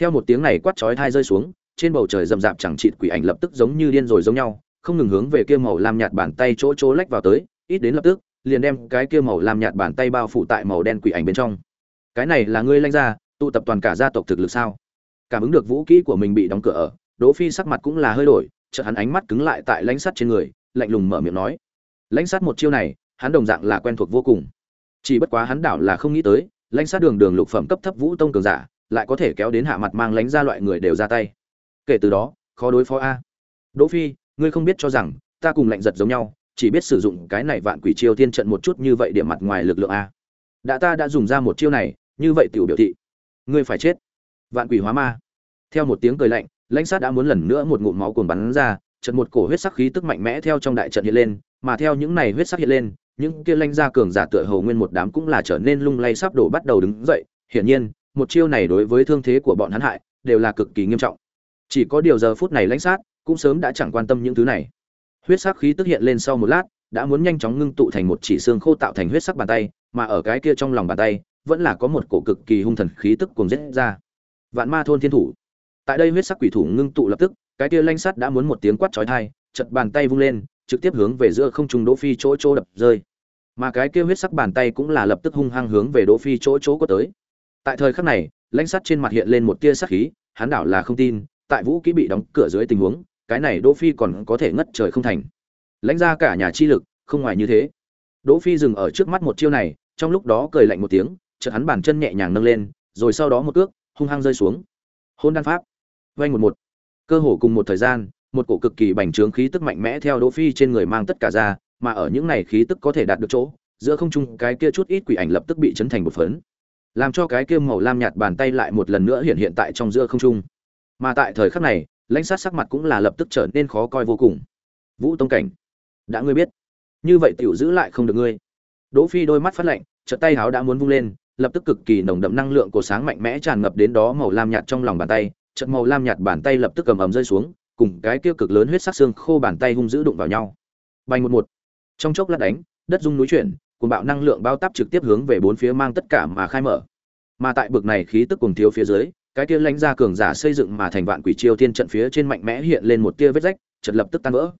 theo một tiếng này quát chói thai rơi xuống, trên bầu trời rậm rạp chẳng chịt quỷ ảnh lập tức giống như điên rồi giống nhau, không ngừng hướng về kia màu lam nhạt bàn tay chỗ chỗ lách vào tới, ít đến lập tức, liền đem cái kia màu lam nhạt bàn tay bao phủ tại màu đen quỷ ảnh bên trong. Cái này là ngươi lanh ra, tụ tập toàn cả gia tộc thực lực sao? Cảm ứng được vũ kỹ của mình bị đóng cửa ở, đỗ phi sắc mặt cũng là hơi đổi, chợt hắn ánh mắt cứng lại tại lãnh sắt trên người, lạnh lùng mở miệng nói. Lãnh sắt một chiêu này, hắn đồng dạng là quen thuộc vô cùng. Chỉ bất quá hắn đảo là không nghĩ tới, lãnh sát đường đường lục phẩm cấp thấp vũ tông cường giả lại có thể kéo đến hạ mặt mang lãnh ra loại người đều ra tay. Kể từ đó, khó đối phó a. Đỗ phi, ngươi không biết cho rằng, ta cùng lạnh giật giống nhau, chỉ biết sử dụng cái này vạn quỷ chiêu tiên trận một chút như vậy điểm mặt ngoài lực lượng a. Đã ta đã dùng ra một chiêu này, như vậy tiểu biểu thị, ngươi phải chết. Vạn quỷ hóa ma. Theo một tiếng cười lạnh, lãnh sát đã muốn lần nữa một ngụm máu cuồn bắn ra trận một cổ huyết sắc khí tức mạnh mẽ theo trong đại trận hiện lên, mà theo những này huyết sắc hiện lên, những kia lãnh gia cường giả tựa hồ nguyên một đám cũng là trở nên lung lay sắp đổ bắt đầu đứng dậy, hiển nhiên một chiêu này đối với thương thế của bọn hắn hại, đều là cực kỳ nghiêm trọng. Chỉ có điều giờ phút này lãnh sát, cũng sớm đã chẳng quan tâm những thứ này. Huyết sắc khí tức hiện lên sau một lát, đã muốn nhanh chóng ngưng tụ thành một chỉ xương khô tạo thành huyết sắc bàn tay, mà ở cái kia trong lòng bàn tay, vẫn là có một cổ cực kỳ hung thần khí tức cuồng rết ra. Vạn ma thôn thiên thủ. Tại đây huyết sắc quỷ thủ ngưng tụ lập tức, cái kia lanh sắt đã muốn một tiếng quát chói tai, chật bàn tay vung lên, trực tiếp hướng về giữa không trung đỗ phi chỗ chỗ đập rơi. Mà cái kia huyết sắc bàn tay cũng là lập tức hung hăng hướng về đỗ phi chỗ chỗ có tới tại thời khắc này, lãnh sắt trên mặt hiện lên một tia sắc khí, hắn đảo là không tin, tại vũ kỹ bị đóng cửa dưới tình huống, cái này đỗ phi còn có thể ngất trời không thành. Lãnh ra cả nhà chi lực, không ngoài như thế. Đỗ phi dừng ở trước mắt một chiêu này, trong lúc đó cười lạnh một tiếng, chợt hắn bàn chân nhẹ nhàng nâng lên, rồi sau đó một cước, hung hăng rơi xuống. Hôn đan pháp. Vay một một. Cơ hồ cùng một thời gian, một cổ cực kỳ bành trướng khí tức mạnh mẽ theo đỗ phi trên người mang tất cả ra, mà ở những này khí tức có thể đạt được chỗ, giữa không trung cái kia chút ít quỷ ảnh lập tức bị chấn thành một phấn làm cho cái kia màu lam nhạt bàn tay lại một lần nữa hiện hiện tại trong giữa không trung. Mà tại thời khắc này, lãnh sát sắc mặt cũng là lập tức trở nên khó coi vô cùng. Vũ tông cảnh, đã ngươi biết. Như vậy tiểu giữ lại không được ngươi. Đỗ phi đôi mắt phát lạnh, chợt tay háo đã muốn vung lên, lập tức cực kỳ nồng đậm năng lượng của sáng mạnh mẽ tràn ngập đến đó màu lam nhạt trong lòng bàn tay, chợt màu lam nhạt bàn tay lập tức cầm ầm rơi xuống, cùng cái kia cực lớn huyết sắc xương khô bàn tay hung dữ đụng vào nhau. Bay một một. Trong chốc lát đánh, đất rung núi chuyển cùng bạo năng lượng bao táp trực tiếp hướng về bốn phía mang tất cả mà khai mở. Mà tại bực này khí tức cùng thiếu phía dưới, cái kia lãnh ra cường giả xây dựng mà thành vạn quỷ chiêu thiên trận phía trên mạnh mẽ hiện lên một tia vết rách chợt lập tức tan vỡ.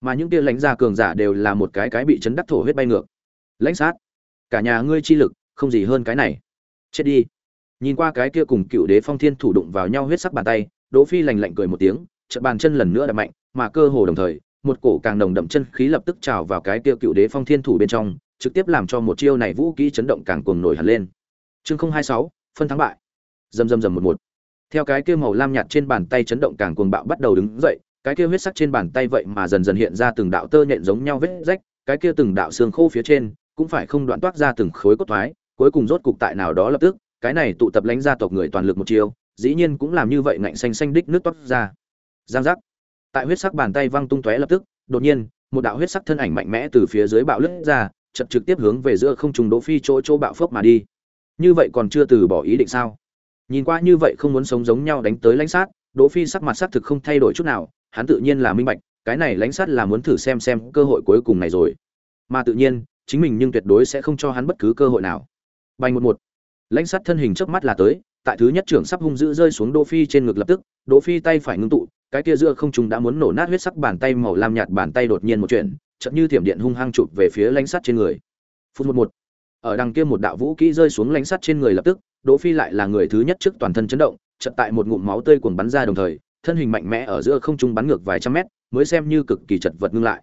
Mà những tia lãnh ra cường giả đều là một cái cái bị chấn đắc thổ huyết bay ngược. Lãnh sát. Cả nhà ngươi chi lực, không gì hơn cái này. Chết đi. Nhìn qua cái kia cùng cựu đế phong thiên thủ đụng vào nhau huyết sắc bàn tay, đỗ phi lạnh lạnh cười một tiếng, chợt bàn chân lần nữa đập mạnh, mà cơ hồ đồng thời, một cổ càng nồng đậm chân khí lập tức trào vào cái kia cựu đế phong thiên thủ bên trong trực tiếp làm cho một chiêu này vũ kỹ chấn động càng cuồng nổi hẳn lên. Chương không hai sáu, phân thắng bại. Rầm rầm rầm một một. Theo cái kia màu lam nhạt trên bàn tay chấn động càng cuồng bạo bắt đầu đứng dậy, cái kia huyết sắc trên bàn tay vậy mà dần dần hiện ra từng đạo tơ nhện giống nhau vết rách, cái kia từng đạo xương khô phía trên cũng phải không đoạn toát ra từng khối cốt thoái, cuối cùng rốt cục tại nào đó lập tức, cái này tụ tập lãnh gia tộc người toàn lực một chiêu, dĩ nhiên cũng làm như vậy ngạnh xanh xanh đích nước toát ra. Giang giác. Tại huyết sắc bàn tay văng tung tóe lập tức, đột nhiên, một đạo huyết sắc thân ảnh mạnh mẽ từ phía dưới bạo lướt ra chật trực tiếp hướng về giữa không trùng đỗ phi chỗ chỗ bạo phước mà đi. Như vậy còn chưa từ bỏ ý định sao? Nhìn qua như vậy không muốn sống giống nhau đánh tới lãnh sát, đỗ phi sắc mặt sắc thực không thay đổi chút nào, hắn tự nhiên là minh bạch, cái này lãnh sát là muốn thử xem xem cơ hội cuối cùng này rồi. Mà tự nhiên, chính mình nhưng tuyệt đối sẽ không cho hắn bất cứ cơ hội nào. Bay một một. Lãnh sát thân hình trước mắt là tới, tại thứ nhất trưởng sắp hung dữ rơi xuống đỗ phi trên ngực lập tức, đỗ phi tay phải ngưng tụ, cái kia giữa không trung đã muốn nổ nát huyết sắc bàn tay màu lam nhạt bàn tay đột nhiên một chuyện chợt như thiểm điện hung hăng chụp về phía lãnh sắt trên người. Phút một một. Ở đằng kia một đạo vũ kỹ rơi xuống lãnh sắt trên người lập tức, đỗ phi lại là người thứ nhất trước toàn thân chấn động, chợt tại một ngụm máu tươi cuồng bắn ra đồng thời, thân hình mạnh mẽ ở giữa không trung bắn ngược vài trăm mét, mới xem như cực kỳ chật vật ngưng lại.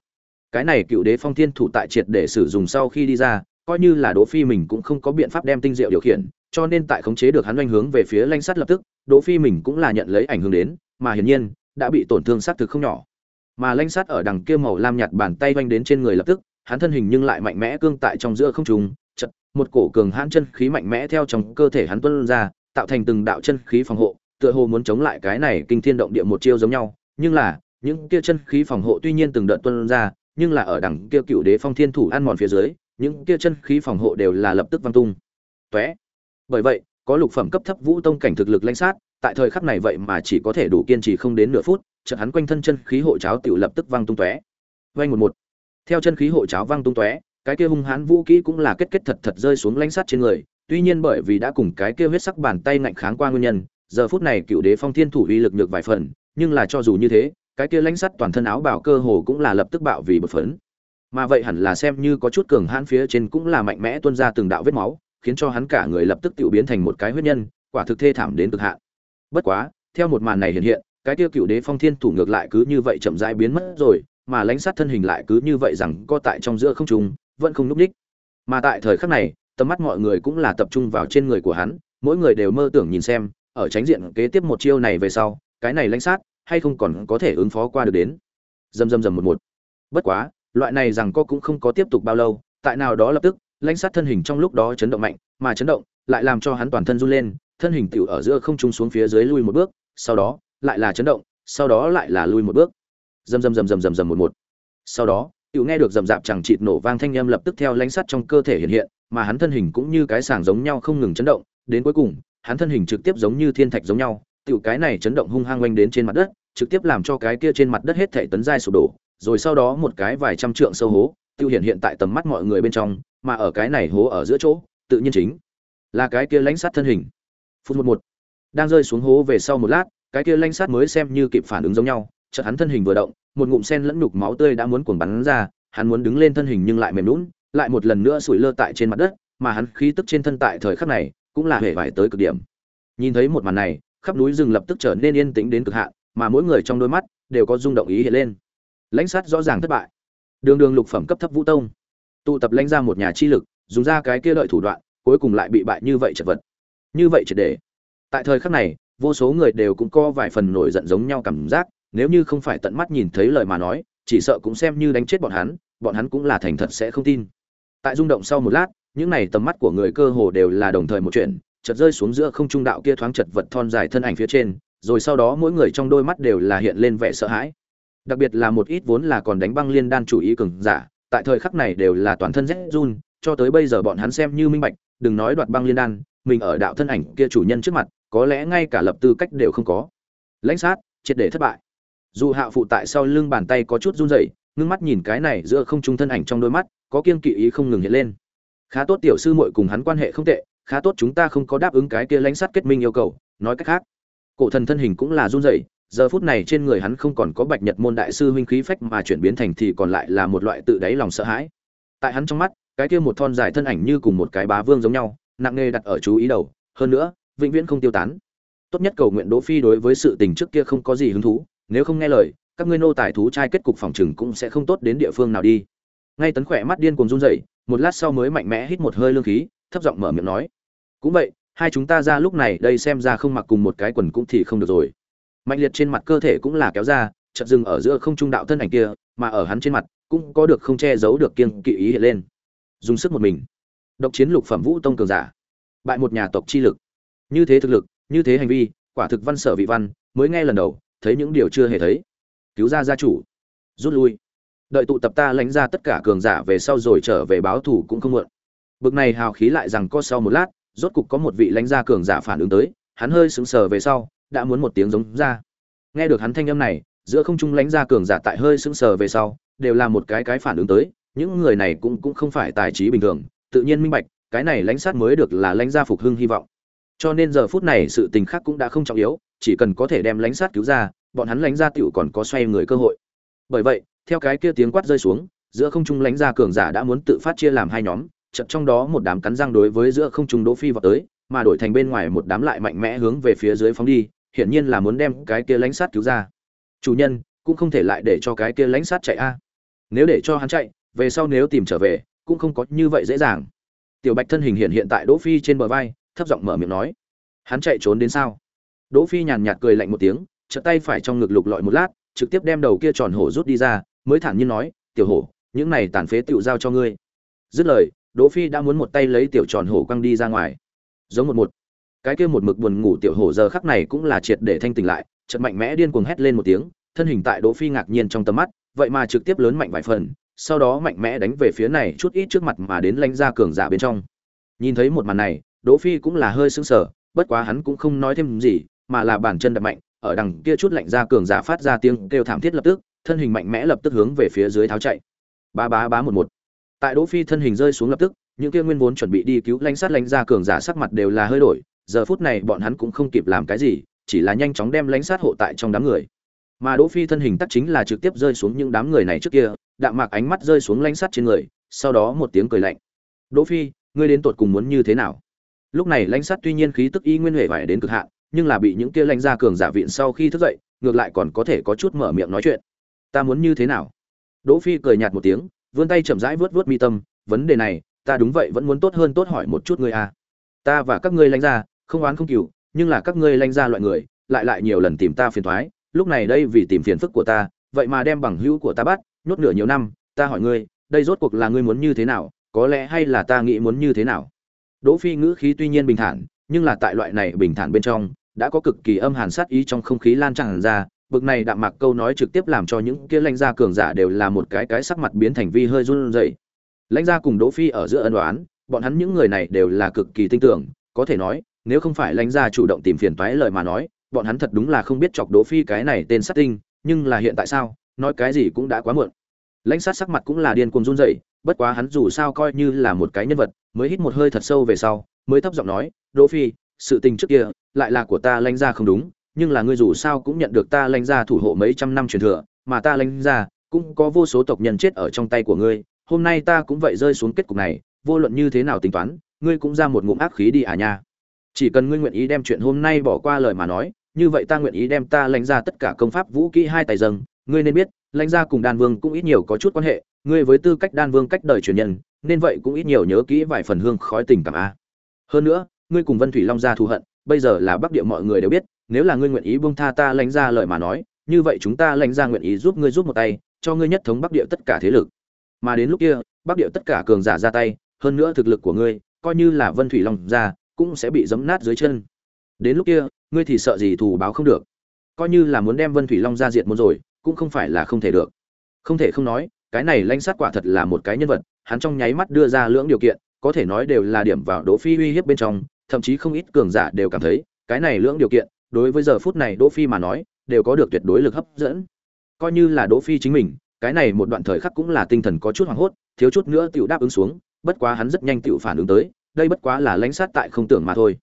Cái này cựu đế phong thiên thủ tại triệt để sử dụng sau khi đi ra, coi như là đỗ phi mình cũng không có biện pháp đem tinh diệu điều khiển, cho nên tại khống chế được hắn doanh hướng về phía lãnh sắt lập tức, đỗ phi mình cũng là nhận lấy ảnh hưởng đến, mà hiển nhiên, đã bị tổn thương sát thực không nhỏ mà lanh sát ở đằng kia màu lam nhạt bàn tay vanh đến trên người lập tức, hắn thân hình nhưng lại mạnh mẽ cương tại trong giữa không trung, chật, một cổ cường hãn chân khí mạnh mẽ theo trong cơ thể hắn tuôn ra, tạo thành từng đạo chân khí phòng hộ, tựa hồ muốn chống lại cái này kinh thiên động địa một chiêu giống nhau. Nhưng là, những kia chân khí phòng hộ tuy nhiên từng đợt tuôn ra, nhưng là ở đằng kia cựu đế phong thiên thủ ăn mòn phía dưới, những kia chân khí phòng hộ đều là lập tức văng tung. Tóe. Bởi vậy, có lục phẩm cấp thấp vũ tông cảnh thực lực lãnh sát, tại thời khắc này vậy mà chỉ có thể đủ kiên trì không đến nửa phút chợt hắn quanh thân chân khí hộ cháo tiểu lập tức văng tung tóe. Vang một một. Theo chân khí hộ cháo văng tung tóe, cái kia hung hãn vũ kỹ cũng là kết kết thật thật rơi xuống lãnh sát trên người. Tuy nhiên bởi vì đã cùng cái kia huyết sắc bàn tay ngạnh kháng qua nguyên nhân, giờ phút này cựu đế phong thiên thủ uy lực nhược vài phần, nhưng là cho dù như thế, cái kia lãnh sắt toàn thân áo bảo cơ hồ cũng là lập tức bạo vì bột phấn. Mà vậy hẳn là xem như có chút cường hãn phía trên cũng là mạnh mẽ tuôn ra từng đạo vết máu, khiến cho hắn cả người lập tức tiểu biến thành một cái huyết nhân, quả thực thê thảm đến cực hạn. Bất quá, theo một màn này hiện hiện cái kia cựu đế phong thiên thủ ngược lại cứ như vậy chậm rãi biến mất rồi, mà lãnh sát thân hình lại cứ như vậy rằng co tại trong giữa không trung, vẫn không núp ních mà tại thời khắc này, tầm mắt mọi người cũng là tập trung vào trên người của hắn, mỗi người đều mơ tưởng nhìn xem, ở tránh diện kế tiếp một chiêu này về sau, cái này lãnh sát hay không còn có thể ứng phó qua được đến. Dầm dầm dầm một một. Bất quá, loại này rằng co cũng không có tiếp tục bao lâu, tại nào đó lập tức, lãnh sát thân hình trong lúc đó chấn động mạnh, mà chấn động, lại làm cho hắn toàn thân run lên, thân hình tựu ở giữa không trung xuống phía dưới lui một bước, sau đó lại là chấn động, sau đó lại là lui một bước. Rầm rầm rầm rầm rầm rầm một một. Sau đó tựu nghe được rầm rạp chẳng chịt nổ vang thanh âm lập tức theo lãnh sắt trong cơ thể hiện hiện, mà hắn thân hình cũng như cái sàng giống nhau không ngừng chấn động, đến cuối cùng, hắn thân hình trực tiếp giống như thiên thạch giống nhau, Tiểu cái này chấn động hung hăng quanh đến trên mặt đất, trực tiếp làm cho cái kia trên mặt đất hết thảy tấn giai sụp đổ, rồi sau đó một cái vài trăm trượng sâu hố, tiêu hiện hiện tại tầm mắt mọi người bên trong, mà ở cái này hố ở giữa chỗ, tự nhiên chính là cái kia lãnh sắt thân hình. Phút một một, đang rơi xuống hố về sau một lát cái kia lãnh sát mới xem như kịp phản ứng giống nhau, chợt hắn thân hình vừa động, một ngụm sen lẫn nhục máu tươi đã muốn cuồng bắn ra, hắn muốn đứng lên thân hình nhưng lại mềm lún lại một lần nữa sủi lơ tại trên mặt đất, mà hắn khí tức trên thân tại thời khắc này cũng là hề vải tới cực điểm. Nhìn thấy một màn này, khắp núi rừng lập tức trở nên yên tĩnh đến cực hạn, mà mỗi người trong đôi mắt đều có rung động ý hiện lên. Lãnh sát rõ ràng thất bại. Đường đường lục phẩm cấp thấp vũ tông. Tụ tập lãnh ra một nhà chi lực, dùng ra cái kia lợi thủ đoạn, cuối cùng lại bị bại như vậy chật vật. Như vậy triệt để. Tại thời khắc này vô số người đều cũng có vài phần nổi giận giống nhau cảm giác, nếu như không phải tận mắt nhìn thấy lời mà nói, chỉ sợ cũng xem như đánh chết bọn hắn bọn hắn cũng là thành thật sẽ không tin. Tại rung động sau một lát, những này tầm mắt của người cơ hồ đều là đồng thời một chuyện, chợt rơi xuống giữa không trung đạo kia thoáng chật vật thon dài thân ảnh phía trên, rồi sau đó mỗi người trong đôi mắt đều là hiện lên vẻ sợ hãi. Đặc biệt là một ít vốn là còn đánh băng liên đan chủ ý cường giả, tại thời khắc này đều là toàn thân rét run, cho tới bây giờ bọn hắn xem như minh bạch, đừng nói đoạt băng liên đan, mình ở đạo thân ảnh kia chủ nhân trước mặt có lẽ ngay cả lập tư cách đều không có. Lãnh sát, triệt để thất bại. Dù hạ phụ tại sau lưng bàn tay có chút run rẩy, ngưng mắt nhìn cái này giữa không trung thân ảnh trong đôi mắt, có kiên kỵ ý không ngừng hiện lên. Khá tốt tiểu sư muội cùng hắn quan hệ không tệ, khá tốt chúng ta không có đáp ứng cái kia lãnh sát kết minh yêu cầu, nói cách khác. Cổ thần thân hình cũng là run rẩy, giờ phút này trên người hắn không còn có bạch nhật môn đại sư huynh khí phách mà chuyển biến thành thì còn lại là một loại tự đáy lòng sợ hãi. Tại hắn trong mắt, cái kia một thon dài thân ảnh như cùng một cái bá vương giống nhau, nặng nề đặt ở chú ý đầu, hơn nữa vĩnh viễn không tiêu tán. Tốt nhất cầu nguyện đỗ phi đối với sự tình trước kia không có gì hứng thú, nếu không nghe lời, các ngươi nô tài thú trai kết cục phòng trừng cũng sẽ không tốt đến địa phương nào đi. Ngay tấn khỏe mắt điên cuồng run rẩy, một lát sau mới mạnh mẽ hít một hơi lương khí, thấp giọng mở miệng nói, cũng vậy, hai chúng ta ra lúc này, đây xem ra không mặc cùng một cái quần cũng thì không được rồi. Mạnh liệt trên mặt cơ thể cũng là kéo ra, chợt dừng ở giữa không trung đạo thân ảnh kia, mà ở hắn trên mặt cũng có được không che giấu được kiêng kỵ ý hiện lên. Dùng sức một mình. Độc chiến lục phẩm vũ tông cường giả. Bại một nhà tộc chi lực như thế thực lực, như thế hành vi, quả thực văn sở vị văn, mới nghe lần đầu, thấy những điều chưa hề thấy. Cứu ra gia chủ. Rút lui. Đợi tụ tập ta lãnh ra tất cả cường giả về sau rồi trở về báo thủ cũng không muộn. Bực này hào khí lại rằng có sau một lát, rốt cục có một vị lãnh gia cường giả phản ứng tới, hắn hơi sững sờ về sau, đã muốn một tiếng giống ra. Nghe được hắn thanh âm này, giữa không trung lãnh gia cường giả tại hơi sững sờ về sau, đều là một cái cái phản ứng tới, những người này cũng cũng không phải tài trí bình thường, tự nhiên minh bạch, cái này lãnh sát mới được là lãnh gia phục hưng hy vọng cho nên giờ phút này sự tình khác cũng đã không trọng yếu, chỉ cần có thể đem lãnh sát cứu ra, bọn hắn lãnh ra tiểu còn có xoay người cơ hội. Bởi vậy, theo cái kia tiếng quát rơi xuống, giữa không trung lãnh ra cường giả đã muốn tự phát chia làm hai nhóm chật trong đó một đám cắn răng đối với giữa không trung đỗ phi vào tới, mà đổi thành bên ngoài một đám lại mạnh mẽ hướng về phía dưới phóng đi, hiển nhiên là muốn đem cái kia lãnh sát cứu ra. Chủ nhân, cũng không thể lại để cho cái kia lãnh sát chạy a. Nếu để cho hắn chạy, về sau nếu tìm trở về, cũng không có như vậy dễ dàng. Tiểu bạch thân hình hiện hiện tại đỗ phi trên bờ vai thấp giọng mở miệng nói. Hắn chạy trốn đến sao? Đỗ phi nhàn nhạt cười lạnh một tiếng, chợt tay phải trong ngực lục lọi một lát, trực tiếp đem đầu kia tròn hổ rút đi ra, mới thản nhiên nói, tiểu hổ, những này tàn phế tiểu giao cho ngươi. Dứt lời, đỗ phi đã muốn một tay lấy tiểu tròn hổ quăng đi ra ngoài. Giống một một. Cái kia một mực buồn ngủ tiểu hổ giờ khắc này cũng là triệt để thanh tỉnh lại, chợt mạnh mẽ điên cuồng hét lên một tiếng, thân hình tại đỗ phi ngạc nhiên trong tầm mắt, vậy mà trực tiếp lớn mạnh vài phần, sau đó mạnh mẽ đánh về phía này chút ít trước mặt mà đến lánh ra cường giả bên trong. Nhìn thấy một màn này đỗ phi cũng là hơi sững sờ, bất quá hắn cũng không nói thêm gì, mà là bản chân đập mạnh, ở đằng kia chút lạnh ra cường giả phát ra tiếng kêu thảm thiết lập tức, thân hình mạnh mẽ lập tức hướng về phía dưới tháo chạy. Ba ba ba một một. Tại đỗ phi thân hình rơi xuống lập tức, những kia nguyên vốn chuẩn bị đi cứu lãnh sát lãnh ra cường giả sắc mặt đều là hơi đổi, giờ phút này bọn hắn cũng không kịp làm cái gì, chỉ là nhanh chóng đem lãnh sát hộ tại trong đám người. Mà đỗ phi thân hình tắc chính là trực tiếp rơi xuống những đám người này trước kia, đạm mạc ánh mắt rơi xuống lãnh sát trên người, sau đó một tiếng cười lạnh. Đỗ phi, ngươi đến tụt cùng muốn như thế nào? Lúc này lãnh sát tuy nhiên khí tức y nguyên huệ vải đến cực hạn, nhưng là bị những kia lãnh gia cường giả viện sau khi thức dậy, ngược lại còn có thể có chút mở miệng nói chuyện. Ta muốn như thế nào? Đỗ phi cười nhạt một tiếng, vươn tay chậm rãi vớt vớt mi tâm, vấn đề này, ta đúng vậy vẫn muốn tốt hơn tốt hỏi một chút ngươi à. Ta và các ngươi lãnh gia, không oán không cừu, nhưng là các ngươi lãnh gia loại người, lại lại nhiều lần tìm ta phiền toái lúc này đây vì tìm phiền phức của ta, vậy mà đem bằng hữu của ta bắt, nhốt nửa nhiều năm, ta hỏi ngươi, đây rốt cuộc là ngươi muốn như thế nào, có lẽ hay là ta nghĩ muốn như thế nào? Đỗ phi ngữ khí tuy nhiên bình thản, nhưng là tại loại này bình thản bên trong, đã có cực kỳ âm hàn sát ý trong không khí lan tràn ra. Bực này đạm mạc câu nói trực tiếp làm cho những kia lãnh gia cường giả đều là một cái cái sắc mặt biến thành vi hơi run rẩy. Lãnh gia cùng đỗ phi ở giữa ân đoán bọn hắn những người này đều là cực kỳ tinh tưởng, có thể nói, nếu không phải lãnh gia chủ động tìm phiền toái lời mà nói, bọn hắn thật đúng là không biết chọc đỗ phi cái này tên sát tinh, nhưng là hiện tại sao, nói cái gì cũng đã quá muộn lãnh sát sắc mặt cũng là điên cuồng run rẩy, bất quá hắn dù sao coi như là một cái nhân vật, mới hít một hơi thật sâu về sau, mới thấp giọng nói, đỗ phi, sự tình trước kia lại là của ta lãnh gia không đúng, nhưng là ngươi dù sao cũng nhận được ta lãnh gia thủ hộ mấy trăm năm truyền thừa, mà ta lãnh gia cũng có vô số tộc nhân chết ở trong tay của ngươi, hôm nay ta cũng vậy rơi xuống kết cục này, vô luận như thế nào tính toán, ngươi cũng ra một ngụm ác khí đi à nha. Chỉ cần ngươi nguyện ý đem chuyện hôm nay bỏ qua lời mà nói, như vậy ta nguyện ý đem ta lãnh ra tất cả công pháp vũ kỹ hai tài dâng, ngươi nên biết lãnh gia cùng đan vương cũng ít nhiều có chút quan hệ, ngươi với tư cách đan vương cách đời truyền nhân, nên vậy cũng ít nhiều nhớ kỹ vài phần hương khói tình cảm a. Hơn nữa, ngươi cùng vân thủy long gia thù hận, bây giờ là bắc địa mọi người đều biết, nếu là ngươi nguyện ý buông tha ta lãnh gia lời mà nói, như vậy chúng ta lãnh gia nguyện ý giúp ngươi giúp một tay, cho ngươi nhất thống bắc địa tất cả thế lực. Mà đến lúc kia, bắc địa tất cả cường giả ra tay, hơn nữa thực lực của ngươi, coi như là vân thủy long gia, cũng sẽ bị giấm nát dưới chân. Đến lúc kia, ngươi thì sợ gì thù báo không được. Coi như là muốn đem vân thủy long ra diệt môn rồi cũng không phải là không thể được. Không thể không nói, cái này lãnh sát quả thật là một cái nhân vật, hắn trong nháy mắt đưa ra lưỡng điều kiện, có thể nói đều là điểm vào đỗ phi uy hiếp bên trong, thậm chí không ít cường giả đều cảm thấy, cái này lưỡng điều kiện, đối với giờ phút này đỗ phi mà nói, đều có được tuyệt đối lực hấp dẫn. Coi như là đỗ phi chính mình, cái này một đoạn thời khắc cũng là tinh thần có chút hoảng hốt, thiếu chút nữa tiểu đáp ứng xuống, bất quá hắn rất nhanh tiểu phản ứng tới, đây bất quá là lãnh sát tại không tưởng mà thôi.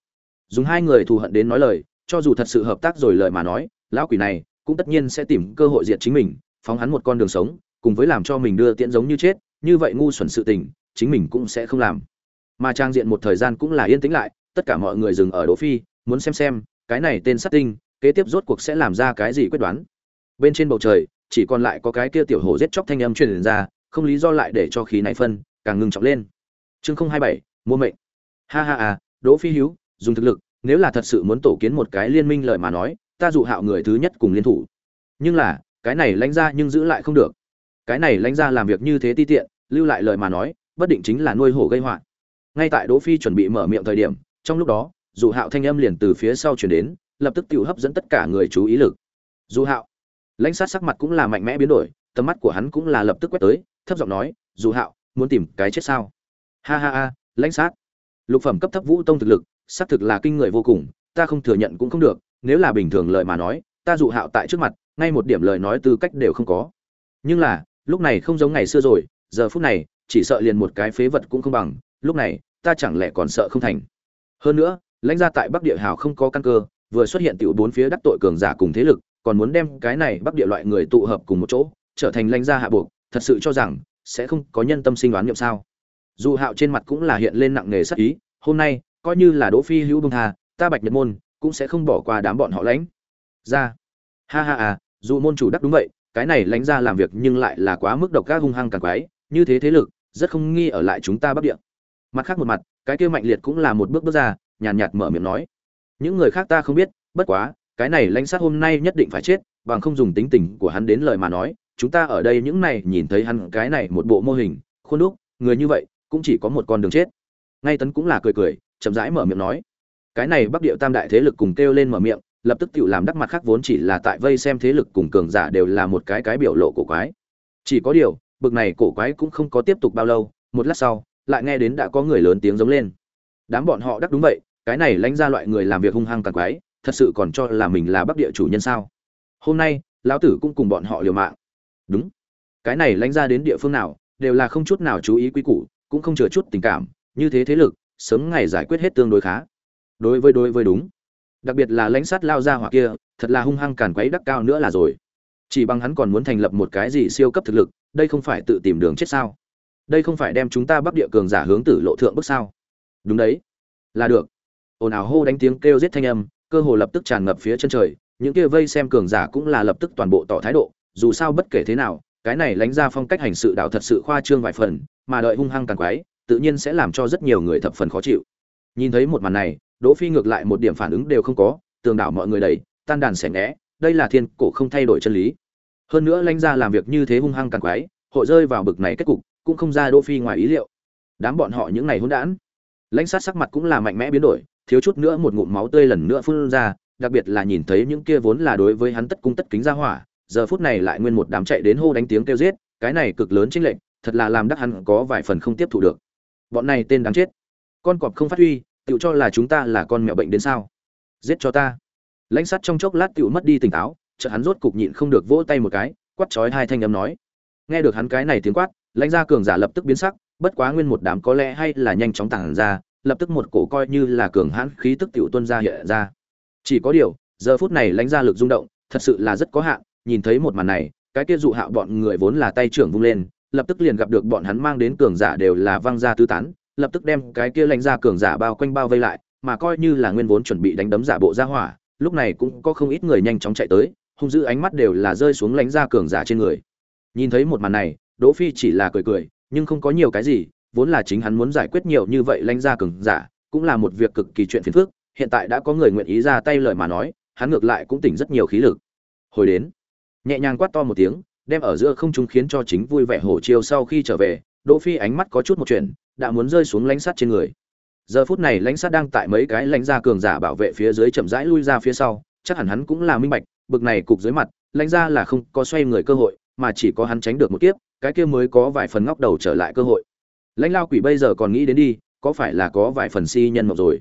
Dùng hai người thù hận đến nói lời, cho dù thật sự hợp tác rồi lời mà nói, lão quỷ này cũng tất nhiên sẽ tìm cơ hội diệt chính mình, phóng hắn một con đường sống, cùng với làm cho mình đưa tiễn giống như chết, như vậy ngu xuẩn sự tình, chính mình cũng sẽ không làm. Mà trang diện một thời gian cũng là yên tĩnh lại, tất cả mọi người dừng ở đỗ phi, muốn xem xem, cái này tên sát tinh, kế tiếp rốt cuộc sẽ làm ra cái gì quyết đoán. Bên trên bầu trời, chỉ còn lại có cái kia tiểu hổ giết chóc thanh âm truyền ra, không lý do lại để cho khí này phân, càng ngưng trọng lên. Chương không hai bảy, mua mệnh. Ha ha à đỗ phi hiếu dùng thực lực, nếu là thật sự muốn tổ kiến một cái liên minh lợi mà nói ta dụ hạo người thứ nhất cùng liên thủ. Nhưng là, cái này lãnh ra nhưng giữ lại không được. Cái này lãnh ra làm việc như thế ti tiện, lưu lại lời mà nói, bất định chính là nuôi hổ gây họa. Ngay tại đỗ phi chuẩn bị mở miệng thời điểm, trong lúc đó, dụ hạo thanh âm liền từ phía sau chuyển đến, lập tức tự hấp dẫn tất cả người chú ý lực. Dụ hạo. Lãnh sát sắc mặt cũng là mạnh mẽ biến đổi, tầm mắt của hắn cũng là lập tức quét tới, thấp giọng nói, dụ hạo, muốn tìm cái chết sao? Ha ha ha, lãnh sát. Lục phẩm cấp thấp vũ tông thực lực, xác thực là kinh người vô cùng, ta không thừa nhận cũng không được nếu là bình thường lời mà nói, ta dụ hạo tại trước mặt, ngay một điểm lời nói tư cách đều không có. Nhưng là, lúc này không giống ngày xưa rồi, giờ phút này, chỉ sợ liền một cái phế vật cũng không bằng, lúc này, ta chẳng lẽ còn sợ không thành? Hơn nữa, lãnh gia tại bắc địa hào không có căn cơ, vừa xuất hiện tiểu bốn phía đắc tội cường giả cùng thế lực, còn muốn đem cái này bắc địa loại người tụ hợp cùng một chỗ, trở thành lãnh gia hạ buộc, thật sự cho rằng, sẽ không có nhân tâm sinh đoán nhậm sao? Dù hạo trên mặt cũng là hiện lên nặng nề sắc ý, hôm nay, coi như là đỗ phi hữu bông tha, ta bạch nhật môn cũng sẽ không bỏ qua đám bọn họ lãnh. Ra. Ha ha à dù môn chủ đắc đúng vậy cái này lãnh ra làm việc nhưng lại là quá mức độc các hung hăng càng quái như thế thế lực rất không nghi ở lại chúng ta bắc địa. Mặt khác một mặt cái kia mạnh liệt cũng là một bước bước ra nhàn nhạt, nhạt mở miệng nói. Những người khác ta không biết bất quá cái này lãnh sát hôm nay nhất định phải chết bằng không dùng tính tình của hắn đến lời mà nói chúng ta ở đây những này nhìn thấy hắn cái này một bộ mô hình khuôn đúc người như vậy cũng chỉ có một con đường chết. Ngay tấn cũng là cười cười chậm rãi mở miệng nói cái này bắc địa tam đại thế lực cùng kêu lên mở miệng, lập tức tự làm đắc mặt khác vốn chỉ là tại vây xem thế lực cùng cường giả đều là một cái cái biểu lộ cổ quái. Chỉ có điều, bực này cổ quái cũng không có tiếp tục bao lâu, một lát sau, lại nghe đến đã có người lớn tiếng giống lên. Đám bọn họ đắc đúng vậy, cái này lãnh ra loại người làm việc hung hăng càng quái, thật sự còn cho là mình là bắc địa chủ nhân sao? Hôm nay, lão tử cũng cùng bọn họ liều mạng. Đúng. Cái này lãnh ra đến địa phương nào, đều là không chút nào chú ý quý củ, cũng không chừa chút tình cảm, như thế thế lực, sớm ngày giải quyết hết tương đối khá đối với đối với đúng. Đặc biệt là lãnh sát lao ra hỏa kia, thật là hung hăng càn quấy đắc cao nữa là rồi. Chỉ bằng hắn còn muốn thành lập một cái gì siêu cấp thực lực, đây không phải tự tìm đường chết sao? Đây không phải đem chúng ta bắc địa cường giả hướng tử lộ thượng bước sao? Đúng đấy. Là được. Ồn ào hô đánh tiếng kêu giết thanh âm, cơ hồ lập tức tràn ngập phía chân trời, những kia vây xem cường giả cũng là lập tức toàn bộ tỏ thái độ, dù sao bất kể thế nào, cái này lánh ra phong cách hành sự đạo thật sự khoa trương vài phần, mà đợi hung hăng càng quái tự nhiên sẽ làm cho rất nhiều người thập phần khó chịu. Nhìn thấy một màn này đỗ phi ngược lại một điểm phản ứng đều không có, tường đảo mọi người đầy, tan đàn xẻ ngẽ đây là thiên cổ không thay đổi chân lý. Hơn nữa lãnh gia làm việc như thế hung hăng càng quái, hội rơi vào bực này kết cục, cũng không ra đỗ phi ngoài ý liệu. Đám bọn họ những này hỗn đản. Lãnh sát sắc mặt cũng là mạnh mẽ biến đổi, thiếu chút nữa một ngụm máu tươi lần nữa phun ra, đặc biệt là nhìn thấy những kia vốn là đối với hắn tất cung tất kính ra hỏa, giờ phút này lại nguyên một đám chạy đến hô đánh tiếng kêu giết, cái này cực lớn chính lệnh thật là làm đắc hắn có vài phần không tiếp thu được. Bọn này tên đáng chết. Con cọp không phát huy tự cho là chúng ta là con mèo bệnh đến sao? Giết cho ta. Lãnh sắt trong chốc lát tự mất đi tỉnh táo, chợt hắn rốt cục nhịn không được vỗ tay một cái, quát chói hai thanh âm nói. Nghe được hắn cái này tiếng quát, lãnh gia cường giả lập tức biến sắc, bất quá nguyên một đám có lẽ hay là nhanh chóng tàng ra, lập tức một cổ coi như là cường hãn khí tức tiểu tuân ra hiện ra. Chỉ có điều, giờ phút này lãnh gia lực rung động, thật sự là rất có hạn, nhìn thấy một màn này, cái kia dụ hạo bọn người vốn là tay trưởng vung lên, lập tức liền gặp được bọn hắn mang đến cường giả đều là văng ra tứ tán lập tức đem cái kia lãnh gia cường giả bao quanh bao vây lại, mà coi như là nguyên vốn chuẩn bị đánh đấm giả bộ ra hỏa, lúc này cũng có không ít người nhanh chóng chạy tới, hung dữ ánh mắt đều là rơi xuống lãnh gia cường giả trên người. Nhìn thấy một màn này, đỗ phi chỉ là cười cười, nhưng không có nhiều cái gì, vốn là chính hắn muốn giải quyết nhiều như vậy lãnh gia cường giả, cũng là một việc cực kỳ chuyện phiền phức, hiện tại đã có người nguyện ý ra tay lời mà nói, hắn ngược lại cũng tỉnh rất nhiều khí lực. Hồi đến, nhẹ nhàng quát to một tiếng, đem ở giữa không trung khiến cho chính vui vẻ hổ chiêu sau khi trở về đỗ phi ánh mắt có chút một chuyện, đã muốn rơi xuống lãnh sát trên người. Giờ phút này lãnh sát đang tại mấy cái lãnh gia cường giả bảo vệ phía dưới chậm rãi lui ra phía sau, chắc hẳn hắn cũng là minh bạch, bực này cục dưới mặt, lãnh gia là không có xoay người cơ hội, mà chỉ có hắn tránh được một kiếp, cái kia mới có vài phần ngóc đầu trở lại cơ hội. Lãnh lao quỷ bây giờ còn nghĩ đến đi, có phải là có vài phần si nhân mộng rồi?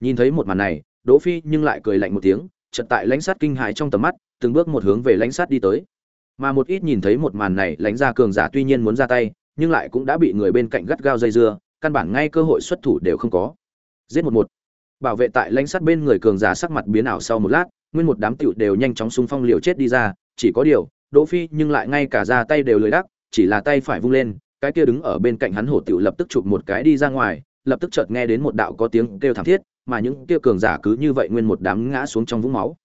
Nhìn thấy một màn này, đỗ phi nhưng lại cười lạnh một tiếng, chợt tại lãnh sát kinh hãi trong tầm mắt, từng bước một hướng về lãnh sát đi tới. Mà một ít nhìn thấy một màn này, lãnh gia cường giả tuy nhiên muốn ra tay nhưng lại cũng đã bị người bên cạnh gắt gao dây dưa, căn bản ngay cơ hội xuất thủ đều không có. Giết một một. Bảo vệ tại lãnh sát bên người cường giả sắc mặt biến ảo sau một lát, nguyên một đám tiểu đều nhanh chóng xung phong liều chết đi ra, chỉ có điều, đỗ phi nhưng lại ngay cả ra tay đều lười đắc, chỉ là tay phải vung lên, cái kia đứng ở bên cạnh hắn hổ tiểu lập tức chụp một cái đi ra ngoài, lập tức chợt nghe đến một đạo có tiếng kêu thảm thiết, mà những kia cường giả cứ như vậy nguyên một đám ngã xuống trong vũng máu.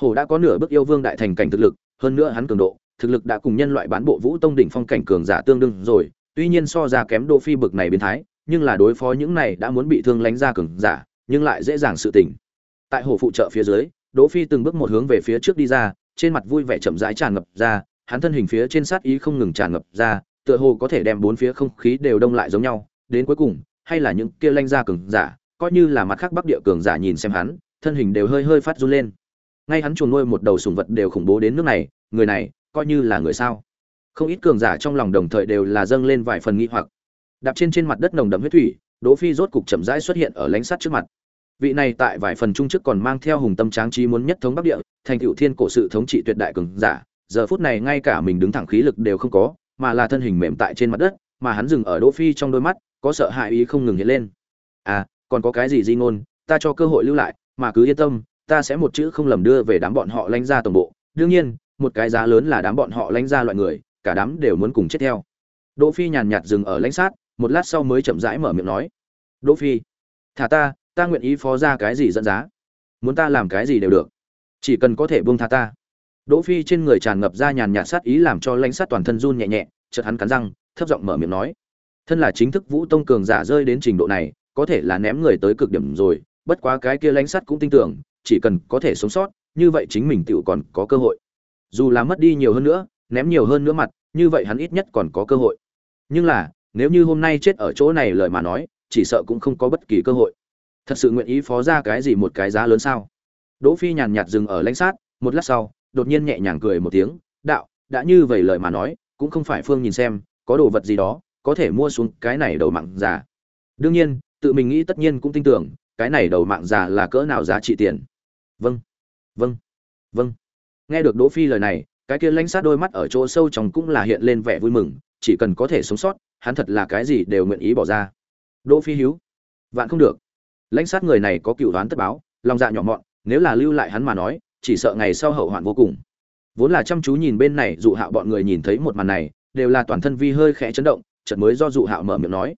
Hổ đã có nửa bước yêu vương đại thành cảnh thực lực, hơn nữa hắn cường độ thực lực đã cùng nhân loại bán bộ vũ tông đỉnh phong cảnh cường giả tương đương rồi, tuy nhiên so ra kém đỗ phi bực này biến thái, nhưng là đối phó những này đã muốn bị thương lánh ra cường giả, nhưng lại dễ dàng sự tỉnh tại hồ phụ trợ phía dưới đỗ phi từng bước một hướng về phía trước đi ra, trên mặt vui vẻ chậm rãi tràn ngập ra, hắn thân hình phía trên sát ý không ngừng tràn ngập ra, tựa hồ có thể đem bốn phía không khí đều đông lại giống nhau, đến cuối cùng, hay là những kia lanh ra cường giả, coi như là mặt khác bắc địa cường giả nhìn xem hắn, thân hình đều hơi hơi phát run lên. Ngay hắn chuồn nuôi một đầu sùng vật đều khủng bố đến nước này, người này coi như là người sao. Không ít cường giả trong lòng đồng thời đều là dâng lên vài phần nghi hoặc. Đạp trên trên mặt đất nồng đậm huyết thủy, đỗ phi rốt cục chậm rãi xuất hiện ở lãnh sát trước mặt. Vị này tại vài phần trung trước còn mang theo hùng tâm tráng trí muốn nhất thống bắc địa, thành cựu thiên cổ sự thống trị tuyệt đại cường giả, giờ phút này ngay cả mình đứng thẳng khí lực đều không có, mà là thân hình mềm tại trên mặt đất, mà hắn dừng ở đỗ phi trong đôi mắt, có sợ hãi ý không ngừng hiện lên. À còn có cái gì di ngôn, ta cho cơ hội lưu lại, mà cứ yên tâm, ta sẽ một chữ không lầm đưa về đám bọn họ lãnh ra tổng bộ. Đương nhiên một cái giá lớn là đám bọn họ lánh ra loại người, cả đám đều muốn cùng chết theo. Đỗ phi nhàn nhạt dừng ở lãnh sát, một lát sau mới chậm rãi mở miệng nói. Đỗ phi, thả ta ta nguyện ý phó ra cái gì dẫn giá? Muốn ta làm cái gì đều được. Chỉ cần có thể buông tha ta. Đỗ phi trên người tràn ngập ra nhàn nhạt sát ý làm cho lãnh sát toàn thân run nhẹ nhẹ, chợt hắn cắn răng, thấp giọng mở miệng nói. Thân là chính thức vũ tông cường giả rơi đến trình độ này, có thể là ném người tới cực điểm rồi, bất quá cái kia lãnh sát cũng tin tưởng, chỉ cần có thể sống sót, như vậy chính mình tựu còn có cơ hội dù là mất đi nhiều hơn nữa, ném nhiều hơn nữa mặt, như vậy hắn ít nhất còn có cơ hội. Nhưng là, nếu như hôm nay chết ở chỗ này lời mà nói, chỉ sợ cũng không có bất kỳ cơ hội. Thật sự nguyện ý phó ra cái gì một cái giá lớn sao? Đỗ phi nhàn nhạt dừng ở lãnh sát, một lát sau, đột nhiên nhẹ nhàng cười một tiếng, đạo, đã như vậy lời mà nói, cũng không phải phương nhìn xem, có đồ vật gì đó, có thể mua xuống cái này đầu mạng giả. đương nhiên, tự mình nghĩ tất nhiên cũng tin tưởng, cái này đầu mạng giả là cỡ nào giá trị tiền. Vâng vâng vâng nghe được đỗ phi lời này, cái kia lãnh sát đôi mắt ở chỗ sâu trong cũng là hiện lên vẻ vui mừng, chỉ cần có thể sống sót, hắn thật là cái gì đều nguyện ý bỏ ra. Đỗ phi hiếu vạn không được. Lãnh sát người này có cựu đoán tất báo, lòng dạ nhỏ mọn, nếu là lưu lại hắn mà nói, chỉ sợ ngày sau hậu hoạn vô cùng. Vốn là chăm chú nhìn bên này, dụ hạo bọn người nhìn thấy một màn này, đều là toàn thân vi hơi khẽ chấn động, chợt mới do dụ hạo mở miệng nói.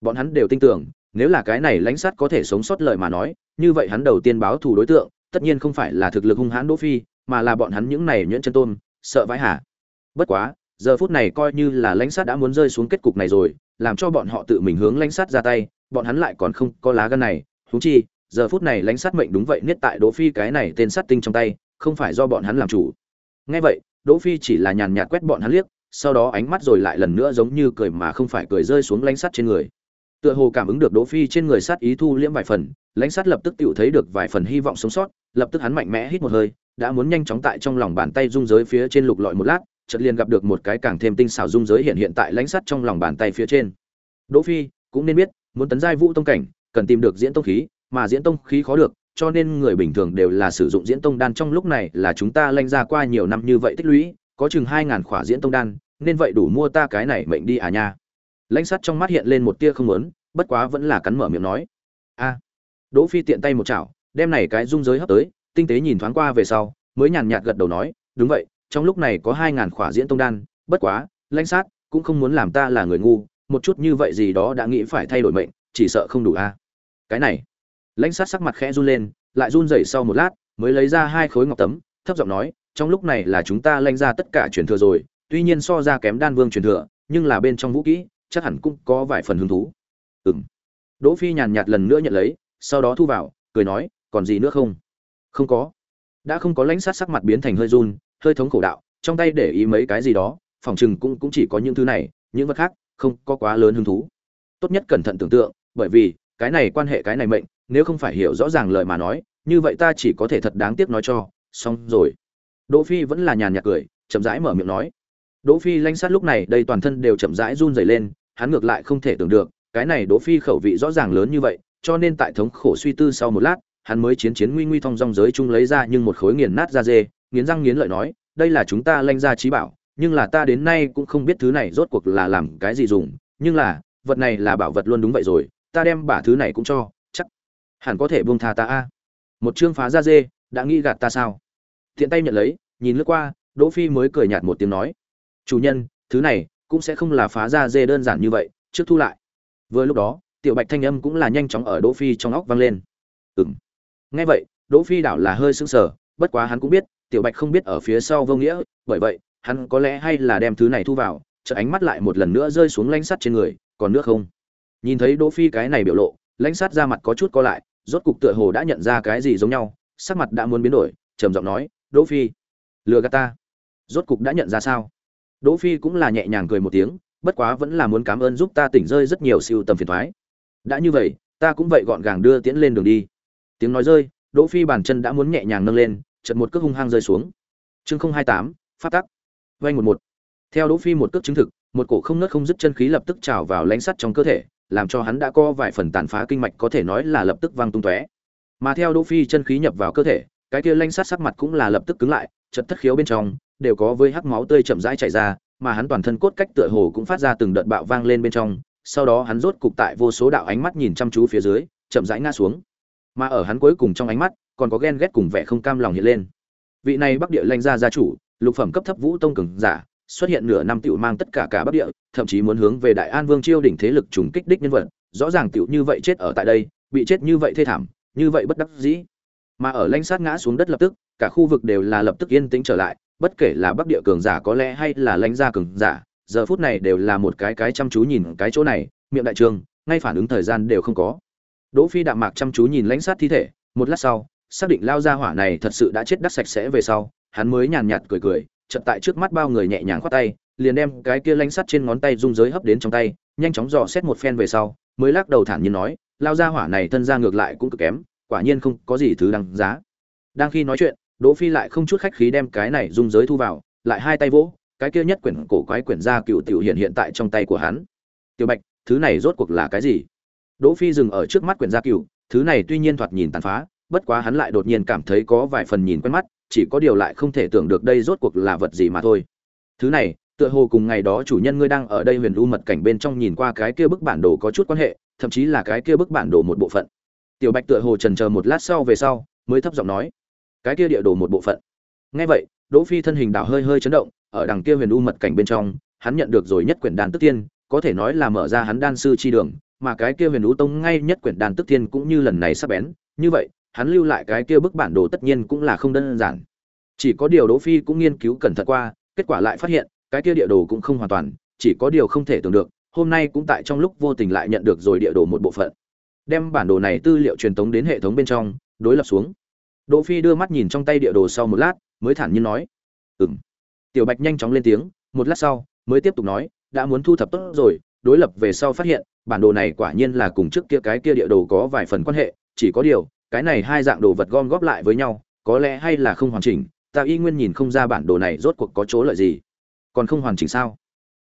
Bọn hắn đều tin tưởng, nếu là cái này lãnh sát có thể sống sót lời mà nói, như vậy hắn đầu tiên báo thù đối tượng, tất nhiên không phải là thực lực hung hãn đỗ phi mà là bọn hắn những này nhuyễn chân tôn sợ vãi hả? Bất quá, giờ phút này coi như là lãnh sát đã muốn rơi xuống kết cục này rồi, làm cho bọn họ tự mình hướng lãnh sát ra tay, bọn hắn lại còn không có lá gan này. Huống chi, giờ phút này lãnh sát mệnh đúng vậy, niết tại đỗ phi cái này tên sát tinh trong tay, không phải do bọn hắn làm chủ. Nghe vậy, đỗ phi chỉ là nhàn nhạt quét bọn hắn liếc, sau đó ánh mắt rồi lại lần nữa giống như cười mà không phải cười rơi xuống lãnh sát trên người. Tựa hồ cảm ứng được đỗ phi trên người sát ý thu liễm vài phần, lãnh sát lập tức tự thấy được vài phần hy vọng sống sót, lập tức hắn mạnh mẽ hít một hơi đã muốn nhanh chóng tại trong lòng bàn tay dung giới phía trên lục lọi một lát, chợt liền gặp được một cái càng thêm tinh xảo dung giới hiện hiện tại lãnh sắt trong lòng bàn tay phía trên. Đỗ phi, cũng nên biết, muốn tấn giai vũ tông cảnh, cần tìm được diễn tông khí, mà diễn tông khí khó được, cho nên người bình thường đều là sử dụng diễn tông đan trong lúc này là chúng ta lanh ra qua nhiều năm như vậy tích lũy, có chừng hai ngàn khỏa diễn tông đan, nên vậy đủ mua ta cái này mệnh đi à nha. Lãnh sắt trong mắt hiện lên một tia không muốn, bất quá vẫn là cắn mở miệng nói. A đỗ phi tiện tay một chảo, đem này cái dung giới hấp tới tinh tế nhìn thoáng qua về sau, mới nhàn nhạt gật đầu nói, đúng vậy, trong lúc này có hai ngàn khỏa diễn tông đan, bất quá, lãnh sát cũng không muốn làm ta là người ngu, một chút như vậy gì đó đã nghĩ phải thay đổi mệnh, chỉ sợ không đủ a. Cái này, lãnh sát sắc mặt khẽ run lên, lại run rẩy sau một lát, mới lấy ra hai khối ngọc tấm, thấp giọng nói, trong lúc này là chúng ta lãnh ra tất cả truyền thừa rồi, tuy nhiên so ra kém đan vương truyền thừa, nhưng là bên trong vũ kỹ, chắc hẳn cũng có vài phần hứng thú. Ừm. Đỗ phi nhàn nhạt lần nữa nhận lấy, sau đó thu vào, cười nói, còn gì nữa không? Không có. Đã không có lãnh sát sắc mặt biến thành hơi run, hơi thống khổ đạo, trong tay để ý mấy cái gì đó, phòng chừng cũng cũng chỉ có những thứ này, những vật khác, không có quá lớn hứng thú. Tốt nhất cẩn thận tưởng tượng, bởi vì, cái này quan hệ, cái này mệnh, nếu không phải hiểu rõ ràng lời mà nói, như vậy ta chỉ có thể thật đáng tiếc nói cho. Xong rồi. Đỗ phi vẫn là nhàn nhạt cười, chậm rãi mở miệng nói. Đỗ phi lãnh sát lúc này, đây toàn thân đều chậm rãi run rẩy lên, hắn ngược lại không thể tưởng được, cái này đỗ phi khẩu vị rõ ràng lớn như vậy, cho nên tại thống khổ suy tư sau một lát hắn mới chiến chiến nguy nguy thong dong giới chung lấy ra nhưng một khối nghiền nát ra dê, nghiến răng nghiến lợi nói, đây là chúng ta lanh ra trí bảo, nhưng là ta đến nay cũng không biết thứ này rốt cuộc là làm cái gì dùng, nhưng là, vật này là bảo vật luôn đúng vậy rồi, ta đem bả thứ này cũng cho, chắc hẳn có thể buông tha ta a. Một chương phá ra dê, đã nghĩ gạt ta sao? Tiện tay nhận lấy, nhìn lướt qua, đỗ phi mới cười nhạt một tiếng nói, chủ nhân, thứ này cũng sẽ không là phá ra dê đơn giản như vậy, trước thu lại. Vừa lúc đó, tiểu bạch thanh âm cũng là nhanh chóng ở đỗ phi trong óc vang lên. Ừm nghe vậy, đỗ phi đảo là hơi sững sờ, bất quá hắn cũng biết, tiểu bạch không biết ở phía sau vô nghĩa, bởi vậy, hắn có lẽ hay là đem thứ này thu vào, chợt ánh mắt lại một lần nữa rơi xuống lãnh sắt trên người, còn nước không? Nhìn thấy đỗ phi cái này biểu lộ, lãnh sắt ra mặt có chút co lại, rốt cục tựa hồ đã nhận ra cái gì giống nhau, sắc mặt đã muốn biến đổi, trầm giọng nói, đỗ phi, lừa gạt ta. Rốt cục đã nhận ra sao? Đỗ phi cũng là nhẹ nhàng cười một tiếng, bất quá vẫn là muốn cảm ơn giúp ta tỉnh rơi rất nhiều siêu tầm phiền toái đã như vậy, ta cũng vậy gọn gàng đưa tiễn lên đường đi tiếng nói rơi đỗ phi bàn chân đã muốn nhẹ nhàng nâng lên chợt một cước hung hăng rơi xuống chương không hai tám phát tắc vay một một theo đỗ phi một cước chứng thực một cổ không nứt không dứt chân khí lập tức trào vào lãnh sắt trong cơ thể làm cho hắn đã co vài phần tàn phá kinh mạch có thể nói là lập tức văng tung tóe. Mà theo Đỗ Phi chân khí nhập vào cơ thể, cái kia lãnh sắt sắc mặt cũng là lập tức cứng lại, chợt thất khiếu bên trong đều có với hắc máu tươi chậm rãi chảy ra, mà hắn toàn thân cốt cách tựa hồ cũng phát ra từng đợt bạo vang lên bên trong, sau đó hắn rốt cục tại vô số đạo ánh mắt nhìn chăm chú phía dưới, chậm rãi ngã xuống. Mà ở hắn cuối cùng trong ánh mắt, còn có ghen ghét cùng vẻ không cam lòng hiện lên. Vị này Bắc Địa Lanh gia gia chủ, lục phẩm cấp thấp vũ tông cường giả, xuất hiện nửa năm tiểu mang tất cả cả Bắc Địa, thậm chí muốn hướng về Đại An Vương chiêu đỉnh thế lực trùng kích đích nhân vật, rõ ràng tiểu như vậy chết ở tại đây, bị chết như vậy thê thảm, như vậy bất đắc dĩ. Mà ở lãnh sát ngã xuống đất lập tức, cả khu vực đều là lập tức yên tĩnh trở lại, bất kể là Bắc Địa cường giả có lẽ hay là lãnh gia cường giả, giờ phút này đều là một cái cái chăm chú nhìn cái chỗ này, miệng đại trường, ngay phản ứng thời gian đều không có. Đỗ Phi đạm mạc chăm chú nhìn lãnh sát thi thể, một lát sau, xác định lao ra hỏa này thật sự đã chết đắc sạch sẽ về sau, hắn mới nhàn nhạt cười cười, chợt tại trước mắt bao người nhẹ nhàng khoát tay, liền đem cái kia lánh sắt trên ngón tay dung giới hấp đến trong tay, nhanh chóng dò xét một phen về sau, mới lắc đầu thản nhiên nói, lao ra hỏa này thân ra ngược lại cũng cực kém, quả nhiên không có gì thứ đáng giá. Đang khi nói chuyện, Đỗ Phi lại không chút khách khí đem cái này dung giới thu vào, lại hai tay vỗ, cái kia nhất quyển cổ quái quyển gia cựu tiểu hiện hiện tại trong tay của hắn. Tiểu Bạch, thứ này rốt cuộc là cái gì? Đỗ Phi dừng ở trước mắt quyển gia cựu, thứ này tuy nhiên thoạt nhìn tàn phá, bất quá hắn lại đột nhiên cảm thấy có vài phần nhìn quen mắt, chỉ có điều lại không thể tưởng được đây rốt cuộc là vật gì mà thôi. Thứ này, tựa hồ cùng ngày đó chủ nhân ngươi đang ở đây huyền u mật cảnh bên trong nhìn qua cái kia bức bản đồ có chút quan hệ thậm chí là cái kia bức bản đồ một bộ phận tiểu bạch tựa hồ chần chờ một lát sau về sau mới thấp giọng nói cái kia địa đồ một bộ phận Nghe vậy đỗ phi thân hình đảo hơi hơi chấn động ở đằng kia huyền u mật cảnh bên trong hắn nhận được rồi nhất quyển đàn tức tiên có thể nói là mở ra hắn đan sư chi đường mà cái kia huyền ú tông ngay nhất quyển đàn tức thiên cũng như lần này sắp bén. Như vậy, hắn lưu lại cái kia bức bản đồ tất nhiên cũng là không đơn giản. Chỉ có điều đỗ phi cũng nghiên cứu cẩn thận qua, kết quả lại phát hiện, cái kia địa đồ cũng không hoàn toàn, chỉ có điều không thể tưởng được, hôm nay cũng tại trong lúc vô tình lại nhận được rồi địa đồ một bộ phận. Đem bản đồ này tư liệu truyền tống đến hệ thống bên trong, đối lập xuống. Đỗ phi đưa mắt nhìn trong tay địa đồ sau một lát, mới thản nhiên nói, ừm. Tiểu bạch nhanh chóng lên tiếng, một lát sau, mới tiếp tục nói, đã muốn thu thập tốt rồi đối lập về sau phát hiện, bản đồ này quả nhiên là cùng trước kia cái kia địa đồ có vài phần quan hệ, chỉ có điều, cái này hai dạng đồ vật gom góp lại với nhau, có lẽ hay là không hoàn chỉnh, ta y nguyên nhìn không ra bản đồ này rốt cuộc có chỗ lợi gì. Còn không hoàn chỉnh sao?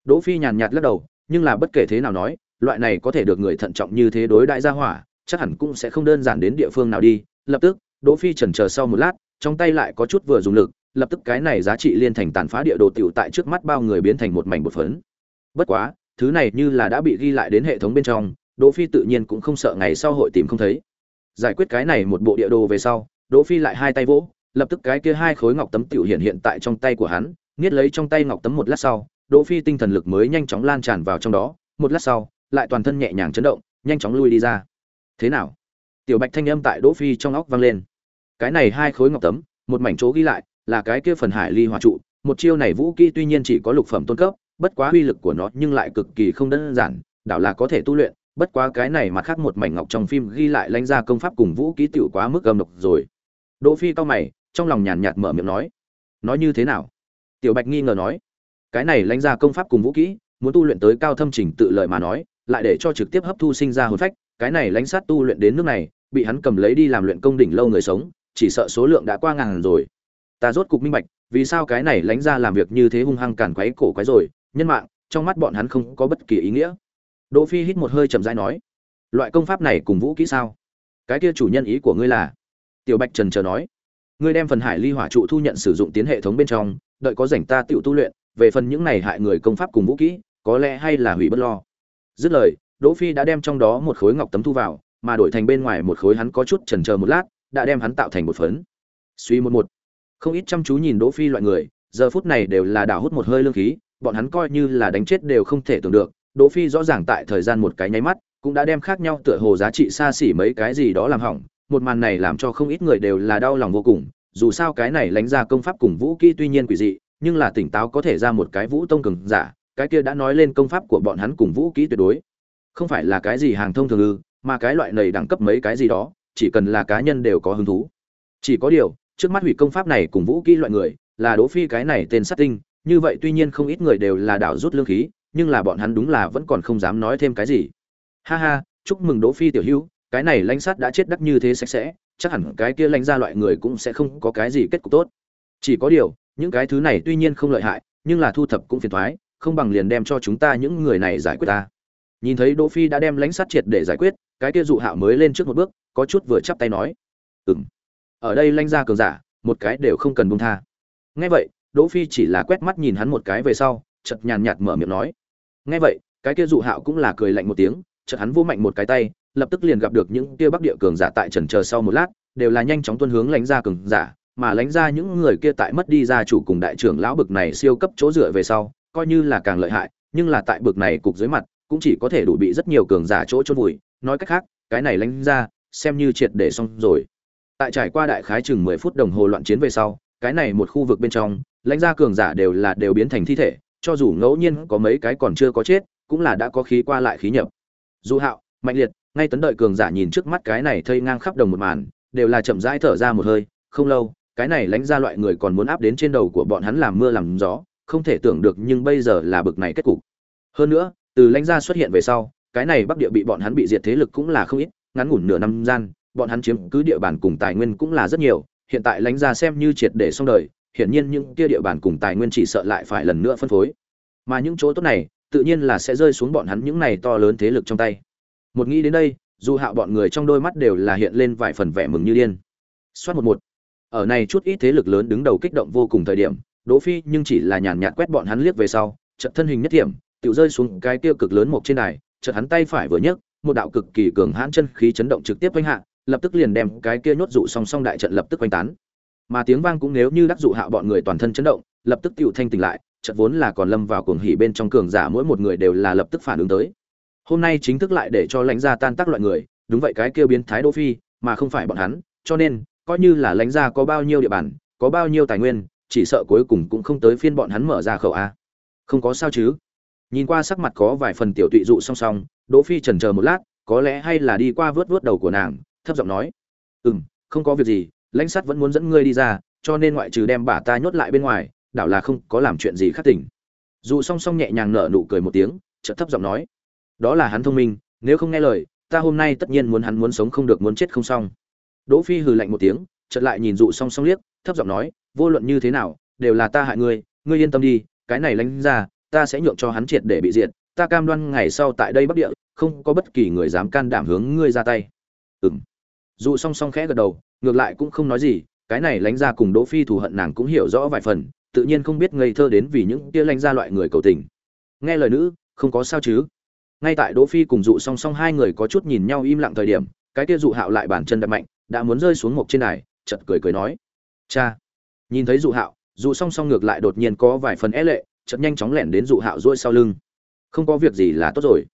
Đỗ phi nhàn nhạt lắc đầu, nhưng là bất kể thế nào nói, loại này có thể được người thận trọng như thế đối đại gia hỏa, chắc hẳn cũng sẽ không đơn giản đến địa phương nào đi. Lập tức, đỗ phi chần chờ sau một lát, trong tay lại có chút vừa dùng lực, lập tức cái này giá trị liên thành tàn phá địa đồ tiểu tại trước mắt bao người biến thành một mảnh bột phấn. Bất quá thứ này như là đã bị ghi lại đến hệ thống bên trong, đỗ phi tự nhiên cũng không sợ ngày sau hội tìm không thấy. Giải quyết cái này một bộ địa đồ về sau, đỗ phi lại hai tay vỗ, lập tức cái kia hai khối ngọc tấm tiểu hiện hiện tại trong tay của hắn, nghiết lấy trong tay ngọc tấm một lát sau, đỗ phi tinh thần lực mới nhanh chóng lan tràn vào trong đó, một lát sau, lại toàn thân nhẹ nhàng chấn động, nhanh chóng lui đi ra. Thế nào? Tiểu bạch thanh âm tại đỗ phi trong óc vang lên. Cái này hai khối ngọc tấm, một mảnh chỗ ghi lại, là cái kia phần hải ly hỏa trụ, một chiêu này vũ kỹ tuy nhiên chỉ có lục phẩm tôn cấp bất quá uy lực của nó nhưng lại cực kỳ không đơn giản, đảo là có thể tu luyện, bất quá cái này mặt khác một mảnh ngọc trong phim ghi lại lãnh ra công pháp cùng vũ khí tiểu quá mức gầm độc rồi. Đỗ phi cao mày, trong lòng nhàn nhạt mở miệng nói nói như thế nào? Tiểu bạch nghi ngờ nói, cái này lãnh ra công pháp cùng vũ kỹ, muốn tu luyện tới cao thâm trình tự lợi mà nói, lại để cho trực tiếp hấp thu sinh ra hồn phách, cái này lãnh sát tu luyện đến nước này, bị hắn cầm lấy đi làm luyện công đỉnh lâu người sống, chỉ sợ số lượng đã qua ngàn rồi. Ta rốt cục minh bạch, vì sao cái này lãnh ra làm việc như thế hung hăng cản quấy cổ quấy rồi nhân mạng, trong mắt bọn hắn không có bất kỳ ý nghĩa. Đỗ phi hít một hơi chậm rãi nói, loại công pháp này cùng vũ kỹ sao? Cái kia chủ nhân ý của ngươi là? Tiểu bạch trần chờ nói, ngươi đem phần hải ly hỏa trụ thu nhận sử dụng tiến hệ thống bên trong, đợi có rảnh ta tự tu luyện, về phần những này hại người công pháp cùng vũ kỹ, có lẽ hay là hủy bất lo. Dứt lời, đỗ phi đã đem trong đó một khối ngọc tấm thu vào, mà đổi thành bên ngoài một khối hắn có chút chần chờ một lát, đã đem hắn tạo thành một phấn. Suy một một. Không ít chăm chú nhìn đỗ phi loại người, giờ phút này đều là đảo hút một hơi lương khí bọn hắn coi như là đánh chết đều không thể tưởng được, đỗ phi rõ ràng tại thời gian một cái nháy mắt, cũng đã đem khác nhau tựa hồ giá trị xa xỉ mấy cái gì đó làm hỏng, một màn này làm cho không ít người đều là đau lòng vô cùng, dù sao cái này lánh ra công pháp cùng vũ kỹ tuy nhiên quỷ dị, nhưng là tỉnh táo có thể ra một cái vũ tông cường giả, cái kia đã nói lên công pháp của bọn hắn cùng vũ kỹ tuyệt đối. Không phải là cái gì hàng thông thường ư, mà cái loại này đẳng cấp mấy cái gì đó, chỉ cần là cá nhân đều có hứng thú. Chỉ có điều, trước mắt hủy công pháp này cùng vũ kỹ loại người, là đỗ phi cái này tên sát tinh như vậy tuy nhiên không ít người đều là đảo rút lương khí, nhưng là bọn hắn đúng là vẫn còn không dám nói thêm cái gì. Ha ha, chúc mừng đỗ phi tiểu hữu, cái này lãnh sát đã chết đắc như thế sạch sẽ, chắc hẳn cái kia lãnh ra loại người cũng sẽ không có cái gì kết cục tốt. Chỉ có điều, những cái thứ này tuy nhiên không lợi hại, nhưng là thu thập cũng phiền toái, không bằng liền đem cho chúng ta những người này giải quyết ta. Nhìn thấy đỗ phi đã đem lãnh sát triệt để giải quyết, cái kia dụ hạo mới lên trước một bước, có chút vừa chắp tay nói, ừm. Ở đây lãnh ra cường giả, một cái đều không cần buông tha. Nghe vậy đỗ phi chỉ là quét mắt nhìn hắn một cái về sau, chợt nhàn nhạt mở miệng nói. Nghe vậy, cái kia dụ hạo cũng là cười lạnh một tiếng, chợt hắn vô mạnh một cái tay, lập tức liền gặp được những kia bắc địa cường giả tại trần chờ sau một lát, đều là nhanh chóng tuân hướng lãnh ra cường giả, mà lãnh ra những người kia tại mất đi gia chủ cùng đại trưởng lão bực này siêu cấp chỗ dựa về sau, coi như là càng lợi hại, nhưng là tại bực này cục dưới mặt, cũng chỉ có thể đủ bị rất nhiều cường giả chỗ chôn vùi. Nói cách khác, cái này lãnh ra xem như triệt để xong rồi. Tại trải qua đại khái chừng mười phút đồng hồ loạn chiến về sau cái này một khu vực bên trong, lãnh gia cường giả đều là đều biến thành thi thể, cho dù ngẫu nhiên có mấy cái còn chưa có chết, cũng là đã có khí qua lại khí nhập. Dù hạo, mạnh liệt, ngay tấn đợi cường giả nhìn trước mắt cái này thây ngang khắp đồng một màn, đều là chậm rãi thở ra một hơi, không lâu, cái này lãnh ra loại người còn muốn áp đến trên đầu của bọn hắn làm mưa làm gió, không thể tưởng được nhưng bây giờ là bực này kết cục. Hơn nữa, từ lãnh gia xuất hiện về sau, cái này bắc địa bị bọn hắn bị diệt thế lực cũng là không ít, ngắn ngủn nửa năm gian, bọn hắn chiếm cứ địa bàn cùng tài nguyên cũng là rất nhiều hiện tại lánh ra xem như triệt để xong đời, hiển nhiên những kia địa bàn cùng tài nguyên chỉ sợ lại phải lần nữa phân phối. Mà những chỗ tốt này, tự nhiên là sẽ rơi xuống bọn hắn những này to lớn thế lực trong tay. Một nghĩ đến đây, dù hạo bọn người trong đôi mắt đều là hiện lên vài phần vẻ mừng như điên. Xoát một một. Ở này chút ít thế lực lớn đứng đầu kích động vô cùng thời điểm, đỗ phi nhưng chỉ là nhàn nhạt quét bọn hắn liếc về sau trận thân hình nhất điểm tự rơi xuống cái tiêu cực lớn một trên này chợt hắn tay phải vừa nhấc, một đạo cực kỳ cường hãn chân khí chấn động trực tiếp vinh hạ lập tức liền đem cái kia nhốt dụ song song đại trận lập tức quanh tán. Mà tiếng vang cũng nếu như đắc dụ hạ bọn người toàn thân chấn động, lập tức tựu thanh tỉnh lại, trận vốn là còn lâm vào cuồng hỉ bên trong cường giả mỗi một người đều là lập tức phản ứng tới. Hôm nay chính thức lại để cho lãnh gia tan tác loại người, đúng vậy cái kia biến thái đô phi, mà không phải bọn hắn, cho nên, coi như là lãnh gia có bao nhiêu địa bàn, có bao nhiêu tài nguyên, chỉ sợ cuối cùng cũng không tới phiên bọn hắn mở ra khẩu a. Không có sao chứ? Nhìn qua sắc mặt có vài phần tiểu tụy dụ song song, đỗ phi chần chờ một lát, có lẽ hay là đi qua vớt vớt đầu của nàng thấp giọng nói. Ừm, không có việc gì, lãnh sát vẫn muốn dẫn ngươi đi ra, cho nên ngoại trừ đem bà ta nhốt lại bên ngoài, đảo là không có làm chuyện gì khác tỉnh dù song song nhẹ nhàng nở nụ cười một tiếng, chợt thấp giọng nói. Đó là hắn thông minh, nếu không nghe lời, ta hôm nay tất nhiên muốn hắn muốn sống không được muốn chết không xong. Đỗ phi hừ lạnh một tiếng, chợt lại nhìn dụ song song liếc, thấp giọng nói, vô luận như thế nào, đều là ta hại ngươi ngươi yên tâm đi, cái này lánh ra, ta sẽ nhượng cho hắn triệt để bị diệt, ta cam đoan ngày sau tại đây bắc địa, không có bất kỳ người dám can đảm hướng ngươi ra tay. Ừm dụ song song khẽ gật đầu, ngược lại cũng không nói gì, cái này lánh ra cùng đỗ phi thù hận nàng cũng hiểu rõ vài phần, tự nhiên không biết ngây thơ đến vì những kia lánh ra loại người cầu tình. Nghe lời nữ, không có sao chứ. Ngay tại đỗ phi cùng dụ song song hai người có chút nhìn nhau im lặng thời điểm, cái kia dụ hạo lại bàn chân đập mạnh, đã muốn rơi xuống một trên đài, chợt cười cười nói, cha. Nhìn thấy dụ hạo, dụ song song ngược lại đột nhiên có vài phần é lệ, chợt nhanh chóng lẻn đến dụ hạo duỗi sau lưng. Không có việc gì là tốt rồi.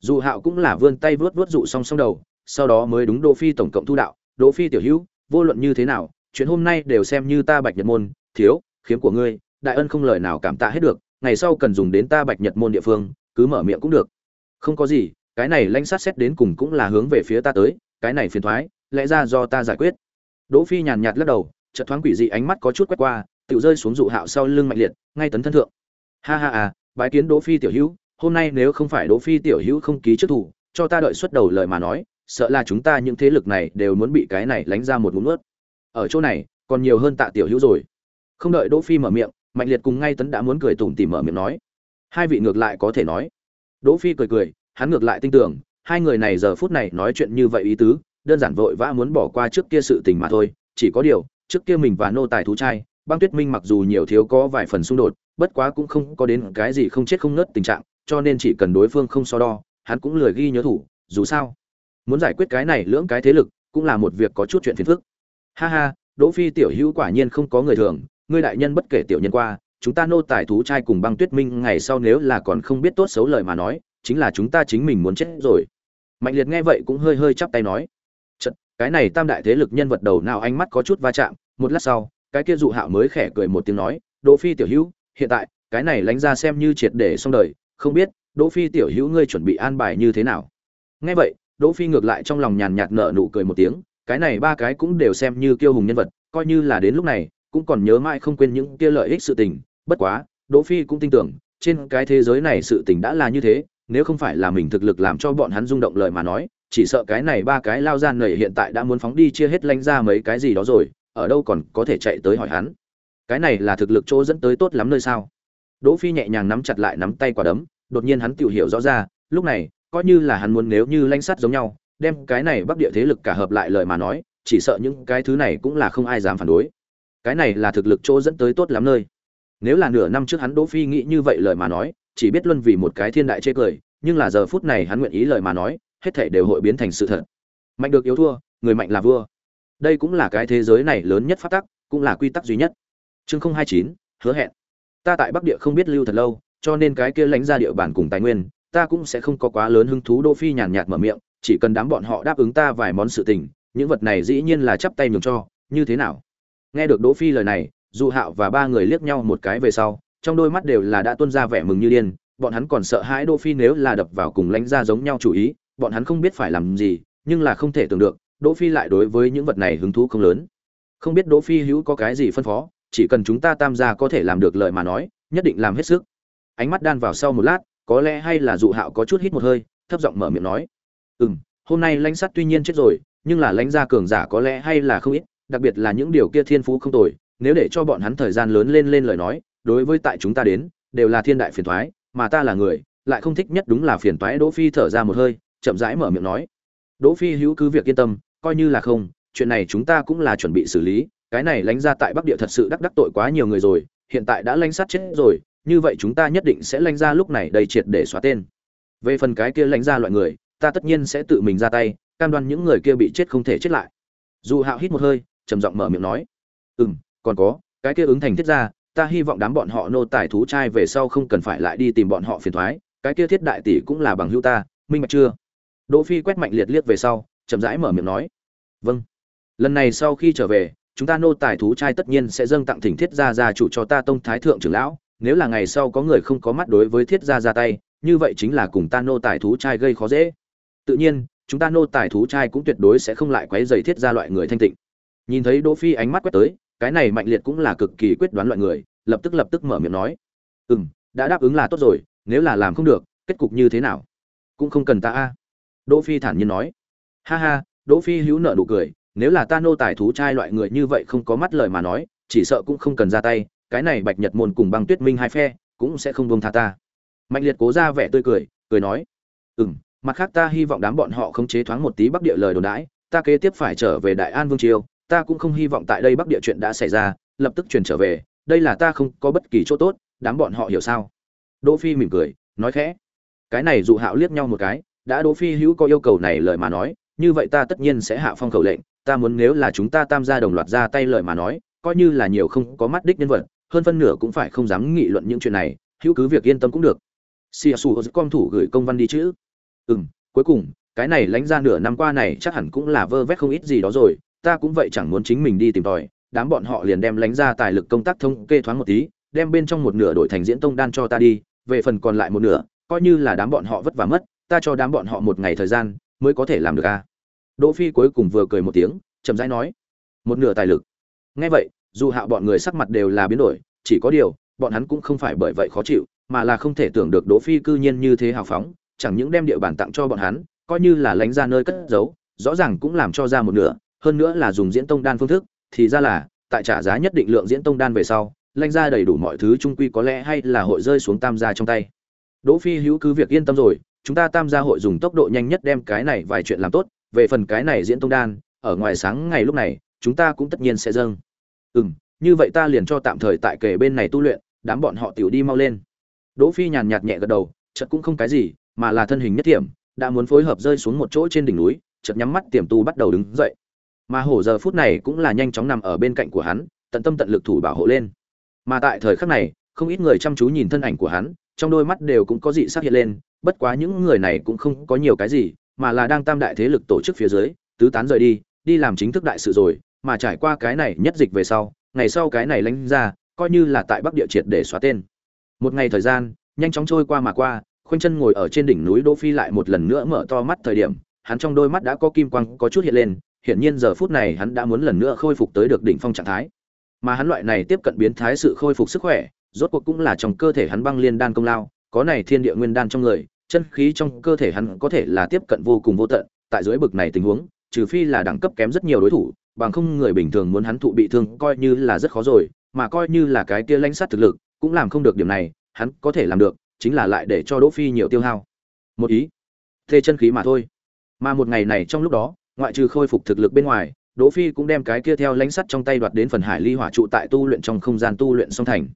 Dụ hạo cũng là vươn tay vớt vớt dụ song song đầu sau đó mới đúng đỗ phi tổng cộng thu đạo. Đỗ phi tiểu hữu, vô luận như thế nào, chuyện hôm nay đều xem như ta bạch nhật môn, thiếu, khiếm của ngươi, đại ân không lời nào cảm tạ hết được, ngày sau cần dùng đến ta bạch nhật môn địa phương, cứ mở miệng cũng được. Không có gì, cái này lãnh sát xét đến cùng cũng là hướng về phía ta tới, cái này phiền thoái, lẽ ra do ta giải quyết. Đỗ phi nhàn nhạt lắc đầu, chợt thoáng quỷ dị ánh mắt có chút quét qua tự rơi xuống dụ hạo sau lưng mạnh liệt, ngay tấn thân thượng. Ha ha à bái kiến đỗ phi tiểu hữu, hôm nay nếu không phải đỗ phi tiểu hữu không ký trước thủ, cho ta đợi xuất đầu lời mà nói sợ là chúng ta những thế lực này đều muốn bị cái này lánh ra một ngụm nước. ở chỗ này, còn nhiều hơn tạ tiểu hữu rồi. Không đợi đỗ phi mở miệng, mạnh liệt cùng ngay tấn đã muốn cười tủm tỉm mở miệng nói. Hai vị ngược lại có thể nói. Đỗ phi cười cười, hắn ngược lại tin tưởng, hai người này giờ phút này nói chuyện như vậy ý tứ, đơn giản vội vã muốn bỏ qua trước kia sự tình mà thôi. Chỉ có điều, trước kia mình và nô tài thú trai, băng tuyết minh mặc dù nhiều thiếu có vài phần xung đột, bất quá cũng không có đến cái gì không chết không nớt tình trạng, cho nên chỉ cần đối phương không so đo, hắn cũng lười ghi nhớ thủ, dù sao muốn giải quyết cái này lưỡng cái thế lực cũng là một việc có chút chuyện phiền phức. Ha ha đỗ phi tiểu hữu quả nhiên không có người thường ngươi đại nhân bất kể tiểu nhân qua chúng ta nô tài thú trai cùng băng tuyết minh ngày sau nếu là còn không biết tốt xấu lời mà nói chính là chúng ta chính mình muốn chết rồi. Mạnh liệt nghe vậy cũng hơi hơi chắp tay nói Chật, cái này tam đại thế lực nhân vật đầu nào ánh mắt có chút va chạm một lát sau cái kia dụ hạo mới khẽ cười một tiếng nói đỗ phi tiểu hữu hiện tại cái này lánh ra xem như triệt để xong đời không biết đỗ phi tiểu hữu ngươi chuẩn bị an bài như thế nào? Nghe vậy đỗ phi ngược lại trong lòng nhàn nhạt nở nụ cười một tiếng, cái này ba cái cũng đều xem như kiêu hùng nhân vật, coi như là đến lúc này, cũng còn nhớ mãi không quên những kia lợi ích sự tình. Bất quá, đỗ phi cũng tin tưởng, trên cái thế giới này sự tình đã là như thế, nếu không phải là mình thực lực làm cho bọn hắn rung động lời mà nói, chỉ sợ cái này ba cái lao gian nảy hiện tại đã muốn phóng đi chia hết lánh ra mấy cái gì đó rồi, ở đâu còn có thể chạy tới hỏi hắn. Cái này là thực lực chỗ dẫn tới tốt lắm nơi sao? Đỗ phi nhẹ nhàng nắm chặt lại nắm tay quả đấm, đột nhiên hắn tiểu hiểu rõ ra, lúc này coi như là hắn muốn nếu như lanh sắt giống nhau, đem cái này bắc địa thế lực cả hợp lại lời mà nói, chỉ sợ những cái thứ này cũng là không ai dám phản đối. Cái này là thực lực chỗ dẫn tới tốt lắm nơi. Nếu là nửa năm trước hắn đỗ phi nghĩ như vậy lời mà nói, chỉ biết luân vì một cái thiên đại chê cười, nhưng là giờ phút này hắn nguyện ý lời mà nói, hết thảy đều hội biến thành sự thật. Mạnh được yếu thua, người mạnh là vua. Đây cũng là cái thế giới này lớn nhất phát tắc, cũng là quy tắc duy nhất. Chương không hai chín, hứa hẹn. Ta tại bắc địa không biết lưu thật lâu, cho nên cái kia lãnh ra địa bàn cùng tài nguyên ta cũng sẽ không có quá lớn hứng thú đỗ phi nhàn nhạt mở miệng, chỉ cần đám bọn họ đáp ứng ta vài món sự tình, những vật này dĩ nhiên là chắp tay nhường cho, như thế nào? Nghe được đỗ phi lời này, du hạo và ba người liếc nhau một cái về sau, trong đôi mắt đều là đã tuôn ra vẻ mừng như điên, bọn hắn còn sợ hãi đỗ phi nếu là đập vào cùng lãnh ra giống nhau chủ ý, bọn hắn không biết phải làm gì, nhưng là không thể tưởng được, đỗ phi lại đối với những vật này hứng thú không lớn. Không biết đỗ phi hữu có cái gì phân phó, chỉ cần chúng ta tam gia có thể làm được lợi mà nói, nhất định làm hết sức. Ánh mắt đan vào sau một lát có lẽ hay là dụ hạo có chút hít một hơi, thấp giọng mở miệng nói. Ừm, hôm nay lãnh sát tuy nhiên chết rồi, nhưng là lãnh gia cường giả có lẽ hay là không ít, đặc biệt là những điều kia thiên phú không tồi, nếu để cho bọn hắn thời gian lớn lên lên lời nói, đối với tại chúng ta đến, đều là thiên đại phiền toái, mà ta là người, lại không thích nhất đúng là phiền toái đỗ phi thở ra một hơi, chậm rãi mở miệng nói. Đỗ phi hữu cứ việc yên tâm, coi như là không, chuyện này chúng ta cũng là chuẩn bị xử lý, cái này lãnh gia tại bắc địa thật sự đắc đắc tội quá nhiều người rồi, hiện tại đã lãnh sát chết rồi như vậy chúng ta nhất định sẽ lanh ra lúc này đầy triệt để xóa tên. Về phần cái kia lanh ra loại người, ta tất nhiên sẽ tự mình ra tay, cam đoan những người kia bị chết không thể chết lại. Dù hạo hít một hơi, trầm giọng mở miệng nói ừ m còn có, cái kia ứng thành thiết ra ta hy vọng đám bọn họ nô tài thú trai về sau không cần phải lại đi tìm bọn họ phiền thoái, cái kia thiết đại tỷ cũng là bằng hữu ta, minh bạch chưa? Đỗ phi quét mạnh liệt liếc về sau, chậm rãi mở miệng nói vâng. Lần này sau khi trở về, chúng ta nô tài thú trai tất nhiên sẽ dâng tặng thỉnh thiết gia gia chủ cho ta tông thái thượng trưởng lão nếu là ngày sau có người không có mắt đối với thiết gia ra tay, như vậy chính là cùng ta nô tài thú trai gây khó dễ. Tự nhiên, chúng ta nô tài thú trai cũng tuyệt đối sẽ không lại quấy dày thiết gia loại người thanh tịnh. Nhìn thấy đỗ phi ánh mắt quét tới, cái này mạnh liệt cũng là cực kỳ quyết đoán loại người, lập tức lập tức mở miệng nói. Ừm, đã đáp ứng là tốt rồi, nếu là làm không được, kết cục như thế nào? Cũng không cần ta a. Đỗ phi thản nhiên nói. Ha ha, đỗ phi hữu nợ nụ cười, nếu là ta nô tài thú trai loại người như vậy không có mắt lời mà nói, chỉ sợ cũng không cần ra tay cái này bạch nhật môn cùng băng tuyết minh hai phe cũng sẽ không buông tha ta. Mạnh liệt cố ra vẻ tươi cười cười nói, ừm, mặt khác ta hy vọng đám bọn họ không chế thoáng một tí bắc địa lời đồn đãi, ta kế tiếp phải trở về đại an vương triều, ta cũng không hy vọng tại đây bắc địa chuyện đã xảy ra, lập tức chuyển trở về, đây là ta không có bất kỳ chỗ tốt, đám bọn họ hiểu sao? Đỗ phi mỉm cười, nói khẽ, cái này dụ hạo liếc nhau một cái, đã đỗ phi hữu có yêu cầu này lời mà nói, như vậy ta tất nhiên sẽ hạ phong khẩu lệnh, ta muốn nếu là chúng ta tam gia đồng loạt ra tay lời mà nói, coi như là nhiều không có mắt đích nhân vật hơn phân nửa cũng phải không dám nghị luận những chuyện này, hữu cứ việc yên tâm cũng được. Siasu xù con thủ gửi công văn đi chứ? Ừ cuối cùng, cái này lánh ra nửa năm qua này chắc hẳn cũng là vơ vét không ít gì đó rồi, ta cũng vậy chẳng muốn chính mình đi tìm tòi, đám bọn họ liền đem lánh ra tài lực công tác thông kê thoáng một tí, đem bên trong một nửa đổi thành diễn tông đan cho ta đi, về phần còn lại một nửa, coi như là đám bọn họ vất vả mất, ta cho đám bọn họ một ngày thời gian mới có thể làm được a đỗ phi cuối cùng vừa cười một tiếng, chậm rãi nói, một nửa tài lực. Nghe vậy dù hạ bọn người sắc mặt đều là biến đổi, chỉ có điều, bọn hắn cũng không phải bởi vậy khó chịu, mà là không thể tưởng được đỗ phi cư nhiên như thế hào phóng, chẳng những đem địa bàn tặng cho bọn hắn, coi như là lánh ra nơi cất giấu, rõ ràng cũng làm cho ra một nửa, hơn nữa là dùng diễn tông đan phương thức, thì ra là, tại trả giá nhất định lượng diễn tông đan về sau lanh ra đầy đủ mọi thứ trung quy có lẽ hay là hội rơi xuống tam gia trong tay. Đỗ phi hữu cứ việc yên tâm rồi, chúng ta tam gia hội dùng tốc độ nhanh nhất đem cái này vài chuyện làm tốt, về phần cái này diễn tông đan, ở ngoài sáng ngày lúc này, chúng ta cũng tất nhiên sẽ dâng ừm, như vậy ta liền cho tạm thời tại kề bên này tu luyện, đám bọn họ tiểu đi mau lên. Đỗ phi nhàn nhạt nhẹ gật đầu, chợt cũng không cái gì, mà là thân hình nhất tiệm, đã muốn phối hợp rơi xuống một chỗ trên đỉnh núi, chợt nhắm mắt tiềm tu bắt đầu đứng dậy. Mà hổ giờ phút này cũng là nhanh chóng nằm ở bên cạnh của hắn, tận tâm tận lực thủ bảo hộ lên. Mà tại thời khắc này, không ít người chăm chú nhìn thân ảnh của hắn, trong đôi mắt đều cũng có dị sắc hiện lên, bất quá những người này cũng không có nhiều cái gì, mà là đang tam đại thế lực tổ chức phía dưới, tứ tán rời đi đi làm chính thức đại sự rồi mà trải qua cái này nhất dịch về sau, ngày sau cái này lánh ra, coi như là tại bắc địa triệt để xóa tên. Một ngày thời gian, nhanh chóng trôi qua mà qua, khoanh chân ngồi ở trên đỉnh núi đỗ phi lại một lần nữa mở to mắt thời điểm, hắn trong đôi mắt đã có kim quang có chút hiện lên, hiển nhiên giờ phút này hắn đã muốn lần nữa khôi phục tới được đỉnh phong trạng thái. Mà hắn loại này tiếp cận biến thái sự khôi phục sức khỏe, rốt cuộc cũng là trong cơ thể hắn băng liên đan công lao, có này thiên địa nguyên đan trong người, chân khí trong cơ thể hắn có thể là tiếp cận vô cùng vô tận, tại dưới bực này tình huống, trừ phi là đẳng cấp kém rất nhiều đối thủ bằng không người bình thường muốn hắn thụ bị thương coi như là rất khó rồi mà coi như là cái kia lãnh sát thực lực cũng làm không được điểm này hắn có thể làm được chính là lại để cho đỗ phi nhiều tiêu hao. Một ý thê chân khí mà thôi. Mà một ngày này trong lúc đó ngoại trừ khôi phục thực lực bên ngoài đỗ phi cũng đem cái kia theo lãnh sắt trong tay đoạt đến phần hải ly hỏa trụ tại tu luyện trong không gian tu luyện song thành.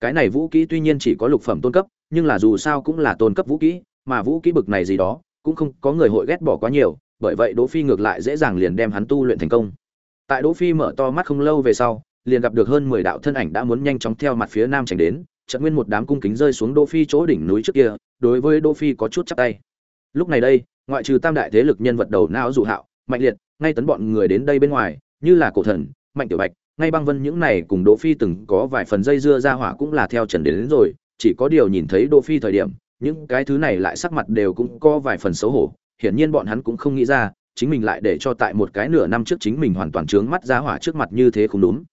Cái này vũ khí tuy nhiên chỉ có lục phẩm tôn cấp nhưng là dù sao cũng là tôn cấp vũ khí, mà vũ khí bực này gì đó cũng không có người hội ghét bỏ quá nhiều bởi vậy đỗ phi ngược lại dễ dàng liền đem hắn tu luyện thành công tại đỗ phi mở to mắt không lâu về sau liền gặp được hơn mười đạo thân ảnh đã muốn nhanh chóng theo mặt phía nam tránh đến trận nguyên một đám cung kính rơi xuống đỗ phi chỗ đỉnh núi trước kia đối với đỗ phi có chút chắp tay. Lúc này đây ngoại trừ tam đại thế lực nhân vật đầu não dụ hạo mạnh liệt ngay tấn bọn người đến đây bên ngoài như là cổ thần mạnh tiểu bạch ngay băng vân những này cùng đỗ phi từng có vài phần dây dưa ra hỏa cũng là theo trần đến, đến rồi chỉ có điều nhìn thấy đỗ phi thời điểm những cái thứ này lại sắc mặt đều cũng có vài phần xấu hổ hiển nhiên bọn hắn cũng không nghĩ ra chính mình lại để cho tại một cái nửa năm trước chính mình hoàn toàn trướng mắt ra hỏa trước mặt như thế không đúng.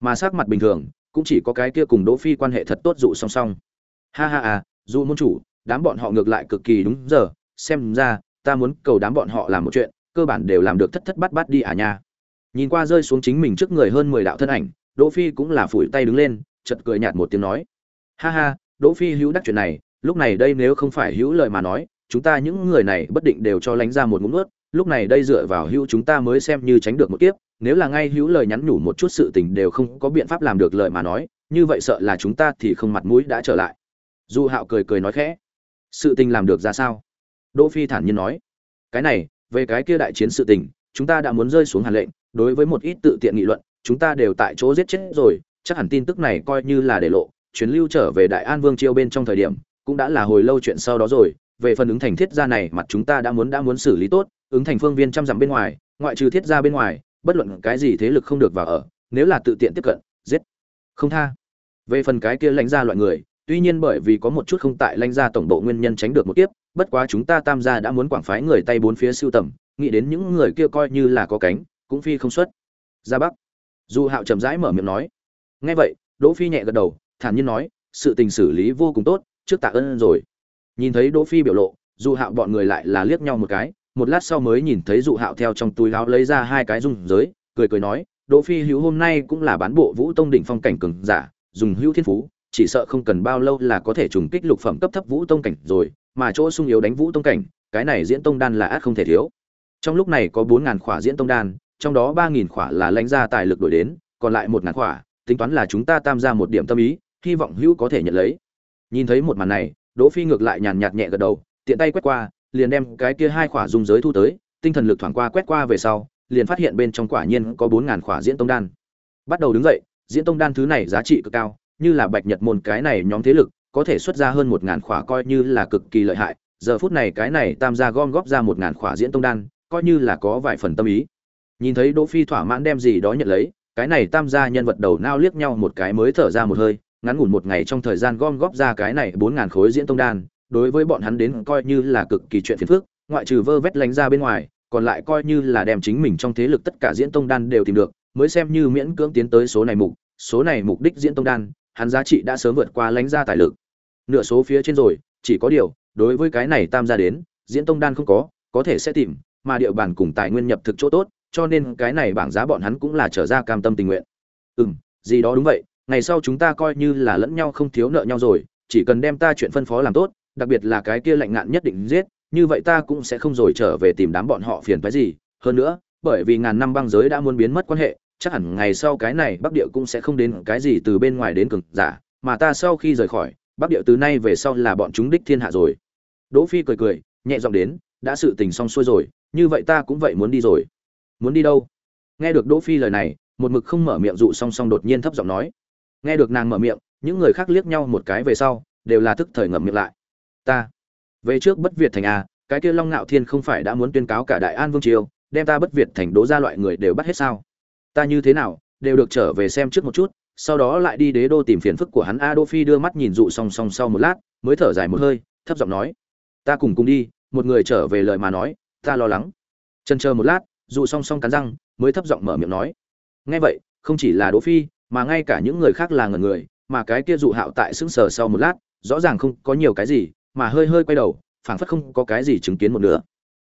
Mà sắc mặt bình thường, cũng chỉ có cái kia cùng đỗ phi quan hệ thật tốt dụ song song. Ha ha à dụ môn chủ, đám bọn họ ngược lại cực kỳ đúng giờ, xem ra, ta muốn cầu đám bọn họ làm một chuyện, cơ bản đều làm được thất thất bát bát đi à nha. Nhìn qua rơi xuống chính mình trước người hơn mười đạo thân ảnh, đỗ phi cũng là phủi tay đứng lên, chợt cười nhạt một tiếng nói. Ha ha, đỗ phi hữu đắc chuyện này, lúc này đây nếu không phải hữu lời mà nói chúng ta những người này bất định đều cho lánh ra một ngụm nuốt, lúc này đây dựa vào hữu chúng ta mới xem như tránh được một kiếp, nếu là ngay hữu lời nhắn nhủ một chút sự tình đều không có biện pháp làm được lời mà nói, như vậy sợ là chúng ta thì không mặt mũi đã trở lại. Du hạo cười cười nói khẽ, sự tình làm được ra sao? Đỗ phi thản nhiên nói, cái này, về cái kia đại chiến sự tình, chúng ta đã muốn rơi xuống hàn lệnh, đối với một ít tự tiện nghị luận, chúng ta đều tại chỗ giết chết rồi, chắc hẳn tin tức này coi như là để lộ chuyến lưu trở về đại an vương triều bên trong thời điểm, cũng đã là hồi lâu chuyện sau đó rồi về phần ứng thành thiết gia này, mặt chúng ta đã muốn đã muốn xử lý tốt, ứng thành phương viên trăm dặm bên ngoài, ngoại trừ thiết gia bên ngoài, bất luận cái gì thế lực không được vào ở, nếu là tự tiện tiếp cận, giết. Không tha. Về phần cái kia lãnh gia loại người, tuy nhiên bởi vì có một chút không tại lãnh gia tổng bộ nguyên nhân tránh được một tiếp bất quá chúng ta tam gia đã muốn quảng phái người tay bốn phía siêu tầm, nghĩ đến những người kia coi như là có cánh, cũng phi không xuất. Ra bắc. Du hạo chậm rãi mở miệng nói. Nghe vậy, đỗ phi nhẹ gật đầu, thản nhiên nói, sự tình xử lý vô cùng tốt, trước tạ ơn rồi nhìn thấy đỗ phi biểu lộ, Dụ hạo bọn người lại là liếc nhau một cái, một lát sau mới nhìn thấy dụ hạo theo trong túi áo lấy ra hai cái dung giới, cười cười nói, đỗ phi hữu hôm nay cũng là bán bộ vũ tông đỉnh phong cảnh cường giả, dùng hữu thiên phú, chỉ sợ không cần bao lâu là có thể trùng kích lục phẩm cấp thấp vũ tông cảnh rồi, mà chỗ sung yếu đánh vũ tông cảnh, cái này diễn tông đan là át không thể thiếu. Trong lúc này có bốn ngàn khỏa diễn tông đan, trong đó ba nghìn khỏa là lãnh gia tài lực đổi đến, còn lại một ngàn khỏa, tính toán là chúng ta tam gia một điểm tâm ý, hy vọng hữu có thể nhận lấy. Nhìn thấy một màn này đỗ phi ngược lại nhàn nhạt nhẹ gật đầu, tiện tay quét qua, liền đem cái kia hai khỏa dung giới thu tới, tinh thần lực thoảng qua quét qua về sau, liền phát hiện bên trong quả nhiên có bốn ngàn khỏa diễn tông đan. Bắt đầu đứng dậy, diễn tông đan thứ này giá trị cực cao, như là bạch nhật môn cái này nhóm thế lực, có thể xuất ra hơn một ngàn khỏa coi như là cực kỳ lợi hại, giờ phút này cái này tam gia gom góp ra một ngàn khỏa diễn tông đan, coi như là có vài phần tâm ý. Nhìn thấy đỗ phi thỏa mãn đem gì đó nhận lấy, cái này tam gia nhân vật đầu nao liếc nhau một cái mới thở ra một hơi ngắn ngủn một ngày trong thời gian gom góp ra cái này bốn ngàn khối diễn tông đan, đối với bọn hắn đến coi như là cực kỳ chuyện phiền phức, ngoại trừ vơ vét lánh ra bên ngoài, còn lại coi như là đem chính mình trong thế lực tất cả diễn tông đan đều tìm được, mới xem như miễn cưỡng tiến tới số này mục, số này mục đích diễn tông đan, hắn giá trị đã sớm vượt qua lánh ra tài lực. Nửa số phía trên rồi, chỉ có điều, đối với cái này tam gia đến, diễn tông đan không có có thể sẽ tìm, mà địa bàn cùng tài nguyên nhập thực chỗ tốt, cho nên cái này bảng giá bọn hắn cũng là trở ra cam tâm tình nguyện. Ừ gì đó đúng vậy ngày sau chúng ta coi như là lẫn nhau không thiếu nợ nhau rồi, chỉ cần đem ta chuyện phân phó làm tốt, đặc biệt là cái kia lạnh ngạn nhất định giết, như vậy ta cũng sẽ không rồi trở về tìm đám bọn họ phiền phái gì. Hơn nữa, bởi vì ngàn năm băng giới đã muốn biến mất quan hệ, chắc hẳn ngày sau cái này bắc địa cũng sẽ không đến cái gì từ bên ngoài đến cực giả, mà ta sau khi rời khỏi, bắc địa từ nay về sau là bọn chúng đích thiên hạ rồi. Đỗ phi cười cười, nhẹ giọng đến, đã sự tình xong xuôi rồi, như vậy ta cũng vậy muốn đi rồi. Muốn đi đâu? Nghe được đỗ phi lời này, một mực không mở miệng dụ song song đột nhiên thấp giọng nói nghe được nàng mở miệng, những người khác liếc nhau một cái về sau, đều là thức thời ngậm miệng lại. Ta, về trước bất việt thành a, cái kia long ngạo thiên không phải đã muốn tuyên cáo cả đại an vương triều, đem ta bất việt thành đố ra loại người đều bắt hết sao? Ta như thế nào, đều được trở về xem trước một chút, sau đó lại đi đế đô tìm phiền phức của hắn a đô phi đưa mắt nhìn dụ song song sau một lát, mới thở dài một hơi, thấp giọng nói. Ta cùng cùng đi, một người trở về lời mà nói, ta lo lắng. Chân chờ một lát, dụ song song cắn răng, mới thấp giọng mở miệng nói. Nghe vậy, không chỉ là đỗ phi mà ngay cả những người khác là ngẩn người, mà cái kia dụ hạo tại sững sờ sau một lát, rõ ràng không có nhiều cái gì, mà hơi hơi quay đầu, phảng phất không có cái gì chứng kiến một nữa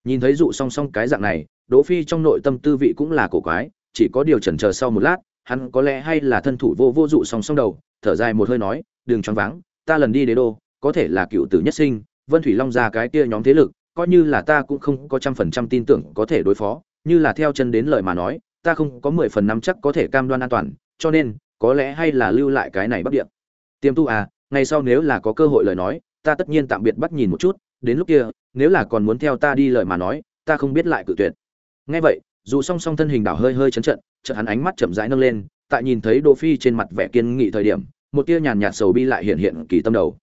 nhìn thấy dụ song song cái dạng này, đỗ phi trong nội tâm tư vị cũng là cổ quái, chỉ có điều chần chờ sau một lát, hắn có lẽ hay là thân thủ vô vô dụ song song đầu, thở dài một hơi nói, đừng choáng váng, ta lần đi đế đô, có thể là cựu tử nhất sinh, vân thủy long ra cái kia nhóm thế lực, coi như là ta cũng không có trăm phần trăm tin tưởng có thể đối phó, như là theo chân đến lời mà nói, ta không có mười phần năm chắc có thể cam đoan an toàn cho nên, có lẽ hay là lưu lại cái này bắc địa. Tiêm tu à ngày sau nếu là có cơ hội lời nói, ta tất nhiên tạm biệt bắt nhìn một chút, đến lúc kia, nếu là còn muốn theo ta đi lời mà nói, ta không biết lại cự tuyệt. Nghe vậy, dù song song thân hình đảo hơi hơi chấn trận, chợt hắn ánh mắt chậm rãi nâng lên, tại nhìn thấy đỗ phi trên mặt vẻ kiên nghị thời điểm, một tia nhàn nhạt sầu bi lại hiện hiện kỳ tâm đầu.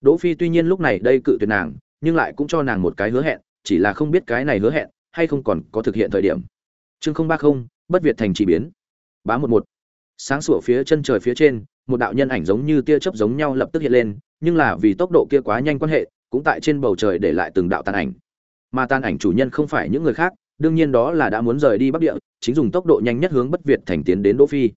Đỗ phi tuy nhiên lúc này đây cự tuyệt nàng, nhưng lại cũng cho nàng một cái hứa hẹn, chỉ là không biết cái này hứa hẹn, hay không còn có thực hiện thời điểm. Chương không ba không, bất việt thành chỉ biến. Bá một một sáng sủa phía chân trời phía trên một đạo nhân ảnh giống như tia chớp giống nhau lập tức hiện lên nhưng là vì tốc độ kia quá nhanh quan hệ cũng tại trên bầu trời để lại từng đạo tàn ảnh. Mà tàn ảnh chủ nhân không phải những người khác đương nhiên đó là đã muốn rời đi bắc địa chính dùng tốc độ nhanh nhất hướng bất việt thành tiến đến đỗ phi.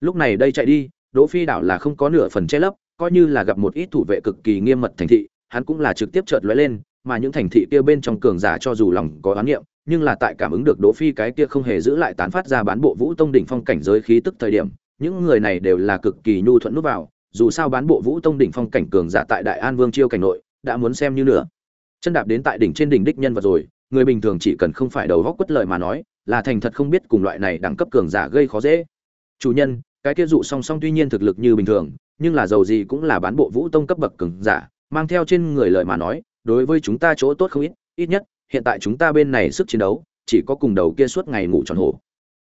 Lúc này đây chạy đi đỗ phi đảo là không có nửa phần che lấp coi như là gặp một ít thủ vệ cực kỳ nghiêm mật thành thị hắn cũng là trực tiếp chợt lóe lên mà những thành thị kia bên trong cường giả cho dù lòng có oán niệm nhưng là tại cảm ứng được Đỗ Phi cái kia không hề giữ lại tán phát ra bán bộ Vũ Tông đỉnh phong cảnh giới khí tức thời điểm, những người này đều là cực kỳ nhu thuận nút vào, dù sao bán bộ Vũ Tông đỉnh phong cảnh cường giả tại Đại An Vương chiêu cảnh nội, đã muốn xem như nửa. Chân đạp đến tại đỉnh trên đỉnh đích nhân vật rồi, người bình thường chỉ cần không phải đầu góc quất lời mà nói, là thành thật không biết cùng loại này đẳng cấp cường giả gây khó dễ. Chủ nhân, cái kia dụ song song tuy nhiên thực lực như bình thường, nhưng là giàu gì cũng là bán bộ Vũ Tông cấp bậc cường giả, mang theo trên người lời mà nói, đối với chúng ta chỗ tốt không ít, ít nhất hiện tại chúng ta bên này sức chiến đấu chỉ có cùng đầu kia suốt ngày ngủ tròn hổ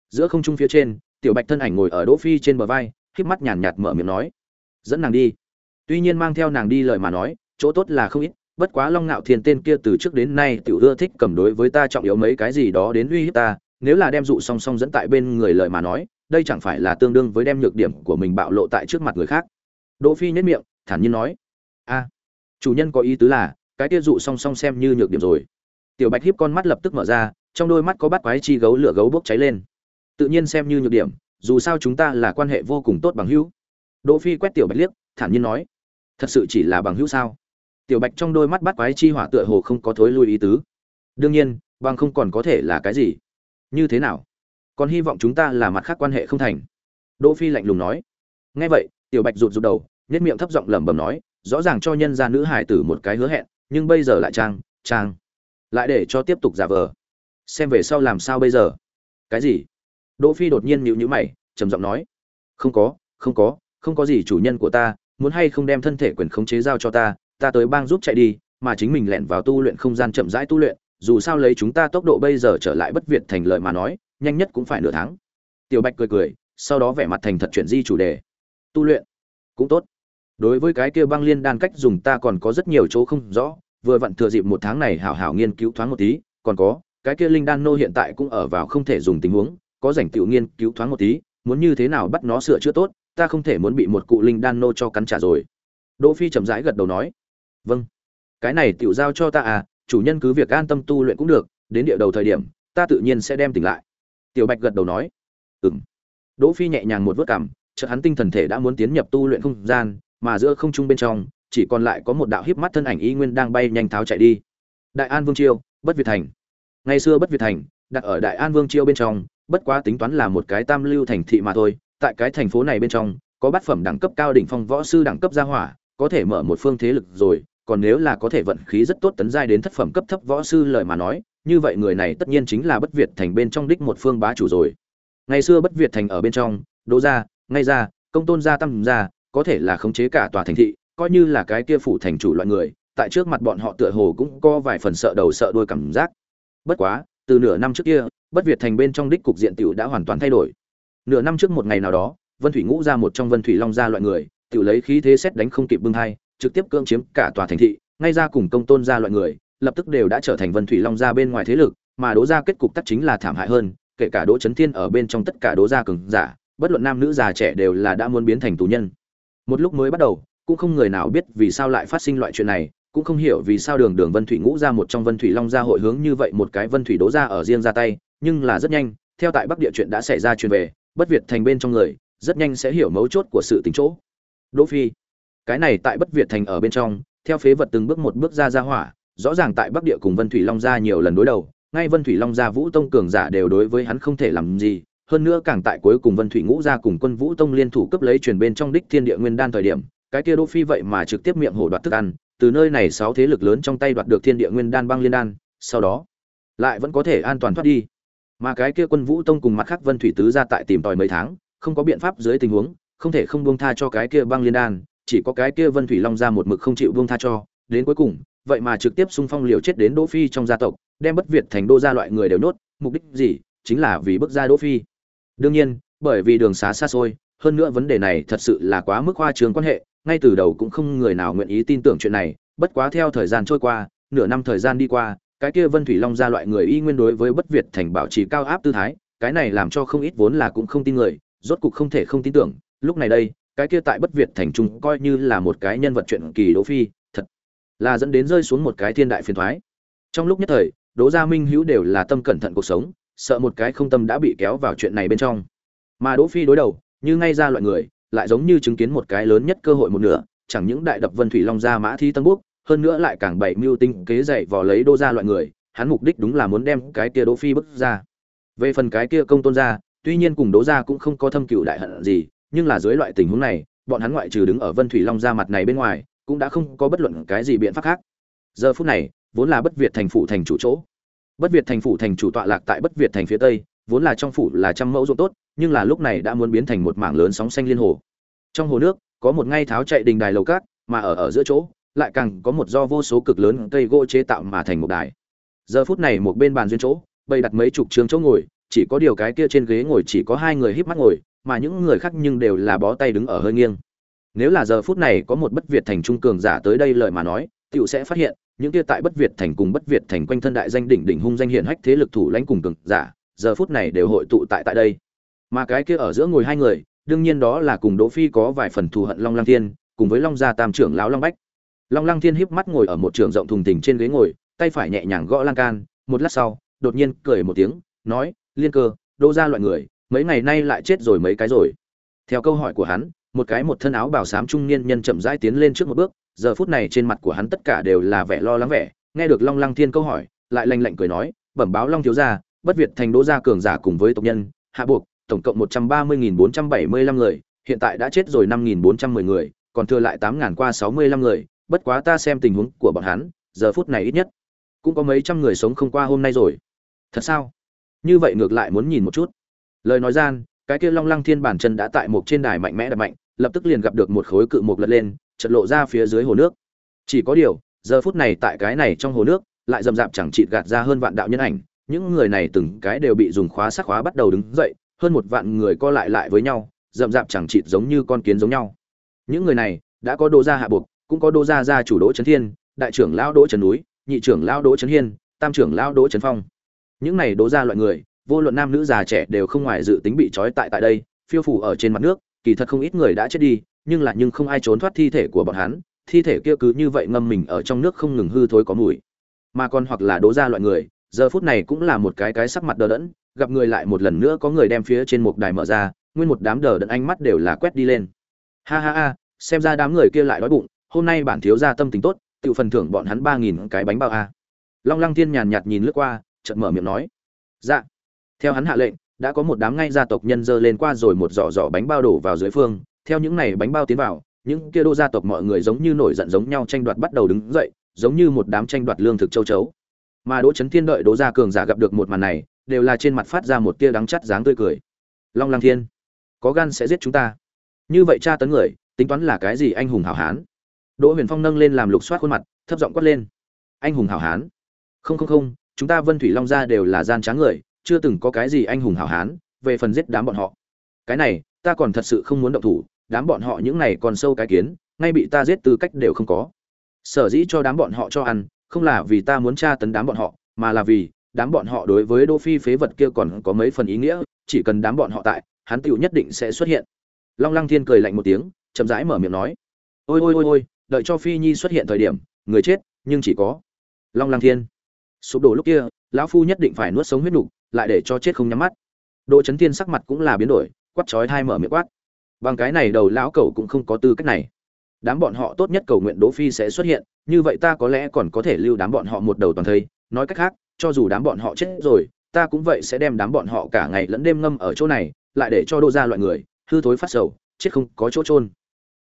giữa không trung phía trên tiểu bạch thân ảnh ngồi ở đỗ phi trên bờ vai híp mắt nhàn nhạt mở miệng nói, dẫn nàng đi. Tuy nhiên mang theo nàng đi lời mà nói, chỗ tốt là không ít, bất quá long ngạo thiên tên kia từ trước đến nay tiểu ưa thích cầm đối với ta trọng yếu mấy cái gì đó đến uy hiếp ta, nếu là đem dụ song song dẫn tại bên người lời mà nói, đây chẳng phải là tương đương với đem nhược điểm của mình bạo lộ tại trước mặt người khác. Đỗ phi nhếch miệng, thản nhiên nói, a, chủ nhân có ý tứ là, cái kia dụ song song xem như nhược điểm rồi. Tiểu bạch hiếp con mắt lập tức mở ra, trong đôi mắt có bắt quái chi gấu lửa gấu bốc cháy lên tự nhiên xem như nhược điểm, dù sao chúng ta là quan hệ vô cùng tốt bằng hữu. Đỗ phi quét tiểu bạch liếc, thản nhiên nói, thật sự chỉ là bằng hữu sao? Tiểu bạch trong đôi mắt bắt quái chi hỏa tựa hồ không có thối lui ý tứ. Đương nhiên, bằng không còn có thể là cái gì? Như thế nào? Còn hy vọng chúng ta là mặt khác quan hệ không thành. Đỗ phi lạnh lùng nói. Nghe vậy, tiểu bạch rụt rụt đầu nhất miệng thấp giọng lẩm bẩm nói, rõ ràng cho nhân gia nữ hải tử một cái hứa hẹn, nhưng bây giờ lại trang trang, lại để cho tiếp tục giả vờ. Xem về sau làm sao bây giờ? Cái gì? Đỗ phi đột nhiên nhíu nhíu mày, trầm giọng nói, không có không có không có gì chủ nhân của ta, muốn hay không đem thân thể quyền khống chế giao cho ta ta tới bang giúp chạy đi, mà chính mình lẻn vào tu luyện không gian chậm rãi tu luyện, dù sao lấy chúng ta tốc độ bây giờ trở lại bất việt thành lợi mà nói, nhanh nhất cũng phải nửa tháng. Tiểu bạch cười cười, sau đó vẻ mặt thành thật chuyển di chủ đề. Tu luyện cũng tốt. Đối với cái kia băng liên đan cách dùng ta còn có rất nhiều chỗ không rõ, vừa vặn thừa dịp một tháng này hảo hảo nghiên cứu thoáng một tí, còn có, cái kia linh đan nô hiện tại cũng ở vào không thể dùng tình huống có rảnh tiểu nghiên cứu thoáng một tí, muốn như thế nào bắt nó sửa chữa tốt, ta không thể muốn bị một cụ linh đan nô cho cắn trả rồi. Đỗ phi chậm rãi gật đầu nói. Vâng. Cái này tiểu giao cho ta à chủ nhân cứ việc an tâm tu luyện cũng được, đến địa đầu thời điểm, ta tự nhiên sẽ đem tỉnh lại. Tiểu bạch gật đầu nói. Ừm. Đỗ phi nhẹ nhàng một vớt cảm, chợt hắn tinh thần thể đã muốn tiến nhập tu luyện không gian, mà giữa không trung bên trong, chỉ còn lại có một đạo híp mắt thân ảnh y nguyên đang bay nhanh tháo chạy đi. Đại an vương chiêu bất việt thành. Ngày xưa bất việt thành đặt ở đại an vương chiêu bên trong bất quá tính toán là một cái tam lưu thành thị mà thôi, tại cái thành phố này bên trong, có bát phẩm đẳng cấp cao đỉnh phong võ sư đẳng cấp gia hỏa, có thể mở một phương thế lực rồi, còn nếu là có thể vận khí rất tốt tấn giai đến thất phẩm cấp thấp võ sư lời mà nói, như vậy người này tất nhiên chính là bất việt thành bên trong đích một phương bá chủ rồi. Ngày xưa bất việt thành ở bên trong, đỗ gia, ngay ra công tôn gia tam gia, có thể là khống chế cả tòa thành thị, coi như là cái kia phủ thành chủ loại người, tại trước mặt bọn họ tựa hồ cũng có vài phần sợ đầu sợ đuôi cảm giác. Bất quá, từ nửa năm trước kia bất việt thành bên trong đích cục diện tiểu đã hoàn toàn thay đổi. Nửa năm trước một ngày nào đó, vân thủy ngũ ra một trong vân thủy long gia loại người, tiểu lấy khí thế xét đánh không kịp bưng hai trực tiếp cưỡng chiếm cả tòa thành thị, ngay ra cùng công tôn gia loại người, lập tức đều đã trở thành vân thủy long gia bên ngoài thế lực, mà đỗ gia kết cục tắc chính là thảm hại hơn, kể cả đỗ Trấn thiên ở bên trong tất cả đỗ gia cường giả, bất luận nam nữ già trẻ đều là đã muốn biến thành tù nhân. Một lúc mới bắt đầu, cũng không người nào biết vì sao lại phát sinh loại chuyện này, cũng không hiểu vì sao đường đường vân thủy ngũ ra một trong vân thủy long gia hội hướng như vậy một cái vân thủy đố ra ở riêng ra tay nhưng là rất nhanh, theo tại bắc địa chuyện đã xảy ra truyền về, bất việt thành bên trong người, rất nhanh sẽ hiểu mấu chốt của sự tính chỗ. Đỗ phi, cái này tại bất việt thành ở bên trong, theo phế vật từng bước một bước ra ra hỏa, rõ ràng tại bắc địa cùng vân thủy long gia nhiều lần đối đầu, ngay vân thủy long gia vũ tông cường giả đều đối với hắn không thể làm gì, hơn nữa càng tại cuối cùng vân thủy ngũ gia cùng quân vũ tông liên thủ cấp lấy truyền bên trong đích thiên địa nguyên đan thời điểm, cái kia đỗ phi vậy mà trực tiếp miệng hổ đoạt thức ăn, từ nơi này sáu thế lực lớn trong tay đoạt được thiên địa nguyên đan băng liên đan, sau đó lại vẫn có thể an toàn thoát đi mà cái kia quân vũ tông cùng mặt khác vân thủy tứ ra tại tìm tòi mấy tháng, không có biện pháp dưới tình huống, không thể không buông tha cho cái kia băng liên đan, chỉ có cái kia vân thủy long ra một mực không chịu buông tha cho. Đến cuối cùng, vậy mà trực tiếp xung phong liều chết đến đỗ phi trong gia tộc, đem bất việt thành đô gia loại người đều nốt mục đích gì? Chính là vì bức ra đỗ phi. Đương nhiên, bởi vì đường xá xa xôi, hơn nữa vấn đề này thật sự là quá mức hoa trường quan hệ, ngay từ đầu cũng không người nào nguyện ý tin tưởng chuyện này, bất quá theo thời gian trôi qua, nửa năm thời gian đi qua cái kia vân thủy long ra loại người y nguyên đối với bất việt thành bảo trì cao áp tư thái, cái này làm cho không ít vốn là cũng không tin người, rốt cục không thể không tin tưởng, lúc này đây, cái kia tại bất việt thành trung coi như là một cái nhân vật chuyện kỳ đỗ phi, thật là dẫn đến rơi xuống một cái thiên đại phiền thoái. Trong lúc nhất thời, đỗ gia minh hữu đều là tâm cẩn thận cuộc sống, sợ một cái không tâm đã bị kéo vào chuyện này bên trong. Mà đỗ phi đối đầu, như ngay ra loại người, lại giống như chứng kiến một cái lớn nhất cơ hội một nửa, chẳng những đại đập vân thủy long gia mã thi tân quốc hơn nữa lại càng bảy mưu tinh kế dạy vò lấy đô gia loại người, hắn mục đích đúng là muốn đem cái kia đỗ phi bức ra. Về phần cái kia công tôn gia, tuy nhiên cùng đỗ gia cũng không có thâm cựu đại hận gì, nhưng là dưới loại tình huống này, bọn hắn ngoại trừ đứng ở vân thủy long gia mặt này bên ngoài, cũng đã không có bất luận cái gì biện pháp khác. Giờ phút này, vốn là bất việt thành phủ thành chủ chỗ. Bất việt thành phủ thành chủ tọa lạc tại bất việt thành phía tây, vốn là trong phủ là trăm mẫu ruộng tốt, nhưng là lúc này đã muốn biến thành một mảng lớn sóng xanh liên hồ. Trong hồ nước, có một ngay tháo chạy đình đài lầu cát, mà ở ở giữa chỗ lại càng có một do vô số cực lớn cây gỗ chế tạo mà thành một đài. Giờ phút này một bên bàn duyên chỗ, bày đặt mấy chục trường chỗ ngồi, chỉ có điều cái kia trên ghế ngồi chỉ có hai người híp mắt ngồi, mà những người khác nhưng đều là bó tay đứng ở hơi nghiêng. Nếu là giờ phút này có một bất việt thành trung cường giả tới đây lời mà nói, tiểu sẽ phát hiện, những kia tại bất việt thành cùng bất việt thành quanh thân đại danh đỉnh đỉnh hung danh hiển hách thế lực thủ lãnh cùng cường giả, giờ phút này đều hội tụ tại tại đây. Mà cái kia ở giữa ngồi hai người, đương nhiên đó là cùng đỗ phi có vài phần thù hận long lang thiên, cùng với long gia tam trưởng lão long bách long lăng thiên híp mắt ngồi ở một trường rộng thùng thình trên ghế ngồi, tay phải nhẹ nhàng gõ lan can, một lát sau, đột nhiên cười một tiếng, nói, liên cơ, đô ra loại người, mấy ngày nay lại chết rồi mấy cái rồi. Theo câu hỏi của hắn, một cái một thân áo bào xám trung niên nhân chậm rãi tiến lên trước một bước, giờ phút này trên mặt của hắn tất cả đều là vẻ lo lắng vẻ, nghe được long lăng thiên câu hỏi, lại lanh lạnh cười nói, bẩm báo long thiếu gia, bất việt thành đỗ gia cường giả cùng với tộc nhân, hạ buộc, tổng cộng một trăm ba mươi nghìn bốn trăm bảy mươi lăm người, hiện tại đã chết rồi năm nghìn bốn trăm mười người, còn thừa lại tám ngàn qua sáu mươi lăm người bất quá ta xem tình huống của bọn hắn, giờ phút này ít nhất cũng có mấy trăm người sống không qua hôm nay rồi. Thật sao? Như vậy ngược lại muốn nhìn một chút. Lời nói gian, cái kia long lăng thiên bản chân đã tại một trên đài mạnh mẽ đập mạnh, lập tức liền gặp được một khối cự mục lật lên chật lộ ra phía dưới hồ nước. Chỉ có điều, giờ phút này tại cái này trong hồ nước, lại rầm rạp chẳng chịt gạt ra hơn vạn đạo nhân ảnh. Những người này từng cái đều bị dùng khóa sắc khóa bắt đầu đứng dậy, hơn một vạn người co lại lại với nhau, rậm rạp chẳng chịt giống như con kiến giống nhau. Những người này đã có đồ ra hạ buộc cũng có đô gia gia chủ đỗ trấn thiên, đại trưởng lão đỗ trấn núi, nhị trưởng lão đỗ trấn hiên, tam trưởng lão đỗ trấn phong. Những này đỗ gia loại người, vô luận nam nữ già trẻ đều không ngoài dự tính bị trói tại tại đây, phiêu phủ ở trên mặt nước, kỳ thật không ít người đã chết đi, nhưng là nhưng không ai trốn thoát thi thể của bọn hắn, thi thể kia cứ như vậy ngâm mình ở trong nước không ngừng hư thối có mùi. Mà còn hoặc là đố ra loại người, giờ phút này cũng là một cái cái sắc mặt đờ đẫn, gặp người lại một lần nữa có người đem phía trên một đài mở ra, nguyên một đám đờ đẫn ánh mắt đều là quét đi lên. Ha ha ha, xem ra đám người kia lại đói bụng hôm nay bản thiếu gia tâm tình tốt tự phần thưởng bọn hắn ba nghìn cái bánh bao a. Long lăng Thiên nhàn nhạt nhìn lướt qua, chợt mở miệng nói. Dạ. Theo hắn hạ lệnh, đã có một đám ngay gia tộc nhân dơ lên qua rồi một giỏ giỏ bánh bao đổ vào dưới phương. Theo những này bánh bao tiến vào, những kia đô gia tộc mọi người giống như nổi giận giống nhau tranh đoạt bắt đầu đứng dậy, giống như một đám tranh đoạt lương thực châu chấu. Mà đỗ trấn thiên đợi đỗ gia cường giả gặp được một màn này, đều là trên mặt phát ra một tia đắng chắt dáng tươi cười. Long lăng thiên, có gan sẽ giết chúng ta. Như vậy cha tấn người, tính toán là cái gì anh hùng hảo hán? Đỗ huyền phong nâng lên làm lục soát khuôn mặt, thấp giọng quát lên. Anh hùng hảo hán. Không không không, chúng ta vân thủy long gia đều là gian tráng người, chưa từng có cái gì anh hùng hảo hán, về phần giết đám bọn họ. Cái này, ta còn thật sự không muốn động thủ, đám bọn họ những này còn sâu cái kiến, ngay bị ta giết tư cách đều không có. Sở dĩ cho đám bọn họ cho ăn, không là vì ta muốn tra tấn đám bọn họ, mà là vì đám bọn họ đối với đỗ phi phế vật kia còn có mấy phần ý nghĩa, chỉ cần đám bọn họ tại, hắn Tiểu nhất định sẽ xuất hiện. Long lăng thiên cười lạnh một tiếng, chậm rãi mở miệng nói. Ôi ôi ôi ôi đợi cho phi nhi xuất hiện thời điểm, người chết, nhưng chỉ có long Lang thiên. Sụp đổ lúc kia, lão phu nhất định phải nuốt sống huyết nục, lại để cho chết không nhắm mắt. Đỗ chấn thiên sắc mặt cũng là biến đổi, quát chói thai mở miệng quát. Bằng cái này đầu lão cẩu cũng không có tư cách này. Đám bọn họ tốt nhất cầu nguyện đỗ phi sẽ xuất hiện, như vậy ta có lẽ còn có thể lưu đám bọn họ một đầu toàn thây. Nói cách khác, cho dù đám bọn họ chết rồi, ta cũng vậy sẽ đem đám bọn họ cả ngày lẫn đêm ngâm ở chỗ này, lại để cho đô ra loại người, hư thối phát sầu, chết không có chỗ trôn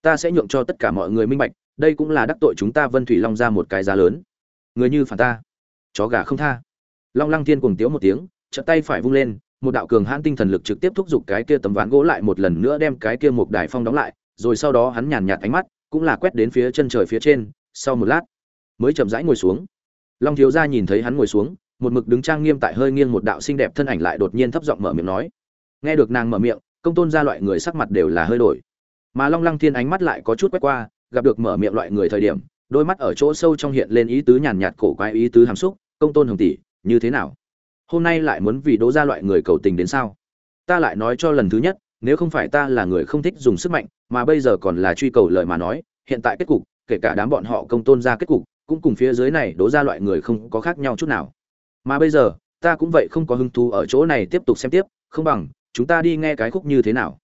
ta sẽ nhượng cho tất cả mọi người minh bạch đây cũng là đắc tội chúng ta vân thủy long ra một cái giá lớn. Người như phản ta, chó gà không tha. Long lăng thiên cùng tiếu một tiếng, chợt tay phải vung lên, một đạo cường hãn tinh thần lực trực tiếp thúc giục cái kia tấm ván gỗ lại một lần nữa đem cái kia một đài phong đóng lại, rồi sau đó hắn nhàn nhạt ánh mắt cũng là quét đến phía chân trời phía trên, sau một lát, mới chậm rãi ngồi xuống. Long thiếu gia nhìn thấy hắn ngồi xuống, một mực đứng trang nghiêm tại hơi nghiêng một đạo xinh đẹp thân ảnh lại đột nhiên thấp giọng mở miệng nói. Nghe được nàng mở miệng, công tôn ra loại người sắc mặt đều là hơi đổi. Mà long lăng thiên ánh mắt lại có chút quét qua gặp được mở miệng loại người thời điểm, đôi mắt ở chỗ sâu trong hiện lên ý tứ nhàn nhạt cổ quái ý tứ hàm xúc, công tôn hồng tỷ, như thế nào? Hôm nay lại muốn vì đỗ ra loại người cầu tình đến sao? Ta lại nói cho lần thứ nhất, nếu không phải ta là người không thích dùng sức mạnh, mà bây giờ còn là truy cầu lời mà nói, hiện tại kết cục, kể cả đám bọn họ công tôn ra kết cục, cũng cùng phía dưới này đố ra loại người không có khác nhau chút nào. Mà bây giờ, ta cũng vậy không có hứng thú ở chỗ này tiếp tục xem tiếp, không bằng, chúng ta đi nghe cái khúc như thế nào.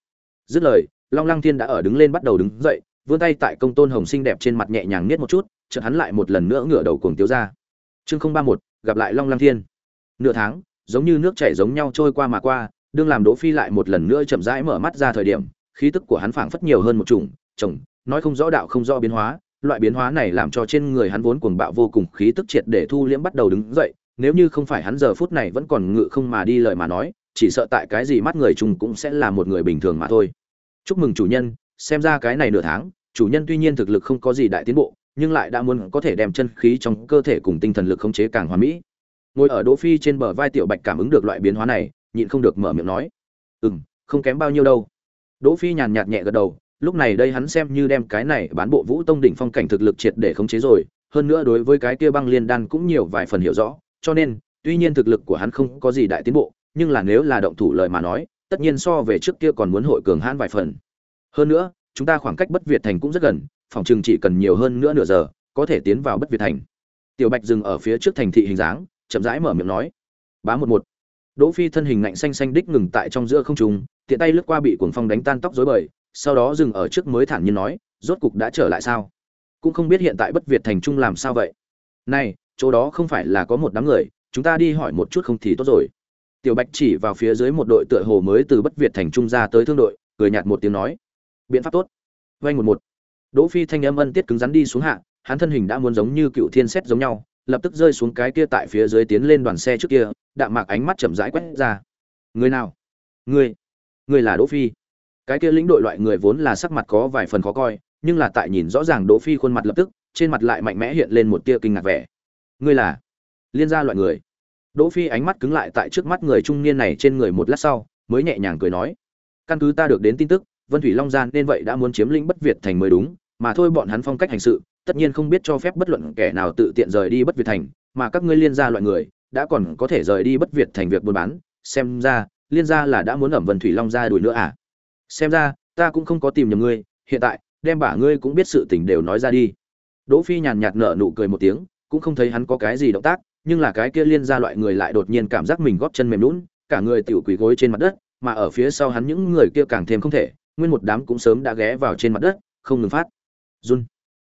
Dứt lời, long lăng thiên đã ở đứng lên bắt đầu đứng dậy vươn tay tại công tôn hồng xinh đẹp trên mặt nhẹ nhàng niết một chút, chợt hắn lại một lần nữa ngửa đầu cuồng tiếu ra. Chương không ba một, gặp lại long lăng thiên. Nửa tháng, giống như nước chảy giống nhau trôi qua mà qua, đương làm đỗ phi lại một lần nữa chậm rãi mở mắt ra thời điểm, khí tức của hắn phảng phất nhiều hơn một chủng, chồng, nói không rõ đạo không rõ biến hóa, loại biến hóa này làm cho trên người hắn vốn cuồng bạo vô cùng khí tức triệt để thu liễm bắt đầu đứng dậy, nếu như không phải hắn giờ phút này vẫn còn ngự không mà đi lời mà nói, chỉ sợ tại cái gì mắt người trùng cũng sẽ là một người bình thường mà thôi. Chúc mừng chủ nhân xem ra cái này nửa tháng, chủ nhân tuy nhiên thực lực không có gì đại tiến bộ, nhưng lại đã muốn có thể đem chân khí trong cơ thể cùng tinh thần lực khống chế càng hoàn mỹ. Ngồi ở đỗ phi trên bờ vai tiểu bạch cảm ứng được loại biến hóa này, nhịn không được mở miệng nói, ừm, không kém bao nhiêu đâu. Đỗ phi nhàn nhạt nhẹ gật đầu, lúc này đây hắn xem như đem cái này bán bộ vũ tông đỉnh phong cảnh thực lực triệt để khống chế rồi, hơn nữa đối với cái kia băng liên đan cũng nhiều vài phần hiểu rõ, cho nên, tuy nhiên thực lực của hắn không có gì đại tiến bộ, nhưng là nếu là động thủ lời mà nói, tất nhiên so về trước kia còn muốn hội cường hãn vài phần hơn nữa, chúng ta khoảng cách bất việt thành cũng rất gần, phòng chừng chỉ cần nhiều hơn nữa nửa giờ, có thể tiến vào bất việt thành. Tiểu bạch dừng ở phía trước thành thị hình dáng, chậm rãi mở miệng nói, bá một một. Đỗ phi thân hình ngạnh xanh xanh đích ngừng tại trong giữa không trung, tiện tay lướt qua bị cuồng phong đánh tan tóc rối bời, sau đó dừng ở trước mới thản nhiên nói, rốt cục đã trở lại sao? Cũng không biết hiện tại bất việt thành trung làm sao vậy? Này, chỗ đó không phải là có một đám người, chúng ta đi hỏi một chút không thì tốt rồi. Tiểu bạch chỉ vào phía dưới một đội tựa hồ mới từ bất việt thành trung ra tới thương đội, cười nhạt một tiếng nói biện pháp tốt. Vay một một. Đỗ phi thanh âm ân tiết cứng rắn đi xuống hạ, hắn thân hình đã muốn giống như cựu thiên xét giống nhau, lập tức rơi xuống cái kia tại phía dưới tiến lên đoàn xe trước kia, đạm mạc ánh mắt chậm rãi quét ra. Người nào? Người. Người là đỗ phi. Cái kia lĩnh đội loại người vốn là sắc mặt có vài phần khó coi, nhưng là tại nhìn rõ ràng đỗ phi khuôn mặt lập tức, trên mặt lại mạnh mẽ hiện lên một tia kinh ngạc vẻ. Ngươi là? Liên gia loại người. Đỗ phi ánh mắt cứng lại tại trước mắt người trung niên này trên người một lát sau, mới nhẹ nhàng cười nói. Căn cứ ta được đến tin tức vân thủy long gian nên vậy đã muốn chiếm lĩnh bất việt thành mới đúng, mà thôi bọn hắn phong cách hành sự, tất nhiên không biết cho phép bất luận kẻ nào tự tiện rời đi bất việt thành, mà các ngươi liên gia loại người, đã còn có thể rời đi bất việt thành việc buôn bán. Xem ra, liên gia là đã muốn ẩm vân thủy long ra đuổi nữa à? Xem ra, ta cũng không có tìm nhầm ngươi, hiện tại, đem bả ngươi cũng biết sự tình đều nói ra đi. Đỗ phi nhàn nhạt nở nụ cười một tiếng, cũng không thấy hắn có cái gì động tác, nhưng là cái kia liên gia loại người lại đột nhiên cảm giác mình góp chân mềm lún cả người tiểu quỳ gối trên mặt đất, mà ở phía sau hắn những người kia càng thêm không thể nguyên một đám cũng sớm đã ghé vào trên mặt đất, không ngừng phát, run.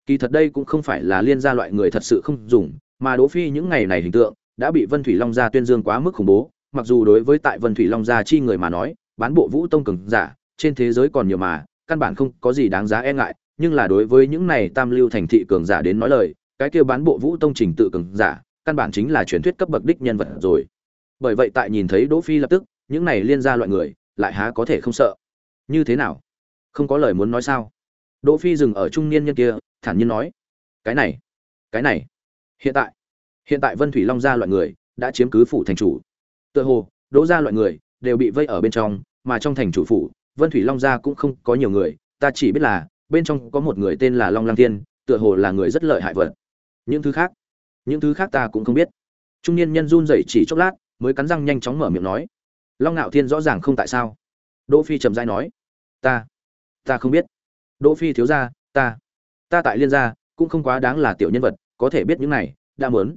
Kỳ thật đây cũng không phải là liên gia loại người thật sự không dùng, mà đỗ phi những ngày này hình tượng đã bị vân thủy long gia tuyên dương quá mức khủng bố. Mặc dù đối với tại vân thủy long gia chi người mà nói, bán bộ vũ tông cường giả, trên thế giới còn nhiều mà, căn bản không có gì đáng giá e ngại, nhưng là đối với những này tam lưu thành thị cường giả đến nói lời, cái kia bán bộ vũ tông trình tự cường giả, căn bản chính là truyền thuyết cấp bậc đích nhân vật rồi. Bởi vậy tại nhìn thấy đỗ phi lập tức, những này liên gia loại người, lại há có thể không sợ như thế nào? Không có lời muốn nói sao? Đỗ phi dừng ở trung niên nhân kia, thản nhiên nói, cái này cái này, hiện tại hiện tại vân thủy long gia loại người đã chiếm cứ phủ thành chủ. Tựa hồ, đỗ gia loại người đều bị vây ở bên trong, mà trong thành chủ phủ, vân thủy long gia cũng không có nhiều người. Ta chỉ biết là, bên trong có một người tên là long Lang thiên, tựa hồ là người rất lợi hại vật. Những thứ khác, những thứ khác ta cũng không biết. Trung niên nhân run rẩy chỉ chốc lát, mới cắn răng nhanh chóng mở miệng nói, long ngạo thiên rõ ràng không tại sao? Đỗ phi trầm dai nói ta ta không biết. Đỗ phi thiếu gia, ta ta tại liên gia, cũng không quá đáng là tiểu nhân vật, có thể biết những này, đã muốn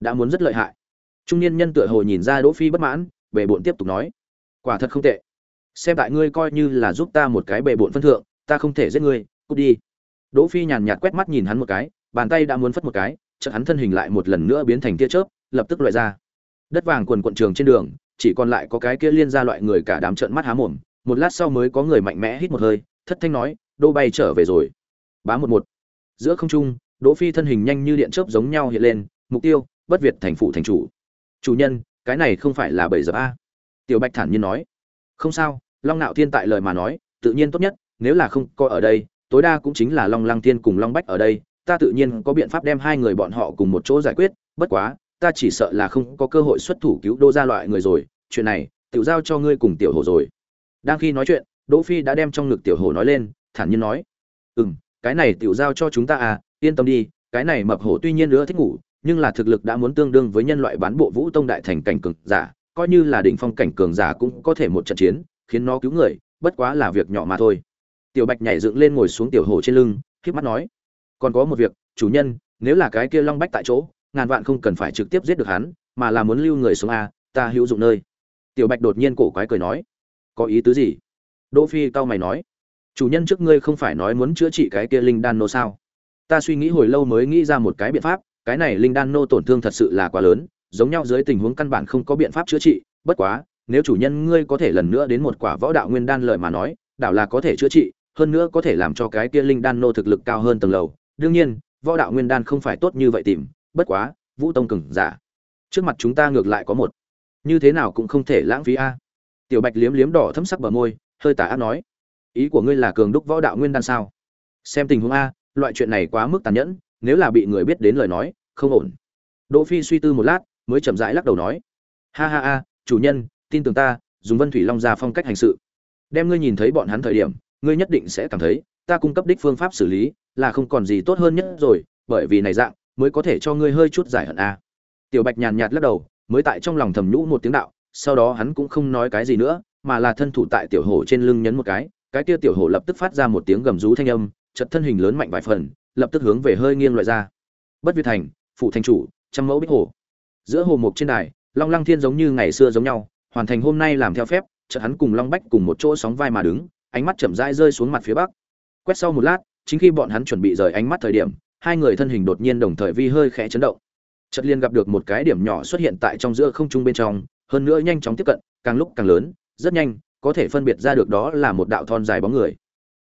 đã muốn rất lợi hại. Trung niên nhân tựa hồ nhìn ra đỗ phi bất mãn, bề bộn tiếp tục nói, quả thật không tệ. Xem tại ngươi coi như là giúp ta một cái bề bộn phân thượng, ta không thể giết ngươi, cút đi. Đỗ phi nhàn nhạt quét mắt nhìn hắn một cái, bàn tay đã muốn phất một cái, chợt hắn thân hình lại một lần nữa biến thành tia chớp, lập tức loại ra. Đất vàng quần quận trường trên đường, chỉ còn lại có cái kia liên ra loại người cả đám trợn mắt há mồm một lát sau mới có người mạnh mẽ hít một hơi, thất thanh nói, đô bay trở về rồi. Bá một một. Giữa không trung, đỗ phi thân hình nhanh như điện chớp giống nhau hiện lên, mục tiêu, bất việt thành phụ thành chủ. Chủ nhân, cái này không phải là bảy giờ a. Tiểu bạch thản nhiên nói. Không sao, long nạo thiên tại lời mà nói, tự nhiên tốt nhất, nếu là không có ở đây, tối đa cũng chính là long lăng thiên cùng long bách ở đây, ta tự nhiên có biện pháp đem hai người bọn họ cùng một chỗ giải quyết, bất quá, ta chỉ sợ là không có cơ hội xuất thủ cứu đô gia loại người rồi, chuyện này, Tiểu giao cho ngươi cùng tiểu hồ rồi đang khi nói chuyện, đỗ phi đã đem trong ngực tiểu Hổ nói lên, thản nhiên nói, ừm, cái này tiểu giao cho chúng ta à yên tâm đi, cái này mập hổ tuy nhiên nữa thích ngủ, nhưng là thực lực đã muốn tương đương với nhân loại bán bộ vũ tông đại thành cảnh cường giả, coi như là đỉnh phong cảnh cường giả cũng có thể một trận chiến, khiến nó cứu người, bất quá là việc nhỏ mà thôi. Tiểu bạch nhảy dựng lên ngồi xuống tiểu Hổ trên lưng khiếp mắt nói, còn có một việc, chủ nhân, nếu là cái kia long bách tại chỗ, ngàn vạn không cần phải trực tiếp giết được hắn, mà là muốn lưu người sống a ta hữu dụng nơi. Tiểu bạch đột nhiên cổ quái cười nói có ý tứ gì? Đỗ phi cao mày nói, chủ nhân trước ngươi không phải nói muốn chữa trị cái kia linh đan nô sao? Ta suy nghĩ hồi lâu mới nghĩ ra một cái biện pháp, cái này linh đan nô tổn thương thật sự là quá lớn, giống nhau dưới tình huống căn bản không có biện pháp chữa trị, bất quá, nếu chủ nhân ngươi có thể lần nữa đến một quả võ đạo nguyên đan lợi mà nói, đảo là có thể chữa trị, hơn nữa có thể làm cho cái kia linh đan nô thực lực cao hơn tầng lầu. Đương nhiên, võ đạo nguyên đan không phải tốt như vậy tìm, bất quá, vũ tông cường giả, trước mặt chúng ta ngược lại có một. Như thế nào cũng không thể lãng phí a tiểu bạch liếm liếm đỏ thấm sắc bờ môi, hơi tả ác nói. Ý của ngươi là cường đúc võ đạo nguyên đan sao? Xem tình huống a, loại chuyện này quá mức tàn nhẫn, nếu là bị người biết đến lời nói, không ổn. Đỗ phi suy tư một lát, mới chậm rãi lắc đầu nói. Ha ha ha, chủ nhân, tin tưởng ta, dùng vân thủy long ra phong cách hành sự. Đem ngươi nhìn thấy bọn hắn thời điểm, ngươi nhất định sẽ cảm thấy, ta cung cấp đích phương pháp xử lý, là không còn gì tốt hơn nhất rồi, bởi vì này dạng, mới có thể cho ngươi hơi chút giải hận a. Tiểu bạch nhàn nhạt lắc đầu, mới tại trong lòng thầm nhũ một tiếng đạo sau đó hắn cũng không nói cái gì nữa, mà là thân thủ tại tiểu hổ trên lưng nhấn một cái cái kia tiểu hổ lập tức phát ra một tiếng gầm rú thanh âm chật thân hình lớn mạnh vài phần, lập tức hướng về hơi nghiêng loại ra. Bất việt thành, phụ thành chủ, trăm mẫu bích hồ. Giữa hồ mục trên đài, long lăng thiên giống như ngày xưa giống nhau, hoàn thành hôm nay làm theo phép, chợt hắn cùng long bách cùng một chỗ sóng vai mà đứng, ánh mắt chậm rãi rơi xuống mặt phía bắc. Quét sau một lát, chính khi bọn hắn chuẩn bị rời ánh mắt thời điểm, hai người thân hình đột nhiên đồng thời vi hơi khẽ chấn động. Chợt liên gặp được một cái điểm nhỏ xuất hiện tại trong giữa không trung bên trong hơn nữa nhanh chóng tiếp cận, càng lúc càng lớn, rất nhanh, có thể phân biệt ra được đó là một đạo thon dài bóng người.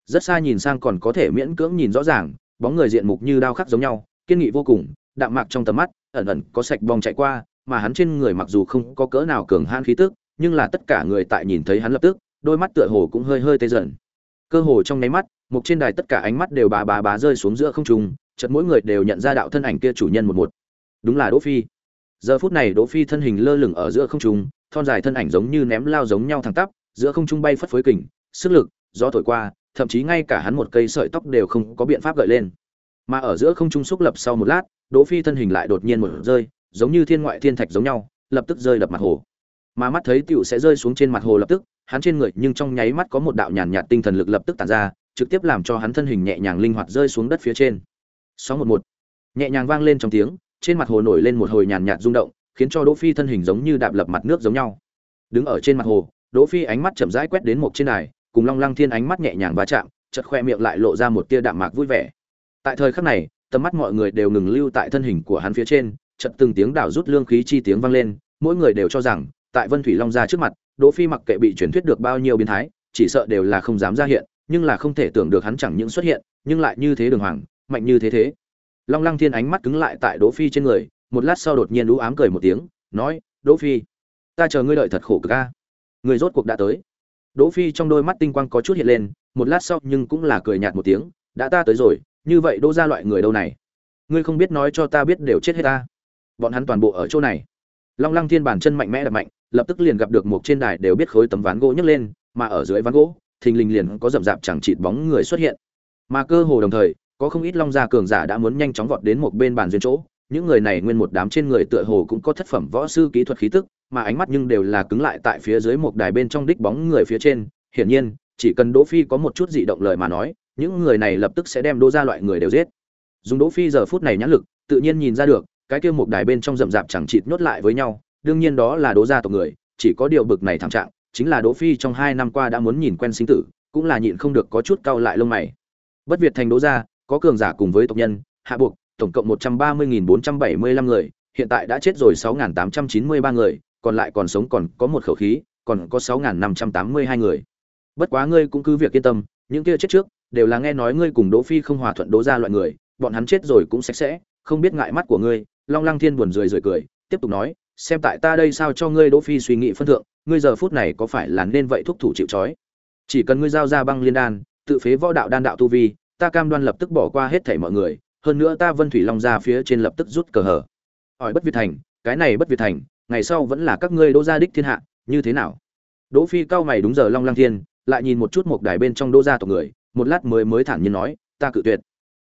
Rất xa nhìn sang còn có thể miễn cưỡng nhìn rõ ràng, bóng người diện mục như đao khắc giống nhau, kiên nghị vô cùng, đạm mạc trong tầm mắt, ẩn ẩn có sạch bong chạy qua, mà hắn trên người mặc dù không có cỡ nào cường han khí tức, nhưng là tất cả người tại nhìn thấy hắn lập tức, đôi mắt tựa hồ cũng hơi hơi tê dần. Cơ hồ trong nháy mắt mục trên đài tất cả ánh mắt đều bà bà bá rơi xuống giữa không trung, chợt mỗi người đều nhận ra đạo thân ảnh kia chủ nhân một một. Đúng là đỗ phi giờ phút này đỗ phi thân hình lơ lửng ở giữa không trung, thon dài thân ảnh giống như ném lao giống nhau thẳng tắp, giữa không trung bay phất phới kình, sức lực, gió thổi qua, thậm chí ngay cả hắn một cây sợi tóc đều không có biện pháp gợi lên. Mà ở giữa không trung xúc lập sau một lát, đỗ phi thân hình lại đột nhiên một rơi, giống như thiên ngoại thiên thạch giống nhau, lập tức rơi đập mặt hồ. Mà mắt thấy tiểu sẽ rơi xuống trên mặt hồ lập tức, hắn trên người nhưng trong nháy mắt có một đạo nhàn nhạt tinh thần lực lập tức tản ra, trực tiếp làm cho hắn thân hình nhẹ nhàng linh hoạt rơi xuống đất phía trên. Sóng một một. Nhẹ nhàng vang lên trong tiếng trên mặt hồ nổi lên một hồi nhàn nhạt rung động, khiến cho đỗ phi thân hình giống như đạp lập mặt nước giống nhau. Đứng ở trên mặt hồ, đỗ phi ánh mắt chậm rãi quét đến một trên này cùng long lăng thiên ánh mắt nhẹ nhàng va chạm, chợt khoe miệng lại lộ ra một tia đạm mạc vui vẻ. Tại thời khắc này, tầm mắt mọi người đều ngừng lưu tại thân hình của hắn phía trên, chợt từng tiếng đảo rút lương khí chi tiếng vang lên, mỗi người đều cho rằng, tại vân thủy long gia trước mặt, đỗ phi mặc kệ bị truyền thuyết được bao nhiêu biến thái, chỉ sợ đều là không dám ra hiện, nhưng là không thể tưởng được hắn chẳng những xuất hiện, nhưng lại như thế đường hoàng, mạnh như thế thế long lăng thiên ánh mắt cứng lại tại đỗ phi trên người, một lát sau đột nhiên lũ ám cười một tiếng, nói, đỗ phi, ta chờ ngươi đợi thật khổ cực a. Người rốt cuộc đã tới. Đỗ phi trong đôi mắt tinh quang có chút hiện lên, một lát sau nhưng cũng là cười nhạt một tiếng, đã ta tới rồi, như vậy đỗ ra loại người đâu này? Ngươi không biết nói cho ta biết đều chết hết ta. Bọn hắn toàn bộ ở chỗ này. Long lăng thiên bản chân mạnh mẽ đập mạnh, lập tức liền gặp được một trên đài đều biết khối tấm ván gỗ nhấc lên, mà ở dưới ván gỗ, thình lình liền có rậm rạp chẳng chịt bóng người xuất hiện. Mà cơ hồ đồng thời có không ít long gia cường giả đã muốn nhanh chóng vọt đến một bên bàn duyên chỗ, những người này nguyên một đám trên người tựa hồ cũng có thất phẩm võ sư kỹ thuật khí tức, mà ánh mắt nhưng đều là cứng lại tại phía dưới một đài bên trong đích bóng người phía trên. Hiển nhiên, chỉ cần đỗ phi có một chút dị động lời mà nói, những người này lập tức sẽ đem đỗ ra loại người đều giết. Dùng đỗ phi giờ phút này nhãn lực, tự nhiên nhìn ra được, cái kia một đài bên trong rậm rạp chẳng chịt nhốt lại với nhau, đương nhiên đó là đỗ gia tộc người, chỉ có điều bực này thảm trạng, chính là đỗ phi trong hai năm qua đã muốn nhìn quen sinh tử, cũng là nhịn không được có chút cau lại lông mày. Bất việt thành đỗ gia có cường giả cùng với tộc nhân, hạ buộc, tổng cộng một trăm ba mươi bốn trăm bảy mươi lăm người, hiện tại đã chết rồi sáu tám trăm chín mươi ba người, còn lại còn sống còn có một khẩu khí, còn có sáu năm trăm tám mươi hai người. Bất quá ngươi cũng cứ việc yên tâm, những kia chết trước, đều là nghe nói ngươi cùng đỗ phi không hòa thuận đỗ gia loại người, bọn hắn chết rồi cũng sạch sẽ, không biết ngại mắt của ngươi, long lăng thiên buồn rười rượi cười, tiếp tục nói, xem tại ta đây sao cho ngươi đỗ phi suy nghĩ phân thượng, ngươi giờ phút này có phải là nên vậy thúc thủ chịu trói? Chỉ cần ngươi giao ra băng liên đan, tự phế võ đạo đan đạo tu vi ta cam đoan lập tức bỏ qua hết thảy mọi người, hơn nữa ta vân thủy long ra phía trên lập tức rút cờ hở. Hỏi bất việt thành, cái này bất việt thành, ngày sau vẫn là các ngươi đỗ gia đích thiên hạ, như thế nào? Đỗ phi cao mày đúng giờ long lang thiên, lại nhìn một chút một đài bên trong đỗ gia tộc người, một lát mới mới thản nhiên nói, ta cự tuyệt.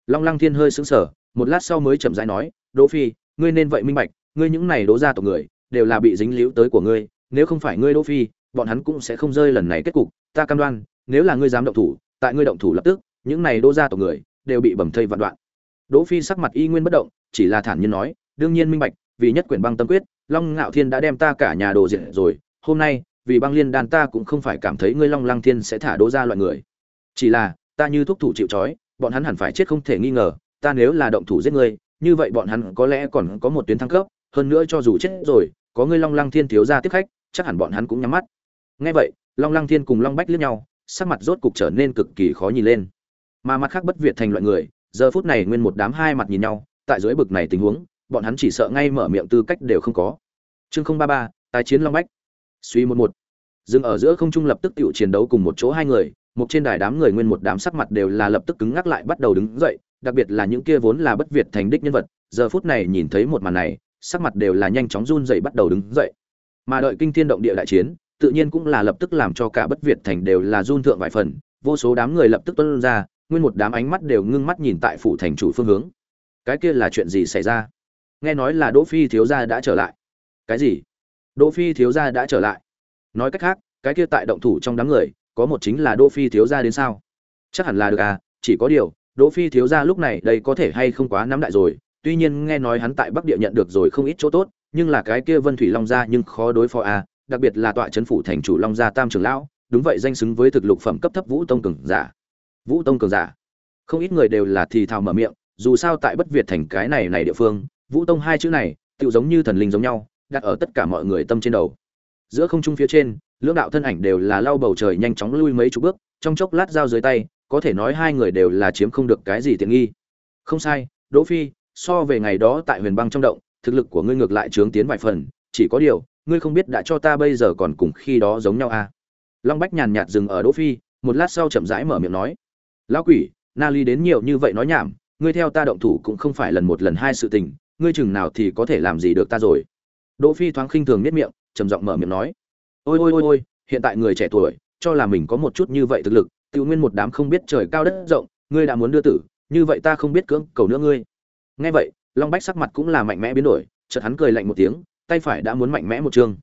Long lang thiên hơi sững sờ, một lát sau mới chậm rãi nói, đỗ phi, ngươi nên vậy minh bạch, ngươi những này đỗ gia tộc người, đều là bị dính líu tới của ngươi, nếu không phải ngươi đỗ phi, bọn hắn cũng sẽ không rơi lần này kết cục. Ta cam đoan, nếu là ngươi dám động thủ, tại ngươi động thủ lập tức những này đỗ gia tộc người đều bị bầm thây vạn đoạn. Đỗ phi sắc mặt y nguyên bất động, chỉ là thản nhiên nói, đương nhiên minh bạch, vì nhất quyển băng tâm quyết, long ngạo thiên đã đem ta cả nhà đồ diệt rồi, hôm nay, vì băng liên đan ta cũng không phải cảm thấy ngươi long lăng thiên sẽ thả đỗ gia loại người. Chỉ là, ta như thúc thủ chịu trói, bọn hắn hẳn phải chết không thể nghi ngờ, ta nếu là động thủ giết ngươi, như vậy bọn hắn có lẽ còn có một tuyến thăng cấp, hơn nữa cho dù chết rồi, có ngươi long lăng thiên thiếu gia tiếp khách, chắc hẳn bọn hắn cũng nhắm mắt. Nghe vậy, long lăng thiên cùng long bách liếc nhau, sắc mặt rốt cục trở nên cực kỳ khó nhìn lên mà mặt khác bất việt thành loại người, giờ phút này nguyên một đám hai mặt nhìn nhau, tại dưới bực này tình huống, bọn hắn chỉ sợ ngay mở miệng tư cách đều không có. Chương không ba ba, tái chiến long bách. Suy một một. Dừng ở giữa không trung lập tức tự chiến đấu cùng một chỗ hai người, một trên đài đám người nguyên một đám sắc mặt đều là lập tức cứng ngắc lại bắt đầu đứng dậy, đặc biệt là những kia vốn là bất việt thành đích nhân vật, giờ phút này nhìn thấy một màn này, sắc mặt đều là nhanh chóng run dậy bắt đầu đứng dậy. Mà đợi kinh thiên động địa đại chiến, tự nhiên cũng là lập tức làm cho cả bất việt thành đều là run thượng vài phần, vô số đám người lập tức tuân ra nguyên một đám ánh mắt đều ngưng mắt nhìn tại phủ thành chủ phương hướng. Cái kia là chuyện gì xảy ra? Nghe nói là đỗ phi thiếu gia đã trở lại. Cái gì? Đỗ phi thiếu gia đã trở lại. Nói cách khác, cái kia tại động thủ trong đám người, có một chính là đỗ phi thiếu gia đến sao? Chắc hẳn là được à chỉ có điều, đỗ phi thiếu gia lúc này đây có thể hay không quá nắm đại rồi. Tuy nhiên nghe nói hắn tại bắc địa nhận được rồi không ít chỗ tốt, nhưng là cái kia vân thủy long gia nhưng khó đối phó à đặc biệt là tọa trấn phủ thành chủ long gia tam trưởng lão, đúng vậy danh xứng với thực lục phẩm cấp thấp vũ tông cường giả vũ tông cường giả. Không ít người đều là thì thào mở miệng, dù sao tại bất việt thành cái này này địa phương, vũ tông hai chữ này tự giống như thần linh giống nhau, đặt ở tất cả mọi người tâm trên đầu. Giữa không trung phía trên, lưỡng đạo thân ảnh đều là lau bầu trời nhanh chóng lui mấy chục bước, trong chốc lát giao dưới tay, có thể nói hai người đều là chiếm không được cái gì tiện nghi. Không sai, đỗ phi, so về ngày đó tại huyền băng trong động, thực lực của ngươi ngược lại trướng tiến vài phần, chỉ có điều, ngươi không biết đã cho ta bây giờ còn cùng khi đó giống nhau à? Long bách nhàn nhạt dừng ở đỗ phi, một lát sau chậm rãi mở miệng nói lão quỷ na ly đến nhiều như vậy nói nhảm, ngươi theo ta động thủ cũng không phải lần một lần hai sự tình, ngươi chừng nào thì có thể làm gì được ta rồi? Đỗ phi thoáng khinh thường miết miệng, trầm giọng mở miệng nói. Ôi ôi ôi ôi, hiện tại người trẻ tuổi, cho là mình có một chút như vậy thực lực, tự nguyên một đám không biết trời cao đất rộng, ngươi đã muốn đưa tử, như vậy ta không biết cưỡng cầu nữa ngươi. Nghe vậy, long bách sắc mặt cũng là mạnh mẽ biến đổi, chợt hắn cười lạnh một tiếng, tay phải đã muốn mạnh mẽ một chương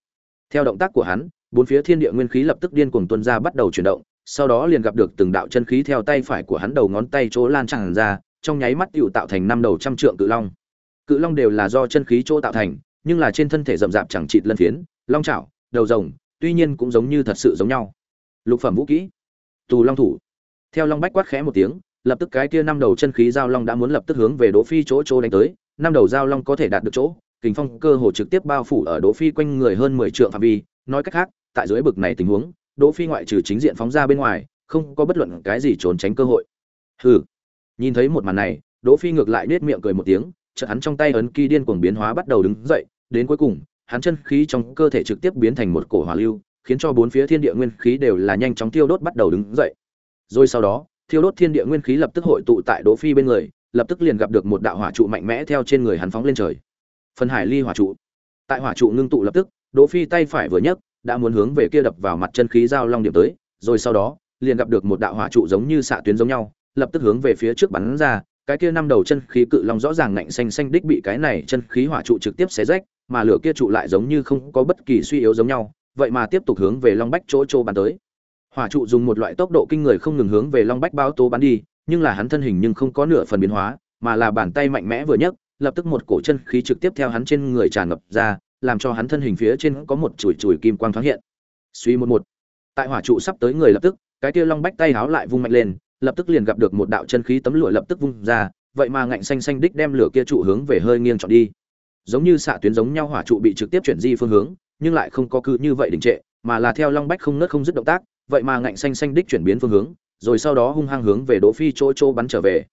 theo động tác của hắn, bốn phía thiên địa nguyên khí lập tức điên cuồng tuôn ra bắt đầu chuyển động sau đó liền gặp được từng đạo chân khí theo tay phải của hắn đầu ngón tay chỗ lan tràn ra, trong nháy mắt tựu tạo thành năm đầu trăm trượng cự long. Cự long đều là do chân khí chỗ tạo thành, nhưng là trên thân thể rậm rạp chẳng chịt lân phiến, long chảo, đầu rồng, tuy nhiên cũng giống như thật sự giống nhau. Lục phẩm vũ kỹ. Tù long thủ. Theo long bách quát khẽ một tiếng, lập tức cái kia năm đầu chân khí giao long đã muốn lập tức hướng về đỗ phi chỗ chỗ đánh tới, năm đầu giao long có thể đạt được chỗ, kình phong cơ hồ trực tiếp bao phủ ở đỗ phi quanh người hơn mười trượng phạm vi, nói cách khác, tại dưới bực này tình huống đỗ phi ngoại trừ chính diện phóng ra bên ngoài, không có bất luận cái gì trốn tránh cơ hội. Hừ. Nhìn thấy một màn này, đỗ phi ngược lại nết miệng cười một tiếng, chợt hắn trong tay ấn ký điên cuồng biến hóa bắt đầu đứng dậy, đến cuối cùng, hắn chân khí trong cơ thể trực tiếp biến thành một cổ hỏa lưu, khiến cho bốn phía thiên địa nguyên khí đều là nhanh chóng tiêu đốt bắt đầu đứng dậy. Rồi sau đó, thiêu đốt thiên địa nguyên khí lập tức hội tụ tại đỗ phi bên người, lập tức liền gặp được một đạo hỏa trụ mạnh mẽ theo trên người hắn phóng lên trời. Phần hải ly hỏa trụ. Tại hỏa trụ ngưng tụ lập tức, đỗ phi tay phải vừa nhấc đã muốn hướng về kia đập vào mặt chân khí giao long điểm tới, rồi sau đó, liền gặp được một đạo hỏa trụ giống như xạ tuyến giống nhau, lập tức hướng về phía trước bắn ra, cái kia năm đầu chân khí cự long rõ ràng ngạnh xanh xanh đích bị cái này chân khí hỏa trụ trực tiếp xé rách, mà lửa kia trụ lại giống như không có bất kỳ suy yếu giống nhau, vậy mà tiếp tục hướng về long bách chỗ chỗ bắn tới. Hỏa trụ dùng một loại tốc độ kinh người không ngừng hướng về long bách báo tố bắn đi, nhưng là hắn thân hình nhưng không có nửa phần biến hóa, mà là bàn tay mạnh mẽ vừa nhấc, lập tức một cổ chân khí trực tiếp theo hắn trên người tràn ngập ra làm cho hắn thân hình phía trên có một chùi chùi kim quang thoáng hiện. Suy một một. Tại hỏa trụ sắp tới người lập tức, cái kia long bách tay háo lại vung mạnh lên, lập tức liền gặp được một đạo chân khí tấm lụa lập tức vung ra, vậy mà ngạnh xanh xanh đích đem lửa kia trụ hướng về hơi nghiêng chọn đi. Giống như xạ tuyến giống nhau hỏa trụ bị trực tiếp chuyển di phương hướng, nhưng lại không có cứ như vậy đình trệ, mà là theo long bách không nớt không dứt động tác, vậy mà ngạnh xanh xanh đích chuyển biến phương hướng, rồi sau đó hung hăng hướng về đỗ phi chỗ chỗ bắn trở về.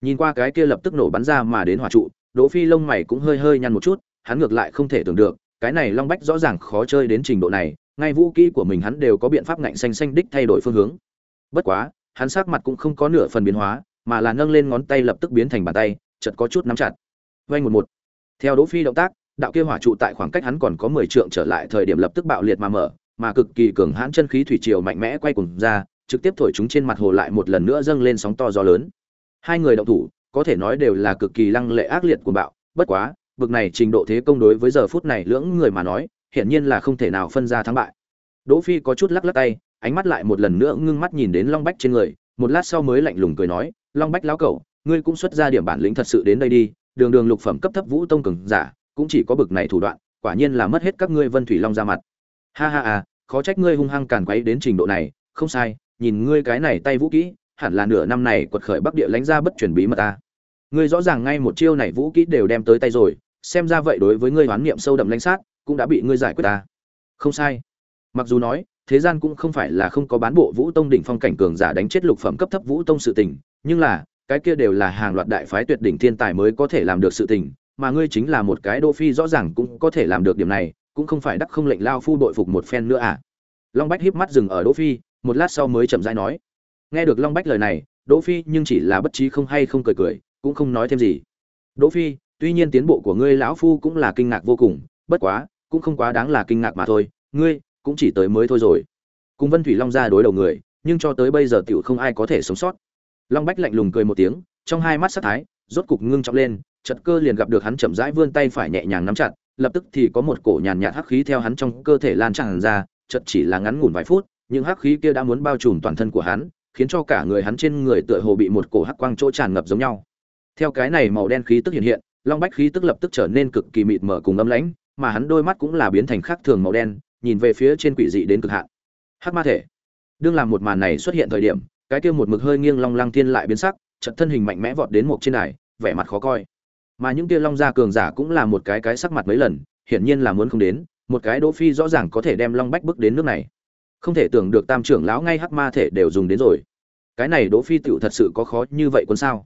Nhìn qua cái kia lập tức nổ bắn ra mà đến hỏa trụ, đỗ phi lông mày cũng hơi hơi nhăn một chút hắn ngược lại không thể tưởng được, cái này long bách rõ ràng khó chơi đến trình độ này, ngay vũ kỹ của mình hắn đều có biện pháp ngạnh xanh xanh đích thay đổi phương hướng. Bất quá, hắn sắc mặt cũng không có nửa phần biến hóa, mà là nâng lên ngón tay lập tức biến thành bàn tay, chợt có chút nắm chặt. Vay một một. Theo đỗ phi động tác, đạo kia hỏa trụ tại khoảng cách hắn còn có mười trượng trở lại thời điểm lập tức bạo liệt mà mở, mà cực kỳ cường hãn chân khí thủy triều mạnh mẽ quay cuồng ra, trực tiếp thổi chúng trên mặt hồ lại một lần nữa dâng lên sóng to gió lớn. Hai người động thủ, có thể nói đều là cực kỳ lăng lệ ác liệt của bạo, bất quá bực này trình độ thế công đối với giờ phút này lưỡng người mà nói, hiển nhiên là không thể nào phân ra thắng bại. Đỗ phi có chút lắc lắc tay, ánh mắt lại một lần nữa ngưng mắt nhìn đến long bách trên người, một lát sau mới lạnh lùng cười nói, long bách lão cẩu, ngươi cũng xuất ra điểm bản lĩnh thật sự đến đây đi, đường đường lục phẩm cấp thấp vũ tông cường giả, cũng chỉ có bực này thủ đoạn, quả nhiên là mất hết các ngươi vân thủy long ra mặt. Ha ha à khó trách ngươi hung hăng càn quấy đến trình độ này, không sai, nhìn ngươi cái này tay vũ kỹ, hẳn là nửa năm này quật khởi bắc địa lãnh ra bất chuẩn bí mật ta. Ngươi rõ ràng ngay một chiêu này vũ kỹ đều đem tới tay rồi xem ra vậy đối với ngươi hoán niệm sâu đậm lãnh sát, cũng đã bị ngươi giải quyết ta. Không sai. Mặc dù nói, thế gian cũng không phải là không có bán bộ vũ tông đỉnh phong cảnh cường giả đánh chết lục phẩm cấp thấp vũ tông sự tình, nhưng là, cái kia đều là hàng loạt đại phái tuyệt đỉnh thiên tài mới có thể làm được sự tình, mà ngươi chính là một cái đô phi rõ ràng cũng có thể làm được điểm này, cũng không phải đắc không lệnh lao phu đội phục một phen nữa à. Long bách híp mắt dừng ở đỗ phi, một lát sau mới chậm rãi nói. Nghe được long bách lời này, đỗ phi nhưng chỉ là bất trí không hay không cười cười, cũng không nói thêm gì. Đỗ phi tuy nhiên tiến bộ của ngươi lão phu cũng là kinh ngạc vô cùng, bất quá, cũng không quá đáng là kinh ngạc mà thôi, ngươi cũng chỉ tới mới thôi rồi. Cùng vân thủy long ra đối đầu người, nhưng cho tới bây giờ tiểu không ai có thể sống sót. Long bách lạnh lùng cười một tiếng, trong hai mắt sát thái, rốt cục ngưng trọng lên chật cơ liền gặp được hắn chậm rãi vươn tay phải nhẹ nhàng nắm chặt, lập tức thì có một cổ nhàn nhạt hắc khí theo hắn trong cơ thể lan tràn ra chật chỉ là ngắn ngủn vài phút, những hắc khí kia đã muốn bao trùm toàn thân của hắn, khiến cho cả người hắn trên người tựa hồ bị một cổ hắc quang chỗ tràn ngập giống nhau. Theo cái này màu đen khí tức hiện hiện long bách khí tức lập tức trở nên cực kỳ mịt mờ cùng âm lãnh, mà hắn đôi mắt cũng là biến thành khác thường màu đen, nhìn về phía trên quỷ dị đến cực hạn. Hắc ma thể. Đương làm một màn này xuất hiện thời điểm, cái kia một mực hơi nghiêng long lăng thiên lại biến sắc trận thân hình mạnh mẽ vọt đến một trên đài, vẻ mặt khó coi. Mà những kia long gia cường giả cũng là một cái cái sắc mặt mấy lần, hiển nhiên là muốn không đến, một cái đỗ phi rõ ràng có thể đem long bách bước đến nước này. Không thể tưởng được tam trưởng lão ngay hắc ma thể đều dùng đến rồi. Cái này đỗ phi tựu thật sự có khó như vậy quân sao?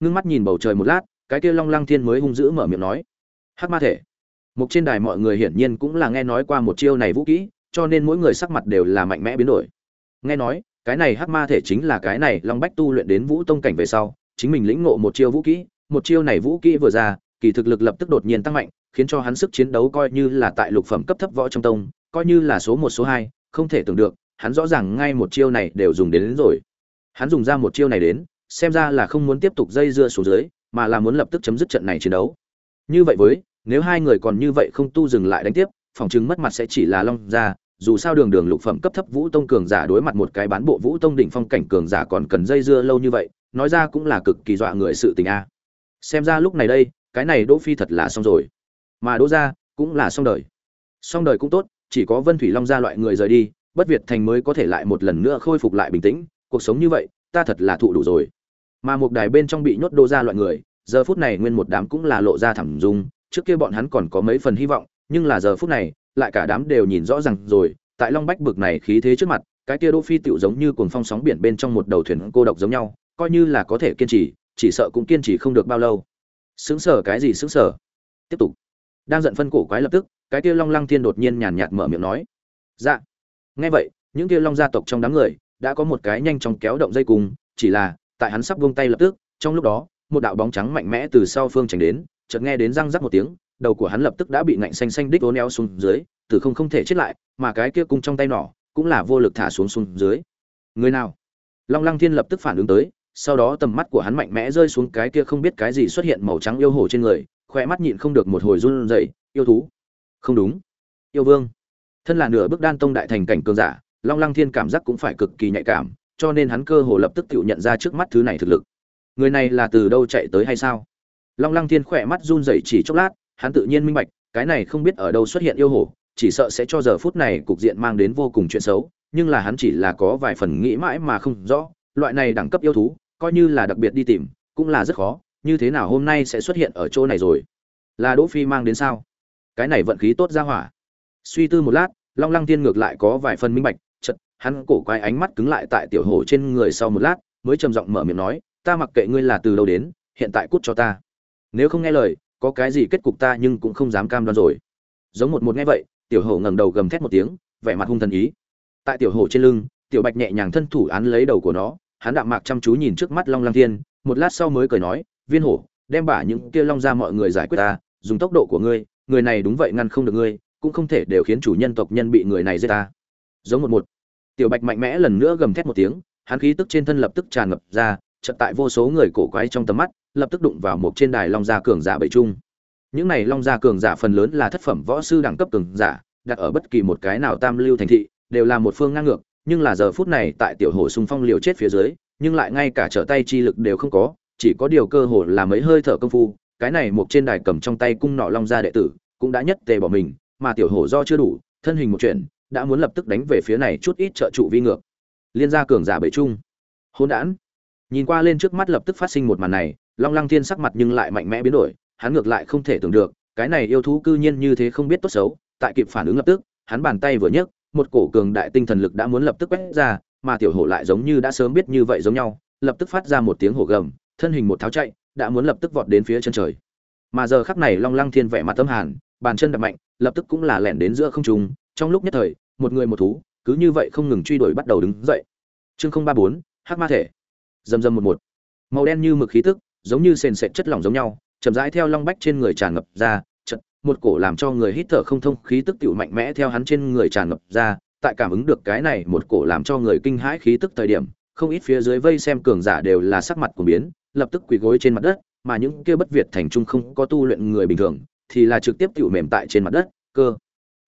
Ngưng mắt nhìn bầu trời một lát cái kia long lăng thiên mới hung dữ mở miệng nói hắc ma thể. Mục trên đài mọi người hiển nhiên cũng là nghe nói qua một chiêu này vũ kỹ cho nên mỗi người sắc mặt đều là mạnh mẽ biến đổi. Nghe nói cái này hắc ma thể chính là cái này long bách tu luyện đến vũ tông cảnh về sau chính mình lĩnh ngộ một chiêu vũ kỹ một chiêu này vũ kỹ vừa ra kỳ thực lực lập tức đột nhiên tăng mạnh khiến cho hắn sức chiến đấu coi như là tại lục phẩm cấp thấp võ trong tông coi như là số một số hai không thể tưởng được hắn rõ ràng ngay một chiêu này đều dùng đến, đến rồi. Hắn dùng ra một chiêu này đến xem ra là không muốn tiếp tục dây dưa xuống dưới mà là muốn lập tức chấm dứt trận này chiến đấu. Như vậy với, nếu hai người còn như vậy không tu dừng lại đánh tiếp, phòng chứng mất mặt sẽ chỉ là long ra dù sao đường đường lục phẩm cấp thấp vũ tông cường giả đối mặt một cái bán bộ vũ tông đỉnh phong cảnh cường giả còn cần dây dưa lâu như vậy, nói ra cũng là cực kỳ dọa người sự tình a. Xem ra lúc này đây, cái này đỗ phi thật là xong rồi. Mà đỗ gia cũng là xong đời. Xong đời cũng tốt, chỉ có vân thủy long gia loại người rời đi, bất việt thành mới có thể lại một lần nữa khôi phục lại bình tĩnh, cuộc sống như vậy, ta thật là thụ đủ rồi mà một đài bên trong bị nhốt đô ra loại người, giờ phút này nguyên một đám cũng là lộ ra thảm dung, trước kia bọn hắn còn có mấy phần hy vọng, nhưng là giờ phút này, lại cả đám đều nhìn rõ ràng rồi, tại long bách bực này khí thế trước mặt, cái kia đỗ phi tựu giống như cuồng phong sóng biển bên trong một đầu thuyền cô độc giống nhau, coi như là có thể kiên trì, chỉ sợ cũng kiên trì không được bao lâu. Xứng sở cái gì xứng sở tiếp tục. Đang giận phân cổ quái lập tức, cái kia long lăng thiên đột nhiên nhàn nhạt mở miệng nói. Dạ. Nghe vậy, những kia long gia tộc trong đám người, đã có một cái nhanh chóng kéo động dây cùng, chỉ là tại hắn sắp buông tay lập tức, trong lúc đó, một đạo bóng trắng mạnh mẽ từ sau phương tránh đến, chợt nghe đến răng rắc một tiếng, đầu của hắn lập tức đã bị ngạnh xanh xanh đích ố éo xuống dưới, từ không không thể chết lại, mà cái kia cung trong tay nỏ, cũng là vô lực thả xuống xuống dưới. Người nào? Long lăng thiên lập tức phản ứng tới, sau đó tầm mắt của hắn mạnh mẽ rơi xuống cái kia không biết cái gì xuất hiện màu trắng yêu hổ trên người khoe mắt nhịn không được một hồi run rẩy, yêu thú? Không đúng. Yêu vương. Thân là nửa bước đan tông đại thành cảnh cường giả, long lăng thiên cảm giác cũng phải cực kỳ nhạy cảm cho nên hắn cơ hồ lập tức tự nhận ra trước mắt thứ này thực lực. Người này là từ đâu chạy tới hay sao? Long lăng thiên khỏe mắt run rẩy chỉ chốc lát hắn tự nhiên minh bạch cái này không biết ở đâu xuất hiện yêu hồ, chỉ sợ sẽ cho giờ phút này cục diện mang đến vô cùng chuyện xấu nhưng là hắn chỉ là có vài phần nghĩ mãi mà không rõ loại này đẳng cấp yêu thú coi như là đặc biệt đi tìm cũng là rất khó như thế nào hôm nay sẽ xuất hiện ở chỗ này rồi? Là đỗ phi mang đến sao? Cái này vận khí tốt ra hỏa. Suy tư một lát long lăng tiên ngược lại có vài phần minh bạch hắn cổ quái ánh mắt cứng lại tại tiểu hổ trên người sau một lát, mới trầm giọng mở miệng nói, ta mặc kệ ngươi là từ đâu đến, hiện tại cút cho ta. Nếu không nghe lời, có cái gì kết cục ta nhưng cũng không dám cam đoan rồi. Giống một một nghe vậy, tiểu hổ ngẩng đầu gầm thét một tiếng, vẻ mặt hung thần ý. Tại tiểu hổ trên lưng, tiểu bạch nhẹ nhàng thân thủ án lấy đầu của nó, hắn đạm mạc chăm chú nhìn trước mắt long Lang thiên, một lát sau mới cười nói, viên hổ, đem bả những kia long ra mọi người giải quyết ta, dùng tốc độ của ngươi, người này đúng vậy ngăn không được ngươi, cũng không thể đều khiến chủ nhân tộc nhân bị người này giết ta. Giống một một tiểu bạch mạnh mẽ lần nữa gầm thét một tiếng, hắn khí tức trên thân lập tức tràn ngập ra, chợt tại vô số người cổ quái trong tầm mắt, lập tức đụng vào một trên đài long gia cường giả bảy trung. Những này long gia cường giả phần lớn là thất phẩm võ sư đẳng cấp cường giả, đặt ở bất kỳ một cái nào tam lưu thành thị, đều là một phương ngang ngược, nhưng là giờ phút này tại tiểu hồ xung phong liều chết phía dưới, nhưng lại ngay cả trở tay chi lực đều không có, chỉ có điều cơ hồ là mấy hơi thở công phu, cái này một trên đài cầm trong tay cung nọ long gia đệ tử, cũng đã nhất tề bỏ mình, mà tiểu hổ do chưa đủ, thân hình một chuyện đã muốn lập tức đánh về phía này chút ít trợ trụ vi ngược. Liên gia cường giả bệ trung. Hôn đản. Nhìn qua lên trước mắt lập tức phát sinh một màn này, long lăng thiên sắc mặt nhưng lại mạnh mẽ biến đổi, hắn ngược lại không thể tưởng được, cái này yêu thú cư nhiên như thế không biết tốt xấu, tại kịp phản ứng lập tức, hắn bàn tay vừa nhấc, một cổ cường đại tinh thần lực đã muốn lập tức quét ra, mà tiểu hổ lại giống như đã sớm biết như vậy giống nhau, lập tức phát ra một tiếng hổ gầm, thân hình một tháo chạy, đã muốn lập tức vọt đến phía chân trời. Mà giờ khắc này long lăng thiên vẻ mặt tâm hàn, bàn chân đập mạnh, lập tức cũng là lẻn đến giữa không trung, trong lúc nhất thời một người một thú, cứ như vậy không ngừng truy đuổi bắt đầu đứng dậy. Chương không ba bốn, hắc ma thể. Dầm dầm một một. Màu đen như mực khí tức, giống như sền sệt chất lỏng giống nhau, chậm rãi theo long bách trên người tràn ngập ra, chật, một cổ làm cho người hít thở không thông khí tức tựu mạnh mẽ theo hắn trên người tràn ngập ra, tại cảm ứng được cái này một cổ làm cho người kinh hãi khí tức thời điểm, không ít phía dưới vây xem cường giả đều là sắc mặt của biến, lập tức quỳ gối trên mặt đất, mà những kia bất việt thành trung không có tu luyện người bình thường, thì là trực tiếp tựu mềm tại trên mặt đất, cơ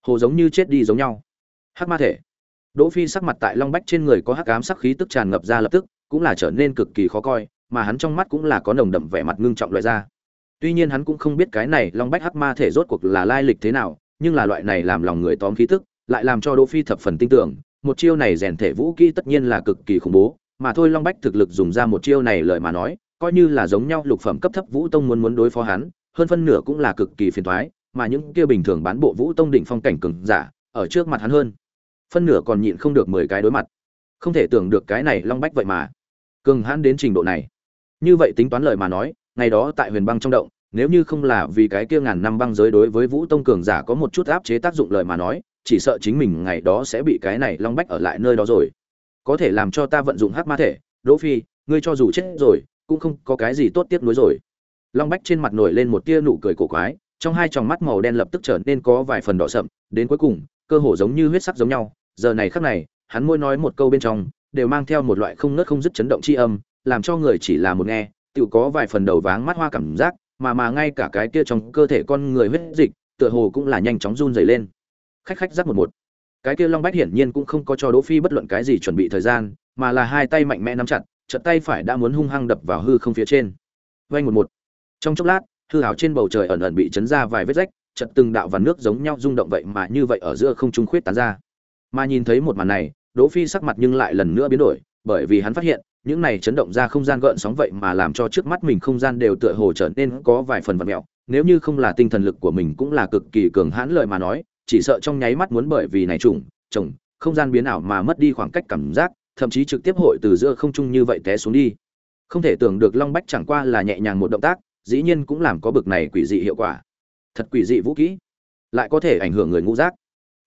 hồ giống như chết đi giống nhau hắc ma thể. Đỗ phi sắc mặt tại long bách trên người có hắc ám sắc khí tức tràn ngập ra lập tức, cũng là trở nên cực kỳ khó coi, mà hắn trong mắt cũng là có nồng đậm vẻ mặt ngưng trọng loại ra. Tuy nhiên hắn cũng không biết cái này long bách hắc ma thể rốt cuộc là lai lịch thế nào, nhưng là loại này làm lòng người tóm khí tức, lại làm cho đỗ phi thập phần tin tưởng, một chiêu này rèn thể vũ kỹ tất nhiên là cực kỳ khủng bố, mà thôi long bách thực lực dùng ra một chiêu này lời mà nói, coi như là giống nhau lục phẩm cấp thấp vũ tông muốn muốn đối phó hắn, hơn phân nửa cũng là cực kỳ phiền toái, mà những kia bình thường bán bộ vũ tông đỉnh phong cảnh cường giả, ở trước mặt hắn hơn phân nửa còn nhịn không được mười cái đối mặt. Không thể tưởng được cái này long bách vậy mà. Cường hãn đến trình độ này. Như vậy tính toán lời mà nói, ngày đó tại huyền băng trong động, nếu như không là vì cái kia ngàn năm băng giới đối với vũ tông cường giả có một chút áp chế tác dụng lời mà nói, chỉ sợ chính mình ngày đó sẽ bị cái này long bách ở lại nơi đó rồi. Có thể làm cho ta vận dụng hát ma thể, đỗ phi, ngươi cho dù chết rồi, cũng không có cái gì tốt tiếp nối rồi. Long bách trên mặt nổi lên một tia nụ cười cổ quái, trong hai tròng mắt màu đen lập tức trở nên có vài phần đỏ sậm, đến cuối cùng, cơ hồ giống như huyết sắc giống nhau giờ này khắc này, hắn môi nói một câu bên trong, đều mang theo một loại không nớt không dứt chấn động chi âm, làm cho người chỉ là một nghe, tự có vài phần đầu váng mắt hoa cảm giác, mà mà ngay cả cái kia trong cơ thể con người huyết dịch, tựa hồ cũng là nhanh chóng run rẩy lên. Khách khách giác một một. Cái kia long bách hiển nhiên cũng không có cho đỗ phi bất luận cái gì chuẩn bị thời gian, mà là hai tay mạnh mẽ nắm chặt, chợt tay phải đã muốn hung hăng đập vào hư không phía trên. Vang một một. Trong chốc lát, hư hảo trên bầu trời ẩn ẩn bị chấn ra vài vết rách, chợt từng đạo và nước giống nhau rung động vậy mà như vậy ở giữa không trung khuyết tán ra mà nhìn thấy một màn này, đỗ phi sắc mặt nhưng lại lần nữa biến đổi, bởi vì hắn phát hiện, những này chấn động ra không gian gợn sóng vậy mà làm cho trước mắt mình không gian đều tựa hồ trở nên có vài phần vật mèo. nếu như không là tinh thần lực của mình cũng là cực kỳ cường hãn lời mà nói, chỉ sợ trong nháy mắt muốn bởi vì này trùng trùng, không gian biến ảo mà mất đi khoảng cách cảm giác, thậm chí trực tiếp hội từ giữa không trung như vậy té xuống đi. Không thể tưởng được long bách chẳng qua là nhẹ nhàng một động tác, dĩ nhiên cũng làm có bực này quỷ dị hiệu quả. Thật quỷ dị vũ kỹ lại có thể ảnh hưởng người ngũ giác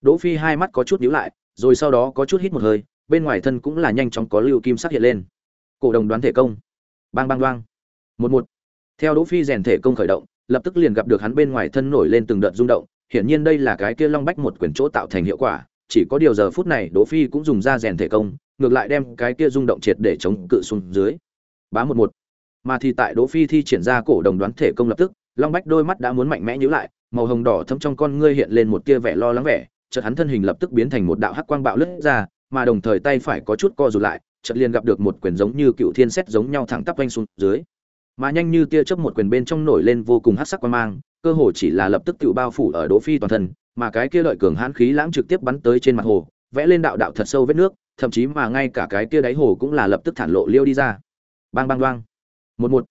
đỗ phi hai mắt có chút nhíu lại, rồi sau đó có chút hít một hơi, bên ngoài thân cũng là nhanh chóng có lưu kim sắc hiện lên. Cổ đồng đoán thể công. Bang bang đoang. Một một. Theo đỗ phi rèn thể công khởi động, lập tức liền gặp được hắn bên ngoài thân nổi lên từng đợt rung động, hiển nhiên đây là cái kia long bách một quyền chỗ tạo thành hiệu quả, chỉ có điều giờ phút này đỗ phi cũng dùng ra rèn thể công, ngược lại đem cái kia rung động triệt để chống cự xuống dưới. Bá một một. Mà thì tại đỗ phi thi triển ra cổ đồng đoán thể công lập tức, long bách đôi mắt đã muốn mạnh mẽ nhíu lại, màu hồng đỏ thâm trong con ngươi hiện lên một tia vẻ lo lắng vẻ chợt hắn thân hình lập tức biến thành một đạo hắc quang bạo lướt ra mà đồng thời tay phải có chút co rụt lại chợt liền gặp được một quyền giống như cựu thiên xét giống nhau thẳng tắp quanh xuống dưới. Mà nhanh như tia chớp một quyền bên trong nổi lên vô cùng hắc sắc quang mang cơ hồ chỉ là lập tức tự bao phủ ở đỗ phi toàn thân mà cái kia lợi cường hãn khí lãng trực tiếp bắn tới trên mặt hồ vẽ lên đạo đạo thật sâu vết nước thậm chí mà ngay cả cái kia đáy hồ cũng là lập tức thản lộ liêu đi ra. Bang bang đoang, một một.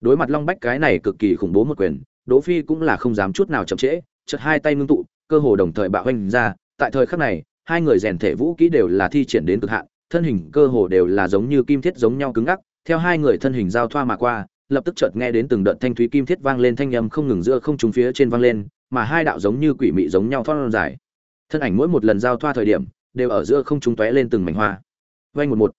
Đối mặt long bách cái này cực kỳ khủng bố một quyền đỗ phi cũng là không dám chút nào chậm trễ chợt hai tay ngưng tụ cơ hồ đồng thời bạo hoành ra, tại thời khắc này, hai người rèn thể vũ kỹ đều là thi triển đến cực hạn, thân hình cơ hồ đều là giống như kim thiết giống nhau cứng ngắc, theo hai người thân hình giao thoa mà qua, lập tức chợt nghe đến từng đợt thanh thúy kim thiết vang lên thanh âm không ngừng giữa không trung phía trên vang lên, mà hai đạo giống như quỷ mị giống nhau thon dài. Thân ảnh mỗi một lần giao thoa thời điểm, đều ở giữa không trung tóe lên từng mảnh hoa. Vanh một một.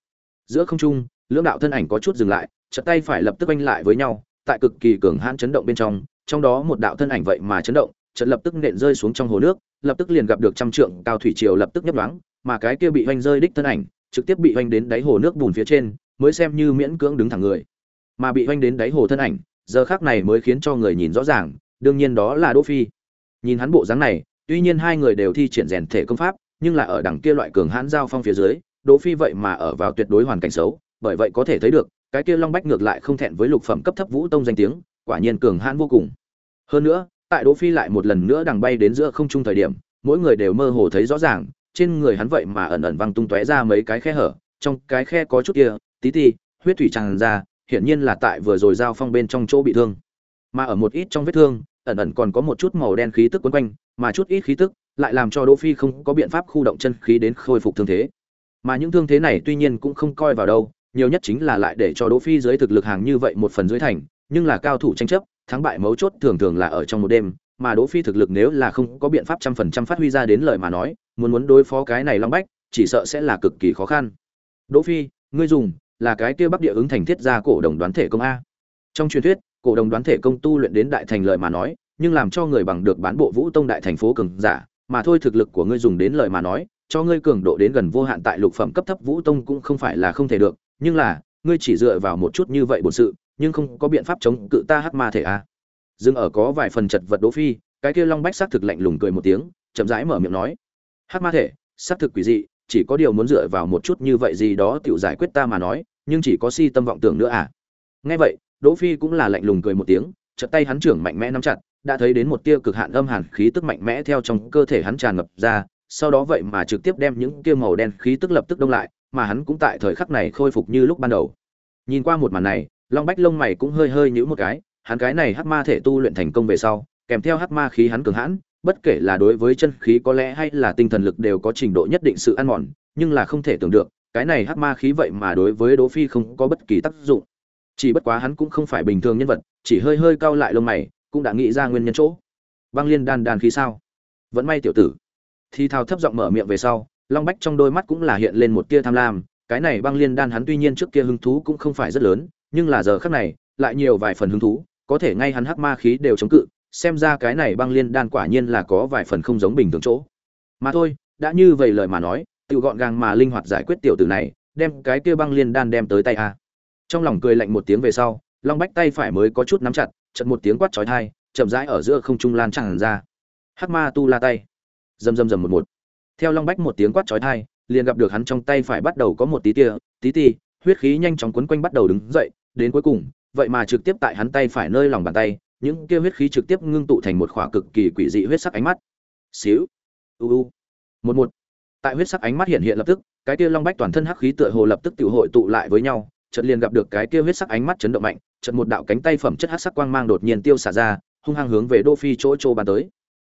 Giữa không trung, lưỡng đạo thân ảnh có chút dừng lại, chợt tay phải lập tức vanh lại với nhau, tại cực kỳ cường hãn chấn động bên trong trong đó một đạo thân ảnh vậy mà chấn động trận lập tức nện rơi xuống trong hồ nước lập tức liền gặp được trăm trượng cao thủy triều lập tức nhấp nhoáng, mà cái kia bị hoành rơi đích thân ảnh trực tiếp bị hoành đến đáy hồ nước bùn phía trên mới xem như miễn cưỡng đứng thẳng người. Mà bị hoành đến đáy hồ thân ảnh giờ khắc này mới khiến cho người nhìn rõ ràng đương nhiên đó là đỗ phi. Nhìn hắn bộ dáng này tuy nhiên hai người đều thi triển rèn thể công pháp nhưng là ở đằng kia loại cường hãn giao phong phía dưới đỗ phi vậy mà ở vào tuyệt đối hoàn cảnh xấu bởi vậy có thể thấy được cái kia long bách ngược lại không thẹn với lục phẩm cấp thấp vũ tông danh tiếng quả nhiên cường hãn vô cùng. Hơn nữa tại đỗ phi lại một lần nữa đằng bay đến giữa không trung thời điểm, mỗi người đều mơ hồ thấy rõ ràng, trên người hắn vậy mà ẩn ẩn văng tung tóe ra mấy cái khe hở, trong cái khe có chút kia, tí ti, huyết thủy tràn ra, hiển nhiên là tại vừa rồi giao phong bên trong chỗ bị thương. Mà ở một ít trong vết thương, ẩn ẩn còn có một chút màu đen khí tức quấn quanh, mà chút ít khí tức lại làm cho đỗ phi không có biện pháp khu động chân khí đến khôi phục thương thế. Mà những thương thế này tuy nhiên cũng không coi vào đâu, nhiều nhất chính là lại để cho đỗ phi dưới thực lực hàng như vậy một phần dưới thành, nhưng là cao thủ tranh chấp thắng bại mấu chốt thường thường là ở trong một đêm, mà đỗ phi thực lực nếu là không có biện pháp trăm phần trăm phát huy ra đến lời mà nói, muốn muốn đối phó cái này long bách, chỉ sợ sẽ là cực kỳ khó khăn. Đỗ phi, ngươi dùng, là cái kia bắc địa ứng thành thiết gia cổ đồng đoán thể công a. Trong truyền thuyết, cổ đồng đoán thể công tu luyện đến đại thành lợi mà nói, nhưng làm cho người bằng được bán bộ vũ tông đại thành phố cường giả, mà thôi thực lực của ngươi dùng đến lợi mà nói, cho ngươi cường độ đến gần vô hạn tại lục phẩm cấp thấp vũ tông cũng không phải là không thể được, nhưng là, ngươi chỉ dựa vào một chút như vậy bổn sự nhưng không có biện pháp chống cự ta hắc ma thể a à. dừng ở có vài phần chật vật đỗ phi, cái kia long bách xác thực lạnh lùng cười một tiếng, chậm rãi mở miệng nói hắc ma thể xác thực quỷ dị, chỉ có điều muốn dựa vào một chút như vậy gì đó tự giải quyết ta mà nói, nhưng chỉ có si tâm vọng tưởng nữa à nghe vậy, đỗ phi cũng là lạnh lùng cười một tiếng, chợt tay hắn trưởng mạnh mẽ nắm chặt, đã thấy đến một tia cực hạn âm hàn khí tức mạnh mẽ theo trong cơ thể hắn tràn ngập ra, sau đó vậy mà trực tiếp đem những kia màu đen khí tức lập tức đông lại, mà hắn cũng tại thời khắc này khôi phục như lúc ban đầu nhìn qua một màn này long bách lông mày cũng hơi hơi nhíu một cái, hắn cái này hắc ma thể tu luyện thành công về sau, kèm theo hắc ma khí hắn cường hãn, bất kể là đối với chân khí có lẽ hay là tinh thần lực đều có trình độ nhất định sự ăn mòn, nhưng là không thể tưởng được, cái này hắc ma khí vậy mà đối với đỗ phi không có bất kỳ tác dụng. Chỉ bất quá hắn cũng không phải bình thường nhân vật, chỉ hơi hơi cau lại lông mày, cũng đã nghĩ ra nguyên nhân chỗ. Băng liên đan đan khí sao? Vẫn may tiểu tử. Thì thao thấp giọng mở miệng về sau, long bách trong đôi mắt cũng là hiện lên một tia tham lam, cái này băng liên đan hắn tuy nhiên trước kia hứng thú cũng không phải rất lớn nhưng là giờ khắc này, lại nhiều vài phần hứng thú, có thể ngay hắn hắc ma khí đều chống cự, xem ra cái này băng liên đan quả nhiên là có vài phần không giống bình thường chỗ. Mà thôi, đã như vậy lời mà nói tự gọn gàng mà linh hoạt giải quyết tiểu tử này, đem cái kia băng liên đan đem tới tay a. Trong lòng cười lạnh một tiếng về sau, long bách tay phải mới có chút nắm chặt chật một tiếng quát chói thai chậm rãi ở giữa không trung lan tràn ra. Hắc ma tu la tay. Rầm rầm rầm một một. Theo long bách một tiếng quát chói thai liền gặp được hắn trong tay phải bắt đầu có một tí tia, tí ti, huyết khí nhanh chóng quấn quanh bắt đầu đứng dậy đến cuối cùng, vậy mà trực tiếp tại hắn tay phải nơi lòng bàn tay, những kia huyết khí trực tiếp ngưng tụ thành một khỏa cực kỳ quỷ dị huyết sắc ánh mắt. Xíu. U u. Một một. Tại huyết sắc ánh mắt hiện hiện lập tức, cái kia long bách toàn thân hắc khí tựa hồ lập tức tiểu hội tụ lại với nhau, chợt liền gặp được cái kia huyết sắc ánh mắt chấn động mạnh, chợt một đạo cánh tay phẩm chất hắc sắc quang mang đột nhiên tiêu xả ra, hung hăng hướng về đô phi chỗ chỗ bàn tới.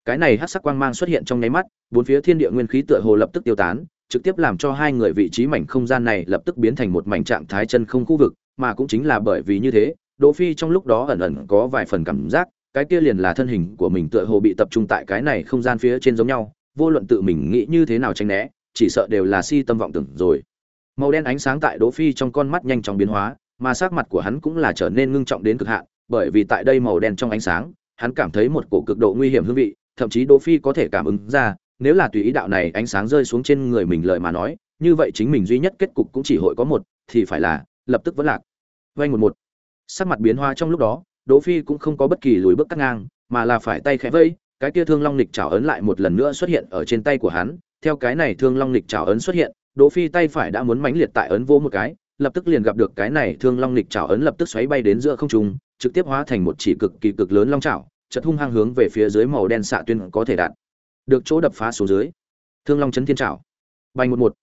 Cái này hắc sắc quang mang xuất hiện trong nháy mắt, bốn phía thiên địa nguyên khí tựa hồ lập tức tiêu tán, trực tiếp làm cho hai người vị trí mảnh không gian này lập tức biến thành một mảnh trạng thái chân không khu vực mà cũng chính là bởi vì như thế Đỗ Phi trong lúc đó ẩn ẩn có vài phần cảm giác, cái kia liền là thân hình của mình tựa hồ bị tập trung tại cái này không gian phía trên giống nhau, vô luận tự mình nghĩ như thế nào tránh né, chỉ sợ đều là si tâm vọng tưởng rồi. Màu đen ánh sáng tại Đỗ Phi trong con mắt nhanh chóng biến hóa, mà sắc mặt của hắn cũng là trở nên ngưng trọng đến cực hạn, bởi vì tại đây màu đen trong ánh sáng, hắn cảm thấy một cổ cực độ nguy hiểm hương vị, thậm chí Đỗ Phi có thể cảm ứng ra, nếu là tùy ý đạo này ánh sáng rơi xuống trên người mình lời mà nói, như vậy chính mình duy nhất kết cục cũng chỉ hội có một, thì phải là lập tức vẫn lạc. Vành một một. Sắc mặt biến hoa trong lúc đó, đỗ phi cũng không có bất kỳ lùi bước cắt ngang, mà là phải tay khẽ vây, cái kia thương long lịch chảo ấn lại một lần nữa xuất hiện ở trên tay của hắn. Theo cái này thương long lịch chảo ấn xuất hiện, đỗ phi tay phải đã muốn mãnh liệt tại ấn vô một cái, lập tức liền gặp được cái này thương long lịch chảo ấn lập tức xoáy bay đến giữa không trung, trực tiếp hóa thành một chỉ cực kỳ cực lớn long chảo chợt hung hăng hướng về phía dưới màu đen xạ tuyên có thể đạt. Được chỗ đập phá xuống dưới. Thương long chấn thiên chảo bay một một.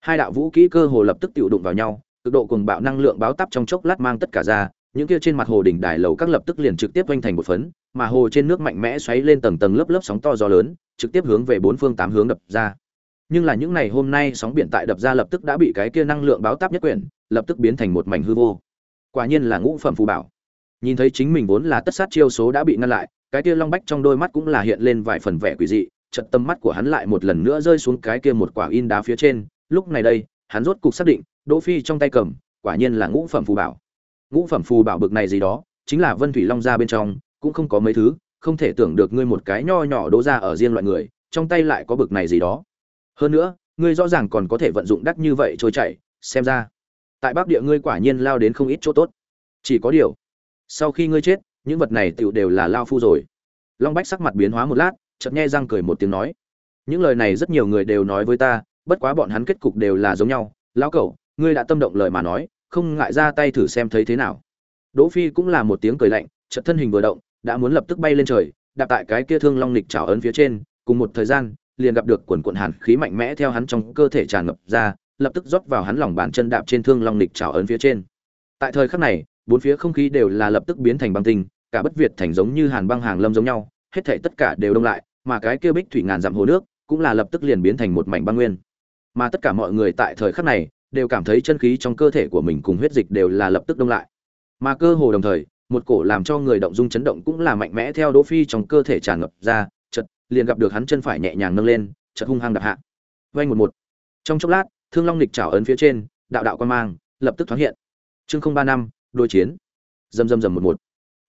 Hai đạo vũ kỹ cơ hồ lập tức tiểu đụng vào nhau cực độ cuồng bạo năng lượng báo táp trong chốc lát mang tất cả ra những kia trên mặt hồ đỉnh đài lầu các lập tức liền trực tiếp vênh thành một phấn, mà hồ trên nước mạnh mẽ xoáy lên tầng tầng lớp lớp sóng to gió lớn, trực tiếp hướng về bốn phương tám hướng đập ra. Nhưng là những này hôm nay sóng biển tại đập ra lập tức đã bị cái kia năng lượng báo táp nhất quyển, lập tức biến thành một mảnh hư vô. Quả nhiên là ngũ phẩm phù bảo. Nhìn thấy chính mình vốn là tất sát chiêu số đã bị ngăn lại, cái kia long bách trong đôi mắt cũng là hiện lên vài phần vẻ quỷ dị, chợt tâm mắt của hắn lại một lần nữa rơi xuống cái kia một quả in đá phía trên, lúc này đây, hắn rốt cục xác định, Đỗ Phi trong tay cầm, quả nhiên là ngũ phẩm phù bảo. Ngũ phẩm phù bảo bực này gì đó chính là vân thủy long ra bên trong cũng không có mấy thứ không thể tưởng được ngươi một cái nho nhỏ đỗ ra ở riêng loại người trong tay lại có bực này gì đó. Hơn nữa ngươi rõ ràng còn có thể vận dụng đắc như vậy trôi chảy xem ra tại bắc địa ngươi quả nhiên lao đến không ít chỗ tốt. Chỉ có điều sau khi ngươi chết những vật này tựu đều là lao phu rồi. Long bách sắc mặt biến hóa một lát chợt nghe răng cười một tiếng nói những lời này rất nhiều người đều nói với ta bất quá bọn hắn kết cục đều là giống nhau. Lão cẩu, ngươi đã tâm động lời mà nói, không ngại ra tay thử xem thấy thế nào. Đỗ phi cũng là một tiếng cười lạnh, chợt thân hình vừa động, đã muốn lập tức bay lên trời, đạp tại cái kia thương long lịch chảo ấn phía trên. Cùng một thời gian, liền gặp được quần cuộn hàn khí mạnh mẽ theo hắn trong cơ thể tràn ngập ra, lập tức rót vào hắn lòng bàn chân đạp trên thương long lịch chảo ấn phía trên. Tại thời khắc này, bốn phía không khí đều là lập tức biến thành băng tinh, cả bất việt thành giống như hàn băng hàng lâm giống nhau, hết thảy tất cả đều đông lại, mà cái kia bích thủy ngàn dặm hồ nước cũng là lập tức liền biến thành một mảnh băng nguyên mà tất cả mọi người tại thời khắc này đều cảm thấy chân khí trong cơ thể của mình cùng huyết dịch đều là lập tức đông lại. Mà cơ hồ đồng thời, một cổ làm cho người động dung chấn động cũng là mạnh mẽ theo đỗ phi trong cơ thể tràn ngập ra, chợt liền gặp được hắn chân phải nhẹ nhàng nâng lên, chợt hung hăng đạp hạ. Vay một một. Trong chốc lát, thương long lịch chảo ấn phía trên, đạo đạo quan mang lập tức thoáng hiện. Chương không ba năm đôi chiến. Dầm dầm dầm một một.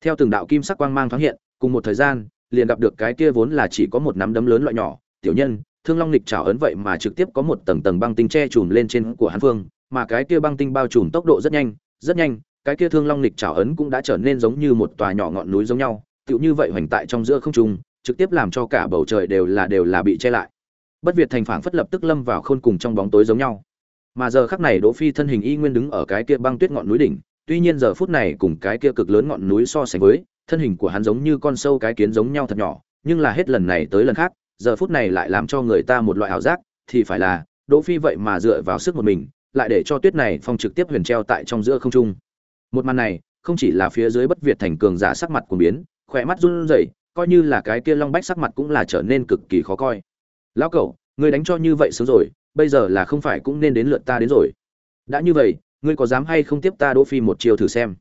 Theo từng đạo kim sắc quang mang thoáng hiện, cùng một thời gian, liền gặp được cái kia vốn là chỉ có một nắm đấm lớn loại nhỏ, tiểu nhân thương long lịch trảo ấn vậy mà trực tiếp có một tầng tầng băng tinh che chùm lên trên của hắn phương, mà cái kia băng tinh bao trùm tốc độ rất nhanh rất nhanh, cái kia thương long lịch trảo ấn cũng đã trở nên giống như một tòa nhỏ ngọn núi giống nhau, tựu như vậy hoành tại trong giữa không trung, trực tiếp làm cho cả bầu trời đều là đều là bị che lại. Bất việt thành phảng phất lập tức lâm vào khôn cùng trong bóng tối giống nhau. Mà giờ khắc này đỗ phi thân hình y nguyên đứng ở cái kia băng tuyết ngọn núi đỉnh, tuy nhiên giờ phút này cùng cái kia cực lớn ngọn núi so sánh với, thân hình của hắn giống như con sâu cái kiến giống nhau thật nhỏ, nhưng là hết lần này tới lần khác giờ phút này lại làm cho người ta một loại ảo giác, thì phải là, đỗ phi vậy mà dựa vào sức một mình, lại để cho tuyết này phong trực tiếp huyền treo tại trong giữa không trung. Một màn này, không chỉ là phía dưới bất việt thành cường giả sắc mặt của biến, khỏe mắt run rẩy, coi như là cái kia long bách sắc mặt cũng là trở nên cực kỳ khó coi. Lão cẩu ngươi đánh cho như vậy sớm rồi, bây giờ là không phải cũng nên đến lượt ta đến rồi. Đã như vậy, ngươi có dám hay không tiếp ta đỗ phi một chiều thử xem?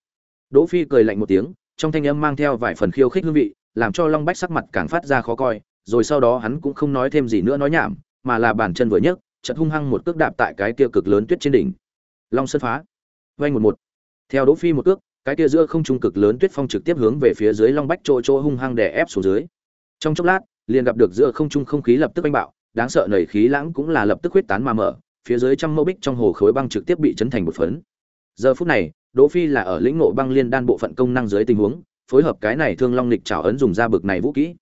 Đỗ phi cười lạnh một tiếng, trong thanh âm mang theo vài phần khiêu khích hương vị, làm cho long bách sắc mặt càng phát ra khó coi rồi sau đó hắn cũng không nói thêm gì nữa nói nhảm, mà là bàn chân vừa nhấc, chợt hung hăng một cước đạp tại cái kia cực lớn tuyết trên đỉnh. Long sơn phá. Vay một một. Theo đỗ phi một cước, cái kia giữa không trung cực lớn tuyết phong trực tiếp hướng về phía dưới long bách Trô Trô hung hăng đè ép xuống dưới. Trong chốc lát, liền gặp được giữa không trung không khí lập tức anh bạo, đáng sợ nảy khí lãng cũng là lập tức huyết tán mà mở, phía dưới trăm mẫu bích trong hồ khối băng trực tiếp bị chấn thành một phấn. Giờ phút này, đỗ phi là ở lĩnh ngộ băng liên đan bộ phận công năng dưới tình huống, phối hợp cái này thương long lịch trảo ấn dùng ra bực này vũ kỹ.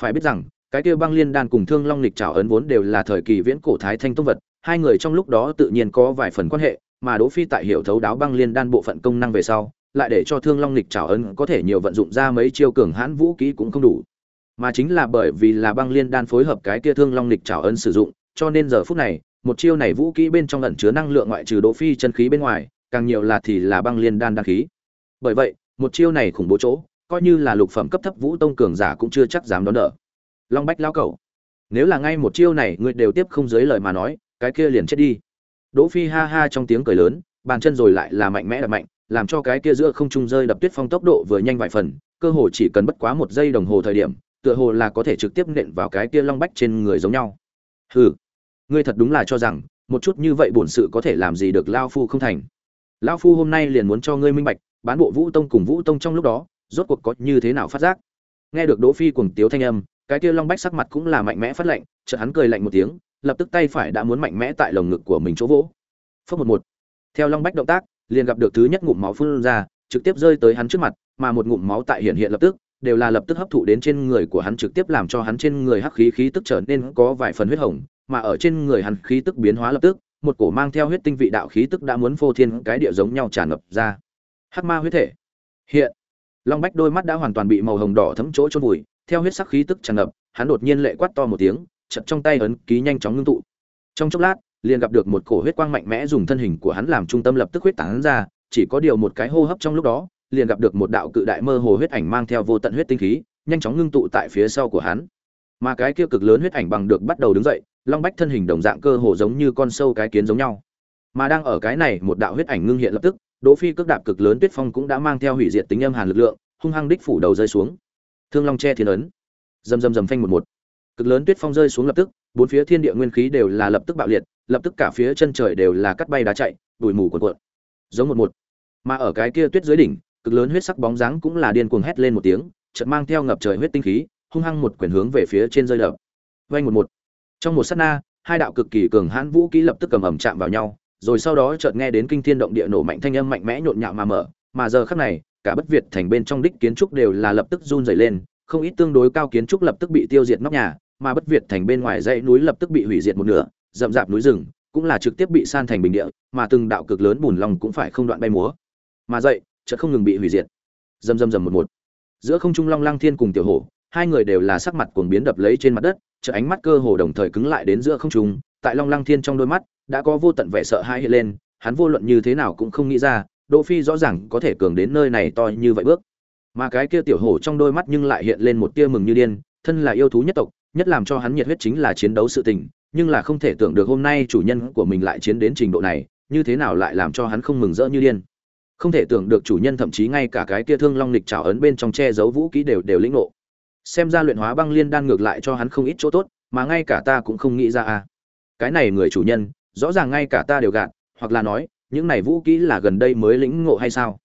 Phải biết rằng cái kia băng liên đan cùng thương long lịch trảo ấn vốn đều là thời kỳ viễn cổ thái thanh tông vật, hai người trong lúc đó tự nhiên có vài phần quan hệ, mà đỗ phi tại hiểu thấu đáo băng liên đan bộ phận công năng về sau, lại để cho thương long lịch trảo ấn có thể nhiều vận dụng ra mấy chiêu cường hãn vũ kỹ cũng không đủ. Mà chính là bởi vì là băng liên đan phối hợp cái kia thương long lịch trảo ấn sử dụng, cho nên giờ phút này, một chiêu này vũ kỹ bên trong ẩn chứa năng lượng ngoại trừ đỗ phi chân khí bên ngoài, càng nhiều là thì là băng liên đan đan khí. Bởi vậy, một chiêu này khủng bố chỗ, coi như là lục phẩm cấp thấp vũ tông cường giả cũng chưa chắc dám đón đỡ long bách lao cẩu, nếu là ngay một chiêu này ngươi đều tiếp không dưới lời mà nói, cái kia liền chết đi. Đỗ phi ha ha trong tiếng cười lớn, bàn chân rồi lại là mạnh mẽ đập mạnh, làm cho cái kia giữa không trung rơi đập tuyết phong tốc độ vừa nhanh vài phần, cơ hồ chỉ cần bất quá một giây đồng hồ thời điểm, tựa hồ là có thể trực tiếp nện vào cái kia long bách trên người giống nhau. Hừ, ngươi thật đúng là cho rằng, một chút như vậy bổn sự có thể làm gì được lao phu không thành. Lao phu hôm nay liền muốn cho ngươi minh bạch, bán bộ vũ tông cùng vũ tông trong lúc đó, rốt cuộc có như thế nào phát giác. Nghe được đỗ phi cuồng tiếu thanh âm cái kia long bách sắc mặt cũng là mạnh mẽ phát lạnh, chợt hắn cười lạnh một tiếng, lập tức tay phải đã muốn mạnh mẽ tại lồng ngực của mình chỗ vỗ. Phước một một. Theo long bách động tác, liền gặp được thứ nhất ngụm máu phun ra, trực tiếp rơi tới hắn trước mặt, mà một ngụm máu tại hiện hiện lập tức, đều là lập tức hấp thụ đến trên người của hắn trực tiếp làm cho hắn trên người hắc khí khí tức trở nên có vài phần huyết hồng, mà ở trên người hắn khí tức biến hóa lập tức, một cổ mang theo huyết tinh vị đạo khí tức đã muốn phô thiên cái địa giống nhau tràn ngập ra. Hắc ma huyết thể. Hiện. Long bách đôi mắt đã hoàn toàn bị màu hồng đỏ thấm chỗ chôn vùi theo huyết sắc khí tức tràn ngập, hắn đột nhiên lệ quát to một tiếng, chợt trong tay ấn ký nhanh chóng ngưng tụ. Trong chốc lát, liền gặp được một cổ huyết quang mạnh mẽ dùng thân hình của hắn làm trung tâm lập tức huyết tán ra, chỉ có điều một cái hô hấp trong lúc đó, liền gặp được một đạo cự đại mơ hồ huyết ảnh mang theo vô tận huyết tinh khí, nhanh chóng ngưng tụ tại phía sau của hắn. Mà cái kia cực lớn huyết ảnh bằng được bắt đầu đứng dậy, long bách thân hình đồng dạng cơ hồ giống như con sâu cái kiến giống nhau. Mà đang ở cái này, một đạo huyết ảnh ngưng hiện lập tức, đỗ phi cước đạp cực lớn tuyết phong cũng đã mang theo hủy diệt tính âm hàn lực lượng, hung hăng đích phủ đầu rơi xuống thương long che thiên ấn. Rầm rầm rầm phanh một một. Cực lớn tuyết phong rơi xuống lập tức, bốn phía thiên địa nguyên khí đều là lập tức bạo liệt, lập tức cả phía chân trời đều là cắt bay đá chạy, bụi mù cuộn cuộn. Giống một một. Mà ở cái kia tuyết dưới đỉnh, cực lớn huyết sắc bóng dáng cũng là điên cuồng hét lên một tiếng, chợt mang theo ngập trời huyết tinh khí, hung hăng một quyền hướng về phía trên rơi đập. Vanh một một. Trong một sát na, hai đạo cực kỳ cường hãn vũ kỹ lập tức cầm ẩm chạm vào nhau, rồi sau đó chợt nghe đến kinh thiên động địa nổ mạnh thanh âm mạnh mẽ nhộn nhạo mà mở, mà giờ khắc này cả bất việt thành bên trong đích kiến trúc đều là lập tức run rẩy lên, không ít tương đối cao kiến trúc lập tức bị tiêu diệt nóc nhà, mà bất việt thành bên ngoài dãy núi lập tức bị hủy diệt một nửa, rậm rạp núi rừng cũng là trực tiếp bị san thành bình địa, mà từng đạo cực lớn bùn lòng cũng phải không đoạn bay múa. Mà dậy, chợt không ngừng bị hủy diệt. Rầm rầm rầm một một. Giữa không trung long lăng thiên cùng tiểu hổ, hai người đều là sắc mặt cuồng biến đập lấy trên mặt đất, chợt ánh mắt cơ hồ đồng thời cứng lại đến giữa không trung, tại long lăng thiên trong đôi mắt, đã có vô tận vẻ sợ hãi hiện lên, hắn vô luận như thế nào cũng không nghĩ ra đỗ phi rõ ràng có thể cường đến nơi này to như vậy bước. Mà cái kia tiểu hổ trong đôi mắt nhưng lại hiện lên một tia mừng như điên, thân là yêu thú nhất tộc, nhất làm cho hắn nhiệt huyết chính là chiến đấu sự tình, nhưng là không thể tưởng được hôm nay chủ nhân của mình lại chiến đến trình độ này, như thế nào lại làm cho hắn không mừng rỡ như điên. Không thể tưởng được chủ nhân thậm chí ngay cả cái kia thương long lịch trảo ấn bên trong che giấu vũ khí đều đều lĩnh ngộ. Xem ra luyện hóa băng liên đan ngược lại cho hắn không ít chỗ tốt, mà ngay cả ta cũng không nghĩ ra à. Cái này người chủ nhân, rõ ràng ngay cả ta đều gạt, hoặc là nói những này vũ kỹ là gần đây mới lĩnh ngộ hay sao?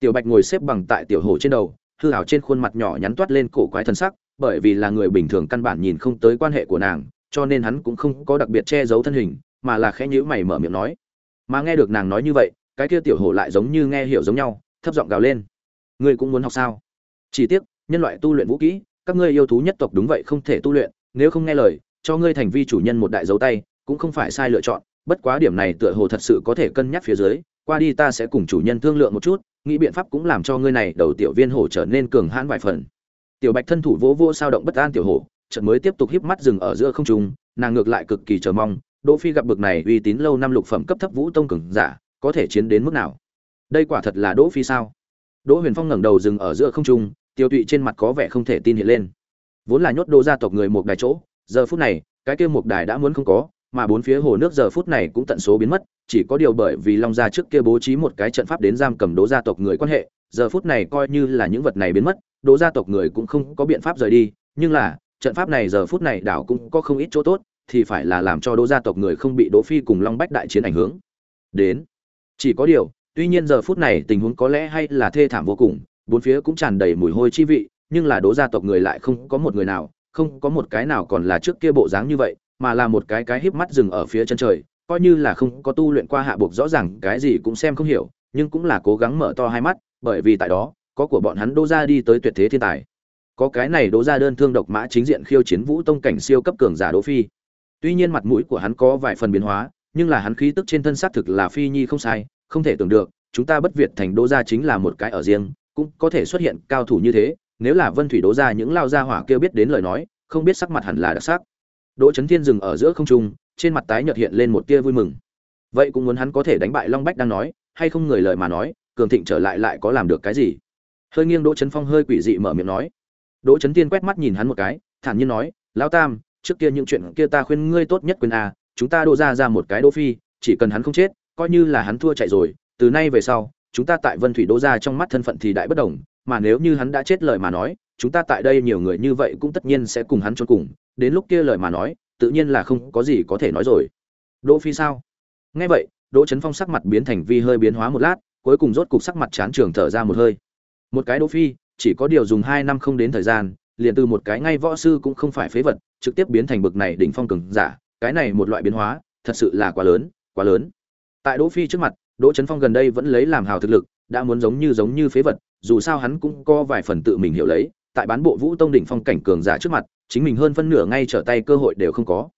Tiểu bạch ngồi xếp bằng tại tiểu hổ trên đầu, hư hảo trên khuôn mặt nhỏ nhắn toát lên cổ quái thân sắc, bởi vì là người bình thường căn bản nhìn không tới quan hệ của nàng, cho nên hắn cũng không có đặc biệt che giấu thân hình, mà là khẽ nhíu mày mở miệng nói. Mà nghe được nàng nói như vậy, cái kia tiểu hổ lại giống như nghe hiểu giống nhau, thấp giọng gào lên. Ngươi cũng muốn học sao? Chỉ tiếc, nhân loại tu luyện vũ kỹ, các ngươi yêu thú nhất tộc đúng vậy không thể tu luyện, nếu không nghe lời, cho ngươi thành vi chủ nhân một đại dấu tay, cũng không phải sai lựa chọn bất quá điểm này tựa hồ thật sự có thể cân nhắc phía dưới, qua đi ta sẽ cùng chủ nhân thương lượng một chút, nghĩ biện pháp cũng làm cho ngươi này đầu tiểu viên hổ trở nên cường hãn vài phần. Tiểu bạch thân thủ vỗ vỗ sao động bất an tiểu hổ, chợt mới tiếp tục híp mắt dừng ở giữa không trung, nàng ngược lại cực kỳ chờ mong, đỗ phi gặp bực này uy tín lâu năm lục phẩm cấp thấp vũ tông cường giả, có thể chiến đến mức nào? Đây quả thật là đỗ phi sao? Đỗ huyền phong ngẩng đầu dừng ở giữa không trung, tiêu tụy trên mặt có vẻ không thể tin hiện lên. Vốn là nhốt đô gia tộc người một đài chỗ, giờ phút này, cái kia một đài đã muốn không có mà bốn phía hồ nước giờ phút này cũng tận số biến mất, chỉ có điều bởi vì long gia trước kia bố trí một cái trận pháp đến giam cầm đỗ gia tộc người quan hệ, giờ phút này coi như là những vật này biến mất, đỗ gia tộc người cũng không có biện pháp rời đi, nhưng là, trận pháp này giờ phút này đảo cũng có không ít chỗ tốt, thì phải là làm cho đỗ gia tộc người không bị đỗ phi cùng long bách đại chiến ảnh hưởng. Đến, chỉ có điều, tuy nhiên giờ phút này tình huống có lẽ hay là thê thảm vô cùng, bốn phía cũng tràn đầy mùi hôi chi vị, nhưng là đỗ gia tộc người lại không có một người nào, không có một cái nào còn là trước kia bộ dáng như vậy mà là một cái cái híp mắt dừng ở phía chân trời, coi như là không có tu luyện qua hạ buộc rõ ràng, cái gì cũng xem không hiểu, nhưng cũng là cố gắng mở to hai mắt, bởi vì tại đó, có của bọn hắn đô ra đi tới tuyệt thế thiên tài. Có cái này đỗ ra đơn thương độc mã chính diện khiêu chiến vũ tông cảnh siêu cấp cường giả đỗ phi. Tuy nhiên mặt mũi của hắn có vài phần biến hóa, nhưng là hắn khí tức trên thân xác thực là phi nhi không sai, không thể tưởng được, chúng ta bất việt thành đỗ gia chính là một cái ở riêng, cũng có thể xuất hiện cao thủ như thế, nếu là vân thủy đỗ gia những lao gia hỏa kia biết đến lời nói, không biết sắc mặt hẳn là đặc sắc đỗ chấn thiên dừng ở giữa không trung, trên mặt tái nhợt hiện lên một tia vui mừng. Vậy cũng muốn hắn có thể đánh bại long bách đang nói, hay không người lời mà nói, cường thịnh trở lại lại có làm được cái gì? Hơi nghiêng đỗ chấn phong hơi quỷ dị mở miệng nói. Đỗ chấn Thiên quét mắt nhìn hắn một cái, thản nhiên nói, lão tam, trước kia những chuyện kia ta khuyên ngươi tốt nhất quên à chúng ta đỗ ra ra một cái đỗ phi, chỉ cần hắn không chết, coi như là hắn thua chạy rồi, từ nay về sau, chúng ta tại vân thủy đỗ ra trong mắt thân phận thì đại bất đồng, mà nếu như hắn đã chết lời mà nói, chúng ta tại đây nhiều người như vậy cũng tất nhiên sẽ cùng hắn trốn cùng đến lúc kia lời mà nói, tự nhiên là không có gì có thể nói rồi. Đỗ phi sao? Nghe vậy, đỗ chấn phong sắc mặt biến thành vi hơi biến hóa một lát, cuối cùng rốt cục sắc mặt chán trường thở ra một hơi. Một cái đỗ phi, chỉ có điều dùng hai năm không đến thời gian, liền từ một cái ngay võ sư cũng không phải phế vật, trực tiếp biến thành bực này đỉnh phong cường giả, cái này một loại biến hóa, thật sự là quá lớn quá lớn. Tại đỗ phi trước mặt, đỗ chấn phong gần đây vẫn lấy làm hào thực lực, đã muốn giống như giống như phế vật, dù sao hắn cũng có vài phần tự mình hiểu lấy tại bán bộ vũ tông đỉnh phong cảnh cường giả trước mặt, chính mình hơn phân nửa ngay trở tay cơ hội đều không có.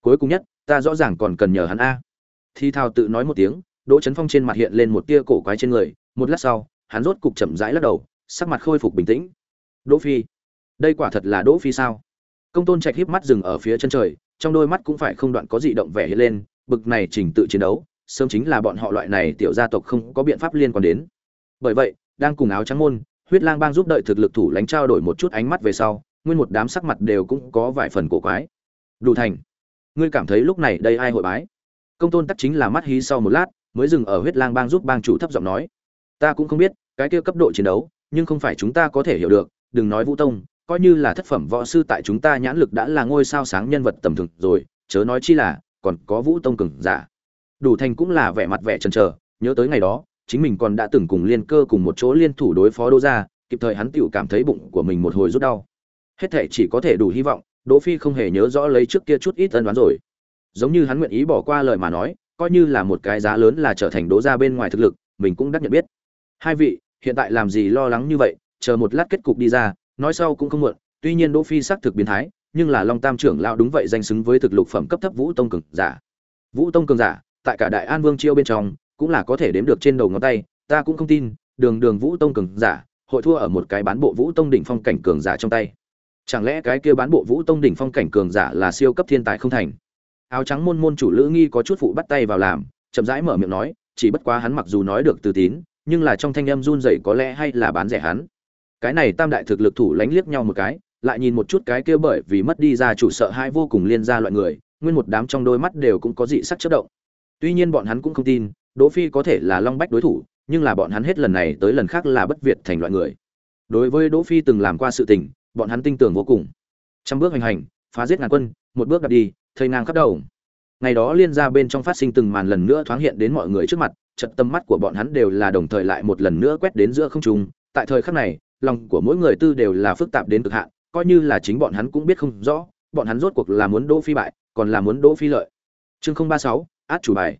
Cuối cùng nhất, ta rõ ràng còn cần nhờ hắn a. Thi thao tự nói một tiếng, đỗ chấn phong trên mặt hiện lên một tia cổ quái trên người, một lát sau, hắn rốt cục chậm rãi lắc đầu, sắc mặt khôi phục bình tĩnh. Đỗ phi, đây quả thật là đỗ phi sao? Công tôn trạch híp mắt dừng ở phía chân trời, trong đôi mắt cũng phải không đoạn có dị động vẻ hiện lên, bực này trình tự chiến đấu, sớm chính là bọn họ loại này tiểu gia tộc không có biện pháp liên quan đến. Bởi vậy, đang cùng áo trắng môn huyết lang bang giúp đợi thực lực thủ lãnh trao đổi một chút ánh mắt về sau, nguyên một đám sắc mặt đều cũng có vài phần cổ quái. Đủ thành, ngươi cảm thấy lúc này đây ai hội bái? Công tôn tắc chính là mắt hí sau một lát, mới dừng ở huyết lang bang giúp bang chủ thấp giọng nói. Ta cũng không biết, cái kia cấp độ chiến đấu, nhưng không phải chúng ta có thể hiểu được, đừng nói vũ tông, coi như là thất phẩm võ sư tại chúng ta nhãn lực đã là ngôi sao sáng nhân vật tầm thường rồi, chớ nói chi là, còn có vũ tông cường giả. Đủ thành cũng là vẻ mặt vẻ chần chờ, nhớ tới ngày đó chính mình còn đã từng cùng liên cơ cùng một chỗ liên thủ đối phó đô gia, kịp thời hắn tựu cảm thấy bụng của mình một hồi rút đau. Hết thể chỉ có thể đủ hy vọng, đỗ phi không hề nhớ rõ lấy trước kia chút ít ân đoán rồi. Giống như hắn nguyện ý bỏ qua lời mà nói, coi như là một cái giá lớn là trở thành đỗ gia bên ngoài thực lực, mình cũng đắc nhận biết. Hai vị, hiện tại làm gì lo lắng như vậy, chờ một lát kết cục đi ra, nói sau cũng không muộn, tuy nhiên đỗ phi xác thực biến thái, nhưng là long tam trưởng lão đúng vậy danh xứng với thực lục phẩm cấp thấp vũ tông cường giả. Vũ tông cường giả, tại cả đại an vương chiêu bên trong cũng là có thể đếm được trên đầu ngón tay, ta cũng không tin, đường đường vũ tông cường giả, hội thua ở một cái bán bộ vũ tông đỉnh phong cảnh cường giả trong tay. Chẳng lẽ cái kia bán bộ vũ tông đỉnh phong cảnh cường giả là siêu cấp thiên tài không thành? Áo trắng môn môn chủ lữ nghi có chút phụ bắt tay vào làm, chậm rãi mở miệng nói, chỉ bất quá hắn mặc dù nói được từ tín, nhưng là trong thanh âm run rẩy có lẽ hay là bán rẻ hắn. Cái này tam đại thực lực thủ lánh liếc nhau một cái, lại nhìn một chút cái kia bởi vì mất đi ra chủ sợ hai vô cùng liên gia loại người, nguyên một đám trong đôi mắt đều cũng có dị sắc chất động. Tuy nhiên bọn hắn cũng không tin đỗ phi có thể là long bách đối thủ, nhưng là bọn hắn hết lần này tới lần khác là bất việt thành loại người. Đối với đỗ phi từng làm qua sự tình, bọn hắn tin tưởng vô cùng. Trăm bước hành hành, phá giết ngàn quân, một bước đạp đi, thây ngang khắp đầu. Ngày đó liên gia bên trong phát sinh từng màn lần nữa thoáng hiện đến mọi người trước mặt, chợt tâm mắt của bọn hắn đều là đồng thời lại một lần nữa quét đến giữa không trung. Tại thời khắc này, lòng của mỗi người tư đều là phức tạp đến cực hạn, coi như là chính bọn hắn cũng biết không rõ, bọn hắn rốt cuộc là muốn đỗ phi bại, còn là muốn đỗ phi lợi. Chương không ba sáu, át chủ bài.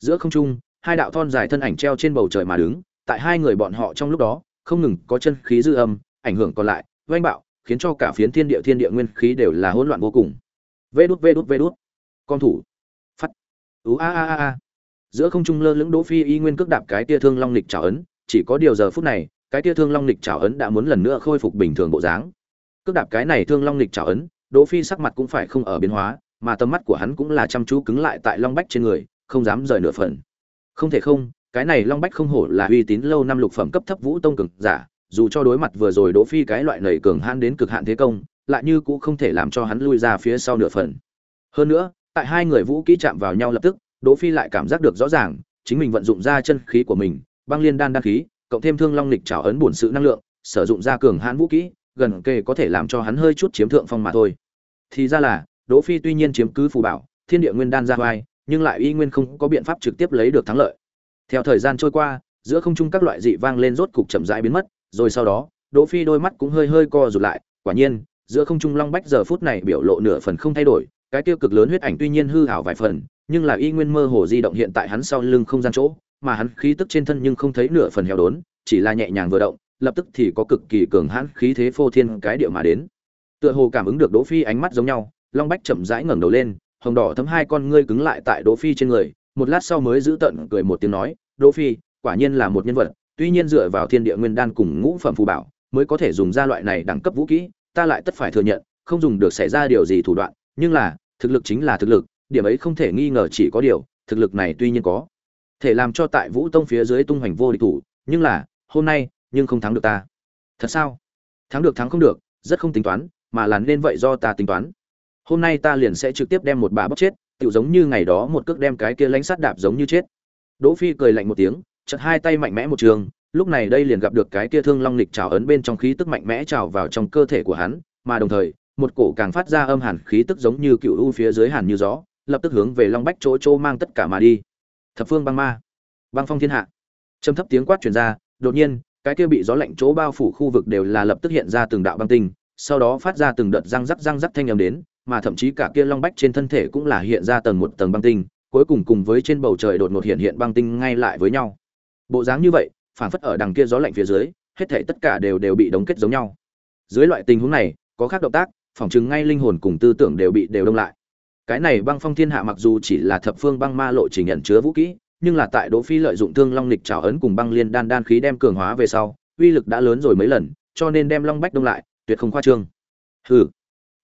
Giữa không trung hai đạo thon dài thân ảnh treo trên bầu trời mà đứng, tại hai người bọn họ trong lúc đó, không ngừng có chân khí dư âm, ảnh hưởng còn lại oanh bạo, khiến cho cả phiến thiên địa thiên địa nguyên khí đều là hỗn loạn vô cùng. Vê đút vê đút vê đút. Con thủ. Phát ú, a a a a. Giữa không trung lơ lửng đỗ phi y nguyên cước đạp cái tia thương long lịch trào ấn, chỉ có điều giờ phút này, cái tia thương long lịch trào ấn đã muốn lần nữa khôi phục bình thường bộ dáng. Cước đạp cái này thương long lịch trào ấn, đỗ phi sắc mặt cũng phải không ở biến hóa, mà tầm mắt của hắn cũng là chăm chú cứng lại tại long bách trên người, không dám rời nửa phần không thể không, cái này long bách không hổ là uy tín lâu năm lục phẩm cấp thấp vũ tông cường giả, dù cho đối mặt vừa rồi đỗ phi cái loại nảy cường hãn đến cực hạn thế công, lại như cũng không thể làm cho hắn lui ra phía sau nửa phần. Hơn nữa, tại hai người vũ kỹ chạm vào nhau lập tức, đỗ phi lại cảm giác được rõ ràng, chính mình vận dụng ra chân khí của mình, băng liên đan đan khí, cộng thêm thương long lịch trảo ấn bổn sự năng lượng, sử dụng ra cường hãn vũ kỹ, gần kề có thể làm cho hắn hơi chút chiếm thượng phong mà thôi. Thì ra là, đỗ phi tuy nhiên chiếm cứ phù bảo, thiên địa nguyên đan ra vai nhưng lại y nguyên không có biện pháp trực tiếp lấy được thắng lợi. Theo thời gian trôi qua, giữa không trung các loại dị vang lên rốt cục chậm rãi biến mất, rồi sau đó, đỗ phi đôi mắt cũng hơi hơi co rụt lại, quả nhiên, giữa không trung long bách giờ phút này biểu lộ nửa phần không thay đổi, cái tiêu cực lớn huyết ảnh tuy nhiên hư ảo vài phần, nhưng là y nguyên mơ hồ di động hiện tại hắn sau lưng không gian chỗ, mà hắn khí tức trên thân nhưng không thấy nửa phần heo đốn, chỉ là nhẹ nhàng vừa động, lập tức thì có cực kỳ cường hãn khí thế phô thiên cái điệu mà đến. Tựa hồ cảm ứng được đỗ phi ánh mắt giống nhau, long bách chậm rãi ngẩng đầu lên hồng đỏ thấm hai con ngươi cứng lại tại đỗ phi trên người một lát sau mới giữ tận cười một tiếng nói đỗ phi quả nhiên là một nhân vật tuy nhiên dựa vào thiên địa nguyên đan cùng ngũ phẩm phù bảo mới có thể dùng ra loại này đẳng cấp vũ khí, ta lại tất phải thừa nhận không dùng được xảy ra điều gì thủ đoạn nhưng là thực lực chính là thực lực điểm ấy không thể nghi ngờ chỉ có điều thực lực này tuy nhiên có thể làm cho tại vũ tông phía dưới tung hoành vô địch thủ nhưng là hôm nay nhưng không thắng được ta. Thật sao? Thắng được thắng không được rất không tính toán mà là nên vậy do ta tính toán hôm nay ta liền sẽ trực tiếp đem một bà bóc chết tự giống như ngày đó một cước đem cái kia lánh sát đạp giống như chết. Đỗ phi cười lạnh một tiếng chật hai tay mạnh mẽ một trường, lúc này đây liền gặp được cái kia thương long lịch trào ấn bên trong khí tức mạnh mẽ trào vào trong cơ thể của hắn, mà đồng thời, một cổ càng phát ra âm hàn khí tức giống như cựu u phía dưới hàn như gió, lập tức hướng về long bách chỗ chỗ mang tất cả mà đi. Thập phương băng ma, băng phong thiên hạ. Trầm thấp tiếng quát truyền ra, đột nhiên, cái kia bị gió lạnh chỗ bao phủ khu vực đều là lập tức hiện ra từng đạo băng tinh, sau đó phát ra từng đợt răng rắc răng rắc thanh âm đến mà thậm chí cả kia long bách trên thân thể cũng là hiện ra tầng một tầng băng tinh, cuối cùng cùng với trên bầu trời đột ngột hiện hiện băng tinh ngay lại với nhau. Bộ dáng như vậy phản phất ở đằng kia gió lạnh phía dưới, hết thảy tất cả đều đều bị đóng kết giống nhau. Dưới loại tình huống này, có khác động tác, phỏng chứng ngay linh hồn cùng tư tưởng đều bị đều đông lại. Cái này băng phong thiên hạ mặc dù chỉ là thập phương băng ma lộ trình nhận chứa vũ kỹ, nhưng là tại đỗ phi lợi dụng thương long lịch trào ấn cùng băng liên đan đan khí đem cường hóa về sau, uy lực đã lớn rồi mấy lần, cho nên đem long bách đông lại, tuyệt không khoa trương. Hừ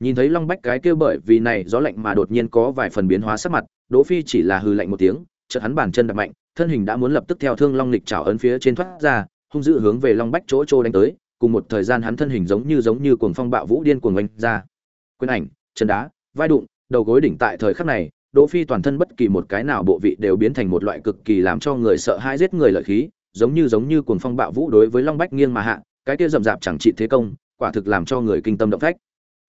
nhìn thấy long bách cái kia bởi vì này gió lạnh mà đột nhiên có vài phần biến hóa sắc mặt, đỗ phi chỉ là hư lạnh một tiếng, chợt hắn bàn chân đập mạnh, thân hình đã muốn lập tức theo thương long lịch chảo ấn phía trên thoát ra, hung dữ hướng về long bách chỗ trô đánh tới, cùng một thời gian hắn thân hình giống như giống như cuồng phong bạo vũ điên cuồng oanh ra. Quyền ảnh, chân đá, vai đụng, đầu gối đỉnh tại thời khắc này, đỗ phi toàn thân bất kỳ một cái nào bộ vị đều biến thành một loại cực kỳ làm cho người sợ hãi giết người lợi khí, giống như giống như cuồng phong bạo vũ đối với long bách nghiêng mà hạ, cái kia rậm rạp chẳng trị thế công, quả thực làm cho người kinh tâm động phách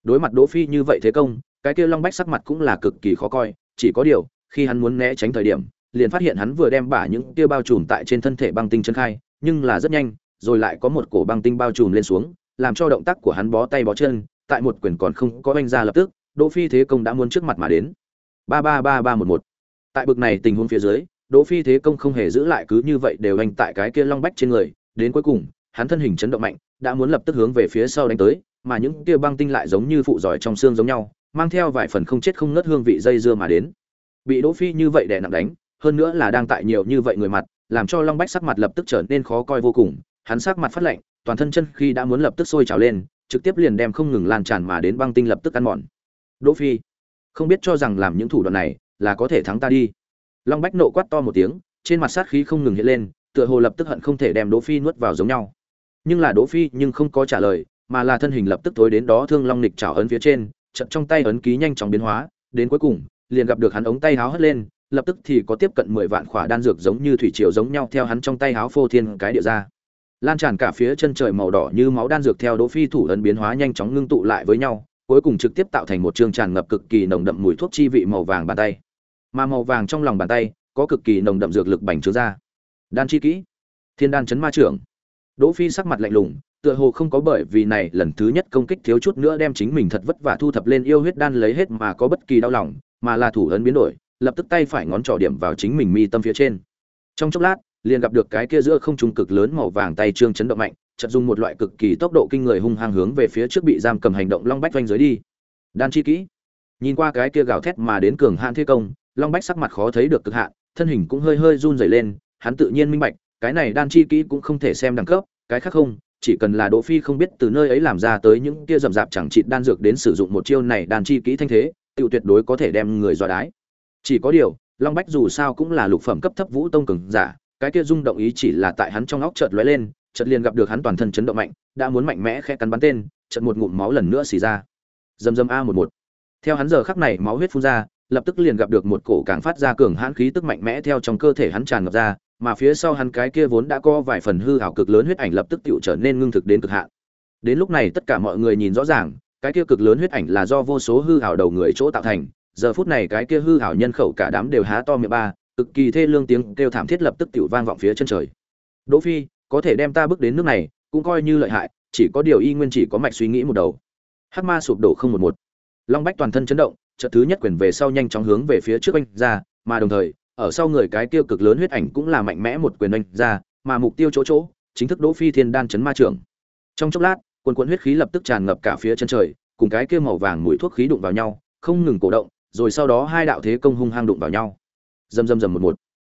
đối mặt đỗ phi như vậy thế công, cái kia long bách sắc mặt cũng là cực kỳ khó coi, chỉ có điều, khi hắn muốn né tránh thời điểm, liền phát hiện hắn vừa đem bả những kia bao trùm tại trên thân thể băng tinh chân khai, nhưng là rất nhanh, rồi lại có một cổ băng tinh bao trùm lên xuống, làm cho động tác của hắn bó tay bó chân, tại một quyền còn không có oanh ra lập tức, đỗ phi thế công đã muốn trước mặt mà đến. Ba ba ba ba một một. Tại bực này tình huống phía dưới, đỗ phi thế công không hề giữ lại cứ như vậy đều anh tại cái kia long bách trên người, đến cuối cùng, hắn thân hình chấn động mạnh, đã muốn lập tức hướng về phía sau đánh tới mà những kia băng tinh lại giống như phụ giỏi trong xương giống nhau, mang theo vài phần không chết không nứt hương vị dây dưa mà đến. Bị đỗ phi như vậy đè nặng đánh, hơn nữa là đang tại nhiều như vậy người mặt, làm cho long bách sắc mặt lập tức trở nên khó coi vô cùng, hắn sắc mặt phát lạnh, toàn thân chân khi đã muốn lập tức sôi trào lên, trực tiếp liền đem không ngừng lan tràn mà đến băng tinh lập tức ăn mòn. Đỗ phi, không biết cho rằng làm những thủ đoạn này là có thể thắng ta đi. Long bách nộ quát to một tiếng, trên mặt sát khí không ngừng hiện lên, tựa hồ lập tức hận không thể đem đỗ phi nuốt vào giống nhau. Nhưng là đỗ phi nhưng không có trả lời mà là thân hình lập tức tối đến đó thương long nịch chảo ấn phía trên trận trong tay ấn ký nhanh chóng biến hóa, đến cuối cùng, liền gặp được hắn ống tay háo hất lên, lập tức thì có tiếp cận mười vạn khỏa đan dược giống như thủy triều giống nhau theo hắn trong tay háo phô thiên cái địa ra. Lan tràn cả phía chân trời màu đỏ như máu đan dược theo đỗ phi thủ ấn biến hóa nhanh chóng ngưng tụ lại với nhau, cuối cùng trực tiếp tạo thành một trường tràn ngập cực kỳ nồng đậm mùi thuốc chi vị màu vàng bàn tay. Mà màu vàng trong lòng bàn tay, có cực kỳ nồng đậm dược lực bành trướng ra. Đan chi kỹ. Thiên đan chấn ma trưởng. Đỗ phi sắc mặt lạnh lùng tựa hồ không có bởi vì này lần thứ nhất công kích thiếu chút nữa đem chính mình thật vất vả thu thập lên yêu huyết đan lấy hết mà có bất kỳ đau lòng, mà là thủ ấn biến đổi, lập tức tay phải ngón trỏ điểm vào chính mình mi tâm phía trên. Trong chốc lát, liền gặp được cái kia giữa không trung cực lớn màu vàng tay trương chấn động mạnh, chợt dùng một loại cực kỳ tốc độ kinh người hung hăng hướng về phía trước bị giam cầm hành động long bách doanh dưới đi. Đan chi kỹ. Nhìn qua cái kia gào thét mà đến cường hạn thế công, long bách sắc mặt khó thấy được cực hạn, thân hình cũng hơi hơi run rẩy lên, hắn tự nhiên minh bạch, cái này đan chi kỹ cũng không thể xem đẳng cấp, cái khác không chỉ cần là Đỗ Phi không biết từ nơi ấy làm ra tới những kia rậm rạp chẳng chịt đan dược đến sử dụng một chiêu này đan chi kỹ thanh thế, tiêu tuyệt đối có thể đem người dọa đái. Chỉ có điều, Long Bách dù sao cũng là lục phẩm cấp thấp vũ tông cường giả, cái kia rung động ý chỉ là tại hắn trong óc chợt lóe lên, chợt liền gặp được hắn toàn thân chấn động mạnh, đã muốn mạnh mẽ khẽ cắn bắn tên, chợt một ngụm máu lần nữa xì ra. Dầm dầm a một một. Theo hắn giờ khắc này máu huyết phun ra, lập tức liền gặp được một cổ càng phát ra cường hãn khí tức mạnh mẽ theo trong cơ thể hắn tràn ngập ra, mà phía sau hắn cái kia vốn đã có vài phần hư hảo cực lớn huyết ảnh lập tức tựu trở nên ngưng thực đến cực hạn. Đến lúc này tất cả mọi người nhìn rõ ràng, cái kia cực lớn huyết ảnh là do vô số hư hảo đầu người chỗ tạo thành, giờ phút này cái kia hư hảo nhân khẩu cả đám đều há to miệng ba, cực kỳ thê lương tiếng kêu thảm thiết lập tức tựu vang vọng phía chân trời. Đỗ Phi, có thể đem ta bước đến nước này, cũng coi như lợi hại, chỉ có điều y nguyên chỉ có mạch suy nghĩ một đầu. Hắc ma sụp đổ không một một. Long Bách toàn thân chấn động, chợt thứ nhất quyền về sau nhanh chóng hướng về phía trước anh ra, mà đồng thời, ở sau người cái tiêu cực lớn huyết ảnh cũng là mạnh mẽ một quyền oanh ra, mà mục tiêu chỗ chỗ, chính thức Đỗ Phi Thiên đan chấn ma trưởng. Trong chốc lát, quần quần huyết khí lập tức tràn ngập cả phía chân trời, cùng cái kia màu vàng mũi thuốc khí đụng vào nhau, không ngừng cổ động, rồi sau đó hai đạo thế công hung hăng đụng vào nhau. Rầm rầm rầm một một.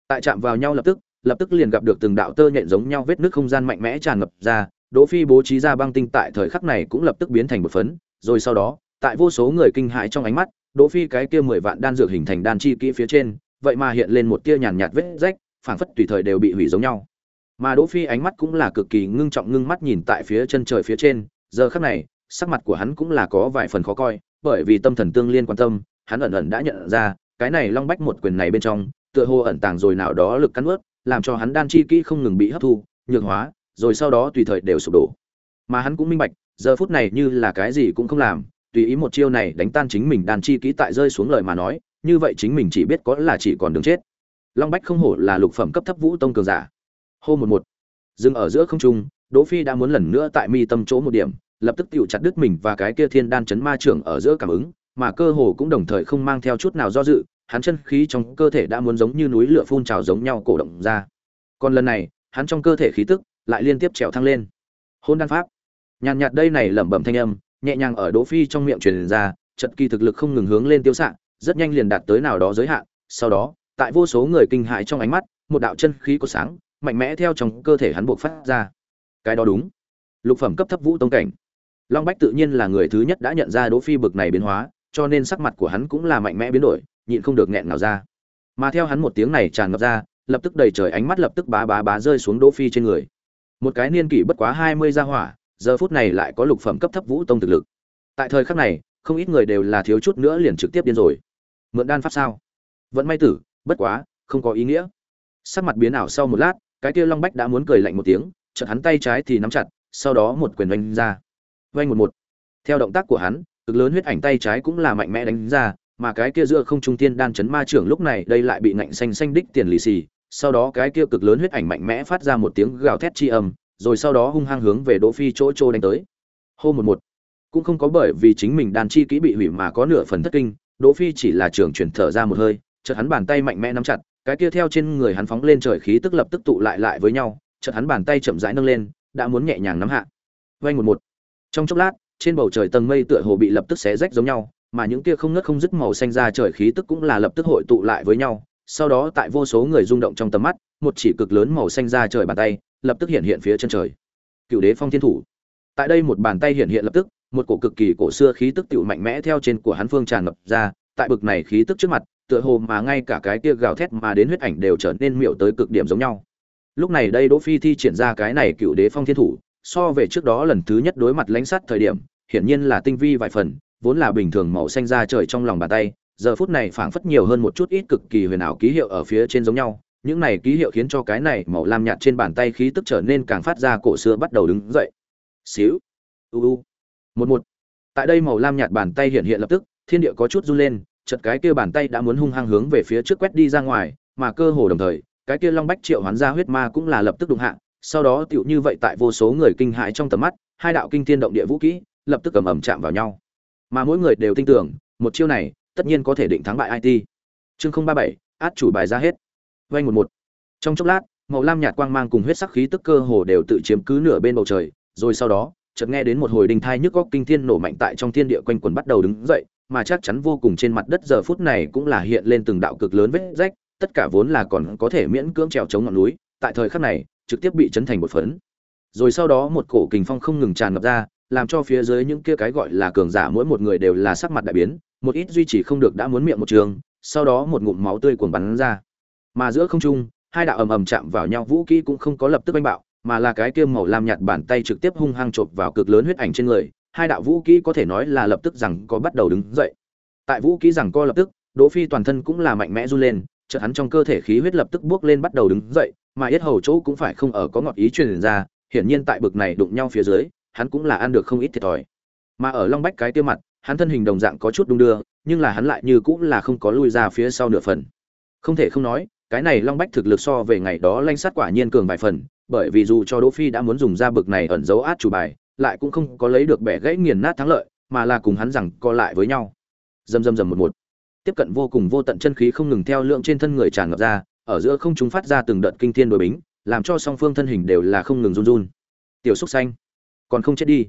Tại chạm vào nhau lập tức, lập tức liền gặp được từng đạo tơ nhện giống nhau vết nước không gian mạnh mẽ tràn ngập ra, Đỗ Phi bố trí ra băng tinh tại thời khắc này cũng lập tức biến thành một phấn, rồi sau đó, tại vô số người kinh hãi trong ánh mắt, Đỗ Phi cái kia 10 vạn đan dược hình thành đan chi kỹ phía trên, vậy mà hiện lên một tia nhàn nhạt vết rách, phảng phất tùy thời đều bị hủy giống nhau. Mà Đỗ Phi ánh mắt cũng là cực kỳ ngưng trọng ngưng mắt nhìn tại phía chân trời phía trên, giờ khắc này, sắc mặt của hắn cũng là có vài phần khó coi, bởi vì tâm thần tương liên quan tâm, hắn ẩn ẩn đã nhận ra, cái này Long Bách một quyền này bên trong, tựa hồ ẩn tàng rồi nào đó lực cắn ướt làm cho hắn đan chi kỹ không ngừng bị hấp thu, nhược hóa, rồi sau đó tùy thời đều sụp đổ. Mà hắn cũng minh bạch, giờ phút này như là cái gì cũng không làm, tùy ý một chiêu này đánh tan chính mình đan chi kỹ tại rơi xuống lời mà nói, như vậy chính mình chỉ biết có là chỉ còn đường chết. Long bách không hổ là lục phẩm cấp thấp vũ tông cường giả. Hô một một. Dừng ở giữa không trung, đỗ phi đã muốn lần nữa tại mi tâm chỗ một điểm, lập tức tiêu chặt đứt mình và cái kia thiên đan chấn ma trưởng ở giữa cảm ứng, mà cơ hồ cũng đồng thời không mang theo chút nào do dự, hắn chân khí trong cơ thể đã muốn giống như núi lửa phun trào giống nhau cổ động ra. Còn lần này, hắn trong cơ thể khí tức lại liên tiếp trèo thăng lên. Hôn đan pháp. Nhàn nhạt đây này lẩm bẩm thanh âm, nhẹ nhàng ở đỗ phi trong miệng truyền ra trận kỳ thực lực không ngừng hướng lên tiêu sạng rất nhanh liền đạt tới nào đó giới hạn, sau đó, tại vô số người kinh hãi trong ánh mắt, một đạo chân khí của sáng, mạnh mẽ theo trong cơ thể hắn buộc phát ra. Cái đó đúng. Lục phẩm cấp thấp vũ tông cảnh. Long bách tự nhiên là người thứ nhất đã nhận ra đỗ phi bực này biến hóa, cho nên sắc mặt của hắn cũng là mạnh mẽ biến đổi, nhịn không được nghẹn nào ra. Mà theo hắn một tiếng này tràn ngập ra, lập tức đầy trời ánh mắt lập tức bá bá bá rơi xuống đỗ phi trên người. Một cái niên kỷ bất quá hai mươi gia hỏa, giờ phút này lại có lục phẩm cấp thấp vũ tông thực lực. Tại thời khắc này, không ít người đều là thiếu chút nữa liền trực tiếp điên rồi mượn đan pháp sao? Vẫn may tử, bất quá, không có ý nghĩa. Sắc mặt biến ảo sau một lát, cái kia long bách đã muốn cười lạnh một tiếng, chợt hắn tay trái thì nắm chặt, sau đó một quyền đánh ra. Vanh một một. Theo động tác của hắn, cực lớn huyết ảnh tay trái cũng là mạnh mẽ đánh ra, mà cái kia giữa không trung tiên đan chấn ma trưởng lúc này đây lại bị ngạnh xanh xanh đích tiền lì xì. Sau đó cái kia cực lớn huyết ảnh mạnh mẽ phát ra một tiếng gào thét chi âm, rồi sau đó hung hăng hướng về đỗ phi chỗ chỗ đánh tới. Hô một một. Cũng không có bởi vì chính mình đan chi kỹ bị hủy mà có nửa phần thất kinh Đỗ Phi chỉ là trường chuyển thở ra một hơi, chợt hắn bàn tay mạnh mẽ nắm chặt, cái kia theo trên người hắn phóng lên trời khí tức lập tức tụ lại lại với nhau, chợt hắn bàn tay chậm rãi nâng lên, đã muốn nhẹ nhàng nắm hạ. Vang một một. Trong chốc lát, trên bầu trời tầng mây tựa hồ bị lập tức xé rách giống nhau, mà những kia không ngớt không dứt màu xanh ra trời khí tức cũng là lập tức hội tụ lại với nhau. Sau đó tại vô số người rung động trong tầm mắt, một chỉ cực lớn màu xanh ra trời bàn tay, lập tức hiện hiện phía chân trời. Cựu Đế Phong Thiên Thủ. Tại đây một bàn tay hiện hiện lập tức, một cổ cực kỳ cổ xưa khí tức tựu mạnh mẽ theo trên của hắn phương tràn ngập ra, tại bực này khí tức trước mặt, tựa hồ mà ngay cả cái kia gào thét mà đến huyết ảnh đều trở nên miểu tới cực điểm giống nhau. Lúc này đây Đỗ Phi thi triển ra cái này cựu đế phong thiên thủ, so về trước đó lần thứ nhất đối mặt lãnh sát thời điểm, hiển nhiên là tinh vi vài phần, vốn là bình thường màu xanh da trời trong lòng bàn tay, giờ phút này phảng phất nhiều hơn một chút ít cực kỳ huyền ảo ký hiệu ở phía trên giống nhau. Những này ký hiệu khiến cho cái này màu lam nhạt trên bàn tay khí tức trở nên càng phát ra cổ xưa bắt đầu đứng dậy. Xíu. U u một một. Tại đây màu lam nhạt bàn tay hiện hiện lập tức, thiên địa có chút run lên chật cái kia bàn tay đã muốn hung hăng hướng về phía trước quét đi ra ngoài, mà cơ hồ đồng thời, cái kia long bách triệu hoán ra huyết ma cũng là lập tức đụng hạ, sau đó tựu như vậy tại vô số người kinh hãi trong tầm mắt, hai đạo kinh thiên động địa vũ kỹ lập tức cầm ẩm chạm vào nhau. Mà mỗi người đều tin tưởng, một chiêu này, tất nhiên có thể định thắng bại it chương không ba bảy, át chủ bài ra hết. Vay một một. Trong chốc lát, màu lam nhạt quang mang cùng huyết sắc khí tức cơ hồ đều tự chiếm cứ nửa bên bầu trời, rồi sau đó chợt nghe đến một hồi đình thai nhức góc kinh thiên nổ mạnh tại trong thiên địa quanh quần bắt đầu đứng dậy, mà chắc chắn vô cùng trên mặt đất giờ phút này cũng là hiện lên từng đạo cực lớn vết rách, tất cả vốn là còn có thể miễn cưỡng trèo chống ngọn núi, tại thời khắc này, trực tiếp bị chấn thành một phấn. Rồi sau đó một cổ kình phong không ngừng tràn ngập ra, làm cho phía dưới những kia cái gọi là cường giả mỗi một người đều là sắc mặt đại biến, một ít duy trì không được đã muốn miệng một trường, sau đó một ngụm máu tươi cuồng bắn ra. Mà giữa không trung, hai đạo ầm ầm chạm vào nhau, vũ kỹ cũng không có lập tức oanh bạo mà là cái kia màu lam nhạt bàn tay trực tiếp hung hăng chộp vào cực lớn huyết ảnh trên người, hai đạo vũ kỹ có thể nói là lập tức rằng có bắt đầu đứng dậy. Tại vũ kỹ rằng co lập tức, đỗ phi toàn thân cũng là mạnh mẽ run lên, chợt hắn trong cơ thể khí huyết lập tức bước lên bắt đầu đứng dậy, mà yết hầu chỗ cũng phải không ở có ngọt ý truyền ra, hiển nhiên tại bực này đụng nhau phía dưới, hắn cũng là ăn được không ít thiệt thòi. Mà ở long bách cái tiêu mặt, hắn thân hình đồng dạng có chút đung đưa, nhưng là hắn lại như cũng là không có lui ra phía sau nửa phần. Không thể không nói, cái này long bách thực lực so về ngày đó lanh sát quả nhiên cường vài phần bởi vì dù cho đỗ phi đã muốn dùng ra bực này ẩn dấu át chủ bài, lại cũng không có lấy được bẻ gãy nghiền nát thắng lợi, mà là cùng hắn rằng co lại với nhau. Dầm dầm dầm một một. Tiếp cận vô cùng vô tận chân khí không ngừng theo lượng trên thân người tràn ngập ra, ở giữa không chúng phát ra từng đợt kinh thiên đối bính, làm cho song phương thân hình đều là không ngừng run run. Tiểu Súc xanh, còn không chết đi.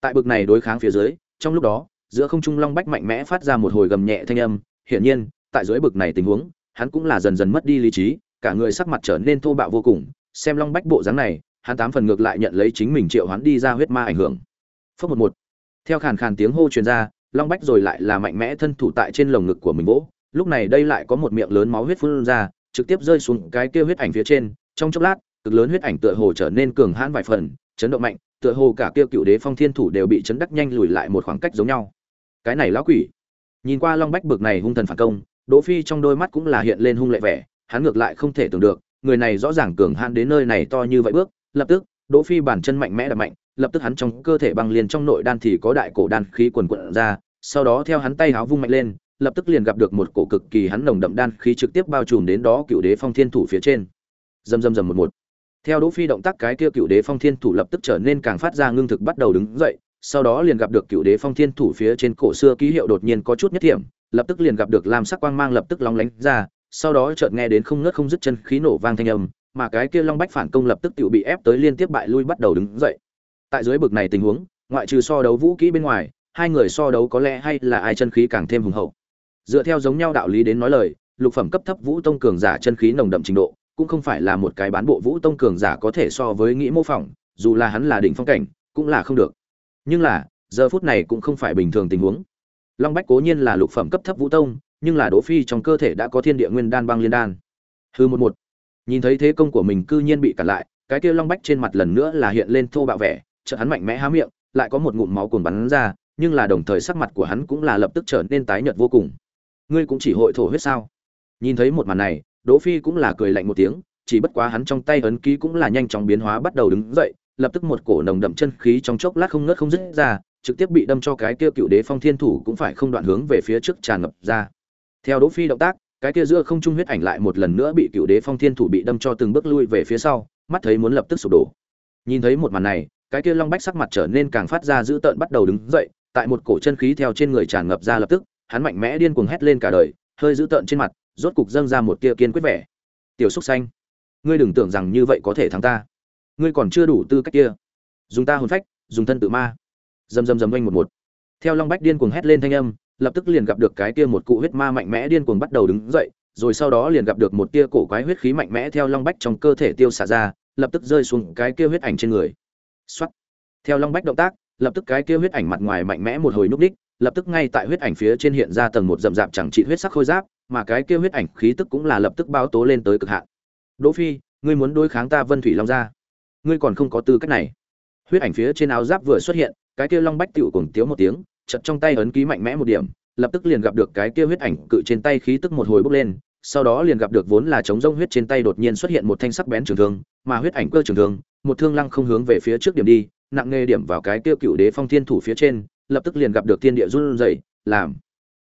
Tại bực này đối kháng phía dưới, trong lúc đó, giữa không trung long bách mạnh mẽ phát ra một hồi gầm nhẹ thanh âm, hiển nhiên, tại dưới bực này tình huống, hắn cũng là dần dần mất đi lý trí, cả người sắc mặt trở nên thô bạo vô cùng xem long bách bộ dáng này, hắn tám phần ngược lại nhận lấy chính mình triệu hắn đi ra huyết ma ảnh hưởng. Phước một một. Theo khàn khàn tiếng hô truyền ra, long bách rồi lại là mạnh mẽ thân thủ tại trên lồng ngực của mình vỗ. Lúc này đây lại có một miệng lớn máu huyết phun ra, trực tiếp rơi xuống cái kia huyết ảnh phía trên. Trong chốc lát, cực lớn huyết ảnh tựa hồ trở nên cường hãn vài phần, chấn động mạnh, tựa hồ cả kia cựu đế phong thiên thủ đều bị chấn đắc nhanh lùi lại một khoảng cách giống nhau. Cái này lão quỷ. Nhìn qua long bách bực này hung thần phản công, đỗ phi trong đôi mắt cũng là hiện lên hung lệ vẻ, hắn ngược lại không thể tưởng được người này rõ ràng cường hãn đến nơi này to như vậy bước, lập tức, đỗ phi bản chân mạnh mẽ đạp mạnh, lập tức hắn trong cơ thể băng liền trong nội đan thì có đại cổ đan khí quần quật ra, sau đó theo hắn tay háo vung mạnh lên, lập tức liền gặp được một cổ cực kỳ hắn nồng đậm đan khí trực tiếp bao trùm đến đó cựu đế phong thiên thủ phía trên. Dầm dầm dầm một một. Theo đỗ phi động tác cái kia cựu đế phong thiên thủ lập tức trở nên càng phát ra ngưng thực bắt đầu đứng dậy, sau đó liền gặp được cựu đế phong thiên thủ phía trên cổ xưa ký hiệu đột nhiên có chút nhất điểm, lập tức liền gặp được lam sắc quang mang lập tức long lánh ra sau đó chợt nghe đến không ngớt không dứt chân khí nổ vang thanh âm, mà cái kia long bách phản công lập tức tiểu bị ép tới liên tiếp bại lui bắt đầu đứng dậy. Tại dưới bực này tình huống, ngoại trừ so đấu vũ kỹ bên ngoài, hai người so đấu có lẽ hay là ai chân khí càng thêm hùng hậu. Dựa theo giống nhau đạo lý đến nói lời, lục phẩm cấp thấp vũ tông cường giả chân khí nồng đậm trình độ, cũng không phải là một cái bán bộ vũ tông cường giả có thể so với nghĩ mô phỏng, dù là hắn là đỉnh phong cảnh, cũng là không được. Nhưng là, giờ phút này cũng không phải bình thường tình huống. Long bách cố nhiên là lục phẩm cấp thấp vũ tông nhưng là đỗ phi trong cơ thể đã có thiên địa nguyên đan băng liên đan. Hư một một. Nhìn thấy thế công của mình cư nhiên bị cản lại, cái kia long bách trên mặt lần nữa là hiện lên thô bạo vẻ, chợt hắn mạnh mẽ há miệng, lại có một ngụm máu cuồn bắn ra, nhưng là đồng thời sắc mặt của hắn cũng là lập tức trở nên tái nhợt vô cùng. Ngươi cũng chỉ hội thổ huyết sao? Nhìn thấy một màn này, đỗ phi cũng là cười lạnh một tiếng, chỉ bất quá hắn trong tay ấn ký cũng là nhanh chóng biến hóa bắt đầu đứng dậy, lập tức một cổ nồng đậm chân khí trong chốc lát không ngớt không dứt ra, trực tiếp bị đâm cho cái kia cựu đế phong thiên thủ cũng phải không đoạn hướng về phía trước tràn ngập ra theo đỗ phi động tác, cái kia giữa không trung huyết ảnh lại một lần nữa bị cựu đế phong thiên thủ bị đâm cho từng bước lui về phía sau, mắt thấy muốn lập tức sụp đổ. Nhìn thấy một màn này, cái kia long bách sắc mặt trở nên càng phát ra dữ tợn bắt đầu đứng dậy, tại một cổ chân khí theo trên người tràn ngập ra lập tức, hắn mạnh mẽ điên cuồng hét lên cả đời, hơi dữ tợn trên mặt, rốt cục dâng ra một tia kiên quyết vẻ. Tiểu xúc xanh ngươi đừng tưởng rằng như vậy có thể thắng ta. Ngươi còn chưa đủ tư cách kia. Dùng ta hồn phách, dùng thân tự ma. Dầm dầm dầm oanh một một. Theo long bách điên cuồng hét lên thanh âm lập tức liền gặp được cái kia một cụ huyết ma mạnh mẽ điên cuồng bắt đầu đứng dậy, rồi sau đó liền gặp được một tia cổ quái huyết khí mạnh mẽ theo long bách trong cơ thể tiêu xả ra, lập tức rơi xuống cái kia huyết ảnh trên người. Soát. theo long bách động tác, lập tức cái kia huyết ảnh mặt ngoài mạnh mẽ một hồi núp đích lập tức ngay tại huyết ảnh phía trên hiện ra tầng một rậm rạp chẳng trị huyết sắc khôi giáp, mà cái kia huyết ảnh khí tức cũng là lập tức báo tố lên tới cực hạn. Đỗ phi, ngươi muốn đối kháng ta vân thủy long gia? Ngươi còn không có tư cách này. Huyết ảnh phía trên áo giáp vừa xuất hiện, cái kia long bách tiểu cuồng tiếu một tiếng chật trong tay ấn ký mạnh mẽ một điểm, lập tức liền gặp được cái kia huyết ảnh cự trên tay khí tức một hồi bốc lên, sau đó liền gặp được vốn là chống rông huyết trên tay đột nhiên xuất hiện một thanh sắc bén trường thương, mà huyết ảnh cơ trường thương, một thương lăng không hướng về phía trước điểm đi, nặng nghề điểm vào cái kia cựu đế phong thiên thủ phía trên, lập tức liền gặp được thiên địa run rẩy, làm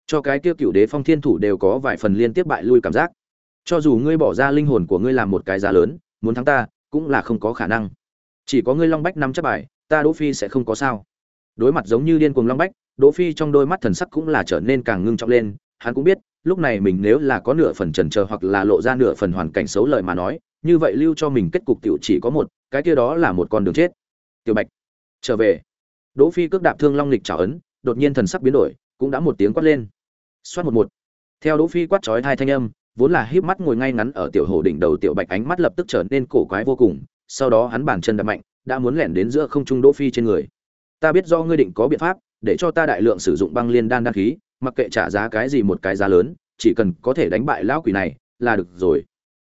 cho cái kia cựu đế phong thiên thủ đều có vài phần liên tiếp bại lui cảm giác. Cho dù ngươi bỏ ra linh hồn của ngươi làm một cái giá lớn, muốn thắng ta, cũng là không có khả năng. Chỉ có ngươi long bách năm chắc bài, ta đỗ phi sẽ không có sao. Đối mặt giống như điên cuồng long bách đỗ phi trong đôi mắt thần sắc cũng là trở nên càng ngưng trọng lên, hắn cũng biết, lúc này mình nếu là có nửa phần chần chờ hoặc là lộ ra nửa phần hoàn cảnh xấu lời mà nói, như vậy lưu cho mình kết cục tiểu chỉ có một, cái kia đó là một con đường chết. Tiểu bạch, trở về. Đỗ phi cước đạp thương long lịch trào ấn, đột nhiên thần sắc biến đổi, cũng đã một tiếng quát lên. Xoát một một. Theo đỗ phi quát chói hai thanh âm, vốn là híp mắt ngồi ngay ngắn ở tiểu hồ đỉnh đầu tiểu bạch ánh mắt lập tức trở nên cổ quái vô cùng, sau đó hắn bàn chân đạp mạnh, đã muốn lẻn đến giữa không trung đỗ phi trên người. Ta biết do ngươi định có biện pháp để cho ta đại lượng sử dụng băng liên đan đan khí, mặc kệ trả giá cái gì một cái giá lớn, chỉ cần có thể đánh bại lão quỷ này là được rồi.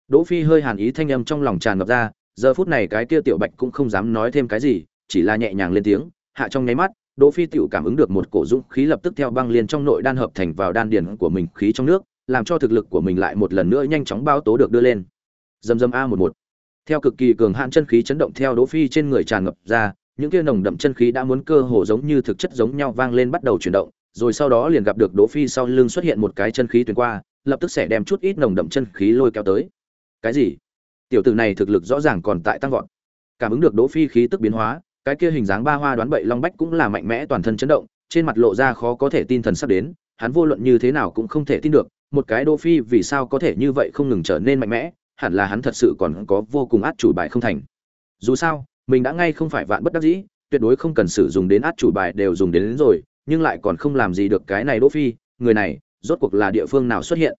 Đỗ phi hơi hàn ý thanh âm trong lòng tràn ngập ra, giờ phút này cái kia tiểu bạch cũng không dám nói thêm cái gì, chỉ là nhẹ nhàng lên tiếng, hạ trong nháy mắt, đỗ phi tiểu cảm ứng được một cổ dũng khí lập tức theo băng liên trong nội đan hợp thành vào đan điển của mình khí trong nước, làm cho thực lực của mình lại một lần nữa nhanh chóng bao tố được đưa lên. Dầm dầm a một một. Theo cực kỳ cường hạn chân khí chấn động theo đỗ phi trên người tràn ngập ra những kia nồng đậm chân khí đã muốn cơ hồ giống như thực chất giống nhau vang lên bắt đầu chuyển động, rồi sau đó liền gặp được đỗ phi sau lưng xuất hiện một cái chân khí truyền qua, lập tức sẽ đem chút ít nồng đậm chân khí lôi kéo tới. Cái gì? Tiểu tử này thực lực rõ ràng còn tại tăng vọt. Cảm ứng được đỗ phi khí tức biến hóa, cái kia hình dáng ba hoa đoán bậy long bách cũng là mạnh mẽ toàn thân chấn động, trên mặt lộ ra khó có thể tin thần sắp đến, hắn vô luận như thế nào cũng không thể tin được, một cái đỗ phi vì sao có thể như vậy không ngừng trở nên mạnh mẽ, hẳn là hắn thật sự còn có vô cùng át chủ bài không thành. Dù sao mình đã ngay không phải vạn bất đắc dĩ tuyệt đối không cần sử dụng đến át chủ bài đều dùng đến, đến rồi nhưng lại còn không làm gì được cái này đỗ phi người này rốt cuộc là địa phương nào xuất hiện?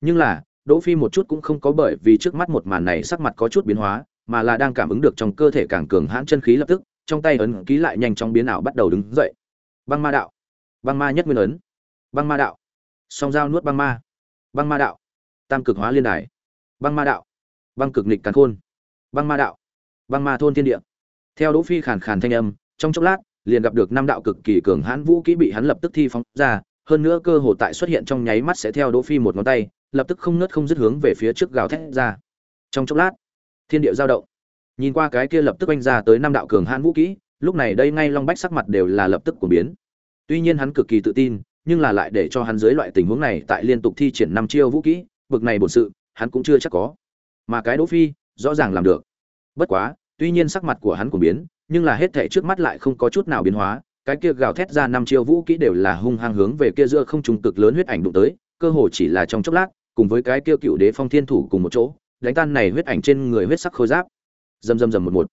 Nhưng là đỗ phi một chút cũng không có bởi vì trước mắt một màn này sắc mặt có chút biến hóa mà là đang cảm ứng được trong cơ thể càng cường hãn chân khí lập tức trong tay ấn ký lại nhanh chóng biến ảo bắt đầu đứng dậy. Băng ma đạo. Băng ma nhất nguyên ấn. Băng ma đạo. Song dao nuốt băng ma. Băng ma đạo. Tam cực hóa liên đài. Băng ma đạo. Băng cực nghịch càn khôn. Băng ma đạo. Băng ma thôn thiên địa theo đỗ phi khàn khàn thanh âm, trong chốc lát, liền gặp được năm đạo cực kỳ cường hãn vũ kỹ bị hắn lập tức thi phóng ra, hơn nữa cơ hồ tại xuất hiện trong nháy mắt sẽ theo đỗ phi một ngón tay, lập tức không nứt không dứt hướng về phía trước gào thét ra. Trong chốc lát, thiên địa giao động. Nhìn qua cái kia lập tức quanh ra tới năm đạo cường hãn vũ kỹ, lúc này đây ngay long bách sắc mặt đều là lập tức của biến. Tuy nhiên hắn cực kỳ tự tin, nhưng là lại để cho hắn dưới loại tình huống này tại liên tục thi triển năm chiêu vũ kỹ, bực này bổn sự, hắn cũng chưa chắc có. Mà cái đỗ phi, rõ ràng làm được. Bất quá tuy nhiên sắc mặt của hắn cũng biến, nhưng là hết thảy trước mắt lại không có chút nào biến hóa. Cái kia gào thét ra năm chiêu vũ kỹ đều là hung hăng hướng về kia giữa không trung cực lớn huyết ảnh đụng tới, cơ hồ chỉ là trong chốc lát, cùng với cái kia cựu đế phong thiên thủ cùng một chỗ, đánh tan này huyết ảnh trên người huyết sắc khôi giáp. Dầm dầm dầm một một.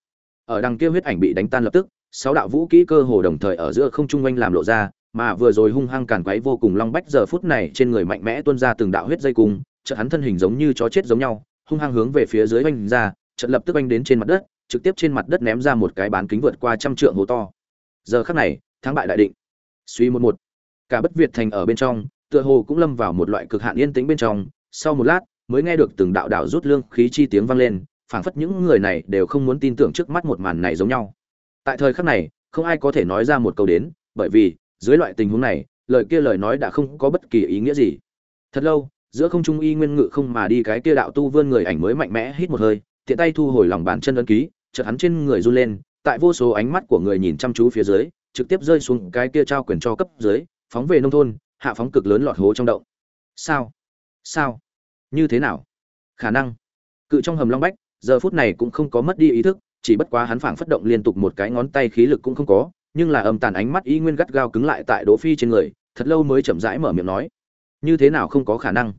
Ở đằng kia huyết ảnh bị đánh tan lập tức, sáu đạo vũ kỹ cơ hồ đồng thời ở giữa không trung quanh làm lộ ra, mà vừa rồi hung hăng càn quấy vô cùng long bách giờ phút này trên người mạnh mẽ tuôn ra từng đạo huyết dây cung chợt hắn thân hình giống như chó chết giống nhau, hung hăng hướng về phía dưới oanh ra, chợt lập tức oanh đến trên mặt đất trực tiếp trên mặt đất ném ra một cái bán kính vượt qua trăm trượng hố to. Giờ khắc này, thắng bại đại định. Suy một một. Cả bất việt thành ở bên trong, tựa hồ cũng lâm vào một loại cực hạn yên tĩnh bên trong. Sau một lát, mới nghe được từng đạo đạo rút lương khí chi tiếng vang lên, phảng phất những người này đều không muốn tin tưởng trước mắt một màn này giống nhau. Tại thời khắc này, không ai có thể nói ra một câu đến, bởi vì, dưới loại tình huống này, lời kia lời nói đã không có bất kỳ ý nghĩa gì. Thật lâu, giữa không trung y nguyên ngự không mà đi cái kia đạo tu vươn người ảnh mới mạnh mẽ hít một hơi, tiện tay thu hồi lòng bàn chân ấn ký chợt hắn trên người run lên, tại vô số ánh mắt của người nhìn chăm chú phía dưới, trực tiếp rơi xuống cái kia trao quyền cho cấp dưới, phóng về nông thôn, hạ phóng cực lớn lọt hố trong động. Sao? Sao? Như thế nào? Khả năng. Cự trong hầm long bách, giờ phút này cũng không có mất đi ý thức, chỉ bất quá hắn phảng phất động liên tục một cái ngón tay khí lực cũng không có, nhưng là âm tàn ánh mắt y nguyên gắt gao cứng lại tại đỗ phi trên người, thật lâu mới chậm rãi mở miệng nói. Như thế nào không có khả năng?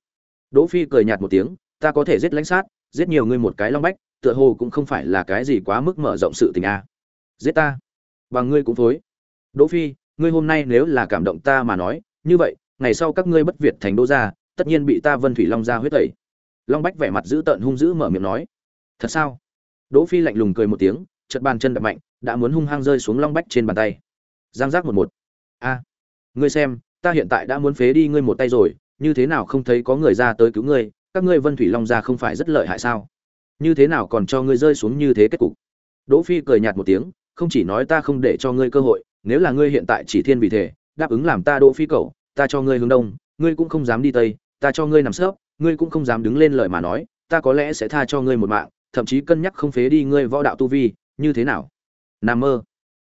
Đỗ phi cười nhạt một tiếng, ta có thể giết lãnh sát, giết nhiều người một cái long bách tựa hồ cũng không phải là cái gì quá mức mở rộng sự tình a. Giết ta. Và ngươi cũng thối đỗ phi, ngươi hôm nay nếu là cảm động ta mà nói, như vậy, ngày sau các ngươi bất việt thành đô gia, tất nhiên bị ta vân thủy long gia huyết tẩy. Long bách vẻ mặt dữ tợn hung dữ mở miệng nói. Thật sao? Đỗ phi lạnh lùng cười một tiếng, chợt bàn chân đập mạnh, đã muốn hung hăng rơi xuống long bách trên bàn tay. Giang giác một một. A, ngươi xem, ta hiện tại đã muốn phế đi ngươi một tay rồi, như thế nào không thấy có người ra tới cứu ngươi, các ngươi vân thủy long gia không phải rất lợi hại sao? Như thế nào còn cho ngươi rơi xuống như thế kết cục? Đỗ phi cười nhạt một tiếng, không chỉ nói ta không để cho ngươi cơ hội, nếu là ngươi hiện tại chỉ thiên vì thể, đáp ứng làm ta đỗ phi cậu, ta cho ngươi hướng đông, ngươi cũng không dám đi tây, ta cho ngươi nằm sấp, ngươi cũng không dám đứng lên lời mà nói, ta có lẽ sẽ tha cho ngươi một mạng, thậm chí cân nhắc không phế đi ngươi võ đạo tu vi, như thế nào? Nam mơ.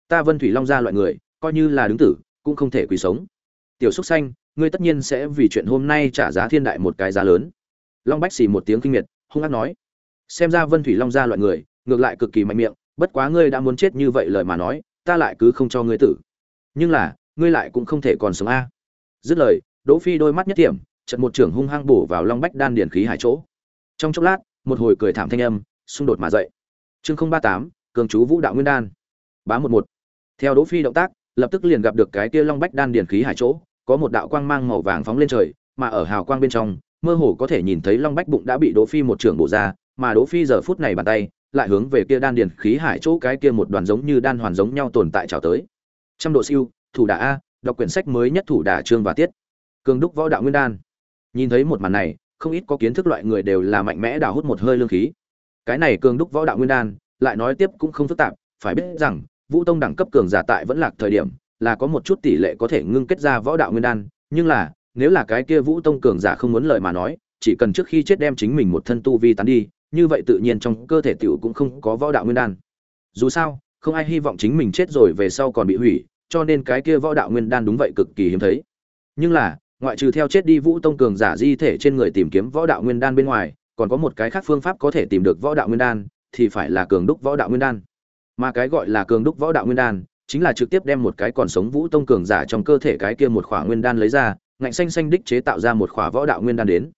Ta vân thủy long gia loại người, coi như là đứng tử, cũng không thể quỳ sống. Tiểu xúc xanh, ngươi tất nhiên sẽ vì chuyện hôm nay trả giá thiên đại một cái giá lớn. Long bách xì một tiếng kinh miệt, hung ác nói xem ra vân thủy long gia loại người, ngược lại cực kỳ mạnh miệng, bất quá ngươi đã muốn chết như vậy lời mà nói, ta lại cứ không cho ngươi tử. Nhưng là, ngươi lại cũng không thể còn sống a. Dứt lời, đỗ phi đôi mắt nhất tiệm trận một trưởng hung hăng bổ vào long bách đan điển khí hải chỗ. Trong chốc lát, một hồi cười thảm thanh âm, xung đột mà dậy. Chương không ba tám, cường chú vũ đạo nguyên đan. Bá một một. Theo đỗ phi động tác, lập tức liền gặp được cái kia long bách đan điển khí hải chỗ, có một đạo quang mang màu vàng phóng lên trời, mà ở hào quang bên trong, mơ hồ có thể nhìn thấy long bách bụng đã bị đỗ phi một trưởng bổ ra mà đỗ phi giờ phút này bàn tay, lại hướng về kia đan điền khí hải chỗ cái kia một đoàn giống như đan hoàn giống nhau tồn tại chào tới. Trăm độ siêu, thủ đả a, đọc quyển sách mới nhất thủ đả chương và tiết. Cường đúc võ đạo nguyên đan. Nhìn thấy một màn này, không ít có kiến thức loại người đều là mạnh mẽ đào hút một hơi lương khí. Cái này cường đúc võ đạo nguyên đan, lại nói tiếp cũng không phức tạp, phải biết rằng, vũ tông đẳng cấp cường giả tại vẫn lạc thời điểm, là có một chút tỷ lệ có thể ngưng kết ra võ đạo nguyên đan, nhưng là, nếu là cái kia vũ tông cường giả không muốn lợi mà nói, chỉ cần trước khi chết đem chính mình một thân tu vi tán đi như vậy tự nhiên trong cơ thể tiểu cũng không có võ đạo nguyên đan. Dù sao, không ai hy vọng chính mình chết rồi về sau còn bị hủy, cho nên cái kia võ đạo nguyên đan đúng vậy cực kỳ hiếm thấy. Nhưng là, ngoại trừ theo chết đi vũ tông cường giả di thể trên người tìm kiếm võ đạo nguyên đan bên ngoài, còn có một cái khác phương pháp có thể tìm được võ đạo nguyên đan, thì phải là cường đúc võ đạo nguyên đan. Mà cái gọi là cường đúc võ đạo nguyên đan, chính là trực tiếp đem một cái còn sống vũ tông cường giả trong cơ thể cái kia một khỏa nguyên đan lấy ra, ngạnh xanh xanh đích chế tạo ra một khỏa võ đạo nguyên đan đến.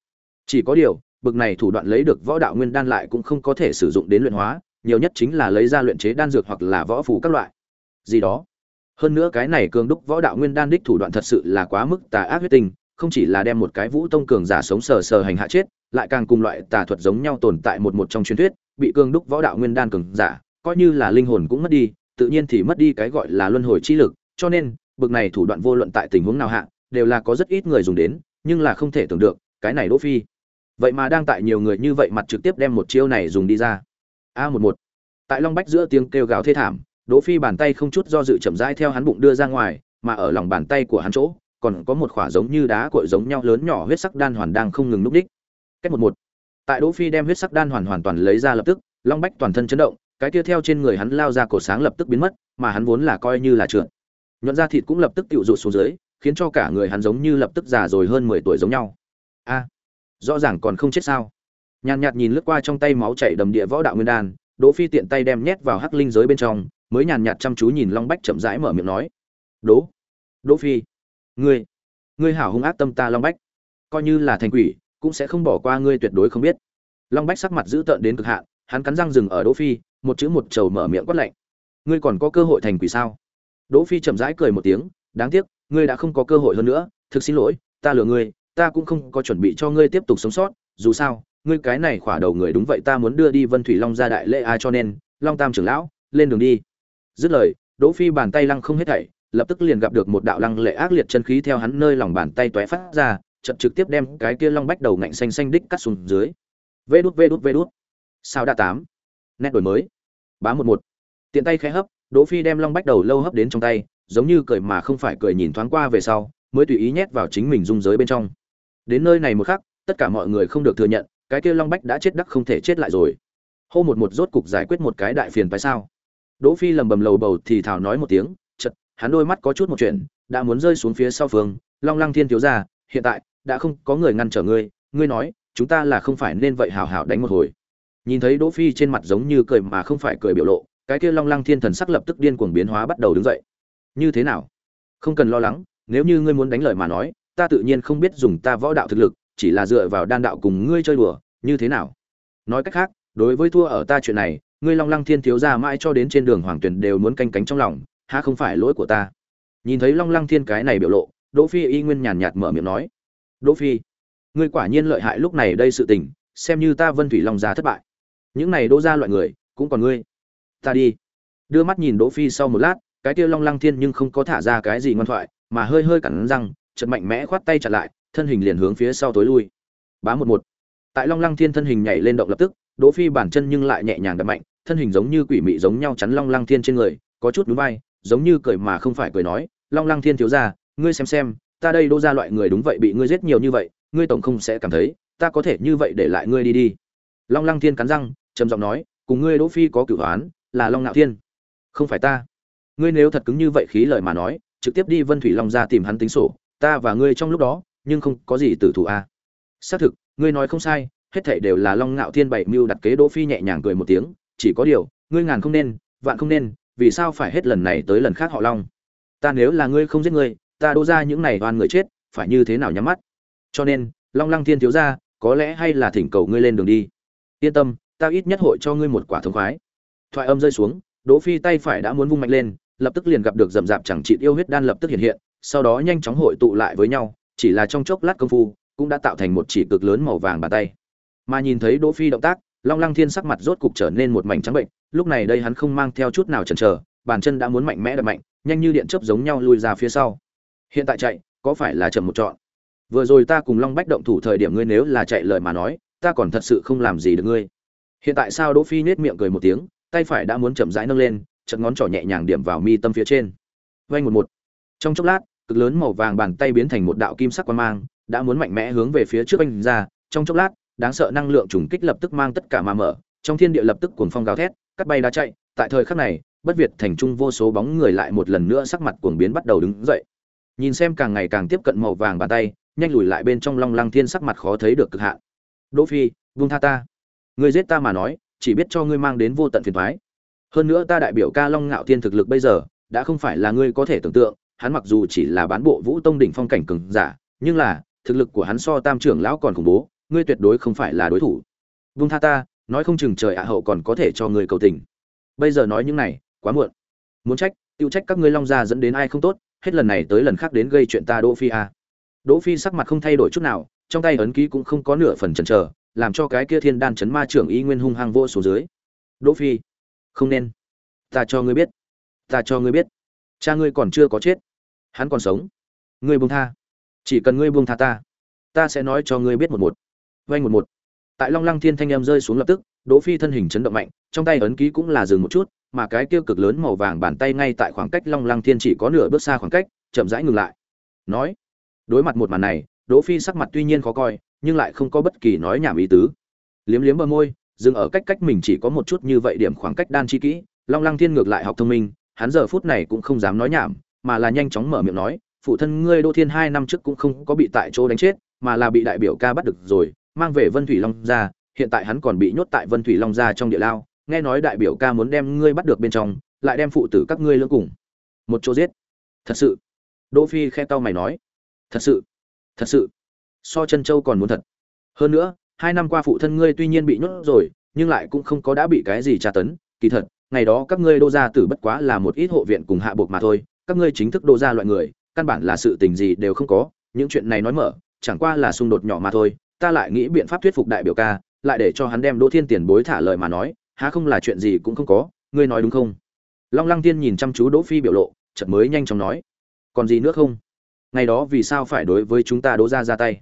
Chỉ có điều bực này thủ đoạn lấy được võ đạo nguyên đan lại cũng không có thể sử dụng đến luyện hóa, nhiều nhất chính là lấy ra luyện chế đan dược hoặc là võ phù các loại. Gì đó? Hơn nữa cái này cường đúc võ đạo nguyên đan đích thủ đoạn thật sự là quá mức tà ác huyết tinh, không chỉ là đem một cái vũ tông cường giả sống sờ sờ hành hạ chết, lại càng cùng loại tà thuật giống nhau tồn tại một một trong truyền thuyết, bị cường đúc võ đạo nguyên đan cường giả, coi như là linh hồn cũng mất đi, tự nhiên thì mất đi cái gọi là luân hồi chi lực, cho nên, bực này thủ đoạn vô luận tại tình huống nào hạ, đều là có rất ít người dùng đến, nhưng là không thể tưởng được, cái này đỗ phi vậy mà đang tại nhiều người như vậy mặt trực tiếp đem một chiêu này dùng đi ra a một một tại long bách giữa tiếng kêu gào thê thảm Đỗ Phi bàn tay không chút do dự chậm rãi theo hắn bụng đưa ra ngoài, mà ở lòng bàn tay của hắn chỗ, còn có một khỏa giống như đá cuội giống nhau lớn nhỏ huyết sắc đan hoàn đang không ngừng núp đích. Cách một một. Tại Đỗ Phi đem huyết sắc đan hoàn hoàn toàn lấy ra lập tức, Long Bách toàn thân chấn động, cái kia theo trên người hắn lao ra cổ sáng lập tức biến mất, mà hắn vốn là coi như là trượt. Nhuận ra thịt cũng lập tức tiêu rụt xuống dưới, khiến cho cả người hắn giống như lập tức già rồi hơn 10 tuổi giống nhau. A, rõ ràng còn không chết sao? Nhàn nhạt nhìn lướt qua trong tay máu chảy đầm địa võ đạo nguyên đan, Đỗ Phi tiện tay đem nhét vào hắc linh giới bên trong, mới nhàn nhạt chăm chú nhìn long bách chậm rãi mở miệng nói đỗ đỗ phi ngươi ngươi hảo hung ác tâm ta long bách. Coi như là thành quỷ cũng sẽ không bỏ qua ngươi tuyệt đối không biết. Long bách sắc mặt dữ tợn đến cực hạn hắn cắn răng dừng ở đỗ phi một chữ một trầu mở miệng quát lạnh ngươi còn có cơ hội thành quỷ sao? Đỗ phi chậm rãi cười một tiếng đáng tiếc ngươi đã không có cơ hội hơn nữa thực xin lỗi ta lừa ngươi ta cũng không có chuẩn bị cho ngươi tiếp tục sống sót, dù sao, ngươi cái này khỏa đầu người đúng vậy ta muốn đưa đi vân thủy long ra đại lễ ai cho nên, long tam trưởng lão, lên đường đi. Dứt lời, đỗ phi bàn tay lăng không hết thảy, lập tức liền gặp được một đạo lăng lệ ác liệt chân khí theo hắn nơi lòng bàn tay tóe phát ra trận trực tiếp đem cái kia long bách đầu ngạnh xanh xanh đích cắt xuống dưới. Vê đút vê đút vê đút. Sao đã tám? Nét đổi mới. Bá một một. Tiện tay khẽ hấp, đỗ phi đem long bách đầu lâu hấp đến trong tay, giống như cười mà không phải cười nhìn thoáng qua về sau, mới tùy ý nhét vào chính mình dung giới bên trong đến nơi này một khắc tất cả mọi người không được thừa nhận cái kia long bách đã chết đắc không thể chết lại rồi hô một một rốt cục giải quyết một cái đại phiền phải sao Đỗ Phi lầm bầm lầu bầu thì thào nói một tiếng, chợt, hắn đôi mắt có chút một chuyện, đã muốn rơi xuống phía sau phương, Long Lăng Thiên thiếu gia, hiện tại đã không có người ngăn trở ngươi, ngươi nói, chúng ta là không phải nên vậy hào hào đánh một hồi. Nhìn thấy Đỗ Phi trên mặt giống như cười mà không phải cười biểu lộ, cái kia Long Lăng Thiên thần sắc lập tức điên cuồng biến hóa bắt đầu đứng dậy. Như thế nào? Không cần lo lắng, nếu như ngươi muốn đánh lời mà nói, ta tự nhiên không biết dùng ta võ đạo thực lực, chỉ là dựa vào đan đạo cùng ngươi chơi đùa, như thế nào? Nói cách khác, đối với thua ở ta chuyện này, ngươi long lăng thiên thiếu gia mãi cho đến trên đường hoàng tuyển đều muốn canh cánh trong lòng ha không phải lỗi của ta? Nhìn thấy long lăng thiên cái này biểu lộ đỗ phi y nguyên nhàn nhạt mở miệng nói đỗ phi ngươi quả nhiên lợi hại lúc này đây sự tình xem như ta vân thủy long gia thất bại. Những này đỗ gia loại người cũng còn ngươi. Ta đi. Đưa mắt nhìn đỗ phi sau một lát cái kia long lăng thiên nhưng không có thả ra cái gì ngoan thoại mà hơi hơi cắn răng chợt mạnh mẽ khoát tay chặn lại thân hình liền hướng phía sau tối lui. Bá một một. Tại long lăng thiên thân hình nhảy lên động lập tức đỗ phi bản chân nhưng lại nhẹ nhàng đập mạnh thân hình giống như quỷ mị giống nhau chắn long lăng thiên trên người có chút nhún vai giống như cười mà không phải cười nói long lăng thiên thiếu gia ngươi xem xem ta đây đô ra loại người đúng vậy bị ngươi giết nhiều như vậy ngươi tổng không sẽ cảm thấy ta có thể như vậy để lại ngươi đi đi. Long lăng thiên cắn răng trầm giọng nói cùng ngươi đỗ phi có cửu oán, là long nạo thiên. Không phải ta. Ngươi nếu thật cứng như vậy khí lời mà nói trực tiếp đi vân thủy long gia tìm hắn tính sổ ta và ngươi trong lúc đó nhưng không có gì tử thủ a à. xác thực ngươi nói không sai hết thảy đều là long ngạo thiên bảy mưu đặt kế đỗ phi nhẹ nhàng cười một tiếng chỉ có điều ngươi ngàn không nên vạn không nên vì sao phải hết lần này tới lần khác họ long? Ta nếu là ngươi không giết ngươi ta đỗ ra những này oan người chết phải như thế nào nhắm mắt? Cho nên long lăng thiên thiếu gia, có lẽ hay là thỉnh cầu ngươi lên đường đi. Yên tâm ta ít nhất hội cho ngươi một quả thống khoái. Thoại âm rơi xuống đỗ phi tay phải đã muốn vung mạnh lên lập tức liền gặp được dầm dạp chẳng trị yêu huyết đan lập tức hiện hiện sau đó nhanh chóng hội tụ lại với nhau, chỉ là trong chốc lát công phu, cũng đã tạo thành một chỉ cực lớn màu vàng bàn tay. Mà nhìn thấy đỗ phi động tác, long lăng thiên sắc mặt rốt cục trở nên một mảnh trắng bệnh, lúc này đây hắn không mang theo chút nào chần chờ, bàn chân đã muốn mạnh mẽ đập mạnh, nhanh như điện chớp giống nhau lui ra phía sau. Hiện tại chạy, có phải là chậm một trọn? Vừa rồi ta cùng long bách động thủ thời điểm ngươi nếu là chạy lời mà nói, ta còn thật sự không làm gì được ngươi. Hiện tại sao đỗ phi nhếch miệng cười một tiếng, tay phải đã muốn chậm rãi nâng lên chật ngón trỏ nhẹ nhàng điểm vào mi tâm phía trên. Vanh một một. Trong chốc lát cực lớn màu vàng bàn tay biến thành một đạo kim sắc quang mang, đã muốn mạnh mẽ hướng về phía trước anh ra. Trong chốc lát, đáng sợ năng lượng trùng kích lập tức mang tất cả mà mở. Trong thiên địa lập tức cuồng phong gào thét, cắt bay đá chạy. Tại thời khắc này, bất việt thành trung vô số bóng người lại một lần nữa sắc mặt cuồng biến bắt đầu đứng dậy. Nhìn xem càng ngày càng tiếp cận màu vàng bàn tay, nhanh lùi lại bên trong long lăng thiên sắc mặt khó thấy được cực hạn. Đỗ phi vung tha ta. Ngươi giết ta mà nói, chỉ biết cho ngươi mang đến vô tận phiền toái. Hơn nữa ta đại biểu ca long ngạo thiên thực lực bây giờ, đã không phải là ngươi có thể tưởng tượng hắn mặc dù chỉ là bán bộ vũ tông đỉnh phong cảnh cường giả, nhưng là, thực lực của hắn so tam trưởng lão còn khủng bố, ngươi tuyệt đối không phải là đối thủ. Vung tha ta, nói không chừng trời ạ hậu còn có thể cho ngươi cầu tình. Bây giờ nói những này, quá muộn. Muốn trách, tiêu trách các ngươi long gia dẫn đến ai không tốt, hết lần này tới lần khác đến gây chuyện ta đỗ phi à. đỗ phi sắc mặt không thay đổi chút nào, trong tay ấn ký cũng không có nửa phần chần chờ, làm cho cái kia thiên đan chấn ma trưởng y nguyên hung hăng vô xuống dưới. Đỗ phi, không nên. Ta cho ngươi biết. Ta cho ngươi biết. Cha ngươi còn chưa có chết hắn còn sống. Ngươi buông tha. Chỉ cần ngươi buông tha ta ta sẽ nói cho ngươi biết một một. Vanh một một. Tại long lăng thiên thanh em rơi xuống lập tức, đỗ phi thân hình chấn động mạnh, trong tay ấn ký cũng là dừng một chút, mà cái kia cực lớn màu vàng bàn tay ngay tại khoảng cách long lăng thiên chỉ có nửa bước xa khoảng cách, chậm rãi ngừng lại. Nói, đối mặt một màn này, đỗ phi sắc mặt tuy nhiên khó coi, nhưng lại không có bất kỳ nói nhảm ý tứ. Liếm liếm bờ môi, dừng ở cách cách mình chỉ có một chút như vậy điểm khoảng cách đan chi kỹ, long lăng thiên ngược lại học thông minh, hắn giờ phút này cũng không dám nói nhảm mà là nhanh chóng mở miệng nói, phụ thân ngươi đỗ thiên hai năm trước cũng không có bị tại chỗ đánh chết, mà là bị đại biểu ca bắt được rồi, mang về vân thủy long gia, hiện tại hắn còn bị nhốt tại vân thủy long gia trong địa lao, nghe nói đại biểu ca muốn đem ngươi bắt được bên trong, lại đem phụ tử các ngươi lưỡng cùng. Một chỗ giết. Thật sự? Đỗ phi khe tao mày nói. Thật sự thật sự. So chân châu còn muốn thật. Hơn nữa, hai năm qua phụ thân ngươi tuy nhiên bị nhốt rồi, nhưng lại cũng không có đã bị cái gì tra tấn. Kỳ thật, ngày đó các ngươi đô gia tử bất quá là một ít hộ viện cùng hạ buộc mà thôi các ngươi chính thức đô gia loại người, căn bản là sự tình gì đều không có, những chuyện này nói mở, chẳng qua là xung đột nhỏ mà thôi, ta lại nghĩ biện pháp thuyết phục đại biểu ca, lại để cho hắn đem đỗ thiên tiền bối thả lời mà nói, há không là chuyện gì cũng không có, ngươi nói đúng không? Long lăng tiên nhìn chăm chú đỗ phi biểu lộ, chợt mới nhanh chóng nói, còn gì nữa không? Ngày đó vì sao phải đối với chúng ta đỗ ra ra tay?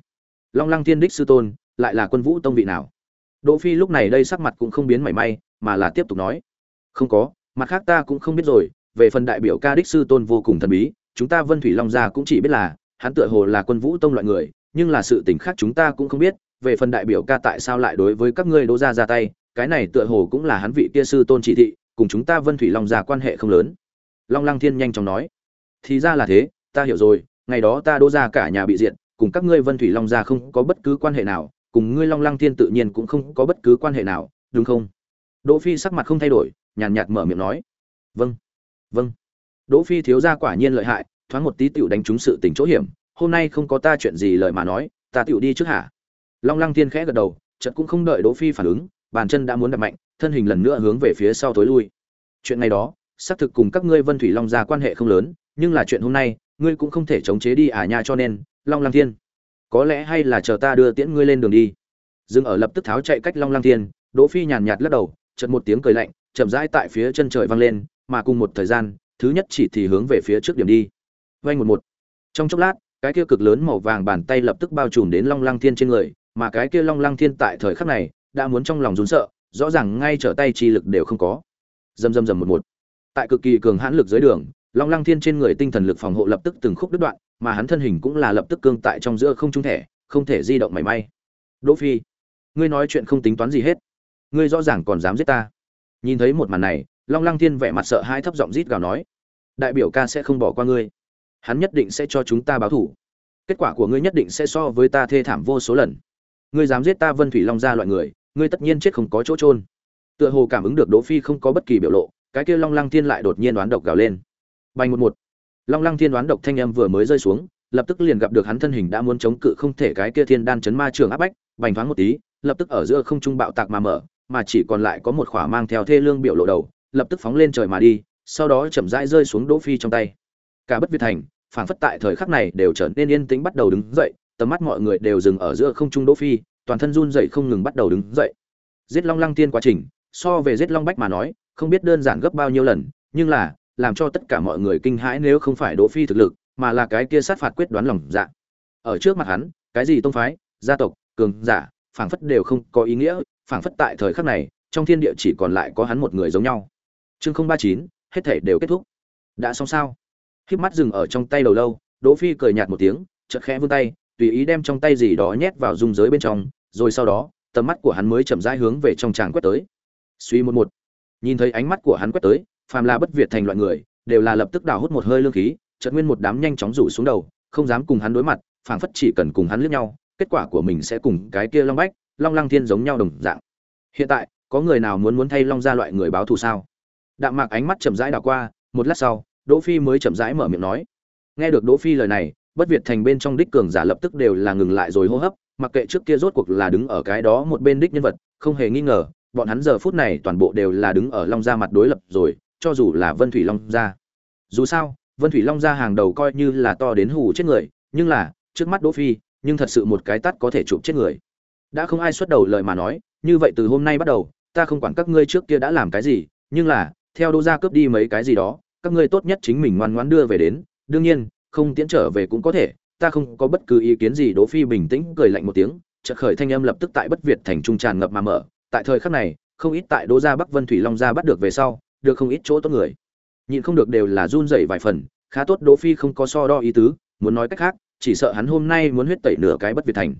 Long lăng tiên đích sư tôn, lại là quân vũ tông vị nào? Đỗ phi lúc này đây sắc mặt cũng không biến mảy may, mà là tiếp tục nói, không có, mặt khác ta cũng không biết rồi về phần đại biểu ca đích sư tôn vô cùng thần bí, chúng ta vân thủy long gia cũng chỉ biết là, hắn tựa hồ là quân vũ tông loại người, nhưng là sự tình khác chúng ta cũng không biết, về phần đại biểu ca tại sao lại đối với các ngươi đỗ gia ra tay, cái này tựa hồ cũng là hắn vị kia sư tôn chỉ thị, cùng chúng ta vân thủy long gia quan hệ không lớn. Long lăng thiên nhanh chóng nói, thì ra là thế, ta hiểu rồi, ngày đó ta đỗ gia cả nhà bị diện cùng các ngươi vân thủy long gia không có bất cứ quan hệ nào, cùng ngươi long lăng thiên tự nhiên cũng không có bất cứ quan hệ nào, đúng không? Đỗ phi sắc mặt không thay đổi, nhàn nhạt mở miệng nói vâng vâng. Đỗ phi thiếu gia quả nhiên lợi hại, thoáng một tí tiểu đánh trúng sự tình chỗ hiểm. Hôm nay không có ta chuyện gì lời mà nói, ta tiểu đi trước hả? Long lăng thiên khẽ gật đầu trận cũng không đợi đỗ phi phản ứng, bàn chân đã muốn đập mạnh, thân hình lần nữa hướng về phía sau tối lui. Chuyện này đó, xác thực cùng các ngươi vân thủy long gia quan hệ không lớn, nhưng là chuyện hôm nay, ngươi cũng không thể chống chế đi à nha cho nên, long lăng thiên. Có lẽ hay là chờ ta đưa tiễn ngươi lên đường đi. Dừng ở lập tức tháo chạy cách long lăng thiên, đỗ phi nhàn nhạt lắc đầu, chợt một tiếng cười lạnh, chậm rãi tại phía chân trời vang lên mà cùng một thời gian, thứ nhất chỉ thì hướng về phía trước điểm đi. Vay một một. Trong chốc lát, cái kia cực lớn màu vàng bàn tay lập tức bao trùm đến long lăng thiên trên người, mà cái kia long lăng thiên tại thời khắc này, đã muốn trong lòng rún sợ, rõ ràng ngay trở tay chi lực đều không có. Dầm dầm dầm một một. Tại cực kỳ cường hãn lực dưới đường, long lăng thiên trên người tinh thần lực phòng hộ lập tức từng khúc đứt đoạn, mà hắn thân hình cũng là lập tức cương tại trong giữa không trung thể, không thể di động mảy may. Đỗ phi, ngươi nói chuyện không tính toán gì hết. Ngươi rõ ràng còn dám giết ta. Nhìn thấy một màn này long lăng thiên vẻ mặt sợ hãi thấp giọng rít gào nói, đại biểu ca sẽ không bỏ qua ngươi. Hắn nhất định sẽ cho chúng ta báo thủ. Kết quả của ngươi nhất định sẽ so với ta thê thảm vô số lần. Ngươi dám giết ta vân thủy long gia loại người, ngươi tất nhiên chết không có chỗ trôn tựa hồ cảm ứng được đỗ phi không có bất kỳ biểu lộ, cái kia long lăng thiên lại đột nhiên đoán độc gào lên. Bành một một. Long lăng thiên đoán độc thanh âm vừa mới rơi xuống, lập tức liền gặp được hắn thân hình đã muốn chống cự không thể cái kia thiên đan chấn ma trường áp bách, bành thoáng một tí, lập tức ở giữa không trung bạo tạc mà mở, mà chỉ còn lại có một khỏa mang theo thê lương biểu lộ đầu lập tức phóng lên trời mà đi, sau đó chậm rãi rơi xuống đỗ phi trong tay. Cả bất việt thành, phảng phất tại thời khắc này đều trở nên yên tĩnh bắt đầu đứng dậy, tầm mắt mọi người đều dừng ở giữa không trung đỗ phi, toàn thân run dậy không ngừng bắt đầu đứng dậy. Giết long lăng tiên quá trình, so về giết long bách mà nói, không biết đơn giản gấp bao nhiêu lần, nhưng là, làm cho tất cả mọi người kinh hãi nếu không phải đỗ phi thực lực, mà là cái kia sát phạt quyết đoán lòng dạ. Ở trước mặt hắn, cái gì tông phái, gia tộc, cường giả, phảng phất đều không có ý nghĩa, phảng phất tại thời khắc này, trong thiên địa chỉ còn lại có hắn một người giống nhau chương không ba chín, hết thể đều kết thúc. Đã xong sao? Híp mắt dừng ở trong tay đầu lâu, đỗ phi cười nhạt một tiếng, chợt khẽ vươn tay, tùy ý đem trong tay gì đó nhét vào dung giới bên trong, rồi sau đó, tầm mắt của hắn mới chậm rãi hướng về trong tràng quét tới. Suy một một. Nhìn thấy ánh mắt của hắn quét tới, phàm là bất việt thành loại người, đều là lập tức đào hút một hơi lương khí, chợt nguyên một đám nhanh chóng rủ xuống đầu, không dám cùng hắn đối mặt, phảng phất chỉ cần cùng hắn liếc nhau, kết quả của mình sẽ cùng cái kia long bách, long lăng thiên giống nhau đồng dạng. Hiện tại, có người nào muốn muốn thay long ra loại người báo thù sao? Đạm mạc ánh mắt chậm rãi đảo qua, một lát sau, đỗ phi mới chậm rãi mở miệng nói. Nghe được đỗ phi lời này, bất việt thành bên trong đích cường giả lập tức đều là ngừng lại rồi hô hấp, mặc kệ trước kia rốt cuộc là đứng ở cái đó một bên đích nhân vật, không hề nghi ngờ, bọn hắn giờ phút này toàn bộ đều là đứng ở long gia mặt đối lập rồi, cho dù là vân thủy long gia. Dù sao, vân thủy long gia hàng đầu coi như là to đến hù chết người, nhưng là, trước mắt đỗ phi, nhưng thật sự một cái tắt có thể chụp chết người. Đã không ai xuất đầu lời mà nói, như vậy từ hôm nay bắt đầu, ta không quản các ngươi trước kia đã làm cái gì, nhưng là theo đỗ gia cướp đi mấy cái gì đó, các ngươi tốt nhất chính mình ngoan ngoãn đưa về đến. Đương nhiên, không tiễn trở về cũng có thể, ta không có bất cứ ý kiến gì, đỗ phi bình tĩnh cười lạnh một tiếng, chợt khởi thanh âm lập tức tại bất việt thành trung tràn ngập mà mở. Tại thời khắc này, không ít tại đỗ gia bắc vân thủy long gia bắt được về sau, được không ít chỗ tốt người. Nhịn không được đều là run rẩy vài phần, khá tốt đỗ phi không có so đo ý tứ, muốn nói cách khác, chỉ sợ hắn hôm nay muốn huyết tẩy nửa cái bất việt thành.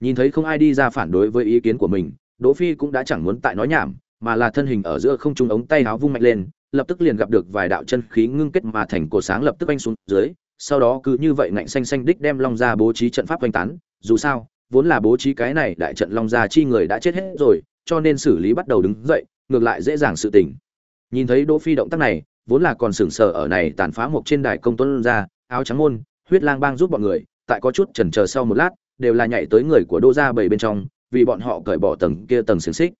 Nhìn thấy không ai đi ra phản đối với ý kiến của mình, đỗ phi cũng đã chẳng muốn tại nói nhảm mà là thân hình ở giữa không trung ống tay áo vung mạnh lên, lập tức liền gặp được vài đạo chân khí ngưng kết mà thành cổ sáng lập tức anh xuống dưới, sau đó cứ như vậy ngạnh xanh xanh đích đem long gia bố trí trận pháp quanh tán. Dù sao, vốn là bố trí cái này đại trận long gia chi người đã chết hết rồi, cho nên xử lý bắt đầu đứng dậy, ngược lại dễ dàng sự tình. Nhìn thấy đỗ phi động tác này, vốn là còn sững sờ ở này tàn phá một trên đài công tuấn ra, áo trắng môn, huyết lang bang giúp bọn người, tại có chút chần chờ sau một lát, đều là nhảy tới người của Đỗ gia bảy bên trong, vì bọn họ cởi bỏ tầng kia tầng xiềng xích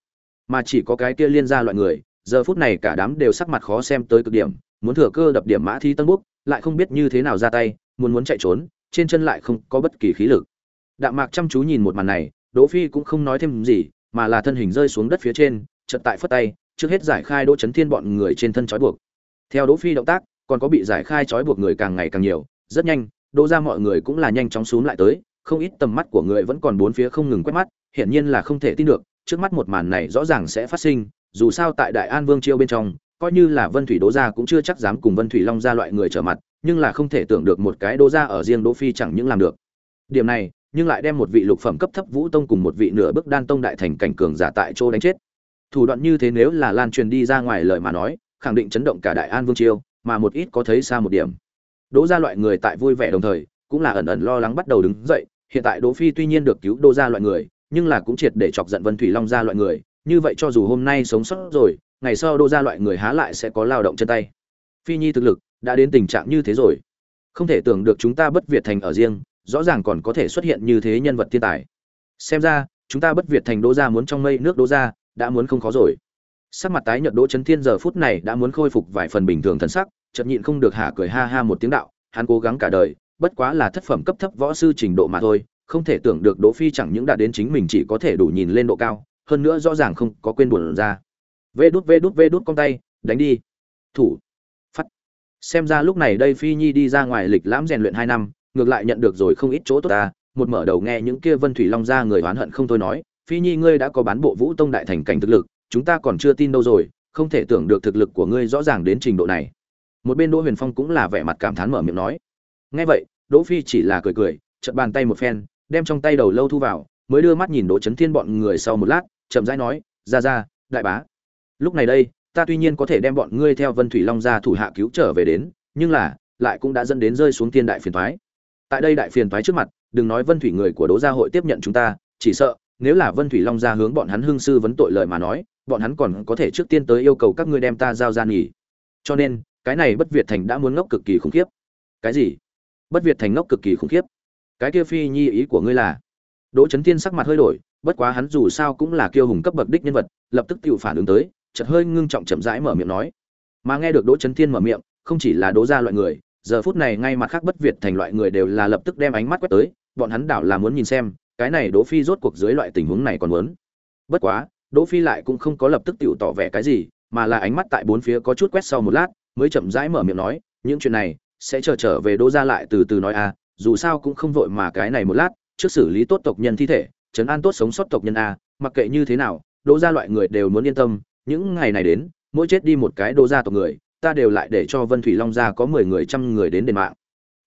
mà chỉ có cái kia liên gia loại người, giờ phút này cả đám đều sắc mặt khó xem tới cực điểm, muốn thừa cơ đập điểm mã thi tân búc, lại không biết như thế nào ra tay, muốn muốn chạy trốn, trên chân lại không có bất kỳ khí lực. Đạm mạc chăm chú nhìn một màn này, đỗ phi cũng không nói thêm gì, mà là thân hình rơi xuống đất phía trên, chợt tại phất tay, trước hết giải khai đỗ chấn thiên bọn người trên thân trói buộc. Theo đỗ phi động tác, còn có bị giải khai trói buộc người càng ngày càng nhiều, rất nhanh, đỗ ra mọi người cũng là nhanh chóng xuống lại tới, không ít tầm mắt của người vẫn còn bốn phía không ngừng quét mắt, hiển nhiên là không thể tin được trước mắt một màn này rõ ràng sẽ phát sinh, dù sao tại đại an vương chiêu bên trong, coi như là vân thủy đỗ gia cũng chưa chắc dám cùng vân thủy long gia loại người trở mặt, nhưng là không thể tưởng được một cái đỗ gia ở riêng đỗ phi chẳng những làm được. Điểm này, nhưng lại đem một vị lục phẩm cấp thấp vũ tông cùng một vị nửa bước đan tông đại thành cảnh cường giả tại chỗ đánh chết. Thủ đoạn như thế nếu là lan truyền đi ra ngoài lời mà nói, khẳng định chấn động cả đại an vương chiêu mà một ít có thấy xa một điểm. Đỗ gia loại người tại vui vẻ đồng thời, cũng là ẩn ẩn lo lắng bắt đầu đứng dậy, hiện tại đỗ phi tuy nhiên được cứu đỗ gia loại người nhưng là cũng triệt để chọc giận vân thủy long gia loại người, như vậy cho dù hôm nay sống sót rồi, ngày sau đỗ gia loại người há lại sẽ có lao động chân tay. Phi nhi thực lực đã đến tình trạng như thế rồi. Không thể tưởng được chúng ta bất việt thành ở riêng, rõ ràng còn có thể xuất hiện như thế nhân vật thiên tài. Xem ra, chúng ta bất việt thành đỗ gia muốn trong mây nước đỗ gia đã muốn không khó rồi. Sắc mặt tái nhợt đỗ chấn thiên giờ phút này đã muốn khôi phục vài phần bình thường thần sắc, chợt nhịn không được hả cười ha ha một tiếng đạo, hắn cố gắng cả đời, bất quá là thất phẩm cấp thấp võ sư trình độ mà thôi không thể tưởng được đỗ phi chẳng những đã đến chính mình chỉ có thể đủ nhìn lên độ cao, hơn nữa rõ ràng không có quên buồn ra. Vê đút vê đút vê đút con tay, đánh đi. Thủ. Phát. Xem ra lúc này đây phi nhi đi ra ngoài lịch lãm rèn luyện hai năm, ngược lại nhận được rồi không ít chỗ tốt ta. Một mở đầu nghe những kia vân thủy long ra người oán hận không thôi nói, phi nhi, ngươi đã có bán bộ vũ tông đại thành cảnh thực lực, chúng ta còn chưa tin đâu rồi, không thể tưởng được thực lực của ngươi rõ ràng đến trình độ này. Một bên đỗ huyền phong cũng là vẻ mặt cảm thán mở miệng nói. Nghe vậy, đỗ phi chỉ là cười cười, chợt bàn tay một phen đem trong tay đầu lâu thu vào, mới đưa mắt nhìn đỗ chấn thiên bọn người sau một lát, chậm rãi nói, ra ra, đại bá, lúc này đây, ta tuy nhiên có thể đem bọn ngươi theo vân thủy long gia thủ hạ cứu trở về đến, nhưng là, lại cũng đã dẫn đến rơi xuống thiên đại phiền toái. Tại đây đại phiền toái trước mặt, đừng nói vân thủy người của đỗ gia hội tiếp nhận chúng ta, chỉ sợ, nếu là vân thủy long gia hướng bọn hắn hưng sư vấn tội lời mà nói, bọn hắn còn có thể trước tiên tới yêu cầu các ngươi đem ta giao ra nghỉ cho nên, cái này bất việt thành đã muốn ngốc cực kỳ khủng khiếp. Cái gì? Bất việt thành ngốc cực kỳ khủng khiếp cái kia phi nhi ý của ngươi là. Đỗ trấn thiên sắc mặt hơi đổi, bất quá hắn dù sao cũng là kiêu hùng cấp bậc đích nhân vật, lập tức tự phản ứng tới, chợt hơi ngưng trọng chậm rãi mở miệng nói. Mà nghe được đỗ trấn thiên mở miệng, không chỉ là đỗ gia loại người, giờ phút này ngay mặt khác bất việt thành loại người đều là lập tức đem ánh mắt quét tới, bọn hắn đảo là muốn nhìn xem, cái này đỗ phi rốt cuộc dưới loại tình huống này còn muốn. Bất quá, đỗ phi lại cũng không có lập tức tự tỏ vẻ cái gì, mà là ánh mắt tại bốn phía có chút quét sau một lát, mới chậm rãi mở miệng nói, những chuyện này sẽ chờ trở về đỗ gia lại từ từ nói a dù sao cũng không vội mà cái này một lát, trước xử lý tốt tộc nhân thi thể chấn an tốt sống sót tộc nhân a, mặc kệ như thế nào, đỗ gia loại người đều muốn yên tâm, những ngày này đến, mỗi chết đi một cái đỗ gia tộc người, ta đều lại để cho vân thủy long gia có mười người trăm người đến đền mạng.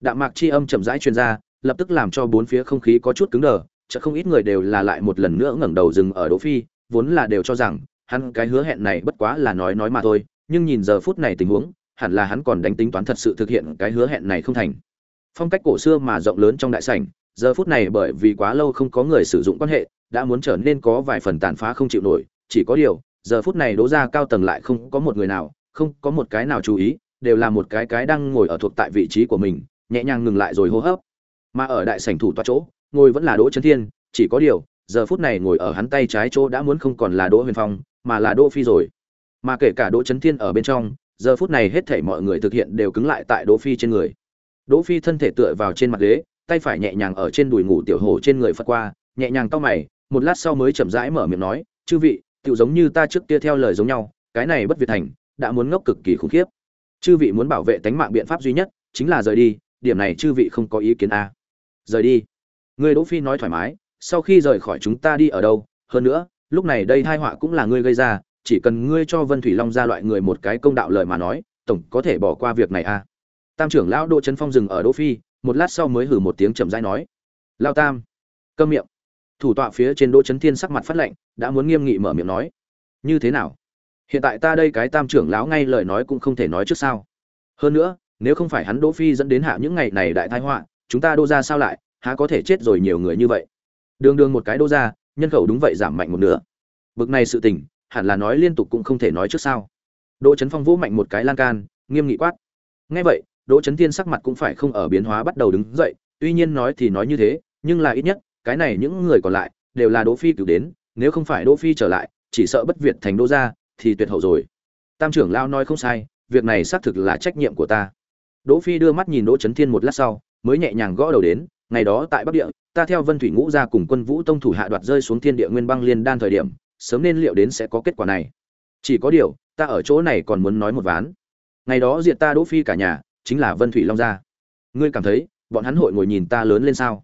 Đạm mạc chi âm chậm rãi truyền ra, lập tức làm cho bốn phía không khí có chút cứng đờ chợ không ít người đều là lại một lần nữa ngẩng đầu dừng ở đỗ phi, vốn là đều cho rằng, hắn cái hứa hẹn này bất quá là nói nói mà thôi, nhưng nhìn giờ phút này tình huống, hẳn là hắn còn đánh tính toán thật sự thực hiện cái hứa hẹn này không thành phong cách cổ xưa mà rộng lớn trong đại sảnh, giờ phút này bởi vì quá lâu không có người sử dụng quan hệ, đã muốn trở nên có vài phần tàn phá không chịu nổi. Chỉ có điều, giờ phút này đỗ ra cao tầng lại không có một người nào, không có một cái nào chú ý, đều là một cái cái đang ngồi ở thuộc tại vị trí của mình, nhẹ nhàng ngừng lại rồi hô hấp. Mà ở đại sảnh thủ toa chỗ, ngồi vẫn là đỗ trấn thiên, chỉ có điều, giờ phút này ngồi ở hắn tay trái chỗ đã muốn không còn là đỗ huyền phong, mà là đỗ phi rồi. Mà kể cả đỗ trấn thiên ở bên trong, giờ phút này hết thảy mọi người thực hiện đều cứng lại tại đỗ phi trên người đỗ phi thân thể tựa vào trên mặt ghế, tay phải nhẹ nhàng ở trên đùi ngủ tiểu hổ trên người phật qua, nhẹ nhàng cau mày, một lát sau mới chậm rãi mở miệng nói, chư vị tiểu giống như ta trước kia theo lời giống nhau, cái này bất việt thành, đã muốn ngốc cực kỳ khủng khiếp chư vị muốn bảo vệ tánh mạng biện pháp duy nhất, chính là rời đi, điểm này chư vị không có ý kiến a à. rời đi người đỗ phi nói thoải mái, sau khi rời khỏi chúng ta đi ở đâu, hơn nữa, lúc này đây tai họa cũng là ngươi gây ra, chỉ cần ngươi cho vân thủy long ra loại người một cái công đạo lời mà nói, tổng có thể bỏ qua việc này a à tam trưởng lão đỗ trấn phong dừng ở đỗ phi, một lát sau mới hử một tiếng chậm rãi nói lao tam, câm miệng. Thủ tọa phía trên đỗ trấn thiên sắc mặt phát lệnh đã muốn nghiêm nghị mở miệng nói, như thế nào? Hiện tại ta đây cái tam trưởng lão ngay lời nói cũng không thể nói trước sao. Hơn nữa, nếu không phải hắn đỗ phi dẫn đến hạ những ngày này đại tai họa, chúng ta đô ra sao lại, há có thể chết rồi nhiều người như vậy? Đường đường một cái đô ra nhân khẩu đúng vậy giảm mạnh một nửa. Bực này sự tình, hẳn là nói liên tục cũng không thể nói trước sao. Đỗ trấn phong vũ mạnh một cái lan can, nghiêm nghị quát, nghe vậy đỗ Chấn thiên sắc mặt cũng phải không ở biến hóa bắt đầu đứng dậy, tuy nhiên nói thì nói như thế, nhưng là ít nhất, cái này những người còn lại, đều là đỗ phi cử đến, nếu không phải đỗ phi trở lại, chỉ sợ bất việt thành Đỗ gia, thì tuyệt hậu rồi. Tam trưởng lao nói không sai, việc này xác thực là trách nhiệm của ta. Đỗ phi đưa mắt nhìn đỗ chấn thiên một lát sau, mới nhẹ nhàng gõ đầu đến, ngày đó tại bắc địa, ta theo vân thủy ngũ gia cùng quân vũ tông thủ hạ đoạt rơi xuống thiên địa nguyên băng liên đan thời điểm, sớm nên liệu đến sẽ có kết quả này. Chỉ có điều, ta ở chỗ này còn muốn nói một ván. Ngày đó diệt ta đỗ phi cả nhà chính là vân thủy long gia. Ngươi cảm thấy, bọn hắn hội ngồi nhìn ta lớn lên sao?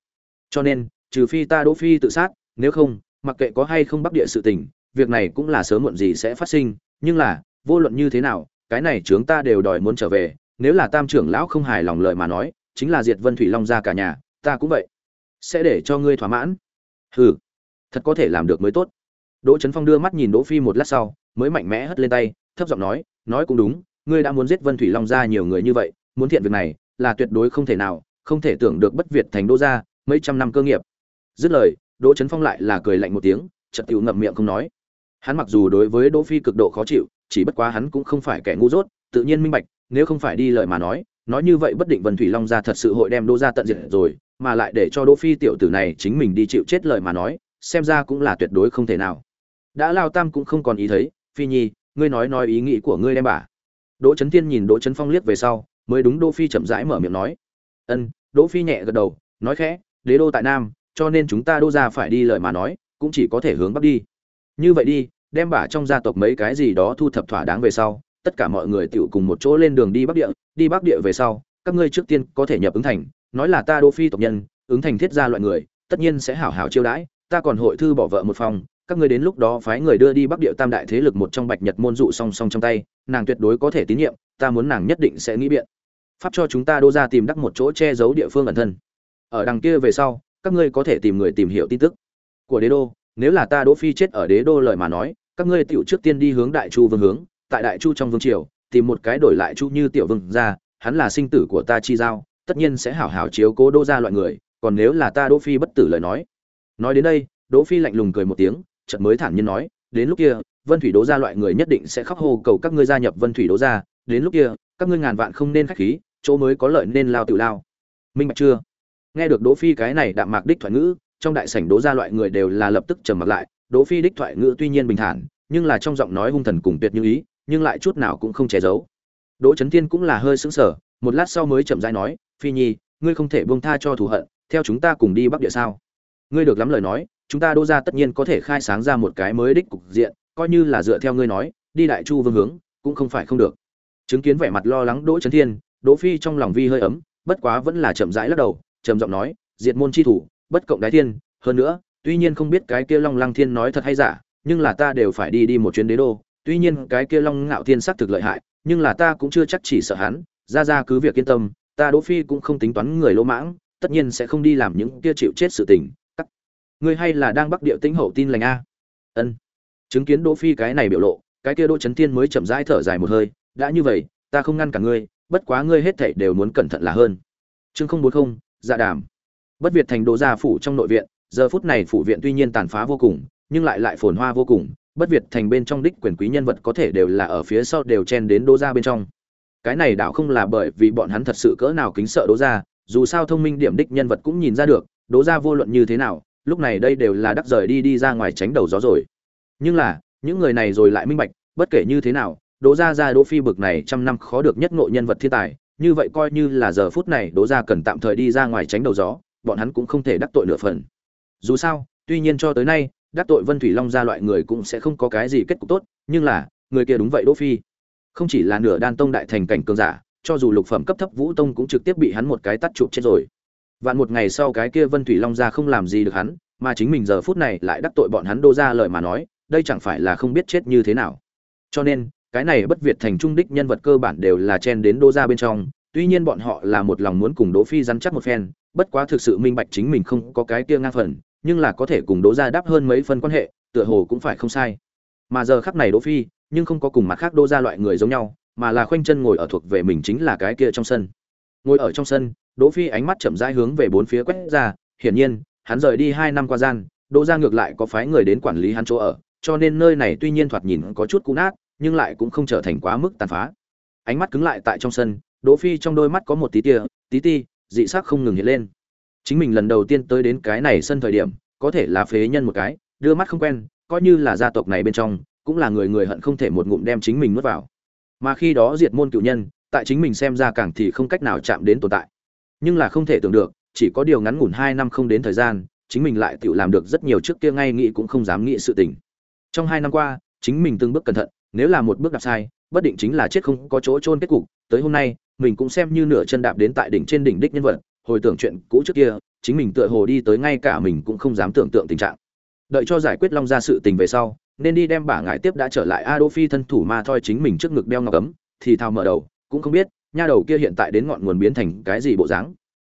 Cho nên, trừ phi ta đỗ phi tự sát, nếu không, mặc kệ có hay không bắc địa sự tình, việc này cũng là sớm muộn gì sẽ phát sinh, nhưng là, vô luận như thế nào, cái này chúng ta đều đòi muốn trở về, nếu là tam trưởng lão không hài lòng lời mà nói, chính là diệt vân thủy long gia cả nhà, ta cũng vậy. Sẽ để cho ngươi thỏa mãn. Hừ, thật có thể làm được mới tốt. Đỗ trấn phong đưa mắt nhìn đỗ phi một lát sau, mới mạnh mẽ hất lên tay, thấp giọng nói nói cũng đúng, ngươi đã muốn giết vân thủy long gia nhiều người như vậy muốn thiện việc này là tuyệt đối không thể nào, không thể tưởng được bất việt thành đô gia, mấy trăm năm cơ nghiệp. Dứt lời, đỗ trấn phong lại là cười lạnh một tiếng, chợt tự ngậm miệng không nói. Hắn mặc dù đối với đỗ phi cực độ khó chịu, chỉ bất quá hắn cũng không phải kẻ ngu dốt, tự nhiên minh bạch, nếu không phải đi lời mà nói nói như vậy bất định vân thủy long gia thật sự hội đem đỗ gia tận diệt rồi, mà lại để cho đỗ phi tiểu tử này chính mình đi chịu chết lời mà nói, xem ra cũng là tuyệt đối không thể nào. Đã lao tam cũng không còn ý thấy, phi nhi, ngươi nói nói ý nghĩ của ngươi đem bà. Đỗ chấn thiên nhìn đỗ chấn phong liếc về sau mới đúng đỗ phi chậm rãi mở miệng nói. Ân. Đỗ phi nhẹ gật đầu, nói khẽ, đế đô tại nam, cho nên chúng ta đô gia phải đi lời mà nói, cũng chỉ có thể hướng bắc đi. Như vậy đi, đem bả trong gia tộc mấy cái gì đó thu thập thỏa đáng về sau, tất cả mọi người tiểu cùng một chỗ lên đường đi bắc địa, đi bắc địa về sau, các ngươi trước tiên có thể nhập ứng thành, nói là ta đô phi tộc nhân, ứng thành thiết gia loại người, tất nhiên sẽ hảo hảo chiêu đãi, ta còn hội thư bỏ vợ một phòng, các ngươi đến lúc đó phái người đưa đi bắc địa tam đại thế lực một trong bạch nhật môn dụ song song trong tay, nàng tuyệt đối có thể tín nhiệm, ta muốn nàng nhất định sẽ nghĩ biện pháp cho chúng ta đô ra tìm đắc một chỗ che giấu địa phương ẩn thân. Ở đằng kia về sau, các ngươi có thể tìm người tìm hiểu tin tức của đế đô. Nếu là ta đỗ phi chết ở đế đô lời mà nói, các ngươi tiểu trước tiên đi hướng đại chu vương hướng. Tại đại chu trong vương triều, tìm một cái đổi lại chu như tiểu vương ra hắn là sinh tử của ta chi giao, tất nhiên sẽ hảo hảo chiếu cố đô ra loại người. Còn nếu là ta đỗ phi bất tử lời nói nói đến đây, đỗ phi lạnh lùng cười một tiếng, chợt mới thản nhiên nói, đến lúc kia, vân thủy đố gia loại người nhất định sẽ khóc hô cầu các ngươi gia nhập vân thủy đố gia. Đến lúc kia, các ngươi ngàn vạn không nên khách khí chỗ mới có lợi nên lao tự lao. Minh bạch chưa? Nghe được đỗ phi cái này đạm mạc đích thoại ngữ, trong đại sảnh đố gia loại người đều là lập tức trầm mặc lại, đỗ phi đích thoại ngữ tuy nhiên bình thản, nhưng là trong giọng nói hung thần cùng tuyệt như ý, nhưng lại chút nào cũng không che giấu. Đỗ chấn thiên cũng là hơi sững sờ, một lát sau mới chậm rãi nói, phi nhi, ngươi không thể buông tha cho thù hận, theo chúng ta cùng đi bắc địa sao? Ngươi được lắm lời nói, chúng ta đỗ gia tất nhiên có thể khai sáng ra một cái mới đích cục diện, coi như là dựa theo ngươi nói, đi đại chu vương hướng, cũng không phải không được. Chứng kiến vẻ mặt lo lắng đỗ chấn thiên đỗ phi trong lòng vi hơi ấm, bất quá vẫn là chậm rãi lắc đầu, trầm giọng nói, diệt môn chi thủ, bất cộng đái thiên, hơn nữa, tuy nhiên không biết cái kia long lăng thiên nói thật hay giả, nhưng là ta đều phải đi đi một chuyến đế đô, tuy nhiên cái kia long ngạo thiên xác thực lợi hại, nhưng là ta cũng chưa chắc chỉ sợ hắn, ra ra cứ việc yên tâm, ta đỗ phi cũng không tính toán người lỗ mãng, tất nhiên sẽ không đi làm những kia chịu chết sự tình. Các ngươi hay là đang bắc địa tĩnh hậu tin lành a? Ân. Chứng kiến đỗ phi cái này biểu lộ, cái kia đỗ chấn thiên mới chậm rãi thở dài một hơi, đã như vậy, ta không ngăn cả ngươi bất quá ngươi hết thảy đều muốn cẩn thận là hơn. Chương không bốn không dạ đàm. Bất việt thành đỗ gia phủ trong nội viện, giờ phút này phủ viện tuy nhiên tàn phá vô cùng, nhưng lại lại phồn hoa vô cùng. Bất việt thành bên trong đích quyền quý nhân vật có thể đều là ở phía sau đều chen đến đỗ gia bên trong. Cái này đảo không là bởi vì bọn hắn thật sự cỡ nào kính sợ đỗ gia, dù sao thông minh điểm đích nhân vật cũng nhìn ra được, đỗ gia vô luận như thế nào, lúc này đây đều là đắc rời đi đi ra ngoài tránh đầu gió rồi. Nhưng là, những người này rồi lại minh bạch, bất kể như thế nào đỗ gia gia đỗ phi bực này trăm năm khó được nhất ngộ nhân vật thiên tài, như vậy coi như là giờ phút này đỗ gia cần tạm thời đi ra ngoài tránh đầu gió, bọn hắn cũng không thể đắc tội nửa phần. Dù sao, tuy nhiên cho tới nay, đắc tội vân thủy long gia loại người cũng sẽ không có cái gì kết cục tốt, nhưng là, người kia đúng vậy đỗ phi. Không chỉ là nửa đan tông đại thành cảnh cường giả, cho dù lục phẩm cấp thấp vũ tông cũng trực tiếp bị hắn một cái tắt chụp chết rồi. Vạn một ngày sau cái kia vân thủy long gia không làm gì được hắn, mà chính mình giờ phút này lại đắc tội bọn hắn đô ra lời mà nói, đây chẳng phải là không biết chết như thế nào. Cho nên cái này bất việt thành trung đích nhân vật cơ bản đều là chen đến đô ra bên trong, tuy nhiên bọn họ là một lòng muốn cùng đỗ phi rắn chắc một phen, bất quá thực sự minh bạch chính mình không có cái kia ngang phần, nhưng là có thể cùng đỗ gia đáp hơn mấy phân quan hệ, tựa hồ cũng phải không sai. Mà giờ khắc này đỗ phi, nhưng không có cùng mặt khác đỗ gia loại người giống nhau, mà là khoanh chân ngồi ở thuộc về mình chính là cái kia trong sân. Ngồi ở trong sân, đỗ phi ánh mắt chậm rãi hướng về bốn phía quét ra, hiển nhiên, hắn rời đi hai năm qua gian, đỗ gia ngược lại có phái người đến quản lý hắn chỗ ở, cho nên nơi này tuy nhiên thoạt nhìn có chút cũ nát nhưng lại cũng không trở thành quá mức tàn phá. Ánh mắt cứng lại tại trong sân, đỗ phi trong đôi mắt có một tí tia, tí ti, dị sắc không ngừng hiện lên. Chính mình lần đầu tiên tới đến cái này sân thời điểm, có thể là phế nhân một cái, đưa mắt không quen, coi như là gia tộc này bên trong, cũng là người người hận không thể một ngụm đem chính mình nuốt vào. Mà khi đó diệt môn cựu nhân, tại chính mình xem ra càng thì không cách nào chạm đến tồn tại. Nhưng là không thể tưởng được, chỉ có điều ngắn ngủn hai năm không đến thời gian, chính mình lại tự làm được rất nhiều trước kia ngay nghĩ cũng không dám nghĩ sự tình. Trong hai năm qua, chính mình từng bước cẩn thận nếu là một bước đạp sai, bất định chính là chết không có chỗ trôn kết cục, tới hôm nay, mình cũng xem như nửa chân đạp đến tại đỉnh trên đỉnh đích nhân vật, hồi tưởng chuyện cũ trước kia, chính mình tựa hồ đi tới ngay cả mình cũng không dám tưởng tượng tình trạng. Đợi cho giải quyết long ra sự tình về sau, nên đi đem bả ngải tiếp đã trở lại a đô phi thân thủ ma thoi chính mình trước ngực đeo ngọc cấm thì thào mở đầu, cũng không biết, nha đầu kia hiện tại đến ngọn nguồn biến thành cái gì bộ dáng.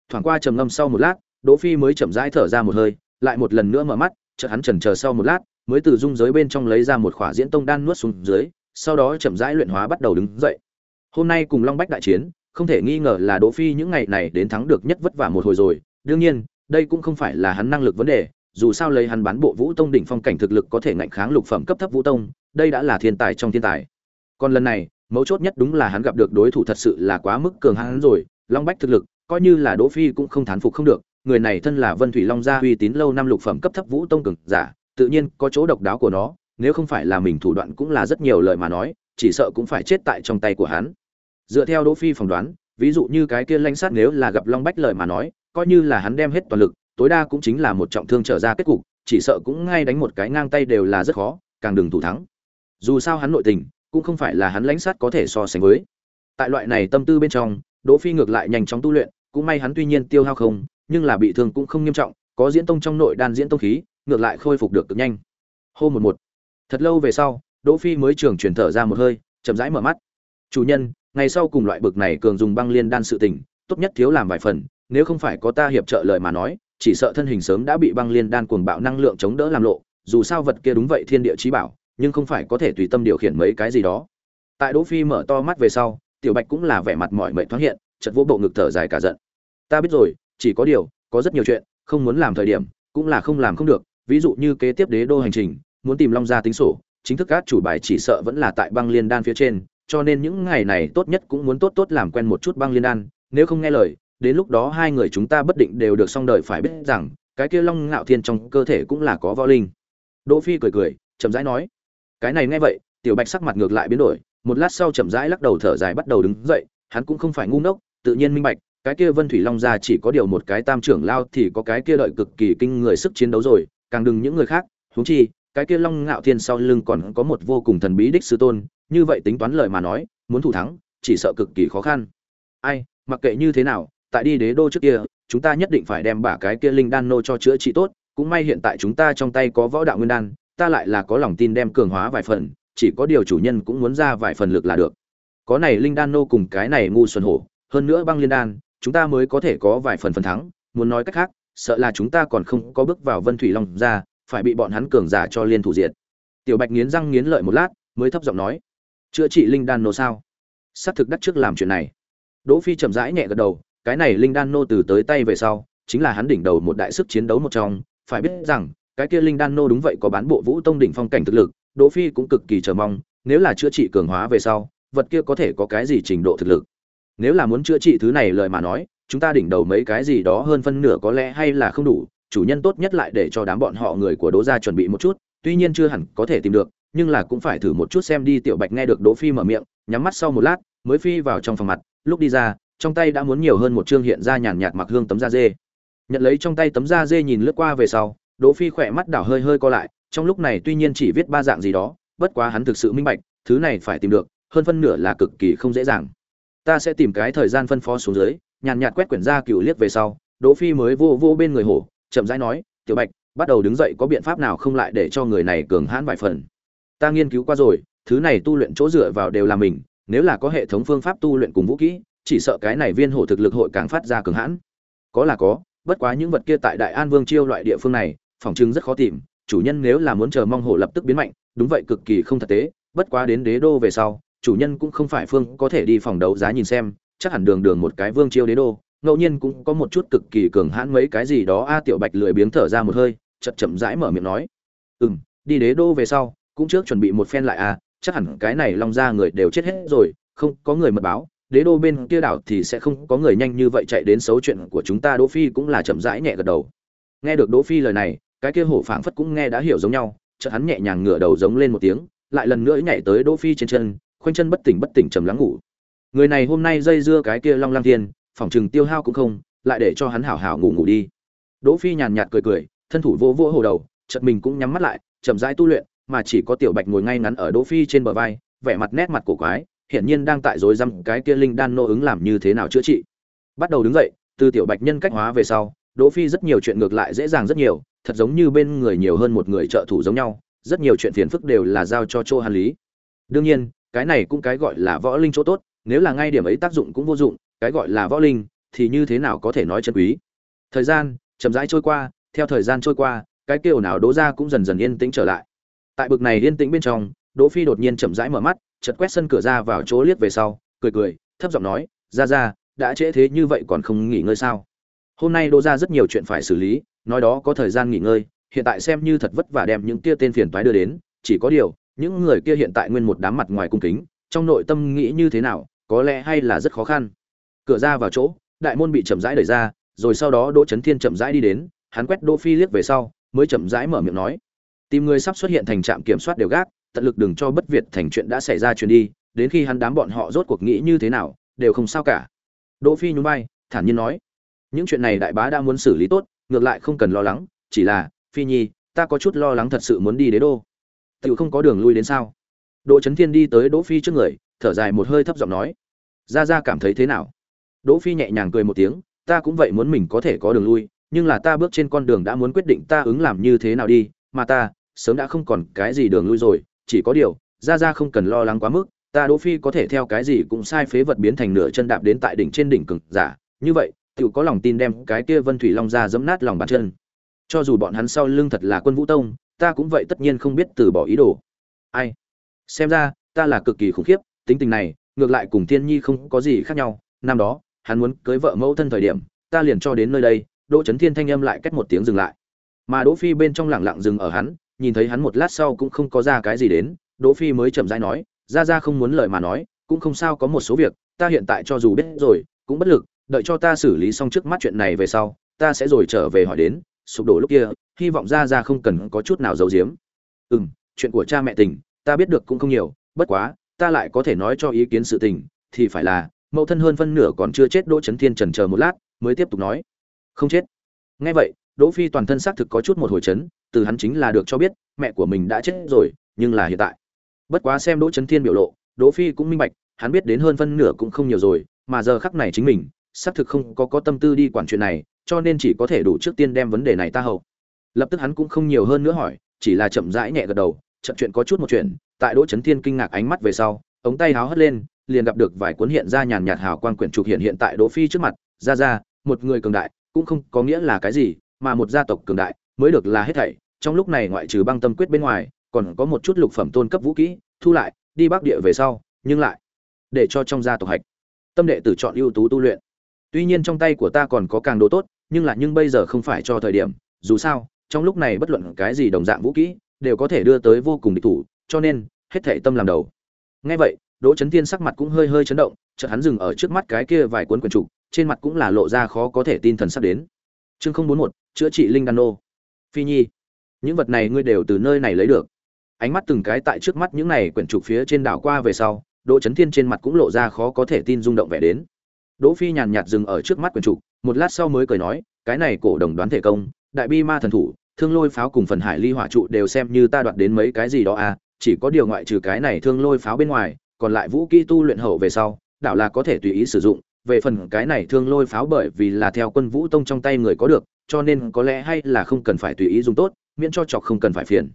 Thoảng qua trầm ngâm sau một lát, đỗ phi mới chậm rãi thở ra một hơi, lại một lần nữa mở mắt, chợt hắn chần chờ sau một lát mới từ dung giới bên trong lấy ra một khỏa diễn tông đan nuốt xuống dưới, sau đó chậm rãi luyện hóa bắt đầu đứng dậy. Hôm nay cùng long bách đại chiến, không thể nghi ngờ là đỗ phi những ngày này đến thắng được nhất vất vả một hồi rồi. Đương nhiên, đây cũng không phải là hắn năng lực vấn đề, dù sao lấy hắn bán bộ vũ tông đỉnh phong cảnh thực lực có thể ngạnh kháng lục phẩm cấp thấp vũ tông, đây đã là thiên tài trong thiên tài. Còn lần này, mấu chốt nhất đúng là hắn gặp được đối thủ thật sự là quá mức cường hãn rồi. Long bách thực lực, coi như là đỗ phi cũng không thán phục không được, người này thân là vân thủy long gia uy tín lâu năm lục phẩm cấp thấp vũ tông cường giả tự nhiên có chỗ độc đáo của nó, nếu không phải là mình thủ đoạn cũng là rất nhiều lời mà nói, chỉ sợ cũng phải chết tại trong tay của hắn. Dựa theo đỗ phi phỏng đoán, ví dụ như cái kia lãnh sát nếu là gặp long bách lời mà nói, coi như là hắn đem hết toàn lực, tối đa cũng chính là một trọng thương trở ra kết cục, chỉ sợ cũng ngay đánh một cái ngang tay đều là rất khó, càng đừng thủ thắng. Dù sao hắn nội tình, cũng không phải là hắn lãnh sát có thể so sánh với. Tại loại này tâm tư bên trong, đỗ phi ngược lại nhanh chóng tu luyện, cũng may hắn tuy nhiên tiêu hao không, nhưng là bị thương cũng không nghiêm trọng, có diễn tông trong nội đan diễn tông khí ngược lại khôi phục được cực nhanh. Hô một một. Thật lâu về sau, đỗ phi mới trường chuyển thở ra một hơi, chậm rãi mở mắt. Chủ nhân, ngày sau cùng loại bực này cường dùng băng liên đan sự tình, tốt nhất thiếu làm vài phần, nếu không phải có ta hiệp trợ lời mà nói, chỉ sợ thân hình sớm đã bị băng liên đan cuồng bạo năng lượng chống đỡ làm lộ, dù sao vật kia đúng vậy thiên địa chí bảo, nhưng không phải có thể tùy tâm điều khiển mấy cái gì đó. Tại đỗ phi mở to mắt về sau, tiểu bạch cũng là vẻ mặt mỏi mệt thoáng hiện, chợt vỗ bộ ngực thở dài cả giận. Ta biết rồi, chỉ có điều, có rất nhiều chuyện, không muốn làm thời điểm, cũng là không làm không được ví dụ như kế tiếp đế đô hành trình, muốn tìm long gia tính sổ, chính thức các chủ bài chỉ sợ vẫn là tại băng liên đan phía trên, cho nên những ngày này tốt nhất cũng muốn tốt tốt làm quen một chút băng liên đan, nếu không nghe lời, đến lúc đó hai người chúng ta bất định đều được xong đời phải biết rằng, cái kia long ngạo thiên trong cơ thể cũng là có võ linh. Đỗ phi cười cười, chậm rãi nói, cái này nghe vậy, tiểu bạch sắc mặt ngược lại biến đổi, một lát sau chậm rãi lắc đầu thở dài bắt đầu đứng dậy, hắn cũng không phải ngu ngốc, tự nhiên minh bạch, cái kia vân thủy long gia chỉ có điều một cái tam trưởng lao thì có cái kia đợi cực kỳ kinh người sức chiến đấu rồi càng đừng những người khác, huống chi, cái kia long ngạo thiên sau lưng còn có một vô cùng thần bí đích sư tôn, như vậy tính toán lời mà nói, muốn thủ thắng, chỉ sợ cực kỳ khó khăn. Ai, mặc kệ như thế nào, tại đi đế đô trước kia, chúng ta nhất định phải đem bả cái kia linh đan nô cho chữa trị tốt, cũng may hiện tại chúng ta trong tay có võ đạo nguyên đan, ta lại là có lòng tin đem cường hóa vài phần, chỉ có điều chủ nhân cũng muốn ra vài phần lực là được. Có này linh đan nô cùng cái này ngu xuân hổ, hơn nữa băng liên đan, chúng ta mới có thể có vài phần phần thắng, muốn nói cách khác sợ là chúng ta còn không có bước vào vân thủy long ra, phải bị bọn hắn cường giả cho liên thủ diệt. Tiểu bạch nghiến răng nghiến lợi một lát, mới thấp giọng nói, chữa trị linh đan nô sao? Sát thực đắc trước làm chuyện này. Đỗ phi chậm rãi nhẹ gật đầu, cái này linh đan nô từ tới tay về sau, chính là hắn đỉnh đầu một đại sức chiến đấu một trong. Phải biết rằng, cái kia linh đan nô đúng vậy có bán bộ vũ tông đỉnh phong cảnh thực lực, đỗ phi cũng cực kỳ chờ mong, nếu là chữa trị cường hóa về sau, vật kia có thể có cái gì trình độ thực lực? Nếu là muốn chữa trị thứ này lời mà nói chúng ta đỉnh đầu mấy cái gì đó hơn phân nửa có lẽ hay là không đủ, chủ nhân tốt nhất lại để cho đám bọn họ người của đỗ gia chuẩn bị một chút, tuy nhiên chưa hẳn có thể tìm được, nhưng là cũng phải thử một chút xem đi, tiểu bạch nghe được đỗ phi mở miệng, nhắm mắt sau một lát, mới phi vào trong phòng mặt, lúc đi ra, trong tay đã muốn nhiều hơn một chương hiện ra nhàn nhạt mặc hương tấm da dê. Nhận lấy trong tay tấm da dê nhìn lướt qua về sau, đỗ phi khỏe mắt đảo hơi hơi co lại, trong lúc này tuy nhiên chỉ viết ba dạng gì đó, bất quá hắn thực sự minh bạch, thứ này phải tìm được, hơn phân nửa là cực kỳ không dễ dàng. Ta sẽ tìm cái thời gian phân phó xuống dưới nhàn nhạt quét quyển ra cựu liếc về sau, đỗ phi mới vô vô bên người hổ, chậm rãi nói, tiểu bạch, bắt đầu đứng dậy có biện pháp nào không lại để cho người này cường hãn vài phần? Ta nghiên cứu qua rồi, thứ này tu luyện chỗ dựa vào đều là mình, nếu là có hệ thống phương pháp tu luyện cùng vũ kỹ, chỉ sợ cái này viên hổ thực lực hội càng phát ra cường hãn. Có là có, bất quá những vật kia tại đại an vương chiêu loại địa phương này, phòng trưng rất khó tìm, chủ nhân nếu là muốn chờ mong hổ lập tức biến mạnh, đúng vậy cực kỳ không thực tế, bất quá đến đế đô về sau, chủ nhân cũng không phải phương có thể đi phòng đấu giá nhìn xem chắc hẳn đường đường một cái vương chiêu đế đô, ngẫu nhiên cũng có một chút cực kỳ cường hãn mấy cái gì đó. A tiểu bạch lười biếng thở ra một hơi chật chậm rãi mở miệng nói ừ m đi đế đô về sau, cũng trước chuẩn bị một phen lại à chắc hẳn cái này long ra người đều chết hết rồi, không có người mật báo, đế đô bên kia đảo thì sẽ không có người nhanh như vậy chạy đến xấu chuyện của chúng ta. Đỗ phi cũng là chậm rãi nhẹ gật đầu. Nghe được đỗ phi lời này, cái kia hổ phảng phất cũng nghe đã hiểu giống nhau, chợt hắn nhẹ nhàng ngửa đầu giống lên một tiếng, lại lần nữa nhảy tới đỗ phi trên chân, khoanh chân bất tỉnh bất tỉnh trầm lắng ngủ người này hôm nay dây dưa cái kia long lang thiên phỏng chừng tiêu hao cũng không, lại để cho hắn hảo hảo ngủ ngủ đi. Đỗ phi nhàn nhạt cười cười, thân thủ vô vỗ hồ đầu, chợt mình cũng nhắm mắt lại, chậm rãi tu luyện, mà chỉ có tiểu bạch ngồi ngay ngắn ở đỗ phi trên bờ vai, vẻ mặt nét mặt cổ quái, hiển nhiên đang tại rối rắm cái kia linh đan nô ứng làm như thế nào chữa trị. Bắt đầu đứng dậy, từ tiểu bạch nhân cách hóa về sau, đỗ phi rất nhiều chuyện ngược lại dễ dàng rất nhiều, thật giống như bên người nhiều hơn một người trợ thủ giống nhau, rất nhiều chuyện phiền phức đều là giao cho chỗ hàn lý. Đương nhiên, cái này cũng cái gọi là võ linh chỗ tốt nếu là ngay điểm ấy tác dụng cũng vô dụng, cái gọi là võ linh, thì như thế nào có thể nói chân quý? Thời gian, chậm rãi trôi qua, theo thời gian trôi qua, cái kêu nào đỗ ra cũng dần dần yên tĩnh trở lại. Tại bực này yên tĩnh bên trong, đỗ phi đột nhiên chậm rãi mở mắt, chợt quét sân cửa ra vào chỗ liếc về sau, cười cười, thấp giọng nói, ra ra, đã trễ thế như vậy còn không nghỉ ngơi sao? Hôm nay đỗ ra rất nhiều chuyện phải xử lý, nói đó có thời gian nghỉ ngơi, hiện tại xem như thật vất vả đem những kia tên phiền toái đưa đến, chỉ có điều, những người kia hiện tại nguyên một đám mặt ngoài cung kính, trong nội tâm nghĩ như thế nào có lẽ hay là rất khó khăn. Cửa ra vào chỗ, đại môn bị chậm rãi đẩy ra, rồi sau đó đỗ trấn thiên chậm rãi đi đến, hắn quét đỗ phi liếc về sau, mới chậm rãi mở miệng nói. Tìm người sắp xuất hiện thành trạm kiểm soát đều gác, tận lực đừng cho bất việt thành chuyện đã xảy ra truyền đi, đến khi hắn đám bọn họ rốt cuộc nghĩ như thế nào, đều không sao cả. Đỗ phi nhún vai, thản nhiên nói. Những chuyện này đại bá đã muốn xử lý tốt, ngược lại không cần lo lắng, chỉ là, phi nhi, ta có chút lo lắng thật sự muốn đi đế đô. Tự không có đường lui đến sao? Đỗ Chấn thiên đi tới đỗ phi trước người, thở dài một hơi thấp giọng nói, Gia Gia cảm thấy thế nào? Đỗ phi nhẹ nhàng cười một tiếng, ta cũng vậy muốn mình có thể có đường lui, nhưng là ta bước trên con đường đã muốn quyết định ta ứng làm như thế nào đi, mà ta sớm đã không còn cái gì đường lui rồi, chỉ có điều, Gia Gia không cần lo lắng quá mức, ta đỗ phi có thể theo cái gì cũng sai phế vật biến thành nửa chân đạp đến tại đỉnh trên đỉnh cực giả, như vậy, tiểu có lòng tin đem cái kia vân thủy long ra giẫm nát lòng bàn chân. Cho dù bọn hắn sau lưng thật là quân vũ tông, ta cũng vậy tất nhiên không biết từ bỏ ý đồ. Ai? Xem ra, ta là cực kỳ khủng khiếp, tính tình này, ngược lại cùng thiên nhi không có gì khác nhau. Năm đó, hắn muốn cưới vợ mẫu thân thời điểm, ta liền cho đến nơi đây, đỗ trấn thiên thanh âm lại cách một tiếng dừng lại. Mà đỗ phi bên trong lặng lặng dừng ở hắn, nhìn thấy hắn một lát sau cũng không có ra cái gì đến, đỗ phi mới chậm rãi nói, ra ra không muốn lời mà nói, cũng không sao có một số việc, ta hiện tại cho dù biết rồi, cũng bất lực, đợi cho ta xử lý xong trước mắt chuyện này về sau, ta sẽ rồi trở về hỏi đến, sụp đổ lúc kia, hy vọng ra ra không cần có chút nào giấu giếm. Ừ chuyện của cha mẹ tình ta biết được cũng không nhiều, bất quá, ta lại có thể nói cho ý kiến sự tình, thì phải là, mẫu thân hơn phân nửa còn chưa chết đỗ trấn thiên trần chờ một lát, mới tiếp tục nói. Không chết. Nghe vậy, đỗ phi toàn thân xác thực có chút một hồi chấn, từ hắn chính là được cho biết, mẹ của mình đã chết rồi, nhưng là hiện tại. Bất quá xem đỗ trấn thiên biểu lộ, đỗ phi cũng minh bạch, hắn biết đến hơn phân nửa cũng không nhiều rồi, mà giờ khắc này chính mình, xác thực không có có tâm tư đi quản chuyện này, cho nên chỉ có thể đủ trước tiên đem vấn đề này ta hậu lập tức hắn cũng không nhiều hơn nữa hỏi, chỉ là chậm rãi nhẹ gật đầu trận chuyện có chút một chuyện, tại đỗ chấn thiên kinh ngạc ánh mắt về sau, ống tay háo hất lên, liền gặp được vài cuốn hiện ra nhàn nhạt hào quang quyển trục hiện hiện tại đỗ phi trước mặt. Ra ra, một người cường đại, cũng không có nghĩa là cái gì, mà một gia tộc cường đại, mới được là hết thảy. Trong lúc này ngoại trừ băng tâm quyết bên ngoài, còn có một chút lục phẩm tôn cấp vũ kỹ, thu lại, đi bắc địa về sau, nhưng lại để cho trong gia tộc hạch. Tâm đệ tử chọn ưu tú tu luyện. Tuy nhiên trong tay của ta còn có càng đồ tốt, nhưng là nhưng bây giờ không phải cho thời điểm. Dù sao, trong lúc này bất luận cái gì đồng dạng vũ kỹ đều có thể đưa tới vô cùng địch thủ, cho nên, hết thảy tâm làm đầu. Nghe vậy, đỗ chấn tiên sắc mặt cũng hơi hơi chấn động, chợt hắn dừng ở trước mắt cái kia vài cuốn quyển trục, trên mặt cũng là lộ ra khó có thể tin thần sắp đến. Chương không bốn một, chữa trị linh đan nô. Phi nhi, những vật này ngươi đều từ nơi này lấy được. Ánh mắt từng cái tại trước mắt những này quyển trục phía trên đảo qua về sau, đỗ chấn thiên trên mặt cũng lộ ra khó có thể tin rung động vẻ đến. Đỗ phi nhàn nhạt dừng ở trước mắt quyển trục, một lát sau mới cười nói, cái này cổ đồng đoán thể công, đại bi ma thần thủ thương lôi pháo cùng phần hải ly hỏa trụ đều xem như ta đoạt đến mấy cái gì đó à chỉ có điều ngoại trừ cái này thương lôi pháo bên ngoài, còn lại vũ kỹ tu luyện hậu về sau, đảo là có thể tùy ý sử dụng, về phần cái này thương lôi pháo bởi vì là theo quân vũ tông trong tay người có được, cho nên có lẽ hay là không cần phải tùy ý dùng tốt, miễn cho chọc không cần phải phiền.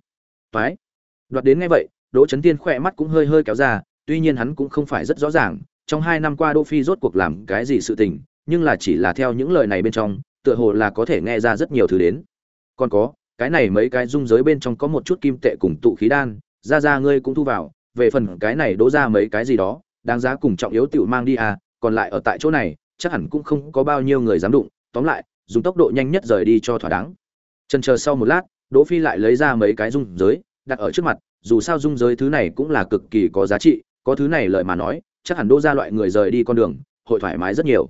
Toái. Đoạt đến ngay vậy, đỗ chấn tiên khỏe mắt cũng hơi hơi kéo ra, tuy nhiên hắn cũng không phải rất rõ ràng, trong hai năm qua đỗ phi rốt cuộc làm cái gì sự tình, nhưng là chỉ là theo những lời này bên trong, tựa hồ là có thể nghe ra rất nhiều thứ đến còn có, cái này mấy cái dung giới bên trong có một chút kim tệ cùng tụ khí đan, ra ra ngươi cũng thu vào, về phần cái này đỗ ra mấy cái gì đó, đáng giá cùng trọng yếu tiểu mang đi à còn lại ở tại chỗ này, chắc hẳn cũng không có bao nhiêu người dám đụng, tóm lại, dùng tốc độ nhanh nhất rời đi cho thỏa đáng. Trần chờ sau một lát, đỗ phi lại lấy ra mấy cái dung giới, đặt ở trước mặt, dù sao dung giới thứ này cũng là cực kỳ có giá trị, có thứ này lợi mà nói, chắc hẳn đỗ ra loại người rời đi con đường, hội thoải mái rất nhiều.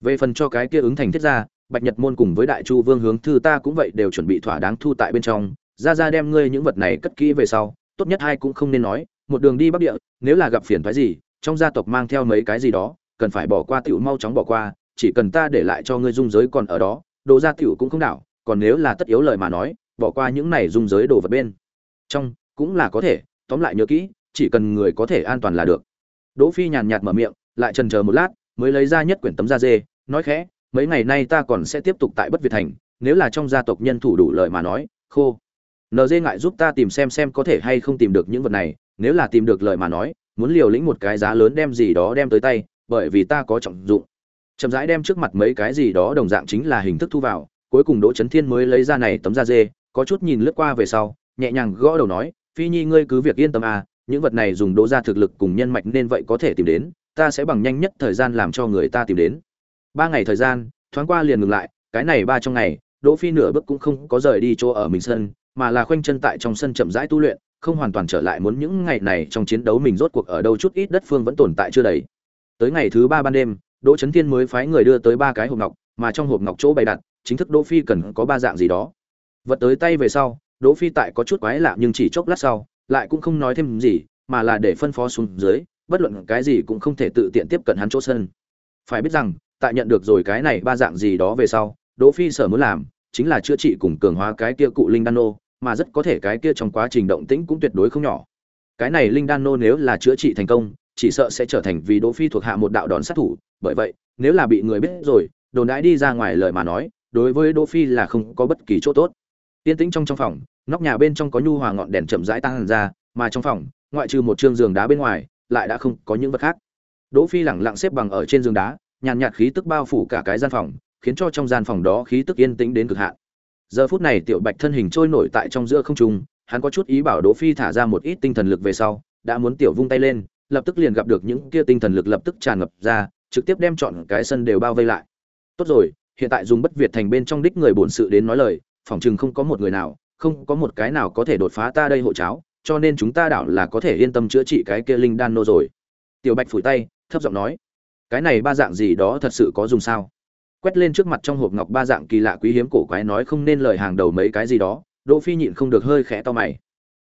Về phần cho cái kia ứng thành thiết ra bạch nhật môn cùng với đại chu vương hướng thư ta cũng vậy đều chuẩn bị thỏa đáng thu tại bên trong. Ra ra đem ngươi những vật này cất kỹ về sau, tốt nhất hai cũng không nên nói, một đường đi bắc địa, nếu là gặp phiền thoái gì, trong gia tộc mang theo mấy cái gì đó, cần phải bỏ qua tiểu mau chóng bỏ qua, chỉ cần ta để lại cho ngươi dung giới còn ở đó, đồ gia tiểu cũng không đảo, còn nếu là tất yếu lời mà nói, bỏ qua những này dung giới đồ vật bên trong cũng là có thể, tóm lại nhớ kỹ, chỉ cần người có thể an toàn là được. Đỗ phi nhàn nhạt mở miệng, lại chần chờ một lát, mới lấy ra nhất quyển tấm da dê, nói khẽ mấy ngày nay ta còn sẽ tiếp tục tại bất việt thành, nếu là trong gia tộc nhân thủ đủ lời mà nói, khô. Nd ngại giúp ta tìm xem xem có thể hay không tìm được những vật này, nếu là tìm được lời mà nói, muốn liều lĩnh một cái giá lớn đem gì đó đem tới tay, bởi vì ta có trọng dụng. Chậm rãi đem trước mặt mấy cái gì đó đồng dạng chính là hình thức thu vào, cuối cùng đỗ trấn thiên mới lấy ra này tấm da dê, có chút nhìn lướt qua về sau, nhẹ nhàng gõ đầu nói, phi nhi ngươi cứ việc yên tâm à những vật này dùng đỗ ra thực lực cùng nhân mạch nên vậy có thể tìm đến, ta sẽ bằng nhanh nhất thời gian làm cho người ta tìm đến ba ngày thời gian, thoáng qua liền ngừng lại, cái này ba trong ngày, đỗ phi nửa bước cũng không có rời đi chỗ ở mình sân, mà là khoanh chân tại trong sân chậm rãi tu luyện, không hoàn toàn trở lại muốn những ngày này trong chiến đấu mình rốt cuộc ở đâu chút ít đất phương vẫn tồn tại chưa đầy. Tới ngày thứ ba ban đêm, đỗ trấn thiên mới phái người đưa tới ba cái hộp ngọc, mà trong hộp ngọc chỗ bày đặt, chính thức đỗ phi cần có ba dạng gì đó. Vật tới tay về sau, đỗ phi tại có chút quái lạ nhưng chỉ chốc lát sau, lại cũng không nói thêm gì, mà là để phân phó xuống dưới, bất luận cái gì cũng không thể tự tiện tiếp cận hắn chỗ sân. Phải biết rằng tại nhận được rồi cái này ba dạng gì đó về sau, đỗ phi sở muốn làm chính là chữa trị cùng cường hóa cái kia cụ linh đan nô, mà rất có thể cái kia trong quá trình động tĩnh cũng tuyệt đối không nhỏ. Cái này linh đan nô nếu là chữa trị thành công, chỉ sợ sẽ trở thành vì đỗ phi thuộc hạ một đạo đòn sát thủ, bởi vậy, nếu là bị người biết rồi, đồn đãi đi ra ngoài lời mà nói, đối với đỗ phi là không có bất kỳ chỗ tốt. Tiên tĩnh trong trong phòng, nóc nhà bên trong có nhu hòa ngọn đèn chậm rãi tăng ra, mà trong phòng, ngoại trừ một trương giường đá bên ngoài, lại đã không có những vật khác. Đỗ phi lẳng lặng xếp bằng ở trên giường đá nhàn nhạt khí tức bao phủ cả cái gian phòng, khiến cho trong gian phòng đó khí tức yên tĩnh đến cực hạn. Giờ phút này tiểu bạch thân hình trôi nổi tại trong giữa không trung, hắn có chút ý bảo đỗ phi thả ra một ít tinh thần lực về sau, đã muốn tiểu vung tay lên, lập tức liền gặp được những kia tinh thần lực lập tức tràn ngập ra, trực tiếp đem chọn cái sân đều bao vây lại. Tốt rồi, hiện tại dùng bất việt thành bên trong đích người bổn sự đến nói lời, phòng chừng không có một người nào, không có một cái nào có thể đột phá ta đây hộ cháo, cho nên chúng ta đảo là có thể yên tâm chữa trị cái kia linh đan nô rồi. Tiểu bạch phủi tay, thấp giọng nói cái này ba dạng gì đó thật sự có dùng sao? Quét lên trước mặt trong hộp ngọc ba dạng kỳ lạ quý hiếm cổ quái nói không nên lời hàng đầu mấy cái gì đó, đỗ phi nhịn không được hơi khẽ to mày.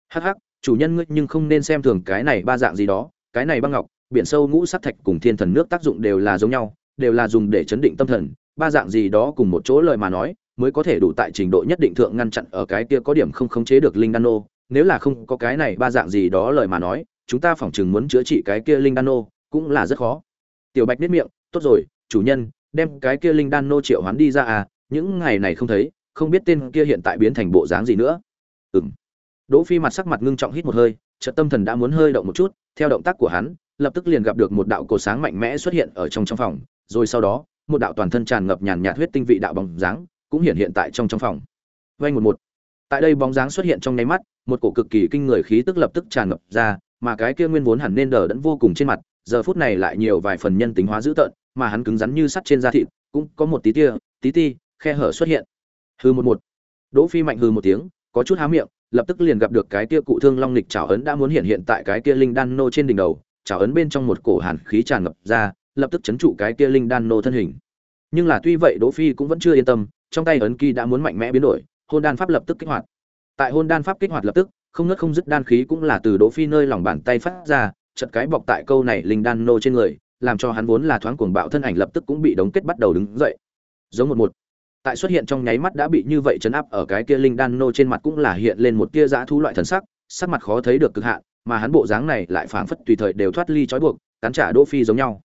Hắc hắc, chủ nhân ngươi nhưng không nên xem thường cái này ba dạng gì đó, cái này băng ngọc, biển sâu ngũ sắc thạch cùng thiên thần nước tác dụng đều là giống nhau, đều là dùng để chấn định tâm thần, ba dạng gì đó cùng một chỗ lời mà nói, mới có thể đủ tại trình độ nhất định thượng ngăn chặn ở cái kia có điểm không khống chế được linh đan nô. Nếu là không có cái này ba dạng gì đó lời mà nói, chúng ta phỏng chừng muốn chữa trị cái kia linh đan nô cũng là rất khó tiểu bạch nếp miệng, tốt rồi, chủ nhân, đem cái kia linh đan nô triệu hoán đi ra à những ngày này không thấy, không biết tên kia hiện tại biến thành bộ dáng gì nữa. Ừm. Đỗ phi mặt sắc mặt ngưng trọng hít một hơi, chợt tâm thần đã muốn hơi động một chút, theo động tác của hắn, lập tức liền gặp được một đạo cổ sáng mạnh mẽ xuất hiện ở trong trong phòng, rồi sau đó, một đạo toàn thân tràn ngập nhàn nhạt huyết tinh vị đạo bóng dáng cũng hiện hiện tại trong trong phòng. Vay một một. Tại đây bóng dáng xuất hiện trong nháy mắt, một cổ cực kỳ kinh người khí tức lập tức tràn ngập ra, mà cái kia nguyên vốn hẳn nên đờ đẫn vô cùng trên mặt giờ phút này lại nhiều vài phần nhân tính hóa dữ tợn, mà hắn cứng rắn như sắt trên da thịt, cũng có một tí tia, tí ti, khe hở xuất hiện. Hư một một. Đỗ phi mạnh hư một tiếng, có chút há miệng, lập tức liền gặp được cái kia cụ thương long lịch chảo ấn đã muốn hiện hiện tại cái kia linh đan nô trên đỉnh đầu, chảo ấn bên trong một cổ hàn khí tràn ngập ra, lập tức chấn trụ cái kia linh đan nô thân hình. Nhưng là tuy vậy đỗ phi cũng vẫn chưa yên tâm, trong tay ấn kỳ đã muốn mạnh mẽ biến đổi, hôn đan pháp lập tức kích hoạt. Tại hôn đan pháp kích hoạt lập tức, không ngớt không dứt đan khí cũng là từ đỗ phi nơi lòng bàn tay phát ra chật cái bọc tại câu này linh đan nô trên người, làm cho hắn vốn là thoáng cuồng bạo thân ảnh lập tức cũng bị đống kết bắt đầu đứng dậy. Giống một một. Tại xuất hiện trong nháy mắt đã bị như vậy chấn áp ở cái kia linh đan nô trên mặt cũng là hiện lên một tia dã thú loại thần sắc sắc mặt khó thấy được cực hạn, mà hắn bộ dáng này lại phảng phất tùy thời đều thoát ly trói buộc, cắn trả đỗ phi giống nhau.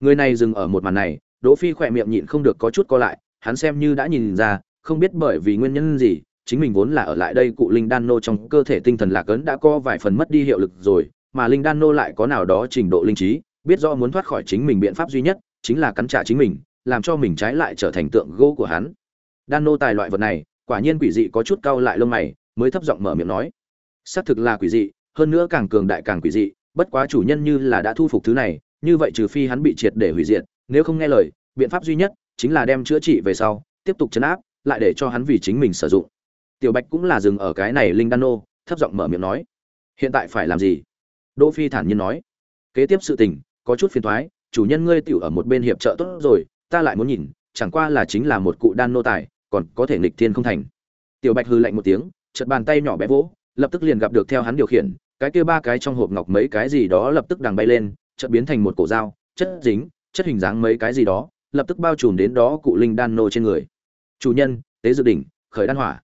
Người này dừng ở một màn này, đỗ phi khỏe miệng nhịn không được có chút co lại, hắn xem như đã nhìn ra, không biết bởi vì nguyên nhân gì, chính mình vốn là ở lại đây cụ linh đan nô trong cơ thể tinh thần lạc ấn đã có vài phần mất đi hiệu lực rồi mà linh đan nô lại có nào đó trình độ linh trí, biết rõ muốn thoát khỏi chính mình biện pháp duy nhất chính là cắn trả chính mình, làm cho mình trái lại trở thành tượng gỗ của hắn. Đan nô tài loại vật này, quả nhiên quỷ dị có chút cau lại lông mày, mới thấp giọng mở miệng nói. Xác thực là quỷ dị, hơn nữa càng cường đại càng quỷ dị, bất quá chủ nhân như là đã thu phục thứ này, như vậy trừ phi hắn bị triệt để hủy diệt, nếu không nghe lời, biện pháp duy nhất chính là đem chữa trị về sau, tiếp tục chấn áp, lại để cho hắn vì chính mình sử dụng. Tiểu bạch cũng là dừng ở cái này linh đan nô, thấp giọng mở miệng nói. Hiện tại phải làm gì? Đỗ phi thản nhiên nói, kế tiếp sự tình, có chút phiền toái, chủ nhân ngươi tiểu ở một bên hiệp trợ tốt rồi, ta lại muốn nhìn, chẳng qua là chính là một cụ đan nô tài, còn có thể nghịch thiên không thành. Tiểu bạch hư lạnh một tiếng, chợt bàn tay nhỏ bé vỗ, lập tức liền gặp được theo hắn điều khiển, cái kia ba cái trong hộp ngọc mấy cái gì đó lập tức đằng bay lên, chợt biến thành một cổ dao, chất dính, chất hình dáng mấy cái gì đó, lập tức bao trùm đến đó cụ linh đan nô trên người. Chủ nhân, tế dự đỉnh, khởi đan hỏa.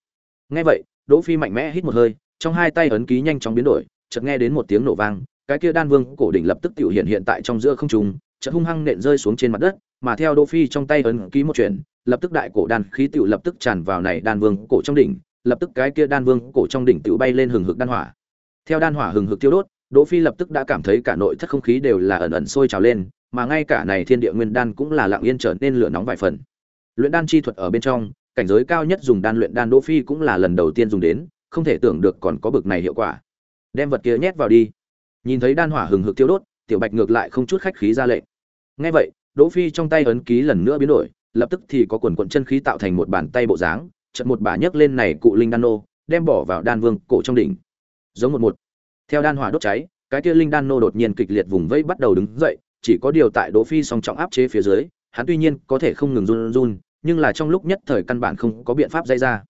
Nghe vậy, đỗ phi mạnh mẽ hít một hơi, trong hai tay ấn ký nhanh chóng biến đổi chợt nghe đến một tiếng nổ vang, cái kia đan vương cổ đỉnh lập tức tiểu hiện hiện tại trong giữa không trung, chợt hung hăng nện rơi xuống trên mặt đất, mà theo đỗ phi trong tay ấn ký một chuyện, lập tức đại cổ đan khí tiểu lập tức tràn vào này đan vương cổ trong đỉnh, lập tức cái kia đan vương cổ trong đỉnh tiểu bay lên hừng hực đan hỏa. Theo đan hỏa hừng hực tiêu đốt, đỗ phi lập tức đã cảm thấy cả nội thất không khí đều là ẩn ẩn sôi trào lên, mà ngay cả này thiên địa nguyên đan cũng là lặng yên trở nên lửa nóng vài phần. Luyện đan chi thuật ở bên trong, cảnh giới cao nhất dùng đan luyện đan đỗ phi cũng là lần đầu tiên dùng đến, không thể tưởng được còn có bực này hiệu quả đem vật kia nhét vào đi. Nhìn thấy đan hỏa hừng hực tiêu đốt, tiểu bạch ngược lại không chút khách khí ra lệnh. Nghe vậy, đỗ phi trong tay ấn ký lần nữa biến đổi, lập tức thì có quần quần chân khí tạo thành một bàn tay bộ dáng, chợt một bà nhấc lên này cụ linh đan nô, đem bỏ vào đan vương cổ trong đỉnh. Giống một một. Theo đan hỏa đốt cháy, cái kia linh đan nô đột nhiên kịch liệt vùng vẫy bắt đầu đứng dậy, chỉ có điều tại đỗ phi song trọng áp chế phía dưới, hắn tuy nhiên có thể không ngừng run run, nhưng là trong lúc nhất thời căn bản không có biện pháp dây ra.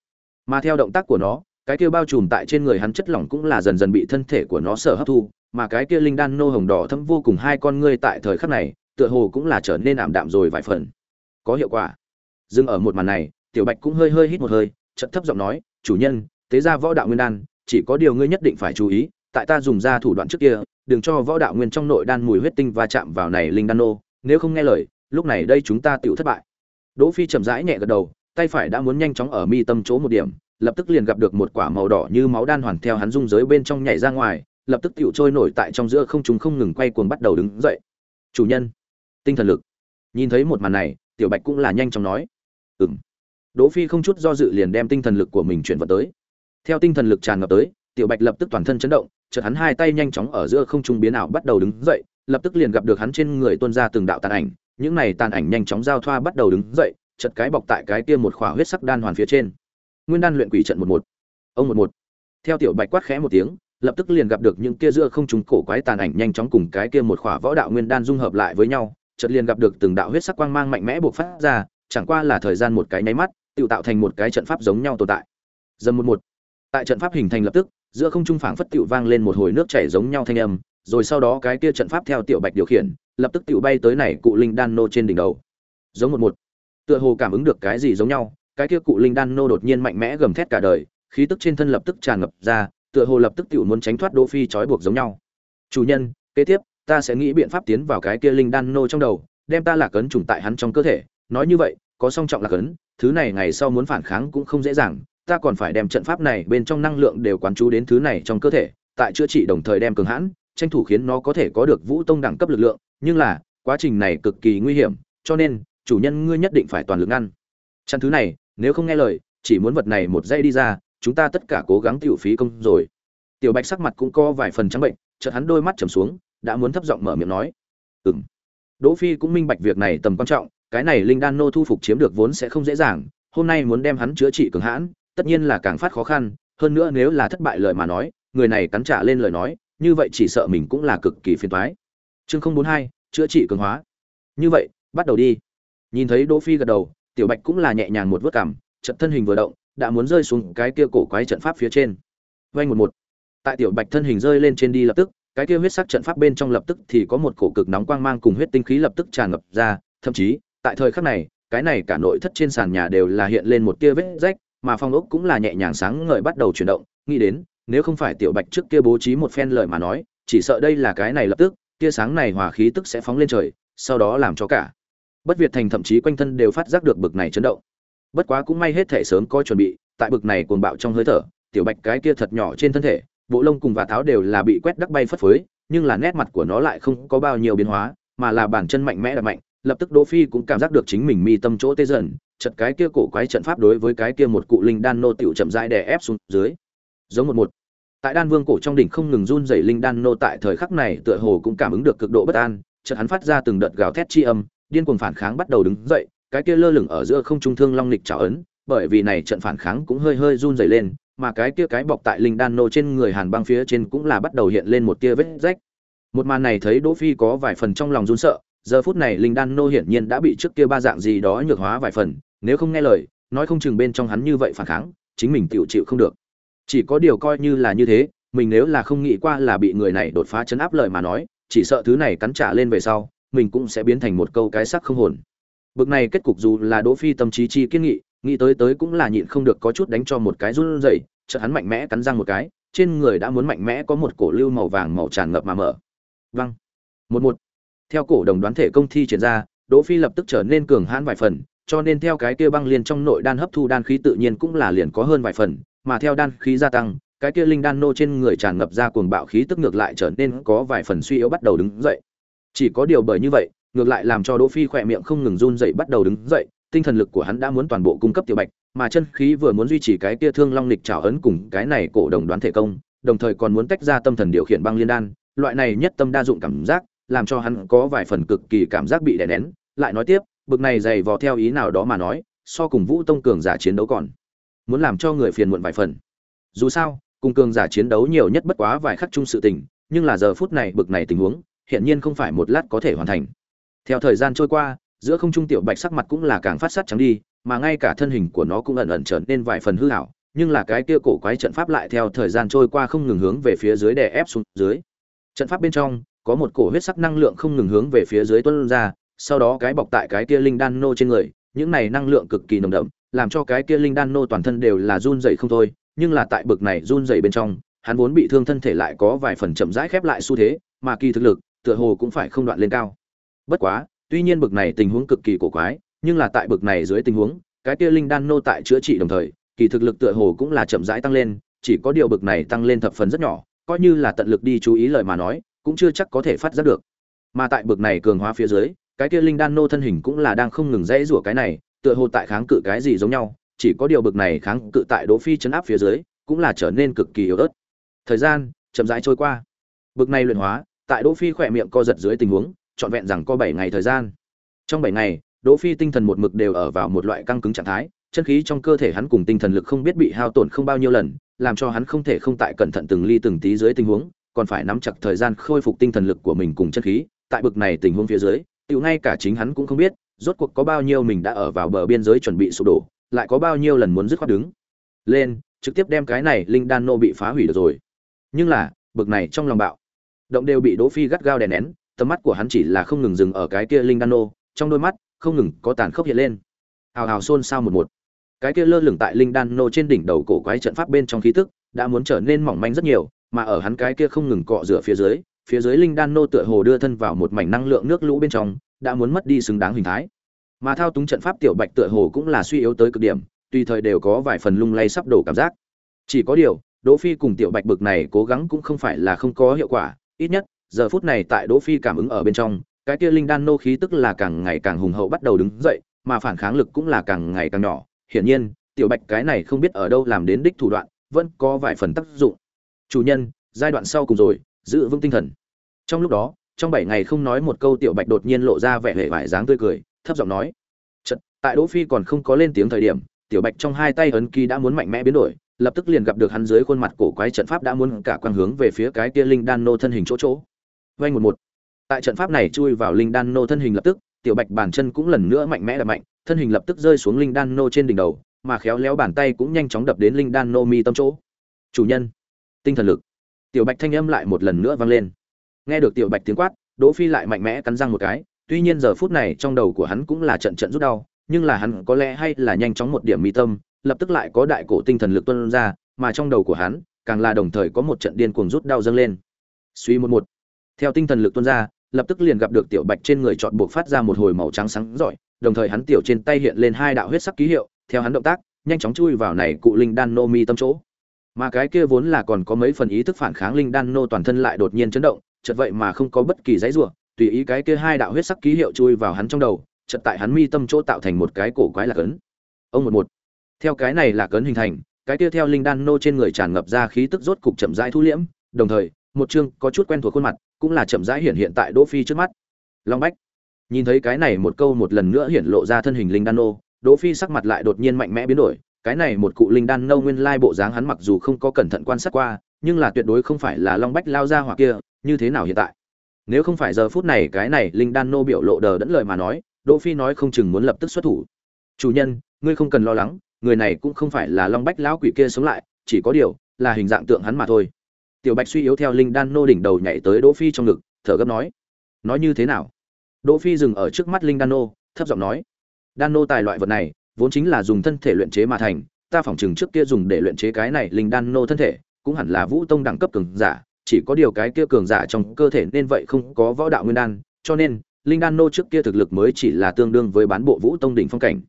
Mà theo động tác của nó cái kia bao trùm tại trên người hắn chất lỏng cũng là dần dần bị thân thể của nó sở hấp thu, mà cái kia linh đan nô hồng đỏ thâm vô cùng hai con ngươi tại thời khắc này, tựa hồ cũng là trở nên ảm đạm rồi vài phần. Có hiệu quả. Dừng ở một màn này, tiểu bạch cũng hơi hơi hít một hơi chật thấp giọng nói, chủ nhân tế ra võ đạo nguyên đan, chỉ có điều ngươi nhất định phải chú ý, tại ta dùng ra thủ đoạn trước kia, đừng cho võ đạo nguyên trong nội đan mùi huyết tinh va chạm vào này linh đan nô, nếu không nghe lời, lúc này đây chúng ta tựu thất bại. Đỗ phi chậm rãi nhẹ gật đầu, tay phải đã muốn nhanh chóng ở mi tâm chỗ một điểm lập tức liền gặp được một quả màu đỏ như máu đan hoàn theo hắn dung giới bên trong nhảy ra ngoài, lập tức tiểu trôi nổi tại trong giữa không trung không ngừng quay cuồng bắt đầu đứng dậy. Chủ nhân, tinh thần lực. Nhìn thấy một màn này, tiểu bạch cũng là nhanh chóng nói. Ừm. Đỗ phi không chút do dự liền đem tinh thần lực của mình chuyển vào tới. Theo tinh thần lực tràn ngập tới, tiểu bạch lập tức toàn thân chấn động, chợt hắn hai tay nhanh chóng ở giữa không trung biến ảo bắt đầu đứng dậy, lập tức liền gặp được hắn trên người tuôn ra từng đạo tàn ảnh, những này tàn ảnh nhanh chóng giao thoa bắt đầu đứng dậy, chợt cái bọc tại cái kia một khỏa huyết sắc đan hoàn phía trên nguyên đan luyện quỷ trận một một. Ông một một. Theo tiểu bạch quát khẽ một tiếng, lập tức liền gặp được những kia giữa không trùng cổ quái tàn ảnh nhanh chóng cùng cái kia một khỏa võ đạo nguyên đan dung hợp lại với nhau, chợt liền gặp được từng đạo huyết sắc quang mang mạnh mẽ bộc phát ra, chẳng qua là thời gian một cái nháy mắt tự tạo thành một cái trận pháp giống nhau tồn tại. Dầm một một. Tại trận pháp hình thành lập tức, giữa không trung phảng phất tựu vang lên một hồi nước chảy giống nhau thanh âm, rồi sau đó cái kia trận pháp theo tiểu bạch điều khiển, lập tức tựu bay tới này cụ linh đan nô trên đỉnh đầu. Giống một một. Tựa hồ cảm ứng được cái gì giống nhau cái kia cụ linh đan nô đột nhiên mạnh mẽ gầm thét cả đời, khí tức trên thân lập tức tràn ngập ra, tựa hồ lập tức tự muốn tránh thoát đỗ phi trói buộc giống nhau. Chủ nhân, kế tiếp, ta sẽ nghĩ biện pháp tiến vào cái kia linh đan nô trong đầu, đem ta lạc ấn trùng tại hắn trong cơ thể. Nói như vậy, có song trọng lạc ấn, thứ này ngày sau muốn phản kháng cũng không dễ dàng, ta còn phải đem trận pháp này bên trong năng lượng đều quán chú đến thứ này trong cơ thể, tại chữa trị đồng thời đem cường hãn, tranh thủ khiến nó có thể có được vũ tông đẳng cấp lực lượng, nhưng là, quá trình này cực kỳ nguy hiểm, cho nên, chủ nhân ngươi nhất định phải toàn lực ngăn. Chặn thứ này nếu không nghe lời, chỉ muốn vật này một giây đi ra, chúng ta tất cả cố gắng tiểu phí công rồi. Tiểu bạch sắc mặt cũng có vài phần trắng bệnh, chợt hắn đôi mắt trầm xuống, đã muốn thấp giọng mở miệng nói. Ừm. Đỗ phi cũng minh bạch việc này tầm quan trọng, cái này linh đan nô thu phục chiếm được vốn sẽ không dễ dàng, hôm nay muốn đem hắn chữa trị cường hãn, tất nhiên là càng phát khó khăn, hơn nữa nếu là thất bại lời mà nói, người này cắn trả lên lời nói, như vậy chỉ sợ mình cũng là cực kỳ phiền toái. Chương không bốn hai, chữa trị cường hóa. Như vậy, bắt đầu đi. Nhìn thấy đỗ phi gật đầu tiểu bạch cũng là nhẹ nhàng một vớt cảm trận thân hình vừa động, đã muốn rơi xuống cái kia cổ quái trận pháp phía trên. Vay một một. Tại tiểu bạch thân hình rơi lên trên đi lập tức, cái kia huyết sắc trận pháp bên trong lập tức thì có một cổ cực nóng quang mang cùng huyết tinh khí lập tức tràn ngập ra, thậm chí, tại thời khắc này, cái này cả nội thất trên sàn nhà đều là hiện lên một tia vết rách, mà phong ốc cũng là nhẹ nhàng sáng ngời bắt đầu chuyển động, nghĩ đến, nếu không phải tiểu bạch trước kia bố trí một phen lời mà nói, chỉ sợ đây là cái này lập tức, tia sáng này hòa khí tức sẽ phóng lên trời, sau đó làm cho cả bất việt thành thậm chí quanh thân đều phát giác được bực này chấn động. Bất quá cũng may hết thể sớm có chuẩn bị, tại bực này cuồng bạo trong hơi thở, tiểu bạch cái kia thật nhỏ trên thân thể, bộ lông cùng và tháo đều là bị quét đắc bay phất phới, nhưng là nét mặt của nó lại không có bao nhiêu biến hóa, mà là bản chân mạnh mẽ đập mạnh, lập tức đỗ phi cũng cảm giác được chính mình mi tâm chỗ tê dần, chật cái kia cổ quái trận pháp đối với cái kia một cụ linh đan nô tiểu chậm rãi đè ép xuống dưới. Giống một một. Tại đan vương cổ trong đỉnh không ngừng run rẩy linh đan nô tại thời khắc này tựa hồ cũng cảm ứng được cực độ bất an, chợt hắn phát ra từng đợt gào thét chi âm điên cuồng phản kháng bắt đầu đứng dậy, cái kia lơ lửng ở giữa không trung thương long lịch chảo ấn, bởi vì này trận phản kháng cũng hơi hơi run rẩy lên, mà cái kia cái bọc tại linh đan nô trên người hàn băng phía trên cũng là bắt đầu hiện lên một tia vết rách. Một màn này thấy đỗ phi có vài phần trong lòng run sợ, giờ phút này linh đan nô hiển nhiên đã bị trước kia ba dạng gì đó nhược hóa vài phần, nếu không nghe lời, nói không chừng bên trong hắn như vậy phản kháng, chính mình chịu chịu không được. Chỉ có điều coi như là như thế, mình nếu là không nghĩ qua là bị người này đột phá chấn áp lời mà nói, chỉ sợ thứ này cắn trả lên về sau mình cũng sẽ biến thành một câu cái sắc không hồn. Bực này kết cục dù là đỗ phi tâm trí chi kiên nghị, nghĩ tới tới cũng là nhịn không được có chút đánh cho một cái run rẩy, chợt hắn mạnh mẽ cắn răng một cái, trên người đã muốn mạnh mẽ có một cổ lưu màu vàng màu tràn ngập mà mở. Văng. Một một. Theo cổ đồng đoán thể công thi triển ra, đỗ phi lập tức trở nên cường hãn vài phần, cho nên theo cái kia băng liền trong nội đan hấp thu đan khí tự nhiên cũng là liền có hơn vài phần, mà theo đan khí gia tăng, cái kia linh đan nô trên người tràn ngập ra cuồng bạo khí tức ngược lại trở nên có vài phần suy yếu bắt đầu đứng dậy chỉ có điều bởi như vậy, ngược lại làm cho đỗ phi khỏe miệng không ngừng run dậy bắt đầu đứng dậy, tinh thần lực của hắn đã muốn toàn bộ cung cấp tiểu bạch, mà chân khí vừa muốn duy trì cái kia thương long lịch trảo ấn cùng cái này cổ đồng đoán thể công, đồng thời còn muốn tách ra tâm thần điều khiển băng liên đan, loại này nhất tâm đa dụng cảm giác, làm cho hắn có vài phần cực kỳ cảm giác bị đè nén. Lại nói tiếp, bực này dày vò theo ý nào đó mà nói, so cùng vũ tông cường giả chiến đấu còn muốn làm cho người phiền muộn vài phần. Dù sao, cùng cường giả chiến đấu nhiều nhất bất quá vài khắc chung sự tình, nhưng là giờ phút này bực này tình huống hiện nhiên không phải một lát có thể hoàn thành. Theo thời gian trôi qua giữa không trung tiểu bạch sắc mặt cũng là càng phát sát trắng đi mà ngay cả thân hình của nó cũng ẩn ẩn trở nên vài phần hư ảo, nhưng là cái kia cổ quái trận pháp lại theo thời gian trôi qua không ngừng hướng về phía dưới đè ép xuống dưới. Trận pháp bên trong có một cổ huyết sắc năng lượng không ngừng hướng về phía dưới tuôn ra sau đó cái bọc tại cái kia linh đan nô trên người những này năng lượng cực kỳ nồng đậm làm cho cái kia linh đan nô toàn thân đều là run rẩy không thôi nhưng là tại bực này run rẩy bên trong hắn vốn bị thương thân thể lại có vài phần chậm rãi khép lại xu thế mà kỳ thực lực tựa hồ cũng phải không đoạn lên cao. Bất quá, tuy nhiên bực này tình huống cực kỳ cổ quái, nhưng là tại bực này dưới tình huống, cái kia linh đan nô tại chữa trị đồng thời, kỳ thực lực tựa hồ cũng là chậm rãi tăng lên, chỉ có điều bực này tăng lên thập phần rất nhỏ, coi như là tận lực đi chú ý lời mà nói, cũng chưa chắc có thể phát giác được. Mà tại bực này cường hóa phía dưới, cái kia linh đan nô thân hình cũng là đang không ngừng dãy rủa cái này, tựa hồ tại kháng cự cái gì giống nhau, chỉ có điều bực này kháng cự tại đỗ phi chấn áp phía dưới, cũng là trở nên cực kỳ yếu ớt. Thời gian chậm rãi trôi qua. Bực này luyện hóa tại đỗ phi khỏe miệng co giật dưới tình huống, trọn vẹn rằng có bảy ngày thời gian. Trong bảy ngày, đỗ phi tinh thần một mực đều ở vào một loại căng cứng trạng thái, chân khí trong cơ thể hắn cùng tinh thần lực không biết bị hao tổn không bao nhiêu lần, làm cho hắn không thể không tại cẩn thận từng ly từng tí dưới tình huống, còn phải nắm chặt thời gian khôi phục tinh thần lực của mình cùng chân khí. Tại bực này tình huống phía dưới, tiểu ngay cả chính hắn cũng không biết, rốt cuộc có bao nhiêu mình đã ở vào bờ biên giới chuẩn bị sụp đổ, lại có bao nhiêu lần muốn dứt khoát đứng. Lên, trực tiếp đem cái này linh đan nô bị phá hủy được rồi. Nhưng là, bực này trong lòng bạo động đều bị đỗ phi gắt gao đè nén, tầm mắt của hắn chỉ là không ngừng dừng ở cái kia linh đan nô, trong đôi mắt không ngừng có tàn khốc hiện lên. Hào hào xôn xao một một. Cái kia lơ lửng tại linh đan nô trên đỉnh đầu cổ quái trận pháp bên trong khí tức, đã muốn trở nên mỏng manh rất nhiều, mà ở hắn cái kia không ngừng cọ rửa phía dưới phía dưới linh đan nô tựa hồ đưa thân vào một mảnh năng lượng nước lũ bên trong, đã muốn mất đi xứng đáng hình thái. Mà thao túng trận pháp tiểu bạch tựa hồ cũng là suy yếu tới cực điểm, tùy thời đều có vài phần lung lay sắp đổ cảm giác. Chỉ có điều, đỗ phi cùng tiểu bạch bực này cố gắng cũng không phải là không có hiệu quả ít nhất giờ phút này tại đỗ phi cảm ứng ở bên trong cái kia linh đan nô khí tức là càng ngày càng hùng hậu bắt đầu đứng dậy mà phản kháng lực cũng là càng ngày càng nhỏ. Hiển nhiên tiểu bạch cái này không biết ở đâu làm đến đích thủ đoạn vẫn có vài phần tác dụng. Chủ nhân giai đoạn sau cùng rồi giữ vững tinh thần. Trong lúc đó trong bảy ngày không nói một câu tiểu bạch đột nhiên lộ ra vẻ hề vải dáng tươi cười thấp giọng nói Chật, tại đỗ phi còn không có lên tiếng thời điểm tiểu bạch trong hai tay ấn ký đã muốn mạnh mẽ biến đổi lập tức liền gặp được hắn dưới khuôn mặt cổ quái trận pháp đã muốn cả quang hướng về phía cái kia linh đan nô thân hình chỗ chỗ. Vay một một. Tại trận pháp này chui vào linh đan nô thân hình lập tức, tiểu bạch bàn chân cũng lần nữa mạnh mẽ đập mạnh, thân hình lập tức rơi xuống linh đan nô trên đỉnh đầu, mà khéo léo bàn tay cũng nhanh chóng đập đến linh đan nô mi tâm chỗ. Chủ nhân, tinh thần lực. Tiểu bạch thanh âm lại một lần nữa vang lên. Nghe được tiểu bạch tiếng quát, đỗ phi lại mạnh mẽ cắn răng một cái, tuy nhiên giờ phút này trong đầu của hắn cũng là trận trận rút đau, nhưng là hắn có lẽ hay là nhanh chóng một điểm mi tâm lập tức lại có đại cổ tinh thần lực tuôn ra, mà trong đầu của hắn, càng là đồng thời có một trận điên cuồng rút đau dâng lên. Suy một một. Theo tinh thần lực tuôn ra, lập tức liền gặp được tiểu bạch trên người chọn buộc phát ra một hồi màu trắng sáng rọi, đồng thời hắn tiểu trên tay hiện lên hai đạo huyết sắc ký hiệu, theo hắn động tác, nhanh chóng chui vào này cụ linh đan nô mi tâm chỗ. Mà cái kia vốn là còn có mấy phần ý thức phản kháng linh đan nô toàn thân lại đột nhiên chấn động, chợt vậy mà không có bất kỳ dãy rủa, tùy ý cái kia hai đạo huyết sắc ký hiệu chui vào hắn trong đầu, chợt tại hắn mi tâm chỗ tạo thành một cái cổ quái lạc ấn ông một một theo cái này là cấn hình thành, cái kia theo linh đan nô trên người tràn ngập ra khí tức rốt cục chậm rãi thu liễm, đồng thời, một chương có chút quen thuộc khuôn mặt, cũng là chậm rãi hiện hiện tại đỗ phi trước mắt. Long bách, nhìn thấy cái này một câu một lần nữa hiện lộ ra thân hình linh đan nô, đỗ phi sắc mặt lại đột nhiên mạnh mẽ biến đổi, cái này một cụ linh đan nâu nguyên lai bộ dáng hắn mặc dù không có cẩn thận quan sát qua, nhưng là tuyệt đối không phải là long bách lao ra hoặc kia, như thế nào hiện tại? Nếu không phải giờ phút này cái này linh đan nô biểu lộ đờ đẫn lời mà nói, đỗ phi nói không chừng muốn lập tức xuất thủ. Chủ nhân, ngươi không cần lo lắng người này cũng không phải là long bách lão quỷ kia sống lại, chỉ có điều là hình dạng tượng hắn mà thôi. Tiểu bạch suy yếu theo linh đan nô đỉnh đầu nhảy tới đỗ phi trong ngực, thở gấp nói nói như thế nào? Đỗ phi dừng ở trước mắt linh đan nô, thấp giọng nói, đan nô tài loại vật này, vốn chính là dùng thân thể luyện chế mà thành, ta phỏng chừng trước kia dùng để luyện chế cái này linh đan nô thân thể, cũng hẳn là vũ tông đẳng cấp cường giả, chỉ có điều cái kia cường giả trong cơ thể nên vậy không có võ đạo nguyên đan, cho nên linh đan nô trước kia thực lực mới chỉ là tương đương với bán bộ vũ tông đỉnh phong cảnh.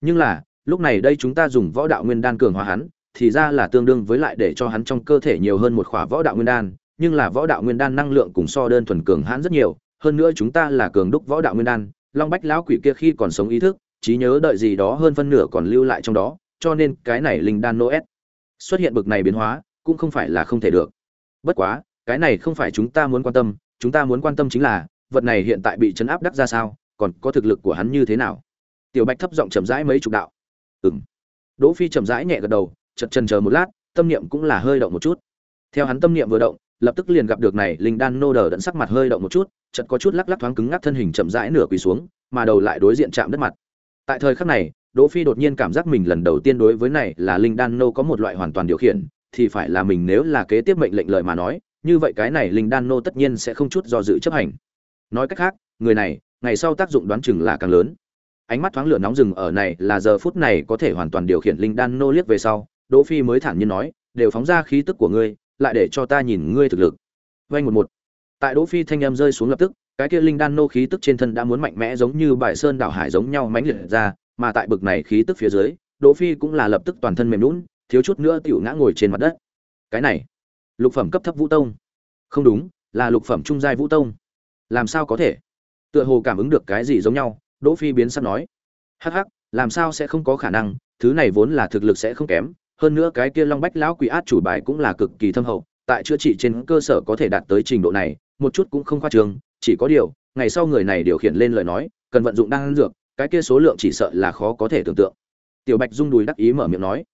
Nhưng là lúc này đây chúng ta dùng võ đạo nguyên đan cường hóa hắn, thì ra là tương đương với lại để cho hắn trong cơ thể nhiều hơn một khỏa võ đạo nguyên đan, nhưng là võ đạo nguyên đan năng lượng cùng so đơn thuần cường hãn rất nhiều, hơn nữa chúng ta là cường đúc võ đạo nguyên đan, long bách lão quỷ kia khi còn sống ý thức, trí nhớ đợi gì đó hơn phân nửa còn lưu lại trong đó, cho nên cái này linh đan nô s xuất hiện bực này biến hóa, cũng không phải là không thể được. Bất quá, cái này không phải chúng ta muốn quan tâm, chúng ta muốn quan tâm chính là, vật này hiện tại bị chấn áp đắc ra sao, còn có thực lực của hắn như thế nào? Tiểu bạch thấp giọng chậm rãi mấy chục đạo ừng đỗ phi chậm rãi nhẹ gật đầu chật chân chờ một lát, tâm niệm cũng là hơi động một chút. Theo hắn tâm niệm vừa động, lập tức liền gặp được này linh đan nô đờ đẫn sắc mặt hơi động một chút chật có chút lắc lắc thoáng cứng ngắc thân hình chậm rãi nửa quỳ xuống, mà đầu lại đối diện chạm đất mặt. Tại thời khắc này, đỗ phi đột nhiên cảm giác mình lần đầu tiên đối với này là linh đan nô có một loại hoàn toàn điều khiển, thì phải là mình nếu là kế tiếp mệnh lệnh lời mà nói, như vậy cái này linh đan nô tất nhiên sẽ không chút do dự chấp hành. Nói cách khác, người này, ngày sau tác dụng đoán chừng là càng lớn ánh mắt thoáng lửa nóng rừng ở này là giờ phút này có thể hoàn toàn điều khiển linh đan nô liếc về sau, đỗ phi mới thản nhiên nói, đều phóng ra khí tức của ngươi, lại để cho ta nhìn ngươi thực lực. Vay một một. Tại đỗ phi thanh em rơi xuống lập tức, cái kia linh đan nô khí tức trên thân đã muốn mạnh mẽ giống như bài sơn đảo hải giống nhau mãnh liệt ra, mà tại bực này khí tức phía dưới, đỗ phi cũng là lập tức toàn thân mềm nhũn, thiếu chút nữa tiểu ngã ngồi trên mặt đất. Cái này, lục phẩm cấp thấp vũ tông. Không đúng, là lục phẩm trung giai vũ tông. Làm sao có thể? Tựa hồ cảm ứng được cái gì giống nhau đỗ phi biến sắc nói, hắc hắc, làm sao sẽ không có khả năng? Thứ này vốn là thực lực sẽ không kém. Hơn nữa cái kia long bách lão quỷ át chủ bài cũng là cực kỳ thâm hậu, tại chữa trị trên cơ sở có thể đạt tới trình độ này, một chút cũng không khoa trương, chỉ có điều, ngày sau người này điều khiển lên lời nói, cần vận dụng đan dược, cái kia số lượng chỉ sợ là khó có thể tưởng tượng. Tiểu bạch rung đùi đắc ý mở miệng nói.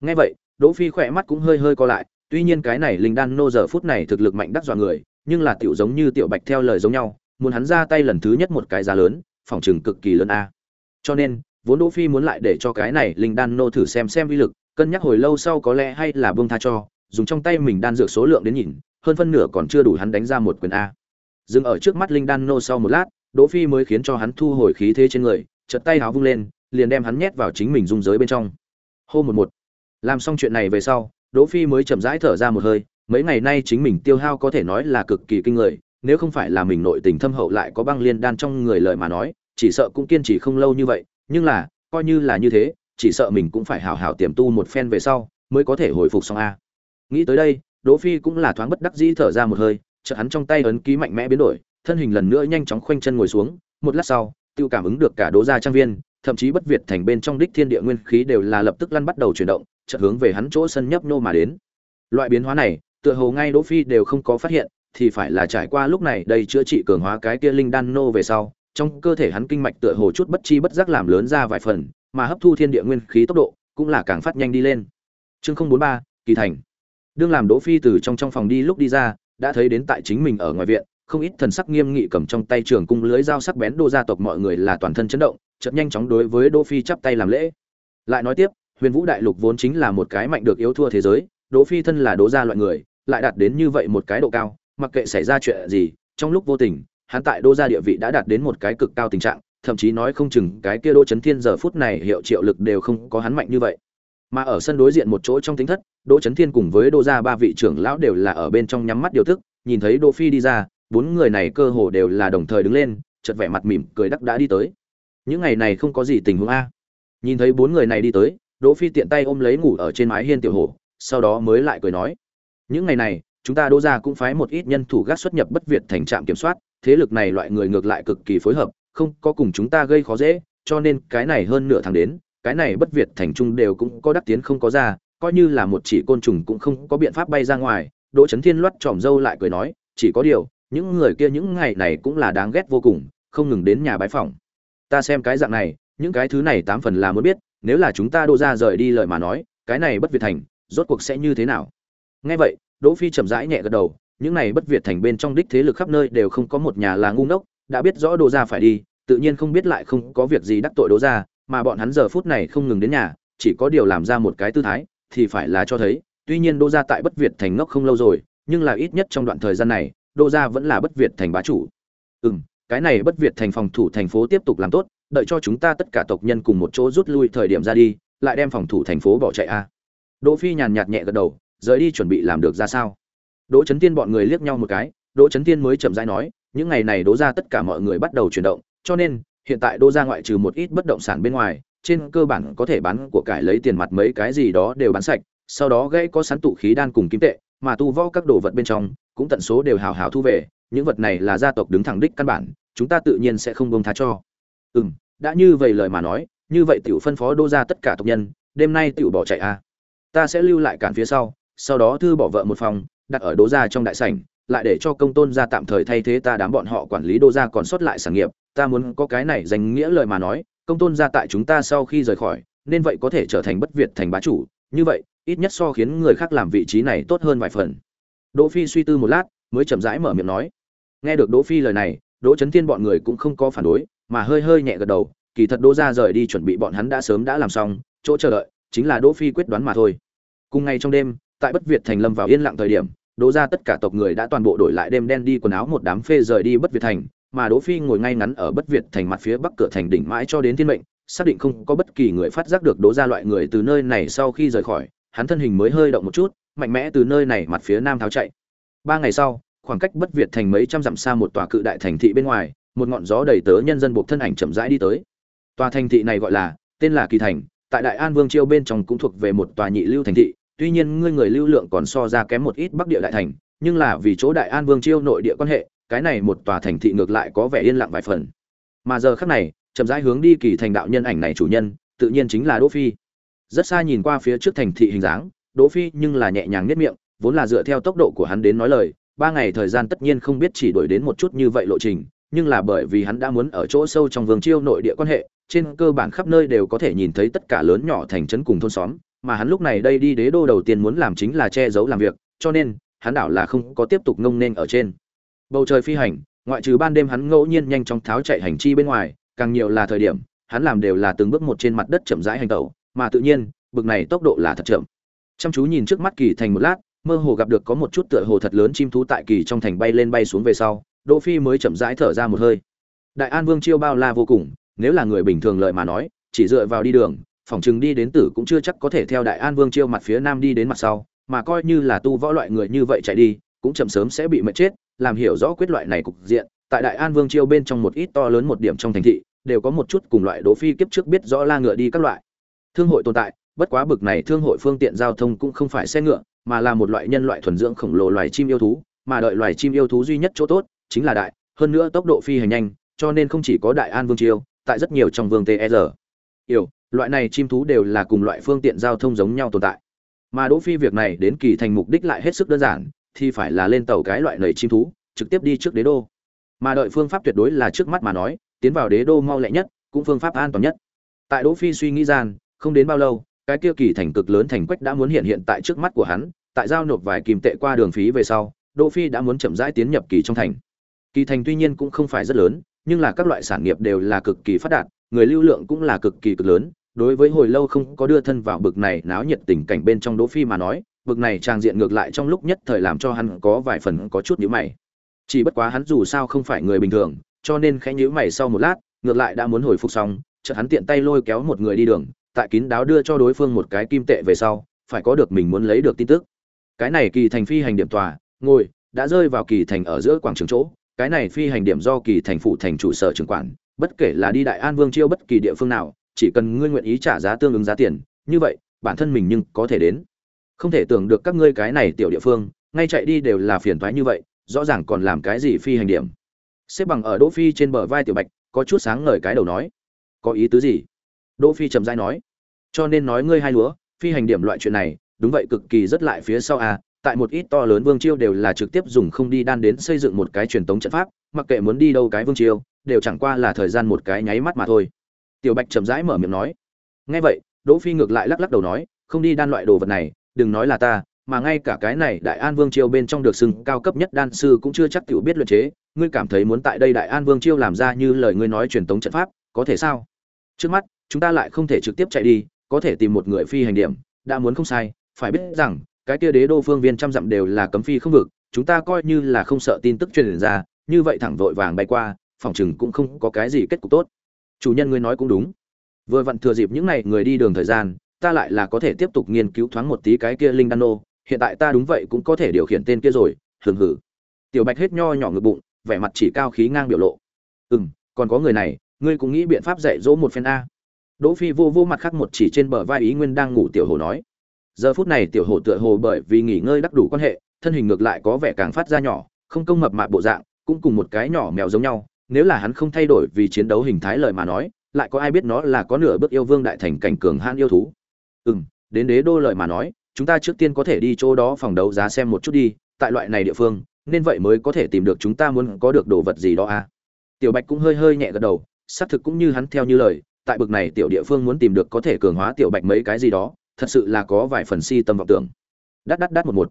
Nghe vậy, đỗ phi khỏe mắt cũng hơi hơi co lại, tuy nhiên cái này linh đan nô giờ phút này thực lực mạnh đắc dọa người, nhưng là tiểu giống như tiểu bạch theo lời giống nhau, muốn hắn ra tay lần thứ nhất một cái giá lớn phòng trường cực kỳ lớn a. Cho nên, vốn đỗ phi muốn lại để cho cái này linh đan nô thử xem xem uy lực, cân nhắc hồi lâu sau có lẽ hay là buông tha cho, dùng trong tay mình đan dược số lượng đến nhìn, hơn phân nửa còn chưa đủ hắn đánh ra một quyền a. Dừng ở trước mắt linh đan nô sau một lát, đỗ phi mới khiến cho hắn thu hồi khí thế trên người, chợt tay háo vung lên, liền đem hắn nhét vào chính mình dung giới bên trong. Hô một một. Làm xong chuyện này về sau, đỗ phi mới chậm rãi thở ra một hơi, mấy ngày nay chính mình tiêu hao có thể nói là cực kỳ kinh người nếu không phải là mình nội tình thâm hậu lại có băng liên đan trong người lời mà nói, chỉ sợ cũng kiên trì không lâu như vậy. Nhưng là, coi như là như thế, chỉ sợ mình cũng phải hào hào tiềm tu một phen về sau mới có thể hồi phục xong a. Nghĩ tới đây, đỗ phi cũng là thoáng bất đắc dĩ thở ra một hơi, chợt hắn trong tay ấn ký mạnh mẽ biến đổi, thân hình lần nữa nhanh chóng khoanh chân ngồi xuống, một lát sau, tiêu cảm ứng được cả đỗ gia trang viên, thậm chí bất việt thành bên trong đích thiên địa nguyên khí đều là lập tức lăn bắt đầu chuyển động, chợt hướng về hắn chỗ sân nhấp nô mà đến. Loại biến hóa này, tựa hồ ngay đỗ phi đều không có phát hiện thì phải là trải qua lúc này đây chữa trị cường hóa cái kia linh đan nô về sau, trong cơ thể hắn kinh mạch tựa hồ chút bất chi bất giác làm lớn ra vài phần, mà hấp thu thiên địa nguyên khí tốc độ cũng là càng phát nhanh đi lên. Chương không bốn ba, kỳ thành. Đương làm đỗ phi từ trong trong phòng đi lúc đi ra, đã thấy đến tại chính mình ở ngoài viện, không ít thần sắc nghiêm nghị cầm trong tay trường cung lưới dao sắc bén đô gia tộc mọi người là toàn thân chấn động, chợt nhanh chóng đối với đỗ phi chắp tay làm lễ. Lại nói tiếp, huyền vũ đại lục vốn chính là một cái mạnh được yếu thua thế giới, đỗ phi thân là đỗ gia loại người, lại đạt đến như vậy một cái độ cao mặc kệ xảy ra chuyện gì, trong lúc vô tình, hắn tại Đô gia địa vị đã đạt đến một cái cực cao tình trạng, thậm chí nói không chừng cái kia đỗ chấn thiên giờ phút này hiệu triệu lực đều không có hắn mạnh như vậy. Mà ở sân đối diện một chỗ trong tính thất đỗ chấn thiên cùng với Đô gia ba vị trưởng lão đều là ở bên trong nhắm mắt điều thức nhìn thấy đỗ phi đi ra, bốn người này cơ hồ đều là đồng thời đứng lên, chợt vẻ mặt mỉm cười đắc đã đi tới. Những ngày này không có gì tình huống a. Nhìn thấy bốn người này đi tới, đỗ phi tiện tay ôm lấy ngủ ở trên mái hiên tiểu hổ sau đó mới lại cười nói. Những ngày này chúng ta đỗ gia cũng phái một ít nhân thủ gác xuất nhập bất việt thành trạm kiểm soát, thế lực này loại người ngược lại cực kỳ phối hợp, không có cùng chúng ta gây khó dễ, cho nên cái này hơn nửa tháng đến, cái này bất việt thành trung đều cũng có đắc tiến không có ra, coi như là một chỉ côn trùng cũng không có biện pháp bay ra ngoài, đỗ chấn thiên loắt tròm dâu lại cười nói, chỉ có điều, những người kia những ngày này cũng là đáng ghét vô cùng, không ngừng đến nhà bái phỏng. Ta xem cái dạng này, những cái thứ này tám phần là muốn biết, nếu là chúng ta đô ra rời đi lời mà nói, cái này bất việt thành, rốt cuộc sẽ như thế nào? Nghe vậy đỗ phi chậm rãi nhẹ gật đầu những này bất việt thành bên trong đích thế lực khắp nơi đều không có một nhà là ngu ngốc đã biết rõ đô Gia phải đi tự nhiên không biết lại không có việc gì đắc tội đô Gia, mà bọn hắn giờ phút này không ngừng đến nhà chỉ có điều làm ra một cái tư thái thì phải là cho thấy tuy nhiên đô Gia tại bất việt thành ngốc không lâu rồi nhưng là ít nhất trong đoạn thời gian này đô gia vẫn là bất việt thành bá chủ. Ừm, cái này bất việt thành phòng thủ thành phố tiếp tục làm tốt đợi cho chúng ta tất cả tộc nhân cùng một chỗ rút lui thời điểm ra đi lại đem phòng thủ thành phố bỏ chạy a. Đỗ phi nhàn nhạt nhẹ gật đầu rời đi chuẩn bị làm được ra sao đỗ chấn tiên bọn người liếc nhau một cái, đỗ chấn tiên mới chậm rãi nói, những ngày này đỗ ra tất cả mọi người bắt đầu chuyển động, cho nên, hiện tại đỗ ra ngoại trừ một ít bất động sản bên ngoài, trên cơ bản có thể bán của cải lấy tiền mặt mấy cái gì đó đều bán sạch, sau đó gãy có sắn tụ khí đan cùng kim tệ, mà tu võ các đồ vật bên trong, cũng tận số đều hào hào thu về, những vật này là gia tộc đứng thẳng đích căn bản, chúng ta tự nhiên sẽ không bông tha cho ừ m đã như vậy lời mà nói, như vậy t i ể u phân phó đô ra tất cả tộc nhân, đêm nay t i ể u bỏ chạy a à. ta sẽ lưu lại cản phía sau sau đó thư bỏ vợ một phòng đặt ở đố gia trong đại sảnh lại để cho công tôn gia tạm thời thay thế ta đám bọn họ quản lý đô gia còn sót lại sản nghiệp ta muốn có cái này dành nghĩa lời mà nói công tôn gia tại chúng ta sau khi rời khỏi nên vậy có thể trở thành bất việt thành bá chủ như vậy ít nhất so khiến người khác làm vị trí này tốt hơn vài phần Đỗ Phi suy tư một lát, mới chậm rãi mở miệng nói. Nghe được Đỗ Phi lời này, Đỗ Chấn Thiên bọn người cũng không có phản đối, mà hơi hơi nhẹ gật đầu, kỳ thật Đỗ gia rời đi chuẩn bị bọn hắn đã sớm đã làm xong, chỗ chờ đợi chính là Đỗ Phi quyết đoán mà thôi. Cùng ngày trong đêm, tại Bất Việt thành lâm vào yên lặng thời điểm, Đỗ gia tất cả tộc người đã toàn bộ đổi lại đêm đen đi quần áo một đám phê rời đi Bất Việt thành, mà Đỗ Phi ngồi ngay ngắn ở Bất Việt thành mặt phía bắc cửa thành đỉnh mãi cho đến thiên mệnh, xác định không có bất kỳ người phát giác được Đỗ gia loại người từ nơi này sau khi rời khỏi, hắn thân hình mới hơi động một chút, mạnh mẽ từ nơi này mặt phía nam tháo chạy. Ba ngày sau khoảng cách bất việt thành mấy trăm dặm xa một tòa cự đại thành thị bên ngoài một ngọn gió đầy tớ nhân dân buộc thân ảnh chậm rãi đi tới. Tòa thành thị này gọi là tên là kỳ thành tại đại an vương chiêu bên trong cũng thuộc về một tòa nhị lưu thành thị tuy nhiên ngươi người lưu lượng còn so ra kém một ít bắc địa đại thành nhưng là vì chỗ đại an vương chiêu nội địa quan hệ cái này một tòa thành thị ngược lại có vẻ yên lặng vài phần. Mà giờ khắc này chậm rãi hướng đi kỳ thành đạo nhân ảnh này chủ nhân tự nhiên chính là đỗ phi. Rất xa nhìn qua phía trước thành thị hình dáng Đỗ Phi nhưng là nhẹ nhàng nhếch miệng, vốn là dựa theo tốc độ của hắn đến nói lời, ba ngày thời gian tất nhiên không biết chỉ đổi đến một chút như vậy lộ trình, nhưng là bởi vì hắn đã muốn ở chỗ sâu trong vương chiêu nội địa quan hệ, trên cơ bản khắp nơi đều có thể nhìn thấy tất cả lớn nhỏ thành trấn cùng thôn xóm, mà hắn lúc này đây đi đế đô đầu tiên muốn làm chính là che giấu làm việc, cho nên, hắn đảo là không có tiếp tục ngông nên ở trên. Bầu trời phi hành, ngoại trừ ban đêm hắn ngẫu nhiên nhanh chóng tháo chạy hành chi bên ngoài, càng nhiều là thời điểm, hắn làm đều là từng bước một trên mặt đất chậm rãi hành tẩu, mà tự nhiên, bực này tốc độ là thật chậm. Chăm chú nhìn trước mắt kỳ thành một lát, mơ hồ gặp được có một chút tựa hồ thật lớn chim thú tại kỳ trong thành bay lên bay xuống về sau, đỗ phi mới chậm rãi thở ra một hơi. Đại an vương chiêu bao la vô cùng, nếu là người bình thường lợi mà nói, chỉ dựa vào đi đường phỏng chừng đi đến tử cũng chưa chắc có thể theo đại an vương chiêu mặt phía nam đi đến mặt sau, mà coi như là tu võ loại người như vậy chạy đi, cũng chậm sớm sẽ bị mệt chết, làm hiểu rõ quyết loại này cục diện, tại đại an vương chiêu bên trong một ít to lớn một điểm trong thành thị, đều có một chút cùng loại đỗ phi kiếp trước biết rõ la ngựa đi các loại. Thương hội tồn tại, bất quá bực này thương hội phương tiện giao thông cũng không phải xe ngựa, mà là một loại nhân loại thuần dưỡng khổng lồ loài chim yêu thú, mà đợi loài chim yêu thú duy nhất chỗ tốt chính là đại, hơn nữa tốc độ phi hành nhanh, cho nên không chỉ có đại an vương chiêu, tại rất nhiều trong vương tr yêu loại này chim thú đều là cùng loại phương tiện giao thông giống nhau tồn tại. Mà đỗ phi việc này đến kỳ thành mục đích lại hết sức đơn giản, thì phải là lên tàu cái loại nầy chim thú, trực tiếp đi trước đế đô. Mà đợi phương pháp tuyệt đối là trước mắt mà nói, tiến vào đế đô mau lẹ nhất, cũng phương pháp an toàn nhất. Tại đỗ phi suy nghĩ gian, không đến bao lâu, cái kia kỳ thành cực lớn thành quách đã muốn hiện hiện tại trước mắt của hắn, tại giao nộp vài kìm tệ qua đường phí về sau, đỗ phi đã muốn chậm rãi tiến nhập kỳ trong thành. Kỳ thành tuy nhiên cũng không phải rất lớn, nhưng là các loại sản nghiệp đều là cực kỳ phát đạt người lưu lượng cũng là cực kỳ cực lớn, đối với hồi lâu không có đưa thân vào bực này náo nhiệt tình cảnh bên trong đỗ phi mà nói, bực này trang diện ngược lại trong lúc nhất thời làm cho hắn có vài phần có chút nhíu mày. Chỉ bất quá hắn dù sao không phải người bình thường, cho nên khẽ nhíu mày sau một lát, ngược lại đã muốn hồi phục xong, chợt hắn tiện tay lôi kéo một người đi đường, tại kín đáo đưa cho đối phương một cái kim tệ về sau, phải có được mình muốn lấy được tin tức. Cái này kỳ thành phi hành điểm tòa, ngồi, đã rơi vào kỳ thành ở giữa quảng trường chỗ, cái này phi hành điểm do kỳ thành phụ thành trụ sở trưởng quản bất kể là đi đại an vương chiêu bất kỳ địa phương nào, chỉ cần ngươi nguyện ý trả giá tương ứng giá tiền, như vậy, bản thân mình nhưng có thể đến. Không thể tưởng được các ngươi cái này tiểu địa phương, ngay chạy đi đều là phiền toái như vậy, rõ ràng còn làm cái gì phi hành điểm. Xếp bằng ở đỗ phi trên bờ vai tiểu bạch, có chút sáng ngời cái đầu nói. Có ý tứ gì? Đỗ phi trầm dai nói. Cho nên nói ngươi hai lúa, phi hành điểm loại chuyện này, đúng vậy cực kỳ rất lại phía sau à tại một ít to lớn vương chiêu đều là trực tiếp dùng không đi đan đến xây dựng một cái truyền tống trận pháp mặc kệ muốn đi đâu cái vương triều, đều chẳng qua là thời gian một cái nháy mắt mà thôi. Tiểu bạch chậm rãi mở miệng nói. Nghe vậy, đỗ phi ngược lại lắc lắc đầu nói, không đi đan loại đồ vật này, đừng nói là ta, mà ngay cả cái này đại an vương triều bên trong được xưng cao cấp nhất đan sư cũng chưa chắc tiểu biết luyện chế. Ngươi cảm thấy muốn tại đây đại an vương triều làm ra như lời ngươi nói truyền tống trận pháp, có thể sao? Trước mắt, chúng ta lại không thể trực tiếp chạy đi, có thể tìm một người phi hành điểm, đã muốn không sai, phải biết rằng, cái kia đế đô phương viên trăm dặm đều là cấm phi không vực, chúng ta coi như là không sợ tin tức truyền ra như vậy thẳng vội vàng bay qua, phòng chừng cũng không có cái gì kết cục tốt. Chủ nhân ngươi nói cũng đúng. Vừa vặn thừa dịp những ngày người đi đường thời gian, ta lại là có thể tiếp tục nghiên cứu thoáng một tí cái kia linh đan nô. Hiện tại ta đúng vậy cũng có thể điều khiển tên kia rồi hừng hử tiểu bạch hết nho nhỏ ngực bụng, vẻ mặt chỉ cao khí ngang biểu lộ. Ừ m còn có người này, ngươi cũng nghĩ biện pháp dạy dỗ một phen a. Đỗ phi vô vô mặt khác một chỉ trên bờ vai ý nguyên đang ngủ tiểu hồ nói. Giờ phút này tiểu hồ tựa hồ bởi vì nghỉ ngơi đắc đủ quan hệ, thân hình ngược lại có vẻ càng phát ra nhỏ, không công mập mạ bộ dạng cũng cùng một cái nhỏ mèo giống nhau, nếu là hắn không thay đổi vì chiến đấu hình thái lời mà nói, lại có ai biết nó là có nửa bước yêu vương đại thành cảnh cường hãn yêu thú? Ừm, đến đế đô lời mà nói, chúng ta trước tiên có thể đi chỗ đó phòng đấu giá xem một chút đi, tại loại này địa phương, nên vậy mới có thể tìm được chúng ta muốn có được đồ vật gì đó à? Tiểu bạch cũng hơi hơi nhẹ gật đầu, xác thực cũng như hắn theo như lời, tại bực này tiểu địa phương muốn tìm được có thể cường hóa tiểu bạch mấy cái gì đó, thật sự là có vài phần si tâm vọng tưởng. Đắt đắt đắt một một.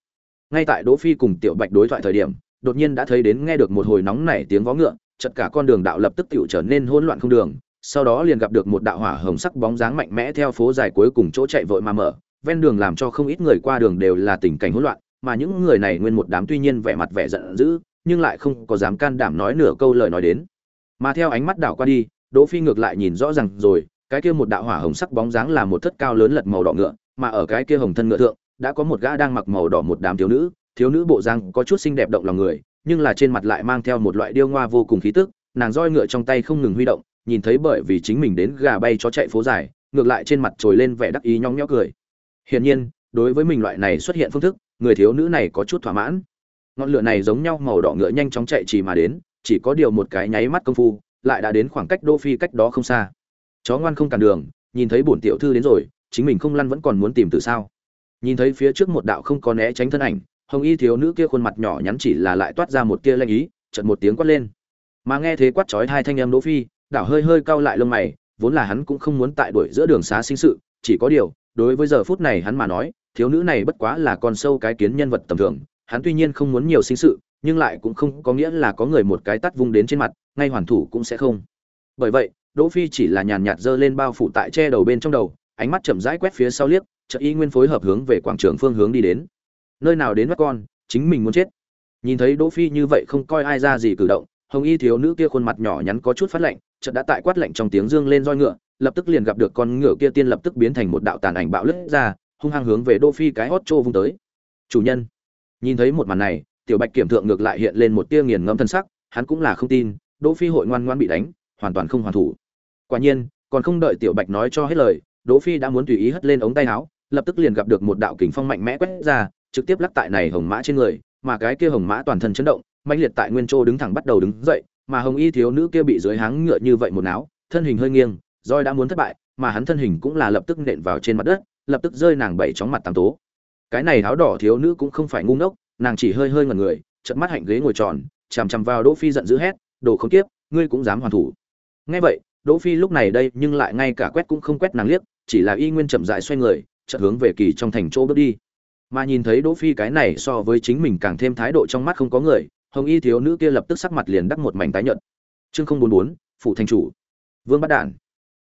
Ngay tại đỗ phi cùng tiểu bạch đối thoại thời điểm đột nhiên đã thấy đến nghe được một hồi nóng nảy tiếng vó ngựa, chợt cả con đường đạo lập tức tựu trở nên hỗn loạn không đường, sau đó liền gặp được một đạo hỏa hồng sắc bóng dáng mạnh mẽ theo phố dài cuối cùng chỗ chạy vội mà mở, ven đường làm cho không ít người qua đường đều là tình cảnh hỗn loạn, mà những người này nguyên một đám tuy nhiên vẻ mặt vẻ giận dữ, nhưng lại không có dám can đảm nói nửa câu lời nói đến. Mà theo ánh mắt đảo qua đi, đỗ phi ngược lại nhìn rõ ràng rồi, cái kia một đạo hỏa hồng sắc bóng dáng là một thất cao lớn lật màu đỏ ngựa, mà ở cái kia hồng thân ngựa thượng, đã có một gã đang mặc màu đỏ một đám thiếu nữ thiếu nữ bộ răng có chút xinh đẹp động lòng người, nhưng là trên mặt lại mang theo một loại điêu ngoa vô cùng khí tức, nàng roi ngựa trong tay không ngừng huy động, nhìn thấy bởi vì chính mình đến gà bay cho chạy phố dài, ngược lại trên mặt trồi lên vẻ đắc ý nhóng nhó cười. Hiển nhiên, đối với mình loại này xuất hiện phương thức, người thiếu nữ này có chút thỏa mãn. Ngọn lửa này giống nhau màu đỏ ngựa nhanh chóng chạy chỉ mà đến, chỉ có điều một cái nháy mắt công phu, lại đã đến khoảng cách đô phi cách đó không xa. Chó ngoan không cản đường, nhìn thấy bổn tiểu thư đến rồi, chính mình không lăn vẫn còn muốn tìm từ sao. Nhìn thấy phía trước một đạo không có né tránh thân ảnh hồng y thiếu nữ kia khuôn mặt nhỏ nhắn chỉ là lại toát ra một tia lanh ý, chợt một tiếng quát lên. Mà nghe thế quát chói hai thanh em đỗ phi, đảo hơi hơi cau lại lông mày, vốn là hắn cũng không muốn tại đuổi giữa đường xá sinh sự, chỉ có điều, đối với giờ phút này hắn mà nói, thiếu nữ này bất quá là con sâu cái kiến nhân vật tầm thường, hắn tuy nhiên không muốn nhiều sinh sự, nhưng lại cũng không có nghĩa là có người một cái tắt vung đến trên mặt, ngay hoàn thủ cũng sẽ không. Bởi vậy, đỗ phi chỉ là nhàn nhạt giơ lên bao phủ tại che đầu bên trong đầu, ánh mắt chậm rãi quét phía sau liếc, chợt y nguyên phối hợp hướng về quảng trường phương hướng đi đến nơi nào đến mắt con, chính mình muốn chết. Nhìn thấy đỗ phi như vậy không coi ai ra gì cử động, hồng y thiếu nữ kia khuôn mặt nhỏ nhắn có chút phát lạnh, chợt đã tại quát lạnh trong tiếng dương lên roi ngựa, lập tức liền gặp được con ngựa kia tiên lập tức biến thành một đạo tàn ảnh bạo lướt ra, hung hăng hướng về đỗ phi cái hót trô vung tới. Chủ nhân. Nhìn thấy một màn này, tiểu bạch kiểm thượng ngược lại hiện lên một tia nghiền ngẫm thân sắc, hắn cũng là không tin, đỗ phi hội ngoan ngoan bị đánh, hoàn toàn không hoàn thủ. Quả nhiên, còn không đợi tiểu bạch nói cho hết lời, đỗ phi đã muốn tùy ý hất lên ống tay áo, lập tức liền gặp được một đạo kình phong mạnh mẽ quét ra trực tiếp lắc tại này hồng mã trên người, mà cái kia hồng mã toàn thân chấn động, mãnh liệt tại nguyên chỗ đứng thẳng bắt đầu đứng dậy, mà hồng y thiếu nữ kia bị dưới háng ngựa như vậy một áo thân hình hơi nghiêng, roi đã muốn thất bại, mà hắn thân hình cũng là lập tức nện vào trên mặt đất, lập tức rơi nàng bảy chóng mặt tám tố. Cái này áo đỏ thiếu nữ cũng không phải ngu ngốc, nàng chỉ hơi hơi ngẩn người, chợt mắt hạnh ghế ngồi tròn, chằm chằm vào đỗ phi giận dữ hét, đồ không kiếp, ngươi cũng dám hoàn thủ. Nghe vậy, đỗ phi lúc này đây nhưng lại ngay cả quét cũng không quét nàng liếc, chỉ là y nguyên chậm rãi xoay người, chợt hướng về kỳ trong thành chỗ bước đi mà nhìn thấy đỗ phi cái này so với chính mình càng thêm thái độ trong mắt không có người, hồng y thiếu nữ kia lập tức sắc mặt liền đắc một mảnh tái nhợt. Chương không bốn bốn, phụ thành chủ. Vương bắt đản,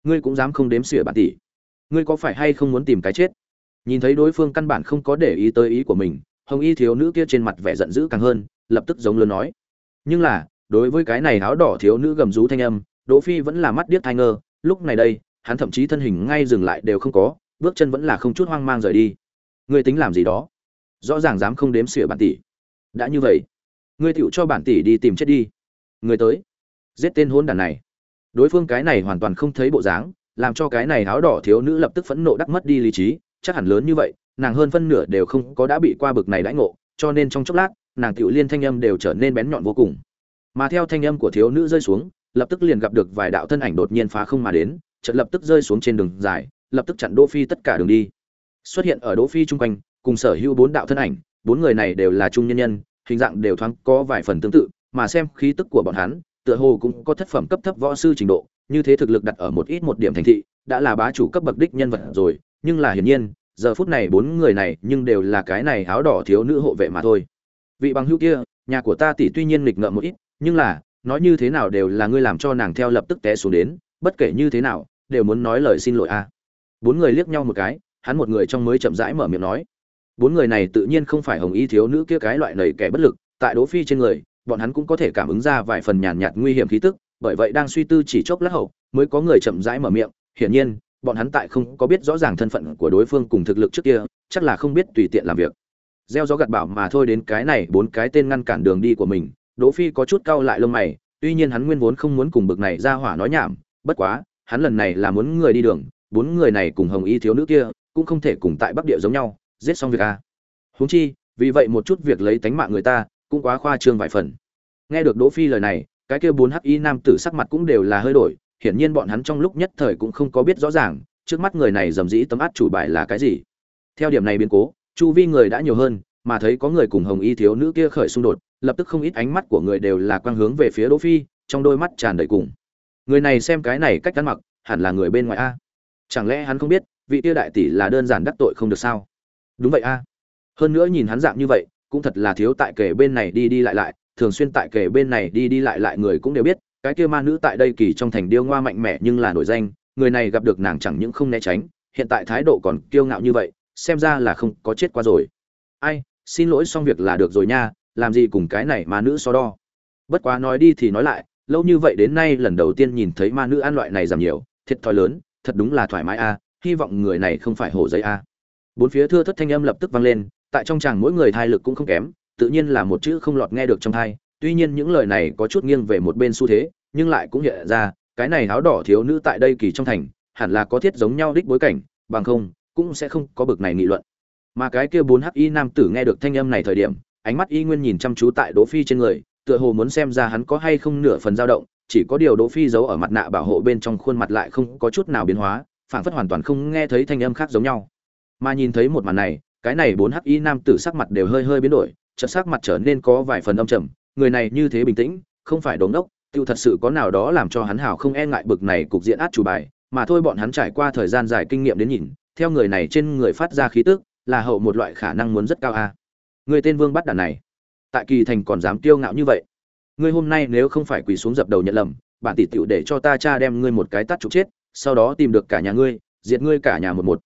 ngươi cũng dám không đếm xỉa bản tỷ. Ngươi có phải hay không muốn tìm cái chết? Nhìn thấy đối phương căn bản không có để ý tới ý của mình, hồng y thiếu nữ kia trên mặt vẻ giận dữ càng hơn, lập tức giống lớn nói. Nhưng là, đối với cái này áo đỏ thiếu nữ gầm rú thanh âm, đỗ phi vẫn là mắt điếc thai ngơ, lúc này đây, hắn thậm chí thân hình ngay dừng lại đều không có, bước chân vẫn là không chút hoang mang rời đi ngươi tính làm gì đó? Rõ ràng dám không đếm xỉa bản tỷ. Đã như vậy, ngươi tựu cho bản tỷ đi tìm chết đi. Người tới, giết tên hôn đàn này. Đối phương cái này hoàn toàn không thấy bộ dáng, làm cho cái này áo đỏ thiếu nữ lập tức phẫn nộ đắc mất đi lý trí. Chắc hẳn lớn như vậy, nàng hơn phân nửa đều không có đã bị qua bực này đãi ngộ, cho nên trong chốc lát, nàng tiểu liên thanh âm đều trở nên bén nhọn vô cùng. Mà theo thanh âm của thiếu nữ rơi xuống, lập tức liền gặp được vài đạo thân ảnh đột nhiên phá không mà đến, chợt lập tức rơi xuống trên đường dài, lập tức chặn đỗ phi tất cả đường đi xuất hiện ở đỗ phi trung quanh, cùng sở hữu bốn đạo thân ảnh, bốn người này đều là trung nhân nhân, hình dạng đều thoáng có vài phần tương tự, mà xem khí tức của bọn hắn, tựa hồ cũng có thất phẩm cấp thấp võ sư trình độ, như thế thực lực đặt ở một ít một điểm thành thị, đã là bá chủ cấp bậc đích nhân vật rồi, nhưng là hiển nhiên, giờ phút này bốn người này nhưng đều là cái này áo đỏ thiếu nữ hộ vệ mà thôi. Vị bằng hữu kia, nhà của ta tỷ tuy nhiên nghịch ngợm một ít, nhưng là, nói như thế nào đều là ngươi làm cho nàng theo lập tức té xuống đến, bất kể như thế nào, đều muốn nói lời xin lỗi a. Bốn người liếc nhau một cái hắn một người trong mới chậm rãi mở miệng nói, bốn người này tự nhiên không phải hồng y thiếu nữ kia cái loại lầy kẻ bất lực, tại đỗ phi trên người, bọn hắn cũng có thể cảm ứng ra vài phần nhàn nhạt nguy hiểm khí tức, bởi vậy đang suy tư chỉ chốc lát hậu, mới có người chậm rãi mở miệng, hiển nhiên, bọn hắn tại không có biết rõ ràng thân phận của đối phương cùng thực lực trước kia, chắc là không biết tùy tiện làm việc. Gieo gió gặt bảo mà thôi đến cái này, bốn cái tên ngăn cản đường đi của mình, đỗ phi có chút cau lại lông mày, tuy nhiên hắn nguyên vốn không muốn cùng bực này ra hỏa nói nhảm, bất quá, hắn lần này là muốn người đi đường, bốn người này cùng hồng y thiếu nữ kia cũng không thể cùng tại bắc địa giống nhau, giết xong việc a. Huống chi, vì vậy một chút việc lấy tánh mạng người ta cũng quá khoa trương vài phần. Nghe được đỗ phi lời này, cái kia bốn hắc y nam tử sắc mặt cũng đều là hơi đổi, hiển nhiên bọn hắn trong lúc nhất thời cũng không có biết rõ ràng, trước mắt người này dầm dĩ tấm át chủ bài là cái gì. Theo điểm này biến cố, chu vi người đã nhiều hơn, mà thấy có người cùng hồng y thiếu nữ kia khởi xung đột, lập tức không ít ánh mắt của người đều là quang hướng về phía đỗ phi, trong đôi mắt tràn đầy cùng. Người này xem cái này cách ăn mặc, hẳn là người bên ngoài a. Chẳng lẽ hắn không biết vị tiêu đại tỷ là đơn giản đắc tội không được sao? Đúng vậy a. Hơn nữa nhìn hắn dạng như vậy, cũng thật là thiếu tại kể bên này đi đi lại lại, thường xuyên tại kể bên này đi đi lại lại người cũng đều biết, cái kia ma nữ tại đây kỳ trong thành điêu ngoa mạnh mẽ nhưng là nổi danh, người này gặp được nàng chẳng những không né tránh, hiện tại thái độ còn kiêu ngạo như vậy, xem ra là không có chết qua rồi. Ai, xin lỗi xong việc là được rồi nha, làm gì cùng cái này ma nữ so đo. Bất quá nói đi thì nói lại, lâu như vậy đến nay lần đầu tiên nhìn thấy ma nữ ăn loại này giảm nhiều, thiệt thòi lớn, thật đúng là thoải mái a hy vọng người này không phải hổ giấy a. Bốn phía thưa thất thanh âm lập tức vang lên, tại trong chàng mỗi người thai lực cũng không kém, tự nhiên là một chữ không lọt nghe được trong thai, tuy nhiên những lời này có chút nghiêng về một bên xu thế, nhưng lại cũng hiện ra, cái này áo đỏ thiếu nữ tại đây kỳ trong thành, hẳn là có thiết giống nhau đích bối cảnh, bằng không, cũng sẽ không có bực này nghị luận. Mà cái kia bốn hắc y nam tử nghe được thanh âm này thời điểm, ánh mắt y nguyên nhìn chăm chú tại đỗ phi trên người, tựa hồ muốn xem ra hắn có hay không nửa phần dao động, chỉ có điều đỗ phi giấu ở mặt nạ bảo hộ bên trong khuôn mặt lại không có chút nào biến hóa phảng phất hoàn toàn không nghe thấy thanh âm khác giống nhau. Mà nhìn thấy một màn này, cái này bốn hắc y nam tử sắc mặt đều hơi hơi biến đổi, chợt sắc mặt trở nên có vài phần âm trầm, người này như thế bình tĩnh, không phải đống đốc tiêu thật sự có nào đó làm cho hắn hào không e ngại bực này cục diện át chủ bài, mà thôi bọn hắn trải qua thời gian dài kinh nghiệm đến nhìn, theo người này trên người phát ra khí tức, là hậu một loại khả năng muốn rất cao a. Người tên vương bắt đàn này, tại kỳ thành còn dám kiêu ngạo như vậy? Ngươi hôm nay nếu không phải quỳ xuống dập đầu nhận lầm, bản tỷ tiểu để cho ta cha đem ngươi một cái tát trục chết sau đó tìm được cả nhà ngươi, diệt ngươi cả nhà một một.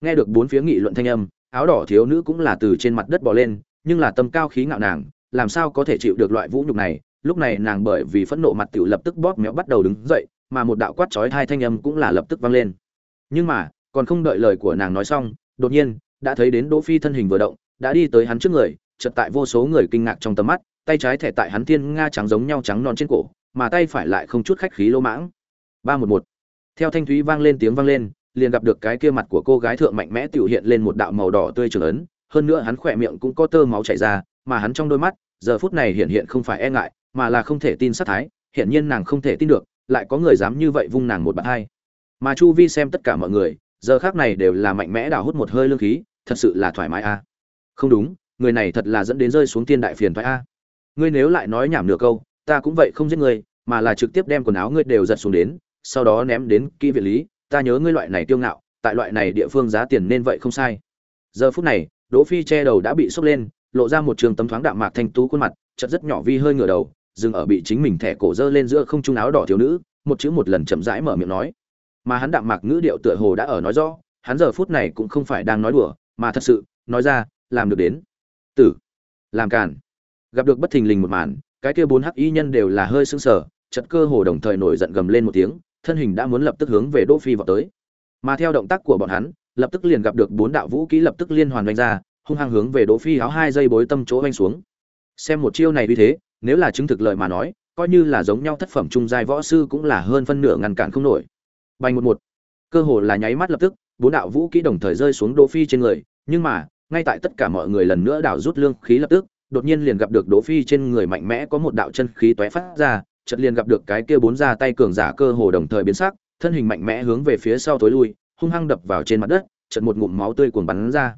Nghe được bốn phía nghị luận thanh âm, áo đỏ thiếu nữ cũng là từ trên mặt đất bò lên, nhưng là tâm cao khí ngạo nàng, làm sao có thể chịu được loại vũ nhục này? Lúc này nàng bởi vì phẫn nộ mặt tiểu lập tức bóp méo bắt đầu đứng dậy, mà một đạo quát chói hai thanh âm cũng là lập tức vang lên. Nhưng mà, còn không đợi lời của nàng nói xong, đột nhiên, đã thấy đến đỗ phi thân hình vừa động, đã đi tới hắn trước người, chợt tại vô số người kinh ngạc trong tầm mắt, tay trái thẻ tại hắn thiên nga trắng giống nhau trắng non trên cổ, mà tay phải lại không chút khách khí lỗ mãng. Ba một một theo thanh thúy vang lên tiếng vang lên, liền gặp được cái kia mặt của cô gái thượng mạnh mẽ tiểu hiện lên một đạo màu đỏ tươi trường ấn, hơn nữa hắn khỏe miệng cũng có tơ máu chảy ra, mà hắn trong đôi mắt, giờ phút này hiện hiện không phải e ngại, mà là không thể tin sát thái hiện nhiên nàng không thể tin được, lại có người dám như vậy vung nàng một bạn hai mà chu vi xem tất cả mọi người, giờ khác này đều là mạnh mẽ đào hút một hơi lương khí, thật sự là thoải mái a. Không đúng, người này thật là dẫn đến rơi xuống thiên đại phiền thoái a. Ngươi nếu lại nói nhảm nửa câu, ta cũng vậy không giết ngươi, mà là trực tiếp đem quần áo ngươi đều giật xuống đến sau đó ném đến kỹ viện lý, ta nhớ ngươi loại này tiêu ngạo, tại loại này địa phương giá tiền nên vậy không sai. Giờ phút này, đỗ phi che đầu đã bị sốc lên, lộ ra một trường tấm thoáng đạm mạc thanh tú khuôn mặt chật rất nhỏ vi hơi ngửa đầu, dừng ở bị chính mình thẻ cổ dơ lên giữa không trung áo đỏ thiếu nữ, một chữ một lần chậm rãi mở miệng nói. Mà hắn đạm mạc ngữ điệu tựa hồ đã ở nói rõ, hắn giờ phút này cũng không phải đang nói đùa, mà thật sự, nói ra, làm được đến. Tử, làm càn. Gặp được bất thình lình một màn, cái kia bốn hắc y nhân đều là hơi sững sờ chật cơ hồ đồng thời nổi giận gầm lên một tiếng thân hình đã muốn lập tức hướng về đỗ phi vọt tới. Mà theo động tác của bọn hắn, lập tức liền gặp được bốn đạo vũ kỹ lập tức liên hoàn đánh ra, hung hăng hướng về đỗ phi áo hai giây bối tâm chỗ đánh xuống. Xem một chiêu này như thế, nếu là chứng thực lời mà nói, coi như là giống nhau thất phẩm trung giai võ sư cũng là hơn phân nửa ngăn cản không nổi. Bành một một. Cơ hồ là nháy mắt lập tức, bốn đạo vũ kỹ đồng thời rơi xuống đỗ phi trên người, nhưng mà, ngay tại tất cả mọi người lần nữa đảo rút lương khí lập tức, đột nhiên liền gặp được đỗ phi trên người mạnh mẽ có một đạo chân khí tóe phát ra chợt liền gặp được cái kia bốn ra tay cường giả cơ hồ đồng thời biến sắc, thân hình mạnh mẽ hướng về phía sau tối lui, hung hăng đập vào trên mặt đất, chợt một ngụm máu tươi cuồn bắn ra.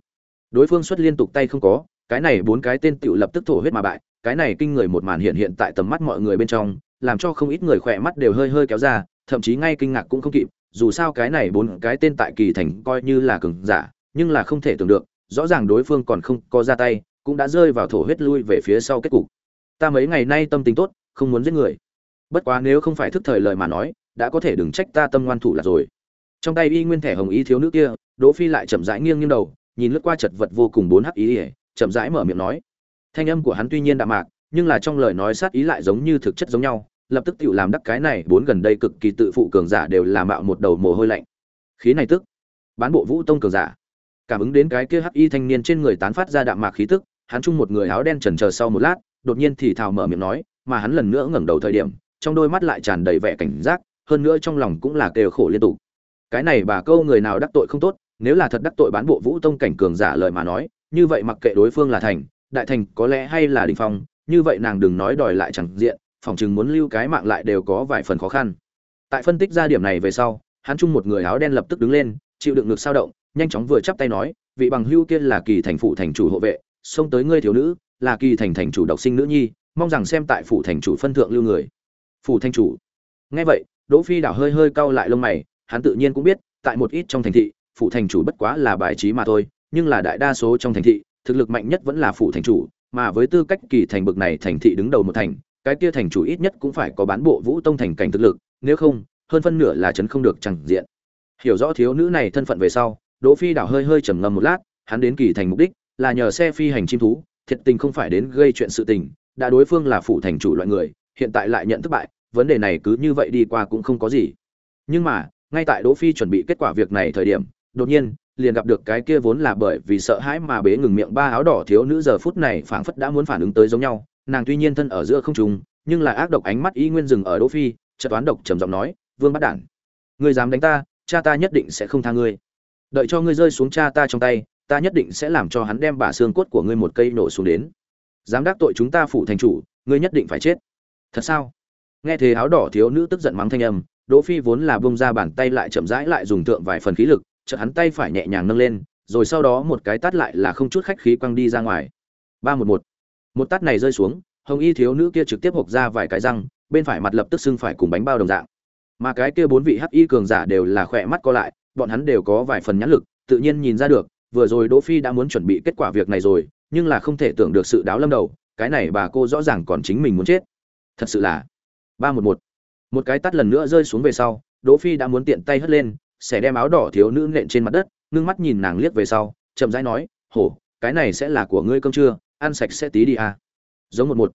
Đối phương xuất liên tục tay không có, cái này bốn cái tên tiểu lập tức thổ huyết mà bại, cái này kinh người một màn hiện hiện tại tầm mắt mọi người bên trong, làm cho không ít người khỏe mắt đều hơi hơi kéo ra, thậm chí ngay kinh ngạc cũng không kịp, dù sao cái này bốn cái tên tại kỳ thành coi như là cường giả, nhưng là không thể tưởng được, rõ ràng đối phương còn không có ra tay, cũng đã rơi vào thổ huyết lui về phía sau kết cục. Ta mấy ngày nay tâm tình tốt, không muốn giết người bất quá nếu không phải thức thời lời mà nói, đã có thể đừng trách ta tâm ngoan thủ là rồi. Trong tay y nguyên thẻ hồng ý thiếu nữ kia, đỗ phi lại chậm rãi nghiêng nghiêng đầu, nhìn lướt qua chật vật vô cùng bốn hắc ý ỉa chậm rãi mở miệng nói. Thanh âm của hắn tuy nhiên đạm mạc, nhưng là trong lời nói sát ý lại giống như thực chất giống nhau, lập tức tự làm đắc cái này, bốn gần đây cực kỳ tự phụ cường giả đều làm mạo một đầu mồ hôi lạnh. Khí này tức. Bán bộ vũ tông cường giả. Cảm ứng đến cái kia hắc y thanh niên trên người tán phát ra đạm mạc khí tức, hắn chung một người áo đen chần chờ sau một lát, đột nhiên thì thào mở miệng nói, mà hắn lần nữa ngẩng đầu thời điểm trong đôi mắt lại tràn đầy vẻ cảnh giác, hơn nữa trong lòng cũng là kêu khổ liên tục. Cái này bà câu người nào đắc tội không tốt, nếu là thật đắc tội bán bộ vũ tông cảnh cường giả lời mà nói, như vậy mặc kệ đối phương là thành, đại thành có lẽ hay là đình phong, như vậy nàng đừng nói đòi lại chẳng diện phòng chừng muốn lưu cái mạng lại đều có vài phần khó khăn. Tại phân tích ra điểm này về sau, hắn chung một người áo đen lập tức đứng lên, chịu đựng ngực sao động, nhanh chóng vừa chắp tay nói, vị bằng hưu kia là kỳ thành phụ thành chủ hộ vệ, xông tới ngươi thiếu nữ, là kỳ thành thành chủ độc sinh nữ nhi, mong rằng xem tại phụ thành chủ phân thượng lưu người phủ Thanh chủ. Nghe vậy, đỗ phi đảo hơi hơi cau lại lông mày, hắn tự nhiên cũng biết, tại một ít trong thành thị, phủ thành chủ bất quá là bài trí mà thôi, nhưng là đại đa số trong thành thị, thực lực mạnh nhất vẫn là phủ thành chủ, mà với tư cách kỳ thành bực này thành thị đứng đầu một thành, cái kia thành chủ ít nhất cũng phải có bán bộ vũ tông thành cảnh thực lực, nếu không, hơn phân nửa là chấn không được chẳng diện. Hiểu rõ thiếu nữ này thân phận về sau, đỗ phi đảo hơi hơi trầm ngâm một lát, hắn đến kỳ thành mục đích là nhờ xe phi hành chim thú, thiệt tình không phải đến gây chuyện sự tình, đã đối phương là phủ thành chủ loại người hiện tại lại nhận thất bại, vấn đề này cứ như vậy đi qua cũng không có gì. Nhưng mà, ngay tại đỗ phi chuẩn bị kết quả việc này thời điểm, đột nhiên, liền gặp được cái kia vốn là bởi vì sợ hãi mà bế ngừng miệng ba áo đỏ thiếu nữ giờ phút này phảng phất đã muốn phản ứng tới giống nhau, nàng tuy nhiên thân ở giữa không trung, nhưng là ác độc ánh mắt y nguyên dừng ở đỗ phi, chợt toán độc trầm giọng nói, vương bắt đản, ngươi dám đánh ta, cha ta nhất định sẽ không tha ngươi. Đợi cho ngươi rơi xuống cha ta trong tay, ta nhất định sẽ làm cho hắn đem bả xương cốt của ngươi một cây nổ xuống đến. Dám đắc tội chúng ta phủ thành chủ, ngươi nhất định phải chết thật sao? Nghe thế áo đỏ thiếu nữ tức giận mắng thanh âm, đỗ phi vốn là bông ra bàn tay lại chậm rãi lại dùng tượng vài phần khí lực, chợt hắn tay phải nhẹ nhàng nâng lên, rồi sau đó một cái tát lại là không chút khách khí quăng đi ra ngoài. Ba một một. Một tát này rơi xuống, hồng y thiếu nữ kia trực tiếp hộc ra vài cái răng, bên phải mặt lập tức sưng phải cùng bánh bao đồng dạng. Mà cái kia bốn vị hắc y cường giả đều là khỏe mắt co lại, bọn hắn đều có vài phần nhãn lực, tự nhiên nhìn ra được, vừa rồi đỗ phi đã muốn chuẩn bị kết quả việc này rồi, nhưng là không thể tưởng được sự đáo lâm đầu, cái này bà cô rõ ràng còn chính mình muốn chết thật sự là ba một một. Một cái tắt lần nữa rơi xuống về sau, đỗ phi đã muốn tiện tay hất lên, sẽ đem áo đỏ thiếu nữ nện trên mặt đất, ngưng mắt nhìn nàng liếc về sau, chậm rãi nói, hổ, cái này sẽ là của ngươi cơm trưa, ăn sạch sẽ tí đi à. Giống một một.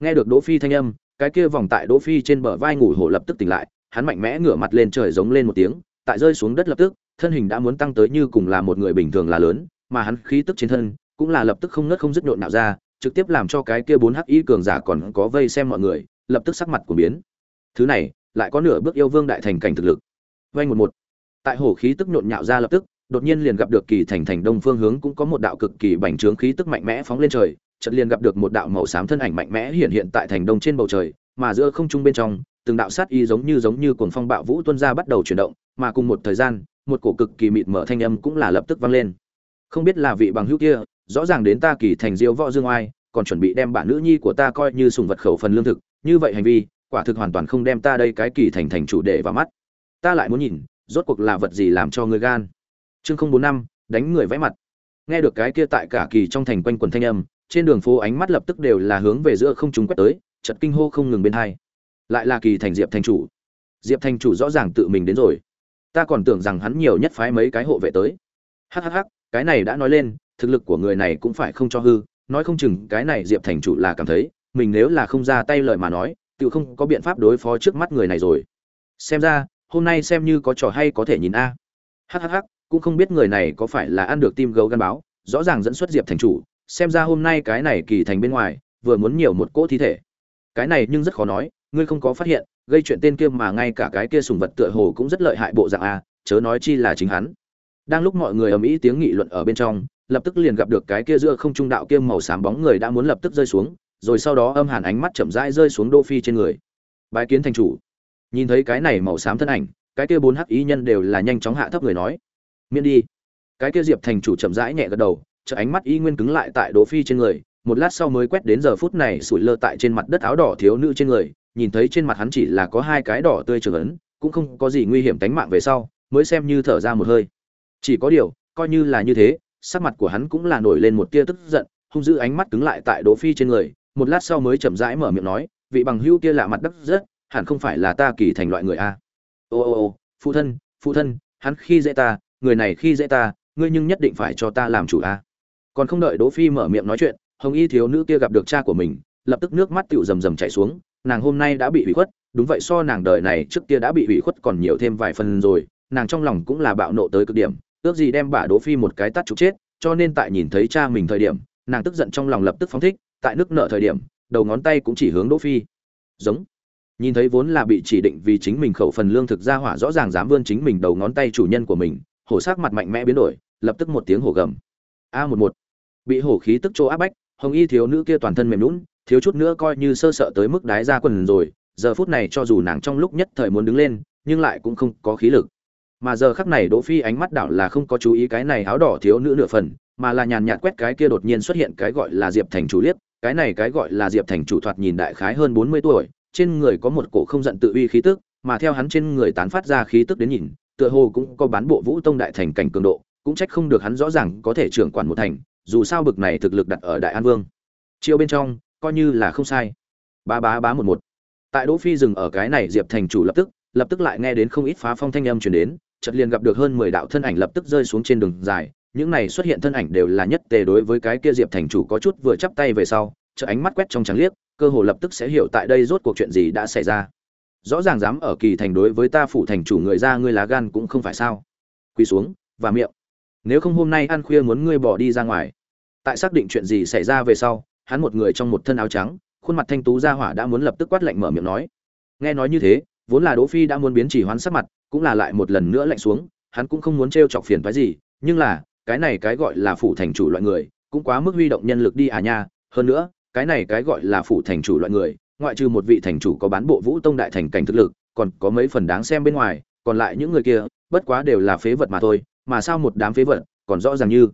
Nghe được đỗ phi thanh âm, cái kia vòng tại đỗ phi trên bờ vai ngủ hổ lập tức tỉnh lại, hắn mạnh mẽ ngửa mặt lên trời giống lên một tiếng, tại rơi xuống đất lập tức, thân hình đã muốn tăng tới như cùng là một người bình thường là lớn, mà hắn khí tức trên thân cũng là lập tức không nứt không dứt nhộn nạo ra trực tiếp làm cho cái kia bốn hắc y cường giả còn có vây xem mọi người, lập tức sắc mặt của biến. Thứ này, lại có nửa bước yêu vương đại thành cảnh thực lực. Vay một một. Tại hổ khí tức nhộn nhạo ra lập tức, đột nhiên liền gặp được kỳ thành thành đông phương hướng cũng có một đạo cực kỳ bành trướng khí tức mạnh mẽ phóng lên trời, chợt liền gặp được một đạo màu xám thân ảnh mạnh mẽ hiện hiện tại thành đông trên bầu trời, mà giữa không trung bên trong, từng đạo sát y giống như giống như cuồng phong bạo vũ tuôn ra bắt đầu chuyển động, mà cùng một thời gian, một cổ cực kỳ mịt mở thanh âm cũng là lập tức vang lên. Không biết là vị bằng hữu kia rõ ràng đến ta kỳ thành diêu võ dương oai, còn chuẩn bị đem bản nữ nhi của ta coi như sùng vật khẩu phần lương thực, như vậy hành vi, quả thực hoàn toàn không đem ta đây cái kỳ thành thành chủ đề vào mắt. Ta lại muốn nhìn, rốt cuộc là vật gì làm cho người gan. Chương không bốn năm, đánh người vẽ mặt. Nghe được cái kia tại cả kỳ trong thành quanh quần thanh âm, trên đường phố ánh mắt lập tức đều là hướng về giữa không chúng quét tới chật kinh hô không ngừng bên hai. Lại là kỳ thành diệp thành chủ. Diệp thành chủ rõ ràng tự mình đến rồi. Ta còn tưởng rằng hắn nhiều nhất phái mấy cái hộ vệ tới. Hhh cái này đã nói lên thực lực của người này cũng phải không cho hư, nói không chừng cái này diệp thành chủ là cảm thấy, mình nếu là không ra tay lời mà nói, tự không có biện pháp đối phó trước mắt người này rồi. Xem ra, hôm nay xem như có trò hay có thể nhìn a. Hhh cũng không biết người này có phải là ăn được tim gấu gắn báo, rõ ràng dẫn xuất diệp thành chủ, xem ra hôm nay cái này kỳ thành bên ngoài, vừa muốn nhiều một cỗ thi thể. Cái này nhưng rất khó nói, ngươi không có phát hiện, gây chuyện tên kia mà ngay cả cái kia sùng vật tựa hồ cũng rất lợi hại bộ dạng a, chớ nói chi là chính hắn. Đang lúc mọi người ầm ĩ tiếng nghị luận ở bên trong lập tức liền gặp được cái kia giữa không trung đạo kia màu xám bóng người đã muốn lập tức rơi xuống, rồi sau đó âm hàn ánh mắt chậm rãi rơi xuống Đỗ phi trên người. Bái kiến thành chủ. Nhìn thấy cái này màu xám thân ảnh, cái kia bốn hắc ý nhân đều là nhanh chóng hạ thấp người nói. Miễn đi. Cái kia diệp thành chủ chậm rãi nhẹ gật đầu chợ ánh mắt y nguyên cứng lại tại đỗ phi trên người, một lát sau mới quét đến giờ phút này sủi lơ tại trên mặt đất áo đỏ thiếu nữ trên người, nhìn thấy trên mặt hắn chỉ là có hai cái đỏ tươi trường ấn, cũng không có gì nguy hiểm tính mạng về sau, mới xem như thở ra một hơi. Chỉ có điều, coi như là như thế sắc mặt của hắn cũng là nổi lên một tia tức giận, hung dữ ánh mắt cứng lại tại đỗ phi trên người, một lát sau mới chậm rãi mở miệng nói, vị bằng hữu kia lạ mặt đắc rất, hẳn không phải là ta kỳ thành loại người a. Ô ô ô, phụ thân phụ thân, hắn khi dễ ta, người này khi dễ ta, ngươi nhưng nhất định phải cho ta làm chủ a. Còn không đợi đỗ phi mở miệng nói chuyện, hồng y thiếu nữ kia gặp được cha của mình, lập tức nước mắt tiểu rầm rầm chảy xuống, nàng hôm nay đã bị hủy khuất, đúng vậy so nàng đời này trước kia đã bị hủy khuất còn nhiều thêm vài phần rồi, nàng trong lòng cũng là bạo nộ tới cực điểm ước gì đem bà đỗ phi một cái tát trục chết, cho nên tại nhìn thấy cha mình thời điểm, nàng tức giận trong lòng lập tức phóng thích, tại nước nợ thời điểm, đầu ngón tay cũng chỉ hướng đỗ phi. Giống. Nhìn thấy vốn là bị chỉ định vì chính mình khẩu phần lương thực ra hỏa rõ ràng dám vươn chính mình đầu ngón tay chủ nhân của mình, hổ sắc mặt mạnh mẽ biến đổi, lập tức một tiếng hổ gầm. A một một. Bị hổ khí tức chỗ áp bách, hồng y thiếu nữ kia toàn thân mềm lún thiếu chút nữa coi như sơ sợ tới mức đái ra quần rồi, giờ phút này cho dù nàng trong lúc nhất thời muốn đứng lên, nhưng lại cũng không có khí lực mà giờ khắc này đỗ phi ánh mắt đảo là không có chú ý cái này áo đỏ thiếu nữ nửa phần, mà là nhàn nhạt quét cái kia đột nhiên xuất hiện cái gọi là diệp thành chủ liếc, cái này cái gọi là diệp thành chủ thoạt nhìn đại khái hơn 40 tuổi, trên người có một cổ không giận tự uy khí tức, mà theo hắn trên người tán phát ra khí tức đến nhìn, tựa hồ cũng có bán bộ vũ tông đại thành cảnh cường độ, cũng trách không được hắn rõ ràng có thể trưởng quản một thành, dù sao bực này thực lực đặt ở đại an vương. Chiêu bên trong, coi như là không sai. Ba ba ba một một. Tại đỗ phi dừng ở cái này diệp thành chủ lập tức lập tức lại nghe đến không ít phá phong thanh âm truyền đến chợt liền gặp được hơn mười đạo thân ảnh lập tức rơi xuống trên đường dài. Những này xuất hiện thân ảnh đều là nhất tề đối với cái kia diệp thành chủ có chút vừa chắp tay về sau chợ ánh mắt quét trong trắng liếc, cơ hồ lập tức sẽ hiểu tại đây rốt cuộc chuyện gì đã xảy ra. Rõ ràng dám ở kỳ thành đối với ta phủ thành chủ người ra ngươi lá gan cũng không phải sao. Quỳ xuống, và miệng. Nếu không hôm nay ăn khuya muốn ngươi bỏ đi ra ngoài. Tại xác định chuyện gì xảy ra về sau, hắn một người trong một thân áo trắng, khuôn mặt thanh tú ra hỏa đã muốn lập tức quát lạnh mở miệng nói. Nghe nói như thế vốn là đỗ phi đã muốn biến chỉ hoán sắc mặt, cũng là lại một lần nữa lạnh xuống, hắn cũng không muốn trêu chọc phiền phức gì, nhưng là, cái này cái gọi là phủ thành chủ loại người, cũng quá mức huy động nhân lực đi à nha, hơn nữa, cái này cái gọi là phủ thành chủ loại người, ngoại trừ một vị thành chủ có bán bộ vũ tông đại thành cảnh thực lực, còn có mấy phần đáng xem bên ngoài, còn lại những người kia, bất quá đều là phế vật mà thôi, mà sao một đám phế vật, còn rõ ràng như.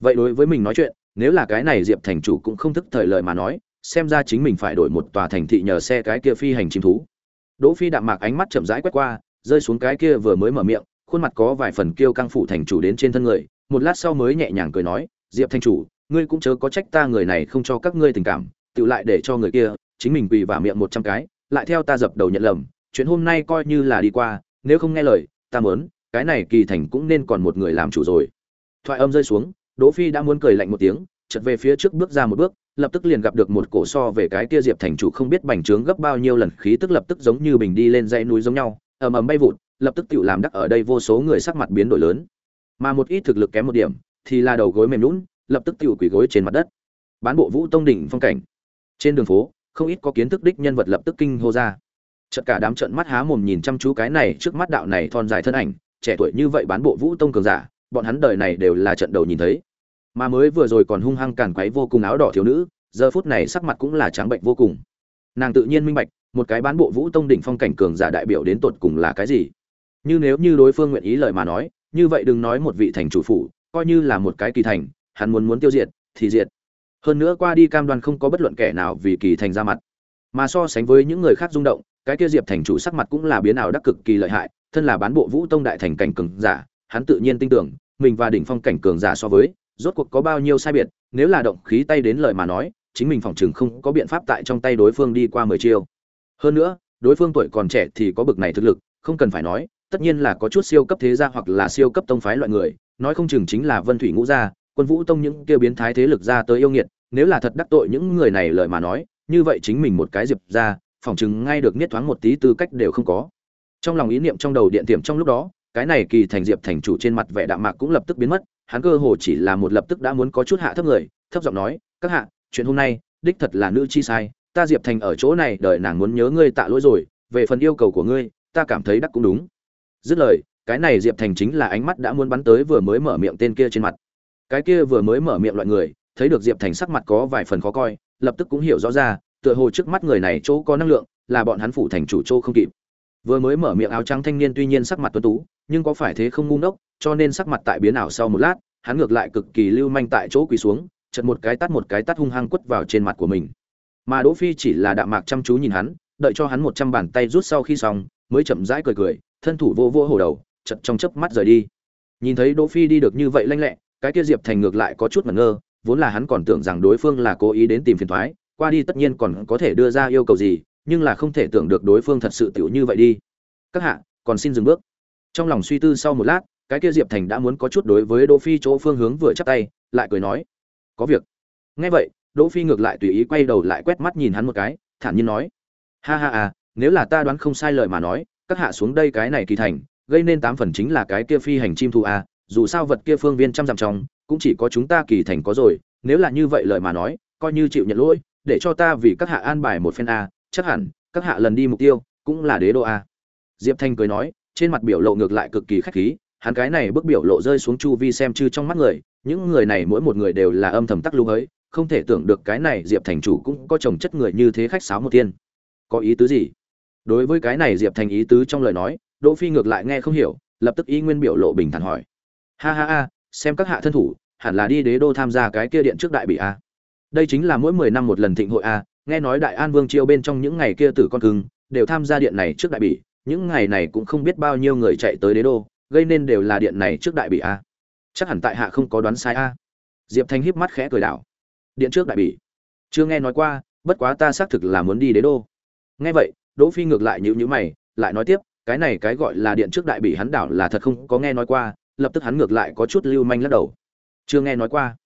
Vậy đối với mình nói chuyện, nếu là cái này diệp thành chủ cũng không thức thời lời mà nói, xem ra chính mình phải đổi một tòa thành thị nhờ xe cái kia phi hành chim thú đỗ phi đạm mạc ánh mắt chậm rãi quét qua, rơi xuống cái kia vừa mới mở miệng, khuôn mặt có vài phần kiêu căng phụ thành chủ đến trên thân người, một lát sau mới nhẹ nhàng cười nói, diệp thành chủ, ngươi cũng chớ có trách ta người này không cho các ngươi tình cảm, tự lại để cho người kia, chính mình quỳ vào miệng một trăm cái, lại theo ta dập đầu nhận lầm, chuyện hôm nay coi như là đi qua, nếu không nghe lời, ta muốn, cái này kỳ thành cũng nên còn một người làm chủ rồi. Thoại âm rơi xuống, đỗ phi đã muốn cười lạnh một tiếng, chợt về phía trước bước ra một bước lập tức liền gặp được một cổ so về cái kia diệp thành chủ không biết bành trướng gấp bao nhiêu lần khí tức lập tức giống như bình đi lên dãy núi giống nhau, ầm ầm bay vụt, lập tức tự làm đắc ở đây vô số người sắc mặt biến đổi lớn. Mà một ít thực lực kém một điểm, thì là đầu gối mềm lún lập tức tự quỳ gối trên mặt đất. Bán bộ vũ tông đỉnh phong cảnh. Trên đường phố, không ít có kiến thức đích nhân vật lập tức kinh hô ra. Chợt cả đám trợn mắt há mồm nhìn chăm chú cái này trước mắt đạo này thon dài thân ảnh, trẻ tuổi như vậy bán bộ vũ tông cường giả, bọn hắn đời này đều là trận đầu nhìn thấy mà mới vừa rồi còn hung hăng càn quấy vô cùng áo đỏ thiếu nữ, giờ phút này sắc mặt cũng là trắng bệnh vô cùng. Nàng tự nhiên minh bạch, một cái bán bộ vũ tông đỉnh phong cảnh cường giả đại biểu đến tột cùng là cái gì. Như nếu như đối phương nguyện ý lời mà nói, như vậy đừng nói một vị thành chủ phủ, coi như là một cái kỳ thành, hắn muốn muốn tiêu diệt, thì diệt. Hơn nữa qua đi cam đoan không có bất luận kẻ nào vì kỳ thành ra mặt. Mà so sánh với những người khác rung động, cái kia diệp thành chủ sắc mặt cũng là biến ảo đắc cực kỳ lợi hại, thân là bán bộ vũ tông đại thành cảnh cường giả, hắn tự nhiên tin tưởng, mình và đỉnh phong cảnh cường giả so với rốt cuộc có bao nhiêu sai biệt, nếu là động khí tay đến lời mà nói, chính mình phòng chừng không có biện pháp tại trong tay đối phương đi qua mười chiêu. Hơn nữa, đối phương tuổi còn trẻ thì có bực này thực lực, không cần phải nói, tất nhiên là có chút siêu cấp thế gia hoặc là siêu cấp tông phái loại người, nói không chừng chính là vân thủy ngũ gia, quân vũ tông những kia biến thái thế lực ra tới yêu nghiệt, nếu là thật đắc tội những người này lời mà nói, như vậy chính mình một cái diệp ra phỏng chừng ngay được niết thoáng một tí tư cách đều không có. Trong lòng ý niệm trong đầu điện tiệm trong lúc đó, cái này kỳ thành diệp thành chủ trên mặt vẻ đạm mạc cũng lập tức biến mất hắn cơ hồ chỉ là một lập tức đã muốn có chút hạ thấp người, thấp giọng nói, các hạ, chuyện hôm nay, đích thật là nữ chi sai, ta diệp thành ở chỗ này, đợi nàng muốn nhớ ngươi tạ lỗi rồi, về phần yêu cầu của ngươi, ta cảm thấy đắc cũng đúng. Dứt lời, cái này diệp thành chính là ánh mắt đã muốn bắn tới vừa mới mở miệng tên kia trên mặt. Cái kia vừa mới mở miệng loại người, thấy được diệp thành sắc mặt có vài phần khó coi, lập tức cũng hiểu rõ ra, tựa hồ trước mắt người này chỗ có năng lượng, là bọn hắn phủ thành chủ chỗ không kịp vừa mới mở miệng áo trắng thanh niên tuy nhiên sắc mặt tuấn tú, nhưng có phải thế không ngu ngốc, cho nên sắc mặt tại biến ảo sau một lát, hắn ngược lại cực kỳ lưu manh tại chỗ quỳ xuống chật một cái tắt một cái tắt hung hăng quất vào trên mặt của mình. Mà đỗ phi chỉ là đạm mạc chăm chú nhìn hắn, đợi cho hắn một trăm bàn tay rút sau khi xong, mới chậm rãi cười cười, thân thủ vô vô hổ đầu chật trong chớp mắt rời đi. Nhìn thấy đỗ phi đi được như vậy lanh lẹ, cái kia diệp thành ngược lại có chút ngẩn ngơ, vốn là hắn còn tưởng rằng đối phương là cố ý đến tìm phiền toái qua đi tất nhiên còn có thể đưa ra yêu cầu gì nhưng là không thể tưởng được đối phương thật sự tiểu như vậy đi. Các hạ còn xin dừng bước. Trong lòng suy tư sau một lát cái kia diệp thành đã muốn có chút đối với đỗ phi chỗ phương hướng vừa chắp tay lại cười nói có việc. Nghe vậy đỗ phi ngược lại tùy ý quay đầu lại quét mắt nhìn hắn một cái thản nhiên nói ha ha à nếu là ta đoán không sai lời mà nói các hạ xuống đây cái này kỳ thành gây nên tám phần chính là cái kia phi hành chim thu a à, dù sao vật kia phương viên trăm dặm trong cũng chỉ có chúng ta kỳ thành có rồi nếu là như vậy lời mà nói coi như chịu nhận lỗi để cho ta vì các hạ an bài một phen a chắc hẳn các hạ lần đi mục tiêu cũng là đế đô a. Diệp thanh cười nói, trên mặt biểu lộ ngược lại cực kỳ khách khí, hắn cái này bước biểu lộ rơi xuống chu vi xem chư trong mắt người, những người này mỗi một người đều là âm thầm tắc lưu hới, không thể tưởng được cái này diệp thành chủ cũng có chồng chất người như thế khách sáo một tiên. Có ý tứ gì? Đối với cái này diệp thành ý tứ trong lời nói, đỗ phi ngược lại nghe không hiểu, lập tức ý nguyên biểu lộ bình thản hỏi. Ha ha ha, xem các hạ thân thủ, hẳn là đi đế đô tham gia cái kia điện trước đại bị a. Đây chính là mỗi mười năm một lần thịnh hội a nghe nói đại an vương triều bên trong những ngày kia tử con cưng đều tham gia điện này trước đại Bỉ, những ngày này cũng không biết bao nhiêu người chạy tới đế đô gây nên đều là điện này trước đại Bỉ a. Chắc hẳn tại hạ không có đoán sai a. Diệp thanh híp mắt khẽ cười đảo điện trước đại Bỉ? chưa nghe nói qua bất quá ta xác thực là muốn đi đế đô. Nghe vậy đỗ phi ngược lại nhữ nhữ mày lại nói tiếp cái này cái gọi là điện trước đại Bỉ hắn đảo là thật không có nghe nói qua lập tức hắn ngược lại có chút lưu manh lắc đầu. Chưa nghe nói qua.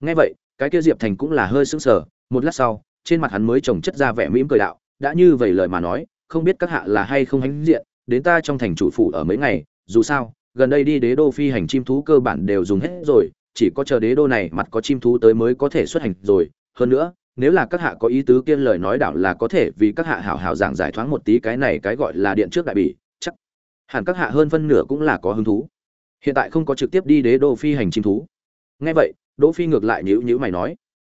Nghe vậy cái kia diệp thành cũng là hơi sững sờ một lát sau trên mặt hắn mới trồng chất ra vẻ mỉm cười đạo, đã như vậy lời mà nói, không biết các hạ là hay không hãnh diện, đến ta trong thành chủ phủ ở mấy ngày, dù sao, gần đây đi đế đô phi hành chim thú cơ bản đều dùng hết rồi, chỉ có chờ đế đô này mặt có chim thú tới mới có thể xuất hành rồi. Hơn nữa, nếu là các hạ có ý tứ kiên lời nói đảo là có thể vì các hạ hảo hảo giảng giải thoáng một tí cái này cái gọi là điện trước đại bỉ, chắc hẳn các hạ hơn phân nửa cũng là có hứng thú. Hiện tại không có trực tiếp đi đế đô phi hành chim thú. Nghe vậy, đỗ phi ngược lại nhữ nhữ mày nói,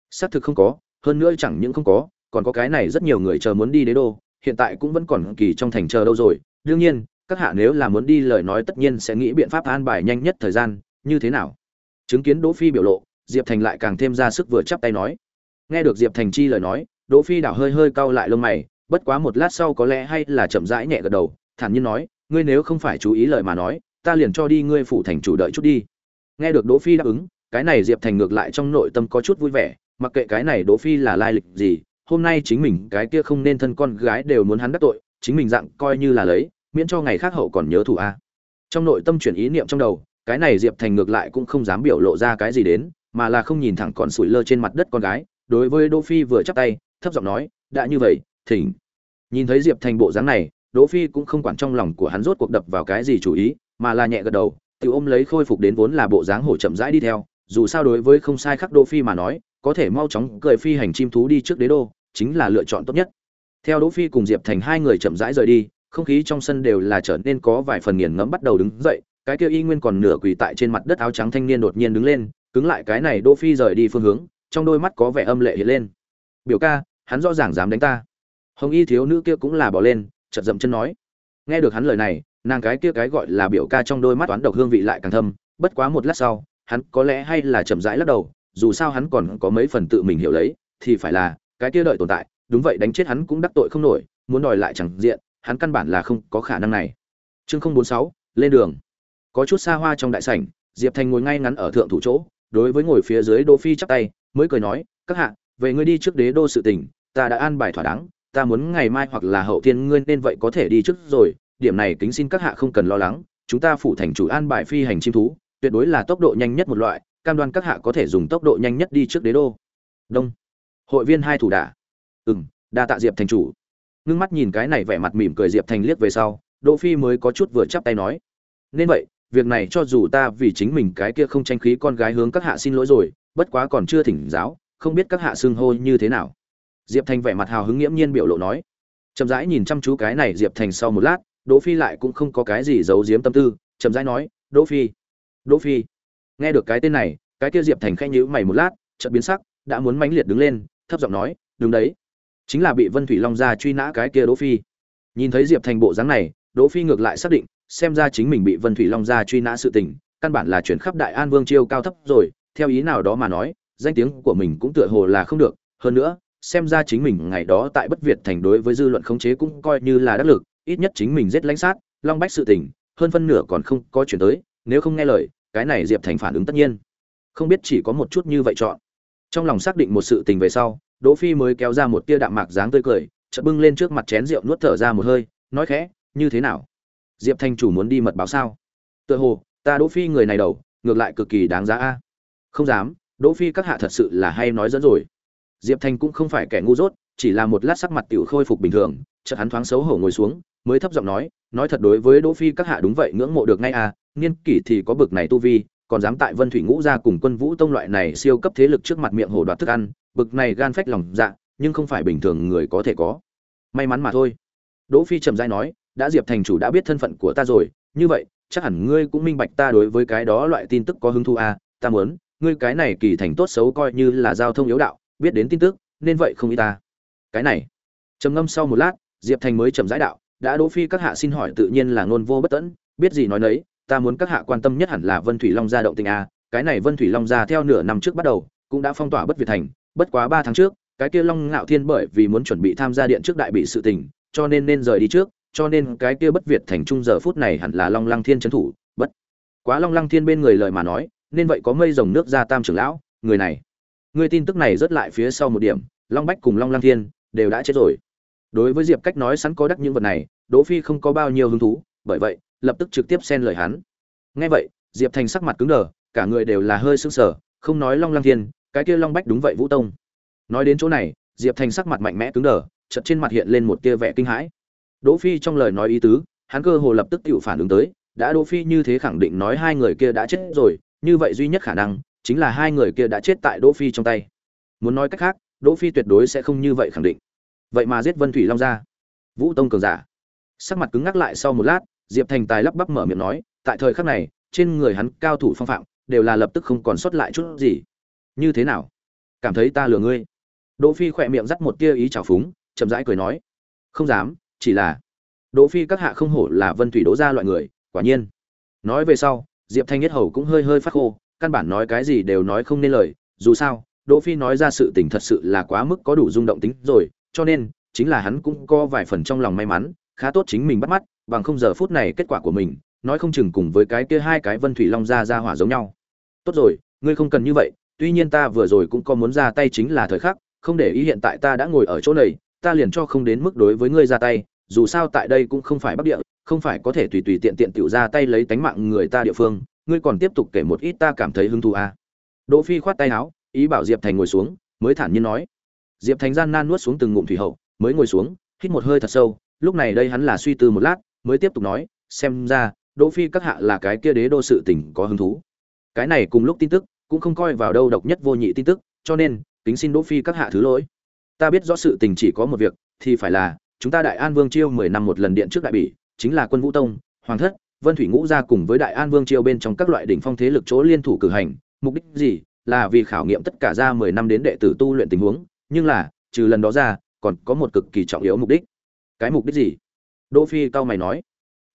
xác thực không có hơn nữa chẳng những không có, còn có cái này rất nhiều người chờ muốn đi đế đô, hiện tại cũng vẫn còn kỳ trong thành chờ đâu rồi. Đương nhiên, các hạ nếu là muốn đi lời nói tất nhiên sẽ nghĩ biện pháp an bài nhanh nhất thời gian, như thế nào? Chứng kiến đỗ phi biểu lộ, diệp thành lại càng thêm ra sức vừa chắp tay nói. Nghe được diệp thành chi lời nói, đỗ phi đảo hơi hơi cau lại lông mày, bất quá một lát sau có lẽ hay là chậm rãi nhẹ gật đầu, thản nhiên nói, ngươi nếu không phải chú ý lời mà nói, ta liền cho đi ngươi phủ thành chủ đợi chút đi. Nghe được đỗ phi đáp ứng, cái này diệp thành ngược lại trong nội tâm có chút vui vẻ mặc kệ cái này đỗ phi là lai lịch gì, hôm nay chính mình cái kia không nên thân con gái đều muốn hắn đắc tội, chính mình dạng coi như là lấy, miễn cho ngày khác hậu còn nhớ thủ a. Trong nội tâm chuyển ý niệm trong đầu, cái này diệp thành ngược lại cũng không dám biểu lộ ra cái gì đến, mà là không nhìn thẳng còn sủi lơ trên mặt đất con gái, đối với đỗ phi vừa chắp tay, thấp giọng nói, đã như vậy, thỉnh. Nhìn thấy diệp thành bộ dáng này, đỗ phi cũng không quản trong lòng của hắn rốt cuộc đập vào cái gì chủ ý, mà là nhẹ gật đầu, tự ôm lấy khôi phục đến vốn là bộ dáng hổ chậm rãi đi theo, dù sao đối với không sai khắc đỗ phi mà nói có thể mau chóng cười phi hành chim thú đi trước đế đô, chính là lựa chọn tốt nhất. Theo đỗ phi cùng diệp thành hai người chậm rãi rời đi, không khí trong sân đều là trở nên có vài phần nghiền ngẫm bắt đầu đứng dậy, cái kia y nguyên còn nửa quỳ tại trên mặt đất áo trắng thanh niên đột nhiên đứng lên, cứng lại cái này đỗ phi rời đi phương hướng, trong đôi mắt có vẻ âm lệ hiện lên. Biểu ca, hắn rõ ràng dám đánh ta. Hồng y thiếu nữ kia cũng là bỏ lên, chợt dậm chân nói. Nghe được hắn lời này, nàng cái kia cái gọi là biểu ca trong đôi mắt toán độc hương vị lại càng thâm, bất quá một lát sau, hắn có lẽ hay là chậm rãi lắc đầu dù sao hắn còn có mấy phần tự mình hiểu lấy, thì phải là, cái kia đợi tồn tại, đúng vậy đánh chết hắn cũng đắc tội không nổi, muốn đòi lại chẳng diện, hắn căn bản là không có khả năng này. Chương không bốn sáu, lên đường. Có chút xa hoa trong đại sảnh, diệp thành ngồi ngay ngắn ở thượng thủ chỗ, đối với ngồi phía dưới đỗ phi chắp tay, mới cười nói, các hạ, về ngươi đi trước đế đô sự tình, ta đã an bài thỏa đáng, ta muốn ngày mai hoặc là hậu thiên ngươi nên vậy có thể đi trước rồi, điểm này kính xin các hạ không cần lo lắng, chúng ta phủ thành chủ an bài phi hành chim thú, tuyệt đối là tốc độ nhanh nhất một loại cam đoan các hạ có thể dùng tốc độ nhanh nhất đi trước đế đô. Đông. Hội viên hai thủ đả. Ừm, đa tạ diệp thành chủ. Ngưng mắt nhìn cái này vẻ mặt mỉm cười diệp thành liếc về sau, đỗ phi mới có chút vừa chắp tay nói. Nên vậy, việc này cho dù ta vì chính mình cái kia không tranh khí con gái hướng các hạ xin lỗi rồi, bất quá còn chưa thỉnh giáo, không biết các hạ xưng hô như thế nào. Diệp thành vẻ mặt hào hứng nghiễm nhiên biểu lộ nói. Chậm rãi nhìn chăm chú cái này diệp thành sau một lát, đỗ phi lại cũng không có cái gì giấu giếm tâm tư, chậm rãi nói, đỗ phi đỗ phi nghe được cái tên này, cái kia diệp thành khẽ nhíu mày một lát, chợt biến sắc, đã muốn mãnh liệt đứng lên, thấp giọng nói, đứng đấy. Chính là bị vân thủy long gia truy nã cái kia đỗ phi. Nhìn thấy diệp thành bộ dáng này, đỗ phi ngược lại xác định, xem ra chính mình bị vân thủy long gia truy nã sự tình, căn bản là chuyển khắp đại an vương chiêu cao thấp rồi, theo ý nào đó mà nói, danh tiếng của mình cũng tựa hồ là không được. Hơn nữa, xem ra chính mình ngày đó tại bất việt thành đối với dư luận khống chế cũng coi như là đắc lực, ít nhất chính mình giết lãnh sát, long bách sự tình, hơn phân nửa còn không có chuyển tới, nếu không nghe lời cái này diệp thành phản ứng tất nhiên. Không biết chỉ có một chút như vậy chọn. Trong lòng xác định một sự tình về sau, đỗ phi mới kéo ra một tia đạm mạc dáng tươi cười, chợt bưng lên trước mặt chén rượu nuốt thở ra một hơi, nói khẽ, như thế nào? Diệp thành chủ muốn đi mật báo sao? Tựa hồ, ta đỗ phi người này đầu, ngược lại cực kỳ đáng giá a. Không dám, đỗ phi các hạ thật sự là hay nói dẫn rồi. Diệp thành cũng không phải kẻ ngu dốt, chỉ là một lát sắc mặt tiểu khôi phục bình thường, chợt hắn thoáng xấu hổ ngồi xuống, mới thấp giọng nói nói thật đối với đỗ phi các hạ đúng vậy, ngưỡng mộ được ngay a niên kỷ thì có bực này tu vi còn dám tại vân thủy ngũ gia cùng quân vũ tông loại này siêu cấp thế lực trước mặt miệng hổ đoạt thức ăn bực này gan phách lòng dạ nhưng không phải bình thường người có thể có. May mắn mà thôi. Đỗ phi trầm rãi nói đã diệp thành chủ đã biết thân phận của ta rồi như vậy chắc hẳn ngươi cũng minh bạch ta đối với cái đó loại tin tức có hứng thú à, ta muốn ngươi cái này kỳ thành tốt xấu coi như là giao thông yếu đạo biết đến tin tức nên vậy không ý ta. Cái này trầm ngâm sau một lát diệp thành mới trầm rãi đạo đã đỗ phi các hạ xin hỏi tự nhiên là ngôn vô bất tận biết gì nói nấy ta muốn các hạ quan tâm nhất hẳn là vân thủy long gia động tình a à, cái này vân thủy long gia theo nửa năm trước bắt đầu cũng đã phong tỏa bất việt thành bất quá ba tháng trước cái kia long ngạo thiên bởi vì muốn chuẩn bị tham gia điện trước đại bị sự tình cho nên nên rời đi trước cho nên cái kia bất việt thành trung giờ phút này hẳn là long lăng thiên trấn thủ bất quá long lăng thiên bên người lời mà nói nên vậy có mây rồng nước ra tam trưởng lão người này. Người tin tức này rất lại phía sau một điểm long bách cùng long lăng thiên đều đã chết rồi. Đối với diệp cách nói sẵn có đắc những vật này đỗ phi không có bao nhiêu hứng thú bởi vậy lập tức trực tiếp xen lời hắn. Nghe vậy, diệp thành sắc mặt cứng đờ, cả người đều là hơi sững sờ, không nói long lăng thiên, cái kia long bách đúng vậy vũ tông. Nói đến chỗ này, diệp thành sắc mặt mạnh mẽ cứng đờ, chợt trên mặt hiện lên một tia vẻ kinh hãi. Đỗ phi trong lời nói ý tứ, hắn cơ hồ lập tức tự phản ứng tới, đã đỗ phi như thế khẳng định nói hai người kia đã chết rồi, như vậy duy nhất khả năng, chính là hai người kia đã chết tại đỗ phi trong tay. Muốn nói cách khác, đỗ phi tuyệt đối sẽ không như vậy khẳng định. Vậy mà giết vân thủy long ra. Vũ tông cường giả. Sắc mặt cứng ngắc lại sau một lát diệp thành tài lắp bắp mở miệng nói, tại thời khắc này, trên người hắn cao thủ phong phạm, đều là lập tức không còn sót lại chút gì. Như thế nào? Cảm thấy ta lừa ngươi? Đỗ phi khỏe miệng dắt một tia ý trào phúng, chậm rãi cười nói, không dám, chỉ là, đỗ phi các hạ không hổ là vân thủy đỗ gia loại người, quả nhiên. Nói về sau, diệp thanh nhất hầu cũng hơi hơi phát khô, căn bản nói cái gì đều nói không nên lời, dù sao, đỗ phi nói ra sự tình thật sự là quá mức có đủ rung động tính rồi, cho nên, chính là hắn cũng có vài phần trong lòng may mắn, khá tốt chính mình bắt mắt bằng không giờ phút này kết quả của mình, nói không chừng cùng với cái kia hai cái vân thủy long ra ra hỏa giống nhau tốt rồi, ngươi không cần như vậy, tuy nhiên ta vừa rồi cũng có muốn ra tay chính là thời khắc, không để ý hiện tại ta đã ngồi ở chỗ này, ta liền cho không đến mức đối với ngươi ra tay, dù sao tại đây cũng không phải bắc địa, không phải có thể tùy tùy tiện tiện tiểu ra tay lấy tánh mạng người ta địa phương, ngươi còn tiếp tục kể một ít ta cảm thấy hứng thú à. đỗ phi khoát tay áo, ý bảo diệp thành ngồi xuống, mới thản nhiên nói diệp thành gian nan nuốt xuống từng ngụm thủy hậu, mới ngồi xuống, hít một hơi thật sâu, lúc này đây hắn là suy tư một lát mới tiếp tục nói, xem ra, đỗ phi các hạ là cái kia đế đô sự tình có hứng thú. Cái này cùng lúc tin tức, cũng không coi vào đâu độc nhất vô nhị tin tức, cho nên, kính xin đỗ phi các hạ thứ lỗi. Ta biết rõ sự tình chỉ có một việc, thì phải là, chúng ta đại an vương chiêu mười năm một lần điện trước đại bỉ, chính là quân vũ tông, hoàng thất, vân thủy ngũ gia cùng với đại an vương chiêu bên trong các loại đỉnh phong thế lực chỗ liên thủ cử hành, mục đích gì? Là vì khảo nghiệm tất cả ra mười năm đến đệ tử tu luyện tình huống, nhưng là, trừ lần đó ra, còn có một cực kỳ trọng yếu mục đích. Cái mục đích gì? Đỗ phi cao mày nói,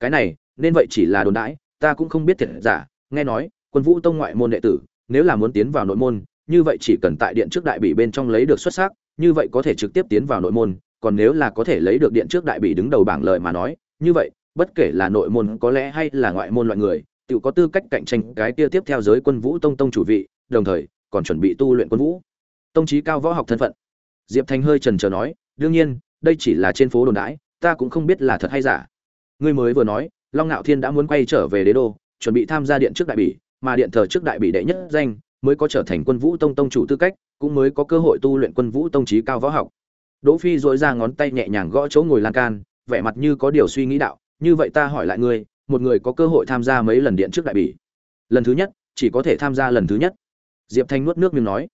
cái này, nên vậy chỉ là đồn đãi, ta cũng không biết thiệt giả, nghe nói, quân vũ tông ngoại môn đệ tử, nếu là muốn tiến vào nội môn, như vậy chỉ cần tại điện trước đại bị bên trong lấy được xuất sắc, như vậy có thể trực tiếp tiến vào nội môn, còn nếu là có thể lấy được điện trước đại bị đứng đầu bảng lời mà nói, như vậy, bất kể là nội môn có lẽ hay là ngoại môn loại người tự có tư cách cạnh tranh cái kia tiếp theo giới quân vũ tông tông chủ vị, đồng thời, còn chuẩn bị tu luyện quân vũ. Tông trí cao võ học thân phận. Diệp thành hơi chần chờ nói, đương nhiên, đây chỉ là trên phố đồn đãi ta cũng không biết là thật hay giả. Ngươi mới vừa nói, long ngạo thiên đã muốn quay trở về đế đô, chuẩn bị tham gia điện trước đại bỉ, mà điện thờ trước đại bỉ đệ nhất danh, mới có trở thành quân vũ tông tông chủ tư cách, cũng mới có cơ hội tu luyện quân vũ tông trí cao võ học. Đỗ phi dội ra ngón tay nhẹ nhàng gõ chỗ ngồi lan can, vẻ mặt như có điều suy nghĩ đạo, như vậy ta hỏi lại ngươi, một người có cơ hội tham gia mấy lần điện trước đại bỉ? Lần thứ nhất, chỉ có thể tham gia lần thứ nhất. Diệp thanh nuốt nước miếng nói.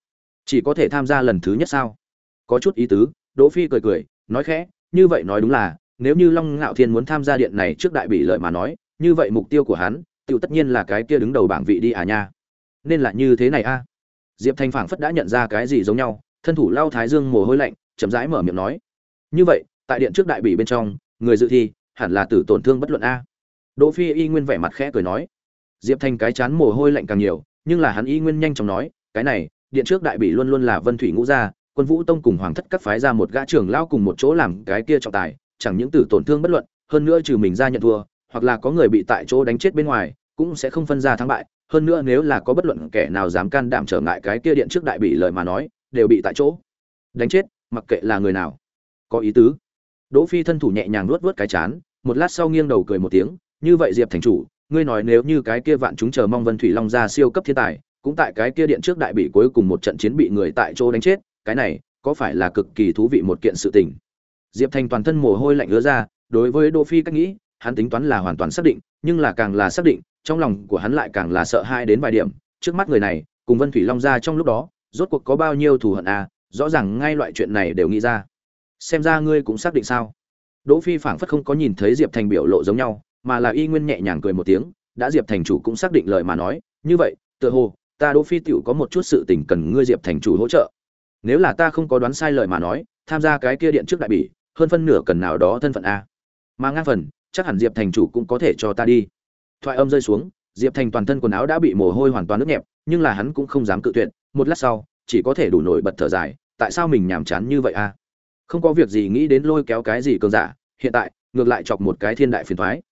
Chỉ có thể tham gia lần thứ nhất sao? Có chút ý tứ. Đỗ phi cười cười, nói khẽ như vậy nói đúng là, nếu như long ngạo thiên muốn tham gia điện này trước đại bỉ lợi mà nói, như vậy mục tiêu của hắn tự tất nhiên là cái kia đứng đầu bảng vị đi à nha. Nên là như thế này a. À? diệp thanh phảng phất đã nhận ra cái gì giống nhau, thân thủ lao thái dương mồ hôi lạnh, chậm rãi mở miệng nói. Như vậy, tại điện trước đại bỉ bên trong, người dự thi, hẳn là tử tổn thương bất luận a. Đỗ phi y nguyên vẻ mặt khẽ cười nói. Diệp thanh cái chán mồ hôi lạnh càng nhiều, nhưng là hắn y nguyên nhanh chóng nói, cái này, điện trước đại bỉ luôn luôn là vân thủy ngũ gia quân vũ tông cùng hoàng thất các phái ra một gã trưởng lao cùng một chỗ làm cái kia trọng tài, chẳng những tử tổn thương bất luận, hơn nữa trừ mình ra nhận thua, hoặc là có người bị tại chỗ đánh chết bên ngoài, cũng sẽ không phân ra thắng bại. Hơn nữa nếu là có bất luận kẻ nào dám can đảm trở ngại cái kia điện trước đại bị lời mà nói, đều bị tại chỗ. Đánh chết, mặc kệ là người nào. Có ý tứ. Đỗ phi thân thủ nhẹ nhàng nuốt vớt cái chán, một lát sau nghiêng đầu cười một tiếng, như vậy diệp thành chủ, ngươi nói nếu như cái kia vạn chúng chờ mong vân thủy long ra siêu cấp thiên tài, cũng tại cái kia điện trước đại bị cuối cùng một trận chiến bị người tại chỗ đánh chết cái này có phải là cực kỳ thú vị một kiện sự tình? Diệp thành toàn thân mồ hôi lạnh ứa ra, đối với đỗ phi cách nghĩ, hắn tính toán là hoàn toàn xác định, nhưng là càng là xác định, trong lòng của hắn lại càng là sợ hãi đến vài điểm. Trước mắt người này, cùng vân thủy long ra trong lúc đó, rốt cuộc có bao nhiêu thù hận à rõ ràng ngay loại chuyện này đều nghĩ ra. Xem ra ngươi cũng xác định sao? Đỗ phi phảng phất không có nhìn thấy diệp thành biểu lộ giống nhau, mà là y nguyên nhẹ nhàng cười một tiếng, đã diệp thành chủ cũng xác định lời mà nói. Như vậy, tựa hồ, ta đỗ phi tiểu có một chút sự tình cần ngươi diệp thành chủ hỗ trợ nếu là ta không có đoán sai lời mà nói, tham gia cái kia điện trước đại bỉ, hơn phân nửa cần nào đó thân phận a. Mà ngang phần, chắc hẳn diệp thành chủ cũng có thể cho ta đi. Thoại âm rơi xuống, diệp thành toàn thân quần áo đã bị mồ hôi hoàn toàn nước nhẹp, nhưng là hắn cũng không dám cự tuyệt, một lát sau, chỉ có thể đủ nổi bật thở dài, tại sao mình nhàm chán như vậy a? Không có việc gì nghĩ đến lôi kéo cái gì cường giả, hiện tại, ngược lại chọc một cái thiên đại phiền thoái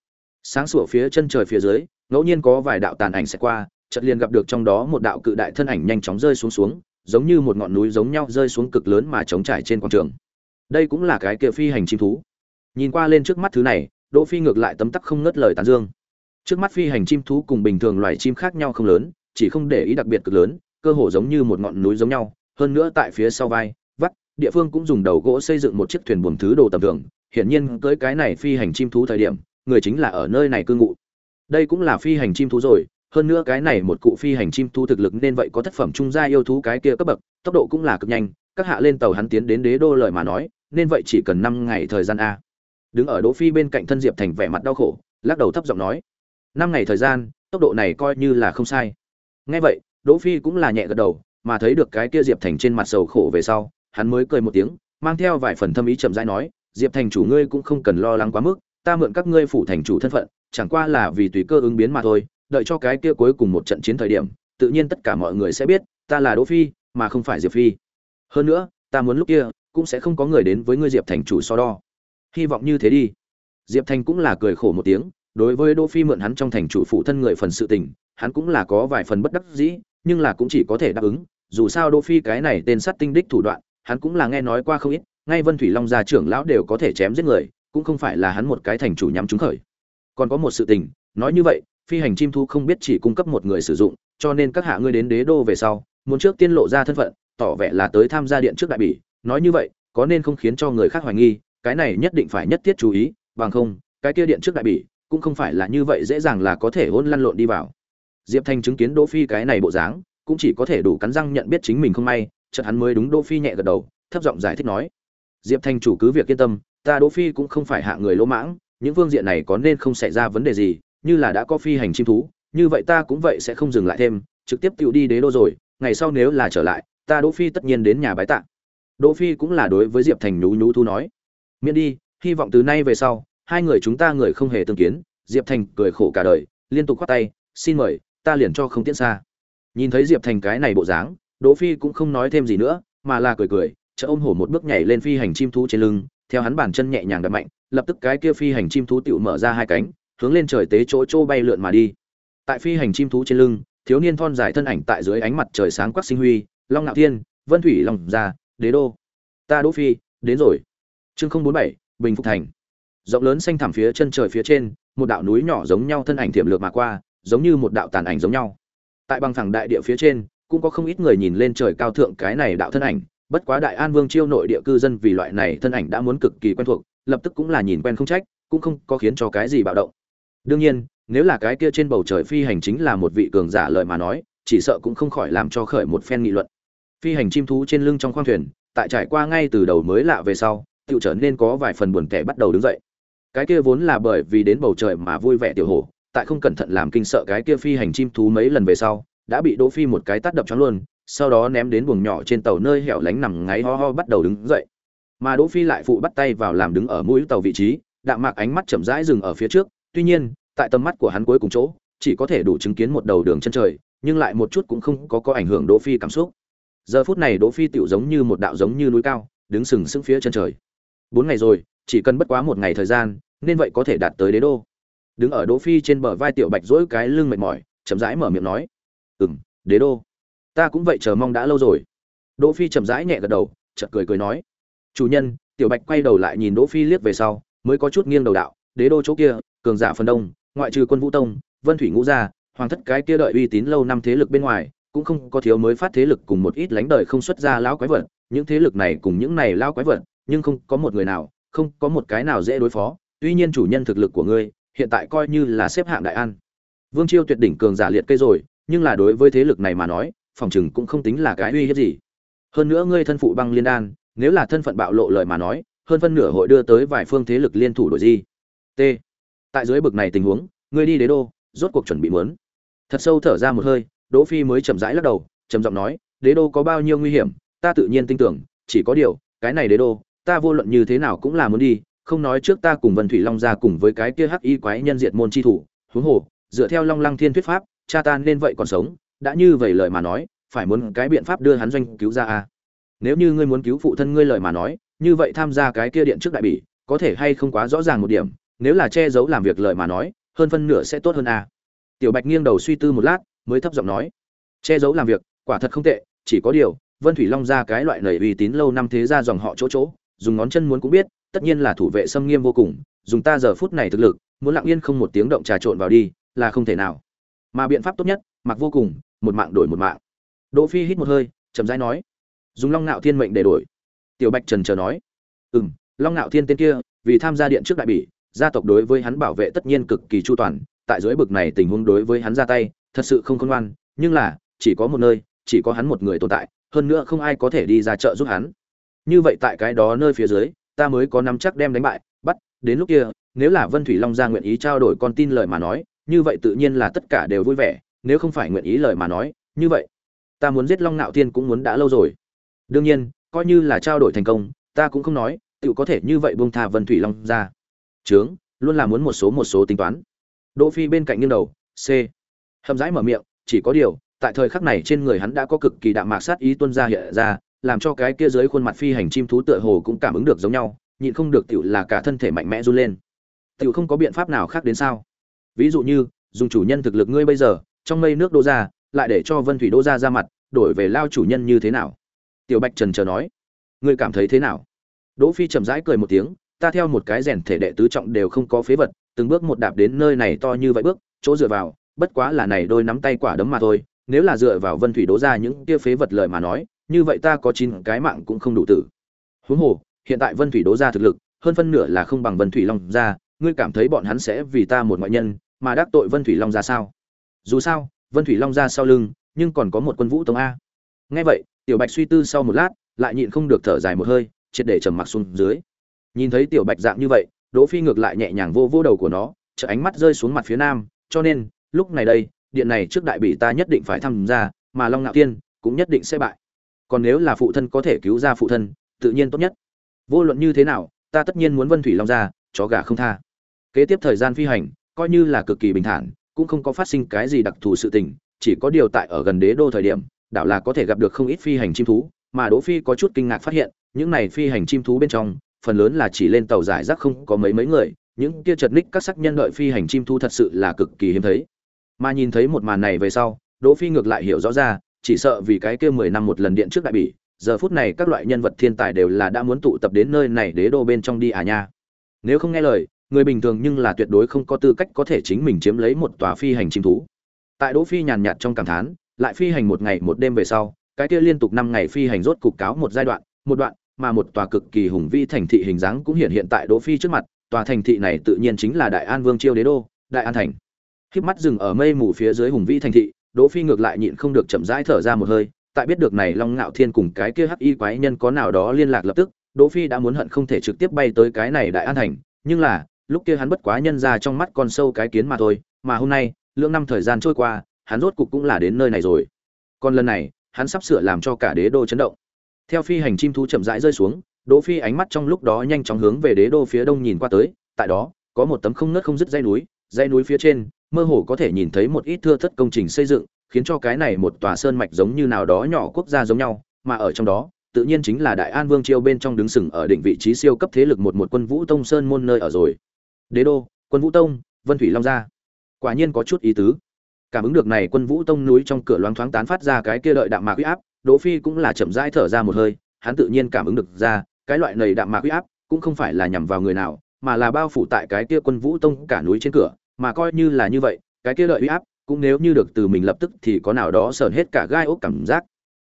sáng sủa phía chân trời phía dưới, ngẫu nhiên có vài đạo tàn ảnh sẽ qua, chợt liền gặp được trong đó một đạo cự đại thân ảnh nhanh chóng rơi xuống xuống giống như một ngọn núi giống nhau rơi xuống cực lớn mà chống trải trên quảng trường. Đây cũng là cái kia phi hành chim thú. Nhìn qua lên trước mắt thứ này, đỗ phi ngược lại tấm tắc không ngớt lời tán dương. Trước mắt phi hành chim thú cùng bình thường loài chim khác nhau không lớn, chỉ không để ý đặc biệt cực lớn, cơ hồ giống như một ngọn núi giống nhau, hơn nữa tại phía sau vai, vắt, địa phương cũng dùng đầu gỗ xây dựng một chiếc thuyền buồm thứ đồ tầm thường. Hiển nhiên tới cái này phi hành chim thú thời điểm, người chính là ở nơi này cư ngụ. Đây cũng là phi hành chim thú rồi hơn nữa cái này một cụ phi hành chim thu thực lực nên vậy có tác phẩm trung gia yêu thú cái kia cấp bậc, tốc độ cũng là cực nhanh, các hạ lên tàu hắn tiến đến đế đô lời mà nói, nên vậy chỉ cần năm ngày thời gian a. Đứng ở đỗ phi bên cạnh thân diệp thành vẻ mặt đau khổ, lắc đầu thấp giọng nói, năm ngày thời gian, tốc độ này coi như là không sai. Nghe vậy, đỗ phi cũng là nhẹ gật đầu, mà thấy được cái kia diệp thành trên mặt sầu khổ về sau, hắn mới cười một tiếng, mang theo vài phần thâm ý chậm rãi nói, diệp thành chủ ngươi cũng không cần lo lắng quá mức, ta mượn các ngươi phủ thành chủ thân phận, chẳng qua là vì tùy cơ ứng biến mà thôi đợi cho cái kia cuối cùng một trận chiến thời điểm tự nhiên tất cả mọi người sẽ biết ta là đỗ phi mà không phải diệp phi. Hơn nữa ta muốn lúc kia cũng sẽ không có người đến với ngươi diệp thành chủ so đo. Hy vọng như thế đi. Diệp thành cũng là cười khổ một tiếng đối với Đỗ Phi mượn hắn trong thành chủ phụ thân người phần sự tình, hắn cũng là có vài phần bất đắc dĩ, nhưng là cũng chỉ có thể đáp ứng, dù sao Đỗ Phi cái này tên sát tinh đích thủ đoạn, hắn cũng là nghe nói qua không ít, ngay Vân Thủy Long gia trưởng lão đều có thể chém giết người, cũng không phải là hắn một cái thành chủ nhắm trúng khởi. Còn có một sự tình, nói như vậy, phi hành chim thu không biết chỉ cung cấp một người sử dụng, cho nên các hạ ngươi đến đế đô về sau, muốn trước tiên lộ ra thân phận, tỏ vẻ là tới tham gia điện trước đại bỉ, nói như vậy, có nên không khiến cho người khác hoài nghi, cái này nhất định phải nhất thiết chú ý, bằng không, cái kia điện trước đại bỉ, cũng không phải là như vậy dễ dàng là có thể hôn lăn lộn đi vào. Diệp Thanh chứng kiến Đỗ Phi cái này bộ dáng, cũng chỉ có thể đủ cắn răng nhận biết chính mình không may, chợt hắn mới đúng Đỗ Phi nhẹ gật đầu, thấp giọng giải thích nói: "Diệp Thanh chủ cứ việc yên tâm, ta Đỗ Phi cũng không phải hạ người lỗ mãng, những phương diện này có nên không xảy ra vấn đề gì, như là đã có phi hành chim thú, như vậy ta cũng vậy sẽ không dừng lại thêm, trực tiếp tiểu đi đế đô rồi, ngày sau nếu là trở lại, ta Đỗ Phi tất nhiên đến nhà bái tạ." Đỗ Phi cũng là đối với Diệp Thành nhú nhú thu nói: "Miễn đi, hy vọng từ nay về sau, hai người chúng ta người không hề tương kiến." Diệp Thành cười khổ cả đời, liên tục khoát tay, "Xin mời, ta liền cho không tiễn xa." Nhìn thấy Diệp Thành cái này bộ dáng, Đỗ Phi cũng không nói thêm gì nữa, mà là cười cười, chợt ôm hổ một bước nhảy lên phi hành chim thú trên lưng, theo hắn bàn chân nhẹ nhàng đặt mạnh, lập tức cái kia phi hành chim thú tiểu mở ra hai cánh, hướng lên trời tế chỗ chỗ bay lượn mà đi. Tại phi hành chim thú trên lưng, thiếu niên thon dài thân ảnh tại dưới ánh mặt trời sáng quắc sinh huy, Long Nạo Thiên, Vân Thủy Long ra, Đế Đô. Ta Đỗ Phi, đến rồi. Chương 047, Bình Phục Thành. Rộng lớn xanh thảm phía chân trời phía trên, một đạo núi nhỏ giống nhau thân ảnh tiềm lược mà qua, giống như một đạo tàn ảnh giống nhau. Tại băng phẳng đại địa phía trên, cũng có không ít người nhìn lên trời cao thượng cái này đạo thân ảnh, bất quá Đại An Vương chiêu nội địa cư dân vì loại này thân ảnh đã muốn cực kỳ quen thuộc, lập tức cũng là nhìn quen không trách, cũng không có khiến cho cái gì bạo động. Đương nhiên, nếu là cái kia trên bầu trời phi hành chính là một vị cường giả lợi mà nói, chỉ sợ cũng không khỏi làm cho khởi một phen nghị luận. Phi hành chim thú trên lưng trong khoang thuyền, tại trải qua ngay từ đầu mới lạ về sau, tự trở nên có vài phần buồn tẻ bắt đầu đứng dậy. Cái kia vốn là bởi vì đến bầu trời mà vui vẻ tiểu hổ, tại không cẩn thận làm kinh sợ cái kia phi hành chim thú mấy lần về sau, đã bị Đỗ Phi một cái tát đập cho luôn, sau đó ném đến buồng nhỏ trên tàu nơi hẻo lánh nằm ngáy ho ho bắt đầu đứng dậy. Mà Đỗ Phi lại phụ bắt tay vào làm đứng ở mũi tàu vị trí, đạm mạc ánh mắt chậm rãi dừng ở phía trước, tuy nhiên, tại tầm mắt của hắn cuối cùng chỗ, chỉ có thể đủ chứng kiến một đầu đường chân trời, nhưng lại một chút cũng không có có ảnh hưởng Đỗ Phi cảm xúc. Giờ phút này Đỗ Phi tiểu giống như một đạo giống như núi cao, đứng sừng sững phía chân trời. Bốn ngày rồi, chỉ cần bất quá một ngày thời gian, nên vậy có thể đạt tới đế đô. Đứng ở Đỗ Phi trên bờ vai tiểu Bạch dỗi cái lưng mệt mỏi, chậm rãi mở miệng nói: "Ừm, đế đô. Ta cũng vậy chờ mong đã lâu rồi." Đỗ Phi chậm rãi nhẹ gật đầu, chợt cười cười nói: "Chủ nhân." Tiểu Bạch quay đầu lại nhìn Đỗ Phi liếc về sau, mới có chút nghiêng đầu đạo: "Đế đô chỗ kia, cường giả phần đông, ngoại trừ quân vũ tông vân thủy ngũ gia hoàng thất cái kia đợi uy tín lâu năm thế lực bên ngoài cũng không có thiếu mới phát thế lực cùng một ít lánh đời không xuất ra lão quái vật. Những thế lực này cùng những này lão quái vật nhưng không có một người nào không có một cái nào dễ đối phó. Tuy nhiên chủ nhân thực lực của ngươi hiện tại coi như là xếp hạng đại an. Vương chiêu tuyệt đỉnh cường giả liệt cây rồi nhưng là đối với thế lực này mà nói phòng chừng cũng không tính là cái uy hiếp gì. Hơn nữa ngươi thân phụ băng liên đan nếu là thân phận bạo lộ lời mà nói hơn phân nửa hội đưa tới vài phương thế lực liên thủ đổi gì t tại dưới bực này tình huống, ngươi đi đế đô, rốt cuộc chuẩn bị muốn. Thật sâu thở ra một hơi, đỗ phi mới chậm rãi lắc đầu, trầm giọng nói, đế đô có bao nhiêu nguy hiểm, ta tự nhiên tin tưởng, chỉ có điều, cái này đế đô, ta vô luận như thế nào cũng là muốn đi, không nói trước ta cùng vân thủy long ra cùng với cái kia hắc y quái nhân diệt môn chi thủ, huống hồ, dựa theo long lăng thiên thuyết pháp, cha ta nên vậy còn sống, đã như vậy lời mà nói, phải muốn cái biện pháp đưa hắn doanh cứu ra a nếu như ngươi muốn cứu phụ thân ngươi lời mà nói, như vậy tham gia cái kia điện trước đại bỉ, có thể hay không quá rõ ràng một điểm nếu là che giấu làm việc lợi mà nói, hơn phân nửa sẽ tốt hơn a tiểu bạch nghiêng đầu suy tư một lát, mới thấp giọng nói. Che giấu làm việc, quả thật không tệ, chỉ có điều, vân thủy long ra cái loại nầy uy tín lâu năm thế ra dòng họ chỗ chỗ, dùng ngón chân muốn cũng biết, tất nhiên là thủ vệ xâm nghiêm vô cùng, dùng ta giờ phút này thực lực, muốn lặng yên không một tiếng động trà trộn vào đi, là không thể nào. Mà biện pháp tốt nhất, mặc vô cùng, một mạng đổi một mạng. Đỗ phi hít một hơi, chậm rãi nói. Dùng long nạo thiên mệnh để đổi. Tiểu bạch trần chờ nói. Ừm, long nạo thiên tên kia, vì tham gia điện trước đại bỉ gia tộc đối với hắn bảo vệ tất nhiên cực kỳ chu toàn, tại dưới bực này tình huống đối với hắn ra tay, thật sự không khôn ngoan, nhưng là, chỉ có một nơi, chỉ có hắn một người tồn tại, hơn nữa không ai có thể đi ra trợ giúp hắn. Như vậy tại cái đó nơi phía dưới, ta mới có nắm chắc đem đánh bại, bắt, đến lúc kia, nếu là Vân Thủy Long gia nguyện ý trao đổi con tin lời mà nói, như vậy tự nhiên là tất cả đều vui vẻ, nếu không phải nguyện ý lời mà nói, như vậy, ta muốn giết Long Nạo Thiên cũng muốn đã lâu rồi. Đương nhiên, coi như là trao đổi thành công, ta cũng không nói, tự có thể như vậy buông tha Vân Thủy Long gia trướng, luôn là muốn một số một số tính toán. Đỗ phi bên cạnh nghiêng đầu, c. Hầm rãi mở miệng, chỉ có điều, tại thời khắc này trên người hắn đã có cực kỳ đạm mạc sát ý tuân ra hiện ra, làm cho cái kia dưới khuôn mặt phi hành chim thú tựa hồ cũng cảm ứng được giống nhau, nhịn không được tiểu là cả thân thể mạnh mẽ run lên. Tiểu không có biện pháp nào khác đến sao? Ví dụ như, dùng chủ nhân thực lực ngươi bây giờ, trong mây nước đô ra, lại để cho vân thủy đô ra ra mặt, đổi về lao chủ nhân như thế nào? Tiểu bạch trần chờ nói. Ngươi cảm thấy thế nào? Đỗ phi chậm rãi cười một tiếng ta theo một cái rèn thể đệ tứ trọng đều không có phế vật, từng bước một đạp đến nơi này to như vậy bước, chỗ dựa vào, bất quá là này đôi nắm tay quả đấm mà thôi, nếu là dựa vào vân thủy đố ra những kia phế vật lời mà nói, như vậy ta có chín cái mạng cũng không đủ tử. Huống hồ, hiện tại vân thủy đố ra thực lực, hơn phân nửa là không bằng vân thủy long ra, ngươi cảm thấy bọn hắn sẽ vì ta một ngoại nhân, mà đắc tội vân thủy long ra sao? Dù sao, vân thủy long ra sau lưng, nhưng còn có một quân vũ tông a. Nghe vậy, tiểu bạch suy tư sau một lát, lại nhịn không được thở dài một hơi, triệt để trầm mặc xuống dưới nhìn thấy tiểu bạch dạng như vậy, đỗ phi ngược lại nhẹ nhàng vô vô đầu của nó chợ ánh mắt rơi xuống mặt phía nam, cho nên, lúc này đây, điện này trước đại bị ta nhất định phải tham gia, mà long ngạo tiên cũng nhất định sẽ bại. Còn nếu là phụ thân có thể cứu ra phụ thân, tự nhiên tốt nhất. Vô luận như thế nào, ta tất nhiên muốn vân thủy long ra, chó gà không tha. Kế tiếp thời gian phi hành, coi như là cực kỳ bình thản, cũng không có phát sinh cái gì đặc thù sự tình, chỉ có điều tại ở gần đế đô thời điểm, đảo là có thể gặp được không ít phi hành chim thú, mà đỗ phi có chút kinh ngạc phát hiện, những này phi hành chim thú bên trong phần lớn là chỉ lên tàu giải rác không có mấy mấy người, những kia chật ních các sắc nhân đợi phi hành chim thú thật sự là cực kỳ hiếm thấy. Mà nhìn thấy một màn này về sau, đỗ phi ngược lại hiểu rõ ra, chỉ sợ vì cái kia mười năm một lần điện trước đại bỉ, giờ phút này các loại nhân vật thiên tài đều là đã muốn tụ tập đến nơi này đế đô bên trong đi à nha. Nếu không nghe lời, người bình thường nhưng là tuyệt đối không có tư cách có thể chính mình chiếm lấy một tòa phi hành chim thú. Tại đỗ phi nhàn nhạt trong cảm thán, lại phi hành một ngày một đêm về sau, cái kia liên tục năm ngày phi hành rốt cục cáo một giai đoạn, một đoạn mà một tòa cực kỳ hùng vĩ thành thị hình dáng cũng hiện hiện tại đỗ phi trước mặt, tòa thành thị này tự nhiên chính là đại an vương chiêu đế đô, đại an thành. Khiếp mắt dừng ở mây mù phía dưới hùng vĩ thành thị, đỗ phi ngược lại nhịn không được chậm rãi thở ra một hơi, tại biết được này long ngạo thiên cùng cái kia hắc y quái nhân có nào đó liên lạc lập tức, đỗ phi đã muốn hận không thể trực tiếp bay tới cái này đại an thành, nhưng là, lúc kia hắn bất quá nhân ra trong mắt con sâu cái kiến mà thôi, mà hôm nay lượng năm thời gian trôi qua, hắn rốt cục cũng là đến nơi này rồi. Còn lần này, hắn sắp sửa làm cho cả đế đô chấn động theo phi hành chim thú chậm rãi rơi xuống, đỗ phi ánh mắt trong lúc đó nhanh chóng hướng về đế đô phía đông nhìn qua tới, tại đó, có một tấm không nứt không dứt dây núi dây núi phía trên, mơ hồ có thể nhìn thấy một ít thưa thất công trình xây dựng, khiến cho cái này một tòa sơn mạch giống như nào đó nhỏ quốc gia giống nhau, mà ở trong đó, tự nhiên chính là đại an vương chiêu bên trong đứng sừng ở định vị trí siêu cấp thế lực một một quân vũ tông sơn môn nơi ở rồi. Đế đô, quân vũ tông, vân thủy long gia. Quả nhiên có chút ý tứ. Cảm ứng được này, quân vũ tông núi trong cửa loáng thoáng tán phát ra cái kia đợi đạm mạc uy áp đỗ phi cũng là chậm rãi thở ra một hơi, hắn tự nhiên cảm ứng được ra, cái loại nầy đạm mạc uy áp cũng không phải là nhằm vào người nào, mà là bao phủ tại cái kia quân vũ tông cả núi trên cửa, mà coi như là như vậy, cái kia lợi uy áp cũng nếu như được từ mình lập tức thì có nào đó sờn hết cả gai ốc cảm giác.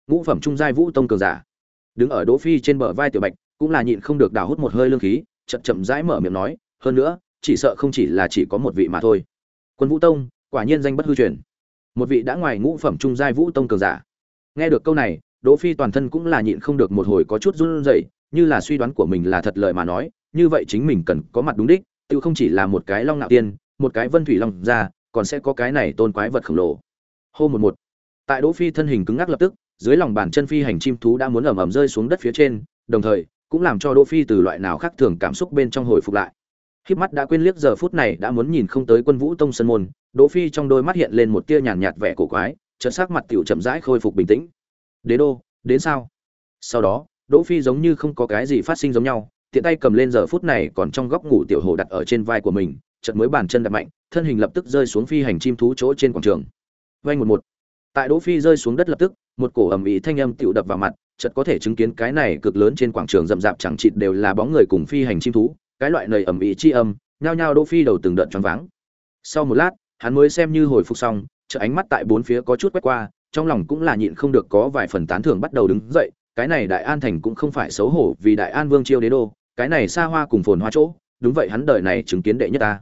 Ngũ phẩm trung giai vũ tông cường giả, đứng ở đỗ phi trên bờ vai tiểu bạch, cũng là nhịn không được đào hút một hơi lương khí, chậm chậm rãi mở miệng nói, hơn nữa, chỉ sợ không chỉ là chỉ có một vị mà thôi. Quân vũ tông, quả nhiên danh bất hư truyền. Một vị đã ngoài ngũ phẩm trung giai vũ tông cường giả nghe được câu này, đỗ phi toàn thân cũng là nhịn không được một hồi có chút run rẩy, như là suy đoán của mình là thật lời mà nói, như vậy chính mình cần có mặt đúng đích, tự không chỉ là một cái long nạo tiên, một cái vân thủy long ra, còn sẽ có cái này tôn quái vật khổng lồ. Hô một một. Tại đỗ phi thân hình cứng ngắc lập tức, dưới lòng bàn chân phi hành chim thú đã muốn ầm ầm rơi xuống đất phía trên, đồng thời, cũng làm cho đỗ phi từ loại nào khác thường cảm xúc bên trong hồi phục lại. Khi mắt đã quên liếc giờ phút này đã muốn nhìn không tới quân vũ tông sân môn, đỗ phi trong đôi mắt hiện lên một tia nhàn nhạt vẻ cổ quái trận sắc mặt tiểu chậm rãi khôi phục bình tĩnh. Đế đô, đến sao? Sau đó, đỗ phi giống như không có cái gì phát sinh giống nhau, tiện tay cầm lên giờ phút này còn trong góc ngủ tiểu hồ đặt ở trên vai của mình, chợt mới bàn chân đặt mạnh, thân hình lập tức rơi xuống phi hành chim thú chỗ trên quảng trường. Vang một một. Tại đỗ phi rơi xuống đất lập tức, một cổ ầm ĩ thanh âm tiểu đập vào mặt, chợt có thể chứng kiến cái này cực lớn trên quảng trường rậm rạp chẳng chịt đều là bóng người cùng phi hành chim thú, cái loại nầy ầm ĩ chi âm, nhao nhao đỗ phi đầu từng đợt choáng váng. Sau một lát, hắn mới xem như hồi phục xong chợ ánh mắt tại bốn phía có chút quét qua, trong lòng cũng là nhịn không được có vài phần tán thưởng bắt đầu đứng dậy, cái này đại an thành cũng không phải xấu hổ vì đại an vương chiêu đế đô, cái này xa hoa cùng phồn hoa chỗ, đúng vậy hắn đời này chứng kiến đệ nhất ta.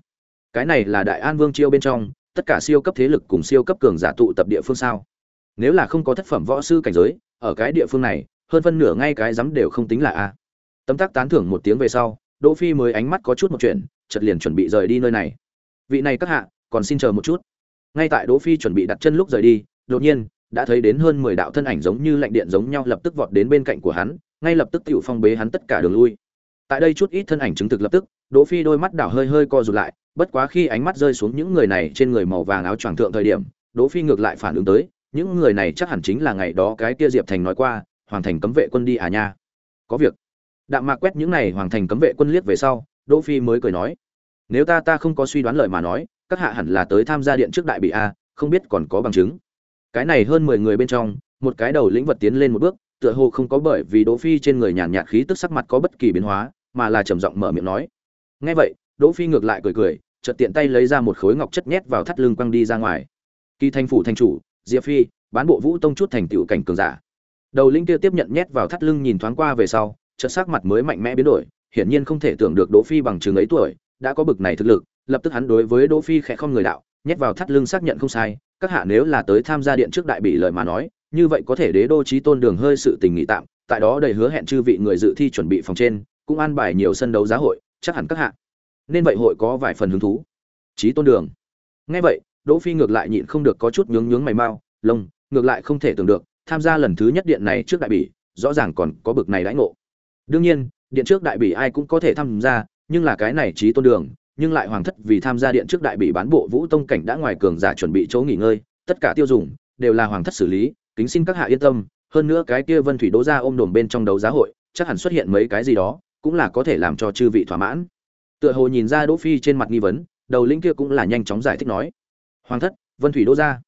Cái này là đại an vương chiêu bên trong, tất cả siêu cấp thế lực cùng siêu cấp cường giả tụ tập địa phương sao? Nếu là không có thất phẩm võ sư cảnh giới, ở cái địa phương này, hơn phân nửa ngay cái dám đều không tính là a. Tấm tắc tán thưởng một tiếng về sau, đỗ phi mới ánh mắt có chút một chuyện, chợt liền chuẩn bị rời đi nơi này. Vị này các hạ, còn xin chờ một chút ngay tại đỗ phi chuẩn bị đặt chân lúc rời đi, đột nhiên, đã thấy đến hơn mười đạo thân ảnh giống như lạnh điện giống nhau lập tức vọt đến bên cạnh của hắn, ngay lập tức tiểu phong bế hắn tất cả đường lui. Tại đây chút ít thân ảnh chứng thực lập tức, đỗ phi đôi mắt đảo hơi hơi co rụt lại, bất quá khi ánh mắt rơi xuống những người này trên người màu vàng áo choàng thượng thời điểm, đỗ phi ngược lại phản ứng tới, những người này chắc hẳn chính là ngày đó cái kia diệp thành nói qua, hoàng thành cấm vệ quân đi à nha. Có việc. Đạm mạc quét những này hoàng thành cấm vệ quân liếc về sau, đỗ phi mới cười nói, nếu ta ta không có suy đoán lời mà nói các hạ hẳn là tới tham gia điện trước đại bị a, không biết còn có bằng chứng. Cái này hơn mười người bên trong, một cái đầu lĩnh vật tiến lên một bước, tựa hồ không có bởi vì đỗ phi trên người nhàn nhạt khí tức sắc mặt có bất kỳ biến hóa, mà là trầm giọng mở miệng nói. Nghe vậy, đỗ phi ngược lại cười cười, chợt tiện tay lấy ra một khối ngọc chất nhét vào thắt lưng quăng đi ra ngoài. Kỳ thành phủ thành chủ, diệp phi, bán bộ vũ tông chút thành tựu cảnh cường giả. Đầu linh kia tiếp nhận nhét vào thắt lưng nhìn thoáng qua về sau, chợt sắc mặt mới mạnh mẽ biến đổi, hiển nhiên không thể tưởng được đỗ phi bằng trường ấy tuổi, đã có bực này thực lực lập tức hắn đối với đỗ phi khẽ không người đạo nhét vào thắt lưng xác nhận không sai các hạ nếu là tới tham gia điện trước đại bị lời mà nói như vậy có thể đế đô chí tôn đường hơi sự tình nghỉ tạm tại đó đầy hứa hẹn chư vị người dự thi chuẩn bị phòng trên cũng an bài nhiều sân đấu giá hội chắc hẳn các hạ. Nên vậy hội có vài phần hứng thú. Chí tôn đường. Nghe vậy đỗ phi ngược lại nhịn không được có chút nhướng nhướng mày mao, lông ngược lại không thể tưởng được tham gia lần thứ nhất điện này trước đại bỉ rõ ràng còn có bực này đãi ngộ. Đương nhiên điện trước đại bỉ ai cũng có thể tham gia nhưng là cái này chí tôn đường nhưng lại hoàng thất vì tham gia điện trước đại bị bán bộ vũ tông cảnh đã ngoài cường giả chuẩn bị chỗ nghỉ ngơi, tất cả tiêu dùng đều là hoàng thất xử lý, kính xin các hạ yên tâm, hơn nữa cái kia vân thủy đỗ ra ôm đồm bên trong đấu giá hội, chắc hẳn xuất hiện mấy cái gì đó, cũng là có thể làm cho chư vị thỏa mãn. Tựa hồ nhìn ra đỗ phi trên mặt nghi vấn, đầu lĩnh kia cũng là nhanh chóng giải thích nói, hoàng thất, vân thủy đỗ ra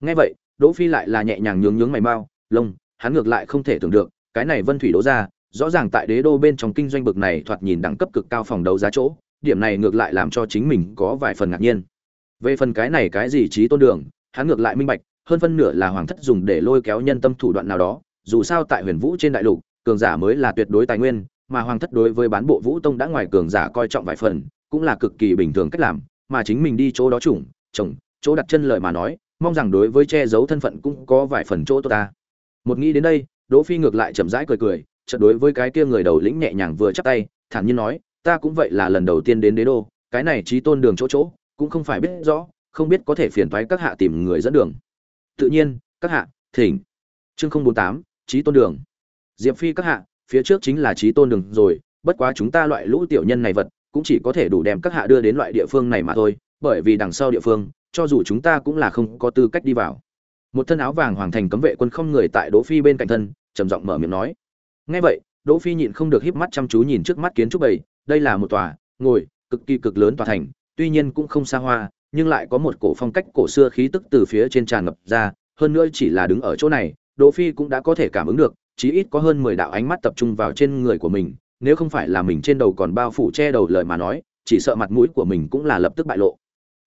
nghe vậy, đỗ phi lại là nhẹ nhàng nhướng nhướng mày mao lông, hắn ngược lại không thể tưởng được, cái này vân thủy đỗ ra rõ ràng tại đế đô bên trong kinh doanh bực này thoạt nhìn đẳng cấp cực cao phòng đấu giá chỗ điểm này ngược lại làm cho chính mình có vài phần ngạc nhiên. Về phần cái này cái gì trí tôn đường, hắn ngược lại minh bạch, hơn phân nửa là hoàng thất dùng để lôi kéo nhân tâm thủ đoạn nào đó, dù sao tại huyền vũ trên đại lục, cường giả mới là tuyệt đối tài nguyên, mà hoàng thất đối với bán bộ vũ tông đã ngoài cường giả coi trọng vài phần, cũng là cực kỳ bình thường cách làm, mà chính mình đi chỗ đó chủng, chồng, chỗ đặt chân lợi mà nói, mong rằng đối với che giấu thân phận cũng có vài phần chỗ tốt ta. Một nghĩ đến đây, đỗ phi ngược lại chậm rãi cười cười, chợt đối với cái kia người đầu lĩnh nhẹ nhàng vừa chắp tay, thản nhiên nói ta cũng vậy là lần đầu tiên đến đế đô, cái này trí tôn đường chỗ chỗ, cũng không phải biết rõ, không biết có thể phiền thoái các hạ tìm người dẫn đường. Tự nhiên, các hạ, thỉnh. Chương không bốn tám, trí tôn đường. Diệp phi các hạ, phía trước chính là trí tôn đường rồi, bất quá chúng ta loại lũ tiểu nhân này vật, cũng chỉ có thể đủ đem các hạ đưa đến loại địa phương này mà thôi, bởi vì đằng sau địa phương, cho dù chúng ta cũng là không có tư cách đi vào. Một thân áo vàng hoàng thành cấm vệ quân không người tại đỗ phi bên cạnh thân, trầm giọng mở miệng nói. Nghe vậy, đỗ phi nhịn không được híp mắt chăm chú nhìn trước mắt kiến trúc bầy đây là một tòa, ngồi, cực kỳ cực lớn tòa thành, tuy nhiên cũng không xa hoa, nhưng lại có một cổ phong cách cổ xưa khí tức từ phía trên tràn ngập ra, hơn nữa chỉ là đứng ở chỗ này, đỗ phi cũng đã có thể cảm ứng được, chí ít có hơn 10 đạo ánh mắt tập trung vào trên người của mình, nếu không phải là mình trên đầu còn bao phủ che đầu lời mà nói, chỉ sợ mặt mũi của mình cũng là lập tức bại lộ.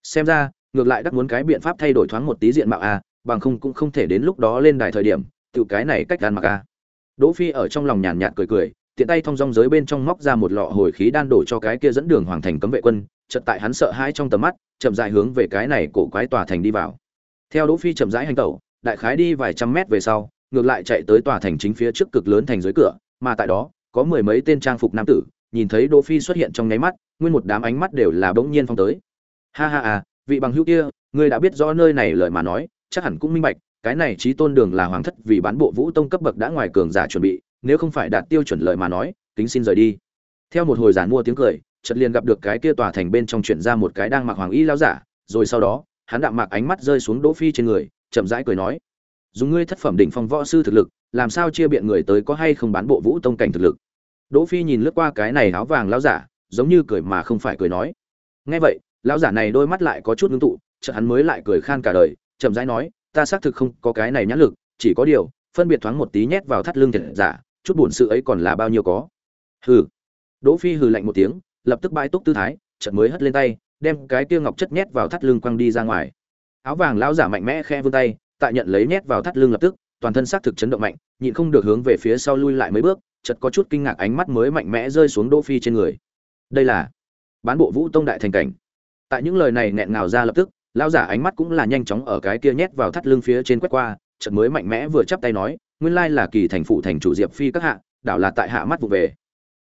Xem ra, ngược lại đắc muốn cái biện pháp thay đổi thoáng một tí diện mạo a bằng không cũng không thể đến lúc đó lên đài thời điểm, tự cái này cách ăn mặc a đỗ phi ở trong lòng nhàn nhạt cười cười tiện tay thông dong giới bên trong móc ra một lọ hồi khí đan đổ cho cái kia dẫn đường hoàng thành cấm vệ quân, chợt tại hắn sợ hãi trong tầm mắt, chậm rãi hướng về cái này cổ quái tòa thành đi vào. Theo đỗ phi chậm rãi hành tẩu, đại khái đi vài trăm mét về sau, ngược lại chạy tới tòa thành chính phía trước cực lớn thành dưới cửa, mà tại đó, có mười mấy tên trang phục nam tử, nhìn thấy đỗ phi xuất hiện trong nháy mắt, nguyên một đám ánh mắt đều là bỗng nhiên phong tới. Ha ha à vị bằng hữu kia, ngươi đã biết rõ nơi này lời mà nói, chắc hẳn cũng minh bạch, cái này trí tôn đường là hoàng thất vì bán bộ vũ tông cấp bậc đã ngoài cường giả chuẩn bị nếu không phải đạt tiêu chuẩn lợi mà nói, kính xin rời đi. Theo một hồi giản mua tiếng cười, chợt liền gặp được cái kia tòa thành bên trong chuyển ra một cái đang mặc hoàng y lao giả, rồi sau đó, hắn đạm mặc ánh mắt rơi xuống đỗ phi trên người, chậm rãi cười nói, dùng ngươi thất phẩm đỉnh phong võ sư thực lực, làm sao chia biện người tới có hay không bán bộ vũ tông cảnh thực lực? Đỗ phi nhìn lướt qua cái này áo vàng lão giả, giống như cười mà không phải cười nói, nghe vậy, lão giả này đôi mắt lại có chút ngưng tụ, chợt hắn mới lại cười khan cả đời, chậm rãi nói, ta xác thực không có cái này nhãn lực, chỉ có điều, phân biệt thoáng một tí nhét vào thắt lưng thiệt giả chút buồn sự ấy còn là bao nhiêu có. Hừ. Đỗ phi hừ lạnh một tiếng, lập tức bãi túc tư thái, chợt mới hất lên tay, đem cái kia ngọc chất nhét vào thắt lưng quăng đi ra ngoài. Áo vàng lão giả mạnh mẽ khe vươn tay, tại nhận lấy nhét vào thắt lưng lập tức, toàn thân xác thực chấn động mạnh, nhịn không được hướng về phía sau lui lại mấy bước, chợt có chút kinh ngạc ánh mắt mới mạnh mẽ rơi xuống đỗ phi trên người. Đây là bán bộ vũ tông đại thành cảnh. Tại những lời này nghẹn ngào ra lập tức, lão giả ánh mắt cũng là nhanh chóng ở cái kia nhét vào thắt lưng phía trên quét qua, chợt mới mạnh mẽ vừa chắp tay nói nguyên lai là kỳ thành phụ thành chủ diệp phi các hạ, đảo là tại hạ mắt vụ về.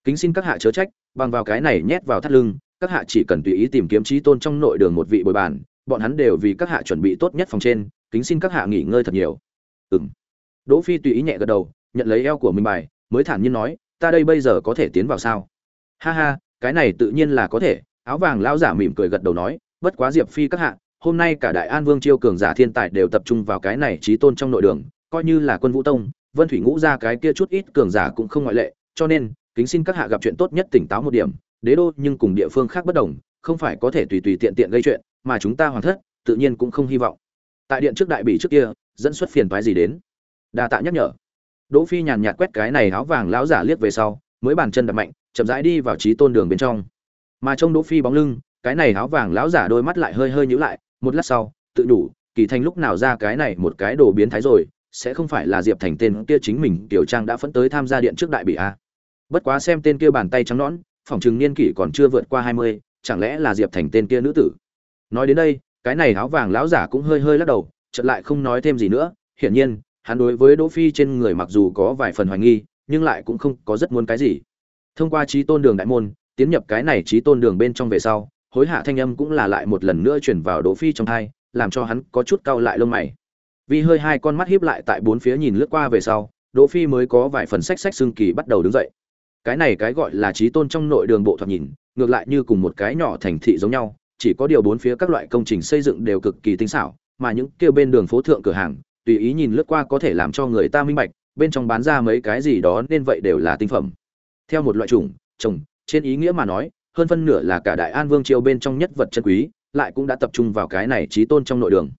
Kính xin các hạ chớ trách, bằng vào cái này nhét vào thắt lưng, các hạ chỉ cần tùy ý tìm kiếm trí tôn trong nội đường một vị bồi bàn, bọn hắn đều vì các hạ chuẩn bị tốt nhất phòng trên, kính xin các hạ nghỉ ngơi thật nhiều. Ừm. Đỗ phi tùy ý nhẹ gật đầu, nhận lấy eo của mình bài, mới thản nhiên nói, ta đây bây giờ có thể tiến vào sao? Ha ha, cái này tự nhiên là có thể. Áo vàng lão giả mỉm cười gật đầu nói, bất quá diệp phi các hạ, hôm nay cả đại an vương chiêu cường giả thiên tài đều tập trung vào cái này trí tôn trong nội đường coi như là quân vũ tông, vân thủy ngũ ra cái kia chút ít cường giả cũng không ngoại lệ, cho nên, kính xin các hạ gặp chuyện tốt nhất tỉnh táo một điểm, đế đô nhưng cùng địa phương khác bất đồng, không phải có thể tùy tùy tiện tiện gây chuyện, mà chúng ta hoàn thất, tự nhiên cũng không hy vọng. Tại điện trước đại bỉ trước kia, dẫn xuất phiền toái gì đến? Đa tạ nhắc nhở. Đỗ phi nhàn nhạt quét cái này áo vàng lão giả liếc về sau, mới bàn chân đập mạnh, chậm rãi đi vào trí tôn đường bên trong. Mà trong đỗ phi bóng lưng, cái này áo vàng lão giả đôi mắt lại hơi hơi nhíu lại, một lát sau, tự đủ, kỳ thanh lúc nào ra cái này một cái đồ biến thái rồi sẽ không phải là diệp thành tên kia chính mình tiểu trang đã phẫn tới tham gia điện trước đại bị a. Bất quá xem tên kia bàn tay trắng nõn phòng chừng niên kỷ còn chưa vượt qua hai mươi, chẳng lẽ là diệp thành tên kia nữ tử? Nói đến đây cái này áo vàng lão giả cũng hơi hơi lắc đầu chợt lại không nói thêm gì nữa. Hiển nhiên hắn đối với đỗ phi trên người mặc dù có vài phần hoài nghi nhưng lại cũng không có rất muốn cái gì. Thông qua trí tôn đường đại môn tiến nhập cái này trí tôn đường bên trong về sau hối hạ thanh âm cũng là lại một lần nữa chuyển vào đỗ phi trong hai làm cho hắn có chút cau lại lông mày vì hơi hai con mắt híp lại tại bốn phía nhìn lướt qua về sau, đỗ phi mới có vài phần sách sách xương kỳ bắt đầu đứng dậy. Cái này cái gọi là trí tôn trong nội đường bộ thoạt nhìn, ngược lại như cùng một cái nhỏ thành thị giống nhau, chỉ có điều bốn phía các loại công trình xây dựng đều cực kỳ tinh xảo, mà những kia bên đường phố thượng cửa hàng, tùy ý nhìn lướt qua có thể làm cho người ta minh bạch, bên trong bán ra mấy cái gì đó nên vậy đều là tinh phẩm. Theo một loại chủng trồng trên ý nghĩa mà nói, hơn phân nửa là cả đại an vương triều bên trong nhất vật chân quý, lại cũng đã tập trung vào cái này trí tôn trong nội đường.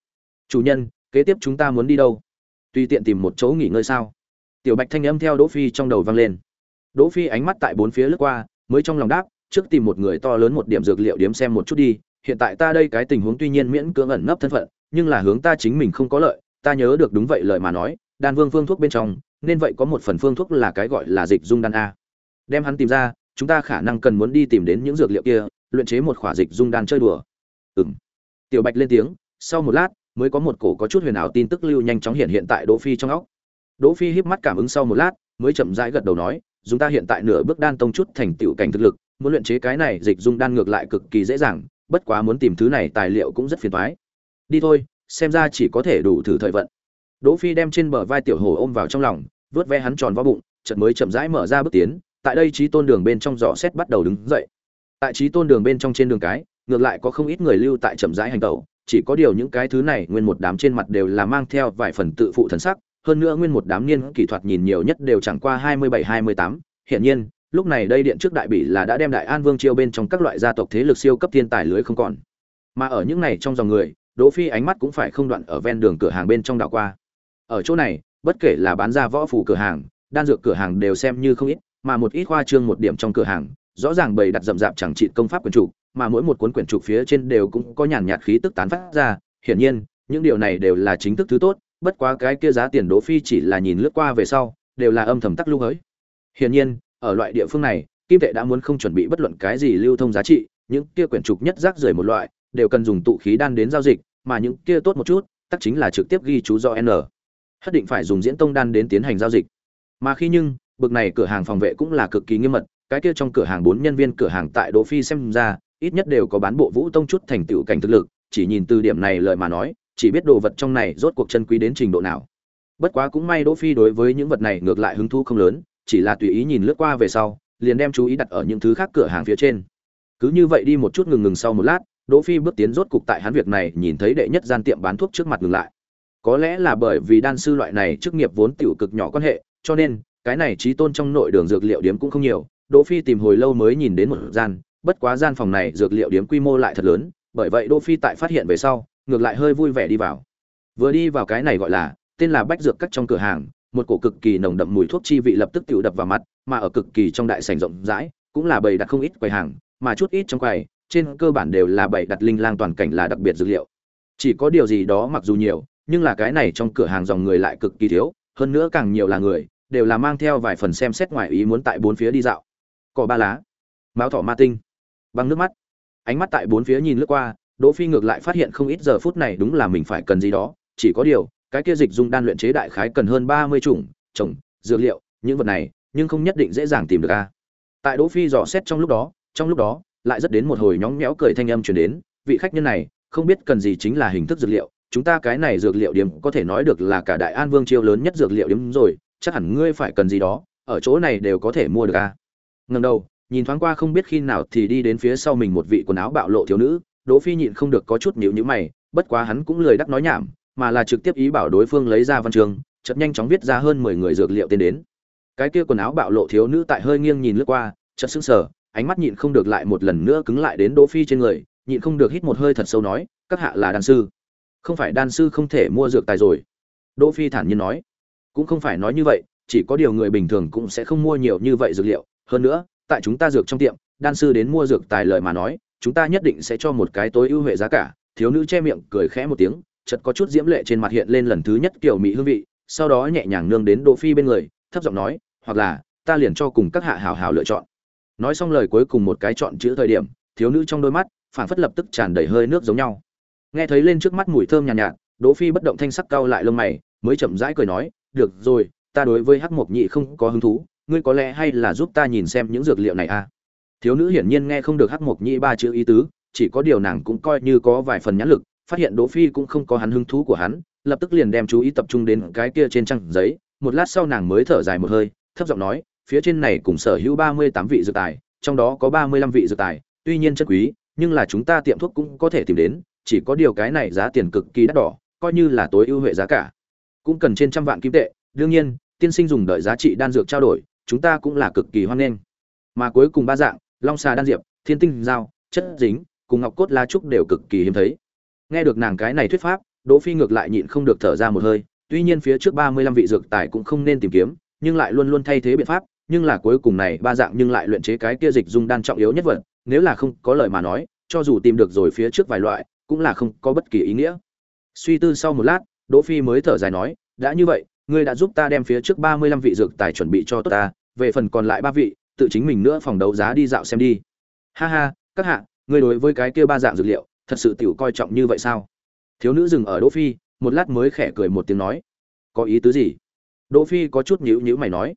Chủ nhân kế tiếp chúng ta muốn đi đâu? Tùy tiện tìm một chỗ nghỉ ngơi sao? Tiểu bạch thanh âm theo đỗ phi trong đầu vang lên. Đỗ phi ánh mắt tại bốn phía lướt qua, mới trong lòng đáp, trước tìm một người to lớn một điểm dược liệu điếm xem một chút đi, hiện tại ta đây cái tình huống tuy nhiên miễn cưỡng ẩn nấp thân phận, nhưng là hướng ta chính mình không có lợi, ta nhớ được đúng vậy lời mà nói, đan vương phương thuốc bên trong, nên vậy có một phần phương thuốc là cái gọi là dịch dung đan a. Đem hắn tìm ra, chúng ta khả năng cần muốn đi tìm đến những dược liệu kia, luyện chế một khỏa dịch dung đan chơi đùa. Ừm. Tiểu bạch lên tiếng, sau một lát mới có một cổ có chút huyền ảo tin tức lưu nhanh chóng hiện hiện tại đỗ phi trong óc. Đỗ phi híp mắt cảm ứng sau một lát, mới chậm rãi gật đầu nói chúng ta hiện tại nửa bước đan tông chút thành tiểu cảnh thực lực, muốn luyện chế cái này dịch dung đan ngược lại cực kỳ dễ dàng, bất quá muốn tìm thứ này tài liệu cũng rất phiền toái. Đi thôi, xem ra chỉ có thể đủ thử thời vận. Đỗ phi đem trên bờ vai tiểu hồ ôm vào trong lòng, vớt ve hắn tròn vo bụng, chợt mới chậm rãi mở ra bước tiến, tại đây trí tôn đường bên trong dò xét bắt đầu đứng dậy. Tại trí tôn đường bên trong trên đường cái, ngược lại có không ít người lưu tại chậm rãi hành tẩu chỉ có điều những cái thứ này nguyên một đám trên mặt đều là mang theo vài phần tự phụ thần sắc, hơn nữa nguyên một đám niên kỹ thuật nhìn nhiều nhất đều chẳng qua hai mươi bảy, hai mươi tám hiện nhiên, lúc này đây điện trước đại bị là đã đem đại an vương chiêu bên trong các loại gia tộc thế lực siêu cấp thiên tài lưới không còn mà ở những này trong dòng người, đỗ phi ánh mắt cũng phải không đoạn ở ven đường cửa hàng bên trong đảo qua ở chỗ này, bất kể là bán ra võ phủ cửa hàng, đan dược cửa hàng đều xem như không ít, mà một ít khoa trương một điểm trong cửa hàng, rõ ràng bày đặt rậm rạp chẳng trị công pháp quyền chủ mà mỗi một cuốn quyển trục phía trên đều cũng có nhàn nhạt khí tức tán phát ra. Hiển nhiên, những điều này đều là chính thức thứ tốt, bất quá cái kia giá tiền đỗ phi chỉ là nhìn lướt qua về sau, đều là âm thầm tắc lưu hới. Hiển nhiên, ở loại địa phương này, kim tệ đã muốn không chuẩn bị bất luận cái gì lưu thông giá trị, những kia quyển trục nhất rác rưởi một loại, đều cần dùng tụ khí đan đến giao dịch, mà những kia tốt một chút, tắc chính là trực tiếp ghi chú do n. Hất định phải dùng diễn tông đan đến tiến hành giao dịch. Mà khi nhưng, bực này cửa hàng phòng vệ cũng là cực kỳ nghiêm mật, cái kia trong cửa hàng bốn nhân viên cửa hàng tại đỗ phi xem ra ít nhất đều có bán bộ vũ tông chút thành tựu cảnh thực lực, chỉ nhìn từ điểm này lời mà nói, chỉ biết đồ vật trong này rốt cuộc chân quý đến trình độ nào. Bất quá cũng may đỗ phi đối với những vật này ngược lại hứng thú không lớn, chỉ là tùy ý nhìn lướt qua về sau, liền đem chú ý đặt ở những thứ khác cửa hàng phía trên. Cứ như vậy đi một chút ngừng ngừng sau một lát, đỗ phi bước tiến rốt cục tại hắn việc này nhìn thấy đệ nhất gian tiệm bán thuốc trước mặt ngừng lại. Có lẽ là bởi vì đan sư loại này chức nghiệp vốn tiểu cực nhỏ quan hệ, cho nên, cái này trí tôn trong nội đường dược liệu điếm cũng không nhiều, đỗ phi tìm hồi lâu mới nhìn đến một gian bất quá gian phòng này dược liệu điếm quy mô lại thật lớn, bởi vậy đỗ phi tại phát hiện về sau, ngược lại hơi vui vẻ đi vào. Vừa đi vào cái này gọi là, tên là bách dược cắt trong cửa hàng, một cổ cực kỳ nồng đậm mùi thuốc chi vị lập tức tự đập vào mặt, mà ở cực kỳ trong đại sảnh rộng rãi, cũng là bày đặt không ít quầy hàng, mà chút ít trong quầy, trên cơ bản đều là bày đặt linh lang toàn cảnh là đặc biệt dược liệu. Chỉ có điều gì đó mặc dù nhiều, nhưng là cái này trong cửa hàng dòng người lại cực kỳ thiếu, hơn nữa càng nhiều là người, đều là mang theo vài phần xem xét ngoài ý muốn tại bốn phía đi dạo. Cỏ ba lá. Máu thỏ ma tinh băng nước mắt. Ánh mắt tại bốn phía nhìn lướt qua, đỗ phi ngược lại phát hiện không ít giờ phút này đúng là mình phải cần gì đó, chỉ có điều, cái kia dịch dung đan luyện chế đại khái cần hơn ba mươi chủng trồng dược liệu, những vật này, nhưng không nhất định dễ dàng tìm được a. Tại đỗ phi dò xét trong lúc đó, trong lúc đó, lại rất đến một hồi nhóng nhẽo cười thanh âm truyền đến, vị khách nhân này, không biết cần gì chính là hình thức dược liệu, chúng ta cái này dược liệu điểm có thể nói được là cả đại an vương chiêu lớn nhất dược liệu điểm rồi, chắc hẳn ngươi phải cần gì đó, ở chỗ này đều có thể mua được a. Ngần đầu nhìn thoáng qua không biết khi nào thì đi đến phía sau mình một vị quần áo bạo lộ thiếu nữ, đỗ phi nhịn không được có chút nhíu nhíu mày, bất quá hắn cũng lười đắc nói nhảm, mà là trực tiếp ý bảo đối phương lấy ra văn chương, chợt nhanh chóng viết ra hơn mười người dược liệu tên đến. Cái kia quần áo bạo lộ thiếu nữ tại hơi nghiêng nhìn lướt qua, chợt sững sờ, ánh mắt nhịn không được lại một lần nữa cứng lại đến đỗ phi trên người, nhịn không được hít một hơi thật sâu nói, các hạ là đan sư. Không phải đan sư không thể mua dược tài rồi. Đỗ phi thản nhiên nói. Cũng không phải nói như vậy, chỉ có điều người bình thường cũng sẽ không mua nhiều như vậy dược liệu. Hơn nữa tại chúng ta dược trong tiệm đan sư đến mua dược tài lời mà nói chúng ta nhất định sẽ cho một cái tối ưu huệ giá cả. Thiếu nữ che miệng cười khẽ một tiếng chợt có chút diễm lệ trên mặt hiện lên lần thứ nhất kiểu mỹ hương vị sau đó nhẹ nhàng nương đến đỗ phi bên người thấp giọng nói hoặc là ta liền cho cùng các hạ hảo hảo lựa chọn. Nói xong lời cuối cùng một cái chọn chữ thời điểm thiếu nữ trong đôi mắt phảng phất lập tức tràn đầy hơi nước giống nhau. Nghe thấy lên trước mắt mùi thơm nhàn nhạt, nhạt đỗ phi bất động thanh sắc cau lại lông mày mới chậm rãi cười nói được rồi ta đối với hắc mộc nhị không có hứng thú ngươi có lẽ hay là giúp ta nhìn xem những dược liệu này a à? thiếu nữ hiển nhiên nghe không được hắc mộc nhi ba chữ ý tứ, chỉ có điều nàng cũng coi như có vài phần nhãn lực, phát hiện đỗ phi cũng không có hắn hứng thú của hắn, lập tức liền đem chú ý tập trung đến cái kia trên trang giấy một lát sau nàng mới thở dài một hơi, thấp giọng nói, phía trên này cùng sở hữu ba mươi tám vị dược tài, trong đó có ba mươi lăm vị dược tài, tuy nhiên chất quý, nhưng là chúng ta tiệm thuốc cũng có thể tìm đến, chỉ có điều cái này giá tiền cực kỳ đắt đỏ, coi như là tối ưu huệ giá cả cũng cần trên trăm vạn kim tệ, đương nhiên, tiên sinh dùng đợi giá trị đan dược trao đổi chúng ta cũng là cực kỳ hoan nghênh. Mà cuối cùng ba dạng, long xà đan diệp, thiên tinh dao chất dính, cùng ngọc cốt la trúc đều cực kỳ hiếm thấy. Nghe được nàng cái này thuyết pháp, đỗ phi ngược lại nhịn không được thở ra một hơi, tuy nhiên phía trước ba mươi lăm vị dược tài cũng không nên tìm kiếm, nhưng lại luôn luôn thay thế biện pháp, nhưng là cuối cùng này ba dạng nhưng lại luyện chế cái kia dịch dung đan trọng yếu nhất vật, nếu là không có lời mà nói, cho dù tìm được rồi phía trước vài loại, cũng là không có bất kỳ ý nghĩa. Suy tư sau một lát, đỗ phi mới thở dài nói, đã như vậy ngươi đã giúp ta đem phía trước ba mươi lăm vị dược tài chuẩn bị cho tốt ta, về phần còn lại ba vị, tự chính mình nữa phòng đấu giá đi dạo xem đi. Ha ha, các hạ, ngươi đối với cái kia ba dạng dược liệu, thật sự tiểu coi trọng như vậy sao? Thiếu nữ dừng ở đỗ phi, một lát mới khẽ cười một tiếng nói. Có ý tứ gì? Đỗ phi có chút nhíu nhíu mày nói.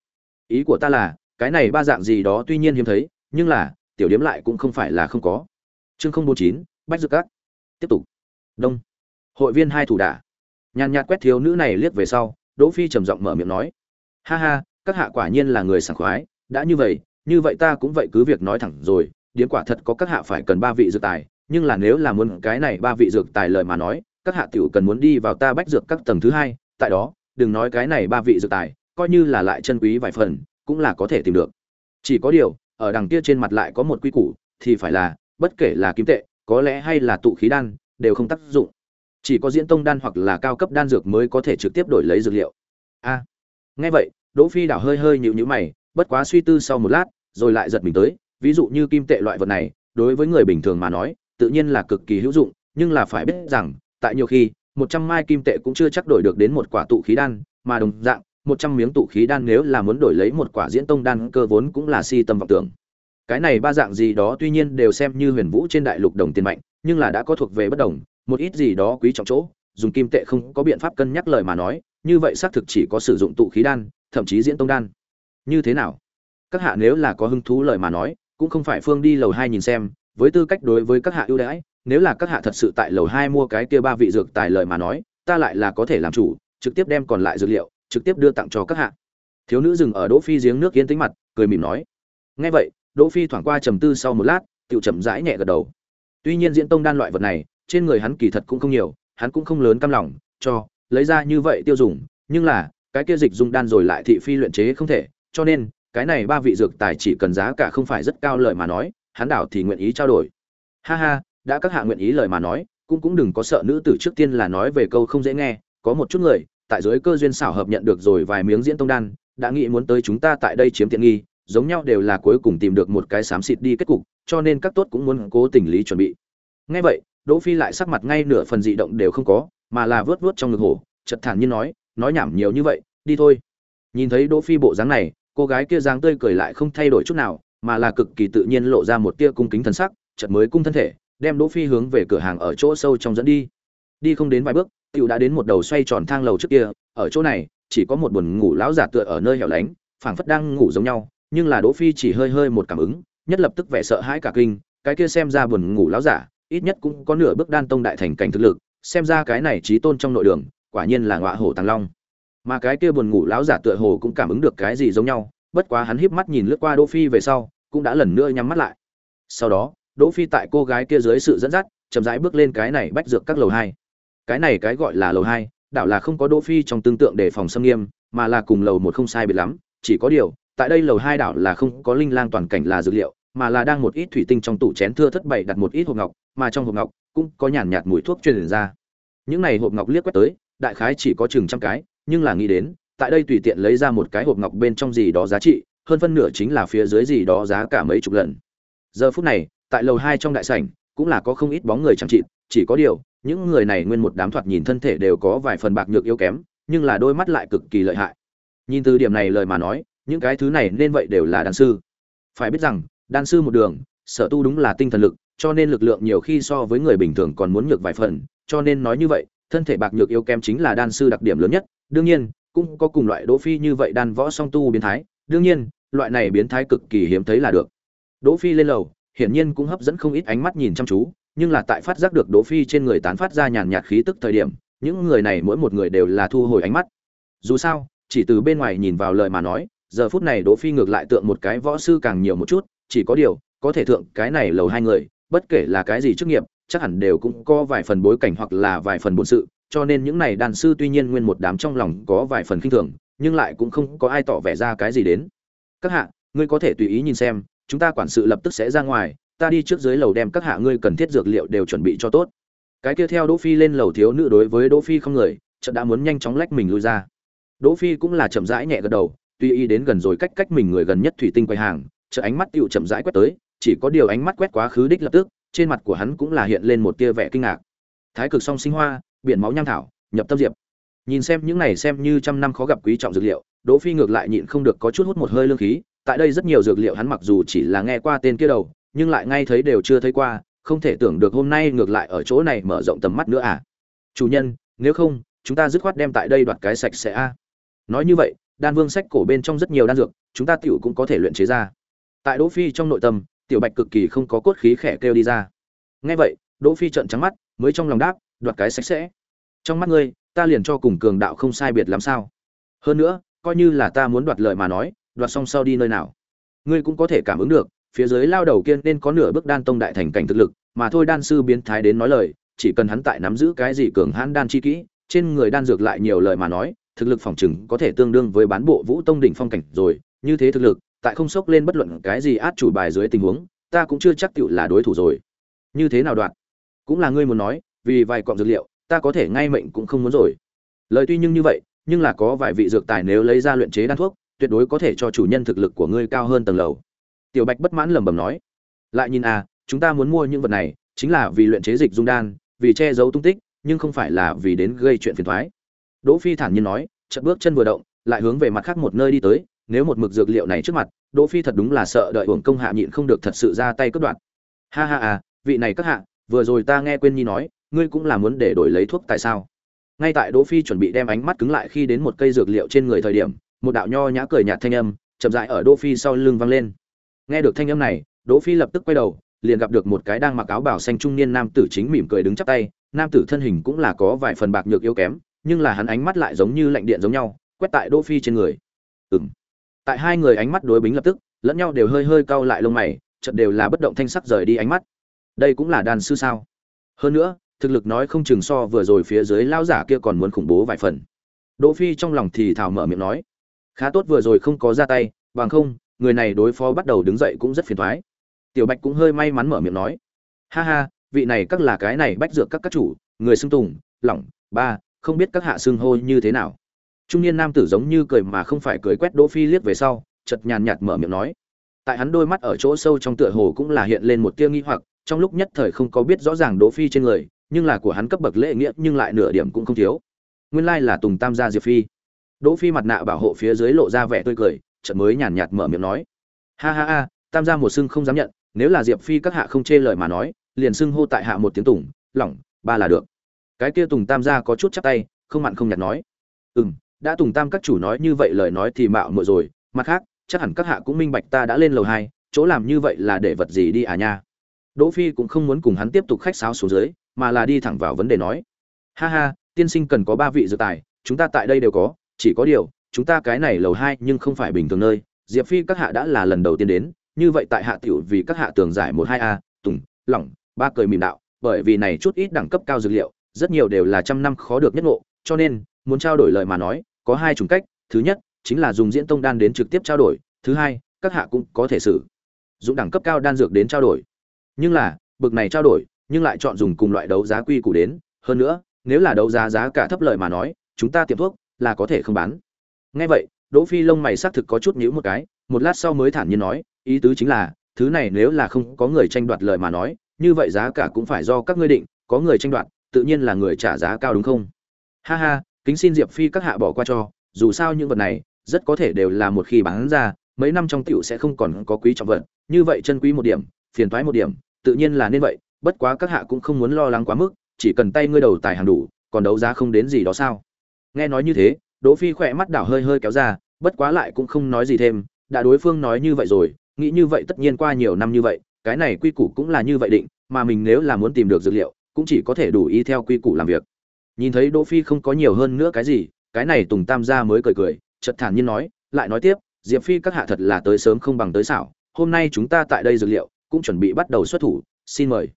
Ý của ta là, cái này ba dạng gì đó tuy nhiên hiếm thấy, nhưng là, tiểu điểm lại cũng không phải là không có. Chương không bốn chín, bách dược các. Tiếp tục. Đông. Hội viên hai thủ đả. Nhàn nhạt quét thiếu nữ này liếc về sau đỗ phi trầm giọng mở miệng nói, ha ha, các hạ quả nhiên là người sảng khoái, đã như vậy như vậy ta cũng vậy cứ việc nói thẳng rồi, điếm quả thật có các hạ phải cần ba vị dược tài, nhưng là nếu là muốn cái này ba vị dược tài lời mà nói, các hạ tiểu cần muốn đi vào ta bách dược các tầng thứ hai, tại đó, đừng nói cái này ba vị dược tài, coi như là lại chân quý vài phần, cũng là có thể tìm được. Chỉ có điều, ở đằng kia trên mặt lại có một quy củ, thì phải là, bất kể là kim tệ, có lẽ hay là tụ khí đan, đều không tác dụng chỉ có diễn tông đan hoặc là cao cấp đan dược mới có thể trực tiếp đổi lấy dược liệu. A. Nghe vậy, đỗ phi đảo hơi hơi nhịu nhữ mày, bất quá suy tư sau một lát, rồi lại giật mình tới, ví dụ như kim tệ loại vật này, đối với người bình thường mà nói, tự nhiên là cực kỳ hữu dụng, nhưng là phải biết rằng, tại nhiều khi, một trăm mai kim tệ cũng chưa chắc đổi được đến một quả tụ khí đan, mà đồng dạng, một trăm miếng tụ khí đan nếu là muốn đổi lấy một quả diễn tông đan cơ vốn cũng là si tâm vọng tưởng. Cái này ba dạng gì đó tuy nhiên đều xem như huyền vũ trên đại lục đồng tiền mạnh, nhưng là đã có thuộc về bất đồng một ít gì đó quý trọng chỗ, dùng kim tệ không có biện pháp cân nhắc lời mà nói, như vậy xác thực chỉ có sử dụng tụ khí đan, thậm chí diễn tông đan. Như thế nào? Các hạ nếu là có hứng thú lời mà nói, cũng không phải phương đi lầu hai nhìn xem, với tư cách đối với các hạ ưu đãi, nếu là các hạ thật sự tại lầu hai mua cái kia ba vị dược tài lời mà nói, ta lại là có thể làm chủ, trực tiếp đem còn lại dược liệu, trực tiếp đưa tặng cho các hạ. Thiếu nữ dừng ở đỗ phi giếng nước yên tĩnh mặt, cười mỉm nói. Nghe vậy, đỗ phi thoảng qua trầm tư sau một lát tự chậm rãi nhẹ gật đầu. Tuy nhiên diễn tông đan loại vật này trên người hắn kỳ thật cũng không nhiều, hắn cũng không lớn cam lòng, cho, lấy ra như vậy tiêu dùng, nhưng là, cái kia dịch dung đan rồi lại thị phi luyện chế không thể, cho nên, cái này ba vị dược tài chỉ cần giá cả không phải rất cao lời mà nói, hắn đảo thì nguyện ý trao đổi. Ha ha, đã các hạ nguyện ý lời mà nói, cũng cũng đừng có sợ nữ tử trước tiên là nói về câu không dễ nghe, có một chút người, tại dưới cơ duyên xảo hợp nhận được rồi vài miếng diễn tông đan, đã nghĩ muốn tới chúng ta tại đây chiếm tiện nghi, giống nhau đều là cuối cùng tìm được một cái xám xịt đi kết cục, cho nên các tốt cũng muốn cố tình lý chuẩn bị. Nghe vậy đỗ phi lại sắc mặt ngay nửa phần dị động đều không có, mà là vớt vớt trong ngực hổ, chợt thản nhiên nói nói nhảm nhiều như vậy, đi thôi. Nhìn thấy đỗ phi bộ dáng này, cô gái kia dáng tươi cười lại không thay đổi chút nào, mà là cực kỳ tự nhiên lộ ra một tia cung kính thần sắc, chợt mới cung thân thể, đem đỗ phi hướng về cửa hàng ở chỗ sâu trong dẫn đi. Đi không đến vài bước, tiểu đã đến một đầu xoay tròn thang lầu trước kia, ở chỗ này, chỉ có một buồn ngủ lão giả tựa ở nơi hẻo lánh, phảng phất đang ngủ giống nhau, nhưng là đỗ phi chỉ hơi hơi một cảm ứng, nhất lập tức vẻ sợ hãi cả kinh, cái kia xem ra buồn ngủ lão giả ít nhất cũng có nửa bước đan tông đại thành cảnh thực lực, xem ra cái này trí tôn trong nội đường, quả nhiên là ngọa hổ tàng long. Mà cái kia buồn ngủ lão giả tựa hồ cũng cảm ứng được cái gì giống nhau, bất quá hắn híp mắt nhìn lướt qua đỗ phi về sau, cũng đã lần nữa nhắm mắt lại. Sau đó, đỗ phi tại cô gái kia dưới sự dẫn dắt, chậm rãi bước lên cái này bách dược các lầu hai. Cái này cái gọi là lầu hai, đảo là không có đỗ phi trong tương tượng để phòng xâm nghiêm, mà là cùng lầu một không sai biệt lắm, chỉ có điều, tại đây lầu hai đảo là không có linh lang toàn cảnh là dược liệu, mà là đang một ít thủy tinh trong tủ chén thưa thất bày đặt một ít hộp ngọc mà trong hộp ngọc cũng có nhàn nhạt mùi thuốc truyền ra. Những này hộp ngọc liếc quét tới, đại khái chỉ có chừng trăm cái, nhưng là nghĩ đến, tại đây tùy tiện lấy ra một cái hộp ngọc bên trong gì đó giá trị, hơn phân nửa chính là phía dưới gì đó giá cả mấy chục lần. Giờ phút này, tại lầu hai trong đại sảnh, cũng là có không ít bóng người chẳng trị chỉ có điều, những người này nguyên một đám thoạt nhìn thân thể đều có vài phần bạc nhược yếu kém, nhưng là đôi mắt lại cực kỳ lợi hại. Nhìn từ điểm này lời mà nói, những cái thứ này nên vậy đều là đan sư. Phải biết rằng, đan sư một đường, sở tu đúng là tinh thần lực cho nên lực lượng nhiều khi so với người bình thường còn muốn nhược vài phần, cho nên nói như vậy, thân thể bạc nhược yếu kém chính là đan sư đặc điểm lớn nhất. Đương nhiên, cũng có cùng loại đỗ phi như vậy đan võ song tu biến thái. Đương nhiên, loại này biến thái cực kỳ hiếm thấy là được. Đỗ phi lên lầu, hiển nhiên cũng hấp dẫn không ít ánh mắt nhìn chăm chú, nhưng là tại phát giác được đỗ phi trên người tán phát ra nhàn nhạt khí tức thời điểm, những người này mỗi một người đều là thu hồi ánh mắt. Dù sao, chỉ từ bên ngoài nhìn vào lời mà nói, giờ phút này đỗ phi ngược lại tượng một cái võ sư càng nhiều một chút, chỉ có điều, có thể thượng cái này lầu hai người bất kể là cái gì chức nghiệp, chắc hẳn đều cũng có vài phần bối cảnh hoặc là vài phần bổn sự, cho nên những này đàn sư tuy nhiên nguyên một đám trong lòng có vài phần kinh thường, nhưng lại cũng không có ai tỏ vẻ ra cái gì đến. Các hạ, ngươi có thể tùy ý nhìn xem, chúng ta quản sự lập tức sẽ ra ngoài, ta đi trước dưới lầu đem các hạ ngươi cần thiết dược liệu đều chuẩn bị cho tốt. Cái kia theo đỗ phi lên lầu thiếu nữ đối với đỗ phi không người, chợt đã muốn nhanh chóng lách mình lui ra. Đỗ phi cũng là chậm rãi nhẹ gật đầu tuy y đến gần rồi cách cách mình người gần nhất thủy tinh quầy hàng, chợt ánh mắt tựu chậm rãi quét tới chỉ có điều ánh mắt quét quá khứ đích lập tức, trên mặt của hắn cũng là hiện lên một tia vẻ kinh ngạc. Thái cực song sinh hoa, biển máu nham thảo, nhập tâm diệp. Nhìn xem những này xem như trăm năm khó gặp quý trọng dược liệu, đỗ phi ngược lại nhịn không được có chút hút một hơi lương khí, tại đây rất nhiều dược liệu hắn mặc dù chỉ là nghe qua tên kia đầu, nhưng lại ngay thấy đều chưa thấy qua, không thể tưởng được hôm nay ngược lại ở chỗ này mở rộng tầm mắt nữa à. Chủ nhân, nếu không, chúng ta dứt khoát đem tại đây đoạt cái sạch sẽ a. Nói như vậy, đan vương sách cổ bên trong rất nhiều đan dược, chúng ta tiểu cũng có thể luyện chế ra. Tại đỗ phi trong nội tâm tiểu bạch cực kỳ không có cốt khí khẽ kêu đi ra. Nghe vậy, đỗ phi trợn trắng mắt, mới trong lòng đáp, đoạt cái sạch sẽ. Trong mắt ngươi, ta liền cho cùng cường đạo không sai biệt làm sao? Hơn nữa, coi như là ta muốn đoạt lợi mà nói, đoạt xong sau đi nơi nào? Ngươi cũng có thể cảm ứng được, phía dưới lao đầu kiên nên có nửa bước đan tông đại thành cảnh thực lực, mà thôi đan sư biến thái đến nói lời, chỉ cần hắn tại nắm giữ cái gì cường hãn đan chi kỹ, trên người đan dược lại nhiều lời mà nói, thực lực phòng chừng có thể tương đương với bán bộ vũ tông đỉnh phong cảnh rồi, như thế thực lực tại không sốc lên bất luận cái gì át chủ bài dưới tình huống, ta cũng chưa chắc tựu là đối thủ rồi. Như thế nào đoạn? Cũng là ngươi muốn nói, vì vài cọng dược liệu, ta có thể ngay mệnh cũng không muốn rồi. Lời tuy nhưng như vậy, nhưng là có vài vị dược tài nếu lấy ra luyện chế đan thuốc, tuyệt đối có thể cho chủ nhân thực lực của ngươi cao hơn tầng lầu. Tiểu bạch bất mãn lẩm bẩm nói. Lại nhìn à chúng ta muốn mua những vật này, chính là vì luyện chế dịch dung đan, vì che giấu tung tích, nhưng không phải là vì đến gây chuyện phiền toái. Đỗ phi thản nhiên nói, chợt bước chân vừa động, lại hướng về mặt khác một nơi đi tới nếu một mực dược liệu này trước mặt, đỗ phi thật đúng là sợ đợi uổng công hạ nhịn không được thật sự ra tay cướp đoạt. Ha ha à vị này các hạ, vừa rồi ta nghe quên nhi nói, ngươi cũng là muốn để đổi lấy thuốc tại sao? Ngay tại đỗ phi chuẩn bị đem ánh mắt cứng lại khi đến một cây dược liệu trên người thời điểm, một đạo nho nhã cười nhạt thanh âm, chậm rãi ở đỗ phi sau lưng vang lên. Nghe được thanh âm này, đỗ phi lập tức quay đầu, liền gặp được một cái đang mặc áo bảo xanh trung niên nam tử chính mỉm cười đứng chắp tay, nam tử thân hình cũng là có vài phần bạc nhược yếu kém, nhưng là hắn ánh mắt lại giống như lạnh điện giống nhau, quét tại đỗ phi trên người. Ừm tại hai người ánh mắt đối bính lập tức, lẫn nhau đều hơi hơi cau lại lông mày, chợt đều là bất động thanh sắc rời đi ánh mắt. Đây cũng là đàn sư sao? Hơn nữa, thực lực nói không chừng so vừa rồi phía dưới lao giả kia còn muốn khủng bố vài phần. Đỗ phi trong lòng thì thào mở miệng nói, khá tốt vừa rồi không có ra tay, bằng không, người này đối phó bắt đầu đứng dậy cũng rất phiền toái. Tiểu bạch cũng hơi may mắn mở miệng nói, ha ha, vị này các là cái này bách dược các các chủ, người xưng tùng, lỏng, ba, không biết các hạ xưng hô như thế nào trung niên nam tử giống như cười mà không phải cười quét đỗ phi liếc về sau, chợt nhàn nhạt mở miệng nói. Tại hắn đôi mắt ở chỗ sâu trong tựa hồ cũng là hiện lên một tia nghi hoặc, trong lúc nhất thời không có biết rõ ràng đỗ phi trên người, nhưng là của hắn cấp bậc lễ nghĩa nhưng lại nửa điểm cũng không thiếu. Nguyên lai là tùng tam gia diệp phi. Đỗ phi mặt nạ bảo hộ phía dưới lộ ra vẻ tươi cười, chợt mới nhàn nhạt mở miệng nói. Ha ha ha, tam gia một xưng không dám nhận, nếu là diệp phi các hạ không chê lời mà nói, liền xưng hô tại hạ một tiếng tùng, lỏng, ba là được. Cái kia tùng tam gia có chút chắp tay, không mặn không nhạt nói. Ừm đã tùng tam các chủ nói như vậy lời nói thì mạo muội rồi, mặt khác, chắc hẳn các hạ cũng minh bạch ta đã lên lầu hai, chỗ làm như vậy là để vật gì đi à nha. Đỗ phi cũng không muốn cùng hắn tiếp tục khách sáo xuống dưới, mà là đi thẳng vào vấn đề nói. Ha ha, tiên sinh cần có ba vị dự tài, chúng ta tại đây đều có, chỉ có điều, chúng ta cái này lầu hai nhưng không phải bình thường nơi. Diệp phi các hạ đã là lần đầu tiên đến, như vậy tại hạ tiểu vì các hạ tường giải một hai a, tùng, lỏng, ba cười mỉm đạo, bởi vì này chút ít đẳng cấp cao dược liệu, rất nhiều đều là trăm năm khó được nhất ngộ, cho nên, muốn trao đổi lời mà nói có hai chủng cách, thứ nhất chính là dùng diễn tông đan đến trực tiếp trao đổi, thứ hai các hạ cũng có thể sử dụng đẳng cấp cao đan dược đến trao đổi. Nhưng là, bực này trao đổi, nhưng lại chọn dùng cùng loại đấu giá quy củ đến. Hơn nữa, nếu là đấu giá giá cả thấp lợi mà nói, chúng ta tiệm thuốc là có thể không bán. Nghe vậy, đỗ phi lông mày xác thực có chút nhíu một cái, một lát sau mới thản nhiên nói, ý tứ chính là, thứ này nếu là không có người tranh đoạt lợi mà nói, như vậy giá cả cũng phải do các ngươi định, có người tranh đoạt, tự nhiên là người trả giá cao đúng không? Ha ha kính xin diệp phi các hạ bỏ qua cho, dù sao những vật này rất có thể đều là một khi bán ra, mấy năm trong tiểu sẽ không còn có quý trọng vật, như vậy chân quý một điểm, phiền toái một điểm, tự nhiên là nên vậy, bất quá các hạ cũng không muốn lo lắng quá mức, chỉ cần tay ngươi đầu tài hàng đủ, còn đấu giá không đến gì đó sao? Nghe nói như thế, đỗ phi khỏe mắt đảo hơi hơi kéo ra, bất quá lại cũng không nói gì thêm, đã đối phương nói như vậy rồi, nghĩ như vậy tất nhiên qua nhiều năm như vậy, cái này quy củ cũng là như vậy định, mà mình nếu là muốn tìm được dược liệu, cũng chỉ có thể đủ y theo quy củ làm việc nhìn thấy đỗ phi không có nhiều hơn nữa cái gì, cái này tùng tam gia mới cười cười, chợt thản nhiên nói, lại nói tiếp, diệp phi các hạ thật là tới sớm không bằng tới xảo, hôm nay chúng ta tại đây dược liệu, cũng chuẩn bị bắt đầu xuất thủ, xin mời.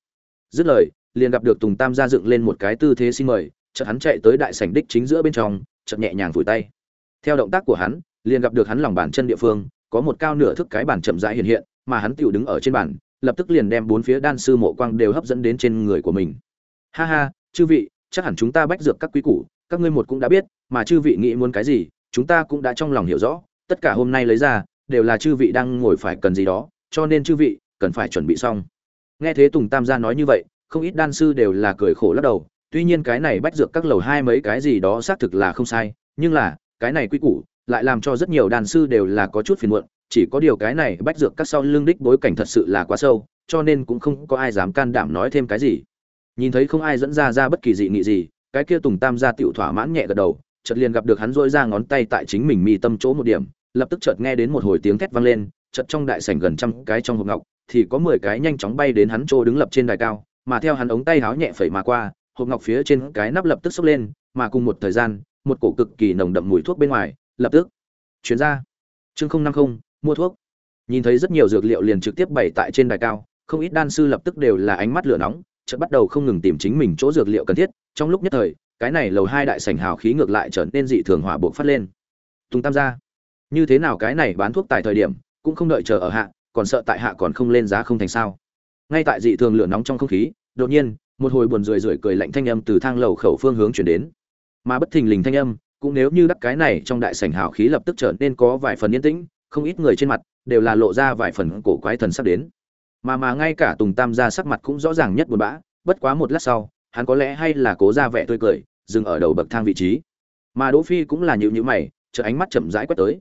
Dứt lời, liền gặp được tùng tam gia dựng lên một cái tư thế xin mời, chợt hắn chạy tới đại sảnh đích chính giữa bên trong, chợt nhẹ nhàng vùi tay. Theo động tác của hắn, liền gặp được hắn lòng bàn chân địa phương, có một cao nửa thước cái bàn chậm rãi hiện hiện, mà hắn tựu đứng ở trên bàn, lập tức liền đem bốn phía đan sư mộ quang đều hấp dẫn đến trên người của mình. Ha ha, chư vị chắc hẳn chúng ta bách dược các quý củ, các ngươi một cũng đã biết, mà chư vị nghĩ muốn cái gì, chúng ta cũng đã trong lòng hiểu rõ. Tất cả hôm nay lấy ra, đều là chư vị đang ngồi phải cần gì đó, cho nên chư vị, cần phải chuẩn bị xong. Nghe thế tùng tam gia nói như vậy, không ít đan sư đều là cười khổ lắc đầu. Tuy nhiên cái này bách dược các lầu hai mấy cái gì đó xác thực là không sai, nhưng là, cái này quy củ lại làm cho rất nhiều đan sư đều là có chút phiền muộn. Chỉ có điều cái này bách dược các sau lương đích bối cảnh thật sự là quá sâu, cho nên cũng không có ai dám can đảm nói thêm cái gì nhìn thấy không ai dẫn ra ra bất kỳ dị nghị gì, cái kia tùng tam gia tiểu thỏa mãn nhẹ gật đầu, chợt liền gặp được hắn dỗi ra ngón tay tại chính mình mi tâm chỗ một điểm, lập tức chợt nghe đến một hồi tiếng thét vang lên, chợt trong đại sảnh gần trăm cái trong hộp ngọc, thì có mười cái nhanh chóng bay đến hắn chỗ đứng lập trên đài cao, mà theo hắn ống tay háo nhẹ phẩy mà qua, hộp ngọc phía trên cái nắp lập tức xốc lên, mà cùng một thời gian, một cổ cực kỳ nồng đậm mùi thuốc bên ngoài, lập tức chuyển ra. Chương không năm không, mua thuốc. Nhìn thấy rất nhiều dược liệu liền trực tiếp bày tại trên đài cao, không ít đan sư lập tức đều là ánh mắt lửa nóng chợt bắt đầu không ngừng tìm chính mình chỗ dược liệu cần thiết, trong lúc nhất thời, cái này lầu hai đại sảnh hào khí ngược lại trở nên dị thường hỏa buộc phát lên. Tùng tam gia, như thế nào cái này bán thuốc tại thời điểm, cũng không đợi chờ ở hạ, còn sợ tại hạ còn không lên giá không thành sao. Ngay tại dị thường lửa nóng trong không khí, đột nhiên, một hồi buồn rười rượi cười lạnh thanh âm từ thang lầu khẩu phương hướng chuyển đến. Mà bất thình lình thanh âm, cũng nếu như đắc cái này trong đại sảnh hào khí lập tức trở nên có vài phần yên tĩnh, không ít người trên mặt, đều là lộ ra vài phần cổ quái thần sắp đến mà mà ngay cả tùng tam gia sắc mặt cũng rõ ràng nhất buồn bã, bất quá một lát sau, hắn có lẽ hay là cố ra vẻ tươi cười, dừng ở đầu bậc thang vị trí. Mà đỗ phi cũng là nhịu nhữ mày chợ ánh mắt chậm rãi quét tới.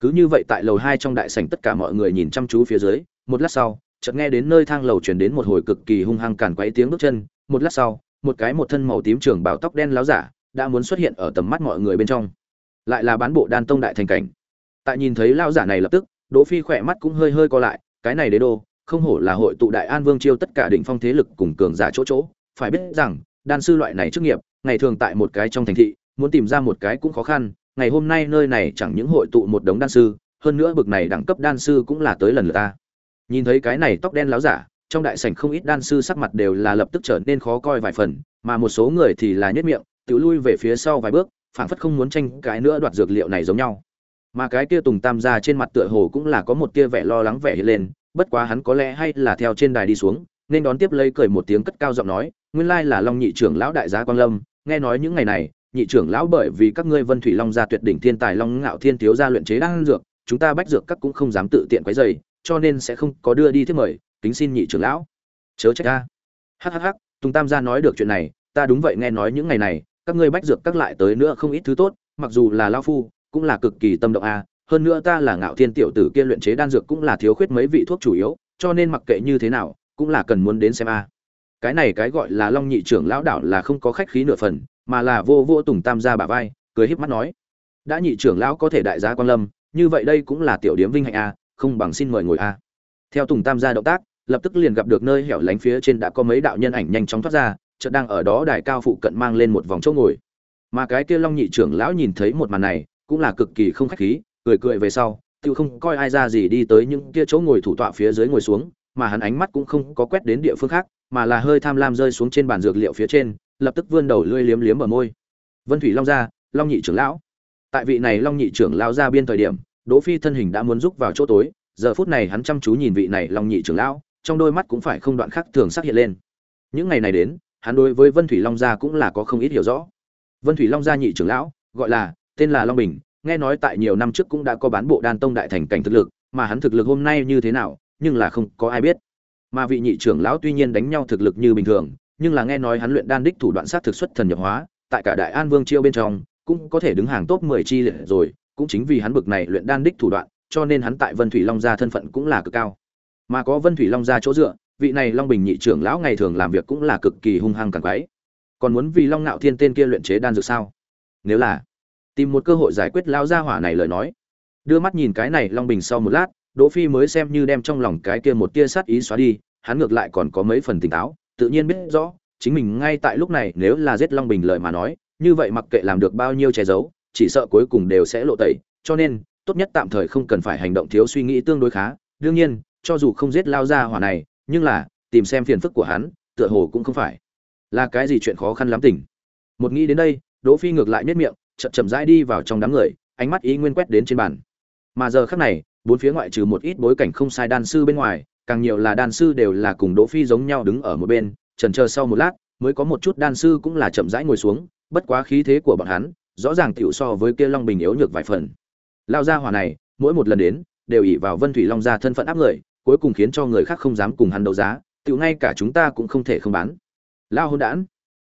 Cứ như vậy tại lầu hai trong đại sảnh tất cả mọi người nhìn chăm chú phía dưới, một lát sau, chợt nghe đến nơi thang lầu truyền đến một hồi cực kỳ hung hăng càn quấy tiếng bước chân. Một lát sau, một cái một thân màu tím trường bảo tóc đen láo giả đã muốn xuất hiện ở tầm mắt mọi người bên trong. Lại là bán bộ đan tông đại thành cảnh. Tại nhìn thấy lao giả này lập tức, đỗ phi khỏe mắt cũng hơi hơi co lại, cái này đế đô không hổ là hội tụ đại an vương chiêu tất cả đỉnh phong thế lực cùng cường giả chỗ chỗ. Phải biết rằng, đan sư loại này chức nghiệp, ngày thường tại một cái trong thành thị, muốn tìm ra một cái cũng khó khăn. Ngày hôm nay nơi này chẳng những hội tụ một đống đan sư, hơn nữa bực này đẳng cấp đan sư cũng là tới lần lượt ta. Nhìn thấy cái này tóc đen láo giả, trong đại sảnh không ít đan sư sắc mặt đều là lập tức trở nên khó coi vài phần, mà một số người thì là nhất miệng, tự lui về phía sau vài bước, phảng phất không muốn tranh cái nữa đoạt dược liệu này giống nhau. Mà cái kia tùng tam gia trên mặt tựa hồ cũng là có một tia vẻ lo lắng vẻ hiện lên bất quá hắn có lẽ hay là theo trên đài đi xuống, nên đón tiếp lấy cười một tiếng cất cao giọng nói, nguyên lai là long nhị trưởng lão đại gia quang lâm, nghe nói những ngày này, nhị trưởng lão bởi vì các ngươi vân thủy long gia tuyệt đỉnh thiên tài long ngạo thiên thiếu gia luyện chế đan dược, chúng ta bách dược các cũng không dám tự tiện quấy dày cho nên sẽ không có đưa đi thiết mời, kính xin nhị trưởng lão. Chớ trách ta. Hhh tùng tam gia nói được chuyện này, ta đúng vậy nghe nói những ngày này, các ngươi bách dược các lại tới nữa không ít thứ tốt, mặc dù là lao phu, cũng là cực kỳ tâm động a hơn nữa ta là ngạo thiên tiểu tử kia luyện chế đan dược cũng là thiếu khuyết mấy vị thuốc chủ yếu, cho nên mặc kệ như thế nào, cũng là cần muốn đến xem a. Cái này cái gọi là long nhị trưởng lão đảo là không có khách khí nửa phần, mà là vô vô tùng tam gia bả vai, cười híp mắt nói. Đã nhị trưởng lão có thể đại gia quan lâm, như vậy đây cũng là tiểu điếm vinh hạnh a, không bằng xin mời ngồi a. Theo tùng tam gia động tác, lập tức liền gặp được nơi hẻo lánh phía trên đã có mấy đạo nhân ảnh nhanh chóng thoát ra, chợt đang ở đó đài cao phụ cận mang lên một vòng chỗ ngồi. Mà cái kia long nhị trưởng lão nhìn thấy một màn này, cũng là cực kỳ không khách khí cười cười về sau tự không coi ai ra gì đi tới những kia chỗ ngồi thủ tọa phía dưới ngồi xuống, mà hắn ánh mắt cũng không có quét đến địa phương khác, mà là hơi tham lam rơi xuống trên bàn dược liệu phía trên, lập tức vươn đầu lưỡi liếm liếm ở môi. Vân thủy long gia long nhị trưởng lão. Tại vị này long nhị trưởng lão ra biên thời điểm, đỗ phi thân hình đã muốn rúc vào chỗ tối, giờ phút này hắn chăm chú nhìn vị này long nhị trưởng lão, trong đôi mắt cũng phải không đoạn khác thường sắc hiện lên. Những ngày này đến, hắn đối với vân thủy long gia cũng là có không ít hiểu rõ. Vân thủy long gia nhị trưởng lão, gọi là, tên là long bình nghe nói tại nhiều năm trước cũng đã có bán bộ đan tông đại thành cảnh thực lực, mà hắn thực lực hôm nay như thế nào, nhưng là không có ai biết. Mà vị nhị trưởng lão tuy nhiên đánh nhau thực lực như bình thường, nhưng là nghe nói hắn luyện đan đích thủ đoạn sát thực xuất thần nhập hóa, tại cả đại an vương chiêu bên trong, cũng có thể đứng hàng top 10 chi liệt rồi, cũng chính vì hắn bực này luyện đan đích thủ đoạn, cho nên hắn tại vân thủy long gia thân phận cũng là cực cao. Mà có vân thủy long gia chỗ dựa, vị này long bình nhị trưởng lão ngày thường làm việc cũng là cực kỳ hung hăng càng quái còn muốn vì long nạo thiên tên kia luyện chế đan dược sao? Nếu là tìm một cơ hội giải quyết lao gia hỏa này lời nói. Đưa mắt nhìn cái này long bình sau một lát, đỗ phi mới xem như đem trong lòng cái kia một tia sát ý xóa đi, hắn ngược lại còn có mấy phần tỉnh táo, tự nhiên biết rõ, chính mình ngay tại lúc này nếu là giết long bình lời mà nói, như vậy mặc kệ làm được bao nhiêu che giấu, chỉ sợ cuối cùng đều sẽ lộ tẩy, cho nên, tốt nhất tạm thời không cần phải hành động thiếu suy nghĩ tương đối khá. Đương nhiên, cho dù không giết lao gia hỏa này, nhưng là, tìm xem phiền phức của hắn, tựa hồ cũng không phải là cái gì chuyện khó khăn lắm tỉnh. Một nghĩ đến đây, đỗ phi ngược lại nhếch miệng chậm chậm rãi đi vào trong đám người, ánh mắt ý nguyên quét đến trên bàn. Mà giờ khắc này, bốn phía ngoại trừ một ít bối cảnh không sai đan sư bên ngoài, càng nhiều là đan sư đều là cùng đỗ phi giống nhau đứng ở một bên, chần chờ sau một lát, mới có một chút đan sư cũng là chậm rãi ngồi xuống, bất quá khí thế của bọn hắn, rõ ràng tiểu so với kia long bình yếu nhược vài phần. Lao gia hỏa này, mỗi một lần đến, đều ỷ vào vân thủy long gia thân phận áp người, cuối cùng khiến cho người khác không dám cùng hắn đấu giá tiểu ngay cả chúng ta cũng không thể không bán. Lao hỗn đản,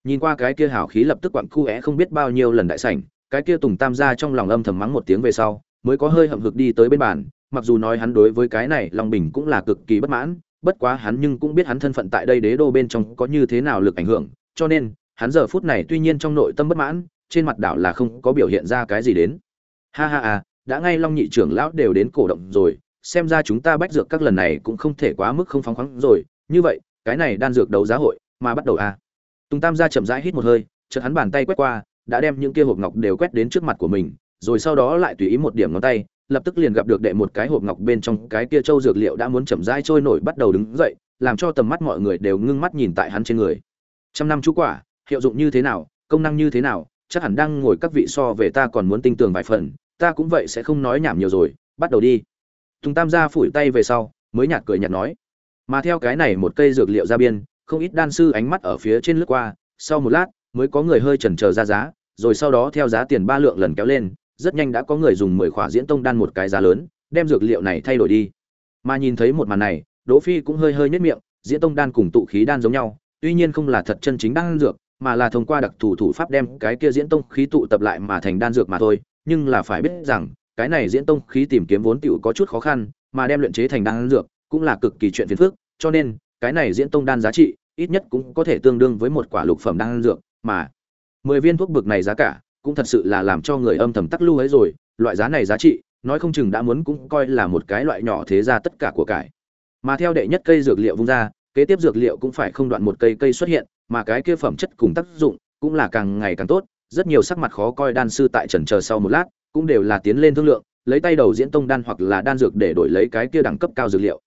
nhìn qua cái kia hào khí lập tức quặn cu é không biết bao nhiêu lần đại sảnh cái kia tùng tam gia trong lòng âm thầm mắng một tiếng về sau mới có hơi hậm hực đi tới bên bàn mặc dù nói hắn đối với cái này long bình cũng là cực kỳ bất mãn bất quá hắn nhưng cũng biết hắn thân phận tại đây đế đô bên trong có như thế nào lực ảnh hưởng cho nên hắn giờ phút này tuy nhiên trong nội tâm bất mãn trên mặt đảo là không có biểu hiện ra cái gì đến. Ha ha ha, đã ngay long nhị trưởng lão đều đến cổ động rồi xem ra chúng ta bách dược các lần này cũng không thể quá mức không phóng khoáng rồi như vậy cái này đan dược đấu giá hội mà bắt đầu à. Tùng tam gia chậm rãi hít một hơi chợt hắn bàn tay quét qua đã đem những kia hộp ngọc đều quét đến trước mặt của mình, rồi sau đó lại tùy ý một điểm ngón tay, lập tức liền gặp được đệ một cái hộp ngọc bên trong cái kia châu dược liệu đã muốn chậm rãi trôi nổi bắt đầu đứng dậy, làm cho tầm mắt mọi người đều ngưng mắt nhìn tại hắn trên người. Trăm năm chú quả, hiệu dụng như thế nào, công năng như thế nào, chắc hẳn đang ngồi các vị so về ta còn muốn tinh tường vài phần, ta cũng vậy sẽ không nói nhảm nhiều rồi, bắt đầu đi. Tùng tam gia phủi tay về sau, mới nhạt cười nhạt nói. Mà theo cái này một cây dược liệu ra biên, không ít đan sư ánh mắt ở phía trên lướt qua, sau một lát mới có người hơi chần chờ ra giá, rồi sau đó theo giá tiền ba lượng lần kéo lên, rất nhanh đã có người dùng mười khỏa diễn tông đan một cái giá lớn, đem dược liệu này thay đổi đi. Mà nhìn thấy một màn này, đỗ phi cũng hơi hơi nhếch miệng, diễn tông đan cùng tụ khí đan giống nhau, tuy nhiên không là thật chân chính đan dược, mà là thông qua đặc thủ thủ pháp đem cái kia diễn tông khí tụ tập lại mà thành đan dược mà thôi, nhưng là phải biết rằng, cái này diễn tông khí tìm kiếm vốn tiểu có chút khó khăn, mà đem luyện chế thành đan dược cũng là cực kỳ chuyện phiền phức, cho nên, cái này diễn tông đan giá trị ít nhất cũng có thể tương đương với một quả lục phẩm đan dược mà mười viên thuốc bực này giá cả cũng thật sự là làm cho người âm thầm tắc lưu ấy rồi. Loại giá này giá trị, nói không chừng đã muốn cũng coi là một cái loại nhỏ thế ra tất cả của cải. Mà theo đệ nhất cây dược liệu vung ra, kế tiếp dược liệu cũng phải không đoạn một cây cây xuất hiện, mà cái kia phẩm chất cùng tác dụng cũng là càng ngày càng tốt. Rất nhiều sắc mặt khó coi đan sư tại trần chờ sau một lát, cũng đều là tiến lên thương lượng, lấy tay đầu diễn tông đan hoặc là đan dược để đổi lấy cái kia đẳng cấp cao dược liệu.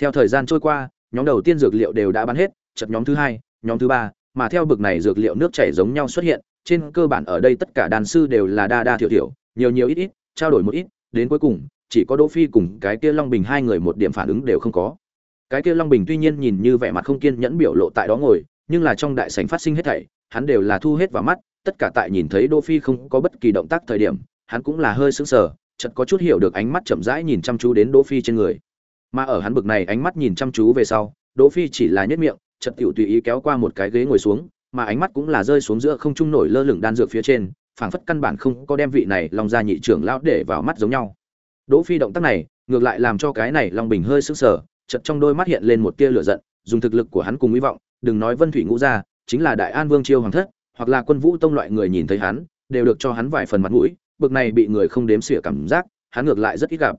Theo thời gian trôi qua, nhóm đầu tiên dược liệu đều đã bán hết chật nhóm thứ hai, nhóm thứ ba mà theo bực này dược liệu nước chảy giống nhau xuất hiện, trên cơ bản ở đây tất cả đàn sư đều là đa đa thiểu thiểu, nhiều nhiều ít ít, trao đổi một ít, đến cuối cùng, chỉ có đỗ phi cùng cái kia long bình hai người một điểm phản ứng đều không có. Cái kia long bình tuy nhiên nhìn như vẻ mặt không kiên nhẫn biểu lộ tại đó ngồi, nhưng là trong đại sảnh phát sinh hết thảy, hắn đều là thu hết vào mắt, tất cả tại nhìn thấy đỗ phi không có bất kỳ động tác thời điểm, hắn cũng là hơi sững sờ, chợt có chút hiểu được ánh mắt chậm rãi nhìn chăm chú đến đỗ phi trên người. Mà ở hắn bực này ánh mắt nhìn chăm chú về sau, đỗ phi chỉ là nhếch miệng chợt tiểu tùy ý kéo qua một cái ghế ngồi xuống, mà ánh mắt cũng là rơi xuống giữa không trung nổi lơ lửng đan dược phía trên, phảng phất căn bản không có đem vị này long gia nhị trưởng lão để vào mắt giống nhau. Đỗ phi động tác này, ngược lại làm cho cái này long bình hơi sững sờ chợt trong đôi mắt hiện lên một tia lửa giận, dùng thực lực của hắn cùng hy vọng, đừng nói vân thủy ngũ gia, chính là đại an vương chiêu hoàng thất, hoặc là quân vũ tông loại người nhìn thấy hắn, đều được cho hắn vài phần mặt mũi, bực này bị người không đếm xỉa cảm giác, hắn ngược lại rất ít gặp.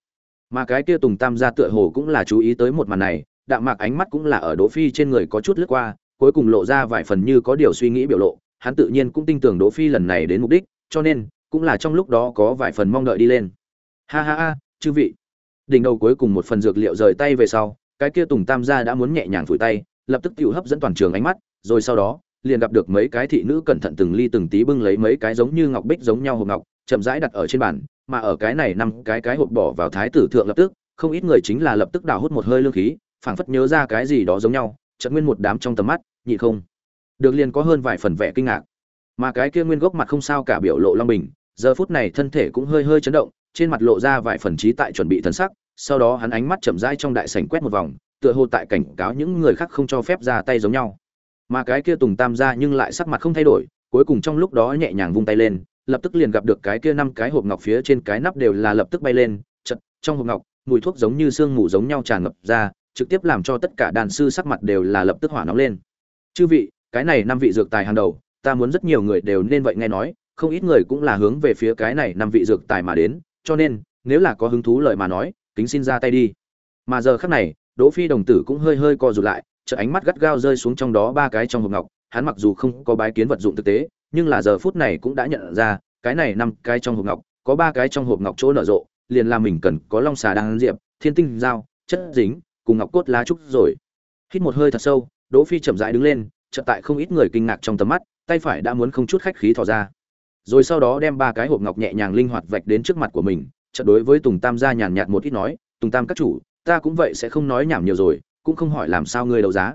Mà cái kia tùng tam gia tựa hồ cũng là chú ý tới một màn này đạm mạc ánh mắt cũng là ở đỗ phi trên người có chút lướt qua, cuối cùng lộ ra vài phần như có điều suy nghĩ biểu lộ, hắn tự nhiên cũng tin tưởng đỗ phi lần này đến mục đích, cho nên, cũng là trong lúc đó có vài phần mong đợi đi lên. Ha ha ha, chư vị. Đỉnh đầu cuối cùng một phần dược liệu rời tay về sau, cái kia tùng tam gia đã muốn nhẹ nhàng phủi tay, lập tức tiểu hấp dẫn toàn trường ánh mắt, rồi sau đó, liền gặp được mấy cái thị nữ cẩn thận từng ly từng tí bưng lấy mấy cái giống như ngọc bích giống nhau hộp ngọc, chậm rãi đặt ở trên bàn, mà ở cái này năm cái cái hộp bỏ vào thái tử thượng lập tức, không ít người chính là lập tức đào hút một hơi lương khí phảng phất nhớ ra cái gì đó giống nhau, chợt nguyên một đám trong tầm mắt nhị không. Được liền có hơn vài phần vẻ kinh ngạc. Mà cái kia nguyên gốc mặt không sao cả biểu lộ long bình, giờ phút này thân thể cũng hơi hơi chấn động, trên mặt lộ ra vài phần trí tại chuẩn bị thần sắc, sau đó hắn ánh mắt chậm rãi trong đại sảnh quét một vòng, tựa hồ tại cảnh cáo những người khác không cho phép ra tay giống nhau. Mà cái kia tùng tam ra nhưng lại sắc mặt không thay đổi, cuối cùng trong lúc đó nhẹ nhàng vung tay lên, lập tức liền gặp được cái kia năm cái hộp ngọc phía trên cái nắp đều là lập tức bay lên chật trong hộp ngọc, mùi thuốc giống như sương mù giống nhau tràn ngập ra trực tiếp làm cho tất cả đàn sư sắc mặt đều là lập tức hỏa nóng lên. Chư vị, cái này năm vị dược tài hàng đầu, ta muốn rất nhiều người đều nên vậy nghe nói, không ít người cũng là hướng về phía cái này năm vị dược tài mà đến, cho nên, nếu là có hứng thú lời mà nói, kính xin ra tay đi. Mà giờ khắc này, đỗ phi đồng tử cũng hơi hơi co rụt lại chợ ánh mắt gắt gao rơi xuống trong đó ba cái trong hộp ngọc, hắn mặc dù không có bái kiến vật dụng thực tế, nhưng là giờ phút này cũng đã nhận ra, cái này năm cái trong hộp ngọc, có ba cái trong hộp ngọc chỗ nở rộ, liền là mình cần có long xà đang diệp, thiên tinh dao chất dính cùng ngọc cốt lá trúc rồi. Hít một hơi thật sâu, đỗ phi chậm rãi đứng lên, chợt tại không ít người kinh ngạc trong tầm mắt, tay phải đã muốn không chút khách khí thò ra. Rồi sau đó đem ba cái hộp ngọc nhẹ nhàng linh hoạt vạch đến trước mặt của mình, chợt đối với tùng tam gia nhàn nhạt một ít nói, tùng tam các chủ, ta cũng vậy sẽ không nói nhảm nhiều rồi, cũng không hỏi làm sao ngươi đấu giá.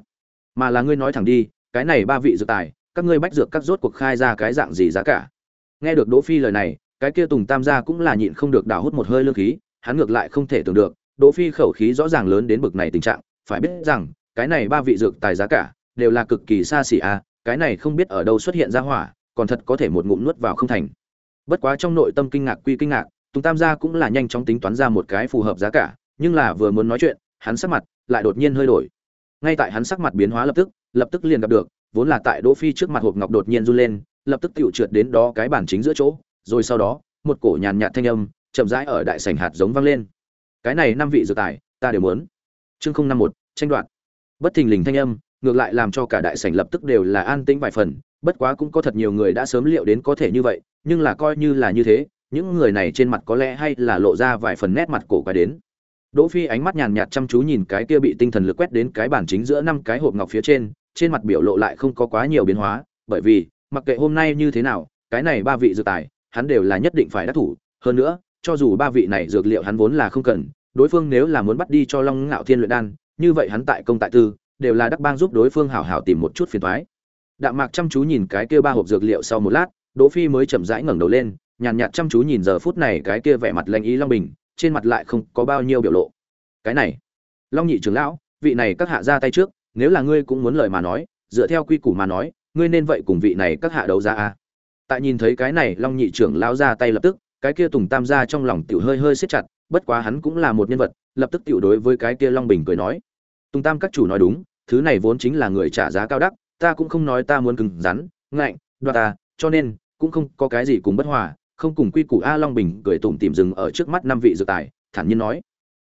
Mà là ngươi nói thẳng đi, cái này ba vị dược tài, các ngươi bách dược các rốt cuộc khai ra cái dạng gì giá cả? Nghe được đỗ phi lời này, cái kia tùng tam gia cũng là nhịn không được đào hút một hơi lương khí, hắn ngược lại không thể tưởng được đỗ phi khẩu khí rõ ràng lớn đến bực này tình trạng, phải biết rằng, cái này ba vị dược tài giá cả, đều là cực kỳ xa xỉ à cái này không biết ở đâu xuất hiện ra hỏa, còn thật có thể một ngụm nuốt vào không thành. Bất quá trong nội tâm kinh ngạc quy kinh ngạc, tùng tam gia cũng là nhanh chóng tính toán ra một cái phù hợp giá cả, nhưng là vừa muốn nói chuyện, hắn sắc mặt lại đột nhiên hơi đổi. Ngay tại hắn sắc mặt biến hóa lập tức lập tức liền gặp được, vốn là tại đỗ phi trước mặt hộp ngọc đột nhiên run lên, lập tức tiểu trượt đến đó cái bản chính giữa chỗ, rồi sau đó, một cổ nhàn nhạt thanh âm chậm rãi ở đại sảnh hạt giống vang lên cái này năm vị dược tài ta đều muốn. Chương không năm một tranh đoạt. Bất thình lình thanh âm ngược lại làm cho cả đại sảnh lập tức đều là an tĩnh vài phần bất quá cũng có thật nhiều người đã sớm liệu đến có thể như vậy nhưng là coi như là như thế những người này trên mặt có lẽ hay là lộ ra vài phần nét mặt cổ quái đến. Đỗ Phi ánh mắt nhàn nhạt chăm chú nhìn cái kia bị tinh thần lực quét đến cái bản chính giữa năm cái hộp ngọc phía trên, trên mặt biểu lộ lại không có quá nhiều biến hóa, bởi vì, mặc kệ hôm nay như thế nào, cái này ba vị dược tài, hắn đều là nhất định phải đắc thủ, hơn nữa, cho dù ba vị này dược liệu hắn vốn là không cần, đối phương nếu là muốn bắt đi cho Long Ngạo Thiên luyện đan, như vậy hắn tại công tại tư, đều là đắc bang giúp đối phương hảo hảo tìm một chút phiền toái. Đạm Mạc chăm chú nhìn cái kia ba hộp dược liệu sau một lát, Đỗ Phi mới chậm rãi ngẩng đầu lên, nhàn nhạt chăm chú nhìn giờ phút này cái kia vẻ mặt lạnh ý Long Bình, trên mặt lại không có bao nhiêu biểu lộ cái này long nhị trưởng lão vị này các hạ ra tay trước nếu là ngươi cũng muốn lời mà nói dựa theo quy củ mà nói ngươi nên vậy cùng vị này các hạ đấu ra a tại nhìn thấy cái này long nhị trưởng lão ra tay lập tức cái kia tùng tam gia trong lòng tiểu hơi hơi siết chặt, bất quá hắn cũng là một nhân vật, lập tức tiểu đối với cái kia long bình cười nói. Tùng tam các chủ nói đúng, thứ này vốn chính là người trả giá cao đắt ta cũng không nói ta muốn cứng rắn, ngạnh, đoạt ta, cho nên, cũng không có cái gì cùng bất hòa, không cùng quy củ a long bình cười tủm tìm dừng ở trước mắt năm vị dược tài, thản nhiên nói.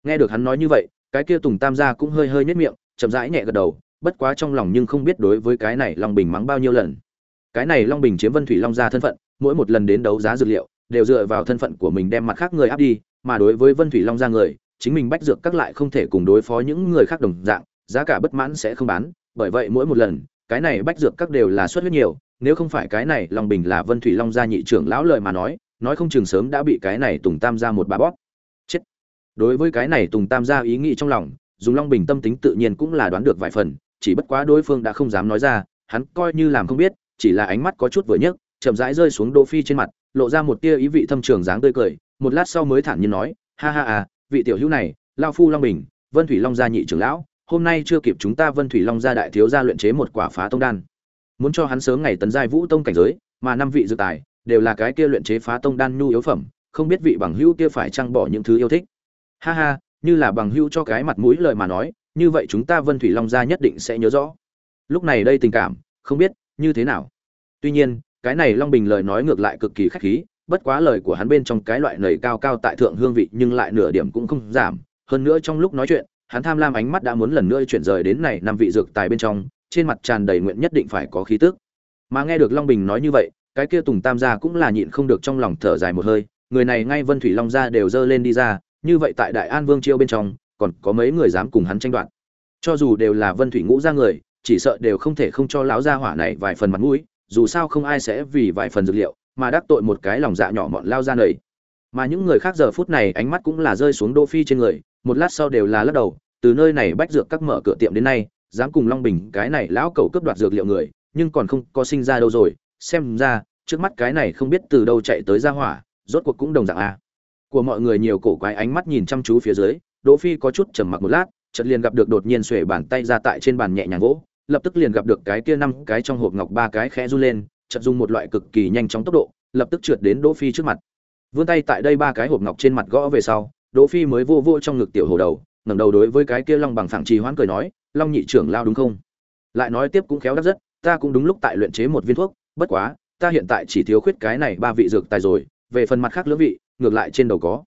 Nghe được hắn nói như vậy, cái kia tùng tam gia cũng hơi hơi nhếch miệng, chậm rãi nhẹ gật đầu, bất quá trong lòng nhưng không biết đối với cái này long bình mắng bao nhiêu lần. Cái này long bình chiếm vân thủy long gia thân phận, mỗi một lần đến đấu giá dược liệu đều dựa vào thân phận của mình đem mặt khác người áp đi, mà đối với vân thủy long gia người, chính mình bách dược các lại không thể cùng đối phó những người khác đồng dạng, giá cả bất mãn sẽ không bán. Bởi vậy mỗi một lần, cái này bách dược các đều là suất huyết nhiều, nếu không phải cái này long bình là vân thủy long gia nhị trưởng lão lời mà nói nói không chừng sớm đã bị cái này tùng tam ra một bà bóp. Chết. Đối với cái này tùng tam gia ý nghĩ trong lòng, dùng long bình tâm tính tự nhiên cũng là đoán được vài phần, chỉ bất quá đối phương đã không dám nói ra, hắn coi như làm không biết, chỉ là ánh mắt có chút vừa nhấc chậm rãi rơi xuống đỗ phi trên mặt, lộ ra một tia ý vị thâm trường dáng tươi cười, một lát sau mới thản nhiên nói, ha ha à vị tiểu hữu này lão phu long bình, vân thủy long gia nhị trưởng lão, hôm nay chưa kịp chúng ta vân thủy long gia đại thiếu gia luyện chế một quả phá tông đan. Muốn cho hắn sớm ngày tấn giai vũ tông cảnh giới, mà năm vị dự tài đều là cái kia luyện chế phá tông đan nhu yếu phẩm, không biết vị bằng hữu kia phải chăng bỏ những thứ yêu thích. Ha ha, như là bằng hữu cho cái mặt mũi lời mà nói, như vậy chúng ta vân thủy long gia nhất định sẽ nhớ rõ. Lúc này đây tình cảm, không biết như thế nào. Tuy nhiên cái này long bình lời nói ngược lại cực kỳ khách khí, bất quá lời của hắn bên trong cái loại nầy cao cao tại thượng hương vị nhưng lại nửa điểm cũng không giảm. Hơn nữa trong lúc nói chuyện, hắn tham lam ánh mắt đã muốn lần nữa chuyển rời đến này năm vị dược tài bên trong, trên mặt tràn đầy nguyện nhất định phải có khí tức. Mà nghe được long bình nói như vậy, cái kia tùng tam gia cũng là nhịn không được trong lòng thở dài một hơi, người này ngay vân thủy long gia đều dơ lên đi ra, như vậy tại đại an vương chiêu bên trong, còn có mấy người dám cùng hắn tranh đoạt. Cho dù đều là vân thủy ngũ gia người, chỉ sợ đều không thể không cho lão gia hỏa này vài phần mặt mũi dù sao không ai sẽ vì vài phần dược liệu mà đắc tội một cái lòng dạ nhỏ mọn lao ra nầy mà những người khác giờ phút này ánh mắt cũng là rơi xuống đô phi trên người, một lát sau đều là lắc đầu, từ nơi này bách dược các mở cửa tiệm đến nay, dám cùng long bình cái này lão cẩu cướp đoạt dược liệu người, nhưng còn không có sinh ra đâu rồi, xem ra, trước mắt cái này không biết từ đâu chạy tới ra hỏa, rốt cuộc cũng đồng dạng a của mọi người nhiều cổ quái ánh mắt nhìn chăm chú phía dưới, đỗ phi có chút trầm mặc một lát, chợt liền gặp được đột nhiên xuể bàn tay ra tại trên bàn nhẹ nhàng gỗ lập tức liền gặp được cái kia năm cái trong hộp ngọc ba cái khẽ run lên, chợt dùng một loại cực kỳ nhanh chóng tốc độ, lập tức trượt đến đỗ phi trước mặt. Vươn tay tại đây ba cái hộp ngọc trên mặt gõ về sau, đỗ phi mới vô vô trong ngực tiểu hồ đầu, ngẩng đầu đối với cái kia long bằng phảng trì hoãn cười nói, long nhị trưởng lao đúng không? Lại nói tiếp cũng khéo đắc rất, ta cũng đúng lúc tại luyện chế một viên thuốc, bất quá, ta hiện tại chỉ thiếu khuyết cái này ba vị dược tài rồi, về phần mặt khác lưỡng vị, ngược lại trên đầu có.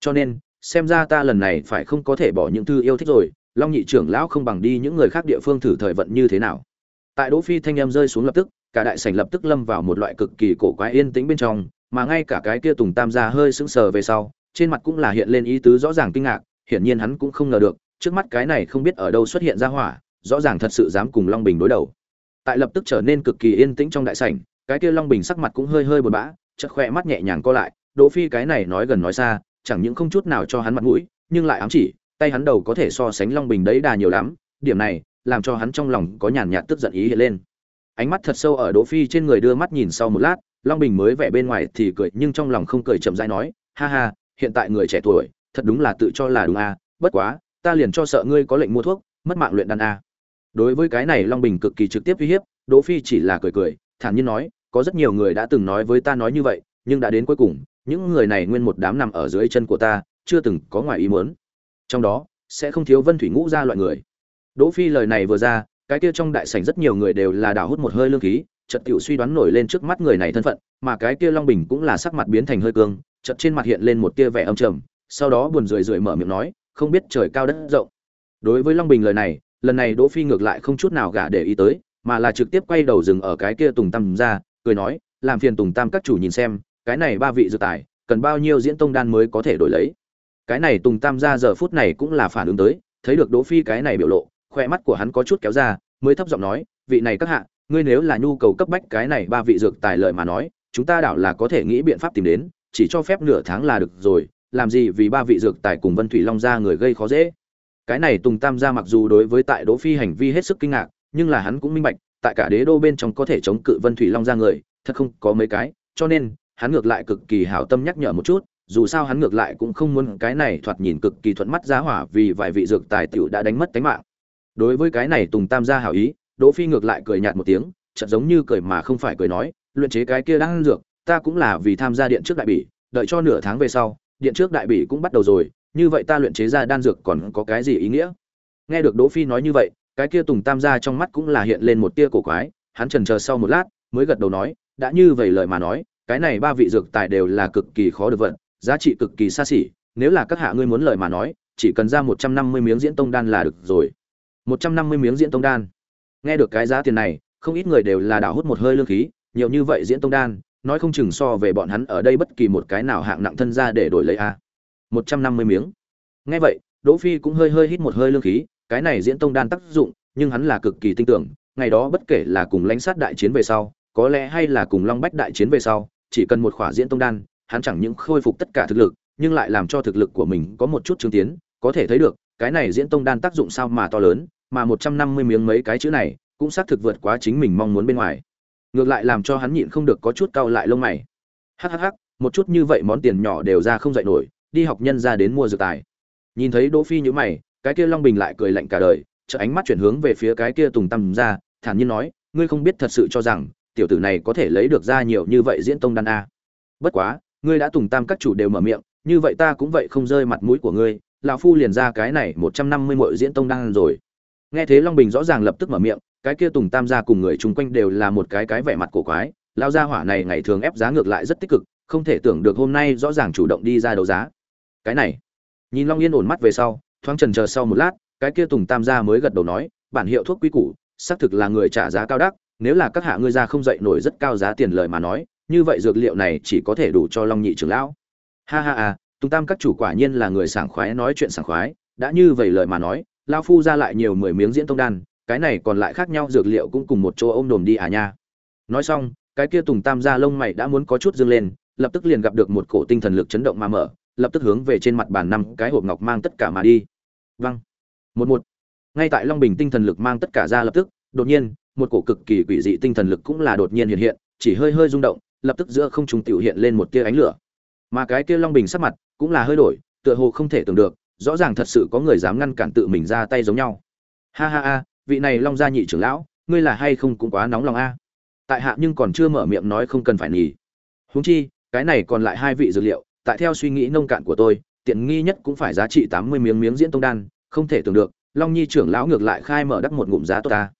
Cho nên, xem ra ta lần này phải không có thể bỏ những thư yêu thích rồi long nhị trưởng lão không bằng đi những người khác địa phương thử thời vận như thế nào. Tại đỗ phi thanh em rơi xuống lập tức, cả đại sảnh lập tức lâm vào một loại cực kỳ cổ quái yên tĩnh bên trong, mà ngay cả cái kia tùng tam gia hơi sững sờ về sau, trên mặt cũng là hiện lên ý tứ rõ ràng kinh ngạc, hiển nhiên hắn cũng không ngờ được, trước mắt cái này không biết ở đâu xuất hiện ra hỏa, rõ ràng thật sự dám cùng long bình đối đầu. Tại lập tức trở nên cực kỳ yên tĩnh trong đại sảnh, cái kia long bình sắc mặt cũng hơi hơi buồn bã, chợt khoe mắt nhẹ nhàng co lại, đỗ phi cái này nói gần nói xa, chẳng những không chút nào cho hắn mặt mũi, nhưng lại ám chỉ tay hắn đầu có thể so sánh long bình đấy đà nhiều lắm, điểm này làm cho hắn trong lòng có nhàn nhạt tức giận ý hiện lên. Ánh mắt thật sâu ở đỗ phi trên người đưa mắt nhìn sau một lát, long bình mới vẻ bên ngoài thì cười nhưng trong lòng không cười chậm rãi nói, ha ha, hiện tại người trẻ tuổi, thật đúng là tự cho là đúng a, bất quá, ta liền cho sợ ngươi có lệnh mua thuốc, mất mạng luyện đan a. Đối với cái này long bình cực kỳ trực tiếp uy hiếp, đỗ phi chỉ là cười cười, thản nhiên nói, có rất nhiều người đã từng nói với ta nói như vậy, nhưng đã đến cuối cùng, những người này nguyên một đám nằm ở dưới chân của ta, chưa từng có ngoài ý muốn trong đó sẽ không thiếu vân thủy ngũ ra loại người. Đỗ phi lời này vừa ra, cái kia trong đại sảnh rất nhiều người đều là đào hút một hơi lương khí, chợt tiểu suy đoán nổi lên trước mắt người này thân phận, mà cái kia long bình cũng là sắc mặt biến thành hơi cương, chợt trên mặt hiện lên một tia vẻ âm trầm, sau đó buồn rười rượi mở miệng nói, không biết trời cao đất rộng. Đối với long bình lời này, lần này đỗ phi ngược lại không chút nào gả để ý tới, mà là trực tiếp quay đầu dừng ở cái kia tùng tam ra, cười nói, làm phiền tùng tam các chủ nhìn xem, cái này ba vị dự tài, cần bao nhiêu diễn tông đan mới có thể đổi lấy? Cái này tùng tam ra giờ phút này cũng là phản ứng tới, thấy được đỗ phi cái này biểu lộ khoe mắt của hắn có chút kéo ra, mới thấp giọng nói, vị này các hạ, ngươi nếu là nhu cầu cấp bách cái này ba vị dược tài lợi mà nói, chúng ta đảo là có thể nghĩ biện pháp tìm đến, chỉ cho phép nửa tháng là được rồi, làm gì vì ba vị dược tài cùng vân thủy long ra người gây khó dễ. Cái này tùng tam gia mặc dù đối với tại đỗ phi hành vi hết sức kinh ngạc, nhưng là hắn cũng minh bạch, tại cả đế đô bên trong có thể chống cự vân thủy long ra người, thật không có mấy cái, cho nên, hắn ngược lại cực kỳ hảo tâm nhắc nhở một chút dù sao hắn ngược lại cũng không muốn cái này thoạt nhìn cực kỳ thuận mắt giá hỏa vì vài vị dược tài tiểu đã đánh mất tính mạng. Đối với cái này tùng tam gia hảo ý, đỗ phi ngược lại cười nhạt một tiếng, chợt giống như cười mà không phải cười nói, luyện chế cái kia đang dược, ta cũng là vì tham gia điện trước đại bỉ, đợi cho nửa tháng về sau, điện trước đại bỉ cũng bắt đầu rồi, như vậy ta luyện chế ra đan dược còn có cái gì ý nghĩa? Nghe được đỗ phi nói như vậy, cái kia tùng tam gia trong mắt cũng là hiện lên một tia cổ quái, hắn chần chờ sau một lát, mới gật đầu nói, đã như vậy lời mà nói, cái này ba vị dược tài đều là cực kỳ khó được vận giá trị cực kỳ xa xỉ, nếu là các hạ ngươi muốn lời mà nói, chỉ cần ra một trăm năm mươi miếng diễn tông đan là được rồi. một trăm năm mươi miếng diễn tông đan. Nghe được cái giá tiền này, không ít người đều là đảo hút một hơi lương khí, nhiều như vậy diễn tông đan, nói không chừng so về bọn hắn ở đây bất kỳ một cái nào hạng nặng thân ra để đổi lấy a. một trăm năm mươi miếng. Nghe vậy, đỗ phi cũng hơi hơi hít một hơi lương khí, cái này diễn tông đan tác dụng, nhưng hắn là cực kỳ tin tưởng, ngày đó bất kể là cùng lãnh sát đại chiến về sau, có lẽ hay là cùng long bách đại chiến về sau, chỉ cần một khỏa diễn tông đan hắn chẳng những khôi phục tất cả thực lực, nhưng lại làm cho thực lực của mình có một chút chứng tiến. Có thể thấy được, cái này diễn tông đan tác dụng sao mà to lớn, mà một trăm năm mươi miếng mấy cái chữ này cũng xác thực vượt quá chính mình mong muốn bên ngoài. Ngược lại làm cho hắn nhịn không được có chút cau lại lông mày. Hắc hắc hắc, một chút như vậy món tiền nhỏ đều ra không dậy nổi, đi học nhân ra đến mua dược tài. Nhìn thấy đỗ phi như mày, cái kia long bình lại cười lạnh cả đời trợ ánh mắt chuyển hướng về phía cái kia tùng tâm ra thản nhiên nói, ngươi không biết thật sự cho rằng tiểu tử này có thể lấy được ra nhiều như vậy diễn tông đan a. Bất quá ngươi đã tùng tam các chủ đều mở miệng, như vậy ta cũng vậy không rơi mặt mũi của ngươi, lão phu liền ra cái này một trăm năm mươi mội diễn tông đang rồi. Nghe thế long bình rõ ràng lập tức mở miệng, cái kia tùng tam gia cùng người chung quanh đều là một cái cái vẻ mặt cổ quái lao gia hỏa này ngày thường ép giá ngược lại rất tích cực, không thể tưởng được hôm nay rõ ràng chủ động đi ra đấu giá. Cái này, nhìn long yên ổn mắt về sau, thoáng trần chờ sau một lát, cái kia tùng tam gia mới gật đầu nói, bản hiệu thuốc quy củ, xác thực là người trả giá cao đắt nếu là các hạ ngươi ra không dậy nổi rất cao giá tiền lời mà nói như vậy dược liệu này chỉ có thể đủ cho long nhị trưởng lão. Ha ha ha, tùng tam các chủ quả nhiên là người sảng khoái nói chuyện sảng khoái, đã như vậy lời mà nói lao phu ra lại nhiều mười miếng diễn tông đan, cái này còn lại khác nhau dược liệu cũng cùng một chỗ ôm đồm đi à nha. Nói xong, cái kia tùng tam ra lông mày đã muốn có chút dương lên, lập tức liền gặp được một cổ tinh thần lực chấn động mà mở, lập tức hướng về trên mặt bàn năm cái hộp ngọc mang tất cả mà đi. Văng một một. Ngay tại long bình tinh thần lực mang tất cả ra lập tức, đột nhiên, một cổ cực kỳ quỷ dị tinh thần lực cũng là đột nhiên hiện hiện, chỉ hơi hơi rung động lập tức giữa không trung tiểu hiện lên một tia ánh lửa. Mà cái kia long bình sắc mặt cũng là hơi đổi, tựa hồ không thể tưởng được, rõ ràng thật sự có người dám ngăn cản tự mình ra tay giống nhau. Ha ha ha, vị này long gia nhị trưởng lão, ngươi là hay không cũng quá nóng lòng a? Tại hạ nhưng còn chưa mở miệng nói không cần phải nghỉ huống chi, cái này còn lại hai vị dược liệu, tại theo suy nghĩ nông cạn của tôi, tiện nghi nhất cũng phải giá trị tám mươi miếng miếng diễn tông đan, không thể tưởng được, long nhi trưởng lão ngược lại khai mở đắc một ngụm giá tốt ta.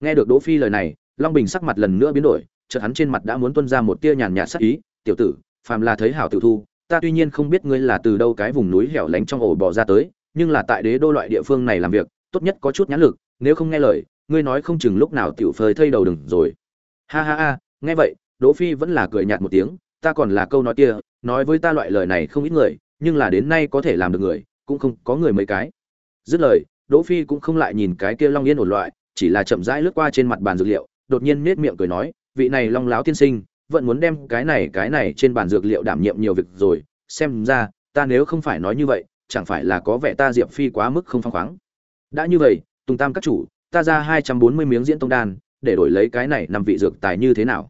Nghe được đỗ phi lời này, long bình sắc mặt lần nữa biến đổi chợt hắn trên mặt đã muốn tuôn ra một tia nhàn nhạt sắc ý, tiểu tử, phàm là thấy hảo tiểu thu, ta tuy nhiên không biết ngươi là từ đâu cái vùng núi hẻo lánh trong ổ bò ra tới, nhưng là tại đế đô loại địa phương này làm việc, tốt nhất có chút nhãn lực, nếu không nghe lời, ngươi nói không chừng lúc nào tiểu phơi thây đầu đừng rồi. Ha ha ha, nghe vậy, đỗ phi vẫn là cười nhạt một tiếng, ta còn là câu nói kia, nói với ta loại lời này không ít người, nhưng là đến nay có thể làm được người, cũng không có người mấy cái. Dứt lời, đỗ phi cũng không lại nhìn cái kia long yên ổn loại, chỉ là chậm rãi lướt qua trên mặt bàn dược liệu, đột nhiên nét miệng cười nói vị này long láo tiên sinh, vẫn muốn đem cái này cái này trên bàn dược liệu đảm nhiệm nhiều việc rồi, xem ra, ta nếu không phải nói như vậy, chẳng phải là có vẻ ta diệp phi quá mức không phăng khoáng. Đã như vậy, tùng tam các chủ, ta ra hai trăm bốn mươi miếng diễn tông đan, để đổi lấy cái này năm vị dược tài như thế nào?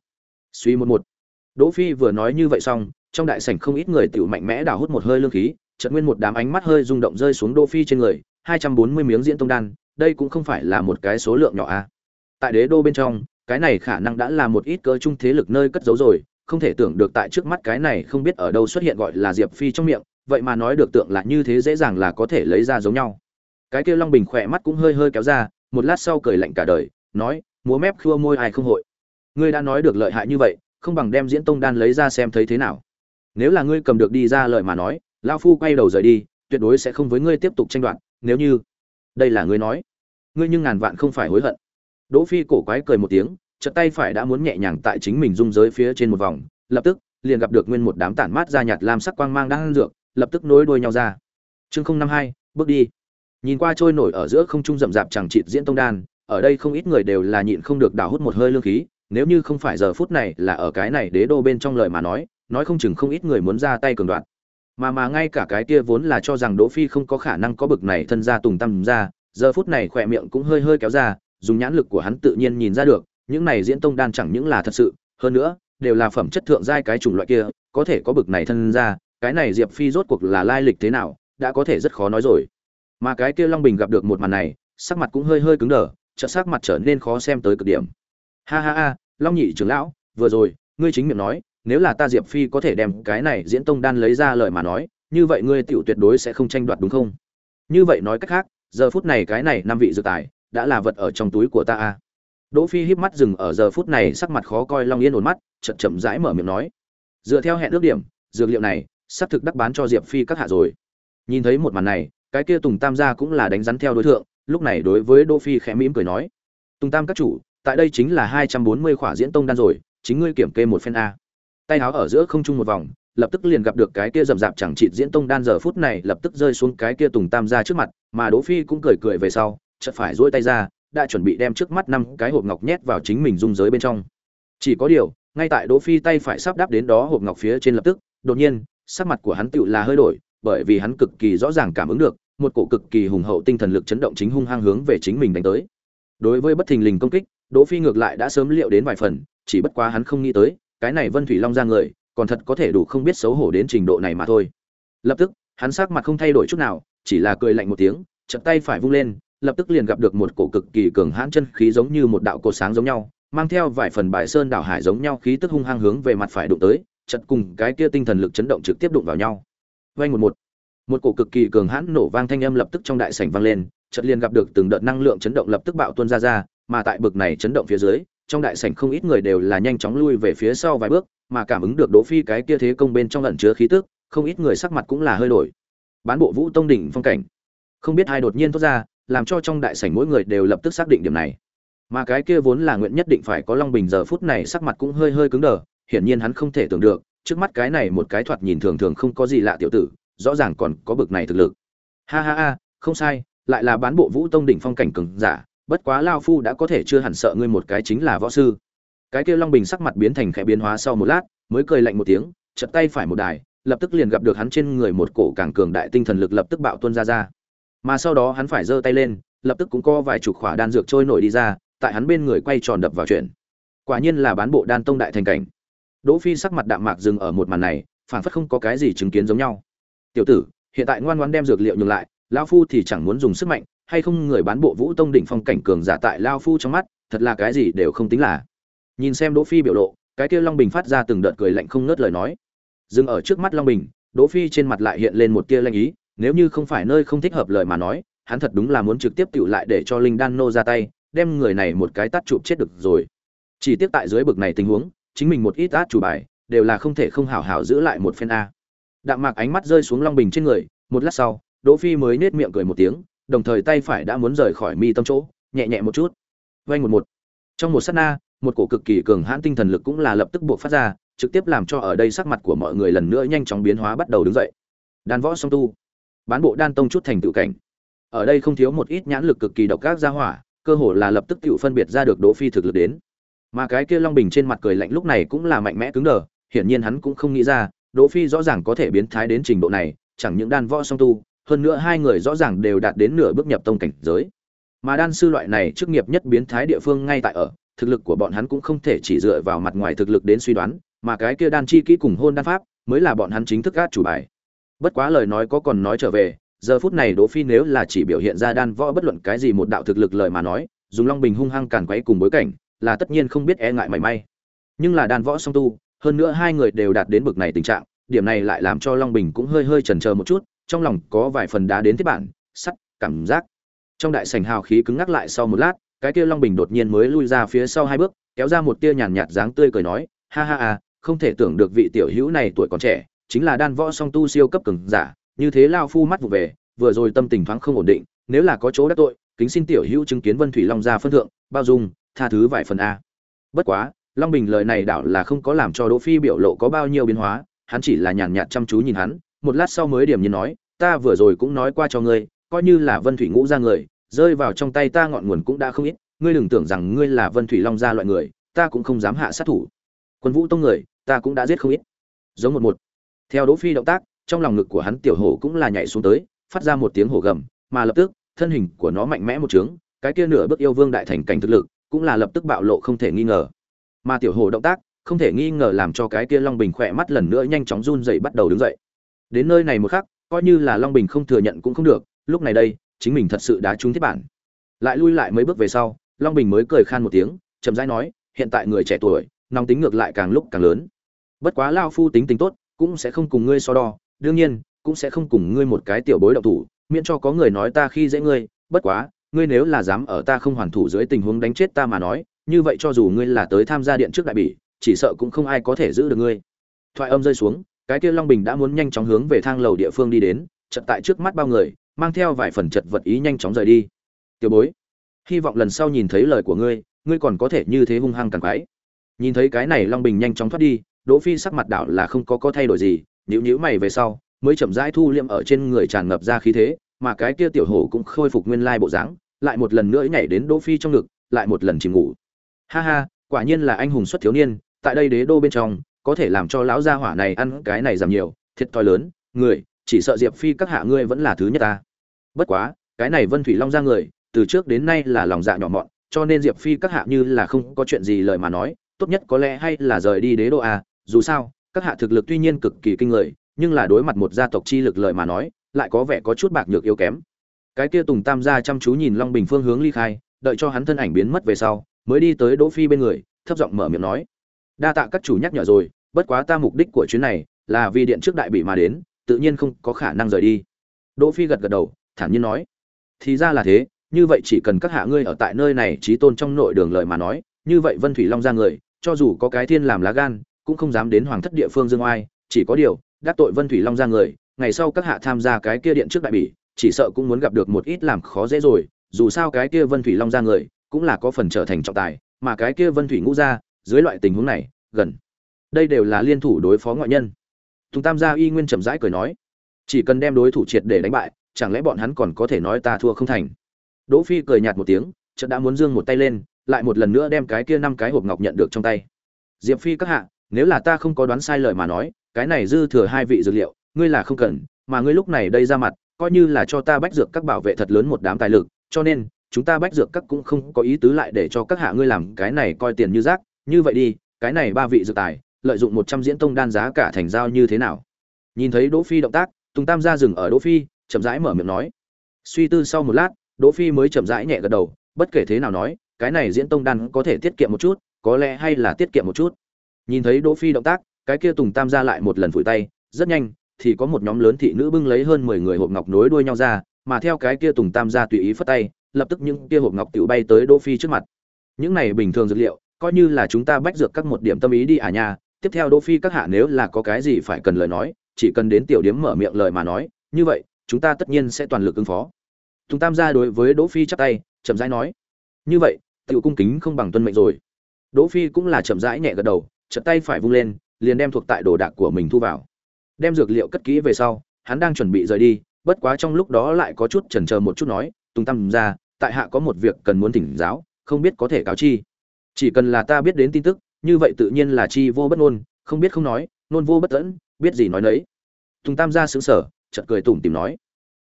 Suy một một. Đỗ phi vừa nói như vậy xong, trong đại sảnh không ít người tiểu mạnh mẽ đào hút một hơi lương khí, chợt nguyên một đám ánh mắt hơi rung động rơi xuống đỗ phi trên người, hai trăm bốn mươi miếng diễn tông đan, đây cũng không phải là một cái số lượng nhỏ a tại đế đô bên trong cái này khả năng đã là một ít cơ trung thế lực nơi cất giấu rồi, không thể tưởng được tại trước mắt cái này không biết ở đâu xuất hiện gọi là diệp phi trong miệng, vậy mà nói được tượng là như thế dễ dàng là có thể lấy ra giống nhau. Cái kia long bình khỏe mắt cũng hơi hơi kéo ra, một lát sau cười lạnh cả đời, nói, múa mép khua môi ai không hội? Ngươi đã nói được lợi hại như vậy, không bằng đem diễn tông đan lấy ra xem thấy thế nào. Nếu là ngươi cầm được đi ra lời mà nói, lão phu quay đầu rời đi, tuyệt đối sẽ không với ngươi tiếp tục tranh đoạt, nếu như đây là ngươi nói. Ngươi nhưng ngàn vạn không phải hối hận đỗ phi cổ quái cười một tiếng, chợt tay phải đã muốn nhẹ nhàng tại chính mình dung giới phía trên một vòng, lập tức, liền gặp được nguyên một đám tản mát ra nhạt lam sắc quang mang đang ăn dược, lập tức nối đuôi nhau ra. Chương không năm hai, bước đi. Nhìn qua trôi nổi ở giữa không trung rậm rạp chẳng chịt diễn tông đan, ở đây không ít người đều là nhịn không được đào hút một hơi lương khí, nếu như không phải giờ phút này là ở cái này đế đô bên trong lời mà nói nói không chừng không ít người muốn ra tay cường đoạt. Mà mà ngay cả cái kia vốn là cho rằng đỗ phi không có khả năng có bực này thân ra tùng tâm ra, giờ phút này khỏe miệng cũng hơi hơi kéo ra dùng nhãn lực của hắn tự nhiên nhìn ra được, những này diễn tông đan chẳng những là thật sự, hơn nữa, đều là phẩm chất thượng giai cái chủng loại kia, có thể có bực này thân ra, cái này diệp phi rốt cuộc là lai lịch thế nào, đã có thể rất khó nói rồi. Mà cái kia long bình gặp được một màn này, sắc mặt cũng hơi hơi cứng đờ, chợt sắc mặt trở nên khó xem tới cực điểm. Ha ha ha, long nhị trưởng lão, vừa rồi, ngươi chính miệng nói, nếu là ta diệp phi có thể đem cái này diễn tông đan lấy ra lời mà nói, như vậy ngươi tiểu tuyệt đối sẽ không tranh đoạt đúng không? Như vậy nói cách khác, giờ phút này cái này năm vị dự tài đã là vật ở trong túi của ta à. đỗ phi híp mắt dừng ở giờ phút này sắc mặt khó coi long yên ổn mắt, chậm chậm rãi mở miệng nói. Dựa theo hẹn ước điểm, dược liệu này, sắp thực đắc bán cho diệp phi các hạ rồi. Nhìn thấy một màn này, cái kia tùng tam gia cũng là đánh rắn theo đối tượng lúc này đối với đỗ phi khẽ mỉm cười nói. Tùng tam các chủ, tại đây chính là hai trăm bốn mươi khỏa diễn tông đan rồi, chính ngươi kiểm kê một phen a. Tay áo ở giữa không trung một vòng, lập tức liền gặp được cái kia rậm rạp chẳng chịt diễn tông đan giờ phút này lập tức rơi xuống cái kia tùng tam gia trước mặt, mà đỗ phi cũng cười cười về sau chợt phải duỗi tay ra, đã chuẩn bị đem trước mắt năm cái hộp ngọc nhét vào chính mình dung giới bên trong. Chỉ có điều, ngay tại đỗ phi tay phải sắp đáp đến đó hộp ngọc phía trên lập tức, đột nhiên, sắc mặt của hắn tựu là hơi đổi, bởi vì hắn cực kỳ rõ ràng cảm ứng được, một cổ cực kỳ hùng hậu tinh thần lực chấn động chính hung hăng hướng về chính mình đánh tới. Đối với bất thình lình công kích, đỗ phi ngược lại đã sớm liệu đến vài phần, chỉ bất quá hắn không nghĩ tới, cái này vân thủy long ra người, còn thật có thể đủ không biết xấu hổ đến trình độ này mà thôi. Lập tức, hắn sắc mặt không thay đổi chút nào, chỉ là cười lạnh một tiếng, chợt tay phải vung lên lập tức liền gặp được một cổ cực kỳ cường hãn chân khí giống như một đạo cột sáng giống nhau, mang theo vài phần bài sơn đảo hải giống nhau khí tức hung hăng hướng về mặt phải đụng tới, chật cùng cái kia tinh thần lực chấn động trực tiếp đụng vào nhau. Vang một một. Một cổ cực kỳ cường hãn nổ vang thanh âm lập tức trong đại sảnh vang lên, chợt liền gặp được từng đợt năng lượng chấn động lập tức bạo tuôn ra ra, mà tại bực này chấn động phía dưới, trong đại sảnh không ít người đều là nhanh chóng lui về phía sau vài bước, mà cảm ứng được đỗ phi cái kia thế công bên trong ẩn chứa khí tức, không ít người sắc mặt cũng là hơi đổi. Bán bộ vũ tông đỉnh phong cảnh. Không biết ai đột nhiên thoát ra làm cho trong đại sảnh mỗi người đều lập tức xác định điểm này. Mà cái kia vốn là nguyện nhất định phải có long bình giờ phút này sắc mặt cũng hơi hơi cứng đờ, hiển nhiên hắn không thể tưởng được, trước mắt cái này một cái thoạt nhìn thường thường không có gì lạ tiểu tử, rõ ràng còn có bực này thực lực. Ha ha ha, không sai, lại là bán bộ vũ tông đỉnh phong cảnh cường giả, bất quá Lão phu đã có thể chưa hẳn sợ ngươi một cái chính là võ sư. Cái kia long bình sắc mặt biến thành khẽ biến hóa sau một lát, mới cười lạnh một tiếng chật tay phải một đài, lập tức liền gặp được hắn trên người một cổ càng cường đại tinh thần lực lập tức bạo tuôn ra ra mà sau đó hắn phải giơ tay lên, lập tức cũng có vài chục khỏa đan dược trôi nổi đi ra, tại hắn bên người quay tròn đập vào chuyện. Quả nhiên là bán bộ đan tông đại thành cảnh. Đỗ phi sắc mặt đạm mạc dừng ở một màn này phản phất không có cái gì chứng kiến giống nhau. Tiểu tử, hiện tại ngoan ngoãn đem dược liệu nhường lại, lão phu thì chẳng muốn dùng sức mạnh, hay không người bán bộ vũ tông đỉnh phong cảnh cường giả tại lão phu trong mắt, thật là cái gì đều không tính là. Nhìn xem đỗ phi biểu lộ, cái kia long bình phát ra từng đợt cười lạnh không ngớt lời nói. Dừng ở trước mắt long bình, đỗ phi trên mặt lại hiện lên một tia lanh ý nếu như không phải nơi không thích hợp lời mà nói, hắn thật đúng là muốn trực tiếp tựu lại để cho linh đan nô ra tay, đem người này một cái tát chụp chết được rồi. Chỉ tiếc tại dưới bực này tình huống, chính mình một ít át chủ bài, đều là không thể không hảo hảo giữ lại một phen a. Đạm mạc ánh mắt rơi xuống long bình trên người, một lát sau, đỗ phi mới nết miệng cười một tiếng, đồng thời tay phải đã muốn rời khỏi mi tâm chỗ, nhẹ nhẹ một chút. Vay một một. Trong một sát na, một cổ cực kỳ cường hãn tinh thần lực cũng là lập tức buộc phát ra, trực tiếp làm cho ở đây sắc mặt của mọi người lần nữa nhanh chóng biến hóa bắt đầu đứng dậy. Đan võ song tu bán bộ đan tông chút thành tựu cảnh. Ở đây không thiếu một ít nhãn lực cực kỳ độc ác gia hỏa, cơ hồ là lập tức tự phân biệt ra được đỗ phi thực lực đến. Mà cái kia long bình trên mặt cười lạnh lúc này cũng là mạnh mẽ cứng đờ, hiển nhiên hắn cũng không nghĩ ra, đỗ phi rõ ràng có thể biến thái đến trình độ này, chẳng những đan võ song tu, hơn nữa hai người rõ ràng đều đạt đến nửa bước nhập tông cảnh giới. Mà đan sư loại này chức nghiệp nhất biến thái địa phương ngay tại ở, thực lực của bọn hắn cũng không thể chỉ dựa vào mặt ngoài thực lực đến suy đoán, mà cái kia đan chi kỹ cùng hôn đan pháp mới là bọn hắn chính thức át chủ bài bất quá lời nói có còn nói trở về, giờ phút này đỗ phi nếu là chỉ biểu hiện ra đan võ bất luận cái gì một đạo thực lực lời mà nói, dùng long bình hung hăng càn quấy cùng bối cảnh, là tất nhiên không biết e ngại mảy may. Nhưng là đan võ song tu, hơn nữa hai người đều đạt đến bực này tình trạng, điểm này lại làm cho long bình cũng hơi hơi chần chờ một chút, trong lòng có vài phần đá đến thiết bản, sắt, cảm giác. Trong đại sảnh hào khí cứng ngắc lại sau một lát, cái kia long bình đột nhiên mới lui ra phía sau hai bước, kéo ra một tia nhàn nhạt dáng tươi cười nói, ha ha ha, không thể tưởng được vị tiểu hữu này tuổi còn trẻ chính là đan võ song tu siêu cấp cường giả, như thế lao phu mắt vụ về, vừa rồi tâm tình thoáng không ổn định, nếu là có chỗ đắc tội, kính xin tiểu hữu chứng kiến vân thủy long gia phân thượng, bao dung, tha thứ vài phần a. Bất quá, long bình lời này đảo là không có làm cho đỗ phi biểu lộ có bao nhiêu biến hóa, hắn chỉ là nhàn nhạt chăm chú nhìn hắn, một lát sau mới điểm nhiên nói, ta vừa rồi cũng nói qua cho ngươi, coi như là vân thủy ngũ gia người, rơi vào trong tay ta ngọn nguồn cũng đã không ít, ngươi đừng tưởng rằng ngươi là vân thủy long gia loại người, ta cũng không dám hạ sát thủ. Quân vũ tông người, ta cũng đã giết không ít. Giống một một theo đỗ phi động tác, trong lòng ngực của hắn tiểu hổ cũng là nhảy xuống tới, phát ra một tiếng hổ gầm, mà lập tức, thân hình của nó mạnh mẽ một trướng, cái kia nửa bước yêu vương đại thành cảnh thực lực, cũng là lập tức bạo lộ không thể nghi ngờ. Mà tiểu hổ động tác, không thể nghi ngờ làm cho cái kia long bình khỏe mắt lần nữa nhanh chóng run dậy bắt đầu đứng dậy. Đến nơi này một khắc, coi như là long bình không thừa nhận cũng không được, lúc này đây, chính mình thật sự đã trúng thiết bản. Lại lui lại mấy bước về sau, long bình mới cười khan một tiếng, chậm rãi nói, hiện tại người trẻ tuổi, nóng tính ngược lại càng lúc càng lớn. Bất quá lao phu tính tính tốt cũng sẽ không cùng ngươi so đo, đương nhiên, cũng sẽ không cùng ngươi một cái tiểu bối động thủ, miễn cho có người nói ta khi dễ ngươi, bất quá, ngươi nếu là dám ở ta không hoàn thủ dưới tình huống đánh chết ta mà nói, như vậy cho dù ngươi là tới tham gia điện trước đại bỉ, chỉ sợ cũng không ai có thể giữ được ngươi. Thoại âm rơi xuống, cái kia long bình đã muốn nhanh chóng hướng về thang lầu địa phương đi đến, chợt tại trước mắt bao người, mang theo vài phần chật vật ý nhanh chóng rời đi. Tiểu bối, hy vọng lần sau nhìn thấy lời của ngươi ngươi còn có thể như thế hung hăng càng quái nhìn thấy cái này, long bình nhanh chóng thoát đi đỗ phi sắc mặt đảo là không có có thay đổi gì, nhíu nhíu mày về sau, mới chậm rãi thu liệm ở trên người tràn ngập ra khí thế, mà cái kia tiểu hổ cũng khôi phục nguyên lai bộ dáng, lại một lần nữa nhảy đến đỗ phi trong ngực, lại một lần chìm ngủ. Ha ha, quả nhiên là anh hùng xuất thiếu niên, tại đây đế đô bên trong, có thể làm cho lão gia hỏa này ăn cái này giảm nhiều, thiệt thòi lớn, người, chỉ sợ diệp phi các hạ ngươi vẫn là thứ nhất ta. Bất quá, cái này vân thủy long ra người, từ trước đến nay là lòng dạ nhỏ mọn, cho nên diệp phi các hạ như là không có chuyện gì lời mà nói, tốt nhất có lẽ hay là rời đi đế đô à dù sao, các hạ thực lực tuy nhiên cực kỳ kinh người, nhưng là đối mặt một gia tộc chi lực lợi mà nói, lại có vẻ có chút bạc nhược yếu kém. Cái kia tùng tam gia chăm chú nhìn long bình phương hướng ly khai, đợi cho hắn thân ảnh biến mất về sau, mới đi tới đỗ phi bên người, thấp giọng mở miệng nói, đa tạ các chủ nhắc nhở rồi, bất quá ta mục đích của chuyến này là vì điện trước đại bị mà đến, tự nhiên không có khả năng rời đi. Đỗ phi gật gật đầu, thản nhiên nói, thì ra là thế, như vậy chỉ cần các hạ ngươi ở tại nơi này trí tôn trong nội đường lời mà nói, như vậy vân thủy long ra người, cho dù có cái thiên làm lá gan cũng không dám đến hoàng thất địa phương dương oai, chỉ có điều, đắc tội vân thủy long ra người, ngày sau các hạ tham gia cái kia điện trước đại bỉ, chỉ sợ cũng muốn gặp được một ít làm khó dễ rồi, dù sao cái kia vân thủy long ra người, cũng là có phần trở thành trọng tài, mà cái kia vân thủy ngũ ra dưới loại tình huống này, gần. Đây đều là liên thủ đối phó ngoại nhân. Tùng tam gia y nguyên chậm rãi cười nói, chỉ cần đem đối thủ triệt để đánh bại, chẳng lẽ bọn hắn còn có thể nói ta thua không thành? Đỗ phi cười nhạt một tiếng, chợt đã muốn giương một tay lên, lại một lần nữa đem cái kia năm cái hộp ngọc nhận được trong tay. Diệp phi các hạ nếu là ta không có đoán sai lời mà nói, cái này dư thừa hai vị dược liệu, ngươi là không cần, mà ngươi lúc này đây ra mặt, coi như là cho ta bách dược các bảo vệ thật lớn một đám tài lực, cho nên, chúng ta bách dược các cũng không có ý tứ lại để cho các hạ ngươi làm cái này coi tiền như rác. Như vậy đi, cái này ba vị dược tài, lợi dụng một trăm diễn tông đan giá cả thành giao như thế nào? Nhìn thấy đỗ phi động tác, tùng tam ra dừng ở đỗ phi, chậm rãi mở miệng nói. Suy tư sau một lát, đỗ phi mới chậm rãi nhẹ gật đầu, bất kể thế nào nói, cái này diễn tông đan có thể tiết kiệm một chút, có lẽ hay là tiết kiệm một chút nhìn thấy đỗ phi động tác, cái kia tùng tam ra lại một lần phủi tay, rất nhanh, thì có một nhóm lớn thị nữ bưng lấy hơn mười người hộp ngọc nối đuôi nhau ra, mà theo cái kia tùng tam ra tùy ý phất tay, lập tức những kia hộp ngọc tiểu bay tới đỗ phi trước mặt. Những này bình thường dược liệu, coi như là chúng ta bách dược các một điểm tâm ý đi à nha. Tiếp theo đỗ phi các hạ nếu là có cái gì phải cần lời nói, chỉ cần đến tiểu điếm mở miệng lời mà nói, như vậy, chúng ta tất nhiên sẽ toàn lực ứng phó. Tùng tam gia đối với đỗ phi chắp tay, chậm rãi nói, như vậy, tiểu cung kính không bằng tuân mệnh rồi. Đỗ phi cũng là chậm rãi nhẹ gật đầu chợt tay phải vung lên, liền đem thuộc tại đồ đạc của mình thu vào. Đem dược liệu cất kỹ về sau, hắn đang chuẩn bị rời đi, bất quá trong lúc đó lại có chút chần chờ một chút nói, tùng tam gia tại hạ có một việc cần muốn thỉnh giáo, không biết có thể cáo chi. Chỉ cần là ta biết đến tin tức, như vậy tự nhiên là chi vô bất ngôn, không biết không nói nôn vô bất tẫn biết gì nói nấy. Tùng tam gia sững sờ, chợt cười tủm tỉm nói.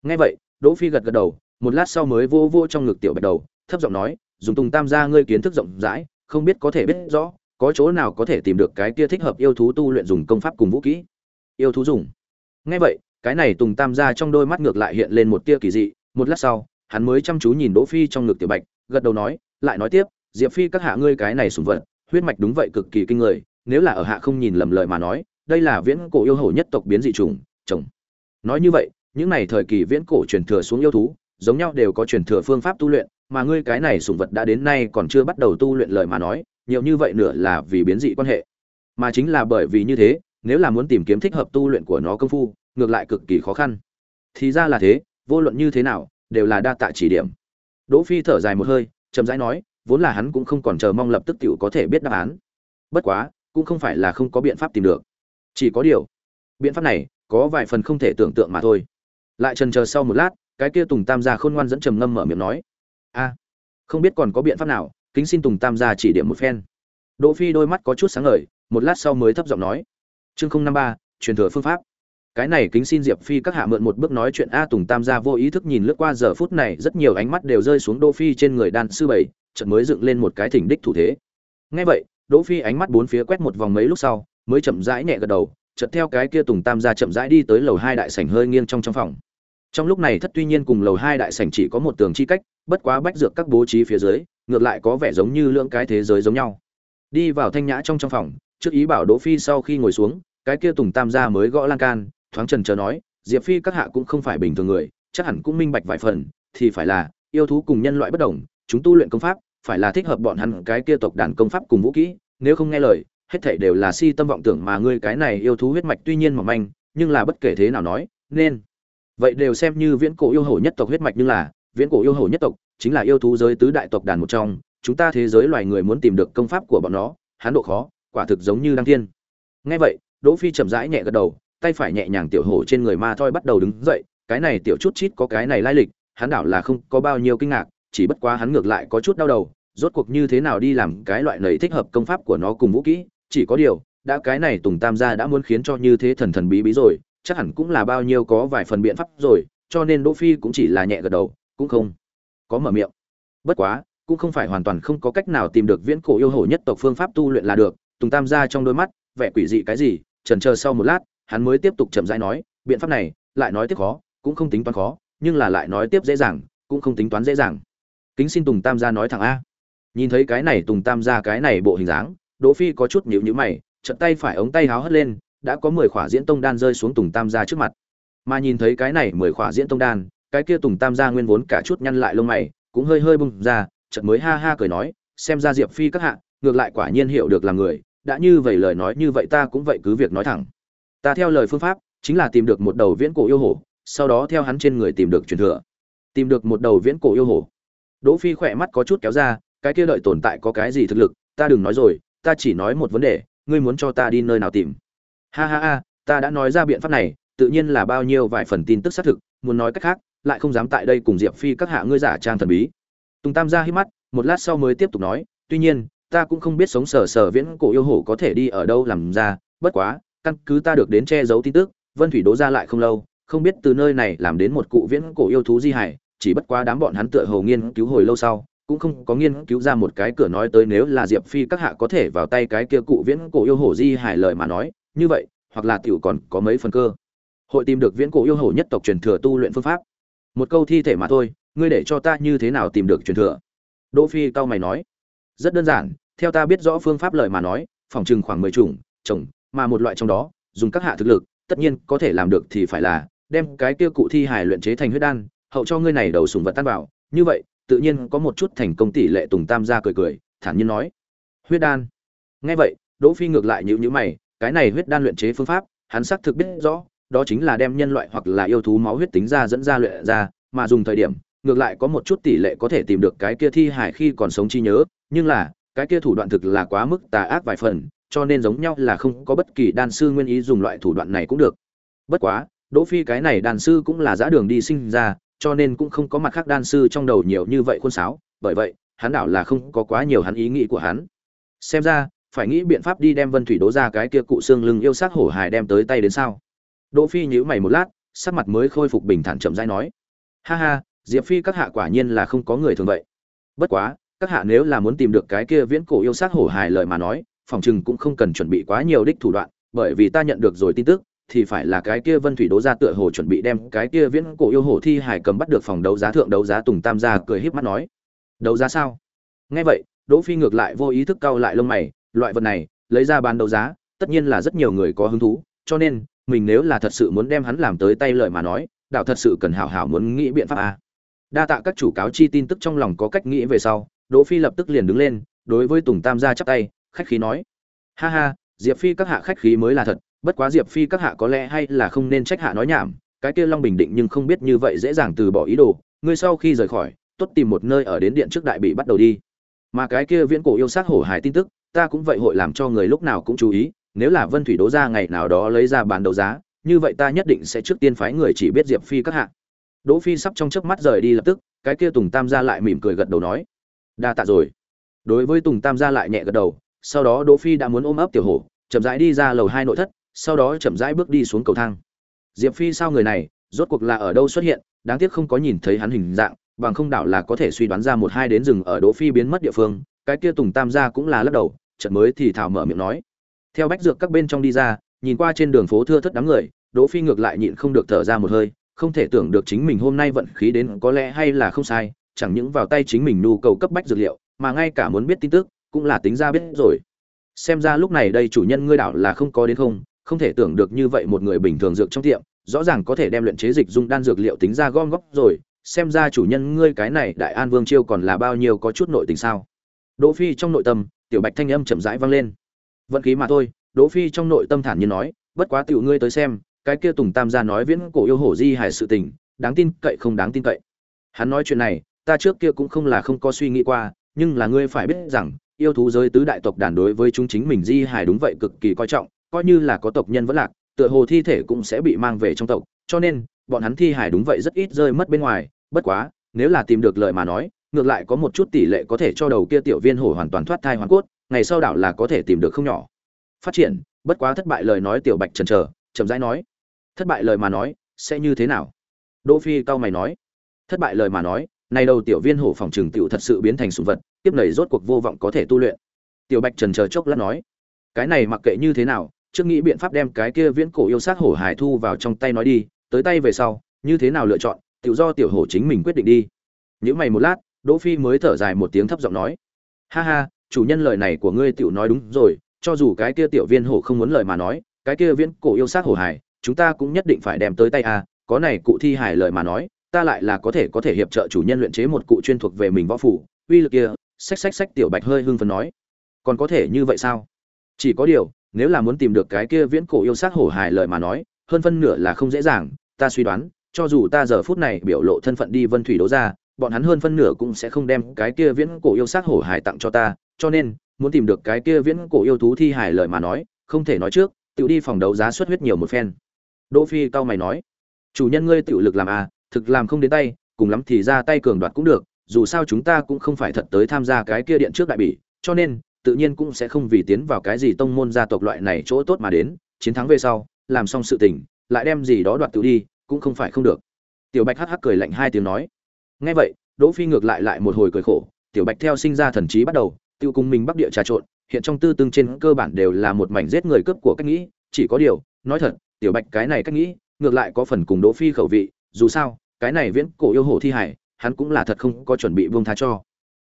Nghe vậy, đỗ phi gật gật đầu, một lát sau mới vô vô trong ngực tiểu bạch đầu, thấp giọng nói, dùng tùng tam gia ngươi kiến thức rộng rãi, không biết có thể biết rõ có chỗ nào có thể tìm được cái kia thích hợp yêu thú tu luyện dùng công pháp cùng vũ kỹ? Yêu thú dùng. Nghe vậy, cái này tùng tam ra trong đôi mắt ngược lại hiện lên một tia kỳ dị, một lát sau, hắn mới chăm chú nhìn đỗ phi trong ngực tiểu bạch, gật đầu nói, lại nói tiếp, diệp phi các hạ ngươi cái này sùng vật, huyết mạch đúng vậy cực kỳ kinh người, nếu là ở hạ không nhìn lầm lời mà nói, đây là viễn cổ yêu hổ nhất tộc biến dị trùng chồng. Nói như vậy, những này thời kỳ viễn cổ truyền thừa xuống yêu thú, giống nhau đều có truyền thừa phương pháp tu luyện, mà ngươi cái này sùng vật đã đến nay còn chưa bắt đầu tu luyện lời mà nói nhiều như vậy nữa là vì biến dị quan hệ. Mà chính là bởi vì như thế, nếu là muốn tìm kiếm thích hợp tu luyện của nó công phu, ngược lại cực kỳ khó khăn. Thì ra là thế, vô luận như thế nào, đều là đa tạ chỉ điểm. Đỗ phi thở dài một hơi, chậm rãi nói, vốn là hắn cũng không còn chờ mong lập tức tiểu có thể biết đáp án. Bất quá, cũng không phải là không có biện pháp tìm được. Chỉ có điều, biện pháp này có vài phần không thể tưởng tượng mà thôi. Lại trần chờ sau một lát, cái kia tùng tam gia khôn ngoan dẫn trầm ngâm mở miệng nói, a, không biết còn có biện pháp nào kính xin tùng tam gia chỉ điểm một phen. Đỗ phi đôi mắt có chút sáng ngời, một lát sau mới thấp giọng nói. Chương không năm ba, truyền thừa phương pháp. Cái này kính xin diệp phi các hạ mượn một bước nói chuyện a tùng tam gia vô ý thức nhìn lướt qua giờ phút này, rất nhiều ánh mắt đều rơi xuống đỗ phi trên người đan sư bảy, chợt mới dựng lên một cái thỉnh đích thủ thế. Nghe vậy, đỗ phi ánh mắt bốn phía quét một vòng mấy lúc sau, mới chậm rãi nhẹ gật đầu, chợt theo cái kia tùng tam gia chậm rãi đi tới lầu hai đại sảnh hơi nghiêng trong trong phòng. Trong lúc này thất tuy nhiên cùng lầu hai đại sảnh chỉ có một tường chi cách, bất quá bách dược các bố trí phía dưới ngược lại có vẻ giống như lưỡng cái thế giới giống nhau. Đi vào thanh nhã trong trong phòng, trước ý bảo đỗ phi sau khi ngồi xuống, cái kia tùng tam gia mới gõ lan can, thoáng trần chờ nói, diệp phi các hạ cũng không phải bình thường người, chắc hẳn cũng minh bạch vài phần, thì phải là, yêu thú cùng nhân loại bất đồng, chúng tu luyện công pháp, phải là thích hợp bọn hắn cái kia tộc đàn công pháp cùng vũ kỹ, nếu không nghe lời, hết thảy đều là si tâm vọng tưởng mà ngươi cái này yêu thú huyết mạch tuy nhiên mỏng manh, nhưng là bất kể thế nào nói, nên. Vậy đều xem như viễn cổ yêu hổ nhất tộc huyết mạch nhưng là, viễn cổ yêu hổ nhất tộc chính là yêu thú giới tứ đại tộc đàn một trong, chúng ta thế giới loài người muốn tìm được công pháp của bọn nó, hắn độ khó, quả thực giống như đăng thiên. Nghe vậy, đỗ phi chậm rãi nhẹ gật đầu, tay phải nhẹ nhàng tiểu hổ trên người ma thoi bắt đầu đứng dậy, cái này tiểu chút chít có cái này lai lịch, hắn đảo là không có bao nhiêu kinh ngạc, chỉ bất quá hắn ngược lại có chút đau đầu, rốt cuộc như thế nào đi làm cái loại này thích hợp công pháp của nó cùng vũ kỹ, chỉ có điều, đã cái này tùng tam gia đã muốn khiến cho như thế thần thần bí bí rồi, chắc hẳn cũng là bao nhiêu có vài phần biện pháp rồi, cho nên đỗ phi cũng chỉ là nhẹ gật đầu, cũng không có mở miệng. Bất quá, cũng không phải hoàn toàn không có cách nào tìm được viễn cổ yêu hổ nhất tộc phương pháp tu luyện là được, tùng tam gia trong đôi mắt, vẻ quỷ dị cái gì trần chờ sau một lát, hắn mới tiếp tục chậm rãi nói, biện pháp này, lại nói tiếp khó, cũng không tính toán khó, nhưng là lại nói tiếp dễ dàng, cũng không tính toán dễ dàng. Kính xin tùng tam gia nói thẳng a. Nhìn thấy cái này tùng tam gia cái này bộ hình dáng, đỗ phi có chút nhíu nhíu mày, chợt tay phải ống tay háo hất lên, đã có mười khỏa diễn tông đan rơi xuống tùng tam gia trước mặt. Mà nhìn thấy cái này mười khỏa diễn tông đan cái kia tùng tam gia nguyên vốn cả chút nhăn lại lông mày, cũng hơi hơi bung ra, chợt mới ha ha cười nói, xem ra diệp phi các hạ, ngược lại quả nhiên hiểu được làm người, đã như vậy lời nói như vậy ta cũng vậy cứ việc nói thẳng. Ta theo lời phương pháp, chính là tìm được một đầu viễn cổ yêu hổ, sau đó theo hắn trên người tìm được truyền thừa. Tìm được một đầu viễn cổ yêu hổ. Đỗ phi khỏe mắt có chút kéo ra, cái kia đợi tồn tại có cái gì thực lực, ta đừng nói rồi, ta chỉ nói một vấn đề, ngươi muốn cho ta đi nơi nào tìm? Ha ha ha, ta đã nói ra biện pháp này, tự nhiên là bao nhiêu vài phần tin tức xác thực, muốn nói cách khác lại không dám tại đây cùng diệp phi các hạ ngươi giả trang thần bí. Tùng tam ra hít mắt, một lát sau mới tiếp tục nói, tuy nhiên, ta cũng không biết sống sờ sờ viễn cổ yêu hổ có thể đi ở đâu làm ra, bất quá, căn cứ ta được đến che giấu tin tức, vân thủy đố ra lại không lâu, không biết từ nơi này làm đến một cụ viễn cổ yêu thú di hải chỉ bất quá đám bọn hắn tựa hồ nghiên cứu hồi lâu sau, cũng không có nghiên cứu ra một cái cửa nói tới nếu là diệp phi các hạ có thể vào tay cái kia cụ viễn cổ yêu hổ di hải lời mà nói, như vậy, hoặc là tiểu còn có mấy phần cơ. Hội tìm được viễn cổ yêu hổ nhất tộc truyền thừa tu luyện phương pháp một câu thi thể mà thôi, ngươi để cho ta như thế nào tìm được truyền thừa? Đỗ phi cao mày nói. Rất đơn giản, theo ta biết rõ phương pháp lời mà nói, phòng trừng khoảng mười chủng trồng mà một loại trong đó, dùng các hạ thực lực, tất nhiên có thể làm được thì phải là, đem cái kia cụ thi hài luyện chế thành huyết đan, hậu cho ngươi này đầu sùng vật tan vào. Như vậy, tự nhiên có một chút thành công tỷ lệ tùng tam gia cười cười, thản nhiên nói. Huyết đan. Nghe vậy, đỗ phi ngược lại nhíu nhíu mày, cái này huyết đan luyện chế phương pháp, hắn xác thực biết rõ đó chính là đem nhân loại hoặc là yêu thú máu huyết tính ra dẫn ra luyện ra, mà dùng thời điểm, ngược lại có một chút tỷ lệ có thể tìm được cái kia thi hải khi còn sống chi nhớ, nhưng là, cái kia thủ đoạn thực là quá mức tà ác vài phần, cho nên giống nhau là không có bất kỳ đan sư nguyên ý dùng loại thủ đoạn này cũng được. Bất quá, đỗ phi cái này đan sư cũng là dã đường đi sinh ra, cho nên cũng không có mặt khác đan sư trong đầu nhiều như vậy khuôn sáo, bởi vậy, hắn đảo là không có quá nhiều hắn ý nghĩ của hắn. Xem ra, phải nghĩ biện pháp đi đem vân thủy Đỗ ra cái kia cụ xương lưng yêu sát hổ hài đem tới tay đến sao? Đỗ phi nhíu mày một lát sắc mặt mới khôi phục bình thản chậm rãi nói ha ha diệp phi các hạ quả nhiên là không có người thường vậy bất quá các hạ nếu là muốn tìm được cái kia viễn cổ yêu sát hổ hài lời mà nói phòng trừng cũng không cần chuẩn bị quá nhiều đích thủ đoạn bởi vì ta nhận được rồi tin tức thì phải là cái kia Vân Thủy đấu gia tựa hồ chuẩn bị đem cái kia viễn cổ yêu hổ thi hải cầm bắt được phòng đấu giá thượng đấu giá Tùng Tam gia cười híp mắt nói. Đấu giá sao? Nghe vậy, Đỗ Phi ngược lại vô ý thức cau lại lông mày, loại vật này, lấy ra bán đấu giá, tất nhiên là rất nhiều người có hứng thú, cho nên, mình nếu là thật sự muốn đem hắn làm tới tay lợi mà nói, đạo thật sự cần hảo hảo muốn nghĩ biện pháp a. Đa tạ các chủ cáo chi tin tức trong lòng có cách nghĩ về sau, Đỗ Phi lập tức liền đứng lên, đối với Tùng Tam gia chắp tay, khách khí nói: "Ha ha, Diệp Phi các hạ khách khí mới là thật, bất quá diệp phi các hạ có lẽ hay là không nên trách hạ nói nhảm cái kia long bình định nhưng không biết như vậy dễ dàng từ bỏ ý đồ ngươi sau khi rời khỏi tốt tìm một nơi ở đến điện trước đại bị bắt đầu đi mà cái kia viễn cổ yêu sát hổ hải tin tức ta cũng vậy hội làm cho người lúc nào cũng chú ý nếu là vân thủy đấu gia ngày nào đó lấy ra bán đấu giá, như vậy ta nhất định sẽ trước tiên phái người chỉ biết diệp phi các hạ. Đỗ phi sắp trong chớp mắt rời đi lập tức, cái kia tùng tam gia lại mỉm cười gật đầu nói, đa tạ rồi. Đối với tùng tam gia lại nhẹ gật đầu, sau đó đỗ phi đã muốn ôm ấp tiểu hổ, chậm rãi đi ra lầu hai nội thất, sau đó chậm rãi bước đi xuống cầu thang. Diệp phi sao người này, rốt cuộc là ở đâu xuất hiện, đáng tiếc không có nhìn thấy hắn hình dạng, bằng không đảo là có thể suy đoán ra một hai đến rừng ở đỗ phi biến mất địa phương, cái kia tùng tam gia cũng là lắc đầu, chợt mới thì thảo mở miệng nói theo bách dược các bên trong đi ra, nhìn qua trên đường phố thưa thất đám người, đỗ phi ngược lại nhịn không được thở ra một hơi, không thể tưởng được chính mình hôm nay vận khí đến có lẽ hay là không sai, chẳng những vào tay chính mình nhu cầu cấp bách dược liệu, mà ngay cả muốn biết tin tức, cũng là tính ra biết rồi. Xem ra lúc này đây chủ nhân ngươi đảo là không có đến không không thể tưởng được như vậy một người bình thường dược trong tiệm, rõ ràng có thể đem luyện chế dịch dung đan dược liệu tính ra gom góp rồi, xem ra chủ nhân ngươi cái này đại an vương chiêu còn là bao nhiêu có chút nội tình sao? Đỗ phi trong nội tâm, tiểu bạch thanh âm chậm rãi vang lên vận khí mà thôi, đỗ phi trong nội tâm thản nhiên nói, bất quá tiểu ngươi tới xem, cái kia tùng tam gia nói viễn cổ yêu hổ di hài sự tình, đáng tin cậy không đáng tin cậy. Hắn nói chuyện này, ta trước kia cũng không là không có suy nghĩ qua, nhưng là ngươi phải biết rằng, yêu thú giới tứ đại tộc đàn đối với chúng chính mình di hài đúng vậy cực kỳ coi trọng, coi như là có tộc nhân vẫn lạc, tựa hồ thi thể cũng sẽ bị mang về trong tộc, cho nên, bọn hắn thi hải đúng vậy rất ít rơi mất bên ngoài, bất quá, nếu là tìm được lời mà nói, ngược lại có một chút tỷ lệ có thể cho đầu kia tiểu viên hổ hoàn toàn thoát thai hoàn cốt ngày sau đảo là có thể tìm được không nhỏ. Phát triển, bất quá thất bại lời nói tiểu bạch trần chờ, chậm rãi nói. Thất bại lời mà nói, sẽ như thế nào? Đỗ phi cao mày nói. Thất bại lời mà nói, này đầu tiểu viên hổ phòng trường tiểu thật sự biến thành sủng vật, tiếp nảy rốt cuộc vô vọng có thể tu luyện. Tiểu bạch trần chờ chốc lát nói. Cái này mặc kệ như thế nào, trước nghĩ biện pháp đem cái kia viễn cổ yêu sát hổ hải thu vào trong tay nói đi, tới tay về sau, như thế nào lựa chọn, tự do tiểu hổ chính mình quyết định đi. Những mày một lát, đỗ phi mới thở dài một tiếng thấp giọng nói. Ha ha chủ nhân lời này của ngươi tiểu nói đúng rồi, cho dù cái kia tiểu viên hổ không muốn lời mà nói, cái kia viễn cổ yêu sát hổ hải, chúng ta cũng nhất định phải đem tới tay a, có này cụ thi hải lời mà nói, ta lại là có thể có thể hiệp trợ chủ nhân luyện chế một cụ chuyên thuộc về mình võ phủ. Uy lực kia, xách xách xách tiểu bạch hơi hưng phấn nói. Còn có thể như vậy sao? Chỉ có điều, nếu là muốn tìm được cái kia viễn cổ yêu sát hổ hải lời mà nói, hơn phân nửa là không dễ dàng, ta suy đoán, cho dù ta giờ phút này biểu lộ thân phận đi vân thủy đấu ra bọn hắn hơn phân nửa cũng sẽ không đem cái kia viễn cổ yêu xác hổ hải tặng cho ta cho nên muốn tìm được cái kia viễn cổ yêu thú thi hài lời mà nói không thể nói trước tự đi phòng đấu giá xuất huyết nhiều một phen đỗ phi cao mày nói chủ nhân ngươi tự lực làm à thực làm không đến tay cùng lắm thì ra tay cường đoạt cũng được dù sao chúng ta cũng không phải thật tới tham gia cái kia điện trước đại bỉ cho nên tự nhiên cũng sẽ không vì tiến vào cái gì tông môn gia tộc loại này chỗ tốt mà đến, chiến thắng về sau, làm xong sự tình, lại đem gì đó đoạt tự đi, cũng không phải không được. Tiểu Bạch hắc hắc cười lạnh hai tiếng nói, nghe vậy, đỗ phi ngược lại lại một hồi cười khổ, tiểu bạch theo sinh ra thần trí bắt đầu, tiêu cùng mình bắc địa trà trộn, hiện trong tư tương trên cơ bản đều là một mảnh giết người cướp của cách nghĩ, chỉ có điều, nói thật, tiểu bạch cái này cách nghĩ, ngược lại có phần cùng đỗ phi khẩu vị, dù sao, cái này viễn cổ yêu hổ thi hải, hắn cũng là thật không có chuẩn bị buông tha cho.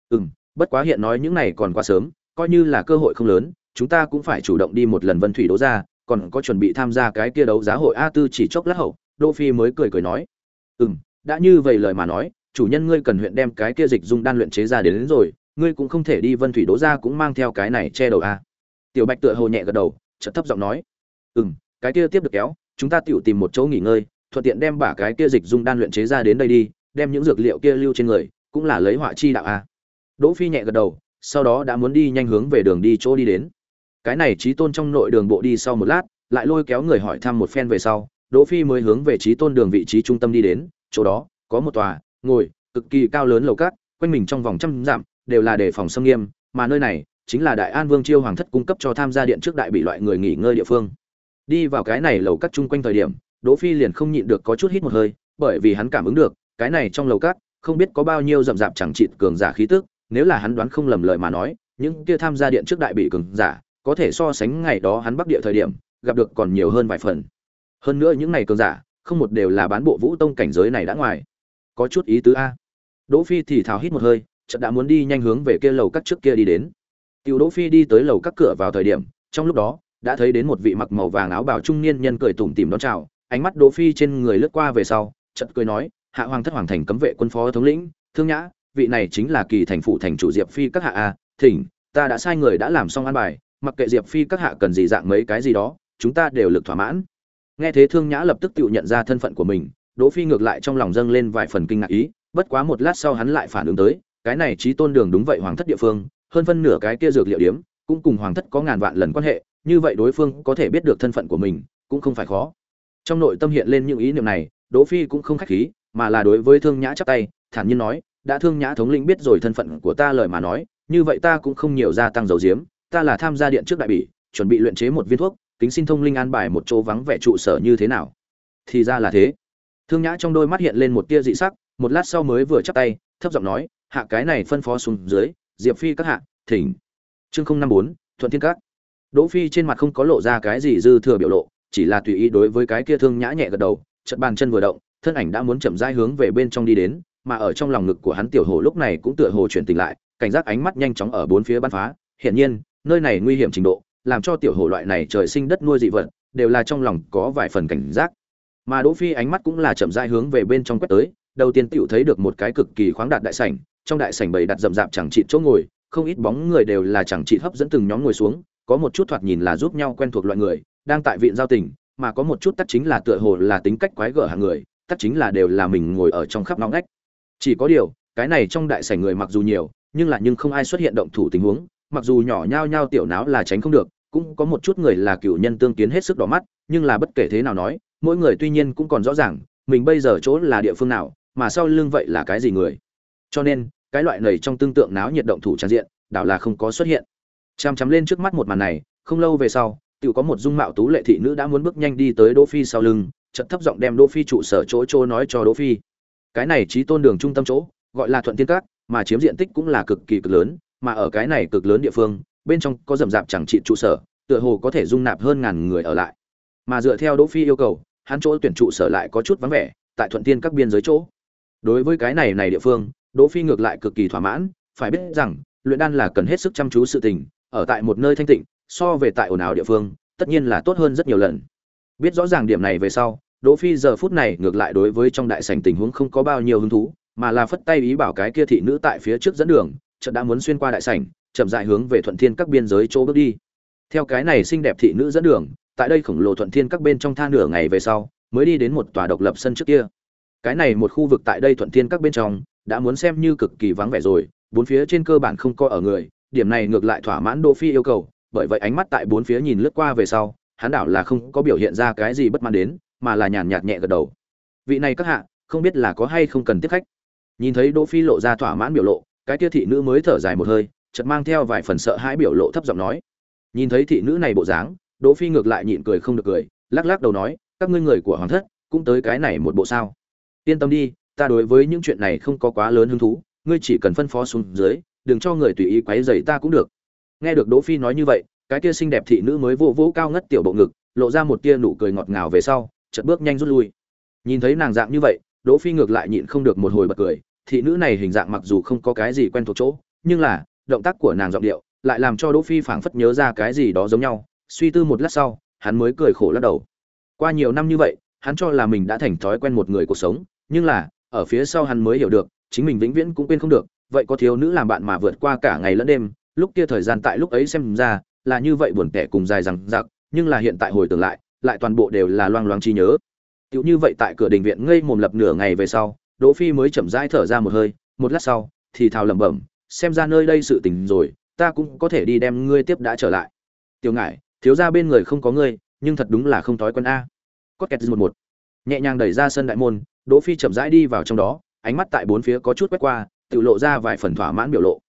Ừm, bất quá hiện nói những này còn quá sớm, coi như là cơ hội không lớn, chúng ta cũng phải chủ động đi một lần vân thủy đấu ra, còn có chuẩn bị tham gia cái kia đấu giá hội a tư chỉ chốc lát hậu, đỗ phi mới cười cười nói. Ừm, đã như vậy lời mà nói chủ nhân ngươi cần huyện đem cái kia dịch dung đan luyện chế ra đến, đến rồi ngươi cũng không thể đi vân thủy đố ra cũng mang theo cái này che đầu a tiểu bạch tựa hồ nhẹ gật đầu chợt thấp giọng nói ừm cái kia tiếp được kéo chúng ta tiểu tìm một chỗ nghỉ ngơi thuận tiện đem bả cái kia dịch dung đan luyện chế ra đến đây đi đem những dược liệu kia lưu trên người cũng là lấy họa chi đạo a đỗ phi nhẹ gật đầu sau đó đã muốn đi nhanh hướng về đường đi chỗ đi đến. Cái này trí tôn trong nội đường bộ đi sau một lát lại lôi kéo người hỏi thăm một phen về sau đỗ phi mới hướng về trí tôn đường vị trí trung tâm đi đến chỗ đó có một tòa ngồi, cực kỳ cao lớn lầu cát, quanh mình trong vòng trăm dặm, đều là đề phòng xâm nghiêm, mà nơi này chính là đại an vương chiêu hoàng thất cung cấp cho tham gia điện trước đại bị loại người nghỉ ngơi địa phương. Đi vào cái này lầu cát chung quanh thời điểm, đỗ phi liền không nhịn được có chút hít một hơi, bởi vì hắn cảm ứng được, cái này trong lầu cát, không biết có bao nhiêu rậm rạp chẳng trị cường giả khí tức, nếu là hắn đoán không lầm lời mà nói, những kia tham gia điện trước đại bị cường giả, có thể so sánh ngày đó hắn bắc địa thời điểm, gặp được còn nhiều hơn vài phần. Hơn nữa những này cường giả, không một đều là bán bộ vũ tông cảnh giới này đã ngoài có chút ý tứ a. Đỗ phi thì thào hít một hơi, chợt đã muốn đi nhanh hướng về kia lầu các trước kia đi đến. Tiểu đỗ phi đi tới lầu các cửa vào thời điểm, trong lúc đó, đã thấy đến một vị mặc màu vàng áo bào trung niên nhân cười tủm tỉm đón chào, ánh mắt đỗ phi trên người lướt qua về sau, chợt cười nói, hạ hoàng thất hoàng thành cấm vệ quân phó thống lĩnh, thương nhã, vị này chính là kỳ thành phụ thành chủ diệp phi các hạ a, thỉnh, ta đã sai người đã làm xong an bài, mặc kệ diệp phi các hạ cần gì dạng mấy cái gì đó, chúng ta đều lực thỏa mãn. Nghe thế thương nhã lập tức tự nhận ra thân phận của mình đỗ phi ngược lại trong lòng dâng lên vài phần kinh ngạc ý bất quá một lát sau hắn lại phản ứng tới cái này chí tôn đường đúng vậy hoàng thất địa phương hơn phân nửa cái kia dược liệu điểm, cũng cùng hoàng thất có ngàn vạn lần quan hệ như vậy đối phương có thể biết được thân phận của mình cũng không phải khó. Trong nội tâm hiện lên những ý niệm này đỗ phi cũng không khách khí mà là đối với thương nhã chắp tay thản nhiên nói đã thương nhã thống lĩnh biết rồi thân phận của ta lời mà nói như vậy ta cũng không nhiều gia tăng dầu diếm ta là tham gia điện trước đại bỉ chuẩn bị luyện chế một viên thuốc kính xin thông linh an bài một chỗ vắng vẻ trụ sở như thế nào. Thì ra là thế thương nhã trong đôi mắt hiện lên một tia dị sắc, một lát sau mới vừa chắp tay, thấp giọng nói, hạ cái này phân phó xuống dưới, diệp phi các hạ, thỉnh. Chương không năm bốn, thuận thiên các. Đỗ phi trên mặt không có lộ ra cái gì dư thừa biểu lộ, chỉ là tùy ý đối với cái kia thương nhã nhẹ gật đầu, chợt bàn chân vừa động, thân ảnh đã muốn chậm rãi hướng về bên trong đi đến, mà ở trong lòng ngực của hắn tiểu hồ lúc này cũng tựa hồ chuyển tỉnh lại, cảnh giác ánh mắt nhanh chóng ở bốn phía bắn phá. Hiển nhiên, nơi này nguy hiểm trình độ, làm cho tiểu hồ loại này trời sinh đất nuôi dị vật, đều là trong lòng có vài phần cảnh giác mà đỗ phi ánh mắt cũng là chậm rãi hướng về bên trong quét tới, đầu tiên tiểu thấy được một cái cực kỳ khoáng đạt đại sảnh, trong đại sảnh bày đặt rậm rạp chẳng trị chỗ ngồi, không ít bóng người đều là chẳng trị hấp dẫn từng nhóm ngồi xuống, có một chút thoạt nhìn là giúp nhau quen thuộc loại người, đang tại viện giao tình, mà có một chút tất chính là tựa hồ là tính cách quái gở hàng người tất chính là đều là mình ngồi ở trong khắp ngõ ngách. Chỉ có điều, cái này trong đại sảnh người mặc dù nhiều, nhưng là nhưng không ai xuất hiện động thủ tình huống, mặc dù nhỏ nhao nhao tiểu náo là tránh không được, cũng có một chút người là cựu nhân tương kiến hết sức đỏ mắt, nhưng là bất kể thế nào nói mỗi người tuy nhiên cũng còn rõ ràng, mình bây giờ chỗ là địa phương nào, mà sau lưng vậy là cái gì người. Cho nên, cái loại này trong tương tượng náo nhiệt động thủ trang diện, đảo là không có xuất hiện. Chăm chăm lên trước mắt một màn này, không lâu về sau tự có một dung mạo tú lệ thị nữ đã muốn bước nhanh đi tới đỗ phi sau lưng, chợt thấp giọng đem đỗ phi trụ sở chỗ chỗ nói cho đỗ phi. Cái này trí tôn đường trung tâm chỗ, gọi là thuận thiên cát mà chiếm diện tích cũng là cực kỳ cực lớn, mà ở cái này cực lớn địa phương, bên trong có rầm rạp chẳng trị trụ sở, tựa hồ có thể dung nạp hơn ngàn người ở lại. Mà dựa theo đỗ phi yêu cầu hắn chỗ tuyển trụ sở lại có chút vắng vẻ, tại thuận thiên các biên giới chỗ. Đối với cái này này địa phương, đỗ phi ngược lại cực kỳ thỏa mãn, phải biết rằng, luyện đan là cần hết sức chăm chú sự tình, ở tại một nơi thanh tịnh, so về tại ồn ào địa phương, tất nhiên là tốt hơn rất nhiều lần. Biết rõ ràng điểm này về sau, đỗ phi giờ phút này ngược lại đối với trong đại sảnh tình huống không có bao nhiêu hứng thú, mà là phất tay ý bảo cái kia thị nữ tại phía trước dẫn đường, chợt đã muốn xuyên qua đại sảnh, chậm rãi hướng về thuận thiên các biên giới chỗ bước đi. Theo cái này xinh đẹp thị nữ dẫn đường tại đây khổng lồ thuận thiên các bên trong tha nửa ngày về sau, mới đi đến một tòa độc lập sân trước kia. Cái này một khu vực tại đây thuận thiên các bên trong, đã muốn xem như cực kỳ vắng vẻ rồi, bốn phía trên cơ bản không có ở người, điểm này ngược lại thỏa mãn đỗ phi yêu cầu, bởi vậy ánh mắt tại bốn phía nhìn lướt qua về sau, hắn đảo là không có biểu hiện ra cái gì bất mãn đến, mà là nhàn nhạt nhẹ gật đầu. Vị này các hạ, không biết là có hay không cần tiếp khách. Nhìn thấy đỗ phi lộ ra thỏa mãn biểu lộ, cái kia thị nữ mới thở dài một hơi, chợt mang theo vài phần sợ hãi biểu lộ thấp giọng nói. Nhìn thấy thị nữ này bộ dáng đỗ phi ngược lại nhịn cười không được cười, lắc lắc đầu nói, các ngươi người của hoàng thất, cũng tới cái này một bộ sao? Yên tâm đi, ta đối với những chuyện này không có quá lớn hứng thú, ngươi chỉ cần phân phó xuống dưới, đừng cho người tùy ý quấy rầy ta cũng được. Nghe được đỗ phi nói như vậy, cái kia xinh đẹp thị nữ mới vô vỗ cao ngất tiểu bộ ngực, lộ ra một tia nụ cười ngọt ngào về sau, chợt bước nhanh rút lui. Nhìn thấy nàng dạng như vậy, đỗ phi ngược lại nhịn không được một hồi bật cười, thị nữ này hình dạng mặc dù không có cái gì quen thuộc chỗ, nhưng là, động tác của nàng giọng điệu lại làm cho đỗ phi phảng phất nhớ ra cái gì đó giống nhau suy tư một lát sau, hắn mới cười khổ lắc đầu. Qua nhiều năm như vậy, hắn cho là mình đã thành thói quen một người cuộc sống, nhưng là, ở phía sau hắn mới hiểu được, chính mình vĩnh viễn cũng quên không được, vậy có thiếu nữ làm bạn mà vượt qua cả ngày lẫn đêm, lúc kia thời gian tại lúc ấy xem ra, là như vậy buồn tẻ cùng dài rằng giặc nhưng là hiện tại hồi tưởng lại lại toàn bộ đều là loang loang chi nhớ. Tựu như vậy tại cửa đình viện ngây mồm lập nửa ngày về sau, đỗ phi mới chậm rãi thở ra một hơi, một lát sau, thì thào lẩm bẩm, xem ra nơi đây sự tình rồi, ta cũng có thể đi đem ngươi tiếp đã trở lại. Tiểu ngải thiếu gia bên người không có ngươi, nhưng thật đúng là không thói quen a. Có kẹt một một. Nhẹ nhàng đẩy ra sân đại môn, đỗ phi chậm rãi đi vào trong đó, ánh mắt tại bốn phía có chút quét qua, tự lộ ra vài phần thỏa mãn biểu lộ.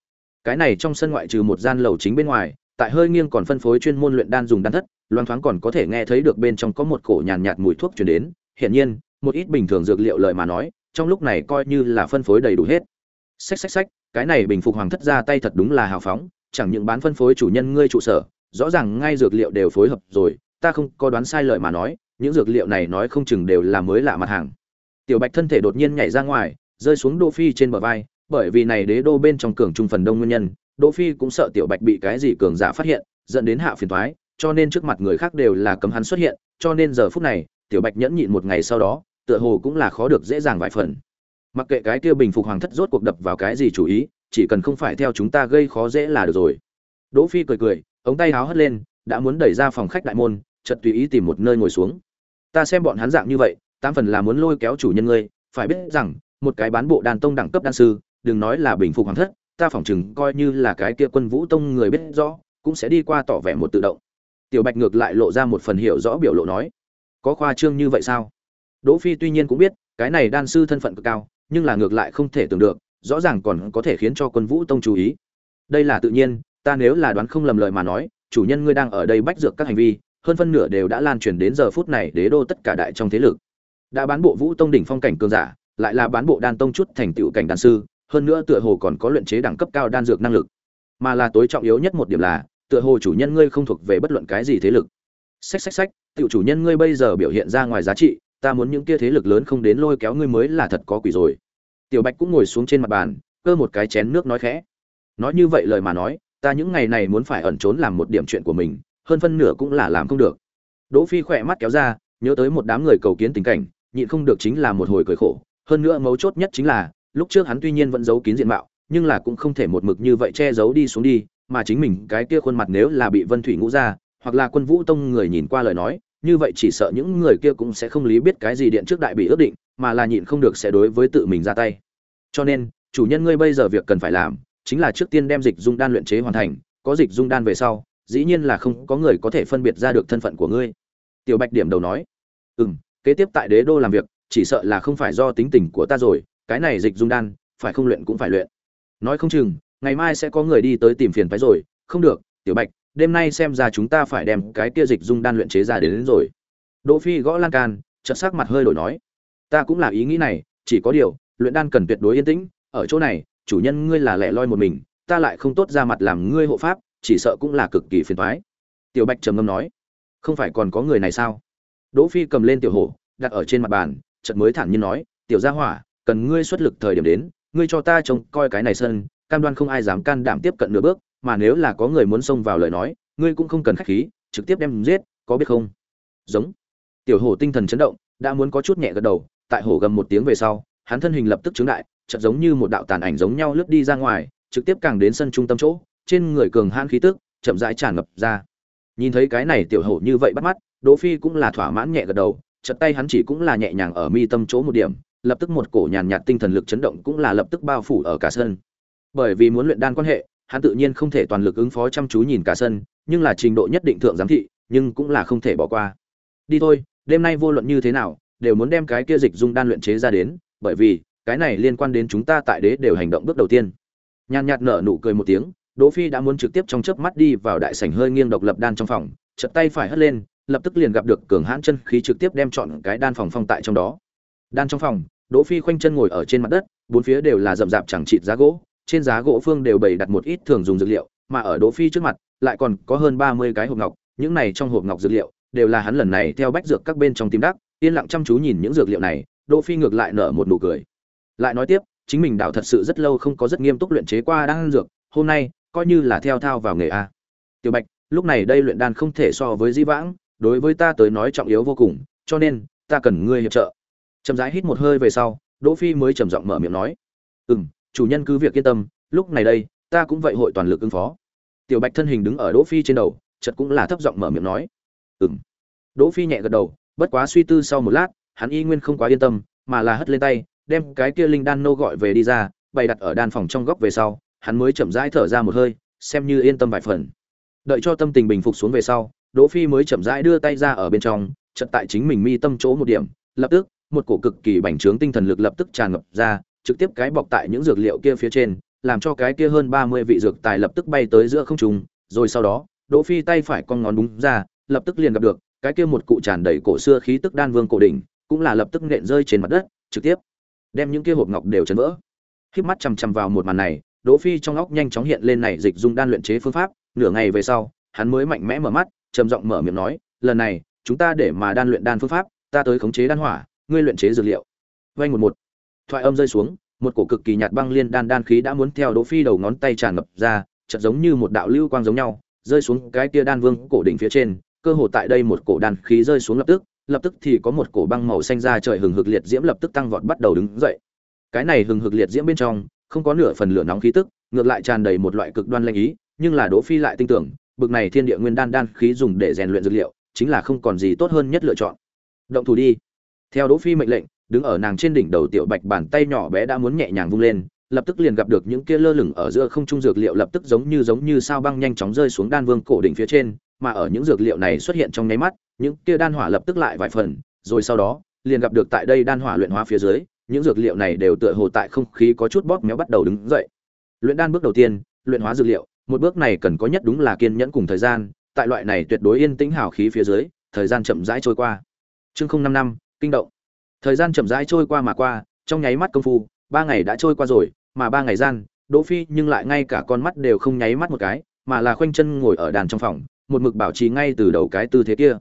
Cái này trong sân ngoại trừ một gian lầu chính bên ngoài, tại hơi nghiêng còn phân phối chuyên môn luyện đan dùng đan thất loan thoáng còn có thể nghe thấy được bên trong có một cổ nhàn nhạt mùi thuốc truyền đến. Hiển nhiên, một ít bình thường dược liệu lợi mà nói, trong lúc này coi như là phân phối đầy đủ hết. Xách xách xách, cái này bình phục hoàng thất ra tay thật đúng là hào phóng, chẳng những bán phân phối chủ nhân ngươi trụ sở rõ ràng ngay dược liệu đều phối hợp rồi, ta không có đoán sai lời mà nói, những dược liệu này nói không chừng đều là mới lạ mặt hàng. Tiểu bạch thân thể đột nhiên nhảy ra ngoài, rơi xuống đỗ phi trên bờ vai, bởi vì này đế đô bên trong cường trung phần đông nguyên nhân, đỗ phi cũng sợ tiểu bạch bị cái gì cường giả phát hiện, dẫn đến hạ phiền toái, cho nên trước mặt người khác đều là cấm hắn xuất hiện, cho nên giờ phút này, tiểu bạch nhẫn nhịn một ngày sau đó, tựa hồ cũng là khó được dễ dàng vài phần. Mặc kệ cái kia bình phục hoàng thất rốt cuộc đập vào cái gì chủ ý, chỉ cần không phải theo chúng ta gây khó dễ là được rồi. Đỗ phi cười cười ống tay háo hất lên, đã muốn đẩy ra phòng khách đại môn, chợt tùy ý tìm một nơi ngồi xuống. Ta xem bọn hắn dạng như vậy, tám phần là muốn lôi kéo chủ nhân ngươi, phải biết rằng, một cái bán bộ đàn tông đẳng cấp đan sư, đừng nói là bình phục hoàng thất, ta phỏng chừng coi như là cái kia quân vũ tông người biết rõ, cũng sẽ đi qua tỏ vẻ một tự động. Tiểu bạch ngược lại lộ ra một phần hiểu rõ biểu lộ nói, có khoa trương như vậy sao? Đỗ phi tuy nhiên cũng biết, cái này đan sư thân phận cực cao, nhưng là ngược lại không thể tưởng được, rõ ràng còn có thể khiến cho quân vũ tông chú ý. Đây là tự nhiên ta nếu là đoán không lầm lời mà nói, chủ nhân ngươi đang ở đây bách dược các hành vi, hơn phân nửa đều đã lan truyền đến giờ phút này đế đô tất cả đại trong thế lực. Đã bán bộ vũ tông đỉnh phong cảnh cường giả, lại là bán bộ đan tông chút thành tựu cảnh đan sư, hơn nữa tựa hồ còn có luyện chế đẳng cấp cao đan dược năng lực. Mà là tối trọng yếu nhất một điểm là, tựa hồ chủ nhân ngươi không thuộc về bất luận cái gì thế lực. Xách xách xách tiểu chủ nhân ngươi bây giờ biểu hiện ra ngoài giá trị, ta muốn những kia thế lực lớn không đến lôi kéo ngươi mới là thật có quỷ rồi. Tiểu bạch cũng ngồi xuống trên mặt bàn, cơ một cái chén nước nói khẽ. Nói như vậy lời mà nói ta những ngày này muốn phải ẩn trốn làm một điểm chuyện của mình, hơn phân nửa cũng là làm không được. Đỗ phi khỏe mắt kéo ra, nhớ tới một đám người cầu kiến tình cảnh, nhịn không được chính là một hồi cười khổ. Hơn nữa mấu chốt nhất chính là, lúc trước hắn tuy nhiên vẫn giấu kín diện mạo, nhưng là cũng không thể một mực như vậy che giấu đi xuống đi, mà chính mình, cái kia khuôn mặt nếu là bị vân thủy ngũ ra, hoặc là quân vũ tông người nhìn qua lời nói, như vậy chỉ sợ những người kia cũng sẽ không lý biết cái gì điện trước đại bị ước định, mà là nhịn không được sẽ đối với tự mình ra tay. Cho nên, chủ nhân ngươi bây giờ việc cần phải làm chính là trước tiên đem dịch dung đan luyện chế hoàn thành có dịch dung đan về sau dĩ nhiên là không có người có thể phân biệt ra được thân phận của ngươi. Tiểu bạch điểm đầu nói. Ừ m kế tiếp tại đế đô làm việc chỉ sợ là không phải do tính tình của ta rồi cái này dịch dung đan phải không luyện cũng phải luyện. Nói không chừng ngày mai sẽ có người đi tới tìm phiền phái rồi. Không được tiểu bạch đêm nay xem ra chúng ta phải đem cái kia dịch dung đan luyện chế ra đến, đến rồi. Đỗ phi gõ lan can chợt sắc mặt hơi đổi nói. Ta cũng là ý nghĩ này chỉ có điều luyện đan cần tuyệt đối yên tĩnh ở chỗ này chủ nhân ngươi là lẻ loi một mình, ta lại không tốt ra mặt làm ngươi hộ pháp, chỉ sợ cũng là cực kỳ phiền toái. Tiểu bạch trầm ngâm nói, không phải còn có người này sao? Đỗ phi cầm lên tiểu hổ, đặt ở trên mặt bàn, chợt mới thản nhiên nói, tiểu gia hỏa, cần ngươi xuất lực thời điểm đến, ngươi cho ta trông coi cái này sân, cam đoan không ai dám can đảm tiếp cận nửa bước, mà nếu là có người muốn xông vào lời nói, ngươi cũng không cần khách khí, trực tiếp đem giết, có biết không? Giống. Tiểu hổ tinh thần chấn động, đã muốn có chút nhẹ gật đầu, tại hổ gầm một tiếng về sau, hắn thân hình lập tức trướng đại chợt giống như một đạo tàn ảnh giống nhau lướt đi ra ngoài, trực tiếp càng đến sân trung tâm chỗ, trên người cường hãn khí tức chậm rãi tràn ngập ra. Nhìn thấy cái này tiểu hổ như vậy bắt mắt, đỗ phi cũng là thỏa mãn nhẹ gật đầu, chợt tay hắn chỉ cũng là nhẹ nhàng ở mi tâm chỗ một điểm, lập tức một cổ nhàn nhạt tinh thần lực chấn động cũng là lập tức bao phủ ở cả sân. Bởi vì muốn luyện đan quan hệ, hắn tự nhiên không thể toàn lực ứng phó chăm chú nhìn cả sân, nhưng là trình độ nhất định thượng giám thị, nhưng cũng là không thể bỏ qua. Đi thôi, đêm nay vô luận như thế nào, đều muốn đem cái kia dịch dung đan luyện chế ra đến, bởi vì cái này liên quan đến chúng ta tại đế đều hành động bước đầu tiên nhàn nhạt nở nụ cười một tiếng đỗ phi đã muốn trực tiếp trong chớp mắt đi vào đại sảnh hơi nghiêng độc lập đan trong phòng chợt tay phải hất lên lập tức liền gặp được cường hãn chân khí trực tiếp đem chọn cái đan phòng phong tại trong đó đan trong phòng Đỗ Phi khoanh chân ngồi ở trên mặt đất, bốn phía đều là rậm rạp chẳng chịt giá gỗ, trên giá gỗ phương đều bày đặt một ít thường dùng dược liệu, mà ở Đỗ Phi trước mặt lại còn có hơn 30 cái hộp ngọc, những này trong hộp ngọc dược liệu đều là hắn lần này theo bách dược các bên trong tìm đắc, yên lặng chăm chú nhìn những dược liệu này, Đỗ Phi ngược lại nở một nụ cười. Lại nói tiếp, chính mình đạo thật sự rất lâu không có rất nghiêm túc luyện chế qua đan dược, hôm nay coi như là theo thao vào nghề a. Tiểu Bạch, lúc này đây luyện đan không thể so với Di Vãng, đối với ta tới nói trọng yếu vô cùng, cho nên ta cần ngươi hiệp trợ. Trầm rãi hít một hơi về sau, Đỗ Phi mới trầm giọng mở miệng nói: "Ừm, chủ nhân cứ việc yên tâm, lúc này đây, ta cũng vậy hội toàn lực ứng phó." Tiểu Bạch thân hình đứng ở Đỗ Phi trên đầu, chợt cũng là thấp giọng mở miệng nói: "Ừm." Đỗ Phi nhẹ gật đầu, bất quá suy tư sau một lát, hắn y nguyên không quá yên tâm, mà là hất lên tay, đem cái kia linh đan nô gọi về đi ra, bày đặt ở đan phòng trong góc về sau, hắn mới chậm rãi thở ra một hơi, xem như yên tâm vài phần. Đợi cho tâm tình bình phục xuống về sau, Đỗ Phi mới chậm rãi đưa tay ra ở bên trong, chợt tại chính mình mi tâm chỗ một điểm, lập tức, một cổ cực kỳ bành trướng tinh thần lực lập tức tràn ngập ra, trực tiếp cái bọc tại những dược liệu kia phía trên, làm cho cái kia hơn 30 vị dược tài lập tức bay tới giữa không trung, rồi sau đó, Đỗ Phi tay phải con ngón đúng ra, lập tức liền gặp được, cái kia một cụ tràn đầy cổ xưa khí tức đan vương cổ đỉnh, cũng là lập tức nện rơi trên mặt đất, trực tiếp đem những kia hộp ngọc đều chấn vỡ. híp mắt chằm chằm vào một màn này, Đỗ Phi trong óc nhanh chóng hiện lên này dịch dung đan luyện chế phương pháp, nửa ngày về sau, hắn mới mạnh mẽ mở mắt, trầm giọng mở miệng nói, "Lần này, chúng ta để mà đan luyện đan phương pháp, ta tới khống chế đan hỏa, ngươi luyện chế dược liệu." Vang một một. Thoại âm rơi xuống, một cổ cực kỳ nhạt băng liên đan đan khí đã muốn theo Đỗ Phi đầu ngón tay tràn ngập ra, chợt giống như một đạo lưu quang giống nhau, rơi xuống cái kia đan vương cổ đỉnh phía trên, cơ hồ tại đây một cổ đan khí rơi xuống lập tức, lập tức thì có một cổ băng màu xanh ra trời hừng hực liệt diễm lập tức tăng vọt bắt đầu đứng dậy. Cái này hừng hực liệt diễm bên trong, không có nửa phần lửa nóng khí tức, ngược lại tràn đầy một loại cực đoan lanh ý, nhưng là Đỗ Phi lại tin tưởng, bực này thiên địa nguyên đan đan khí dùng để rèn luyện dược liệu, chính là không còn gì tốt hơn nhất lựa chọn. Động thủ đi. Theo Đỗ Phi mệnh lệnh, đứng ở nàng trên đỉnh đầu tiểu bạch bàn tay nhỏ bé đã muốn nhẹ nhàng vung lên, lập tức liền gặp được những kia lơ lửng ở giữa không trung dược liệu lập tức giống như giống như sao băng nhanh chóng rơi xuống đan vương cổ đỉnh phía trên, mà ở những dược liệu này xuất hiện trong nháy mắt, những kia đan hỏa lập tức lại vài phần, rồi sau đó, liền gặp được tại đây đan hỏa luyện hóa phía dưới, những dược liệu này đều tựa hồ tại không khí có chút bóp méo bắt đầu đứng dậy. Luyện đan bước đầu tiên, luyện hóa dược liệu, một bước này cần có nhất đúng là kiên nhẫn cùng thời gian, tại loại này tuyệt đối yên tĩnh hào khí phía dưới, thời gian chậm rãi trôi qua. Chương không năm năm, kinh động. Thời gian chậm rãi trôi qua mà qua, trong nháy mắt công phu, ba ngày đã trôi qua rồi, mà ba ngày gian, Đỗ Phi nhưng lại ngay cả con mắt đều không nháy mắt một cái, mà là khoanh chân ngồi ở đàn trong phòng, một mực bảo trì ngay từ đầu cái tư thế kia.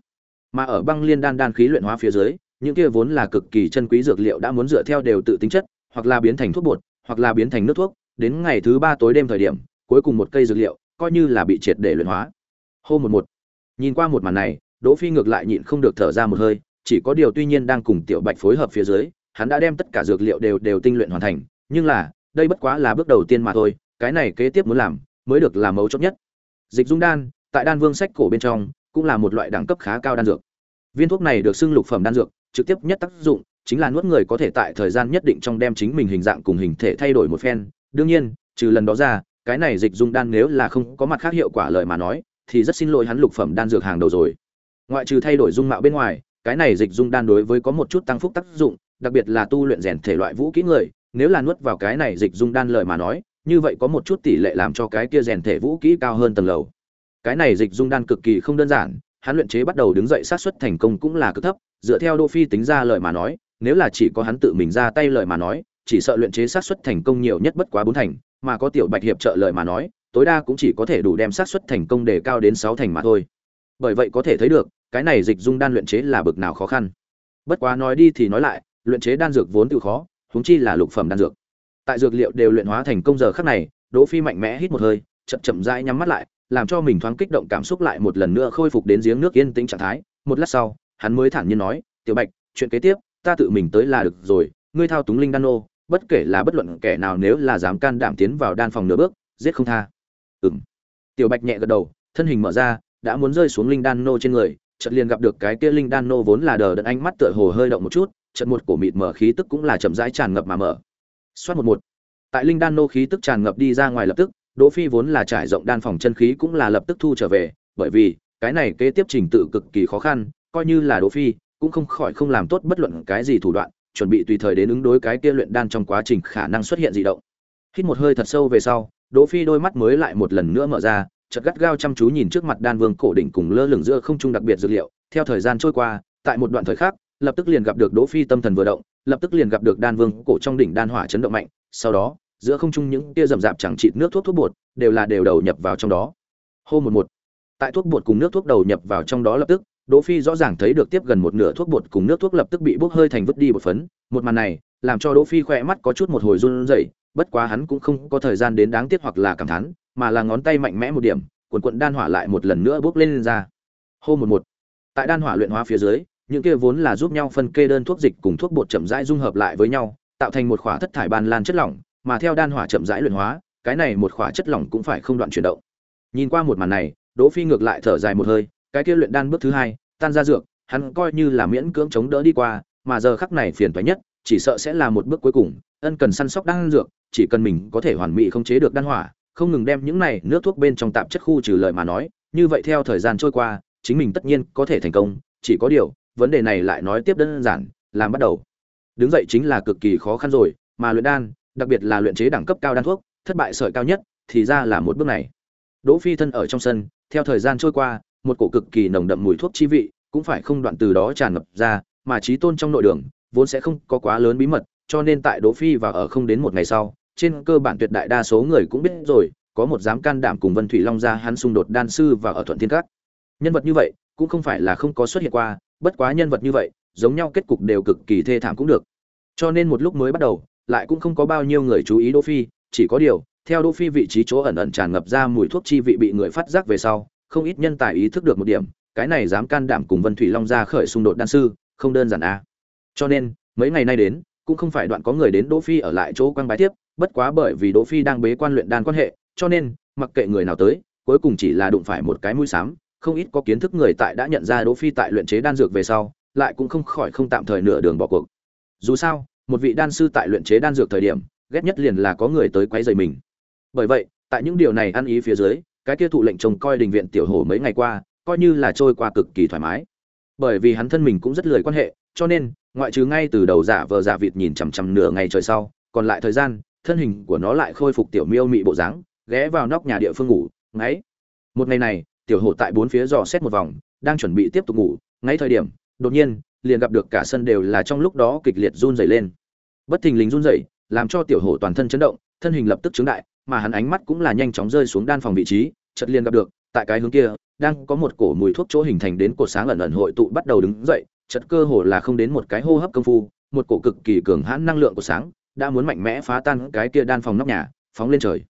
Mà ở băng liên đan đan khí luyện hóa phía dưới, những kia vốn là cực kỳ chân quý dược liệu đã muốn dựa theo đều tự tính chất, hoặc là biến thành thuốc bột, hoặc là biến thành nước thuốc, đến ngày thứ ba tối đêm thời điểm, cuối cùng một cây dược liệu coi như là bị triệt để luyện hóa. Hô một một. Nhìn qua một màn này, Đỗ Phi ngược lại nhịn không được thở ra một hơi, chỉ có điều tuy nhiên đang cùng Tiểu Bạch phối hợp phía dưới, hắn đã đem tất cả dược liệu đều đều tinh luyện hoàn thành, nhưng là, đây bất quá là bước đầu tiên mà thôi, cái này kế tiếp muốn làm mới được là mấu chốt nhất. Dịch dung đan, tại đan vương sách cổ bên trong, cũng là một loại đẳng cấp khá cao đan dược. Viên thuốc này được xưng lục phẩm đan dược, trực tiếp nhất tác dụng chính là nuốt người có thể tại thời gian nhất định trong đem chính mình hình dạng cùng hình thể thay đổi một phen. Đương nhiên, trừ lần đó ra, cái này dịch dung đan nếu là không có mặt khác hiệu quả lời mà nói, thì rất xin lỗi hắn lục phẩm đan dược hàng đầu rồi. Ngoại trừ thay đổi dung mạo bên ngoài, cái này dịch dung đan đối với có một chút tăng phúc tác dụng, đặc biệt là tu luyện rèn thể loại vũ kỹ người, nếu là nuốt vào cái này dịch dung đan lời mà nói, như vậy có một chút tỷ lệ làm cho cái kia rèn thể vũ kỹ cao hơn tầng lầu. Cái này dịch dung đan cực kỳ không đơn giản, hắn luyện chế bắt đầu đứng dậy sát suất thành công cũng là cực thấp, dựa theo Đỗ Phi tính ra lời mà nói, nếu là chỉ có hắn tự mình ra tay lời mà nói, chỉ sợ luyện chế sát suất thành công nhiều nhất bất quá bốn thành, mà có tiểu Bạch hiệp trợ lời mà nói, tối đa cũng chỉ có thể đủ đem sát suất thành công để cao đến sáu thành mà thôi. Bởi vậy có thể thấy được, cái này dịch dung đan luyện chế là bực nào khó khăn. Bất quá nói đi thì nói lại, luyện chế đan dược vốn tự khó, huống chi là lục phẩm đan dược. Tại dược liệu đều luyện hóa thành công giờ khắc này, Đỗ Phi mạnh mẽ hít một hơi, chậm chậm rãi nhắm mắt lại, làm cho mình thoáng kích động cảm xúc lại một lần nữa khôi phục đến giếng nước yên tĩnh trạng thái. Một lát sau, hắn mới thản nhiên nói, "Tiểu Bạch, chuyện kế tiếp, ta tự mình tới là được rồi, ngươi thao túng linh đan nô, bất kể là bất luận kẻ nào nếu là dám can đảm tiến vào đan phòng nửa bước, giết không tha." Ừm. Tiểu Bạch nhẹ gật đầu, thân hình mở ra, đã muốn rơi xuống linh đan nô trên người, chợt liền gặp được cái kia linh đan nô vốn là đờ đẫn ánh mắt tựa hồ hơi động một chút, chợt một cổ mịt mở khí tức cũng là chậm rãi tràn ngập mà mở. Xoát một một. Tại linh đan nô khí tức tràn ngập đi ra ngoài lập tức, Đỗ Phi vốn là trải rộng đan phòng chân khí cũng là lập tức thu trở về, bởi vì cái này kế tiếp trình tự cực kỳ khó khăn, coi như là Đỗ Phi cũng không khỏi không làm tốt bất luận cái gì thủ đoạn, chuẩn bị tùy thời đến ứng đối cái kia luyện đan trong quá trình khả năng xuất hiện dị động. Hít một hơi thật sâu về sau, Đỗ Phi đôi mắt mới lại một lần nữa mở ra, chợt gắt gao chăm chú nhìn trước mặt đan vương cổ đỉnh cùng lơ lửng giữa không trung đặc biệt dược liệu theo thời gian trôi qua tại một đoạn thời khắc lập tức liền gặp được đỗ phi tâm thần vừa động lập tức liền gặp được đan vương cổ trong đỉnh đan hỏa chấn động mạnh sau đó giữa không trung những tia rậm rạp chẳng chịt nước thuốc thuốc bột đều là đều đầu nhập vào trong đó. Hô một một. Tại thuốc bột cùng nước thuốc đầu nhập vào trong đó lập tức đỗ phi rõ ràng thấy được tiếp gần một nửa thuốc bột cùng nước thuốc lập tức bị bốc hơi thành vứt đi một phấn. Một màn này làm cho đỗ phi khỏe mắt có chút một hồi run rẩy bất quá hắn cũng không có thời gian đến đáng tiếc hoặc là cảm thán mà là ngón tay mạnh mẽ một điểm cuộn cuộn đan hỏa lại một lần nữa bốc lên, lên ra. Hô một một. Tại đan hỏa luyện hóa phía dưới những kia vốn là giúp nhau phân kê đơn thuốc dịch cùng thuốc bột chậm rãi dung hợp lại với nhau tạo thành một khỏa thất thải ban lan chất lỏng mà theo đan hỏa chậm rãi luyện hóa, cái này một khỏa chất lỏng cũng phải không đoạn chuyển động. Nhìn qua một màn này, đỗ phi ngược lại thở dài một hơi, cái kia luyện đan bước thứ hai, tan ra dược, hắn coi như là miễn cưỡng chống đỡ đi qua, mà giờ khắc này phiền toái nhất, chỉ sợ sẽ là một bước cuối cùng, ân cần săn sóc đan dược, chỉ cần mình có thể hoàn mỹ không chế được đan hỏa, không ngừng đem những này nước thuốc bên trong tạp chất khu trừ lời mà nói, như vậy theo thời gian trôi qua, chính mình tất nhiên có thể thành công, chỉ có điều, vấn đề này lại nói tiếp đơn giản, làm bắt đầu. Đứng dậy chính là cực kỳ khó khăn rồi, mà luyện đan đặc biệt là luyện chế đẳng cấp cao đan thuốc, thất bại sợi cao nhất, thì ra là một bước này. Đỗ phi thân ở trong sân, theo thời gian trôi qua, một cổ cực kỳ nồng đậm mùi thuốc chi vị cũng phải không đoạn từ đó tràn ngập ra, mà trí tôn trong nội đường vốn sẽ không có quá lớn bí mật, cho nên tại đỗ phi và ở không đến một ngày sau, trên cơ bản tuyệt đại đa số người cũng biết rồi, có một dám can đảm cùng vân thủy long ra hắn xung đột đan sư và ở thuận thiên các. Nhân vật như vậy cũng không phải là không có xuất hiện qua, bất quá nhân vật như vậy, giống nhau kết cục đều cực kỳ thê thảm cũng được. Cho nên một lúc mới bắt đầu lại cũng không có bao nhiêu người chú ý đỗ phi, chỉ có điều, theo đỗ phi vị trí chỗ ẩn ẩn tràn ngập ra mùi thuốc chi vị bị người phát giác về sau, không ít nhân tài ý thức được một điểm, cái này dám can đảm cùng vân thủy long ra khởi xung đột đan sư, không đơn giản a à. cho nên, mấy ngày nay đến, cũng không phải đoạn có người đến đỗ phi ở lại chỗ quan bái tiếp, bất quá bởi vì đỗ phi đang bế quan luyện đan quan hệ, cho nên, mặc kệ người nào tới, cuối cùng chỉ là đụng phải một cái mũi xám không ít có kiến thức người tại đã nhận ra đỗ phi tại luyện chế đan dược về sau, lại cũng không khỏi không tạm thời nửa đường bỏ cuộc dù sao một vị đan sư tại luyện chế đan dược thời điểm, ghét nhất liền là có người tới quấy rầy mình. Bởi vậy, tại những điều này ăn ý phía dưới, cái kia thụ lệnh trông coi đình viện tiểu hổ mấy ngày qua, coi như là trôi qua cực kỳ thoải mái. Bởi vì hắn thân mình cũng rất lười quan hệ, cho nên, ngoại trừ ngay từ đầu giả vờ giả vịt nhìn chằm chằm nửa ngày trời sau, còn lại thời gian, thân hình của nó lại khôi phục tiểu miêu mị bộ dáng, ghé vào nóc nhà địa phương ngủ, ngáy. Một ngày này, tiểu hổ tại bốn phía dò xét một vòng, đang chuẩn bị tiếp tục ngủ ngay thời điểm, đột nhiên liền gặp được cả sân đều là trong lúc đó kịch liệt run rẩy lên. Bất thình lình run rẩy, làm cho tiểu hổ toàn thân chấn động, thân hình lập tức chứng đại, mà hắn ánh mắt cũng là nhanh chóng rơi xuống đan phòng vị trí, chợt liền gặp được, tại cái hướng kia, đang có một cổ mùi thuốc chỗ hình thành đến cột sáng ẩn ẩn hội tụ bắt đầu đứng dậy, chợt cơ hồ là không đến một cái hô hấp công phu, một cổ cực kỳ cường hãn năng lượng của sáng đã muốn mạnh mẽ phá tan cái kia đan phòng nóc nhà, phóng lên trời.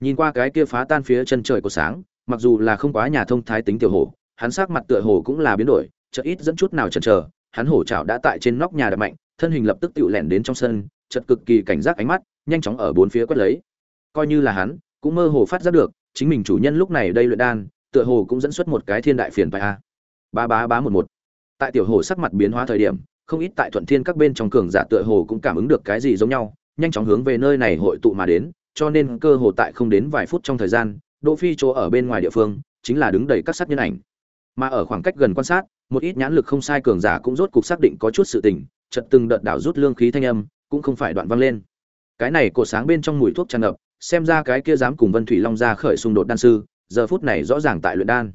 Nhìn qua cái kia phá tan phía chân trời của sáng, mặc dù là không quá nhà thông thái tính tiểu hổ, hắn sắc mặt tựa hồ cũng là biến đổi, chợt ít dẫn chút nào chần chờ hắn hổ chảo đã tại trên nóc nhà đập mạnh, thân hình lập tức tựu lẻn đến trong sân chợt cực kỳ cảnh giác ánh mắt, nhanh chóng ở bốn phía quét lấy. Coi như là hắn, cũng mơ hồ phát giác được, chính mình chủ nhân lúc này đây luyện đan, tựa hồ cũng dẫn xuất một cái thiên đại phiền phải a. Ba ba ba một một. Tại tiểu hồ sắc mặt biến hóa thời điểm, không ít tại thuận thiên các bên trong cường giả tựa hồ cũng cảm ứng được cái gì giống nhau, nhanh chóng hướng về nơi này hội tụ mà đến, cho nên cơ hồ tại không đến vài phút trong thời gian, đỗ phi chỗ ở bên ngoài địa phương, chính là đứng đầy các sát nhân ảnh. Mà ở khoảng cách gần quan sát một ít nhãn lực không sai cường giả cũng rốt cục xác định có chút sự tình, chợt từng đợt đảo rút lương khí thanh âm, cũng không phải đoạn vang lên. Cái này cổ sáng bên trong mùi thuốc tràn ngập, xem ra cái kia dám cùng vân thủy long ra khởi xung đột đan sư, giờ phút này rõ ràng tại luyện đan.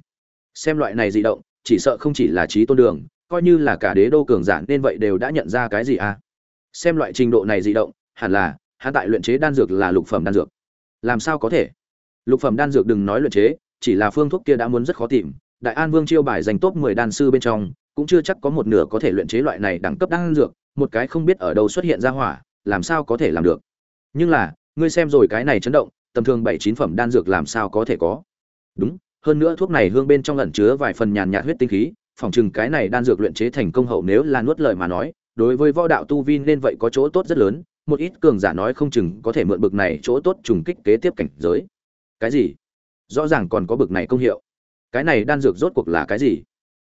Xem loại này dị động, chỉ sợ không chỉ là trí tôn đường, coi như là cả đế đô cường giả nên vậy đều đã nhận ra cái gì à? Xem loại trình độ này dị động, hẳn là, hắn tại luyện chế đan dược là lục phẩm đan dược. Làm sao có thể? Lục phẩm đan dược đừng nói luyện chế, chỉ là phương thuốc kia đã muốn rất khó tìm đại an vương chiêu bài dành top mười đan sư bên trong, cũng chưa chắc có một nửa có thể luyện chế loại này đẳng cấp đan dược, một cái không biết ở đâu xuất hiện ra hỏa, làm sao có thể làm được. Nhưng là, ngươi xem rồi cái này chấn động, tầm thường bảy chín phẩm đan dược làm sao có thể có. Đúng, hơn nữa thuốc này hương bên trong ẩn chứa vài phần nhàn nhạt huyết tinh khí, phòng chừng cái này đan dược luyện chế thành công hậu nếu là nuốt lời mà nói, đối với võ đạo tu vi nên vậy có chỗ tốt rất lớn, một ít cường giả nói không chừng có thể mượn bực này chỗ tốt trùng kích kế tiếp cảnh giới. Cái gì? Rõ ràng còn có bực này công hiệu cái này đan dược rốt cuộc là cái gì?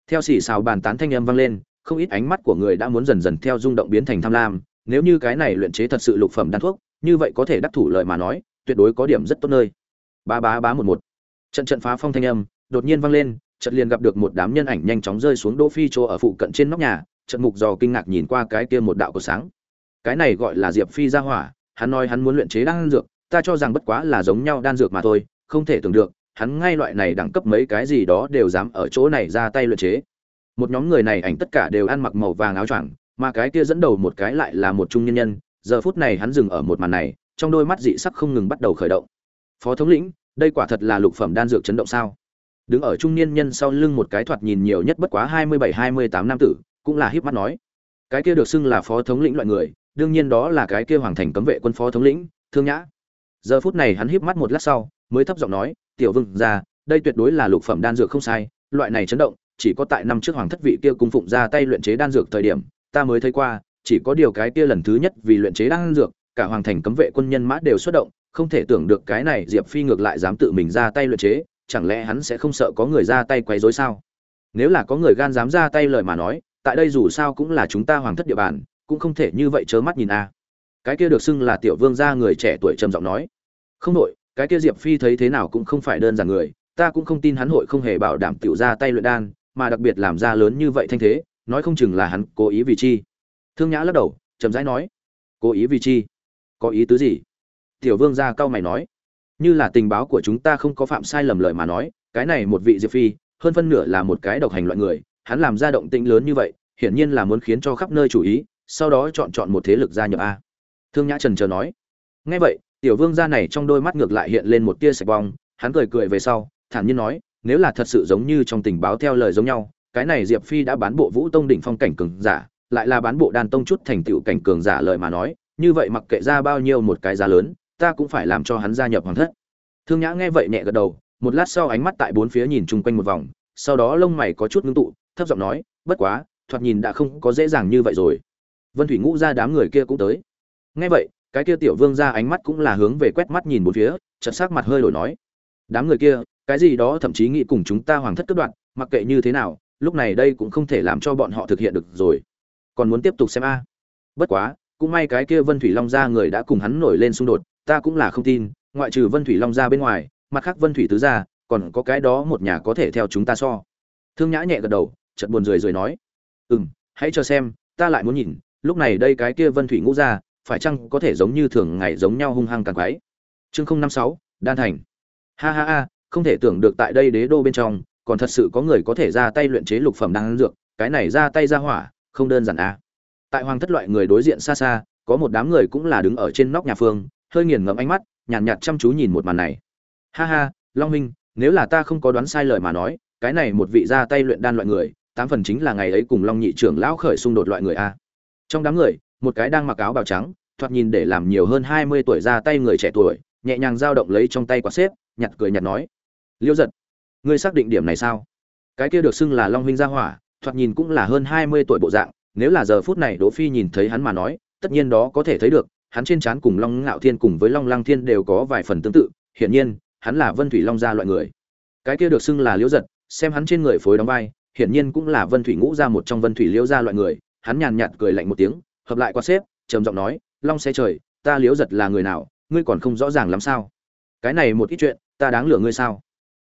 Theo xì xào bàn tán thanh âm vang lên, không ít ánh mắt của người đã muốn dần dần theo rung động biến thành tham lam. Nếu như cái này luyện chế thật sự lục phẩm đan thuốc, như vậy có thể đắc thủ lợi mà nói, tuyệt đối có điểm rất tốt nơi. Ba bá bá một một. Trận trận phá phong thanh âm, đột nhiên vang lên trận liền gặp được một đám nhân ảnh nhanh chóng rơi xuống đỗ phi chỗ ở phụ cận trên nóc nhà trận mục dò kinh ngạc nhìn qua cái kia một đạo của sáng. Cái này gọi là diệp phi ra hỏa, hắn nói hắn muốn luyện chế đan dược, ta cho rằng bất quá là giống nhau đan dược mà thôi, không thể tưởng được hắn ngay loại này đẳng cấp mấy cái gì đó đều dám ở chỗ này ra tay luyện chế. Một nhóm người này ảnh tất cả đều ăn mặc màu vàng áo choàng, mà cái kia dẫn đầu một cái lại là một trung nhân nhân. Giờ phút này hắn dừng ở một màn này, trong đôi mắt dị sắc không ngừng bắt đầu khởi động. Phó thống lĩnh, đây quả thật là lục phẩm đan dược chấn động sao? Đứng ở trung niên nhân sau lưng một cái thoạt nhìn nhiều nhất bất quá hai mươi bảy, hai mươi tám nam tử, cũng là híp mắt nói. Cái kia được xưng là phó thống lĩnh loại người, đương nhiên đó là cái kia hoàng thành cấm vệ quân phó thống lĩnh, thương nhã. Giờ phút này hắn híp mắt một lát sau, mới thấp giọng nói tiểu vương gia, đây tuyệt đối là lục phẩm đan dược không sai loại này chấn động chỉ có tại năm trước hoàng thất vị kia cung phụng ra tay luyện chế đan dược thời điểm ta mới thấy qua chỉ có điều cái kia lần thứ nhất vì luyện chế đan dược cả hoàng thành cấm vệ quân nhân mã đều xuất động không thể tưởng được cái này diệp phi ngược lại dám tự mình ra tay luyện chế chẳng lẽ hắn sẽ không sợ có người ra tay quấy rối sao? Nếu là có người gan dám ra tay lời mà nói tại đây dù sao cũng là chúng ta hoàng thất địa bàn cũng không thể như vậy chớ mắt nhìn a. Cái kia được xưng là tiểu vương gia người trẻ tuổi trầm giọng nói. Không nội cái kia diệp phi thấy thế nào cũng không phải đơn giản người, ta cũng không tin hắn hội không hề bảo đảm tiểu ra tay luyện đan, mà đặc biệt làm ra lớn như vậy thanh thế, nói không chừng là hắn cố ý vì chi. Thương nhã lắc đầu, chậm rãi nói, cố ý vì chi? Có ý tứ gì? Tiểu vương gia cao mày nói, như là tình báo của chúng ta không có phạm sai lầm lời mà nói, cái này một vị diệp phi, hơn phân nửa là một cái độc hành loại người, hắn làm ra động tĩnh lớn như vậy, hiển nhiên là muốn khiến cho khắp nơi chú ý, sau đó chọn chọn một thế lực gia nhập a. Thương nhã trần chờ nói, nghe vậy tiểu vương gia này trong đôi mắt ngược lại hiện lên một tia sạch bong hắn cười cười về sau, thản nhiên nói, nếu là thật sự giống như trong tình báo theo lời giống nhau, cái này diệp phi đã bán bộ vũ tông đỉnh phong cảnh cường giả, lại là bán bộ đàn tông chút thành tựu cảnh cường giả lời mà nói, như vậy mặc kệ ra bao nhiêu một cái giá lớn, ta cũng phải làm cho hắn gia nhập hoàng thất. Thương nhã nghe vậy nhẹ gật đầu, một lát sau ánh mắt tại bốn phía nhìn chung quanh một vòng, sau đó lông mày có chút ngưng tụ, thấp giọng nói, bất quá, thoạt nhìn đã không có dễ dàng như vậy rồi. Vân thủy ngũ ra đám người kia cũng tới. Nghe vậy cái kia tiểu vương ra ánh mắt cũng là hướng về quét mắt nhìn bốn phía, chợt sắc mặt hơi đổi nói. Đám người kia, cái gì đó thậm chí nghĩ cùng chúng ta hoàng thất cướp đoạn, mặc kệ như thế nào, lúc này đây cũng không thể làm cho bọn họ thực hiện được rồi. Còn muốn tiếp tục xem a? Bất quá, cũng may cái kia vân thủy long gia người đã cùng hắn nổi lên xung đột, ta cũng là không tin, ngoại trừ vân thủy long gia bên ngoài, mặt khác vân thủy tứ gia, còn có cái đó một nhà có thể theo chúng ta so. Thương nhã nhẹ gật đầu, chợt buồn rười rười nói. Ừ m hãy cho xem, ta lại muốn nhìn, lúc này đây cái kia vân thủy ngũ gia phải chăng có thể giống như thường ngày giống nhau hung hăng càng quái? Chương không năm sáu đan thành. Ha ha ha không thể tưởng được tại đây đế đô bên trong còn thật sự có người có thể ra tay luyện chế lục phẩm đan dược cái này ra tay ra hỏa không đơn giản à. Tại hoàng thất loại người đối diện xa xa có một đám người cũng là đứng ở trên nóc nhà phương hơi nghiền ngẫm ánh mắt nhàn nhạt, nhạt chăm chú nhìn một màn này. Ha ha long minh nếu là ta không có đoán sai lời mà nói cái này một vị ra tay luyện đan loại người tám phần chính là ngày ấy cùng long nhị trưởng lão khởi xung đột loại người a trong đám người một cái đang mặc áo bào trắng, thoạt nhìn để làm nhiều hơn hai mươi tuổi ra tay người trẻ tuổi, nhẹ nhàng dao động lấy trong tay quạt xếp, nhặt cười nhặt nói, liêu giật, ngươi xác định điểm này sao? Cái kia được xưng là long huynh gia hỏa, thoạt nhìn cũng là hơn hai mươi tuổi bộ dạng, nếu là giờ phút này đỗ phi nhìn thấy hắn mà nói, tất nhiên đó có thể thấy được, hắn trên trán cùng long ngạo thiên cùng với long lăng thiên đều có vài phần tương tự, hiển nhiên, hắn là vân thủy long gia loại người. Cái kia được xưng là liễu giật, xem hắn trên người phối đóng vai, hiển nhiên cũng là vân thủy ngũ gia một trong vân thủy liễu gia loại người, hắn nhàn nhạt cười lạnh một tiếng hợp lại qua xếp, trầm giọng nói, long xe trời, ta liếu giật là người nào, ngươi còn không rõ ràng lắm sao? Cái này một ít chuyện, ta đáng lừa ngươi sao?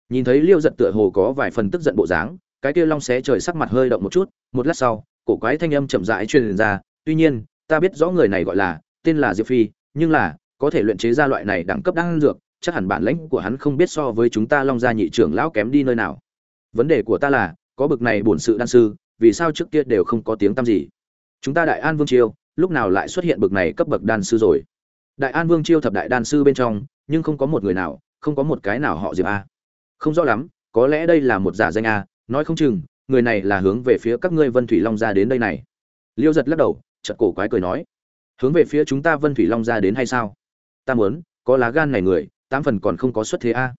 Nhìn thấy liêu giật tựa hồ có vài phần tức giận bộ dáng, cái kia long xé trời sắc mặt hơi động một chút, một lát sau, cổ quái thanh âm chậm rãi truyền ra, tuy nhiên, ta biết rõ người này gọi là, tên là diệp phi, nhưng là, có thể luyện chế ra loại này đẳng cấp đan dược, chắc hẳn bản lãnh của hắn không biết so với chúng ta long gia nhị trưởng lão kém đi nơi nào. Vấn đề của ta là, có bực này bổn sự đan sư, vì sao trước kia đều không có tiếng tăm gì? Chúng ta đại an vương chiêu lúc nào lại xuất hiện bậc này cấp bậc đan sư rồi? Đại an vương chiêu thập đại đan sư bên trong, nhưng không có một người nào, không có một cái nào họ diệp a. Không rõ lắm, có lẽ đây là một giả danh a, nói không chừng, người này là hướng về phía các ngươi vân thủy long ra đến đây này. Liêu giật lắc đầu, chợt cổ quái cười nói, hướng về phía chúng ta vân thủy long ra đến hay sao? Ta muốn, có lá gan này người, tám phần còn không có xuất thế a.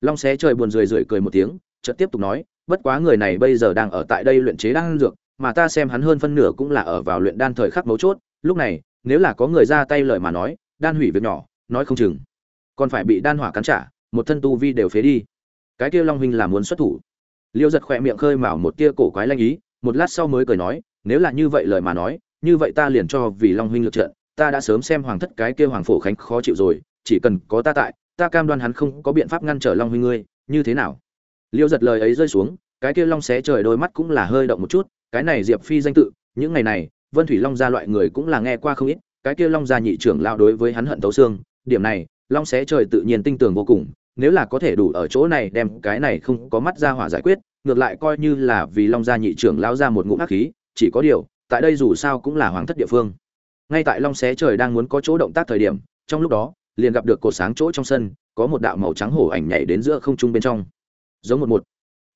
Long xé trời buồn rười rượi cười một tiếng, chợt tiếp tục nói, bất quá người này bây giờ đang ở tại đây luyện chế đan dược mà ta xem hắn hơn phân nửa cũng là ở vào luyện đan thời khắc mấu chốt, lúc này, nếu là có người ra tay lời mà nói, đan hủy việc nhỏ, nói không chừng, còn phải bị đan hỏa cắn trả, một thân tu vi đều phế đi. Cái kia long huynh là muốn xuất thủ. Liêu giật khỏe miệng khơi mào một tia cổ quái lanh ý, một lát sau mới cười nói, nếu là như vậy lời mà nói, như vậy ta liền cho vì long huynh lựa trận, ta đã sớm xem hoàng thất cái kia hoàng phổ khánh khó chịu rồi, chỉ cần có ta tại, ta cam đoan hắn không có biện pháp ngăn trở long huynh ngươi, như thế nào? Liêu giật lời ấy rơi xuống, cái kia long xé trời đôi mắt cũng là hơi động một chút cái này diệp phi danh tự, những ngày này, vân thủy long gia loại người cũng là nghe qua không ít, cái kia long gia nhị trưởng lao đối với hắn hận tấu xương, điểm này, long xé trời tự nhiên tinh tường vô cùng, nếu là có thể đủ ở chỗ này đem cái này không có mắt ra hỏa giải quyết, ngược lại coi như là vì long gia nhị trưởng lao ra một ngụm ác khí, chỉ có điều, tại đây dù sao cũng là hoàng thất địa phương. Ngay tại long xé trời đang muốn có chỗ động tác thời điểm, trong lúc đó, liền gặp được cột sáng chỗ trong sân, có một đạo màu trắng hổ ảnh nhảy đến giữa không trung bên trong. Giống một một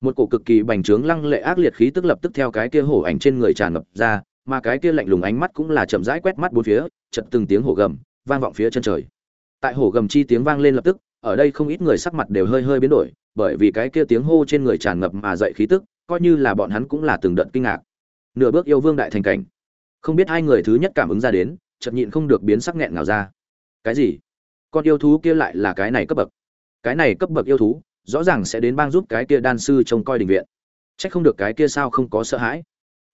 một cổ cực kỳ bành trướng lăng lệ ác liệt khí tức lập tức theo cái kia hổ ảnh trên người tràn ngập ra, mà cái kia lạnh lùng ánh mắt cũng là chậm rãi quét mắt bốn phía chật từng tiếng hổ gầm vang vọng phía chân trời. Tại hổ gầm chi tiếng vang lên lập tức, ở đây không ít người sắc mặt đều hơi hơi biến đổi, bởi vì cái kia tiếng hô trên người tràn ngập mà dậy khí tức, coi như là bọn hắn cũng là từng đợt kinh ngạc. Nửa bước yêu vương đại thành cảnh. Không biết hai người thứ nhất cảm ứng ra đến, chợt nhịn không được biến sắc nghẹn ngào ra. Cái gì? Con yêu thú kia lại là cái này cấp bậc. Cái này cấp bậc yêu thú rõ ràng sẽ đến bang giúp cái kia đan sư trông coi đình viện. Trách không được cái kia sao không có sợ hãi.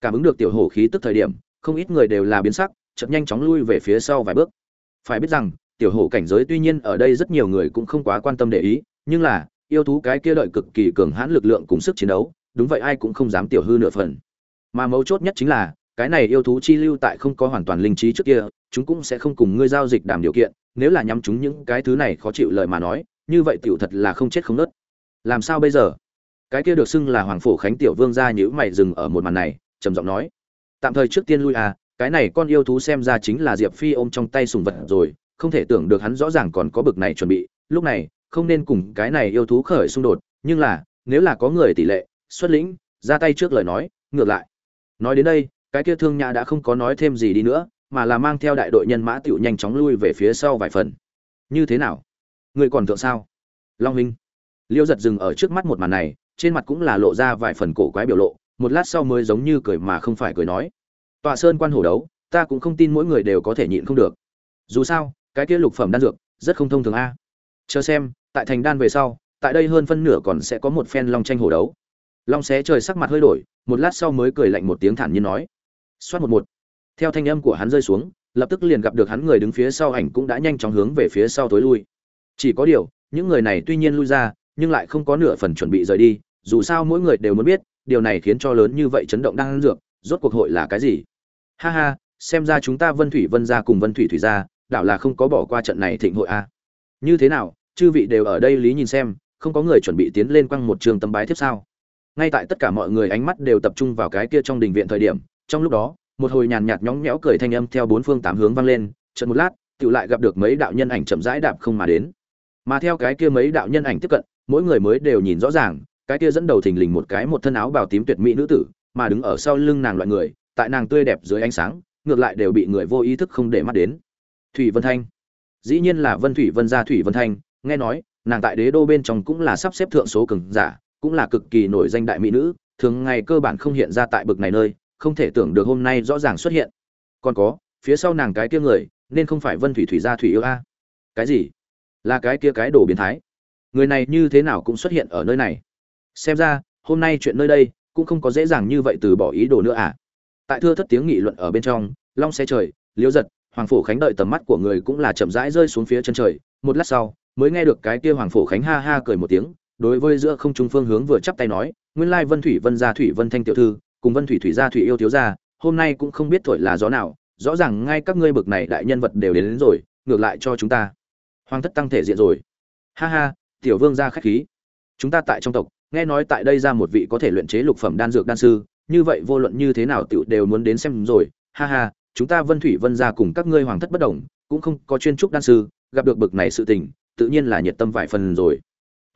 Cảm ứng được tiểu hổ khí tức thời điểm, không ít người đều là biến sắc chậm nhanh chóng lui về phía sau vài bước. Phải biết rằng, tiểu hổ cảnh giới tuy nhiên ở đây rất nhiều người cũng không quá quan tâm để ý, nhưng là, yêu thú cái kia đợi cực kỳ cường hãn lực lượng cùng sức chiến đấu, đúng vậy ai cũng không dám tiểu hư nửa phần. Mà mấu chốt nhất chính là, cái này yêu thú chi lưu tại không có hoàn toàn linh trí trước kia, chúng cũng sẽ không cùng ngươi giao dịch đảm điều kiện, nếu là nhắm chúng những cái thứ này khó chịu lời mà nói, như vậy tiểu thật là không chết không nớt làm sao bây giờ? Cái kia được xưng là hoàng phổ khánh tiểu vương gia nhữ mày dừng ở một màn này, trầm giọng nói, tạm thời trước tiên lui à cái này con yêu thú xem ra chính là diệp phi ôm trong tay sùng vật rồi, không thể tưởng được hắn rõ ràng còn có bực này chuẩn bị. Lúc này, không nên cùng cái này yêu thú khởi xung đột, nhưng là, nếu là có người tỷ lệ, xuất lĩnh, ra tay trước lời nói, ngược lại. Nói đến đây, cái kia thương nhã đã không có nói thêm gì đi nữa, mà là mang theo đại đội nhân mã tựu nhanh chóng lui về phía sau vài phần. Như thế nào? Người còn thượng sao? Long huynh liêu giật dừng ở trước mắt một màn này, trên mặt cũng là lộ ra vài phần cổ quái biểu lộ, một lát sau mới giống như cười mà không phải cười nói. Tọa sơn quan hổ đấu, ta cũng không tin mỗi người đều có thể nhịn không được. Dù sao, cái kia lục phẩm đan dược, rất không thông thường a. À. Chờ xem, tại thành đan về sau, tại đây hơn phân nửa còn sẽ có một phen long tranh hổ đấu. Long xé trời sắc mặt hơi đổi, một lát sau mới cười lạnh một tiếng thản nhiên nói. Xoát một một. Theo thanh âm của hắn rơi xuống, lập tức liền gặp được hắn người đứng phía sau ảnh cũng đã nhanh chóng hướng về phía sau tối lui. Chỉ có điều, những người này tuy nhiên lui ra nhưng lại không có nửa phần chuẩn bị rời đi, dù sao mỗi người đều muốn biết, điều này khiến cho lớn như vậy chấn động đang dược, rốt cuộc hội là cái gì? Ha ha, xem ra chúng ta vân thủy vân ra cùng vân thủy thủy ra đảo là không có bỏ qua trận này thịnh hội a như thế nào, chư vị đều ở đây lý nhìn xem, không có người chuẩn bị tiến lên quăng một trường tấm bái tiếp sao? Ngay tại tất cả mọi người ánh mắt đều tập trung vào cái kia trong đình viện thời điểm, trong lúc đó, một hồi nhàn nhạt nhóng nhẽo cười thanh âm theo bốn phương tám hướng vang lên, chợt một lát tự lại gặp được mấy đạo nhân ảnh chậm rãi đạp không mà đến. Mà theo cái kia mấy đạo nhân ảnh tiếp cận mỗi người mới đều nhìn rõ ràng, cái kia dẫn đầu thình lình một cái một thân áo bào tím tuyệt mỹ nữ tử, mà đứng ở sau lưng nàng loại người, tại nàng tươi đẹp dưới ánh sáng, ngược lại đều bị người vô ý thức không để mắt đến. Thủy vân thanh. Dĩ nhiên là vân thủy vân gia thủy vân thanh, nghe nói, nàng tại đế đô bên trong cũng là sắp xếp thượng số cường giả, cũng là cực kỳ nổi danh đại mỹ nữ, thường ngày cơ bản không hiện ra tại bực này nơi, không thể tưởng được hôm nay rõ ràng xuất hiện. Còn có, phía sau nàng cái kia người, nên không phải vân thủy thủy gia thủy yêu a. Cái gì? Là cái kia cái đồ biến thái người này như thế nào cũng xuất hiện ở nơi này. Xem ra hôm nay chuyện nơi đây cũng không có dễ dàng như vậy từ bỏ ý đồ nữa à. Tại thưa thất tiếng nghị luận ở bên trong long xe trời liễu giật hoàng phổ khánh đợi tầm mắt của người cũng là chậm rãi rơi xuống phía chân trời. Một lát sau mới nghe được cái kia hoàng phổ khánh ha ha cười một tiếng đối với giữa không trung phương hướng vừa chắp tay nói nguyên lai vân thủy vân gia thủy vân thanh tiểu thư cùng vân thủy thủy gia thủy yêu thiếu gia hôm nay cũng không biết thổi là gió nào rõ ràng ngay các ngươi bực này đại nhân vật đều đến, đến rồi ngược lại cho chúng ta. Hoàng thất tăng thể diện rồi. Ha ha tiểu vương gia khách khí. Chúng ta tại trong tộc, nghe nói tại đây ra một vị có thể luyện chế lục phẩm đan dược đan sư, như vậy vô luận như thế nào tiểu đều muốn đến xem rồi. Ha ha, chúng ta vân thủy vân gia cùng các ngươi hoàng thất bất đồng, cũng không có chuyên trúc đan sư, gặp được bực này sự tình, tự nhiên là nhiệt tâm vài phần rồi.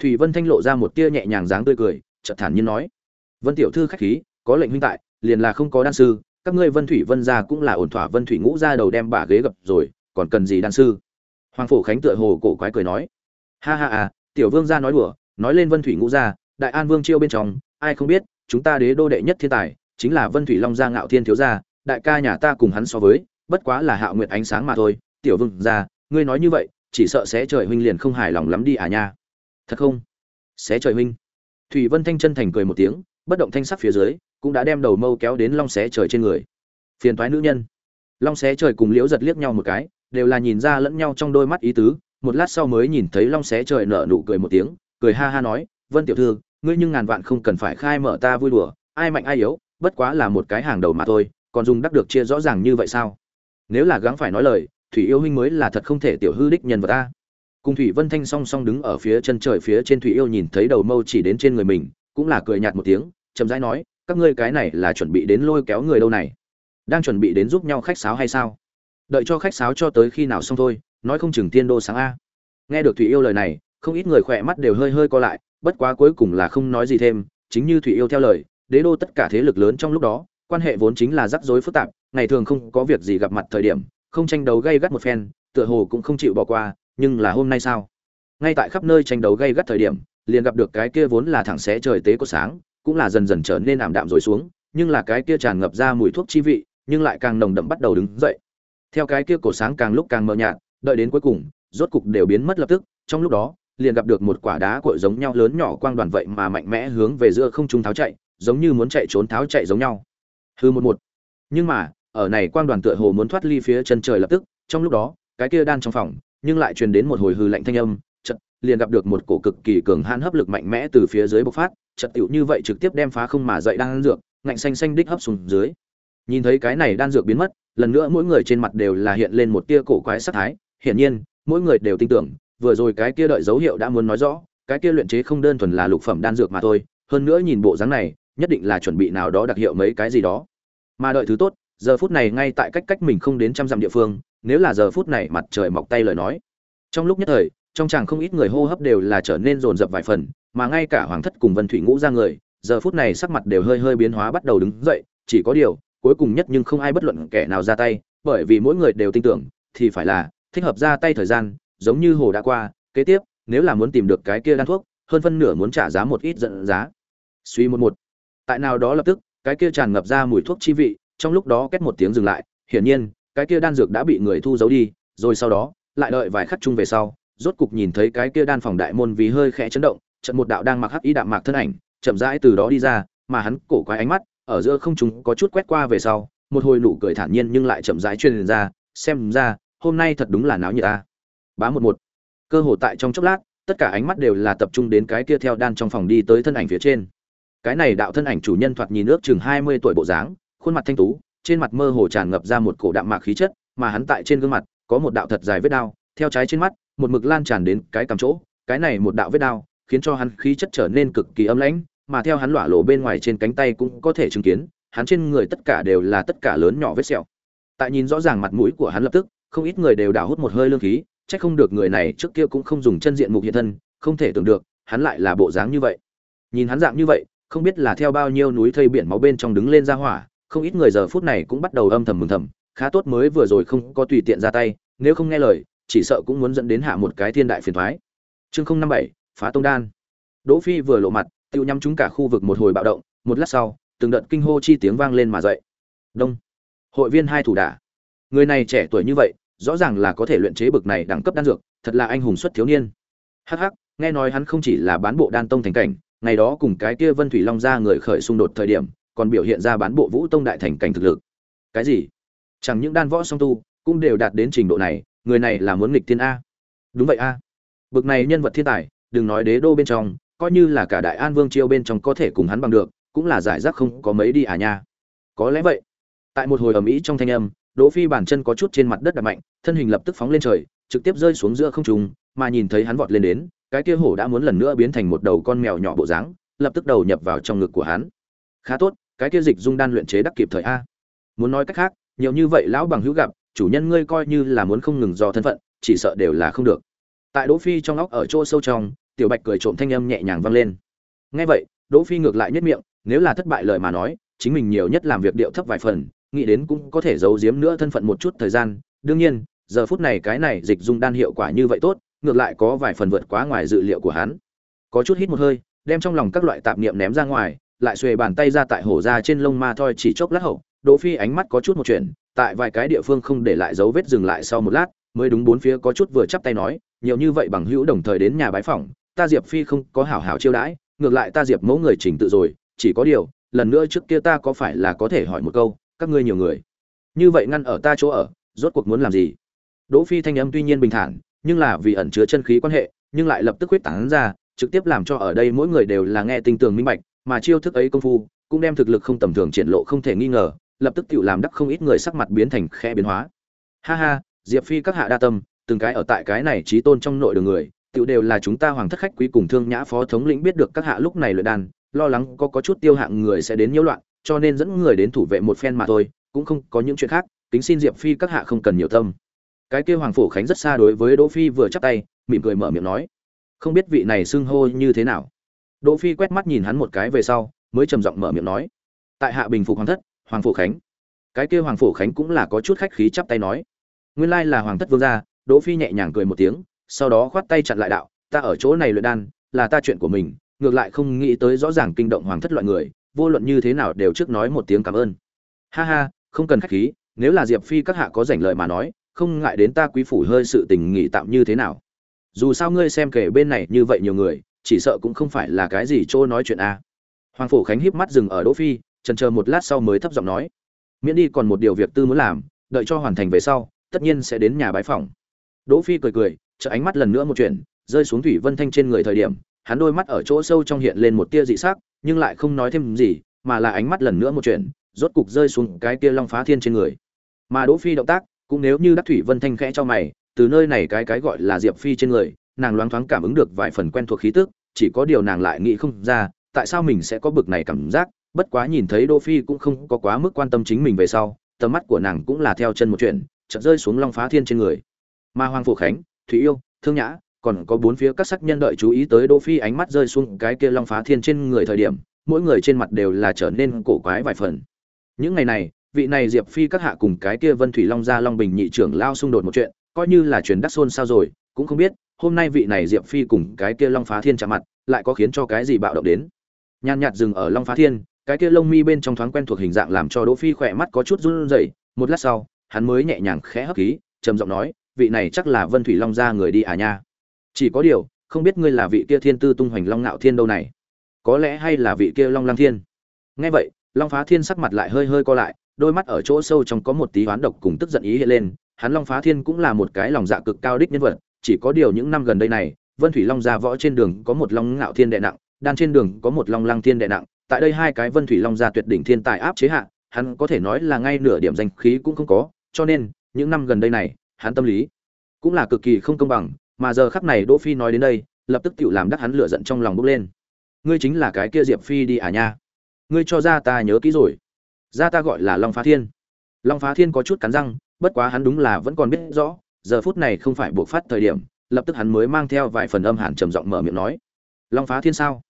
Thủy vân thanh lộ ra một tia nhẹ nhàng dáng tươi cười, chợt thản nhiên nói, vân tiểu thư khách khí, có lệnh huynh tại, liền là không có đan sư, các ngươi vân thủy vân gia cũng là ổn thỏa vân thủy ngũ ra đầu đem bà ghế gập rồi, còn cần gì đan sư? Hoàng phổ khánh tựa hồ cổ quái cười nói, ha ha à tiểu vương gia nói đùa, nói lên vân thủy ngũ gia, đại an vương chiêu bên trong, ai không biết, chúng ta đế đô đệ nhất thiên tài, chính là vân thủy long gia ngạo thiên thiếu gia, đại ca nhà ta cùng hắn so với, bất quá là hạo nguyệt ánh sáng mà thôi. Tiểu vương gia, ngươi nói như vậy, chỉ sợ sẽ trời huynh liền không hài lòng lắm đi à nha. Thật không? Sẽ trời huynh. Thủy vân thanh chân thành cười một tiếng, bất động thanh sắc phía dưới, cũng đã đem đầu mâu kéo đến long xé trời trên người. Phiền toái nữ nhân. Long xé trời cùng liễu giật liếc nhau một cái, đều là nhìn ra lẫn nhau trong đôi mắt ý tứ một lát sau mới nhìn thấy long xé trời nở nụ cười một tiếng, cười ha ha nói, vân tiểu thư, ngươi nhưng ngàn vạn không cần phải khai mở ta vui đùa, ai mạnh ai yếu, bất quá là một cái hàng đầu mà thôi, còn dùng đắc được chia rõ ràng như vậy sao? Nếu là gắng phải nói lời, thủy yêu huynh mới là thật không thể tiểu hư đích nhân vật ta. Cùng thủy vân thanh song song đứng ở phía chân trời phía trên thủy yêu nhìn thấy đầu mâu chỉ đến trên người mình, cũng là cười nhạt một tiếng, chậm rãi nói, các ngươi cái này là chuẩn bị đến lôi kéo người đâu này? Đang chuẩn bị đến giúp nhau khách sáo hay sao? Đợi cho khách sáo cho tới khi nào xong thôi nói không chừng tiên đô sáng a. Nghe được thủy yêu lời này, không ít người khỏe mắt đều hơi hơi co lại, bất quá cuối cùng là không nói gì thêm, chính như thủy yêu theo lời, đế đô tất cả thế lực lớn trong lúc đó, quan hệ vốn chính là rắc rối phức tạp, ngày thường không có việc gì gặp mặt thời điểm, không tranh đấu gây gắt một phen, tựa hồ cũng không chịu bỏ qua, nhưng là hôm nay sao? Ngay tại khắp nơi tranh đấu gây gắt thời điểm, liền gặp được cái kia vốn là thẳng xé trời tế có sáng, cũng là dần dần trở nên ảm đạm rồi xuống, nhưng là cái kia tràn ngập ra mùi thuốc chi vị, nhưng lại càng nồng đậm bắt đầu đứng dậy. Theo cái kia cổ sáng càng lúc càng mờ nhạt đợi đến cuối cùng, rốt cục đều biến mất lập tức, trong lúc đó, liền gặp được một quả đá cuội giống nhau lớn nhỏ quang đoàn vậy mà mạnh mẽ hướng về giữa không trung tháo chạy, giống như muốn chạy trốn tháo chạy giống nhau. Hư một một. Nhưng mà, ở này quang đoàn tựa hồ muốn thoát ly phía chân trời lập tức, trong lúc đó, cái kia đan trong phòng, nhưng lại truyền đến một hồi hư lạnh thanh âm, chợt, liền gặp được một cổ cực kỳ cường hãn hấp lực mạnh mẽ từ phía dưới bộc phát, chợt tiểu như vậy trực tiếp đem phá không mà dậy đang dược, ngạnh xanh xanh đích hấp xuống dưới. Nhìn thấy cái này đan dược biến mất, lần nữa mỗi người trên mặt đều là hiện lên một tia cổ quái sắc thái hiển nhiên, mỗi người đều tin tưởng, vừa rồi cái kia đợi dấu hiệu đã muốn nói rõ, cái kia luyện chế không đơn thuần là lục phẩm đan dược mà thôi, hơn nữa nhìn bộ dáng này, nhất định là chuẩn bị nào đó đặc hiệu mấy cái gì đó. Mà đợi thứ tốt, giờ phút này ngay tại cách cách mình không đến trăm dặm địa phương, nếu là giờ phút này mặt trời mọc tay lời nói. Trong lúc nhất thời, trong chàng không ít người hô hấp đều là trở nên rồn rập vài phần, mà ngay cả hoàng thất cùng vân thủy ngũ ra người, giờ phút này sắc mặt đều hơi hơi biến hóa bắt đầu đứng dậy, chỉ có điều, cuối cùng nhất nhưng không ai bất luận kẻ nào ra tay, bởi vì mỗi người đều tin tưởng, thì phải là thích hợp ra tay thời gian, giống như hồ đã qua, kế tiếp, nếu là muốn tìm được cái kia đan thuốc, hơn phân nửa muốn trả giá một ít giận giá. Suy một một. Tại nào đó lập tức, cái kia tràn ngập ra mùi thuốc chi vị, trong lúc đó kết một tiếng dừng lại, hiển nhiên, cái kia đan dược đã bị người thu giấu đi, rồi sau đó, lại đợi vài khắc chung về sau, rốt cục nhìn thấy cái kia đan phòng đại môn vì hơi khẽ chấn động trận một đạo đang mặc hắc ý đạm mạc thân ảnh, chậm rãi từ đó đi ra, mà hắn cổ quái ánh mắt, ở giữa không trung có chút quét qua về sau, một hồi nụ cười thản nhiên nhưng lại chậm rãi truyền ra, xem ra hôm nay thật đúng là náo nhiệt ta. Bá một một. Cơ hồ tại trong chốc lát, tất cả ánh mắt đều là tập trung đến cái kia theo đan trong phòng đi tới thân ảnh phía trên. Cái này đạo thân ảnh chủ nhân thoạt nhìn ước chừng hai mươi tuổi bộ dáng, khuôn mặt thanh tú, trên mặt mơ hồ tràn ngập ra một cổ đạm mạc khí chất, mà hắn tại trên gương mặt, có một đạo thật dài vết đao, theo trái trên mắt, một mực lan tràn đến cái cằm chỗ. Cái này một đạo vết đao, khiến cho hắn khí chất trở nên cực kỳ âm lãnh, mà theo hắn lỏa lộ bên ngoài trên cánh tay cũng có thể chứng kiến, hắn trên người tất cả đều là tất cả lớn nhỏ vết sẹo. Tại nhìn rõ ràng mặt mũi của hắn lập tức không ít người đều đảo hút một hơi lương khí, chắc không được người này trước kia cũng không dùng chân diện mục hiện thân, không thể tưởng được, hắn lại là bộ dáng như vậy. Nhìn hắn dạng như vậy, không biết là theo bao nhiêu núi thây biển máu bên trong đứng lên ra hỏa, không ít người giờ phút này cũng bắt đầu âm thầm mừng thầm, khá tốt mới vừa rồi không có tùy tiện ra tay, nếu không nghe lời, chỉ sợ cũng muốn dẫn đến hạ một cái thiên đại phiền thoái. Chương không năm bảy, phá tông đan. Đỗ phi vừa lộ mặt, tiêu nhắm chúng cả khu vực một hồi bạo động, một lát sau, từng đợt kinh hô chi tiếng vang lên mà dậy. Đông. Hội viên hai thủ đả người này trẻ tuổi như vậy, rõ ràng là có thể luyện chế bực này đẳng cấp đan dược, thật là anh hùng xuất thiếu niên. Hắc hắc, nghe nói hắn không chỉ là bán bộ đan tông thành cảnh, ngày đó cùng cái kia vân thủy long ra người khởi xung đột thời điểm, còn biểu hiện ra bán bộ vũ tông đại thành cảnh thực lực. Cái gì? Chẳng những đan võ song tu, cũng đều đạt đến trình độ này, người này là muốn nghịch thiên a. Đúng vậy a. Bực này nhân vật thiên tài, đừng nói đế đô bên trong, coi như là cả đại an vương chiêu bên trong có thể cùng hắn bằng được, cũng là giải rác không có mấy đi à nha. Có lẽ vậy. Tại một hồi ầm ĩ trong thanh âm đỗ phi bản chân có chút trên mặt đất đạp mạnh, thân hình lập tức phóng lên trời, trực tiếp rơi xuống giữa không trung, mà nhìn thấy hắn vọt lên đến, cái kia hổ đã muốn lần nữa biến thành một đầu con mèo nhỏ bộ dáng, lập tức đầu nhập vào trong ngực của hắn. Khá tốt, cái kia dịch dung đan luyện chế đắc kịp thời a. Muốn nói cách khác, nhiều như vậy lão bằng hữu gặp, chủ nhân ngươi coi như là muốn không ngừng do thân phận, chỉ sợ đều là không được. Tại đỗ phi trong óc ở chỗ sâu trong, tiểu bạch cười trộm thanh âm nhẹ nhàng vang lên. Nghe vậy, đỗ phi ngược lại nhất miệng, nếu là thất bại lời mà nói, chính mình nhiều nhất làm việc điệu thấp vài phần nghĩ đến cũng có thể giấu giếm nữa thân phận một chút thời gian. Đương nhiên, giờ phút này cái này dịch dung đan hiệu quả như vậy tốt, ngược lại có vài phần vượt quá ngoài dự liệu của hắn. Có chút hít một hơi, đem trong lòng các loại tạp niệm ném ra ngoài, lại xuề bàn tay ra tại hổ ra trên lông ma thoi chỉ chốc lát hậu, đỗ phi ánh mắt có chút một chuyện, tại vài cái địa phương không để lại dấu vết dừng lại sau một lát, mới đúng bốn phía có chút vừa chắp tay nói, nhiều như vậy bằng hữu đồng thời đến nhà bái phỏng, ta diệp phi không có hảo hảo chiêu đãi, ngược lại ta diệp mẫu người chỉnh tự rồi, chỉ có điều, lần nữa trước kia ta có phải là có thể hỏi một câu các ngươi nhiều người. Như vậy ngăn ở ta chỗ ở, rốt cuộc muốn làm gì? Đỗ phi thanh âm tuy nhiên bình thản, nhưng là vì ẩn chứa chân khí quan hệ, nhưng lại lập tức quyết tán ra, trực tiếp làm cho ở đây mỗi người đều là nghe tinh tường minh bạch, mà chiêu thức ấy công phu, cũng đem thực lực không tầm thường triển lộ không thể nghi ngờ, lập tức tự làm đắc không ít người sắc mặt biến thành khe biến hóa. Ha ha, diệp phi các hạ đa tâm, từng cái ở tại cái này trí tôn trong nội đường người tự đều là chúng ta hoàng thất khách quý cùng thương nhã phó thống lĩnh biết được các hạ lúc này luyện đan, lo lắng có có chút tiêu hạng người sẽ đến nhiễu loạn cho nên dẫn người đến thủ vệ một phen mà thôi, cũng không có những chuyện khác, kính xin diệp phi các hạ không cần nhiều tâm. Cái kia hoàng phổ khánh rất xa đối với đỗ phi vừa chắp tay, mỉm cười mở miệng nói, không biết vị này xưng hô như thế nào? Đỗ phi quét mắt nhìn hắn một cái về sau, mới trầm giọng mở miệng nói, tại hạ bình phục hoàng thất, hoàng phổ khánh. Cái kia hoàng phổ khánh cũng là có chút khách khí chắp tay nói, nguyên lai là hoàng thất vương gia. Đỗ phi nhẹ nhàng cười một tiếng, sau đó khoát tay chặn lại đạo, ta ở chỗ này luyện đan, là ta chuyện của mình, ngược lại không nghĩ tới rõ ràng kinh động hoàng thất loại người vô luận như thế nào đều trước nói một tiếng cảm ơn. Ha ha, không cần khách khí, nếu là diệp phi các hạ có rảnh lời mà nói, không ngại đến ta quý phủ hơi sự tình nghị tạm như thế nào. Dù sao ngươi xem kể bên này như vậy nhiều người, chỉ sợ cũng không phải là cái gì chỗ nói chuyện a. Hoàng phổ khánh híp mắt dừng ở đỗ phi, chần chờ một lát sau mới thấp giọng nói. Miễn đi còn một điều việc tư muốn làm, đợi cho hoàn thành về sau, tất nhiên sẽ đến nhà bái phòng đỗ phi cười cười trợ ánh mắt lần nữa một chuyện, rơi xuống thủy vân thanh trên người thời điểm, hắn đôi mắt ở chỗ sâu trong hiện lên một tia dị sắc nhưng lại không nói thêm gì, mà là ánh mắt lần nữa một chuyện, rốt cục rơi xuống cái kia long phá thiên trên người. Mà đỗ phi động tác, cũng nếu như đắc thủy vân thanh khẽ cho mày, từ nơi này cái cái gọi là diệp phi trên người, nàng loáng thoáng cảm ứng được vài phần quen thuộc khí tức, chỉ có điều nàng lại nghĩ không ra, tại sao mình sẽ có bực này cảm giác, bất quá nhìn thấy đỗ phi cũng không có quá mức quan tâm chính mình về sau, tầm mắt của nàng cũng là theo chân một chuyện, chợt rơi xuống long phá thiên trên người. Mà hoàng phổ khánh, thủy yêu, thương nhã còn có bốn phía các sắc nhân đợi chú ý tới đỗ phi ánh mắt rơi xuống cái kia long phá thiên trên người thời điểm, mỗi người trên mặt đều là trở nên cổ quái vài phần. Những ngày này, vị này diệp phi các hạ cùng cái kia vân thủy long gia long bình nhị trưởng lao xung đột một chuyện, coi như là truyền đắc xôn sao rồi, cũng không biết, hôm nay vị này diệp phi cùng cái kia long phá thiên chạm mặt, lại có khiến cho cái gì bạo động đến. Nhan nhạt dừng ở long phá thiên, cái kia lông mi bên trong thoáng quen thuộc hình dạng làm cho đỗ phi khỏe mắt có chút run rẩy, một lát sau, hắn mới nhẹ nhàng khẽ hấp khí, trầm giọng nói, vị này chắc là vân thủy long gia người đi à nha? Chỉ có điều, không biết ngươi là vị kia thiên tư tung hoành long ngạo thiên đâu này. Có lẽ hay là vị kia long lang thiên. Nghe vậy, long phá thiên sắc mặt lại hơi hơi co lại, đôi mắt ở chỗ sâu trong có một tí hoán độc cùng tức giận ý hiện lên. Hắn long phá thiên cũng là một cái lòng dạ cực cao đích nhân vật, chỉ có điều những năm gần đây này, vân thủy long gia võ trên đường có một long ngạo thiên đệ nặng, đan trên đường có một long lang thiên đệ nặng. Tại đây hai cái vân thủy long gia tuyệt đỉnh thiên tài áp chế hạ, hắn có thể nói là ngay nửa điểm danh khí cũng không có. Cho nên, những năm gần đây này, hắn tâm lý cũng là cực kỳ không công bằng mà giờ khắc này đỗ phi nói đến đây, lập tức tiểu làm đắc hắn lửa giận trong lòng bốc lên. Ngươi chính là cái kia diệp phi đi à nha? Ngươi cho ra ta nhớ kỹ rồi. Ra ta gọi là long phá thiên. Long phá thiên có chút cắn răng, bất quá hắn đúng là vẫn còn biết rõ, giờ phút này không phải buộc phát thời điểm, lập tức hắn mới mang theo vài phần âm hàn trầm giọng mở miệng nói. Long phá thiên sao?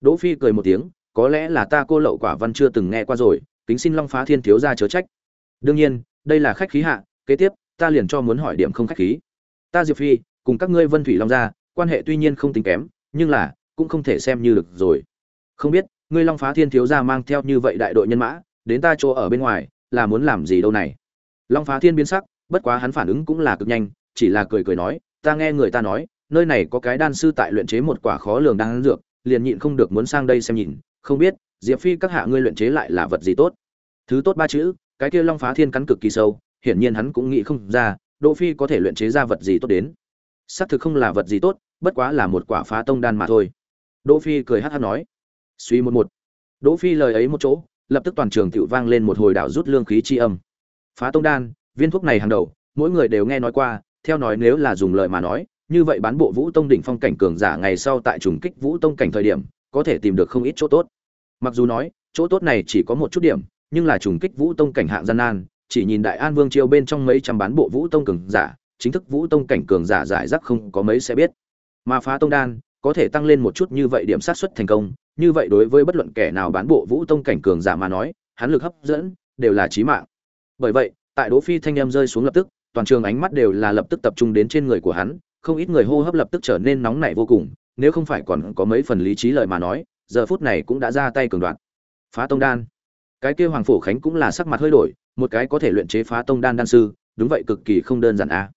Đỗ phi cười một tiếng, có lẽ là ta cô lậu quả văn chưa từng nghe qua rồi, kính xin long phá thiên thiếu gia chớ trách. Đương nhiên, đây là khách khí hạ, kế tiếp, ta liền cho muốn hỏi điểm không khách khí. Ta diệp phi cùng các ngươi vân thủy long gia quan hệ tuy nhiên không tính kém, nhưng là, cũng không thể xem như được rồi. Không biết, ngươi long phá thiên thiếu gia mang theo như vậy đại đội nhân mã, đến ta chỗ ở bên ngoài, là muốn làm gì đâu này? Long phá thiên biến sắc, bất quá hắn phản ứng cũng là cực nhanh, chỉ là cười cười nói, ta nghe người ta nói, nơi này có cái đan sư tại luyện chế một quả khó lường đan dược, liền nhịn không được muốn sang đây xem nhìn, không biết, diệp phi các hạ ngươi luyện chế lại là vật gì tốt? Thứ tốt ba chữ, cái kia long phá thiên cắn cực kỳ sâu, hiển nhiên hắn cũng nghĩ không ra, đỗ phi có thể luyện chế ra vật gì tốt đến xác thực không là vật gì tốt, bất quá là một quả phá tông đan mà thôi. Đỗ phi cười hắt hát nói. Suy một một. Đỗ phi lời ấy một chỗ, lập tức toàn trường tiểu vang lên một hồi đảo rút lương khí chi âm. Phá tông đan, viên thuốc này hàng đầu, mỗi người đều nghe nói qua, theo nói nếu là dùng lời mà nói, như vậy bán bộ vũ tông đỉnh phong cảnh cường giả ngày sau tại trùng kích vũ tông cảnh thời điểm, có thể tìm được không ít chỗ tốt. Mặc dù nói, chỗ tốt này chỉ có một chút điểm, nhưng là trùng kích vũ tông cảnh hạng gian nan, chỉ nhìn đại an vương triều bên trong mấy trăm bán bộ vũ tông cường giả chính thức vũ tông cảnh cường giả giải rác không có mấy sẽ biết. Mà phá tông đan, có thể tăng lên một chút như vậy điểm sát xuất thành công, như vậy đối với bất luận kẻ nào bán bộ vũ tông cảnh cường giả mà nói, hắn lực hấp dẫn, đều là chí mạng. Bởi vậy, tại đỗ phi thanh em rơi xuống lập tức, toàn trường ánh mắt đều là lập tức tập trung đến trên người của hắn, không ít người hô hấp lập tức trở nên nóng nảy vô cùng, nếu không phải còn có mấy phần lý trí lời mà nói, giờ phút này cũng đã ra tay cường đoạn phá tông đan. Cái kia hoàng phổ khánh cũng là sắc mặt hơi đổi, một cái có thể luyện chế phá tông đan đan sư, đúng vậy cực kỳ không đơn giản a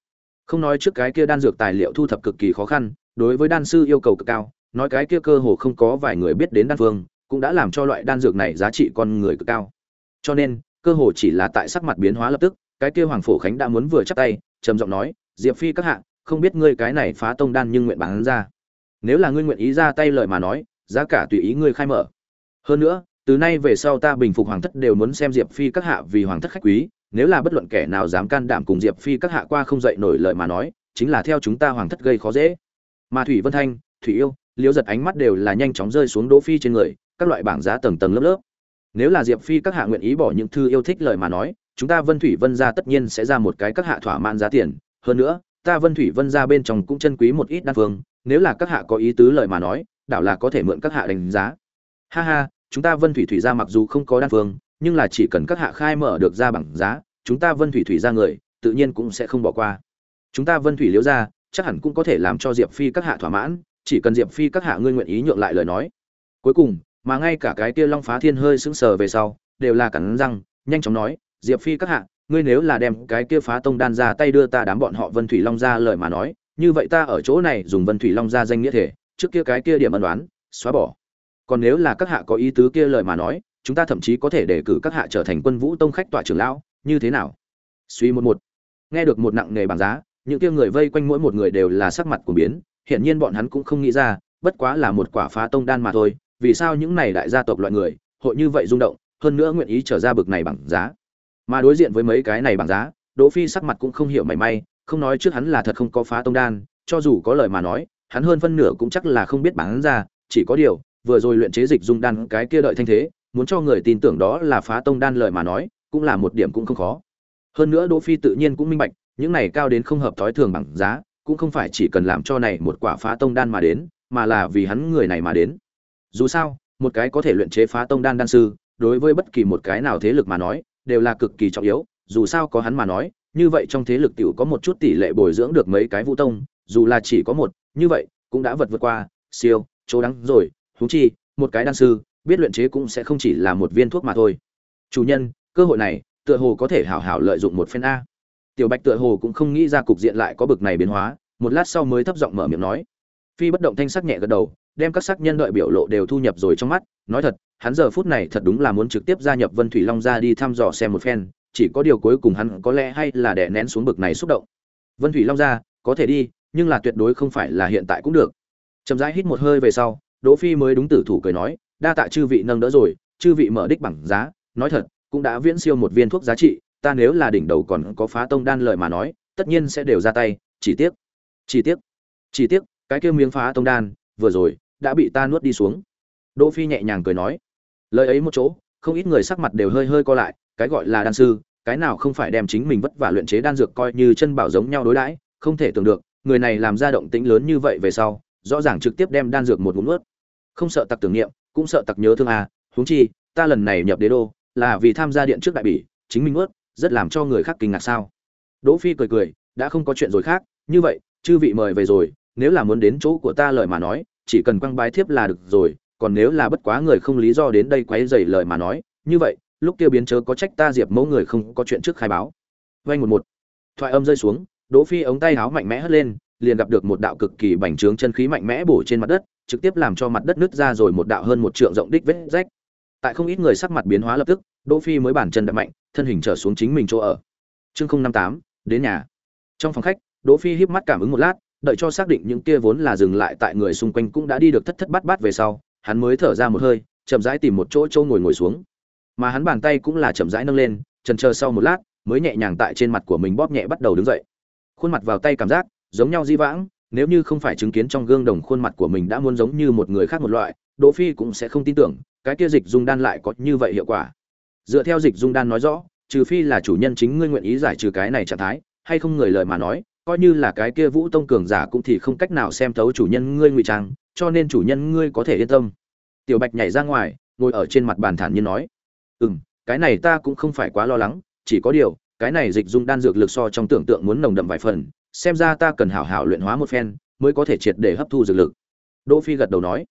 không nói trước cái kia đan dược tài liệu thu thập cực kỳ khó khăn, đối với đan sư yêu cầu cực cao, nói cái kia cơ hồ không có vài người biết đến đan phương, cũng đã làm cho loại đan dược này giá trị con người cực cao. Cho nên, cơ hồ chỉ là tại sắc mặt biến hóa lập tức, cái kia hoàng phổ khánh đã muốn vừa chắp tay, trầm giọng nói, diệp phi các hạ, không biết ngươi cái này phá tông đan nhưng nguyện bán ra. Nếu là ngươi nguyện ý ra tay lời mà nói, giá cả tùy ý ngươi khai mở. Hơn nữa, từ nay về sau ta bình phục hoàng thất đều muốn xem diệp phi các hạ vì hoàng thất khách quý nếu là bất luận kẻ nào dám can đảm cùng diệp phi các hạ qua không dậy nổi lời mà nói chính là theo chúng ta hoàng thất gây khó dễ. Mà thủy vân thanh thủy yêu liễu giật ánh mắt đều là nhanh chóng rơi xuống đỗ phi trên người các loại bảng giá tầng tầng lớp lớp. Nếu là diệp phi các hạ nguyện ý bỏ những thư yêu thích lời mà nói chúng ta Vân Thủy Vân gia tất nhiên sẽ ra một cái các hạ thỏa mãn giá tiền, hơn nữa, ta Vân Thủy Vân gia bên trong cũng chân quý một ít đan phương, nếu là các hạ có ý tứ lời mà nói, đảo là có thể mượn các hạ đánh giá. Ha ha, chúng ta Vân Thủy Thủy gia mặc dù không có đan phương, nhưng là chỉ cần các hạ khai mở được ra bằng giá, chúng ta Vân Thủy Thủy gia người, tự nhiên cũng sẽ không bỏ qua. Chúng ta Vân Thủy liễu gia, chắc hẳn cũng có thể làm cho Diệp Phi các hạ thỏa mãn, chỉ cần Diệp Phi các hạ ngươi nguyện ý nhượng lại lời nói. Cuối cùng, mà ngay cả cái kia Long Phá Thiên hơi sững sờ về sau, đều là cắn răng, nhanh chóng nói, Diệp Phi các hạ, ngươi nếu là đem cái kia phá tông đan ra tay đưa ta đám bọn họ Vân Thủy Long ra lời mà nói, như vậy ta ở chỗ này dùng Vân Thủy Long ra danh nghĩa thể, trước kia cái kia điểm ân đoán, xóa bỏ. Còn nếu là các hạ có ý tứ kia lời mà nói, chúng ta thậm chí có thể đề cử các hạ trở thành Quân Vũ Tông khách tọa trưởng lão, như thế nào? Suy một một. Nghe được một nặng nghề bảng giá, những kia người vây quanh mỗi một người đều là sắc mặt của biến, hiện nhiên bọn hắn cũng không nghĩ ra, bất quá là một quả phá tông đan mà thôi, vì sao những này đại gia tộc loại người, hội như vậy rung động, hơn nữa nguyện ý trở ra bực này bằng giá. Mà đối diện với mấy cái này bằng giá, Đỗ Phi sắc mặt cũng không hiểu mảy may, không nói trước hắn là thật không có phá tông đan, cho dù có lời mà nói, hắn hơn phân nửa cũng chắc là không biết bán ra, chỉ có điều, vừa rồi luyện chế dịch dung đan cái kia đợi thanh thế, muốn cho người tin tưởng đó là phá tông đan lời mà nói, cũng là một điểm cũng không khó. Hơn nữa Đỗ Phi tự nhiên cũng minh bạch, những này cao đến không hợp thói thường bằng giá, cũng không phải chỉ cần làm cho này một quả phá tông đan mà đến, mà là vì hắn người này mà đến. Dù sao, một cái có thể luyện chế phá tông đan đan sư, đối với bất kỳ một cái nào thế lực mà nói, đều là cực kỳ trọng yếu, dù sao có hắn mà nói, như vậy trong thế lực tiểu có một chút tỷ lệ bồi dưỡng được mấy cái vũ tông, dù là chỉ có một, như vậy cũng đã vượt vượt qua, siêu, chỗ đắng rồi, huống chi, một cái đan sư, biết luyện chế cũng sẽ không chỉ là một viên thuốc mà thôi. Chủ nhân, cơ hội này, tựa hồ có thể hảo hảo lợi dụng một phen a. Tiểu Bạch tựa hồ cũng không nghĩ ra cục diện lại có bực này biến hóa, một lát sau mới thấp giọng mở miệng nói. Phi bất động thanh sắc nhẹ gật đầu, đem các sắc nhân đợi biểu lộ đều thu nhập rồi trong mắt, nói thật, hắn giờ phút này thật đúng là muốn trực tiếp gia nhập Vân Thủy Long ra đi thăm dò xem một phen, chỉ có điều cuối cùng hắn có lẽ hay là đè nén xuống bực này xúc động. Vân Thủy Long ra, có thể đi, nhưng là tuyệt đối không phải là hiện tại cũng được. Chậm rãi hít một hơi về sau, Đỗ Phi mới đúng tử thủ cười nói, đa tạ chư vị nâng đỡ rồi, chư vị mở đích bằng giá, nói thật, cũng đã viễn siêu một viên thuốc giá trị, ta nếu là đỉnh đầu còn có phá tông đan lợi mà nói, tất nhiên sẽ đều ra tay, chỉ tiếc, chỉ tiếc, chỉ tiếc, cái kia miếng phá tông đan, vừa rồi đã bị ta nuốt đi xuống. Đỗ Phi nhẹ nhàng cười nói, lời ấy một chỗ, không ít người sắc mặt đều hơi hơi co lại, cái gọi là đan sư, cái nào không phải đem chính mình vất vả luyện chế đan dược coi như chân bảo giống nhau đối đãi, không thể tưởng được, người này làm ra động tĩnh lớn như vậy về sau, rõ ràng trực tiếp đem đan dược một ngụm nuốt. Không sợ tặc tưởng niệm, cũng sợ tặc nhớ thương à, huống chi, ta lần này nhập đế đô, là vì tham gia điện trước đại bỉ, chính mình ướt, rất làm cho người khác kinh ngạc sao? Đỗ Phi cười cười, đã không có chuyện rồi khác, như vậy, chư vị mời về rồi, nếu là muốn đến chỗ của ta lời mà nói, chỉ cần quăng bái thiếp là được rồi, còn nếu là bất quá người không lý do đến đây quấy rầy lời mà nói, như vậy, lúc kia biến chớ có trách ta diệp mẫu người không có chuyện trước khai báo vay một một thoại âm rơi xuống đỗ phi ống tay áo mạnh mẽ hất lên liền gặp được một đạo cực kỳ bành trướng chân khí mạnh mẽ bổ trên mặt đất, trực tiếp làm cho mặt đất nứt ra rồi một đạo hơn một trượng rộng đích vết rách. Tại không ít người sắc mặt biến hóa lập tức, đỗ phi mới bản chân đạp mạnh, thân hình trở xuống chính mình chỗ ở. Chương không năm tám, đến nhà. Trong phòng khách, đỗ phi híp mắt cảm ứng một lát, đợi cho xác định những kia vốn là dừng lại tại người xung quanh cũng đã đi được thất thất bát bát về sau, hắn mới thở ra một hơi, chậm rãi tìm một chỗ chỗ ngồi ngồi xuống. Mà hắn bàn tay cũng là chậm rãi nâng lên chần chờ sau một lát, mới nhẹ nhàng tại trên mặt của mình bóp nhẹ bắt đầu đứng dậy. Khuôn mặt vào tay cảm giác giống nhau di vãng, nếu như không phải chứng kiến trong gương đồng khuôn mặt của mình đã muốn giống như một người khác một loại, đỗ phi cũng sẽ không tin tưởng, cái kia dịch dung đan lại có như vậy hiệu quả. Dựa theo dịch dung đan nói rõ, trừ phi là chủ nhân chính ngươi nguyện ý giải trừ cái này trạng thái, hay không người lời mà nói, coi như là cái kia vũ tông cường giả cũng thì không cách nào xem thấu chủ nhân ngươi ngụy trang, cho nên chủ nhân ngươi có thể yên tâm. Tiểu bạch nhảy ra ngoài, ngồi ở trên mặt bàn thản nhiên nói ừ cái này ta cũng không phải quá lo lắng, chỉ có điều, cái này dịch dung đan dược lực so trong tưởng tượng muốn nồng đậm vài phần xem ra ta cần hảo hảo luyện hóa một phen, mới có thể triệt để hấp thu dược lực. Đỗ phi gật đầu nói.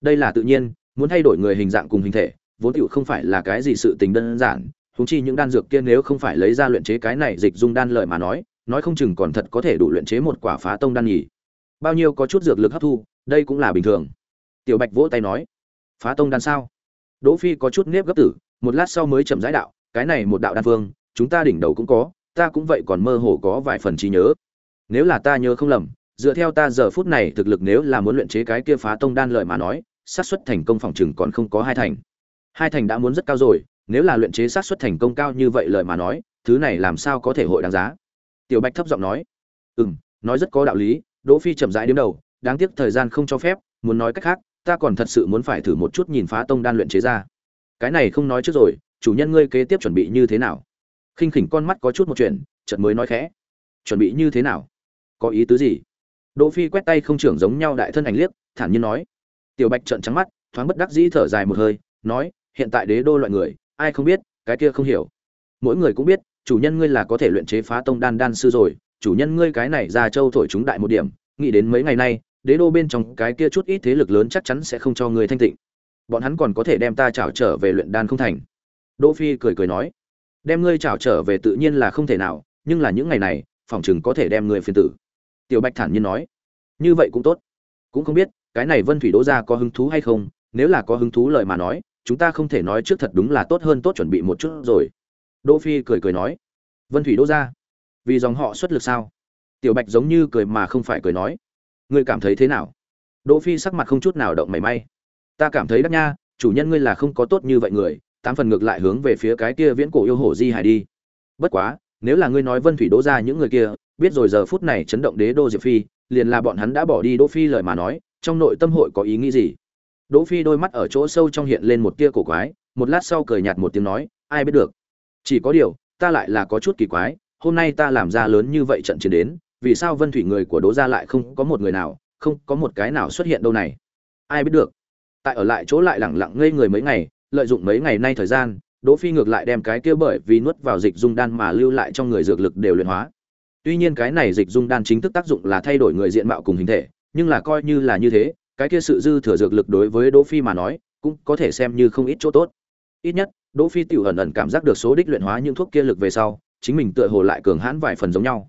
Đây là tự nhiên, muốn thay đổi người hình dạng cùng hình thể, vốn tựu không phải là cái gì sự tình đơn giản húng chi những đan dược kia nếu không phải lấy ra luyện chế cái này dịch dung đan lợi mà nói nói không chừng còn thật có thể đủ luyện chế một quả phá tông đan nhỉ. Bao nhiêu có chút dược lực hấp thu, đây cũng là bình thường. Tiểu bạch vỗ tay nói. Phá tông đan sao? Đỗ phi có chút nếp gấp tử, một lát sau mới chậm rãi đạo, cái này một đạo đan phương, chúng ta đỉnh đầu cũng có, ta cũng vậy còn mơ hồ có vài phần trí nhớ nếu là ta nhớ không lầm, dựa theo ta giờ phút này thực lực nếu là muốn luyện chế cái kia phá tông đan lợi mà nói, xác suất thành công phòng chừng còn không có hai thành. Hai thành đã muốn rất cao rồi, nếu là luyện chế xác suất thành công cao như vậy lợi mà nói, thứ này làm sao có thể hội đáng giá? Tiểu bạch thấp giọng nói. Ừ m nói rất có đạo lý, đỗ phi chậm rãi đến đầu, đáng tiếc thời gian không cho phép, muốn nói cách khác, ta còn thật sự muốn phải thử một chút nhìn phá tông đan luyện chế ra. Cái này không nói trước rồi, chủ nhân ngươi kế tiếp chuẩn bị như thế nào? Khinh khỉnh con mắt có chút một chuyện, chợt mới nói khẽ. Chuẩn bị như thế nào? Có ý tứ gì? Đỗ phi quét tay không trưởng giống nhau đại thân ảnh liếc, thản nhiên nói. Tiểu bạch trợn trắng mắt, thoáng bất đắc dĩ thở dài một hơi, nói, hiện tại đế đô loại người, ai không biết, cái kia không hiểu. Mỗi người cũng biết, chủ nhân ngươi là có thể luyện chế phá tông đan đan sư rồi, chủ nhân ngươi cái này ra châu thổi chúng đại một điểm, nghĩ đến mấy ngày nay, đế đô bên trong cái kia chút ít thế lực lớn chắc chắn sẽ không cho ngươi thanh tịnh. Bọn hắn còn có thể đem ta trảo trở về luyện đan không thành. Đỗ phi cười cười nói, đem ngươi trảo trở về tự nhiên là không thể nào, nhưng là những ngày này phỏng chừng có thể đem ngươi phiền tử tiểu bạch thản nhiên nói, như vậy cũng tốt. Cũng không biết, cái này vân thủy đỗ gia có hứng thú hay không? Nếu là có hứng thú lời mà nói, chúng ta không thể nói trước thật đúng là tốt hơn tốt chuẩn bị một chút rồi. Đỗ phi cười cười nói, vân thủy đỗ gia, vì dòng họ xuất lực sao? Tiểu bạch giống như cười mà không phải cười nói, ngươi cảm thấy thế nào? Đỗ phi sắc mặt không chút nào động mảy may, ta cảm thấy đắc nha, chủ nhân ngươi là không có tốt như vậy người, tám phần ngược lại hướng về phía cái kia viễn cổ yêu hổ di hải đi. Bất quá nếu là ngươi nói vân thủy đỗ gia những người kia, biết rồi giờ phút này chấn động đế đô diệp phi, liền là bọn hắn đã bỏ đi đỗ phi lời mà nói, trong nội tâm hội có ý nghĩ gì? Đỗ phi đôi mắt ở chỗ sâu trong hiện lên một tia cổ quái, một lát sau cười nhạt một tiếng nói, ai biết được? Chỉ có điều, ta lại là có chút kỳ quái, hôm nay ta làm ra lớn như vậy trận chiến đến, vì sao vân thủy người của đỗ gia lại không có một người nào, không có một cái nào xuất hiện đâu này? Ai biết được? Tại ở lại chỗ lại lẳng lặng ngây người mấy ngày, lợi dụng mấy ngày nay thời gian đỗ phi ngược lại đem cái kia bởi vì nuốt vào dịch dung đan mà lưu lại trong người dược lực đều luyện hóa. Tuy nhiên cái này dịch dung đan chính thức tác dụng là thay đổi người diện mạo cùng hình thể, nhưng là coi như là như thế, cái kia sự dư thừa dược lực đối với đỗ phi mà nói, cũng có thể xem như không ít chỗ tốt. Ít nhất, đỗ phi tiểu ẩn ẩn cảm giác được số đích luyện hóa những thuốc kia lực về sau, chính mình tựa hồ lại cường hãn vài phần giống nhau.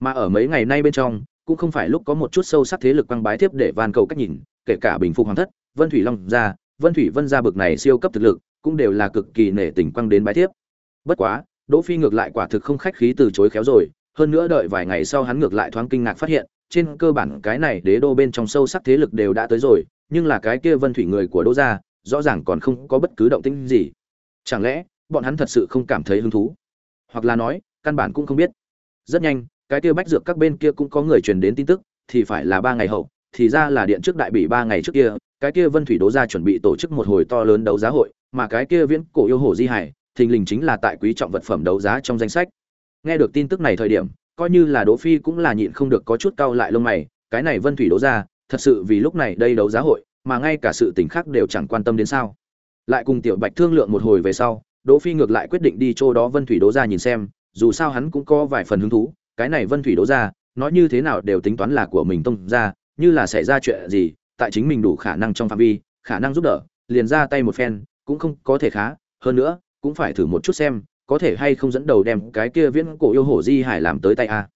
Mà ở mấy ngày nay bên trong, cũng không phải lúc có một chút sâu sắc thế lực băng bái tiếp để van cầu cách nhìn, kể cả bình phục hoàng thất, vân thủy long gia vân thủy vân gia bực này siêu cấp thực lực cũng đều là cực kỳ nể tình quăng đến bái tiếp bất quá, đỗ phi ngược lại quả thực không khách khí từ chối khéo rồi, hơn nữa đợi vài ngày sau hắn ngược lại thoáng kinh ngạc phát hiện, trên cơ bản cái này đế đô bên trong sâu sắc thế lực đều đã tới rồi, nhưng là cái kia vân thủy người của đỗ gia, rõ ràng còn không có bất cứ động tĩnh gì. Chẳng lẽ, bọn hắn thật sự không cảm thấy hứng thú? Hoặc là nói, căn bản cũng không biết. Rất nhanh, cái kia bách dược các bên kia cũng có người truyền đến tin tức, thì phải là ba ngày hậu, thì ra là điện trước đại bị ba ngày trước kia, cái kia vân thủy đỗ gia chuẩn bị tổ chức một hồi to lớn đấu giá hội mà cái kia viễn cổ yêu hồ di hải, thình lình chính là tại quý trọng vật phẩm đấu giá trong danh sách. Nghe được tin tức này thời điểm, coi như là đỗ phi cũng là nhịn không được có chút cau lại lông mày, cái này vân thủy đố ra thật sự vì lúc này đây đấu giá hội, mà ngay cả sự tình khác đều chẳng quan tâm đến sao. Lại cùng tiểu bạch thương lượng một hồi về sau, đỗ phi ngược lại quyết định đi chỗ đó vân thủy đố ra nhìn xem, dù sao hắn cũng có vài phần hứng thú, cái này vân thủy đố ra nói như thế nào đều tính toán là của mình tông ra như là xảy ra chuyện gì, tại chính mình đủ khả năng trong phạm vi, khả năng giúp đỡ, liền ra tay một phen cũng không có thể khá, hơn nữa, cũng phải thử một chút xem, có thể hay không dẫn đầu đem cái kia viễn cổ yêu hổ di hải làm tới tay a.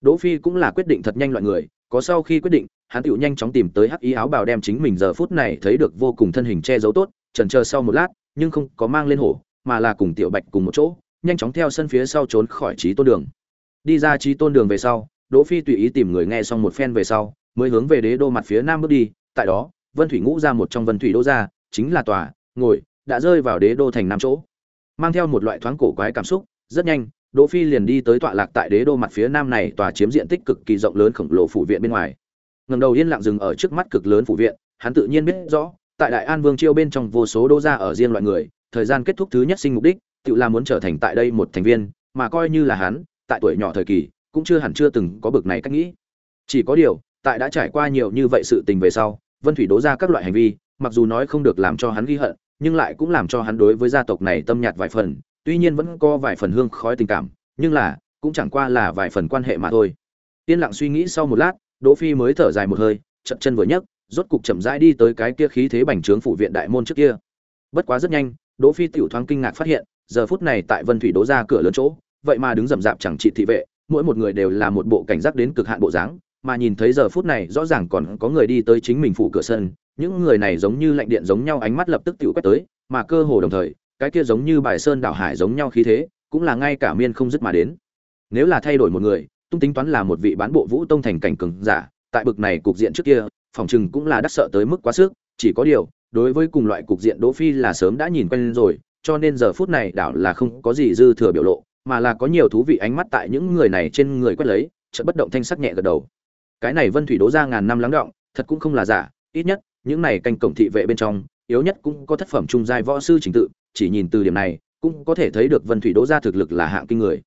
Đỗ phi cũng là quyết định thật nhanh loại người, có sau khi quyết định, hắn tựu nhanh chóng tìm tới hắc ý áo bào đem chính mình giờ phút này thấy được vô cùng thân hình che giấu tốt, chần chờ sau một lát, nhưng không có mang lên hổ, mà là cùng tiểu bạch cùng một chỗ, nhanh chóng theo sân phía sau trốn khỏi trí tôn đường. Đi ra trí tôn đường về sau, đỗ phi tùy ý tìm người nghe xong một phen về sau, mới hướng về đế đô mặt phía nam bước đi, tại đó, vân thủy ngũ ra một trong vân thủy đô ra, chính là tòa, ngồi đã rơi vào đế đô thành nam chỗ. Mang theo một loại thoáng cổ quái cảm xúc, rất nhanh, đỗ phi liền đi tới tọa lạc tại đế đô mặt phía nam này tòa chiếm diện tích cực kỳ rộng lớn khổng lồ phủ viện bên ngoài. Ngẩng đầu yên lặng dừng ở trước mắt cực lớn phủ viện, hắn tự nhiên biết rõ, tại đại an vương chiêu bên trong vô số đô gia ở riêng loại người, thời gian kết thúc thứ nhất sinh mục đích, tự là muốn trở thành tại đây một thành viên, mà coi như là hắn, tại tuổi nhỏ thời kỳ, cũng chưa hẳn chưa từng có bực này cách nghĩ. Chỉ có điều, tại đã trải qua nhiều như vậy sự tình về sau, vân thủy đố ra các loại hành vi, mặc dù nói không được làm cho hắn ghi hận nhưng lại cũng làm cho hắn đối với gia tộc này tâm nhạt vài phần, tuy nhiên vẫn có vài phần hương khói tình cảm, nhưng là, cũng chẳng qua là vài phần quan hệ mà thôi. Tiên lặng suy nghĩ sau một lát, đỗ phi mới thở dài một hơi, chậm chân vừa nhấc, rốt cục chậm rãi đi tới cái kia khí thế bành trướng phủ viện đại môn trước kia. Bất quá rất nhanh, đỗ phi tiểu thoáng kinh ngạc phát hiện, giờ phút này tại vân thủy Đỗ ra cửa lớn chỗ, vậy mà đứng rậm rạp chẳng trị thị vệ, mỗi một người đều là một bộ cảnh giác đến cực hạn bộ dáng, mà nhìn thấy giờ phút này rõ ràng còn có người đi tới chính mình phủ cửa sân những người này giống như lạnh điện giống nhau ánh mắt lập tức tự quét tới, mà cơ hồ đồng thời, cái kia giống như bài sơn đảo hải giống nhau khí thế, cũng là ngay cả miên không dứt mà đến. Nếu là thay đổi một người, tung tính toán là một vị bán bộ vũ tông thành cảnh cường giả, tại bực này cục diện trước kia, phòng chừng cũng là đắc sợ tới mức quá sức, chỉ có điều, đối với cùng loại cục diện đỗ phi là sớm đã nhìn quen rồi, cho nên giờ phút này đảo là không có gì dư thừa biểu lộ, mà là có nhiều thú vị ánh mắt tại những người này trên người quét lấy, chợt bất động thanh sắc nhẹ gật đầu. Cái này vân thủy đố ra ngàn năm lắng động, thật cũng không là giả ít nhất, những này canh cổng thị vệ bên trong, yếu nhất cũng có thất phẩm trung giai võ sư trình tự, chỉ nhìn từ điểm này, cũng có thể thấy được vân thủy đỗ gia thực lực là hạng kinh người.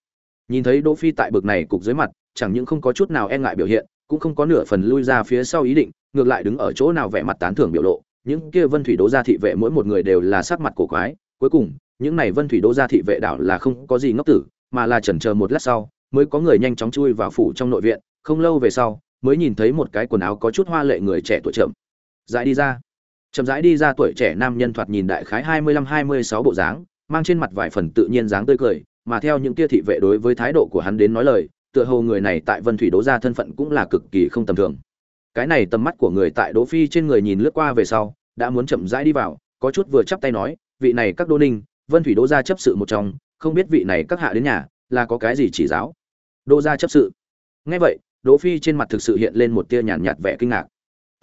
Nhìn thấy đỗ phi tại bực này cục dưới mặt, chẳng những không có chút nào e ngại biểu hiện, cũng không có nửa phần lui ra phía sau ý định, ngược lại đứng ở chỗ nào vẻ mặt tán thưởng biểu lộ. Những kia vân thủy đỗ gia thị vệ mỗi một người đều là sắc mặt cổ quái, cuối cùng, những này vân thủy đỗ gia thị vệ đảo là không có gì ngốc tử, mà là chần chờ một lát sau, mới có người nhanh chóng chui vào phủ trong nội viện, không lâu về sau, mới nhìn thấy một cái quần áo có chút hoa lệ người trẻ tuổi chậm dãi đi ra. Chậm rãi đi ra tuổi trẻ nam nhân thoạt nhìn đại khái hai mươi lăm hai mươi sáu bộ dáng mang trên mặt vài phần tự nhiên dáng tươi cười mà theo những kia thị vệ đối với thái độ của hắn đến nói lời tựa hồ người này tại vân thủy đỗ gia thân phận cũng là cực kỳ không tầm thường. Cái này tầm mắt của người tại đỗ phi trên người nhìn lướt qua về sau đã muốn chậm rãi đi vào có chút vừa chắp tay nói vị này các đô ninh vân thủy đỗ gia chấp sự một trong không biết vị này các hạ đến nhà là có cái gì chỉ giáo? Đỗ gia chấp sự. Nghe vậy đỗ phi trên mặt thực sự hiện lên một tia nhàn nhạt, vẻ kinh ngạc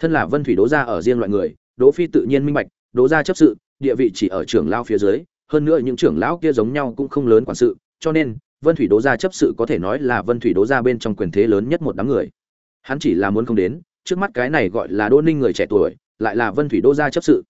thân là vân thủy đỗ gia ở riêng loại người đỗ phi tự nhiên minh bạch đỗ gia chấp sự, địa vị chỉ ở trưởng lão phía dưới, hơn nữa những trưởng lão kia giống nhau cũng không lớn quản sự, cho nên, vân thủy đỗ gia chấp sự có thể nói là vân thủy đỗ gia bên trong quyền thế lớn nhất một đám người. Hắn chỉ là muốn không đến, trước mắt cái này gọi là đô ninh người trẻ tuổi, lại là vân thủy đỗ gia chấp sự.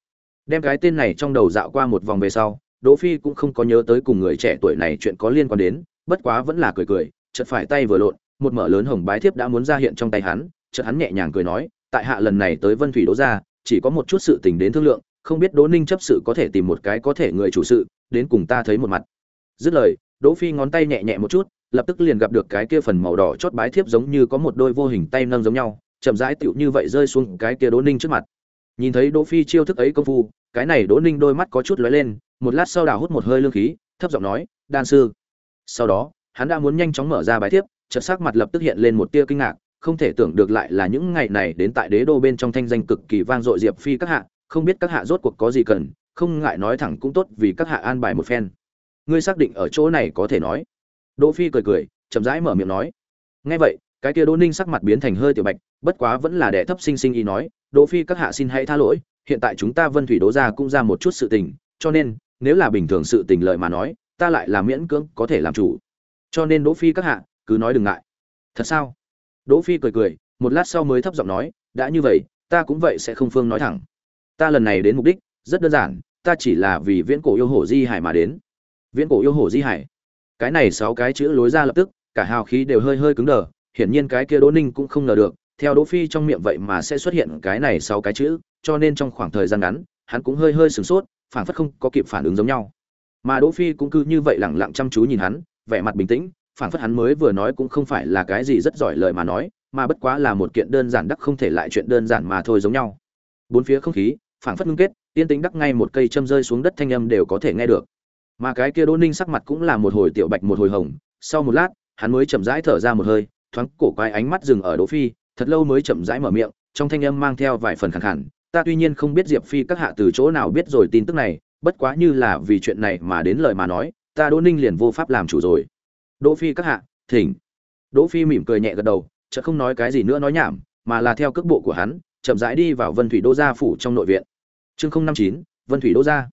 Đem cái tên này trong đầu dạo qua một vòng về sau đỗ phi cũng không có nhớ tới cùng người trẻ tuổi này chuyện có liên quan đến, bất quá vẫn là cười cười, chợt phải tay vừa lộn, một mở lớn hồng bái thiếp đã muốn ra hiện trong tay hắn, chợt hắn nhẹ nhàng cười nói tại hạ lần này tới vân thủy đỗ gia, chỉ có một chút sự tình đến thương lượng, không biết đỗ ninh chấp sự có thể tìm một cái có thể người chủ sự, đến cùng ta thấy một mặt. Dứt lời, đỗ phi ngón tay nhẹ nhẹ một chút, lập tức liền gặp được cái kia phần màu đỏ chót bái thiếp giống như có một đôi vô hình tay nâng giống nhau, chậm rãi tựu như vậy rơi xuống cái kia đỗ ninh trước mặt. Nhìn thấy đỗ phi chiêu thức ấy công phu, cái này đỗ ninh đôi mắt có chút lóe lên, một lát sau đào hút một hơi lương khí, thấp giọng nói, đan sư. Sau đó, hắn đã muốn nhanh chóng mở ra bài thiếp, chợt sắc mặt lập tức hiện lên một tia kinh ngạc không thể tưởng được lại là những ngày này đến tại đế đô bên trong thanh danh cực kỳ vang dội diệp phi các hạ, không biết các hạ rốt cuộc có gì cần, không ngại nói thẳng cũng tốt vì các hạ an bài một phen. Ngươi xác định ở chỗ này có thể nói. Đỗ phi cười cười, chậm rãi mở miệng nói. Nghe vậy, cái kia đỗ ninh sắc mặt biến thành hơi tiểu bạch, bất quá vẫn là đệ thấp sinh sinh ý nói, đỗ phi các hạ xin hãy tha lỗi, hiện tại chúng ta vân thủy đỗ gia cũng ra một chút sự tình, cho nên, nếu là bình thường sự tình lợi mà nói, ta lại là miễn cưỡng có thể làm chủ. Cho nên đỗ phi các hạ, cứ nói đừng ngại. Thật sao? Đỗ phi cười cười, một lát sau mới thấp giọng nói, đã như vậy, ta cũng vậy sẽ không phương nói thẳng. Ta lần này đến mục đích, rất đơn giản, ta chỉ là vì viễn cổ yêu hổ di hải mà đến. Viễn cổ yêu hổ di hải? Cái này sáu cái chữ lối ra lập tức, cả hào khí đều hơi hơi cứng đờ, hiển nhiên cái kia đỗ ninh cũng không ngờ được, theo đỗ phi trong miệng vậy mà sẽ xuất hiện cái này sáu cái chữ, cho nên trong khoảng thời gian ngắn, hắn cũng hơi hơi sửng sốt, phảng phất không có kịp phản ứng giống nhau. Mà đỗ phi cũng cứ như vậy lặng lặng chăm chú nhìn hắn, vẻ mặt bình tĩnh phảng phất hắn mới vừa nói cũng không phải là cái gì rất giỏi lời mà nói, mà bất quá là một kiện đơn giản đắc không thể lại chuyện đơn giản mà thôi giống nhau. Bốn phía không khí, phảng phất ngưng kết tiên tính đắc ngay một cây châm rơi xuống đất thanh âm đều có thể nghe được. Mà cái kia đỗ ninh sắc mặt cũng là một hồi tiểu bạch một hồi hồng, sau một lát, hắn mới chậm rãi thở ra một hơi, thoáng cổ quái ánh mắt dừng ở đỗ phi, thật lâu mới chậm rãi mở miệng, trong thanh âm mang theo vài phần khẳng khàn ta tuy nhiên không biết diệp phi các hạ từ chỗ nào biết rồi tin tức này, bất quá như là vì chuyện này mà đến lời mà nói, ta đỗ ninh liền vô pháp làm chủ rồi đỗ phi các hạ, thỉnh. Đỗ phi mỉm cười nhẹ gật đầu, chợt không nói cái gì nữa nói nhảm, mà là theo cước bộ của hắn, chậm rãi đi vào vân thủy đô gia phủ trong nội viện. Chương không năm chín, vân thủy đô gia.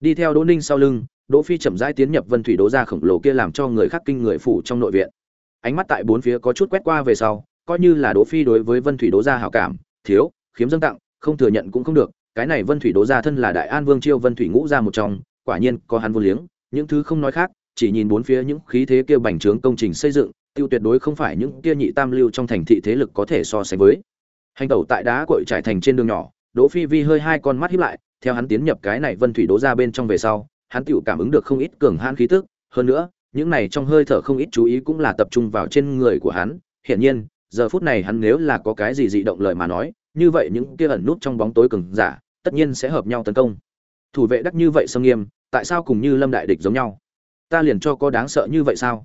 Đi theo đỗ ninh sau lưng, đỗ phi chậm rãi tiến nhập vân thủy đô gia khổng lồ kia làm cho người khác kinh người phủ trong nội viện. Ánh mắt tại bốn phía có chút quét qua về sau, coi như là đỗ phi đối với vân thủy đô gia hảo cảm, thiếu, khiếm dâng tặng, không thừa nhận cũng không được, cái này vân thủy đô gia thân là đại an vương chiêu vân thủy ngũ gia một trong, quả nhiên có hắn vô liếng, những thứ không nói khác chỉ nhìn bốn phía những khí thế kia bành trướng công trình xây dựng, tiêu tuyệt đối không phải những kia nhị tam lưu trong thành thị thế lực có thể so sánh với. Hành tẩu tại đá cội trải thành trên đường nhỏ, đỗ phi vi hơi hai con mắt híp lại, theo hắn tiến nhập cái này vân thủy đỗ ra bên trong về sau, hắn tiểu cảm ứng được không ít cường hãn khí tức, hơn nữa, những này trong hơi thở không ít chú ý cũng là tập trung vào trên người của hắn. Hiển nhiên, giờ phút này hắn nếu là có cái gì dị động lời mà nói, như vậy những kia ẩn nút trong bóng tối cường giả, tất nhiên sẽ hợp nhau tấn công. Thủ vệ đắc như vậy sâm nghiêm, tại sao cùng như lâm đại địch giống nhau? Ta liền cho có đáng sợ như vậy sao?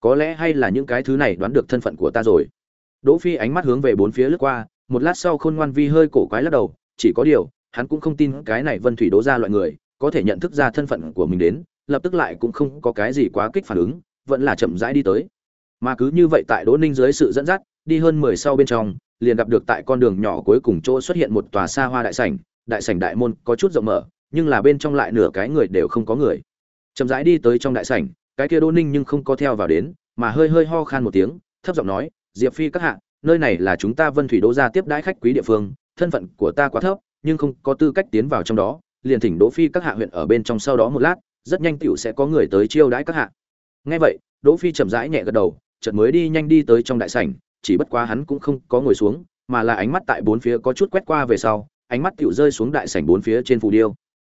Có lẽ hay là những cái thứ này đoán được thân phận của ta rồi. Đỗ phi ánh mắt hướng về bốn phía lướt qua, một lát sau khôn ngoan vi hơi cổ quái lắc đầu, chỉ có điều, hắn cũng không tin cái này vân thủy đố ra loại người, có thể nhận thức ra thân phận của mình đến, lập tức lại cũng không có cái gì quá kích phản ứng, vẫn là chậm rãi đi tới. Mà cứ như vậy tại đỗ ninh dưới sự dẫn dắt, đi hơn mười sau bên trong, liền gặp được tại con đường nhỏ cuối cùng chỗ xuất hiện một tòa xa hoa đại sảnh đại sảnh đại môn có chút rộng mở, nhưng là bên trong lại nửa cái người đều không có người chậm rãi đi tới trong đại sảnh, cái kia đỗ ninh nhưng không có theo vào đến, mà hơi hơi ho khan một tiếng, thấp giọng nói, diệp phi các hạ, nơi này là chúng ta vân thủy đỗ gia tiếp đãi khách quý địa phương, thân phận của ta quá thấp, nhưng không có tư cách tiến vào trong đó, liền thỉnh đỗ phi các hạ huyện ở bên trong sau đó một lát, rất nhanh tiểu sẽ có người tới chiêu đãi các hạ. Nghe vậy, đỗ phi chậm rãi nhẹ gật đầu, chợt mới đi nhanh đi tới trong đại sảnh, chỉ bất quá hắn cũng không có ngồi xuống, mà là ánh mắt tại bốn phía có chút quét qua về sau, ánh mắt tiểu rơi xuống đại sảnh bốn phía trên phù điêu.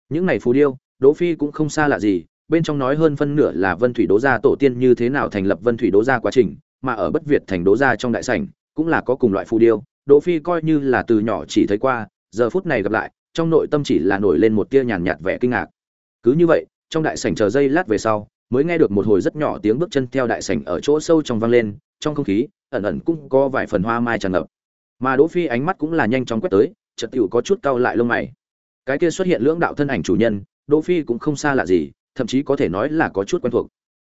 Những này phù điêu, đỗ phi cũng không xa lạ gì bên trong nói hơn phân nửa là vân thủy đấu gia tổ tiên như thế nào thành lập vân thủy đấu gia quá trình, mà ở bất việt thành đấu gia trong đại sảnh, cũng là có cùng loại phù điêu, đỗ phi coi như là từ nhỏ chỉ thấy qua, giờ phút này gặp lại, trong nội tâm chỉ là nổi lên một tia nhàn nhạt vẻ kinh ngạc. Cứ như vậy, trong đại sảnh chờ giây lát về sau, mới nghe được một hồi rất nhỏ tiếng bước chân theo đại sảnh ở chỗ sâu trong vang lên, trong không khí, ẩn ẩn cũng có vài phần hoa mai tràn ngập. Mà đỗ phi ánh mắt cũng là nhanh chóng quét tới, chợt tiểu có chút cau lại lông mày. Cái kia xuất hiện lưỡng đạo thân ảnh chủ nhân, đỗ phi cũng không xa lạ gì thậm chí có thể nói là có chút quen thuộc.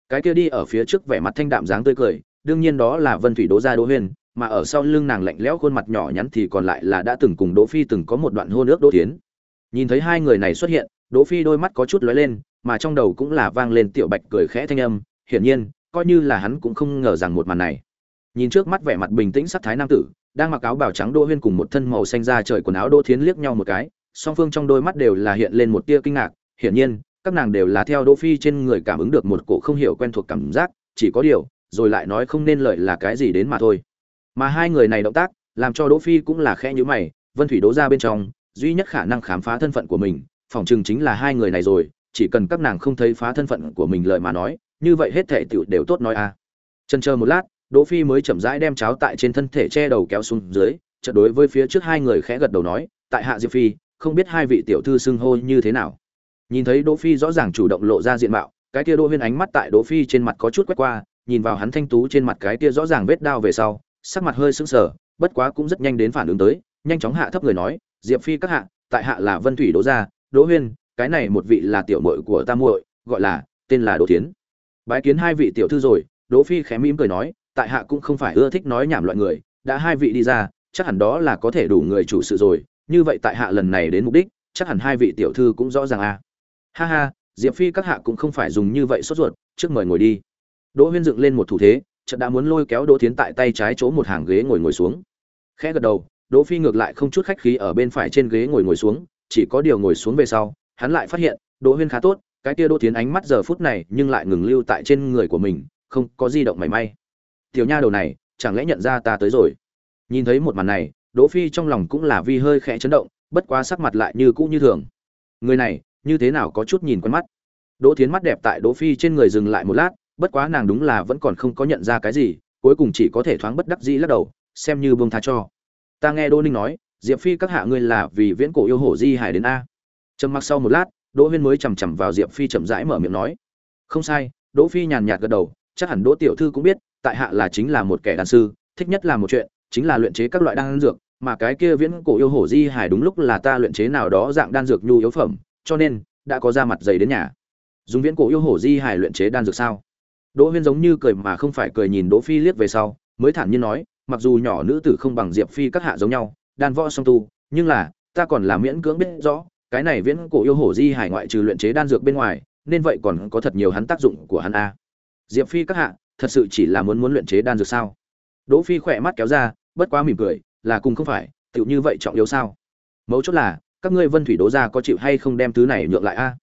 Cái kia đi ở phía trước vẻ mặt thanh đạm dáng tươi cười, đương nhiên đó là vân thủy đỗ gia đỗ huyền, mà ở sau lưng nàng lạnh lẽo khuôn mặt nhỏ nhắn thì còn lại là đã từng cùng đỗ phi từng có một đoạn hôn ước đỗ tiến nhìn thấy hai người này xuất hiện, đỗ phi đôi mắt có chút lóe lên, mà trong đầu cũng là vang lên tiểu bạch cười khẽ thanh âm, hiển nhiên, coi như là hắn cũng không ngờ rằng một màn này. Nhìn trước mắt vẻ mặt bình tĩnh sắc thái nam tử, đang mặc áo bào trắng đỗ huyên cùng một thân màu xanh da trời quần áo đỗ thiến liếc nhau một cái, song phương trong đôi mắt đều là hiện lên một tia kinh ngạc, hiển nhiên các nàng đều là theo đỗ phi trên người cảm ứng được một cổ không hiểu quen thuộc cảm giác, chỉ có điều, rồi lại nói không nên lợi là cái gì đến mà thôi mà hai người này động tác, làm cho đỗ phi cũng là khẽ nhíu mày, vân thủy đỗ ra bên trong, duy nhất khả năng khám phá thân phận của mình phỏng chừng chính là hai người này rồi, chỉ cần các nàng không thấy phá thân phận của mình lời mà nói, như vậy hết thể tiểu đều tốt nói a à. chân chờ một lát, đỗ phi mới chậm rãi đem cháo tại trên thân thể che đầu kéo xuống dưới, chợt đối với phía trước hai người khẽ gật đầu nói, tại hạ diệp phi, không biết hai vị tiểu thư xưng hô như thế nào nhìn thấy đỗ phi rõ ràng chủ động lộ ra diện mạo, cái kia đỗ huyên ánh mắt tại đỗ phi trên mặt có chút quét qua, nhìn vào hắn thanh tú trên mặt cái kia rõ ràng vết đao về sau, sắc mặt hơi sững sờ, bất quá cũng rất nhanh đến phản ứng tới, nhanh chóng hạ thấp người nói, diệp phi các hạ, tại hạ là vân thủy đỗ gia, đỗ huyên, cái này một vị là tiểu muội của ta muội, gọi là, tên là đỗ tiến bái kiến hai vị tiểu thư rồi, đỗ phi khẽ mỉm cười nói, tại hạ cũng không phải ưa thích nói nhảm loại người, đã hai vị đi ra, chắc hẳn đó là có thể đủ người chủ sự rồi, như vậy tại hạ lần này đến mục đích, chắc hẳn hai vị tiểu thư cũng rõ ràng à ha ha, diệp phi các hạ cũng không phải dùng như vậy sốt ruột, trước mời ngồi đi. Đỗ huyên dựng lên một thủ thế, chợt đã muốn lôi kéo đỗ tiến tại tay trái chỗ một hàng ghế ngồi ngồi xuống. Khẽ gật đầu, đỗ phi ngược lại không chút khách khí ở bên phải trên ghế ngồi ngồi xuống, chỉ có điều ngồi xuống về sau, hắn lại phát hiện, đỗ huyên khá tốt, cái kia đỗ tiến ánh mắt giờ phút này nhưng lại ngừng lưu tại trên người của mình, không có di động mảy may. Tiểu nha đầu này, chẳng lẽ nhận ra ta tới rồi? Nhìn thấy một màn này, đỗ phi trong lòng cũng là vi hơi khẽ chấn động, bất quá sắc mặt lại như cũ như thường. Người này như thế nào có chút nhìn quen mắt. Đỗ thiến mắt đẹp tại đỗ phi trên người dừng lại một lát, bất quá nàng đúng là vẫn còn không có nhận ra cái gì, cuối cùng chỉ có thể thoáng bất đắc dĩ lắc đầu, xem như buông tha cho. Ta nghe đỗ ninh nói, diệp phi các hạ ngươi là vì viễn cổ yêu hổ di hải đến a. Trầm mặc sau một lát, đỗ huyên mới chằm chằm vào diệp phi chậm rãi mở miệng nói. Không sai, đỗ phi nhàn nhạt gật đầu, chắc hẳn đỗ tiểu thư cũng biết, tại hạ là chính là một kẻ đàn sư, thích nhất là một chuyện, chính là luyện chế các loại đan dược, mà cái kia viễn cổ yêu hổ di hải đúng lúc là ta luyện chế nào đó dạng đan dược nhu yếu phẩm cho nên, đã có ra mặt dày đến nhà. Dùng viễn cổ yêu hổ di hải luyện chế đan dược sao? Đỗ huyên giống như cười mà không phải cười nhìn đỗ phi liếc về sau, mới thản nhiên nói, mặc dù nhỏ nữ tử không bằng diệp phi các hạ giống nhau, đan võ song tu, nhưng là, ta còn là miễn cưỡng biết rõ, cái này viễn cổ yêu hổ di hải ngoại trừ luyện chế đan dược bên ngoài, nên vậy còn có thật nhiều hắn tác dụng của hắn a. Diệp phi các hạ, thật sự chỉ là muốn muốn luyện chế đan dược sao? Đỗ phi khỏe mắt kéo ra, bất quá mỉm cười, là cùng không phải, tựu như vậy trọng yếu sao? Mấu chốt là các ngươi vân thủy đố gia có chịu hay không đem thứ này nhượng lại a?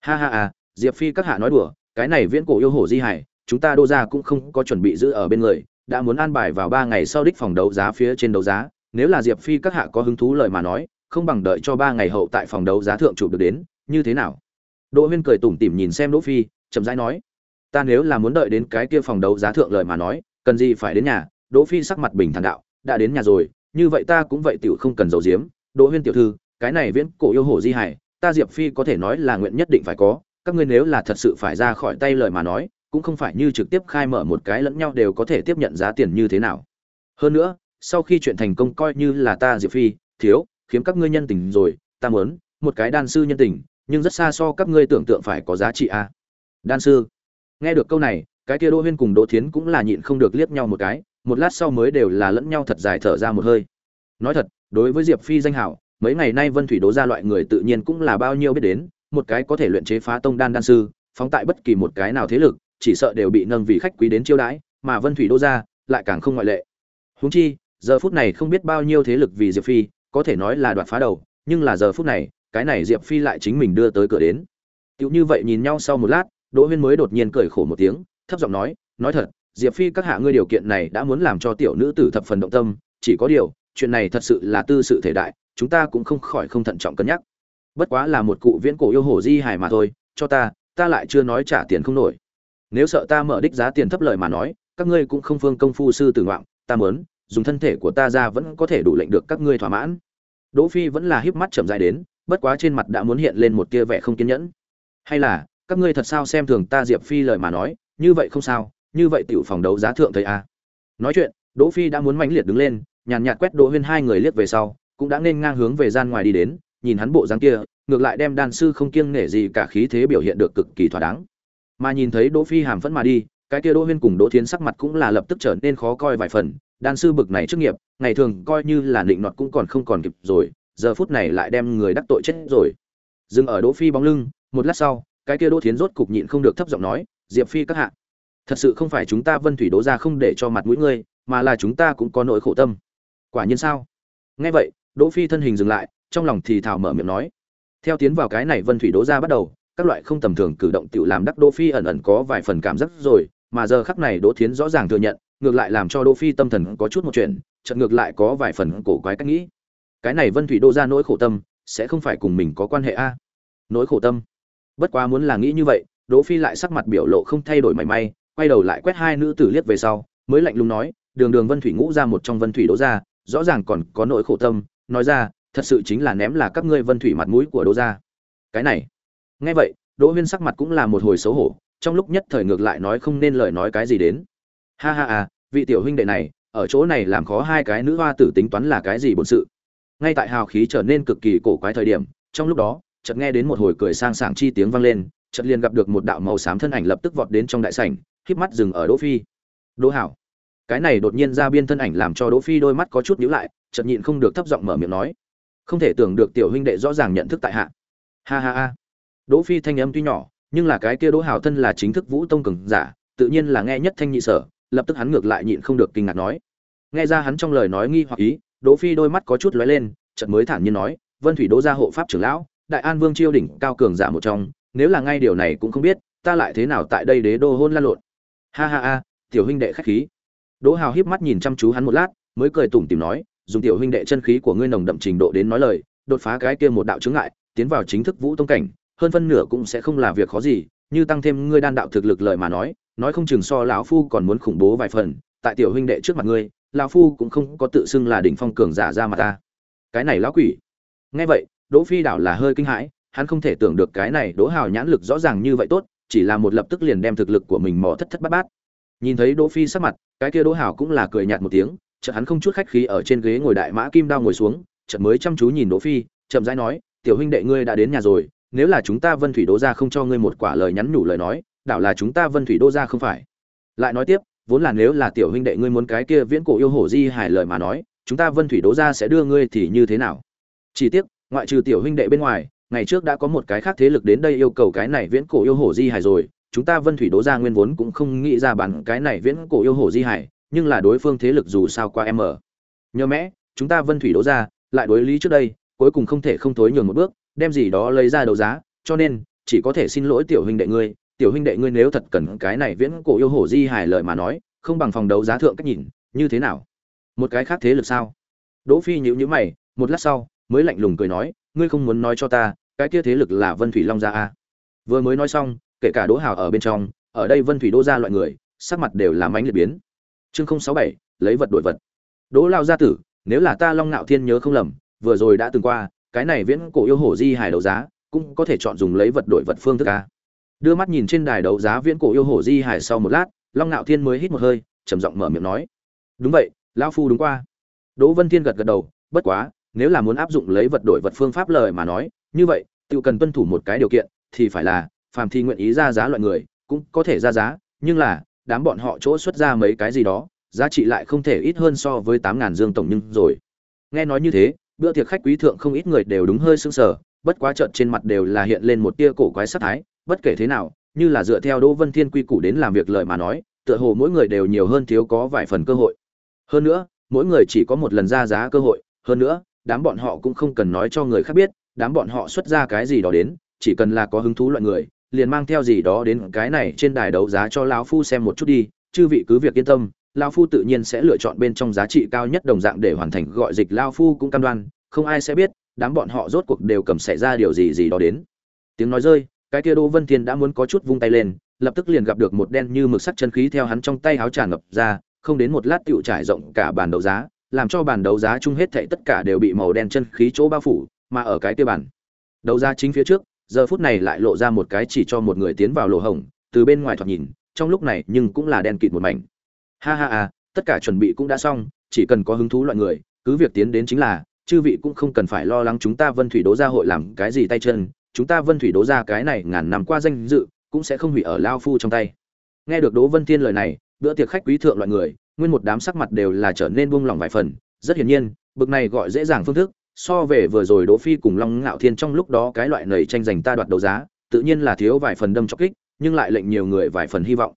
Ha ha à diệp phi các hạ nói đùa, cái này viễn cổ yêu hổ di hải, chúng ta đô gia cũng không có chuẩn bị giữ ở bên người, đã muốn an bài vào ba ngày sau đích phòng đấu giá phía trên đấu giá. Nếu là diệp phi các hạ có hứng thú lời mà nói, không bằng đợi cho ba ngày hậu tại phòng đấu giá thượng chụp được đến, như thế nào? Đỗ huyên cười tủm tỉm nhìn xem đỗ phi, chậm rãi nói, ta nếu là muốn đợi đến cái kia phòng đấu giá thượng lời mà nói, cần gì phải đến nhà? Đỗ phi sắc mặt bình thản đạo, đã đến nhà rồi, như vậy ta cũng vậy tiểu không cần giấu giếm. Đỗ huyên tiểu thư cái này viễn cổ yêu hổ di hải, ta diệp phi có thể nói là nguyện nhất định phải có, các ngươi nếu là thật sự phải ra khỏi tay lời mà nói, cũng không phải như trực tiếp khai mở một cái lẫn nhau đều có thể tiếp nhận giá tiền như thế nào hơn nữa, sau khi chuyện thành công coi như là ta diệp phi, thiếu, khiếm các ngươi nhân tình rồi, ta muốn, một cái đan sư nhân tình, nhưng rất xa so các ngươi tưởng tượng phải có giá trị a à. đan sư, nghe được câu này, cái kia đỗ huyên cùng đỗ thiến cũng là nhịn không được liếc nhau một cái, một lát sau mới đều là lẫn nhau thật dài thở ra một hơi nói thật, đối với diệp phi danh hảo mấy ngày nay vân thủy đố ra loại người tự nhiên cũng là bao nhiêu biết đến một cái có thể luyện chế phá tông đan đan sư phóng tại bất kỳ một cái nào thế lực chỉ sợ đều bị nâng vì khách quý đến chiêu đãi mà vân thủy đô ra lại càng không ngoại lệ. Huống chi giờ phút này không biết bao nhiêu thế lực vì diệp phi có thể nói là đoạt phá đầu nhưng là giờ phút này cái này diệp phi lại chính mình đưa tới cửa đến. Tiểu như vậy nhìn nhau sau một lát, Đỗ Huyên mới đột nhiên cười khổ một tiếng, thấp giọng nói, nói thật, Diệp Phi các hạ ngươi điều kiện này đã muốn làm cho tiểu nữ tử thập phần động tâm, chỉ có điều, chuyện này thật sự là tư sự thể đại, chúng ta cũng không khỏi không thận trọng cân nhắc. Bất quá là một cụ viễn cổ yêu hổ di hài mà thôi, cho ta, ta lại chưa nói trả tiền không nổi. Nếu sợ ta mở đích giá tiền thấp lời mà nói, các ngươi cũng không phương công phu sư tử ngoạn ta muốn, dùng thân thể của ta ra vẫn có thể đủ lệnh được các ngươi thỏa mãn. Đỗ Phi vẫn là híp mắt chậm rãi đến, bất quá trên mặt đã muốn hiện lên một tia vẻ không kiên nhẫn. Hay là, các ngươi thật sao xem thường ta Diệp Phi lời mà nói, như vậy không sao, như vậy tiểu phòng đấu giá thượng thấy a. À. Nói chuyện, Đỗ Phi đã muốn mãnh liệt đứng lên, nhàn nhạt quét Đỗ Huyên hai người liếc về sau, cũng đã nên ngang hướng về gian ngoài đi đến, nhìn hắn bộ dáng kia, ngược lại đem đan sư không kiêng nể gì cả khí thế biểu hiện được cực kỳ thỏa đáng. Mà nhìn thấy Đỗ Phi hàm phẫn mà đi, cái kia Đỗ Huyên cùng Đỗ Thiến sắc mặt cũng là lập tức trở nên khó coi vài phần, đan sư bực này chức nghiệp, ngày thường coi như là định nọt cũng còn không còn kịp rồi, giờ phút này lại đem người đắc tội chết rồi. Dừng ở Đỗ Phi bóng lưng, một lát sau, cái kia Đỗ Thiến rốt cục nhịn không được thấp giọng nói, "Diệp Phi các hạ, thật sự không phải chúng ta Vân Thủy Đỗ gia không để cho mặt mũi ngươi, mà là chúng ta cũng có nỗi khổ tâm." Quả nhiên sao? Nghe vậy, Đỗ Phi thân hình dừng lại, trong lòng thì thào mở miệng nói. Theo tiến vào cái này Vân Thủy Đỗ gia bắt đầu, các loại không tầm thường cử động tiểu làm đắc Đỗ Phi ẩn ẩn có vài phần cảm giác rồi, mà giờ khắc này Đỗ Thiến rõ ràng thừa nhận, ngược lại làm cho Đỗ Phi tâm thần có chút một chuyện, chợt ngược lại có vài phần cổ quái cách nghĩ. Cái này Vân Thủy Đỗ gia nỗi khổ tâm, sẽ không phải cùng mình có quan hệ a? Nỗi khổ tâm. Bất quá muốn là nghĩ như vậy, Đỗ Phi lại sắc mặt biểu lộ không thay đổi mảy may, quay đầu lại quét hai nữ tử liếc về sau, mới lạnh lùng nói, "Đường Đường Vân Thủy ngũ ra một trong Vân Thủy Đỗ gia, rõ ràng còn có nỗi khổ tâm, nói ra, thật sự chính là ném là các ngươi Vân Thủy mặt mũi của Đỗ gia." Cái này. Nghe vậy, Đỗ Huyên sắc mặt cũng là một hồi xấu hổ, trong lúc nhất thời ngược lại nói không nên lời nói cái gì đến. Ha ha à, vị tiểu huynh đệ này, ở chỗ này làm khó hai cái nữ hoa tử tính toán là cái gì bổn sự. Ngay tại hào khí trở nên cực kỳ cổ quái thời điểm, trong lúc đó, chợt nghe đến một hồi cười sang sảng chi tiếng vang lên, chợt liền gặp được một đạo màu xám thân ảnh lập tức vọt đến trong đại sảnh, híp mắt dừng ở Đỗ Phi. Đỗ Hảo. Cái này đột nhiên ra biên thân ảnh làm cho Đỗ Phi đôi mắt có chút nhíu lại, chợt nhịn không được thấp giọng mở miệng nói: "Không thể tưởng được tiểu huynh đệ rõ ràng nhận thức tại hạ." Ha ha ha. Đỗ Phi thanh âm tuy nhỏ, nhưng là cái kia Đỗ Hảo thân là chính thức Vũ Tông cường giả, tự nhiên là nghe nhất thanh nhị sở, lập tức hắn ngược lại nhịn không được kinh ngạc nói: "Nghe ra hắn trong lời nói nghi hoặc ý, Đỗ Phi đôi mắt có chút lóe lên, chợt mới thản nhiên nói: "Vân Thủy Đỗ gia hộ pháp trưởng lão, đại an vương chiêu đỉnh cao cường giả một trong nếu là ngay điều này cũng không biết ta lại thế nào tại đây đế đô hôn lan lộn ha ha ha tiểu huynh đệ khách khí đỗ hào híp mắt nhìn chăm chú hắn một lát mới cười tủm tỉm nói dùng tiểu huynh đệ chân khí của ngươi nồng đậm trình độ đến nói lời đột phá cái kia một đạo chướng ngại tiến vào chính thức vũ tông cảnh hơn phân nửa cũng sẽ không là việc khó gì như tăng thêm ngươi đan đạo thực lực lời mà nói nói không chừng so lão phu còn muốn khủng bố vài phần tại tiểu huynh đệ trước mặt ngươi lão phu cũng không có tự xưng là đỉnh phong cường giả ra mà ta cái này lão quỷ nghe vậy Đỗ Phi đảo là hơi kinh hãi, hắn không thể tưởng được cái này Đỗ Hào nhãn lực rõ ràng như vậy tốt, chỉ là một lập tức liền đem thực lực của mình mò thất thất bát bát. Nhìn thấy Đỗ Phi sắc mặt, cái kia Đỗ Hảo cũng là cười nhạt một tiếng, chợt hắn không chút khách khí ở trên ghế ngồi đại mã kim đao ngồi xuống, chợt mới chăm chú nhìn Đỗ Phi, chậm rãi nói, "Tiểu huynh đệ ngươi đã đến nhà rồi, nếu là chúng ta Vân Thủy Đỗ gia không cho ngươi một quả lời nhắn nhủ lời nói, đảo là chúng ta Vân Thủy Đỗ gia không phải." Lại nói tiếp, vốn là nếu là tiểu huynh đệ ngươi muốn cái kia viễn cổ yêu hổ di hài lời mà nói, chúng ta Vân Thủy Đỗ gia sẽ đưa ngươi thì như thế nào? Chỉ tiếc, ngoại trừ tiểu huynh đệ bên ngoài ngày trước đã có một cái khác thế lực đến đây yêu cầu cái này viễn cổ yêu hổ di hải rồi chúng ta vân thủy đố ra nguyên vốn cũng không nghĩ ra bản cái này viễn cổ yêu hổ di hải, nhưng là đối phương thế lực dù sao qua em ở. Nhớ mẽ, chúng ta vân thủy đố ra lại đối lý trước đây, cuối cùng không thể không thối nhường một bước, đem gì đó lấy ra đấu giá, cho nên chỉ có thể xin lỗi tiểu huynh đệ ngươi. Tiểu huynh đệ ngươi nếu thật cần cái này viễn cổ yêu hổ di hải lợi mà nói, không bằng phòng đấu giá thượng cách nhìn, như thế nào? Một cái khác thế lực sao? Đỗ phi nhíu nhíu mày, một lát sau, mới lạnh lùng cười nói, ngươi không muốn nói cho ta, cái kia thế lực là vân thủy long gia a vừa mới nói xong kể cả đỗ hào ở bên trong, ở đây vân thủy đỗ gia loại người, sắc mặt đều làm ánh liệt biến. Chương không sáu bảy, lấy vật đổi vật. Đỗ lao gia tử, nếu là ta long nạo thiên nhớ không lầm, vừa rồi đã từng qua, cái này viễn cổ yêu hổ di hài đấu giá, cũng có thể chọn dùng lấy vật đổi vật phương thức a. Đưa mắt nhìn trên đài đấu giá viễn cổ yêu hổ di hài sau một lát, long nạo thiên mới hít một hơi, trầm giọng mở miệng nói. Đúng vậy lão phu đúng qua. Đỗ vân thiên gật gật đầu, bất quá, nếu là muốn áp dụng lấy vật đổi vật phương pháp lời mà nói, như vậy, tự cần tuân thủ một cái điều kiện, thì phải là phàm thi nguyện ý ra giá loại người cũng có thể ra giá nhưng là đám bọn họ chỗ xuất ra mấy cái gì đó giá trị lại không thể ít hơn so với tám ngàn dương tổng nhưng rồi. Nghe nói như thế bữa tiệc khách quý thượng không ít người đều đúng hơi sưng sờ bất quá trợn trên mặt đều là hiện lên một tia cổ quái sát thái bất kể thế nào như là dựa theo đỗ vân thiên quy củ đến làm việc lời mà nói tựa hồ mỗi người đều nhiều hơn thiếu có vài phần cơ hội. Hơn nữa mỗi người chỉ có một lần ra giá cơ hội hơn nữa đám bọn họ cũng không cần nói cho người khác biết, đám bọn họ xuất ra cái gì đó đến, chỉ cần là có hứng thú loại người liền mang theo gì đó đến cái này trên đài đấu giá cho lão phu xem một chút đi, chư vị cứ việc yên tâm, lão phu tự nhiên sẽ lựa chọn bên trong giá trị cao nhất đồng dạng để hoàn thành, gọi dịch lão phu cũng cam đoan, không ai sẽ biết, đám bọn họ rốt cuộc đều cầm xảy ra điều gì gì đó đến. Tiếng nói rơi, cái kia đỗ vân thiên đã muốn có chút vung tay lên, lập tức liền gặp được một đen như mực sắc chân khí theo hắn trong tay háo tràn ngập ra, không đến một lát tựu trải rộng cả bàn đấu giá, làm cho bàn đấu giá chung hết thảy tất cả đều bị màu đen chân khí chỗ bao phủ, mà ở cái kia bàn đấu giá chính phía trước giờ phút này lại lộ ra một cái chỉ cho một người tiến vào lỗ hổng, từ bên ngoài thoạt nhìn, trong lúc này nhưng cũng là đen kịt một mảnh. Ha ha ha, tất cả chuẩn bị cũng đã xong, chỉ cần có hứng thú loại người, cứ việc tiến đến chính là, chư vị cũng không cần phải lo lắng chúng ta vân thủy đố gia hội làm cái gì tay chân, chúng ta vân thủy đố gia cái này ngàn năm qua danh dự, cũng sẽ không hủy ở lao phu trong tay. Nghe được đố vân thiên lời này, bữa tiệc khách quý thượng loại người, nguyên một đám sắc mặt đều là trở nên buông lỏng vài phần. Rất hiển nhiên, bực này gọi dễ dàng phương thức so về vừa rồi đỗ phi cùng long ngạo thiên trong lúc đó cái loại nầy tranh giành ta đoạt đấu giá, tự nhiên là thiếu vài phần đâm chọc kích, nhưng lại lệnh nhiều người vài phần hy vọng.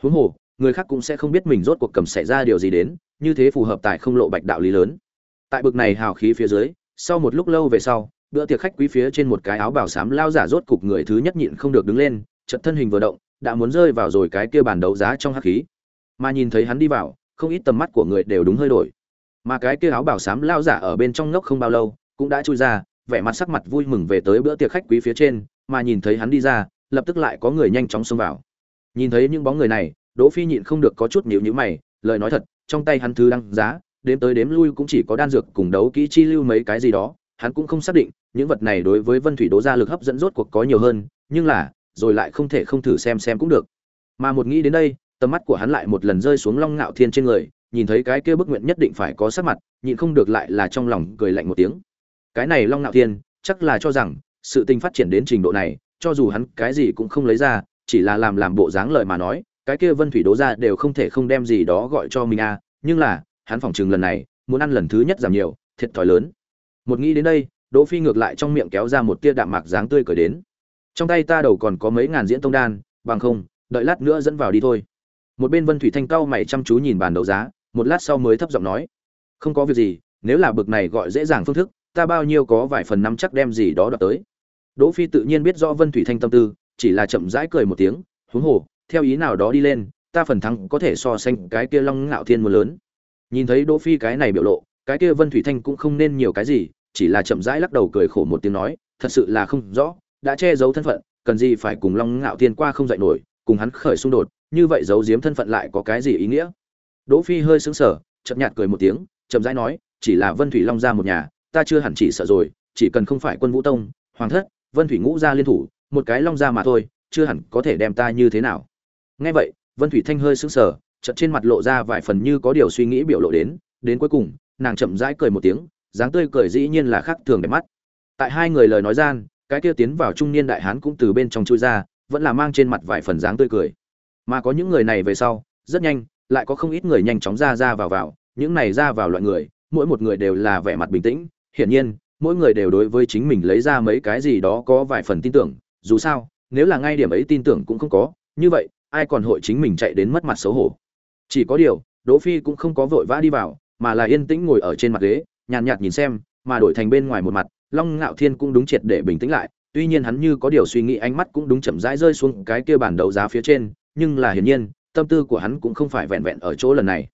Huống hồ, người khác cũng sẽ không biết mình rốt cuộc cầm xảy ra điều gì đến, như thế phù hợp tại không lộ bạch đạo lý lớn. Tại bực này hào khí phía dưới, sau một lúc lâu về sau, bữa tiệc khách quý phía trên một cái áo bào xám lao giả rốt cục người thứ nhất nhịn không được đứng lên, chợt thân hình vừa động, đã muốn rơi vào rồi cái kia bàn đấu giá trong hắc khí. Mà nhìn thấy hắn đi vào, không ít tầm mắt của người đều đúng hơi đổi mà cái kia áo bảo xám lao giả ở bên trong ngốc không bao lâu, cũng đã chui ra, vẻ mặt sắc mặt vui mừng về tới bữa tiệc khách quý phía trên, mà nhìn thấy hắn đi ra, lập tức lại có người nhanh chóng xông vào. Nhìn thấy những bóng người này, đỗ phi nhịn không được có chút nhíu nhíu mày, lời nói thật, trong tay hắn thứ đăng giá, đếm tới đếm lui cũng chỉ có đan dược cùng đấu kỹ chi lưu mấy cái gì đó, hắn cũng không xác định, những vật này đối với vân thủy đố gia lực hấp dẫn rốt cuộc có nhiều hơn, nhưng là, rồi lại không thể không thử xem xem cũng được. Mà một nghĩ đến đây, tầm mắt của hắn lại một lần rơi xuống long ngạo thiên trên người nhìn thấy cái kia bức nguyện nhất định phải có sắc mặt, nhịn không được lại là trong lòng cười lạnh một tiếng. Cái này long nạo thiên, chắc là cho rằng, sự tình phát triển đến trình độ này, cho dù hắn cái gì cũng không lấy ra, chỉ là làm làm bộ dáng lời mà nói, cái kia vân thủy đố ra đều không thể không đem gì đó gọi cho mình à nhưng là, hắn phỏng chừng lần này, muốn ăn lần thứ nhất giảm nhiều, thiệt thòi lớn. Một nghĩ đến đây, đỗ phi ngược lại trong miệng kéo ra một tia đạm mạc dáng tươi cười đến. Trong tay ta đầu còn có mấy ngàn diễn tông đan, bằng không, đợi lát nữa dẫn vào đi thôi. Một bên vân thủy thanh cao mày chăm chú nhìn bàn đấu giá một lát sau mới thấp giọng nói, không có việc gì, nếu là bực này gọi dễ dàng phương thức, ta bao nhiêu có vài phần năm chắc đem gì đó đoạt tới. Đỗ phi tự nhiên biết rõ vân thủy thanh tâm tư, chỉ là chậm rãi cười một tiếng, huống hồ, theo ý nào đó đi lên, ta phần thắng có thể so sánh cái kia long ngạo thiên một lớn. Nhìn thấy đỗ phi cái này biểu lộ, cái kia vân thủy thanh cũng không nên nhiều cái gì, chỉ là chậm rãi lắc đầu cười khổ một tiếng nói, thật sự là không rõ, đã che giấu thân phận, cần gì phải cùng long ngạo thiên qua không dạy nổi, cùng hắn khởi xung đột, như vậy giấu giếm thân phận lại có cái gì ý nghĩa? Đỗ phi hơi sững sờ chậm nhạt cười một tiếng, chậm rãi nói, chỉ là vân thủy long gia một nhà, ta chưa hẳn chỉ sợ rồi, chỉ cần không phải quân vũ tông, hoàng thất, vân thủy ngũ gia liên thủ, một cái long gia mà thôi, chưa hẳn có thể đem ta như thế nào. Nghe vậy, vân thủy thanh hơi sững sờ, chợt trên mặt lộ ra vài phần như có điều suy nghĩ biểu lộ đến đến cuối cùng, nàng chậm rãi cười một tiếng, dáng tươi cười dĩ nhiên là khác thường đẹp mắt. Tại hai người lời nói gian, cái kia tiến vào trung niên đại hán cũng từ bên trong chui ra, vẫn là mang trên mặt vài phần dáng tươi cười. Mà có những người này về sau, rất nhanh lại có không ít người nhanh chóng ra ra vào vào, những này ra vào loại người, mỗi một người đều là vẻ mặt bình tĩnh. Hiển nhiên, mỗi người đều đối với chính mình lấy ra mấy cái gì đó có vài phần tin tưởng. Dù sao, nếu là ngay điểm ấy tin tưởng cũng không có. Như vậy, ai còn hội chính mình chạy đến mất mặt xấu hổ? Chỉ có điều, đỗ phi cũng không có vội vã đi vào, mà là yên tĩnh ngồi ở trên mặt ghế, nhàn nhạt nhìn xem, mà đổi thành bên ngoài một mặt, long ngạo thiên cũng đúng triệt để bình tĩnh lại. Tuy nhiên hắn như có điều suy nghĩ, ánh mắt cũng đúng chậm rãi rơi xuống cái kia bản đấu giá phía trên, nhưng là hiển nhiên tâm tư của hắn cũng không phải vẹn vẹn ở chỗ lần này.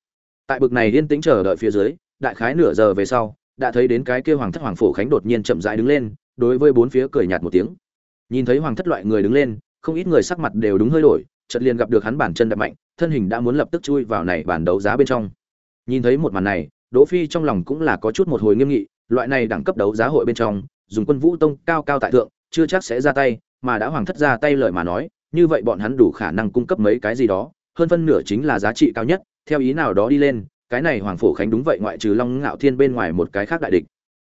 Tại bực này yên tĩnh chờ đợi phía dưới, đại khái nửa giờ về sau, đã thấy đến cái kia hoàng thất hoàng phổ khánh đột nhiên chậm rãi đứng lên, đối với bốn phía cười nhạt một tiếng. Nhìn thấy hoàng thất loại người đứng lên, không ít người sắc mặt đều đúng hơi đổi, chợt liền gặp được hắn bản chân đập mạnh, thân hình đã muốn lập tức chui vào này bản đấu giá bên trong. Nhìn thấy một màn này, đỗ phi trong lòng cũng là có chút một hồi nghiêm nghị, loại này đẳng cấp đấu giá hội bên trong, dùng quân vũ tông cao cao tại thượng, chưa chắc sẽ ra tay, mà đã hoàng thất ra tay lời mà nói, như vậy bọn hắn đủ khả năng cung cấp mấy cái gì đó hơn phân nửa chính là giá trị cao nhất, theo ý nào đó đi lên, cái này hoàng phổ khánh đúng vậy ngoại trừ long ngạo thiên bên ngoài một cái khác đại địch.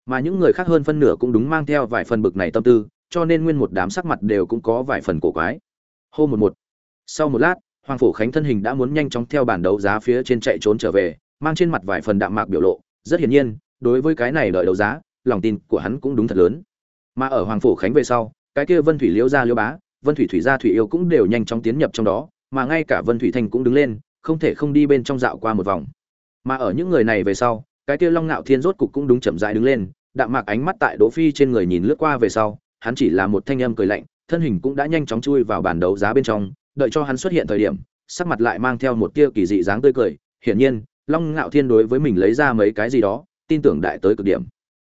Mà những người khác hơn phân nửa cũng đúng mang theo vài phần bực này tâm tư, cho nên nguyên một đám sắc mặt đều cũng có vài phần cổ quái. Hô một một. Sau một lát, hoàng phổ khánh thân hình đã muốn nhanh chóng theo bản đấu giá phía trên chạy trốn trở về, mang trên mặt vài phần đạm mạc biểu lộ. Rất hiển nhiên, đối với cái này đợi đấu giá, lòng tin của hắn cũng đúng thật lớn. Mà ở hoàng phổ khánh về sau, cái kia vân thủy liễu gia liễu bá, vân thủy thủy gia thủy yêu cũng đều nhanh chóng tiến nhập trong đó mà ngay cả vân thủy thanh cũng đứng lên, không thể không đi bên trong dạo qua một vòng. Mà ở những người này về sau, cái kia long ngạo thiên rốt cục cũng đúng chậm rãi đứng lên, đạm mạc ánh mắt tại đỗ phi trên người nhìn lướt qua về sau, hắn chỉ là một thanh âm cười lạnh, thân hình cũng đã nhanh chóng chui vào bàn đấu giá bên trong, đợi cho hắn xuất hiện thời điểm, sắc mặt lại mang theo một tia kỳ dị dáng tươi cười. Hiển nhiên, long ngạo thiên đối với mình lấy ra mấy cái gì đó, tin tưởng đại tới cực điểm.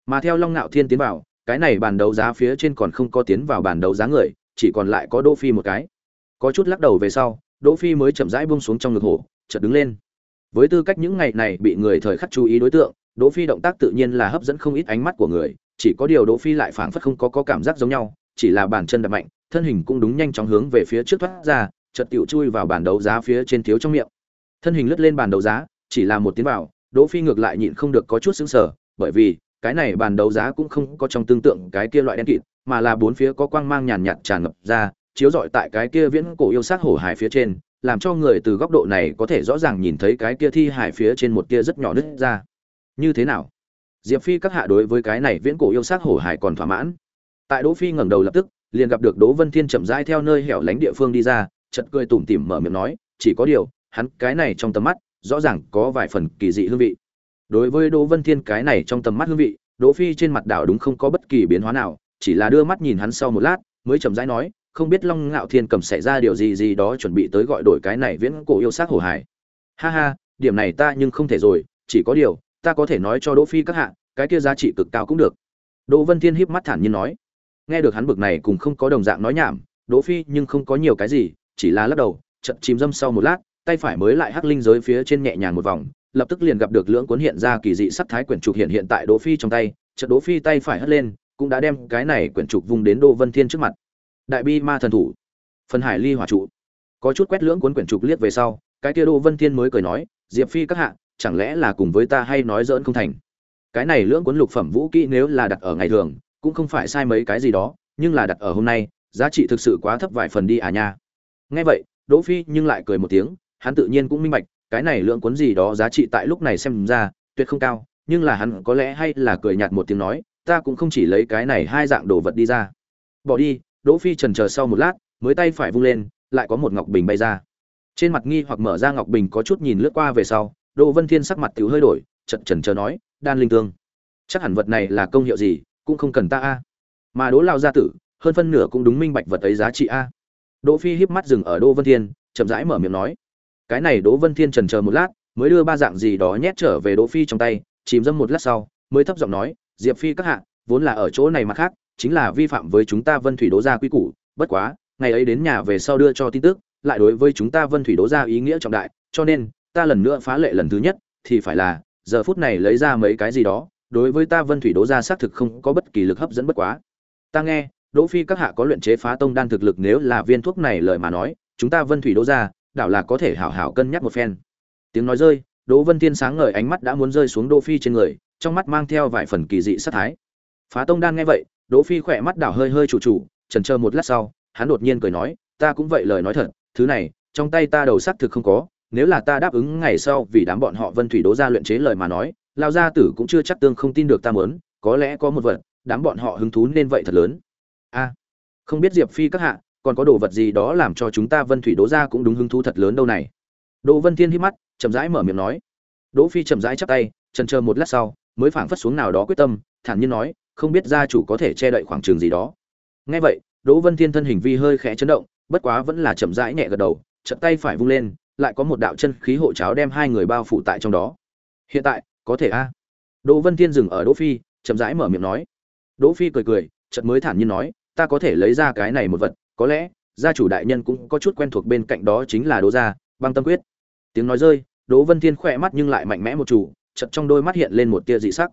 Mà theo long ngạo thiên tiến vào, cái này bàn đấu giá phía trên còn không có tiến vào bàn đấu giá người, chỉ còn lại có đỗ phi một cái. Có chút lắc đầu về sau đỗ phi mới chậm rãi buông xuống trong ngực hổ, chợt đứng lên. Với tư cách những ngày này bị người thời khắc chú ý đối tượng, đỗ phi động tác tự nhiên là hấp dẫn không ít ánh mắt của người, chỉ có điều đỗ phi lại phảng phất không có có cảm giác giống nhau, chỉ là bàn chân đập mạnh, thân hình cũng đúng nhanh chóng hướng về phía trước thoát ra, chợt tiểu chui vào bàn đấu giá phía trên thiếu trong miệng. Thân hình lướt lên bàn đấu giá, chỉ là một tiếng vào, đỗ phi ngược lại nhịn không được có chút sững sờ, bởi vì, cái này bàn đấu giá cũng không có trong tương tượng cái kia loại đen kịt, mà là bốn phía có quang mang nhàn nhạt tràn ngập ra chiếu rọi tại cái kia viễn cổ yêu sát hổ hải phía trên, làm cho người từ góc độ này có thể rõ ràng nhìn thấy cái kia thi hải phía trên một kia rất nhỏ nứt ra. Như thế nào? Diệp phi các hạ đối với cái này viễn cổ yêu sát hổ hải còn thỏa mãn. Tại đỗ phi ngẩng đầu lập tức, liền gặp được đỗ vân thiên chậm rãi theo nơi hẻo lánh địa phương đi ra, chợt cười tủm tỉm mở miệng nói, chỉ có điều, hắn cái này trong tầm mắt, rõ ràng có vài phần kỳ dị hương vị. Đối với đỗ vân thiên cái này trong tầm mắt hương vị, đỗ phi trên mặt đảo đúng không có bất kỳ biến hóa nào, chỉ là đưa mắt nhìn hắn sau một lát, mới chậm rãi nói không biết long ngạo thiên cầm xảy ra điều gì gì đó chuẩn bị tới gọi đổi cái này viễn cổ yêu sát hổ hải. Ha ha, điểm này ta nhưng không thể rồi, chỉ có điều, ta có thể nói cho đỗ phi các hạ, cái kia giá trị cực cao cũng được. Đỗ vân thiên híp mắt thản nhiên nói. Nghe được hắn bực này cùng không có đồng dạng nói nhảm, đỗ phi nhưng không có nhiều cái gì, chỉ là lắc đầu, chậm chìm dâm sau một lát, tay phải mới lại hắc linh giới phía trên nhẹ nhàng một vòng, lập tức liền gặp được lưỡng cuốn hiện ra kỳ dị sắc thái quyển trục hiện hiện tại đỗ phi trong tay, chợt đỗ phi tay phải hất lên, cũng đã đem cái này quyển trục vung đến đỗ vân thiên trước mặt đại bi ma thần thủ, phần hải ly hỏa trụ. Có chút quét lưỡng cuốn quyển trục liếc về sau, cái kia đỗ vân thiên mới cười nói, diệp phi các hạ, chẳng lẽ là cùng với ta hay nói dỡn không thành? Cái này lưỡng cuốn lục phẩm vũ kỹ nếu là đặt ở ngày thường, cũng không phải sai mấy cái gì đó, nhưng là đặt ở hôm nay, giá trị thực sự quá thấp vài phần đi à nha. Nghe vậy, đỗ phi nhưng lại cười một tiếng, hắn tự nhiên cũng minh bạch, cái này lượng cuốn gì đó giá trị tại lúc này xem ra, tuyệt không cao, nhưng là hắn có lẽ hay là cười nhạt một tiếng nói, ta cũng không chỉ lấy cái này hai dạng đồ vật đi ra. Bỏ đi đỗ phi trần chờ sau một lát, mới tay phải vung lên, lại có một ngọc bình bay ra. Trên mặt nghi hoặc mở ra ngọc bình có chút nhìn lướt qua về sau, đỗ vân thiên sắc mặt tiểu hơi đổi, chợt chần chờ nói, đan linh tương chắc hẳn vật này là công hiệu gì, cũng không cần ta a. Mà đỗ lao gia tử, hơn phân nửa cũng đúng minh bạch vật ấy giá trị a. Đỗ phi híp mắt dừng ở đỗ vân thiên, chậm rãi mở miệng nói, cái này đỗ vân thiên chần chờ một lát, mới đưa ba dạng gì đó nhét trở về đỗ phi trong tay, chìm dâm một lát sau, mới thấp giọng nói, diệp phi các hạ, vốn là ở chỗ này mà khác chính là vi phạm với chúng ta vân thủy đỗ gia quy củ, bất quá, ngày ấy đến nhà về sau đưa cho tin tức, lại đối với chúng ta vân thủy đỗ gia ý nghĩa trọng đại, cho nên, ta lần nữa phá lệ lần thứ nhất, thì phải là, giờ phút này lấy ra mấy cái gì đó, đối với ta vân thủy đỗ gia xác thực không có bất kỳ lực hấp dẫn bất quá. Ta nghe, đỗ phi các hạ có luyện chế phá tông đan thực lực nếu là viên thuốc này lời mà nói, chúng ta vân thủy đỗ gia, đảo là có thể hảo hảo cân nhắc một phen. Tiếng nói rơi, đỗ vân thiên sáng ngời ánh mắt đã muốn rơi xuống đỗ phi trên người, trong mắt mang theo vài phần kỳ dị sát thái. Phá tông đan nghe vậy đỗ phi khỏe mắt đảo hơi hơi chủ chủ, chần chờ một lát sau, hắn đột nhiên cười nói, ta cũng vậy lời nói thật, thứ này, trong tay ta đầu xác thực không có, nếu là ta đáp ứng ngày sau vì đám bọn họ vân thủy đỗ gia luyện chế lời mà nói lao gia tử cũng chưa chắc tương không tin được ta muốn, có lẽ có một vật, đám bọn họ hứng thú nên vậy thật lớn. A, không biết diệp phi các hạ, còn có đồ vật gì đó làm cho chúng ta vân thủy đỗ gia cũng đúng hứng thú thật lớn đâu này? Đỗ vân thiên hí mắt, chậm rãi mở miệng nói. Đỗ phi chậm rãi chắp tay, chần chờ một lát sau, mới phảng phất xuống nào đó quyết tâm, thản nhiên nói không biết gia chủ có thể che đậy khoảng trường gì đó. Nghe vậy, đỗ vân thiên thân hình vi hơi khẽ chấn động, bất quá vẫn là chậm rãi nhẹ gật đầu, chậm tay phải vung lên, lại có một đạo chân khí hộ cháo đem hai người bao phủ tại trong đó. Hiện tại, có thể a? Đỗ vân thiên dừng ở đỗ phi, chậm rãi mở miệng nói. Đỗ phi cười cười, chợt mới thản nhiên nói, ta có thể lấy ra cái này một vật, có lẽ gia chủ đại nhân cũng có chút quen thuộc bên cạnh đó chính là đỗ gia, băng tâm quyết. Tiếng nói rơi, đỗ vân thiên khỏe mắt nhưng lại mạnh mẽ một chủ, chợt trong đôi mắt hiện lên một tia dị sắc.